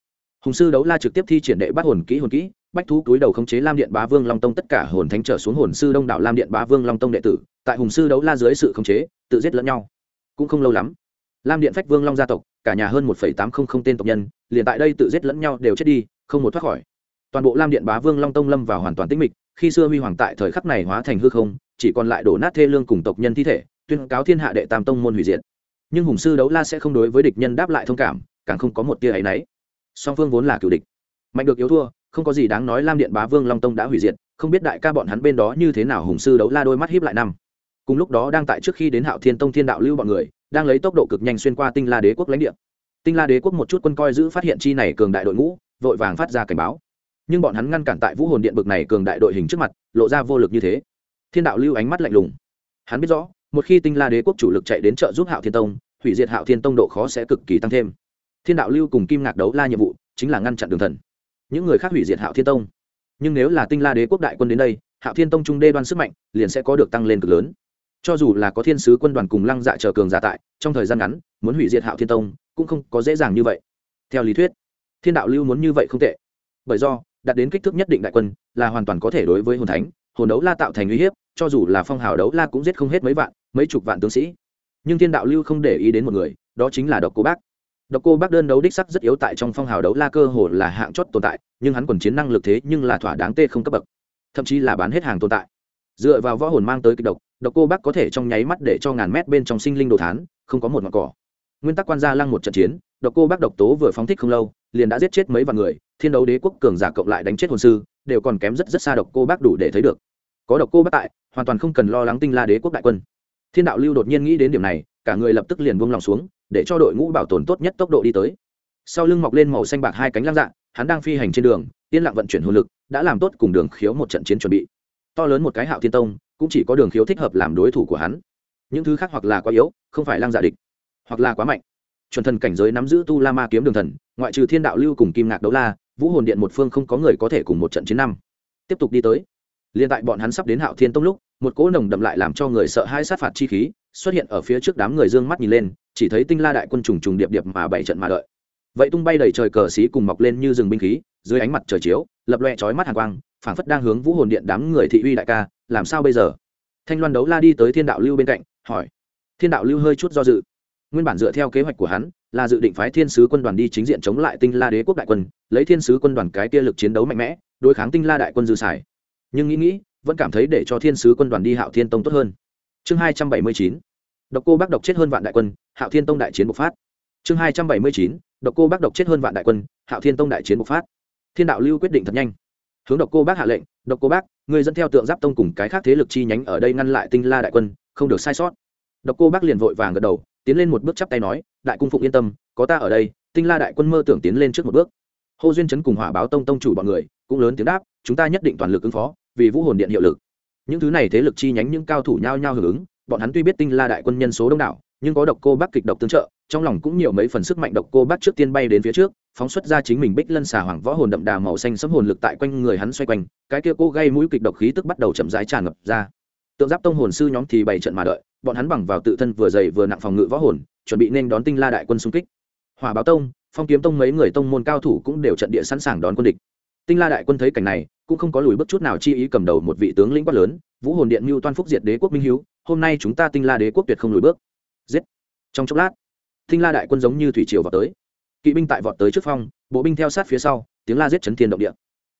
Hùng sư đấu la trực tiếp thi triển đệ bắt hồn kỹ hồn kỹ, bách thú túi đầu khống chế lam điện bá vương long tông tất cả hồn thánh trở xuống hồn sư đông đảo lam điện bá vương long tông đệ tử, tại hùng sư đấu la dưới sự khống chế, tự giết lẫn nhau. Cũng không lâu lắm, lam điện phách vương long gia tộc, cả nhà hơn một tám trăm linh tên tộc nhân, liền tại đây tự giết lẫn nhau đều chết đi, không một thoát khỏi. Toàn bộ lam điện bá vương long tông lâm vào hoàn toàn tĩnh mịch, khi xưa huy hoàng tại thời khắc này hóa thành hư không, chỉ còn lại đổ nát thê lương cùng tộc nhân thi thể, tuyên cáo thiên hạ đệ tam tông môn hủy diệt nhưng hùng sư đấu la sẽ không đối với địch nhân đáp lại thông cảm, càng không có một tia áy náy song phương vốn là cựu địch. Mạnh được yếu thua, không có gì đáng nói lam điện bá vương long tông đã hủy diệt, không biết đại ca bọn hắn bên đó như thế nào hùng sư đấu la đôi mắt hiếp lại năm. Cùng lúc đó đang tại trước khi đến hạo thiên tông thiên đạo lưu bọn người, đang lấy tốc độ cực nhanh xuyên qua tinh la đế quốc lãnh địa. Tinh la đế quốc một chút quân coi giữ phát hiện chi này cường đại đội ngũ, vội vàng phát ra cảnh báo. Nhưng bọn hắn ngăn cản tại vũ hồn điện bực này cường đại đội hình trước mặt, lộ ra vô lực như thế. Thiên đạo lưu ánh mắt lạnh lùng. Hắn biết rõ một khi tinh la đế quốc chủ lực chạy đến trợ giúp hạo thiên tông, hủy diệt hạo thiên tông độ khó sẽ cực kỳ tăng thêm. Thiên đạo lưu cùng kim ngạc đấu la nhiệm vụ chính là ngăn chặn đường thần. Những người khác hủy diệt hạo thiên tông. Nhưng nếu là tinh la đế quốc đại quân đến đây, hạo thiên tông trung đê đoan sức mạnh liền sẽ có được tăng lên cực lớn. Cho dù là có thiên sứ quân đoàn cùng lăng dạ chờ cường giả tại, trong thời gian ngắn, muốn hủy diệt hạo thiên tông cũng không có dễ dàng như vậy. Theo lý thuyết, thiên đạo lưu muốn như vậy không tệ. Bởi do, đạt đến kích thước nhất định đại quân là hoàn toàn có thể đối với hồn thánh hồn đấu la tạo thành uy hiếp, cho dù là phong hào đấu la cũng giết không hết mấy vạn, mấy chục vạn tướng sĩ. Nhưng thiên đạo lưu không để ý đến một người, đó chính là độc cô bác. Độc cô bác đơn đấu đích sắc rất yếu tại trong phong hào đấu la cơ hồ là hạng chót tồn tại, nhưng hắn còn chiến năng lực thế nhưng là thỏa đáng tê không cấp bậc, thậm chí là bán hết hàng tồn tại. Dựa vào võ hồn mang tới kịch độc độc cô bác có thể trong nháy mắt để cho ngàn mét bên trong sinh linh đồ thán, không có một ngọn cỏ. Nguyên tắc quan gia lăng một trận chiến, độc cô bác độc tố vừa phóng thích không lâu, liền đã giết chết mấy vạn người, thiên đấu đế quốc cường giả cộng lại đánh chết hồn sư đều còn kém rất rất xa độc cô bác đủ để thấy được. Có độc cô bác tại, hoàn toàn không cần lo lắng tinh la đế quốc đại quân. Thiên đạo lưu đột nhiên nghĩ đến điểm này, cả người lập tức liền buông lòng xuống, để cho đội ngũ bảo tồn tốt nhất tốc độ đi tới. Sau lưng mọc lên màu xanh bạc hai cánh lăng dạng hắn đang phi hành trên đường, yên lặng vận chuyển hồn lực, đã làm tốt cùng đường khiếu một trận chiến chuẩn bị. To lớn một cái hạo thiên tông, cũng chỉ có đường khiếu thích hợp làm đối thủ của hắn. Những thứ khác hoặc là quá yếu, không phải lăng dạ địch, hoặc là quá mạnh. Chuẩn thần cảnh giới nắm giữ tu la ma kiếm đường thần, ngoại trừ thiên đạo lưu cùng kim ngạc đấu la vũ hồn điện một phương không có người có thể cùng một trận chiến năm. Tiếp tục đi tới. Liên tại bọn hắn sắp đến hạo thiên tông lúc, một cỗ nồng đậm lại làm cho người sợ hai sát phạt chi khí xuất hiện ở phía trước đám người dương mắt nhìn lên, chỉ thấy tinh la đại quân trùng trùng điệp điệp mà bảy trận mà đợi. Vậy tung bay đầy trời cờ xí cùng mọc lên như rừng binh khí, dưới ánh mặt trời chiếu, lập loe chói mắt hàng quang, phảng phất đang hướng vũ hồn điện đám người thị uy đại ca, làm sao bây giờ? Thanh loan đấu la đi tới thiên đạo lưu bên cạnh, hỏi. Thiên đạo lưu hơi chút do dự. Nguyên bản dựa theo kế hoạch của hắn là dự định phái thiên sứ quân đoàn đi chính diện chống lại tinh la đế quốc đại quân, lấy thiên sứ quân đoàn cái tia lực chiến đấu mạnh mẽ, đối kháng tinh la đại quân dư xài. Nhưng nghĩ nghĩ, vẫn cảm thấy để cho thiên sứ quân đoàn đi hạo thiên tông tốt hơn. Chương hai trăm bảy mươi chín, độc cô bác độc chết hơn vạn đại quân, hạo thiên tông đại chiến bộc phát. Chương hai trăm bảy mươi chín, độc cô bác độc chết hơn vạn đại quân, hạo thiên tông đại chiến bộc phát. Thiên đạo lưu quyết định thật nhanh. Hướng độc cô bác hạ lệnh, độc cô bác người dẫn theo tượng giáp tông cùng cái khác thế lực chi nhánh ở đây ngăn lại tinh la đại quân, không được sai sót. Độc cô bác liền vội vàng gật đầu, tiến lên một bước chắp tay nói đại cung phụng yên tâm, có ta ở đây, tinh la đại quân mơ tưởng tiến lên trước một bước. Hô duyên chấn cùng hỏa báo tông tông chủ bọn người cũng lớn tiếng đáp, chúng ta nhất định toàn lực ứng phó, vì vũ hồn điện hiệu lực. Những thứ này thế lực chi nhánh những cao thủ nhao nhao hưởng ứng, bọn hắn tuy biết tinh la đại quân nhân số đông đảo, nhưng có độc cô bác kịch độc tương trợ, trong lòng cũng nhiều mấy phần sức mạnh độc cô bác trước tiên bay đến phía trước, phóng xuất ra chính mình bích lân xà hoàng võ hồn đậm đà màu xanh sấm hồn lực tại quanh người hắn xoay quanh, cái kia cô gây mũi kịch độc khí tức bắt đầu chậm rãi tràn ngập ra. Tượng giáp tông hồn sư nhóm thì bày trận mà đợi, bọn hắn bằng vào tự thân vừa dày vừa nặng phòng ngự võ hồn chuẩn bị nên đón tinh la đại quân xung kích. Hỏa báo tông, phong kiếm tông mấy người tông môn cao thủ cũng đều trận địa sẵn sàng đón quân địch. Tinh la đại quân thấy cảnh này, cũng không có lùi bước chút nào chi ý cầm đầu một vị tướng lĩnh quát lớn, vũ hồn điện mưu toan phúc diệt đế quốc minh hiếu, hôm nay chúng ta tinh la đế quốc tuyệt không lùi bước. Giết. Trong chốc lát, tinh la đại quân giống như thủy triều vào tới. Kỵ binh tại vọt tới trước phong, bộ binh theo sát phía sau, tiếng la giết chấn thiên động địa.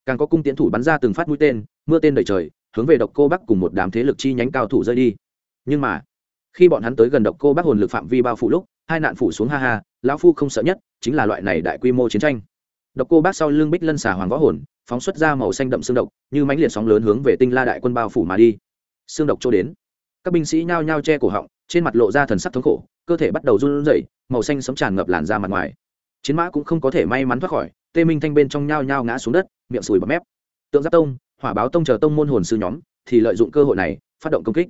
Càng có cung tiến thủ bắn ra từng phát mũi tên, mưa tên đầy trời, hướng về độc cô bắc cùng một đám thế lực chi nhánh cao thủ rơi đi. Nhưng mà khi bọn hắn tới gần độc cô bác hồn lực phạm vi bao phủ lúc, hai nạn phủ xuống ha ha, lão phu không sợ nhất, chính là loại này đại quy mô chiến tranh. Độc cô bác sau lưng bích lân xà hoàng võ hồn, phóng xuất ra màu xanh đậm xương độc, như mãnh liệt sóng lớn hướng về tinh la đại quân bao phủ mà đi. Xương độc trôi đến. Các binh sĩ nhao nhao che cổ họng, trên mặt lộ ra thần sắc thống khổ, cơ thể bắt đầu run rẩy, màu xanh sấm tràn ngập làn ra mặt ngoài. Chiến mã cũng không có thể may mắn thoát khỏi, tê minh thanh bên trong nhao nhao ngã xuống đất, miệng sùi bọt mép. Tượng giáp tông, hỏa báo tông chờ tông môn hồn sư nhóm, thì lợi dụng cơ hội này, phát động công kích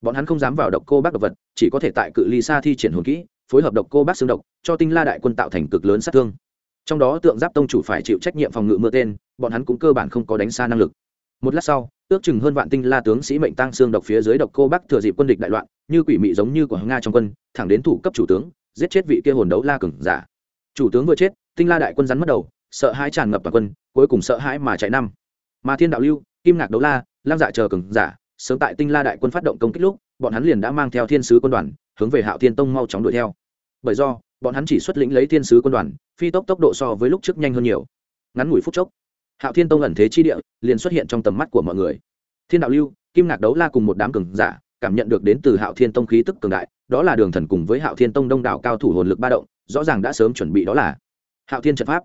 bọn hắn không dám vào độc cô bác độc vật, chỉ có thể tại cự ly xa thi triển hồn kỹ, phối hợp độc cô bác xương độc, cho tinh la đại quân tạo thành cực lớn sát thương. Trong đó tượng giáp tông chủ phải chịu trách nhiệm phòng ngự mưa tên, bọn hắn cũng cơ bản không có đánh xa năng lực. Một lát sau, ước chừng hơn vạn tinh la tướng sĩ mệnh tăng xương độc phía dưới độc cô bác thừa dịp quân địch đại loạn, như quỷ mị giống như của nga trong quân, thẳng đến thủ cấp chủ tướng, giết chết vị kia hồn đấu la cừng giả. Chủ tướng vừa chết, tinh la đại quân rắn mất đầu, sợ hãi tràn ngập toàn quân, cuối cùng sợ hãi mà chạy năm. Mà thiên đạo lưu, kim ngạc đấu la lam dạ chờ cừng giả sớm tại tinh la đại quân phát động công kích lúc, bọn hắn liền đã mang theo thiên sứ quân đoàn, hướng về hạo thiên tông mau chóng đuổi theo. Bởi do, bọn hắn chỉ xuất lĩnh lấy thiên sứ quân đoàn, phi tốc tốc độ so với lúc trước nhanh hơn nhiều. Ngắn ngủi phút chốc, hạo thiên tông ẩn thế chi địa liền xuất hiện trong tầm mắt của mọi người. Thiên đạo lưu, kim ngạc đấu la cùng một đám cường giả, cảm nhận được đến từ hạo thiên tông khí tức cường đại, đó là đường thần cùng với hạo thiên tông đông đảo cao thủ hồn lực ba động, rõ ràng đã sớm chuẩn bị đó là hạo thiên trận pháp.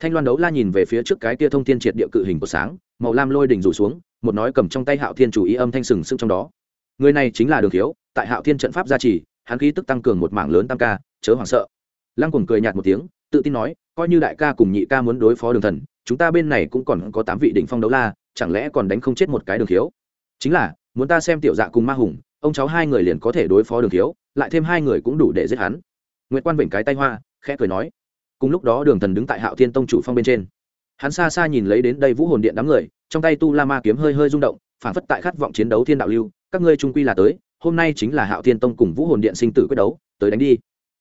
Thanh loan đấu la nhìn về phía trước cái tia thông thiên triệt địa cự hình của sáng màu lam lôi đỉnh rủ xuống, một nói cầm trong tay hạo thiên chủ ý âm thanh sừng sững trong đó. Người này chính là đường thiếu, tại hạo thiên trận pháp gia trì, hắn khí tức tăng cường một mảng lớn tam ca, chớ hoảng sợ. Lăng cùng cười nhạt một tiếng, tự tin nói, coi như đại ca cùng nhị ca muốn đối phó đường thần, chúng ta bên này cũng còn có tám vị đỉnh phong đấu la, chẳng lẽ còn đánh không chết một cái đường thiếu? Chính là, muốn ta xem tiểu dạ cùng ma hùng, ông cháu hai người liền có thể đối phó đường thiếu, lại thêm hai người cũng đủ để giết hắn. Nguyễn quan vịnh cái tay hoa, khẽ cười nói. Cùng lúc đó đường thần đứng tại hạo thiên tông chủ phong bên trên hắn xa xa nhìn lấy đến đây vũ hồn điện đám người, trong tay tu la ma kiếm hơi hơi rung động, phản phất tại khát vọng chiến đấu thiên đạo lưu, các ngươi trung quy là tới, hôm nay chính là hạo thiên tông cùng vũ hồn điện sinh tử quyết đấu, tới đánh đi.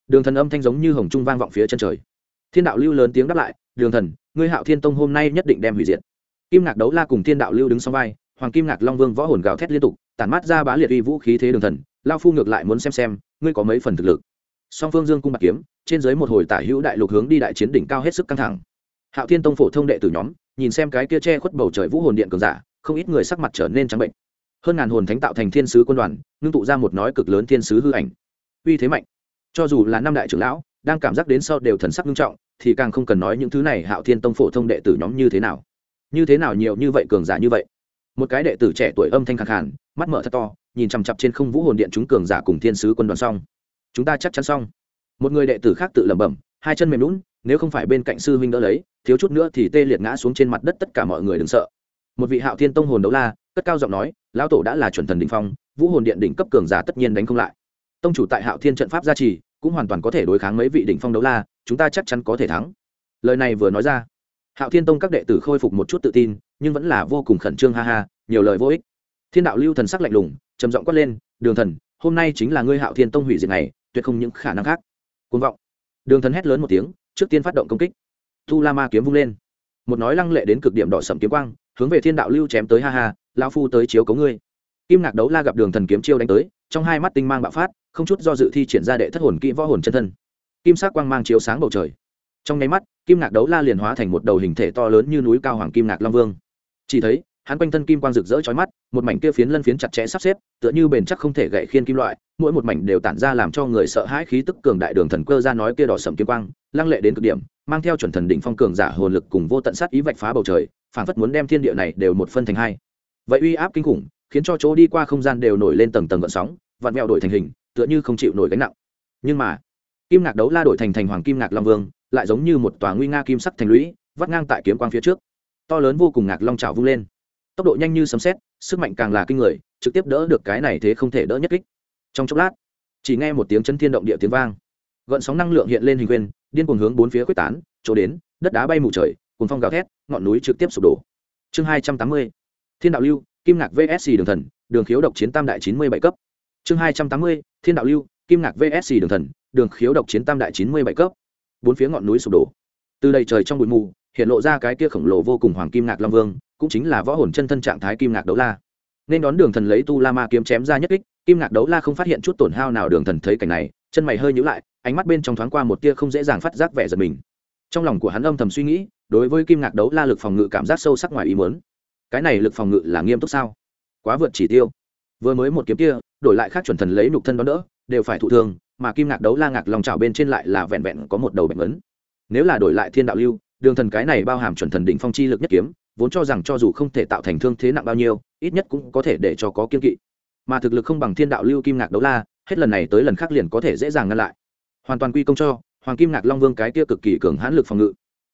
Đường thần âm thanh giống như hồng trung vang vọng phía chân trời. Thiên đạo lưu lớn tiếng đáp lại, đường thần, ngươi hạo thiên tông hôm nay nhất định đem hủy diệt. Kim ngạc đấu la cùng thiên đạo lưu đứng sau vai, hoàng kim ngạc long vương võ hồn gào thét liên tục, tản mát ra bá liệt uy vũ khí thế đường thần, lao phu ngược lại muốn xem xem, ngươi có mấy phần thực lực. Song phương dương cung bạc kiếm, trên dưới một hồi tả hữu đại lục hướng đi đại chiến đỉnh cao hết sức căng thẳng hạo thiên tông phổ thông đệ tử nhóm, nhìn xem cái kia che khuất bầu trời vũ hồn điện cường giả, không ít người sắc mặt trở nên trắng bệnh. Hơn ngàn hồn thánh tạo thành thiên sứ quân đoàn, ngưng tụ ra một nói cực lớn thiên sứ hư ảnh. Uy thế mạnh. Cho dù là năm đại trưởng lão, đang cảm giác đến sau đều thần sắc nghiêm trọng, thì càng không cần nói những thứ này hạo thiên tông phổ thông đệ tử nhóm như thế nào. Như thế nào nhiều như vậy cường giả như vậy? Một cái đệ tử trẻ tuổi âm thanh khẳng khàn, mắt mở thật to, nhìn chằm chặp trên không vũ hồn điện chúng cường giả cùng thiên sứ quân đoàn xong. Chúng ta chắc chắn xong. Một người đệ tử khác tự lẩm bẩm hai chân mềm lún, nếu không phải bên cạnh sư huynh đỡ lấy, thiếu chút nữa thì tê liệt ngã xuống trên mặt đất tất cả mọi người đừng sợ. Một vị hạo thiên tông hồn đấu la, cất cao giọng nói, lão tổ đã là chuẩn thần đỉnh phong, vũ hồn điện đỉnh cấp cường giả tất nhiên đánh không lại. Tông chủ tại hạo thiên trận pháp gia trì, cũng hoàn toàn có thể đối kháng mấy vị đỉnh phong đấu la, chúng ta chắc chắn có thể thắng. Lời này vừa nói ra, hạo thiên tông các đệ tử khôi phục một chút tự tin, nhưng vẫn là vô cùng khẩn trương ha ha, nhiều lời vô ích. Thiên đạo lưu thần sắc lạnh lùng, trầm giọng quát lên, đường thần, hôm nay chính là ngươi hạo thiên tông hủy diệt này tuyệt không những khả năng khác. Côn vọng đường thần hét lớn một tiếng, trước tiên phát động công kích. Thu la ma kiếm vung lên. Một nói lăng lệ đến cực điểm đỏ sầm kiếm quang, hướng về thiên đạo lưu chém tới, ha ha lao phu tới chiếu cấu ngươi. Kim ngạc đấu la gặp đường thần kiếm chiêu đánh tới, trong hai mắt tinh mang bạo phát, không chút do dự thi triển ra đệ thất hồn kỹ võ hồn chân thân. Kim sắc quang mang chiếu sáng bầu trời. Trong nháy mắt, kim ngạc đấu la liền hóa thành một đầu hình thể to lớn như núi cao hoàng kim ngạc long vương. Chỉ thấy hắn quanh thân kim quang rực rỡ chói mắt, một mảnh kia phiến lân phiến chặt chẽ sắp xếp, tựa như bền chắc không thể gãy khiên kim loại, mỗi một mảnh đều tản ra làm cho người sợ hãi khí tức cường đại đường thần cơ ra nói kia đỏ sẫm kim quang, lăng lệ đến cực điểm, mang theo chuẩn thần đỉnh phong cường giả hồn lực cùng vô tận sát ý vạch phá bầu trời, phảng phất muốn đem thiên địa này đều một phân thành hai. Vậy uy áp kinh khủng, khiến cho chỗ đi qua không gian đều nổi lên tầng tầng gợn sóng, vặn vẹo đổi thành hình, tựa như không chịu nổi gánh nặng. Nhưng mà, kim ngạc đấu la đổi thành thành hoàng kim ngạc long vương, lại giống như một tòa nguy nga kim sắc thành lũy, vắt ngang tại kiếm quang phía trước. To lớn vô cùng ngạc long trào vung lên tốc độ nhanh như sấm xét sức mạnh càng là kinh người, trực tiếp đỡ được cái này thế không thể đỡ nhất kích. Trong chốc lát, chỉ nghe một tiếng chân thiên động địa tiếng vang. Gợn sóng năng lượng hiện lên hình quyền điên cuồng hướng bốn phía quyết tán, chỗ đến, đất đá bay mù trời cùng phong gào thét, ngọn núi trực tiếp sụp đổ. Chương hai trăm tám mươi, thiên đạo lưu, kim ngạc vsc đường thần, đường khiếu độc chiến tam đại chín mươi bảy cấp. Chương hai trăm tám mươi, thiên đạo lưu, kim ngạc vsc đường thần, đường khiếu độc chiến tam đại chín mươi bảy cấp. Bốn phía ngọn núi sụp đổ. Từ đầy trời trong bụi mù, hiện lộ ra cái kia khổng lồ vô cùng hoàng kim ngạc long vương cũng chính là võ hồn chân thân trạng thái kim ngạc đấu la. Nên đón đường thần lấy tu la ma kiếm chém ra nhất kích, kim ngạc đấu la không phát hiện chút tổn hao nào đường thần thấy cảnh này, chân mày hơi nhữ lại, ánh mắt bên trong thoáng qua một tia không dễ dàng phát giác vẻ giật mình. Trong lòng của hắn âm thầm suy nghĩ, đối với kim ngạc đấu la lực phòng ngự cảm giác sâu sắc ngoài ý muốn. Cái này lực phòng ngự là nghiêm túc sao? Quá vượt chỉ tiêu. Vừa mới một kiếm kia, đổi lại khác chuẩn thần lấy nục thân đón đỡ, đều phải thụ thương, mà kim ngạc đấu la ngạc lòng trào bên trên lại là vẹn vẹn có một đầu bệnh ấn. Nếu là đổi lại thiên đạo lưu đường thần cái này bao hàm chuẩn thần đỉnh phong chi lực nhất kiếm, vốn cho rằng cho dù không thể tạo thành thương thế nặng bao nhiêu, ít nhất cũng có thể để cho có kiên kỵ. Mà thực lực không bằng thiên đạo lưu kim ngạc đấu la, hết lần này tới lần khác liền có thể dễ dàng ngăn lại. Hoàn toàn quy công cho, hoàng kim ngạc long vương cái kia cực kỳ cường hãn lực phòng ngự.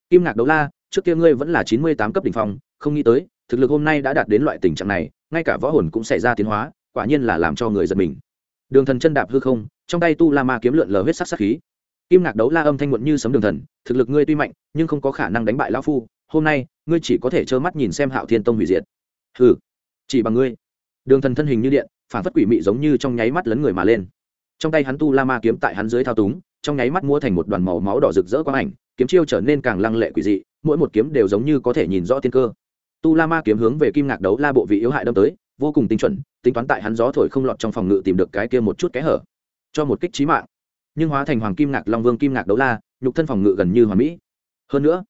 Kim ngạc đấu la, trước kia ngươi vẫn là chín mươi tám cấp đỉnh phong, không nghĩ tới, thực lực hôm nay đã đạt đến loại tình trạng này, ngay cả võ hồn cũng xảy ra tiến hóa, quả nhiên là làm cho người giật mình. Đường thần chân đạp hư không, trong tay tu la ma kiếm lượn lờ huyết sắc sắc khí kim ngạc đấu la âm thanh muộn như sấm đường thần, thực lực ngươi tuy mạnh, nhưng không có khả năng đánh bại lão phu, hôm nay, ngươi chỉ có thể trơ mắt nhìn xem hạo thiên tông hủy diệt. Hừ, chỉ bằng ngươi. Đường thần thân hình như điện, phản phất quỷ mị giống như trong nháy mắt lấn người mà lên. Trong tay hắn tu la ma kiếm tại hắn dưới thao túng, trong nháy mắt mua thành một đoàn màu máu đỏ rực rỡ quang ảnh, kiếm chiêu trở nên càng lăng lệ quỷ dị, mỗi một kiếm đều giống như có thể nhìn rõ tiên cơ. Tu la ma kiếm hướng về kim ngạc đấu la bộ vị yếu hại đâm tới, vô cùng tinh chuẩn, tính toán tại hắn gió thổi không lọt trong phòng ngự tìm được cái kia một chút kẽ hở. Cho một kích trí mạng nhưng hóa thành hoàng kim ngạc long vương kim ngạc đấu la, nhục thân phòng ngự gần như hoàn mỹ. Hơn nữa,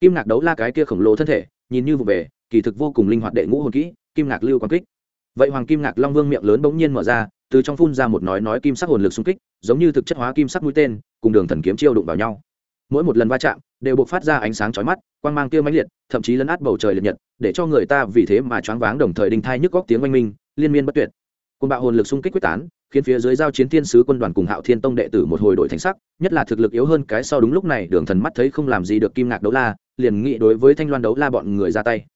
kim ngạc đấu la cái kia khổng lồ thân thể, nhìn như vụ về, kỳ thực vô cùng linh hoạt đệ ngũ hồn kỹ, kim ngạc lưu quang kích. Vậy hoàng kim ngạc long vương miệng lớn bỗng nhiên mở ra, từ trong phun ra một nói nói kim sắc hồn lực xung kích, giống như thực chất hóa kim sắc mũi tên, cùng đường thần kiếm chiêu đụng vào nhau. Mỗi một lần va chạm, đều buộc phát ra ánh sáng chói mắt, quang mang kia mãnh liệt, thậm chí lấn át bầu trời liệt nhật, để cho người ta vì thế mà choáng váng đồng thời đinh thai nhức góc tiếng oanh minh, liên miên bất tuyệt. Côn bạo hồn lực xung kích quyết tán khiến phía dưới giao chiến thiên sứ quân đoàn cùng hạo thiên tông đệ tử một hồi đổi thành sắc, nhất là thực lực yếu hơn cái sau đúng lúc này, đường thần mắt thấy không làm gì được kim ngạc đấu la, liền nghĩ đối với thanh loan đấu la bọn người ra tay.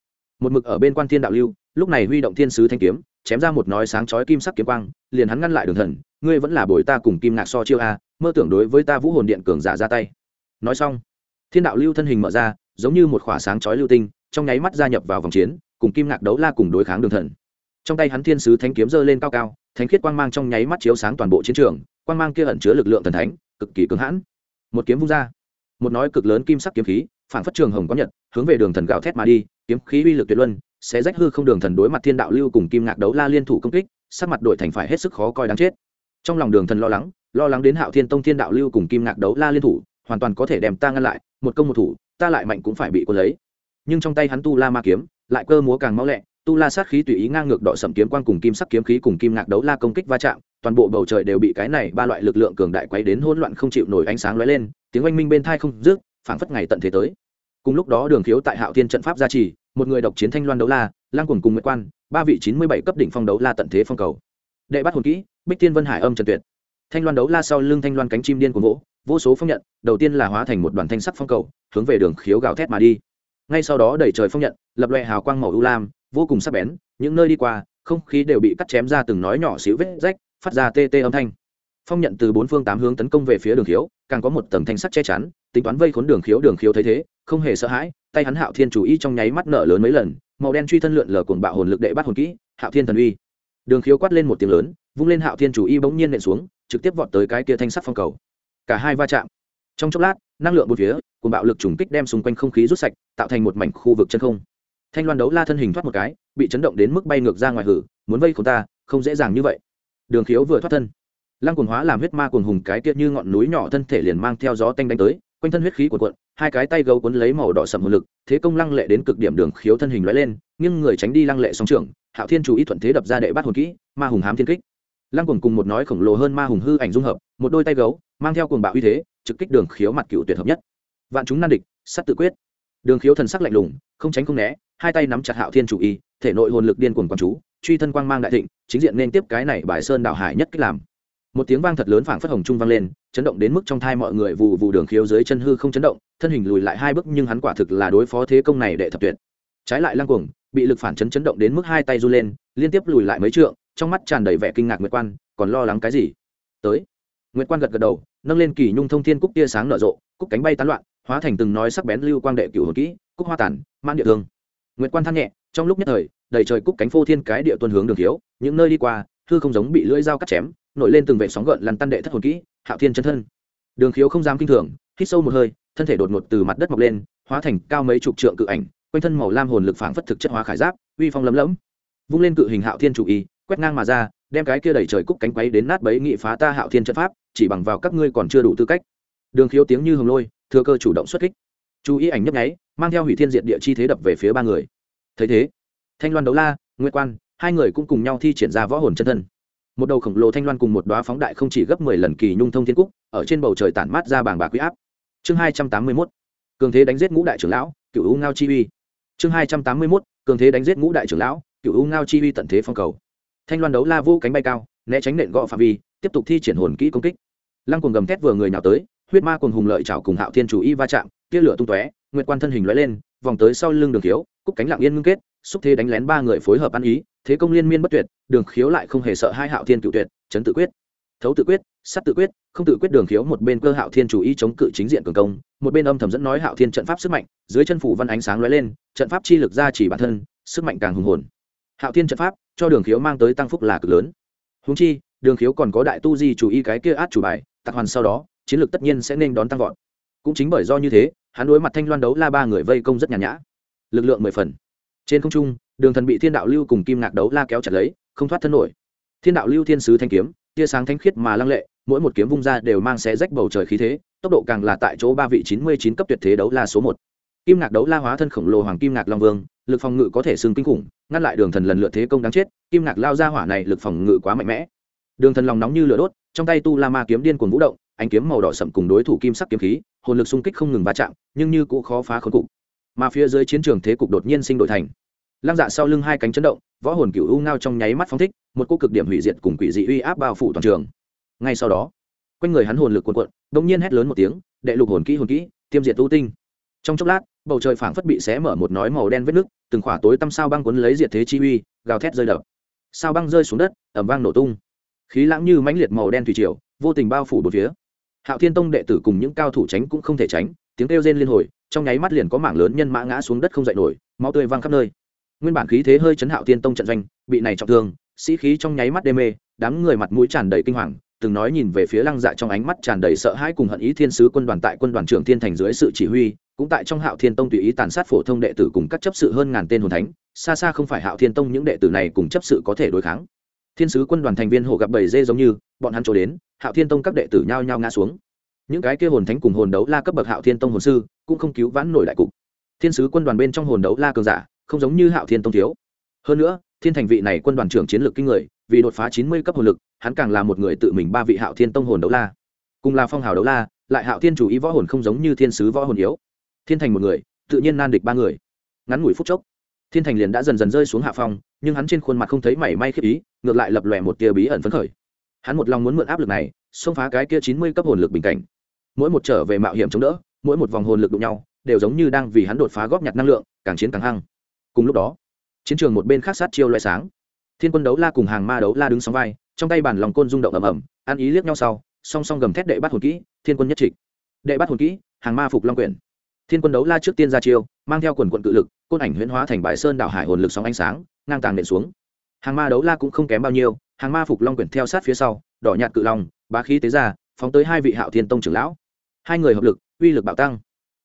Một mực ở bên quan thiên đạo lưu, lúc này huy động thiên sứ thanh kiếm, chém ra một nói sáng chói kim sắc kiếm quang, liền hắn ngăn lại đường thần, ngươi vẫn là bồi ta cùng kim ngạc so chiêu a, mơ tưởng đối với ta vũ hồn điện cường giả ra tay. Nói xong, thiên đạo lưu thân hình mở ra, giống như một khỏa sáng chói lưu tinh, trong nháy mắt gia nhập vào vòng chiến, cùng kim ngạc đấu la cùng đối kháng đường thần trong tay hắn thiên sứ thanh kiếm giơ lên cao cao, thánh khiết quang mang trong nháy mắt chiếu sáng toàn bộ chiến trường, quang mang kia ẩn chứa lực lượng thần thánh, cực kỳ cứng hãn. Một kiếm vung ra, một nói cực lớn kim sắc kiếm khí phản phất trường hồng có nhật, hướng về đường thần gạo thét mà đi, kiếm khí uy lực tuyệt luân sẽ rách hư không đường thần đối mặt thiên đạo lưu cùng kim ngạc đấu la liên thủ công kích, sắc mặt đội thành phải hết sức khó coi đáng chết. Trong lòng đường thần lo lắng lo lắng đến hạo thiên tông thiên đạo lưu cùng kim ngạc đấu la liên thủ, hoàn toàn có thể đem ta ngăn lại, một công một thủ, ta lại mạnh cũng phải bị quân lấy. Nhưng trong tay hắn tu la ma kiếm, lại cơ múa càng máu lẹ tu la sát khí tùy ý ngang ngược đọ sầm kiếm quang cùng kim sắc kiếm khí cùng kim ngạc đấu la công kích va chạm, toàn bộ bầu trời đều bị cái này ba loại lực lượng cường đại quấy đến hỗn loạn không chịu nổi ánh sáng lóe lên, tiếng oanh minh bên thai không rước phảng phất ngày tận thế tới. Cùng lúc đó đường khiếu tại hạo thiên trận pháp gia trì, một người độc chiến thanh loan đấu la lang cùng cùng nguyệt quan, ba vị chín mươi bảy cấp đỉnh phong đấu la tận thế phong cầu. Đệ bắt hồn kỹ, bích tiên vân hải âm trần tuyệt. Thanh loan đấu la sau lưng thanh loan cánh chim điên của vỗ, vô số phong nhận, đầu tiên là hóa thành một đoàn thanh sắc phong cầu, hướng về đường khiếu gào thét mà đi. Ngay sau đó đẩy trời phong nhận, lập loè hào quang màu u lam vô cùng sắc bén, những nơi đi qua, không khí đều bị cắt chém ra từng nói nhỏ xíu vết rách, phát ra tê tê âm thanh. Phong nhận từ bốn phương tám hướng tấn công về phía đường khiếu, càng có một tầng thanh sắt che chắn, tính toán vây khốn đường khiếu đường khiếu thấy thế, không hề sợ hãi, tay hắn hạo thiên chủ y trong nháy mắt nở lớn mấy lần, màu đen truy thân lượn lờ cuồng bạo hồn lực đệ bắt hồn kỹ, hạo thiên thần uy. Đường khiếu quát lên một tiếng lớn, vung lên hạo thiên chủ y bỗng nhiên nện xuống, trực tiếp vọt tới cái kia thanh sắt phong cầu. Cả hai va chạm. Trong chốc lát, năng lượng một phía, cuồng bạo lực trùng kích đem xung quanh không khí rút sạch, tạo thành một mảnh khu vực chân không thanh loan đấu la thân hình thoát một cái, bị chấn động đến mức bay ngược ra ngoài hử, muốn vây khốn ta, không dễ dàng như vậy. Đường khiếu vừa thoát thân. Lăng quần hóa làm huyết ma quần hùng cái tiết như ngọn núi nhỏ thân thể liền mang theo gió tanh đánh tới, quanh thân huyết khí của cuộn, hai cái tay gấu cuốn lấy màu đỏ sầm hồn lực, thế công lăng lệ đến cực điểm đường khiếu thân hình lóe lên nhưng người tránh đi lăng lệ song trưởng, hạo thiên chủ ý thuận thế đập ra đệ bắt hồn kỹ, ma hùng hám thiên kích. Lăng quần cùng một nói khổng lồ hơn ma hùng hư ảnh dung hợp, một đôi tay gấu, mang theo cuồng bạo uy thế, trực kích đường khiếu mặt cựu tuyệt hợp nhất. Vạn chúng nan địch, sắt tự quyết đường khiếu thần sắc lạnh lùng, không tránh không né, hai tay nắm chặt hạo thiên chủ y, thể nội hồn lực điên cuồng quán chú, truy thân quang mang đại thịnh, chính diện nên tiếp cái này bài sơn đảo hải nhất cách làm. Một tiếng vang thật lớn phảng phất hồng trung vang lên, chấn động đến mức trong thai mọi người vụ vụ đường khiếu dưới chân hư không chấn động, thân hình lùi lại hai bước nhưng hắn quả thực là đối phó thế công này đệ thập tuyệt. Trái lại lăng cuồng, bị lực phản chấn chấn động đến mức hai tay du lên, liên tiếp lùi lại mấy trượng, trong mắt tràn đầy vẻ kinh ngạc nguyệt quan, còn lo lắng cái gì? Tới. Nguyệt quan gật gật đầu, nâng lên kỳ nhung thông thiên cúc tia sáng nở rộ, cúc cánh bay tán loạn hóa thành từng nói sắc bén lưu quang đệ cửu hồn kỹ, cúc hoa tản man địa thương. Nguyệt quan than nhẹ, trong lúc nhất thời, đầy trời cúc cánh phô thiên cái địa tuân hướng đường thiếu, những nơi đi qua thư không giống bị lưỡi dao cắt chém, nổi lên từng vệ sóng gợn lăn tan đệ thất hồn kỹ, hạo thiên chân thân. Đường khiếu không dám kinh thường, hít sâu một hơi, thân thể đột ngột từ mặt đất mọc lên, hóa thành cao mấy chục trượng cự ảnh, quanh thân màu lam hồn lực phảng phất thực chất hóa khải giáp, uy phong lấm lẫm. Vung lên cự hình hạo thiên chủ ý, quét ngang mà ra, đem cái kia đẩy trời cúc cánh quấy đến nát bấy, nghị phá ta hạo thiên trận pháp, chỉ bằng vào các ngươi còn chưa đủ tư cách. Đường khiếu tiếng như hồng lôi thừa cơ chủ động xuất kích. Chú ý ảnh nhấp nháy, mang theo hủy thiên diện địa chi thế đập về phía ba người. Thấy thế, thanh loan đấu la nguyên quan, hai người cũng cùng nhau thi triển ra võ hồn chân thân. Một đầu khổng lồ thanh loan cùng một đoá phóng đại không chỉ gấp mười lần kỳ nhung thông thiên cúc, ở trên bầu trời tản mát ra bảng bạc quý áp. Chương hai trăm tám mươi mốt, cường thế đánh giết ngũ đại trưởng lão, cựu u ngao chi uy. Chương hai trăm tám mươi mốt, cường thế đánh giết ngũ đại trưởng lão, cựu u ngao chi uy tận thế phong cầu. Thanh loan đấu la vô cánh bay cao, né tránh nện gõ phạm vi, tiếp tục thi triển hồn kỹ công kích. Lăng cuồng gầm thét vừa người nào tới huyết ma cùng hùng lợi chảo cùng hạo thiên chủ y va chạm, tia lửa tung tóe, nguyệt quan thân hình lóe lên, vòng tới sau lưng đường khiếu, cúc cánh lặng yên ngưng kết, xúc thế đánh lén ba người phối hợp ăn ý, thế công liên miên bất tuyệt, đường khiếu lại không hề sợ hai hạo thiên cựu tuyệt, chấn tự quyết, thấu tự quyết sắt tự quyết, không tự quyết đường khiếu một bên cơ hạo thiên chủ Y chống cự chính diện cường công, một bên âm thầm dẫn nói hạo thiên trận pháp sức mạnh, dưới chân phủ văn ánh sáng lóe lên, trận pháp chi lực ra chỉ bản thân, sức mạnh càng hùng hồn. Hạo thiên trận pháp cho đường khiếu mang tới tăng phúc là cực lớn. Húng chi, đường khiếu còn có đại tu di chủ Y cái kia át chủ bài tặc hoàn sau đó chiến lược tất nhiên sẽ nên đón tăng vọt. Cũng chính bởi do như thế, hắn đối mặt thanh loan đấu la ba người vây công rất nhàn nhã. Lực lượng mười phần. Trên không trung, đường thần bị thiên đạo lưu cùng kim ngạc đấu la kéo chặt lấy, không thoát thân nổi. Thiên đạo lưu thiên sứ thanh kiếm, tia sáng thanh khiết mà lăng lệ, mỗi một kiếm vung ra đều mang xé rách bầu trời khí thế, tốc độ càng là tại chỗ ba vị chín mươi chín cấp tuyệt thế đấu la số một. Kim ngạc đấu la hóa thân khổng lồ hoàng kim ngạc long vương, lực phòng ngự có thể sừng kinh khủng, ngăn lại đường thần lần lượt thế công đáng chết, kim ngạc lao ra hỏa này lực phòng ngự quá mạnh mẽ. Đường thần lòng nóng như lửa đốt, trong tay tu la ma kiếm điên cuồng vũ động ánh kiếm màu đỏ sậm cùng đối thủ kim sắc kiếm khí, hồn lực xung kích không ngừng va chạm, nhưng như cũng khó phá khốn cục. Mà phía dưới chiến trường thế cục đột nhiên sinh đổi thành. Lăng dạ sau lưng hai cánh chấn động, võ hồn cựu u ngao trong nháy mắt phóng thích, một cô cực điểm hủy diệt cùng quỷ dị uy áp bao phủ toàn trường. Ngay sau đó, quanh người hắn hồn lực cuồn cuộn đông nhiên hét lớn một tiếng, đệ lục hồn kỹ hồn kỹ, tiêm diệt tu tinh. Trong chốc lát, bầu trời phảng phất bị xé mở một nói màu đen vết nứt, từng khỏa tối tăm sao băng cuốn lấy diệt thế chi uy, gào thét rơi đập. Sao băng rơi xuống đất ẩm vang nổ tung. Khí lãng như mãnh liệt màu đen thủy triều, vô tình bao phủ bốn phía hạo thiên tông đệ tử cùng những cao thủ tránh cũng không thể tránh, tiếng kêu rên liên hồi, trong nháy mắt liền có mảng lớn nhân mã ngã xuống đất không dậy nổi, máu tươi văng khắp nơi. Nguyên bản khí thế hơi chấn hạo thiên tông trận doanh, bị này trọng thương, sĩ khí trong nháy mắt đê mê, đám người mặt mũi tràn đầy kinh hoàng, từng nói nhìn về phía lăng dạ trong ánh mắt tràn đầy sợ hãi cùng hận ý thiên sứ quân đoàn tại quân đoàn trưởng thiên thành dưới sự chỉ huy, cũng tại trong hạo thiên tông tùy ý tàn sát phổ thông đệ tử cùng các chấp sự hơn ngàn tên hồn thánh, xa xa không phải hạo thiên tông những đệ tử này cùng chấp sự có thể đối kháng thiên sứ quân đoàn thành viên hộ gặp bảy dê giống như, bọn hắn trổ đến, hạo thiên tông các đệ tử nhao nhao ngã xuống. Những cái kia hồn thánh cùng hồn đấu la cấp bậc hạo thiên tông hồn sư, cũng không cứu vãn nổi đại cục. Thiên sứ quân đoàn bên trong hồn đấu la cường giả, không giống như hạo thiên tông thiếu. Hơn nữa, thiên thành vị này quân đoàn trưởng chiến lược kinh người, vì đột phá chín mươi cấp hồn lực, hắn càng là một người tự mình ba vị hạo thiên tông hồn đấu la. Cùng là phong hào đấu la, lại hạo thiên chủ ý võ hồn không giống như thiên sứ võ hồn yếu. Thiên thành một người, tự nhiên nan địch ba người. Ngắn ngủi phút chốc thiên thành liền đã dần dần rơi xuống hạ phong, nhưng hắn trên khuôn mặt không thấy mảy may khiếp ý, ngược lại lập lòe một tia bí ẩn phấn khởi. Hắn một lòng muốn mượn áp lực này, xông phá cái kia chín mươi cấp hồn lực bình cảnh. Mỗi một trở về mạo hiểm chống đỡ, mỗi một vòng hồn lực đụng nhau, đều giống như đang vì hắn đột phá góp nhặt năng lượng, càng chiến càng hăng. Cùng lúc đó, chiến trường một bên khác sát chiêu loại sáng. Thiên quân đấu la cùng hàng ma đấu la đứng sóng vai, trong tay bản lòng côn rung động ầm ầm, ăn ý liếc nhau sau, song song gầm thét đệ bắt hồn kỹ, thiên quân nhất trịch. Đệ bắt hồn kỹ, hàng ma phục long quyển. Thiên quân đấu la trước tiên ra chiêu, mang theo quần quận cự lực côn ảnh huyễn hóa thành bãi sơn đảo hải hồn lực sóng ánh sáng, ngang tàng nện xuống. Hàng ma đấu la cũng không kém bao nhiêu, hàng ma phục long quyển theo sát phía sau, đỏ nhạt cự long, bá khí tế ra, phóng tới hai vị hạo thiên tông trưởng lão. Hai người hợp lực, uy lực bạo tăng.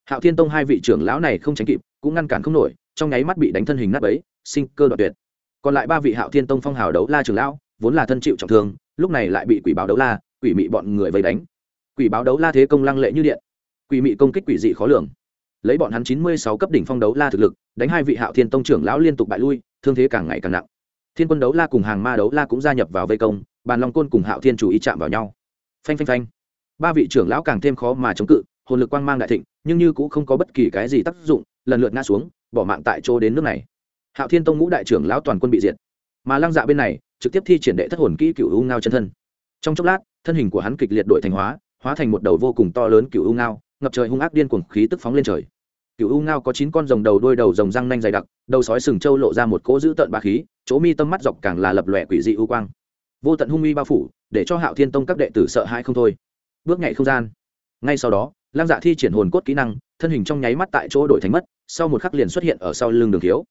Hạo thiên tông hai vị trưởng lão này không tránh kịp, cũng ngăn cản không nổi, trong nháy mắt bị đánh thân hình nát ấy sinh cơ đoạn tuyệt. Còn lại ba vị hạo thiên tông phong hào đấu la trưởng lão, vốn là thân chịu trọng thương, lúc này lại bị quỷ báo đấu la, quỷ mị bọn người vây đánh. Quỷ báo đấu la thế công lăng lệ như điện. Quỷ mị công kích quỷ dị khó lường lấy bọn hắn chín mươi sáu cấp đỉnh phong đấu la thực lực, đánh hai vị hạo thiên tông trưởng lão liên tục bại lui, thương thế càng ngày càng nặng. Thiên quân đấu la cùng hàng ma đấu la cũng gia nhập vào vây công, bàn long côn cùng hạo thiên chủ ý chạm vào nhau. Phanh phanh phanh. Ba vị trưởng lão càng thêm khó mà chống cự, hồn lực quang mang đại thịnh, nhưng như cũng không có bất kỳ cái gì tác dụng, lần lượt ngã xuống, bỏ mạng tại chỗ đến nước này. Hạo thiên tông ngũ đại trưởng lão toàn quân bị diệt. Mà lăng dạ bên này, trực tiếp thi triển đệ thất hồn kỹ cựu u ngao chân thân. Trong chốc lát, thân hình của hắn kịch liệt đổi thành hóa hóa thành một đầu vô cùng to lớn cựu u ngao ngập trời hung ác điên cuồng khí tức phóng lên trời. Cựu u ngao có chín con rồng đầu đôi đầu rồng răng nanh dày đặc, đầu sói sừng trâu lộ ra một cỗ dữ tợn ba khí, chỗ mi tâm mắt dọc càng là lập lòe quỷ dị u quang. Vô tận hung uy bao phủ, để cho hạo thiên tông các đệ tử sợ hãi không thôi. Bước nhảy không gian. Ngay sau đó, lăng dạ thi triển hồn cốt kỹ năng, thân hình trong nháy mắt tại chỗ đổi thành mất, sau một khắc liền xuất hiện ở sau lưng đường khiếu.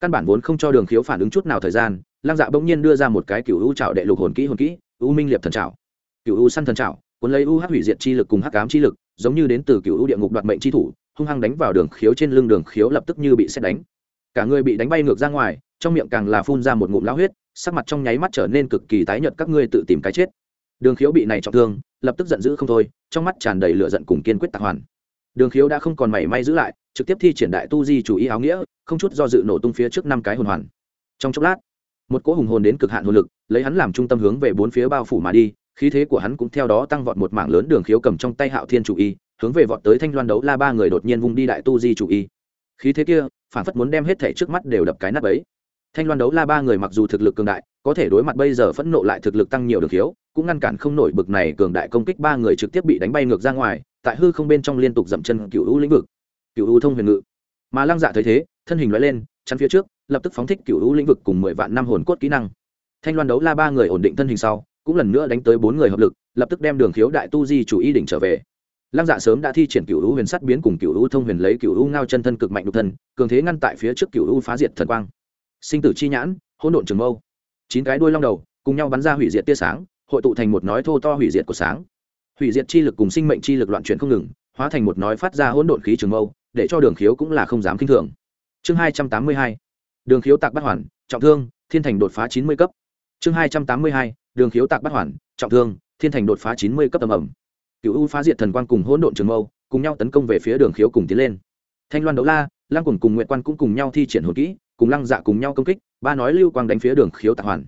Căn bản vốn không cho đường khiếu phản ứng chút nào thời gian, lăng dạ bỗng nhiên đưa ra một cái cựu u trào đệ lục hồn kỹ hồn kỹ, u minh liệp thần trào cựu u săn thần trào cuốn lấy u hắc hủy diệt chi lực cùng hắc ám chi lực giống như đến từ cựu ưu địa ngục đoạt mệnh chi thủ, hung hăng đánh vào đường khiếu trên lưng đường khiếu lập tức như bị xét đánh. Cả người bị đánh bay ngược ra ngoài, trong miệng càng là phun ra một ngụm lao huyết, sắc mặt trong nháy mắt trở nên cực kỳ tái nhợt, các ngươi tự tìm cái chết. Đường khiếu bị này trọng thương, lập tức giận dữ không thôi, trong mắt tràn đầy lửa giận cùng kiên quyết tạc hoàn. Đường khiếu đã không còn mảy may giữ lại, trực tiếp thi triển đại tu di chủ ý áo nghĩa, không chút do dự nổ tung phía trước năm cái hồn hoàn. Trong chốc lát, một cỗ hùng hồn đến cực hạn hồn lực, lấy hắn làm trung tâm hướng về bốn phía bao phủ mà đi khí thế của hắn cũng theo đó tăng vọt một mảng lớn đường khiếu cầm trong tay hạo thiên chủ y, hướng về vọt tới thanh loan đấu la ba người đột nhiên vung đi đại tu di chủ y. Khí thế kia, phản phất muốn đem hết thể trước mắt đều đập cái nắp ấy thanh loan đấu la ba người mặc dù thực lực cường đại, có thể đối mặt bây giờ phẫn nộ lại thực lực tăng nhiều đường khiếu, cũng ngăn cản không nổi bực này cường đại công kích ba người trực tiếp bị đánh bay ngược ra ngoài, tại hư không bên trong liên tục dậm chân cựu U lĩnh vực. Cựu U thông huyền ngự. Mà lăng dạ thấy thế, thân hình loại lên, chắn phía trước, lập tức phóng thích cựu U lĩnh vực cùng mười vạn năm hồn cốt kỹ năng. Thanh loan đấu la ba người ổn định thân hình sau cũng lần nữa đánh tới bốn người hợp lực, lập tức đem đường khiếu đại tu di chủ ý đỉnh trở về. Lăng dạ sớm đã thi triển cựu hữu huyền sắt biến cùng cựu hữu thông huyền lấy cựu hữu ngao chân thân cực mạnh độc thân, cường thế ngăn tại phía trước cựu hữu phá diệt thần quang. Sinh tử chi nhãn, hỗn độn trường mâu. Chín cái đuôi long đầu, cùng nhau bắn ra hủy diệt tia sáng, hội tụ thành một nói thô to hủy diệt của sáng. Hủy diệt chi lực cùng sinh mệnh chi lực loạn chuyển không ngừng, hóa thành một nói phát ra hỗn độn khí trường mâu, để cho đường khiếu cũng là không dám kinh thường. Chương hai trăm tám mươi hai. Đường khiếu tạc bắt hoàn, trọng thương, thiên thành đột phá chín mươi cấp. Chương hai trăm tám mươi hai đường khiếu tạc bắt hoàn, trọng thương, thiên thành đột phá chín mươi cấp tầm ẩm. Cựu u phá diệt thần quang cùng hỗn độn trường mâu, cùng nhau tấn công về phía đường khiếu cùng tiến lên. Thanh loan đấu la, lăng cùng cùng nguyện quan cũng cùng nhau thi triển hồn kỹ, cùng lăng dạ cùng nhau công kích, ba nói lưu quang đánh phía đường khiếu tạc hoàn.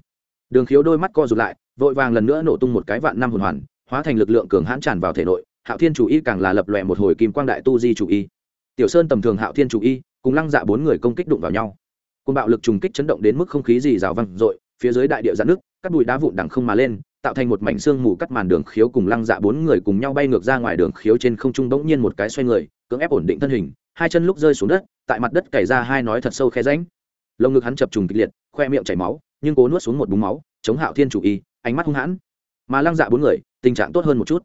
Đường khiếu đôi mắt co rụt lại, vội vàng lần nữa nổ tung một cái vạn năm hồn hoàn, hóa thành lực lượng cường hãn tràn vào thể nội, hạo thiên chủ y càng là lập lòe một hồi kim quang đại tu di chủ y. Tiểu sơn tầm thường hạo thiên chủ y, cùng lăng dạ bốn người công kích đụng vào nhau. Côn bạo lực trùng kích chấn động đến mức không khí gì rào văng dội phía dưới đại địa giãn nước các bụi đá vụn đằng không mà lên, tạo thành một mảnh xương mù cắt màn đường khiếu cùng lăng dạ bốn người cùng nhau bay ngược ra ngoài đường khiếu trên không trung bỗng nhiên một cái xoay người, cưỡng ép ổn định thân hình, hai chân lúc rơi xuống đất, tại mặt đất cày ra hai nói thật sâu khe ránh lồng ngực hắn chập trùng kịch liệt, khoe miệng chảy máu, nhưng cố nuốt xuống một búng máu, chống hạo thiên chủ y, ánh mắt hung hãn. Mà lăng dạ bốn người, tình trạng tốt hơn một chút.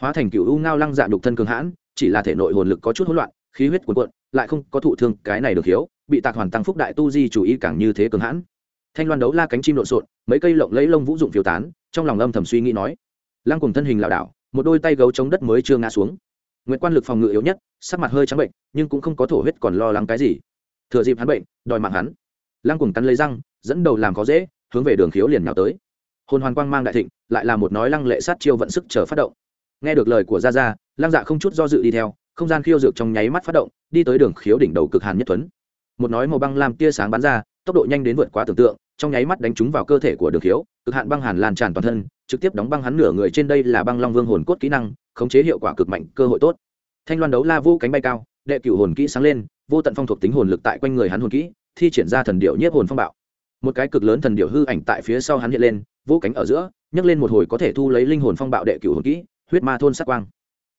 Hóa thành cựu u ngao lăng dạ đục thân cường hãn, chỉ là thể nội hồn lực có chút hỗn loạn, khí huyết cuồn cuộn, lại không có thụ thương cái này được hiếu, bị tạc hoàn tăng phúc đại tu di chủ y càng như thế cường hãn thanh loan đấu la cánh chim lộn xộn, mấy cây lộng lấy lông vũ dụng phiêu tán, trong lòng âm thầm suy nghĩ nói, lăng cùng thân hình lảo đảo, một đôi tay gấu chống đất mới chưa ngã xuống. Nguyễn quan lực phòng ngự yếu nhất, sắc mặt hơi trắng bệnh, nhưng cũng không có thổ huyết còn lo lắng cái gì. Thừa dịp hắn bệnh, đòi mạng hắn. Lăng cùng cắn lấy răng, dẫn đầu làm khó dễ, hướng về đường khiếu liền nào tới. Hồn hoàn quang mang đại thịnh, lại là một nói lăng lệ sát chiêu vận sức chờ phát động. Nghe được lời của gia gia, lăng dạ không chút do dự đi theo, không gian khiêu dược trong nháy mắt phát động, đi tới đường khiếu đỉnh đầu cực hàn nhất tuấn. Một nói màu băng làm tia sáng bắn ra tốc độ nhanh đến vượt quá tưởng tượng, trong nháy mắt đánh trúng vào cơ thể của đường khiếu, cực hạn băng hàn lan tràn toàn thân, trực tiếp đóng băng hắn nửa người trên đây là băng long vương hồn cốt kỹ năng, khống chế hiệu quả cực mạnh, cơ hội tốt. Thanh loan đấu la vô cánh bay cao, đệ cựu hồn kỹ sáng lên, vô tận phong thuộc tính hồn lực tại quanh người hắn hồn kỹ, thi triển ra thần điệu nhiếp hồn phong bạo. Một cái cực lớn thần điệu hư ảnh tại phía sau hắn hiện lên, vô cánh ở giữa, nhấc lên một hồi có thể thu lấy linh hồn phong bạo đệ cửu hồn kỹ, huyết ma thôn sắc quang.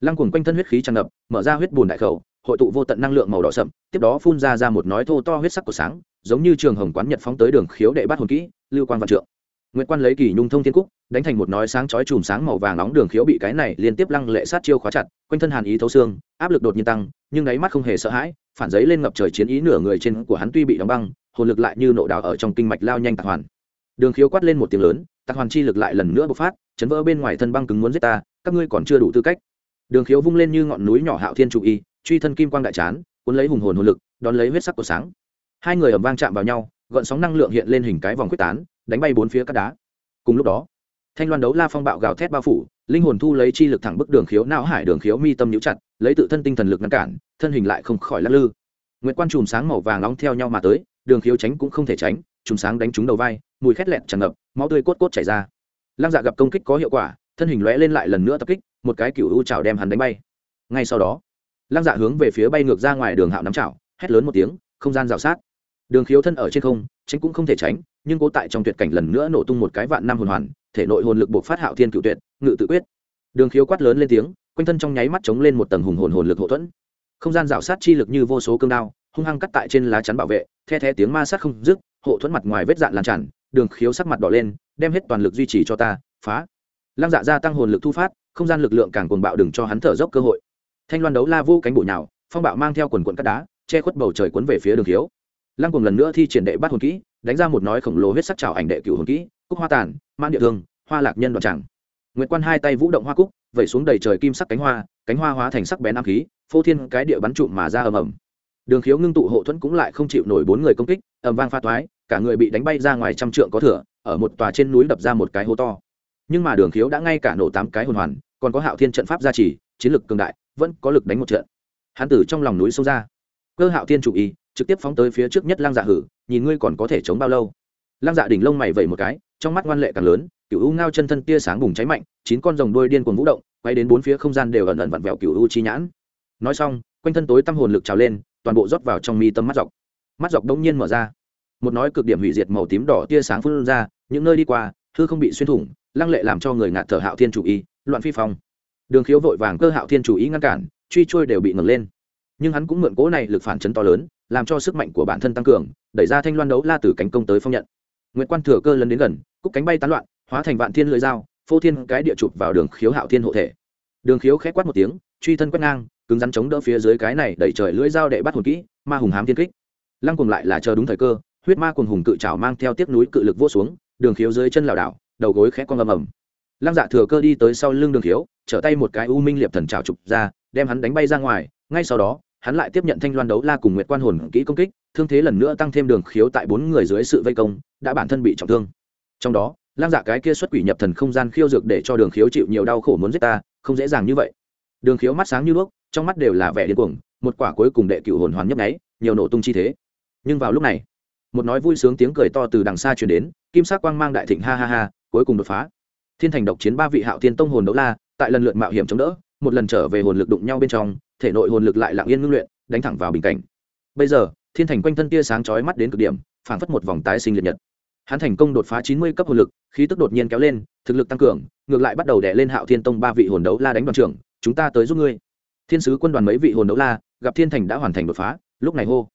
Lăng cuồng quanh thân huyết khí tràn ngập, mở ra huyết bùn đại khẩu hội tụ vô tận năng lượng màu đỏ sậm tiếp đó phun ra ra một nói thô to huyết sắc của sáng giống như trường hồng quán nhật phóng tới đường khiếu đệ bát hồn kỹ lưu quan văn trượng Nguyệt Quan lấy kỳ nhung thông thiên cúc, đánh thành một nói sáng chói chùm sáng màu vàng nóng đường khiếu bị cái này liên tiếp lăng lệ sát chiêu khóa chặt, quanh thân hàn ý thấu xương, áp lực đột nhiên tăng, nhưng đáy mắt không hề sợ hãi, phản giấy lên ngập trời chiến ý nửa người trên của hắn tuy bị đóng băng, hồn lực lại như nộ đào ở trong kinh mạch lao nhanh tạc hoàn. Đường khiếu quát lên một tiếng lớn, tạc hoàn chi lực lại lần nữa bộc phát, chấn vỡ bên ngoài thân băng cứng muốn giết ta, các ngươi còn chưa đủ tư cách. Đường khiếu vung lên như ngọn núi nhỏ Hạo Thiên chủ y, truy thân kim quang đại chán, cuốn lấy hùng hồn hồn lực, đón lấy huyết sắc của sáng. Hai người ầm vang chạm vào nhau, gợn sóng năng lượng hiện lên hình cái vòng quyết tán, đánh bay bốn phía các đá. Cùng lúc đó thanh loan đấu la phong bạo gào thét bao phủ linh hồn thu lấy chi lực thẳng bức đường khiếu não hải đường khiếu mi tâm nhũ chặt lấy tự thân tinh thần lực ngăn cản thân hình lại không khỏi lắc lư. Nguyễn quan chùm sáng màu vàng nóng theo nhau mà tới đường khiếu tránh cũng không thể tránh chùm sáng đánh trúng đầu vai mùi khét lẹn tràn ngập máu tươi cốt cốt chảy ra. Lăng dạ gặp công kích có hiệu quả thân hình lóe lên lại lần nữa tập kích một cái cựu u chảo đem hắn đánh bay. Ngay sau đó lăng dạ hướng về phía bay ngược ra ngoài đường hạo nắm chảo, hét lớn một tiếng, không gian rào sát. Đường khiếu thân ở trên không, tránh cũng không thể tránh, nhưng cố tại trong tuyệt cảnh lần nữa nổ tung một cái vạn năm hồn hoàn, thể nội hồn lực buộc phát hạo thiên cựu tuyệt, ngự tự quyết. Đường khiếu quát lớn lên tiếng, quanh thân trong nháy mắt chống lên một tầng hùng hồn hồn lực hậu thuẫn. Không gian rào sát chi lực như vô số cương đao, hung hăng cắt tại trên lá chắn bảo vệ, the thé tiếng ma sát không dứt, hộ thuẫn mặt ngoài vết dạn lan tràn, đường khiếu sắc mặt đỏ lên, đem hết toàn lực duy trì cho ta, phá. Lăng dạ gia tăng hồn lực thu phát, không gian lực lượng càng cuồng bạo đừng cho hắn thở dốc cơ hội thanh loan đấu la vô cánh bụi nào phong bạo mang theo quần quận cắt đá, che khuất bầu trời cuốn về phía đường Thiếu. lăng cùng lần nữa thi triển đệ bắt hồn kỹ, đánh ra một nói khổng lồ huyết sắc trào ảnh đệ cửu hồn kỹ, cúc hoa tàn man địa thương, hoa lạc nhân đoạn chẳng nguyệt quan hai tay vũ động hoa cúc, vẩy xuống đầy trời kim sắc cánh hoa cánh hoa hóa thành sắc bén nam khí, phô thiên cái địa bắn trụm mà ra ầm ầm. Đường khiếu ngưng tụ hộ thuẫn cũng lại không chịu nổi bốn người công kích, ầm vang pha toái, cả người bị đánh bay ra ngoài trăm trượng có thửa ở một tòa trên núi đập ra một cái hố to. Nhưng mà đường khiếu đã ngay cả nổ tám cái hồn hoàn, còn có hạo thiên trận pháp gia trì, chiến lực cường đại vẫn có lực đánh một trận. Hán tử trong lòng núi sâu ra. Cơ hạo thiên chủ ý, trực tiếp phóng tới phía trước nhất lang dạ hử, nhìn ngươi còn có thể chống bao lâu. Lang dạ đỉnh lông mày vẩy một cái, trong mắt ngoan lệ càng lớn cựu u ngao chân thân tia sáng bùng cháy mạnh, chín con rồng đuôi điên cuồng vũ động, quay đến bốn phía không gian đều ẩn ẩn vặn vẹo cựu u chi nhãn. Nói xong, quanh thân tối tâm hồn lực trào lên, toàn bộ rót vào trong mi tâm mắt dọc. Mắt dọc đông nhiên mở ra. Một nói cực điểm hủy diệt màu tím đỏ tia sáng phun ra, những nơi đi qua, hư không bị xuyên thủng, lăng lệ làm cho người ngạt thở hạo thiên chủ ý, loạn phi phong đường khiếu vội vàng cơ hạo thiên chủ ý ngăn cản, truy trôi đều bị ngừng lên. Nhưng hắn cũng mượn cố này lực phản chấn to lớn, làm cho sức mạnh của bản thân tăng cường, đẩy ra thanh loan đấu la từ cánh công tới phong nhận. Nguyễn quan thừa cơ lần đến gần, cúc cánh bay tán loạn, hóa thành vạn thiên lưỡi dao, phô thiên cái địa chụp vào đường khiếu hạo thiên hộ thể. Đường khiếu khẽ quát một tiếng, truy thân quét ngang, cứng rắn chống đỡ phía dưới cái này đẩy trời lưỡi dao để bắt hồn kỹ, ma hùng hám thiên kích. Lăng cùng lại là chờ đúng thời cơ, huyết ma cùng hùng cự trào mang theo tiếc núi cự lực vô xuống, đường khiếu dưới chân lảo đảo, đầu gối khẽ con ầm ầm. Lăng dạ thừa cơ đi tới sau lưng đường khiếu trở tay một cái u minh liệp thần trào trục ra, đem hắn đánh bay ra ngoài, ngay sau đó, hắn lại tiếp nhận thanh loan đấu la cùng nguyệt quan hồn kỹ công kích, thương thế lần nữa tăng thêm đường khiếu tại bốn người dưới sự vây công, đã bản thân bị trọng thương. Trong đó, lang dạ cái kia xuất quỷ nhập thần không gian khiêu dược để cho đường khiếu chịu nhiều đau khổ muốn giết ta, không dễ dàng như vậy. Đường khiếu mắt sáng như đuốc, trong mắt đều là vẻ điên cuồng, một quả cuối cùng đệ cựu hồn hoàn nhấp nháy, nhiều nổ tung chi thế. Nhưng vào lúc này, một nói vui sướng tiếng cười to từ đằng xa truyền đến, kim sắc quang mang đại thịnh ha ha ha, cuối cùng đột phá. Thiên thành độc chiến ba vị hạo thiên tông hồn đấu la tại lần lượt mạo hiểm chống đỡ, một lần trở về hồn lực đụng nhau bên trong, thể nội hồn lực lại lặng yên ngưng luyện, đánh thẳng vào bình cảnh. Bây giờ, thiên thành quanh thân tia sáng chói mắt đến cực điểm, phảng phất một vòng tái sinh liệt nhật. Hắn thành công đột phá chín mươi cấp hồn lực, khí tức đột nhiên kéo lên, thực lực tăng cường, ngược lại bắt đầu đè lên hạo thiên tông ba vị hồn đấu la đánh đoàn trưởng, chúng ta tới giúp ngươi. Thiên sứ quân đoàn mấy vị hồn đấu la, gặp thiên thành đã hoàn thành đột phá, lúc này hô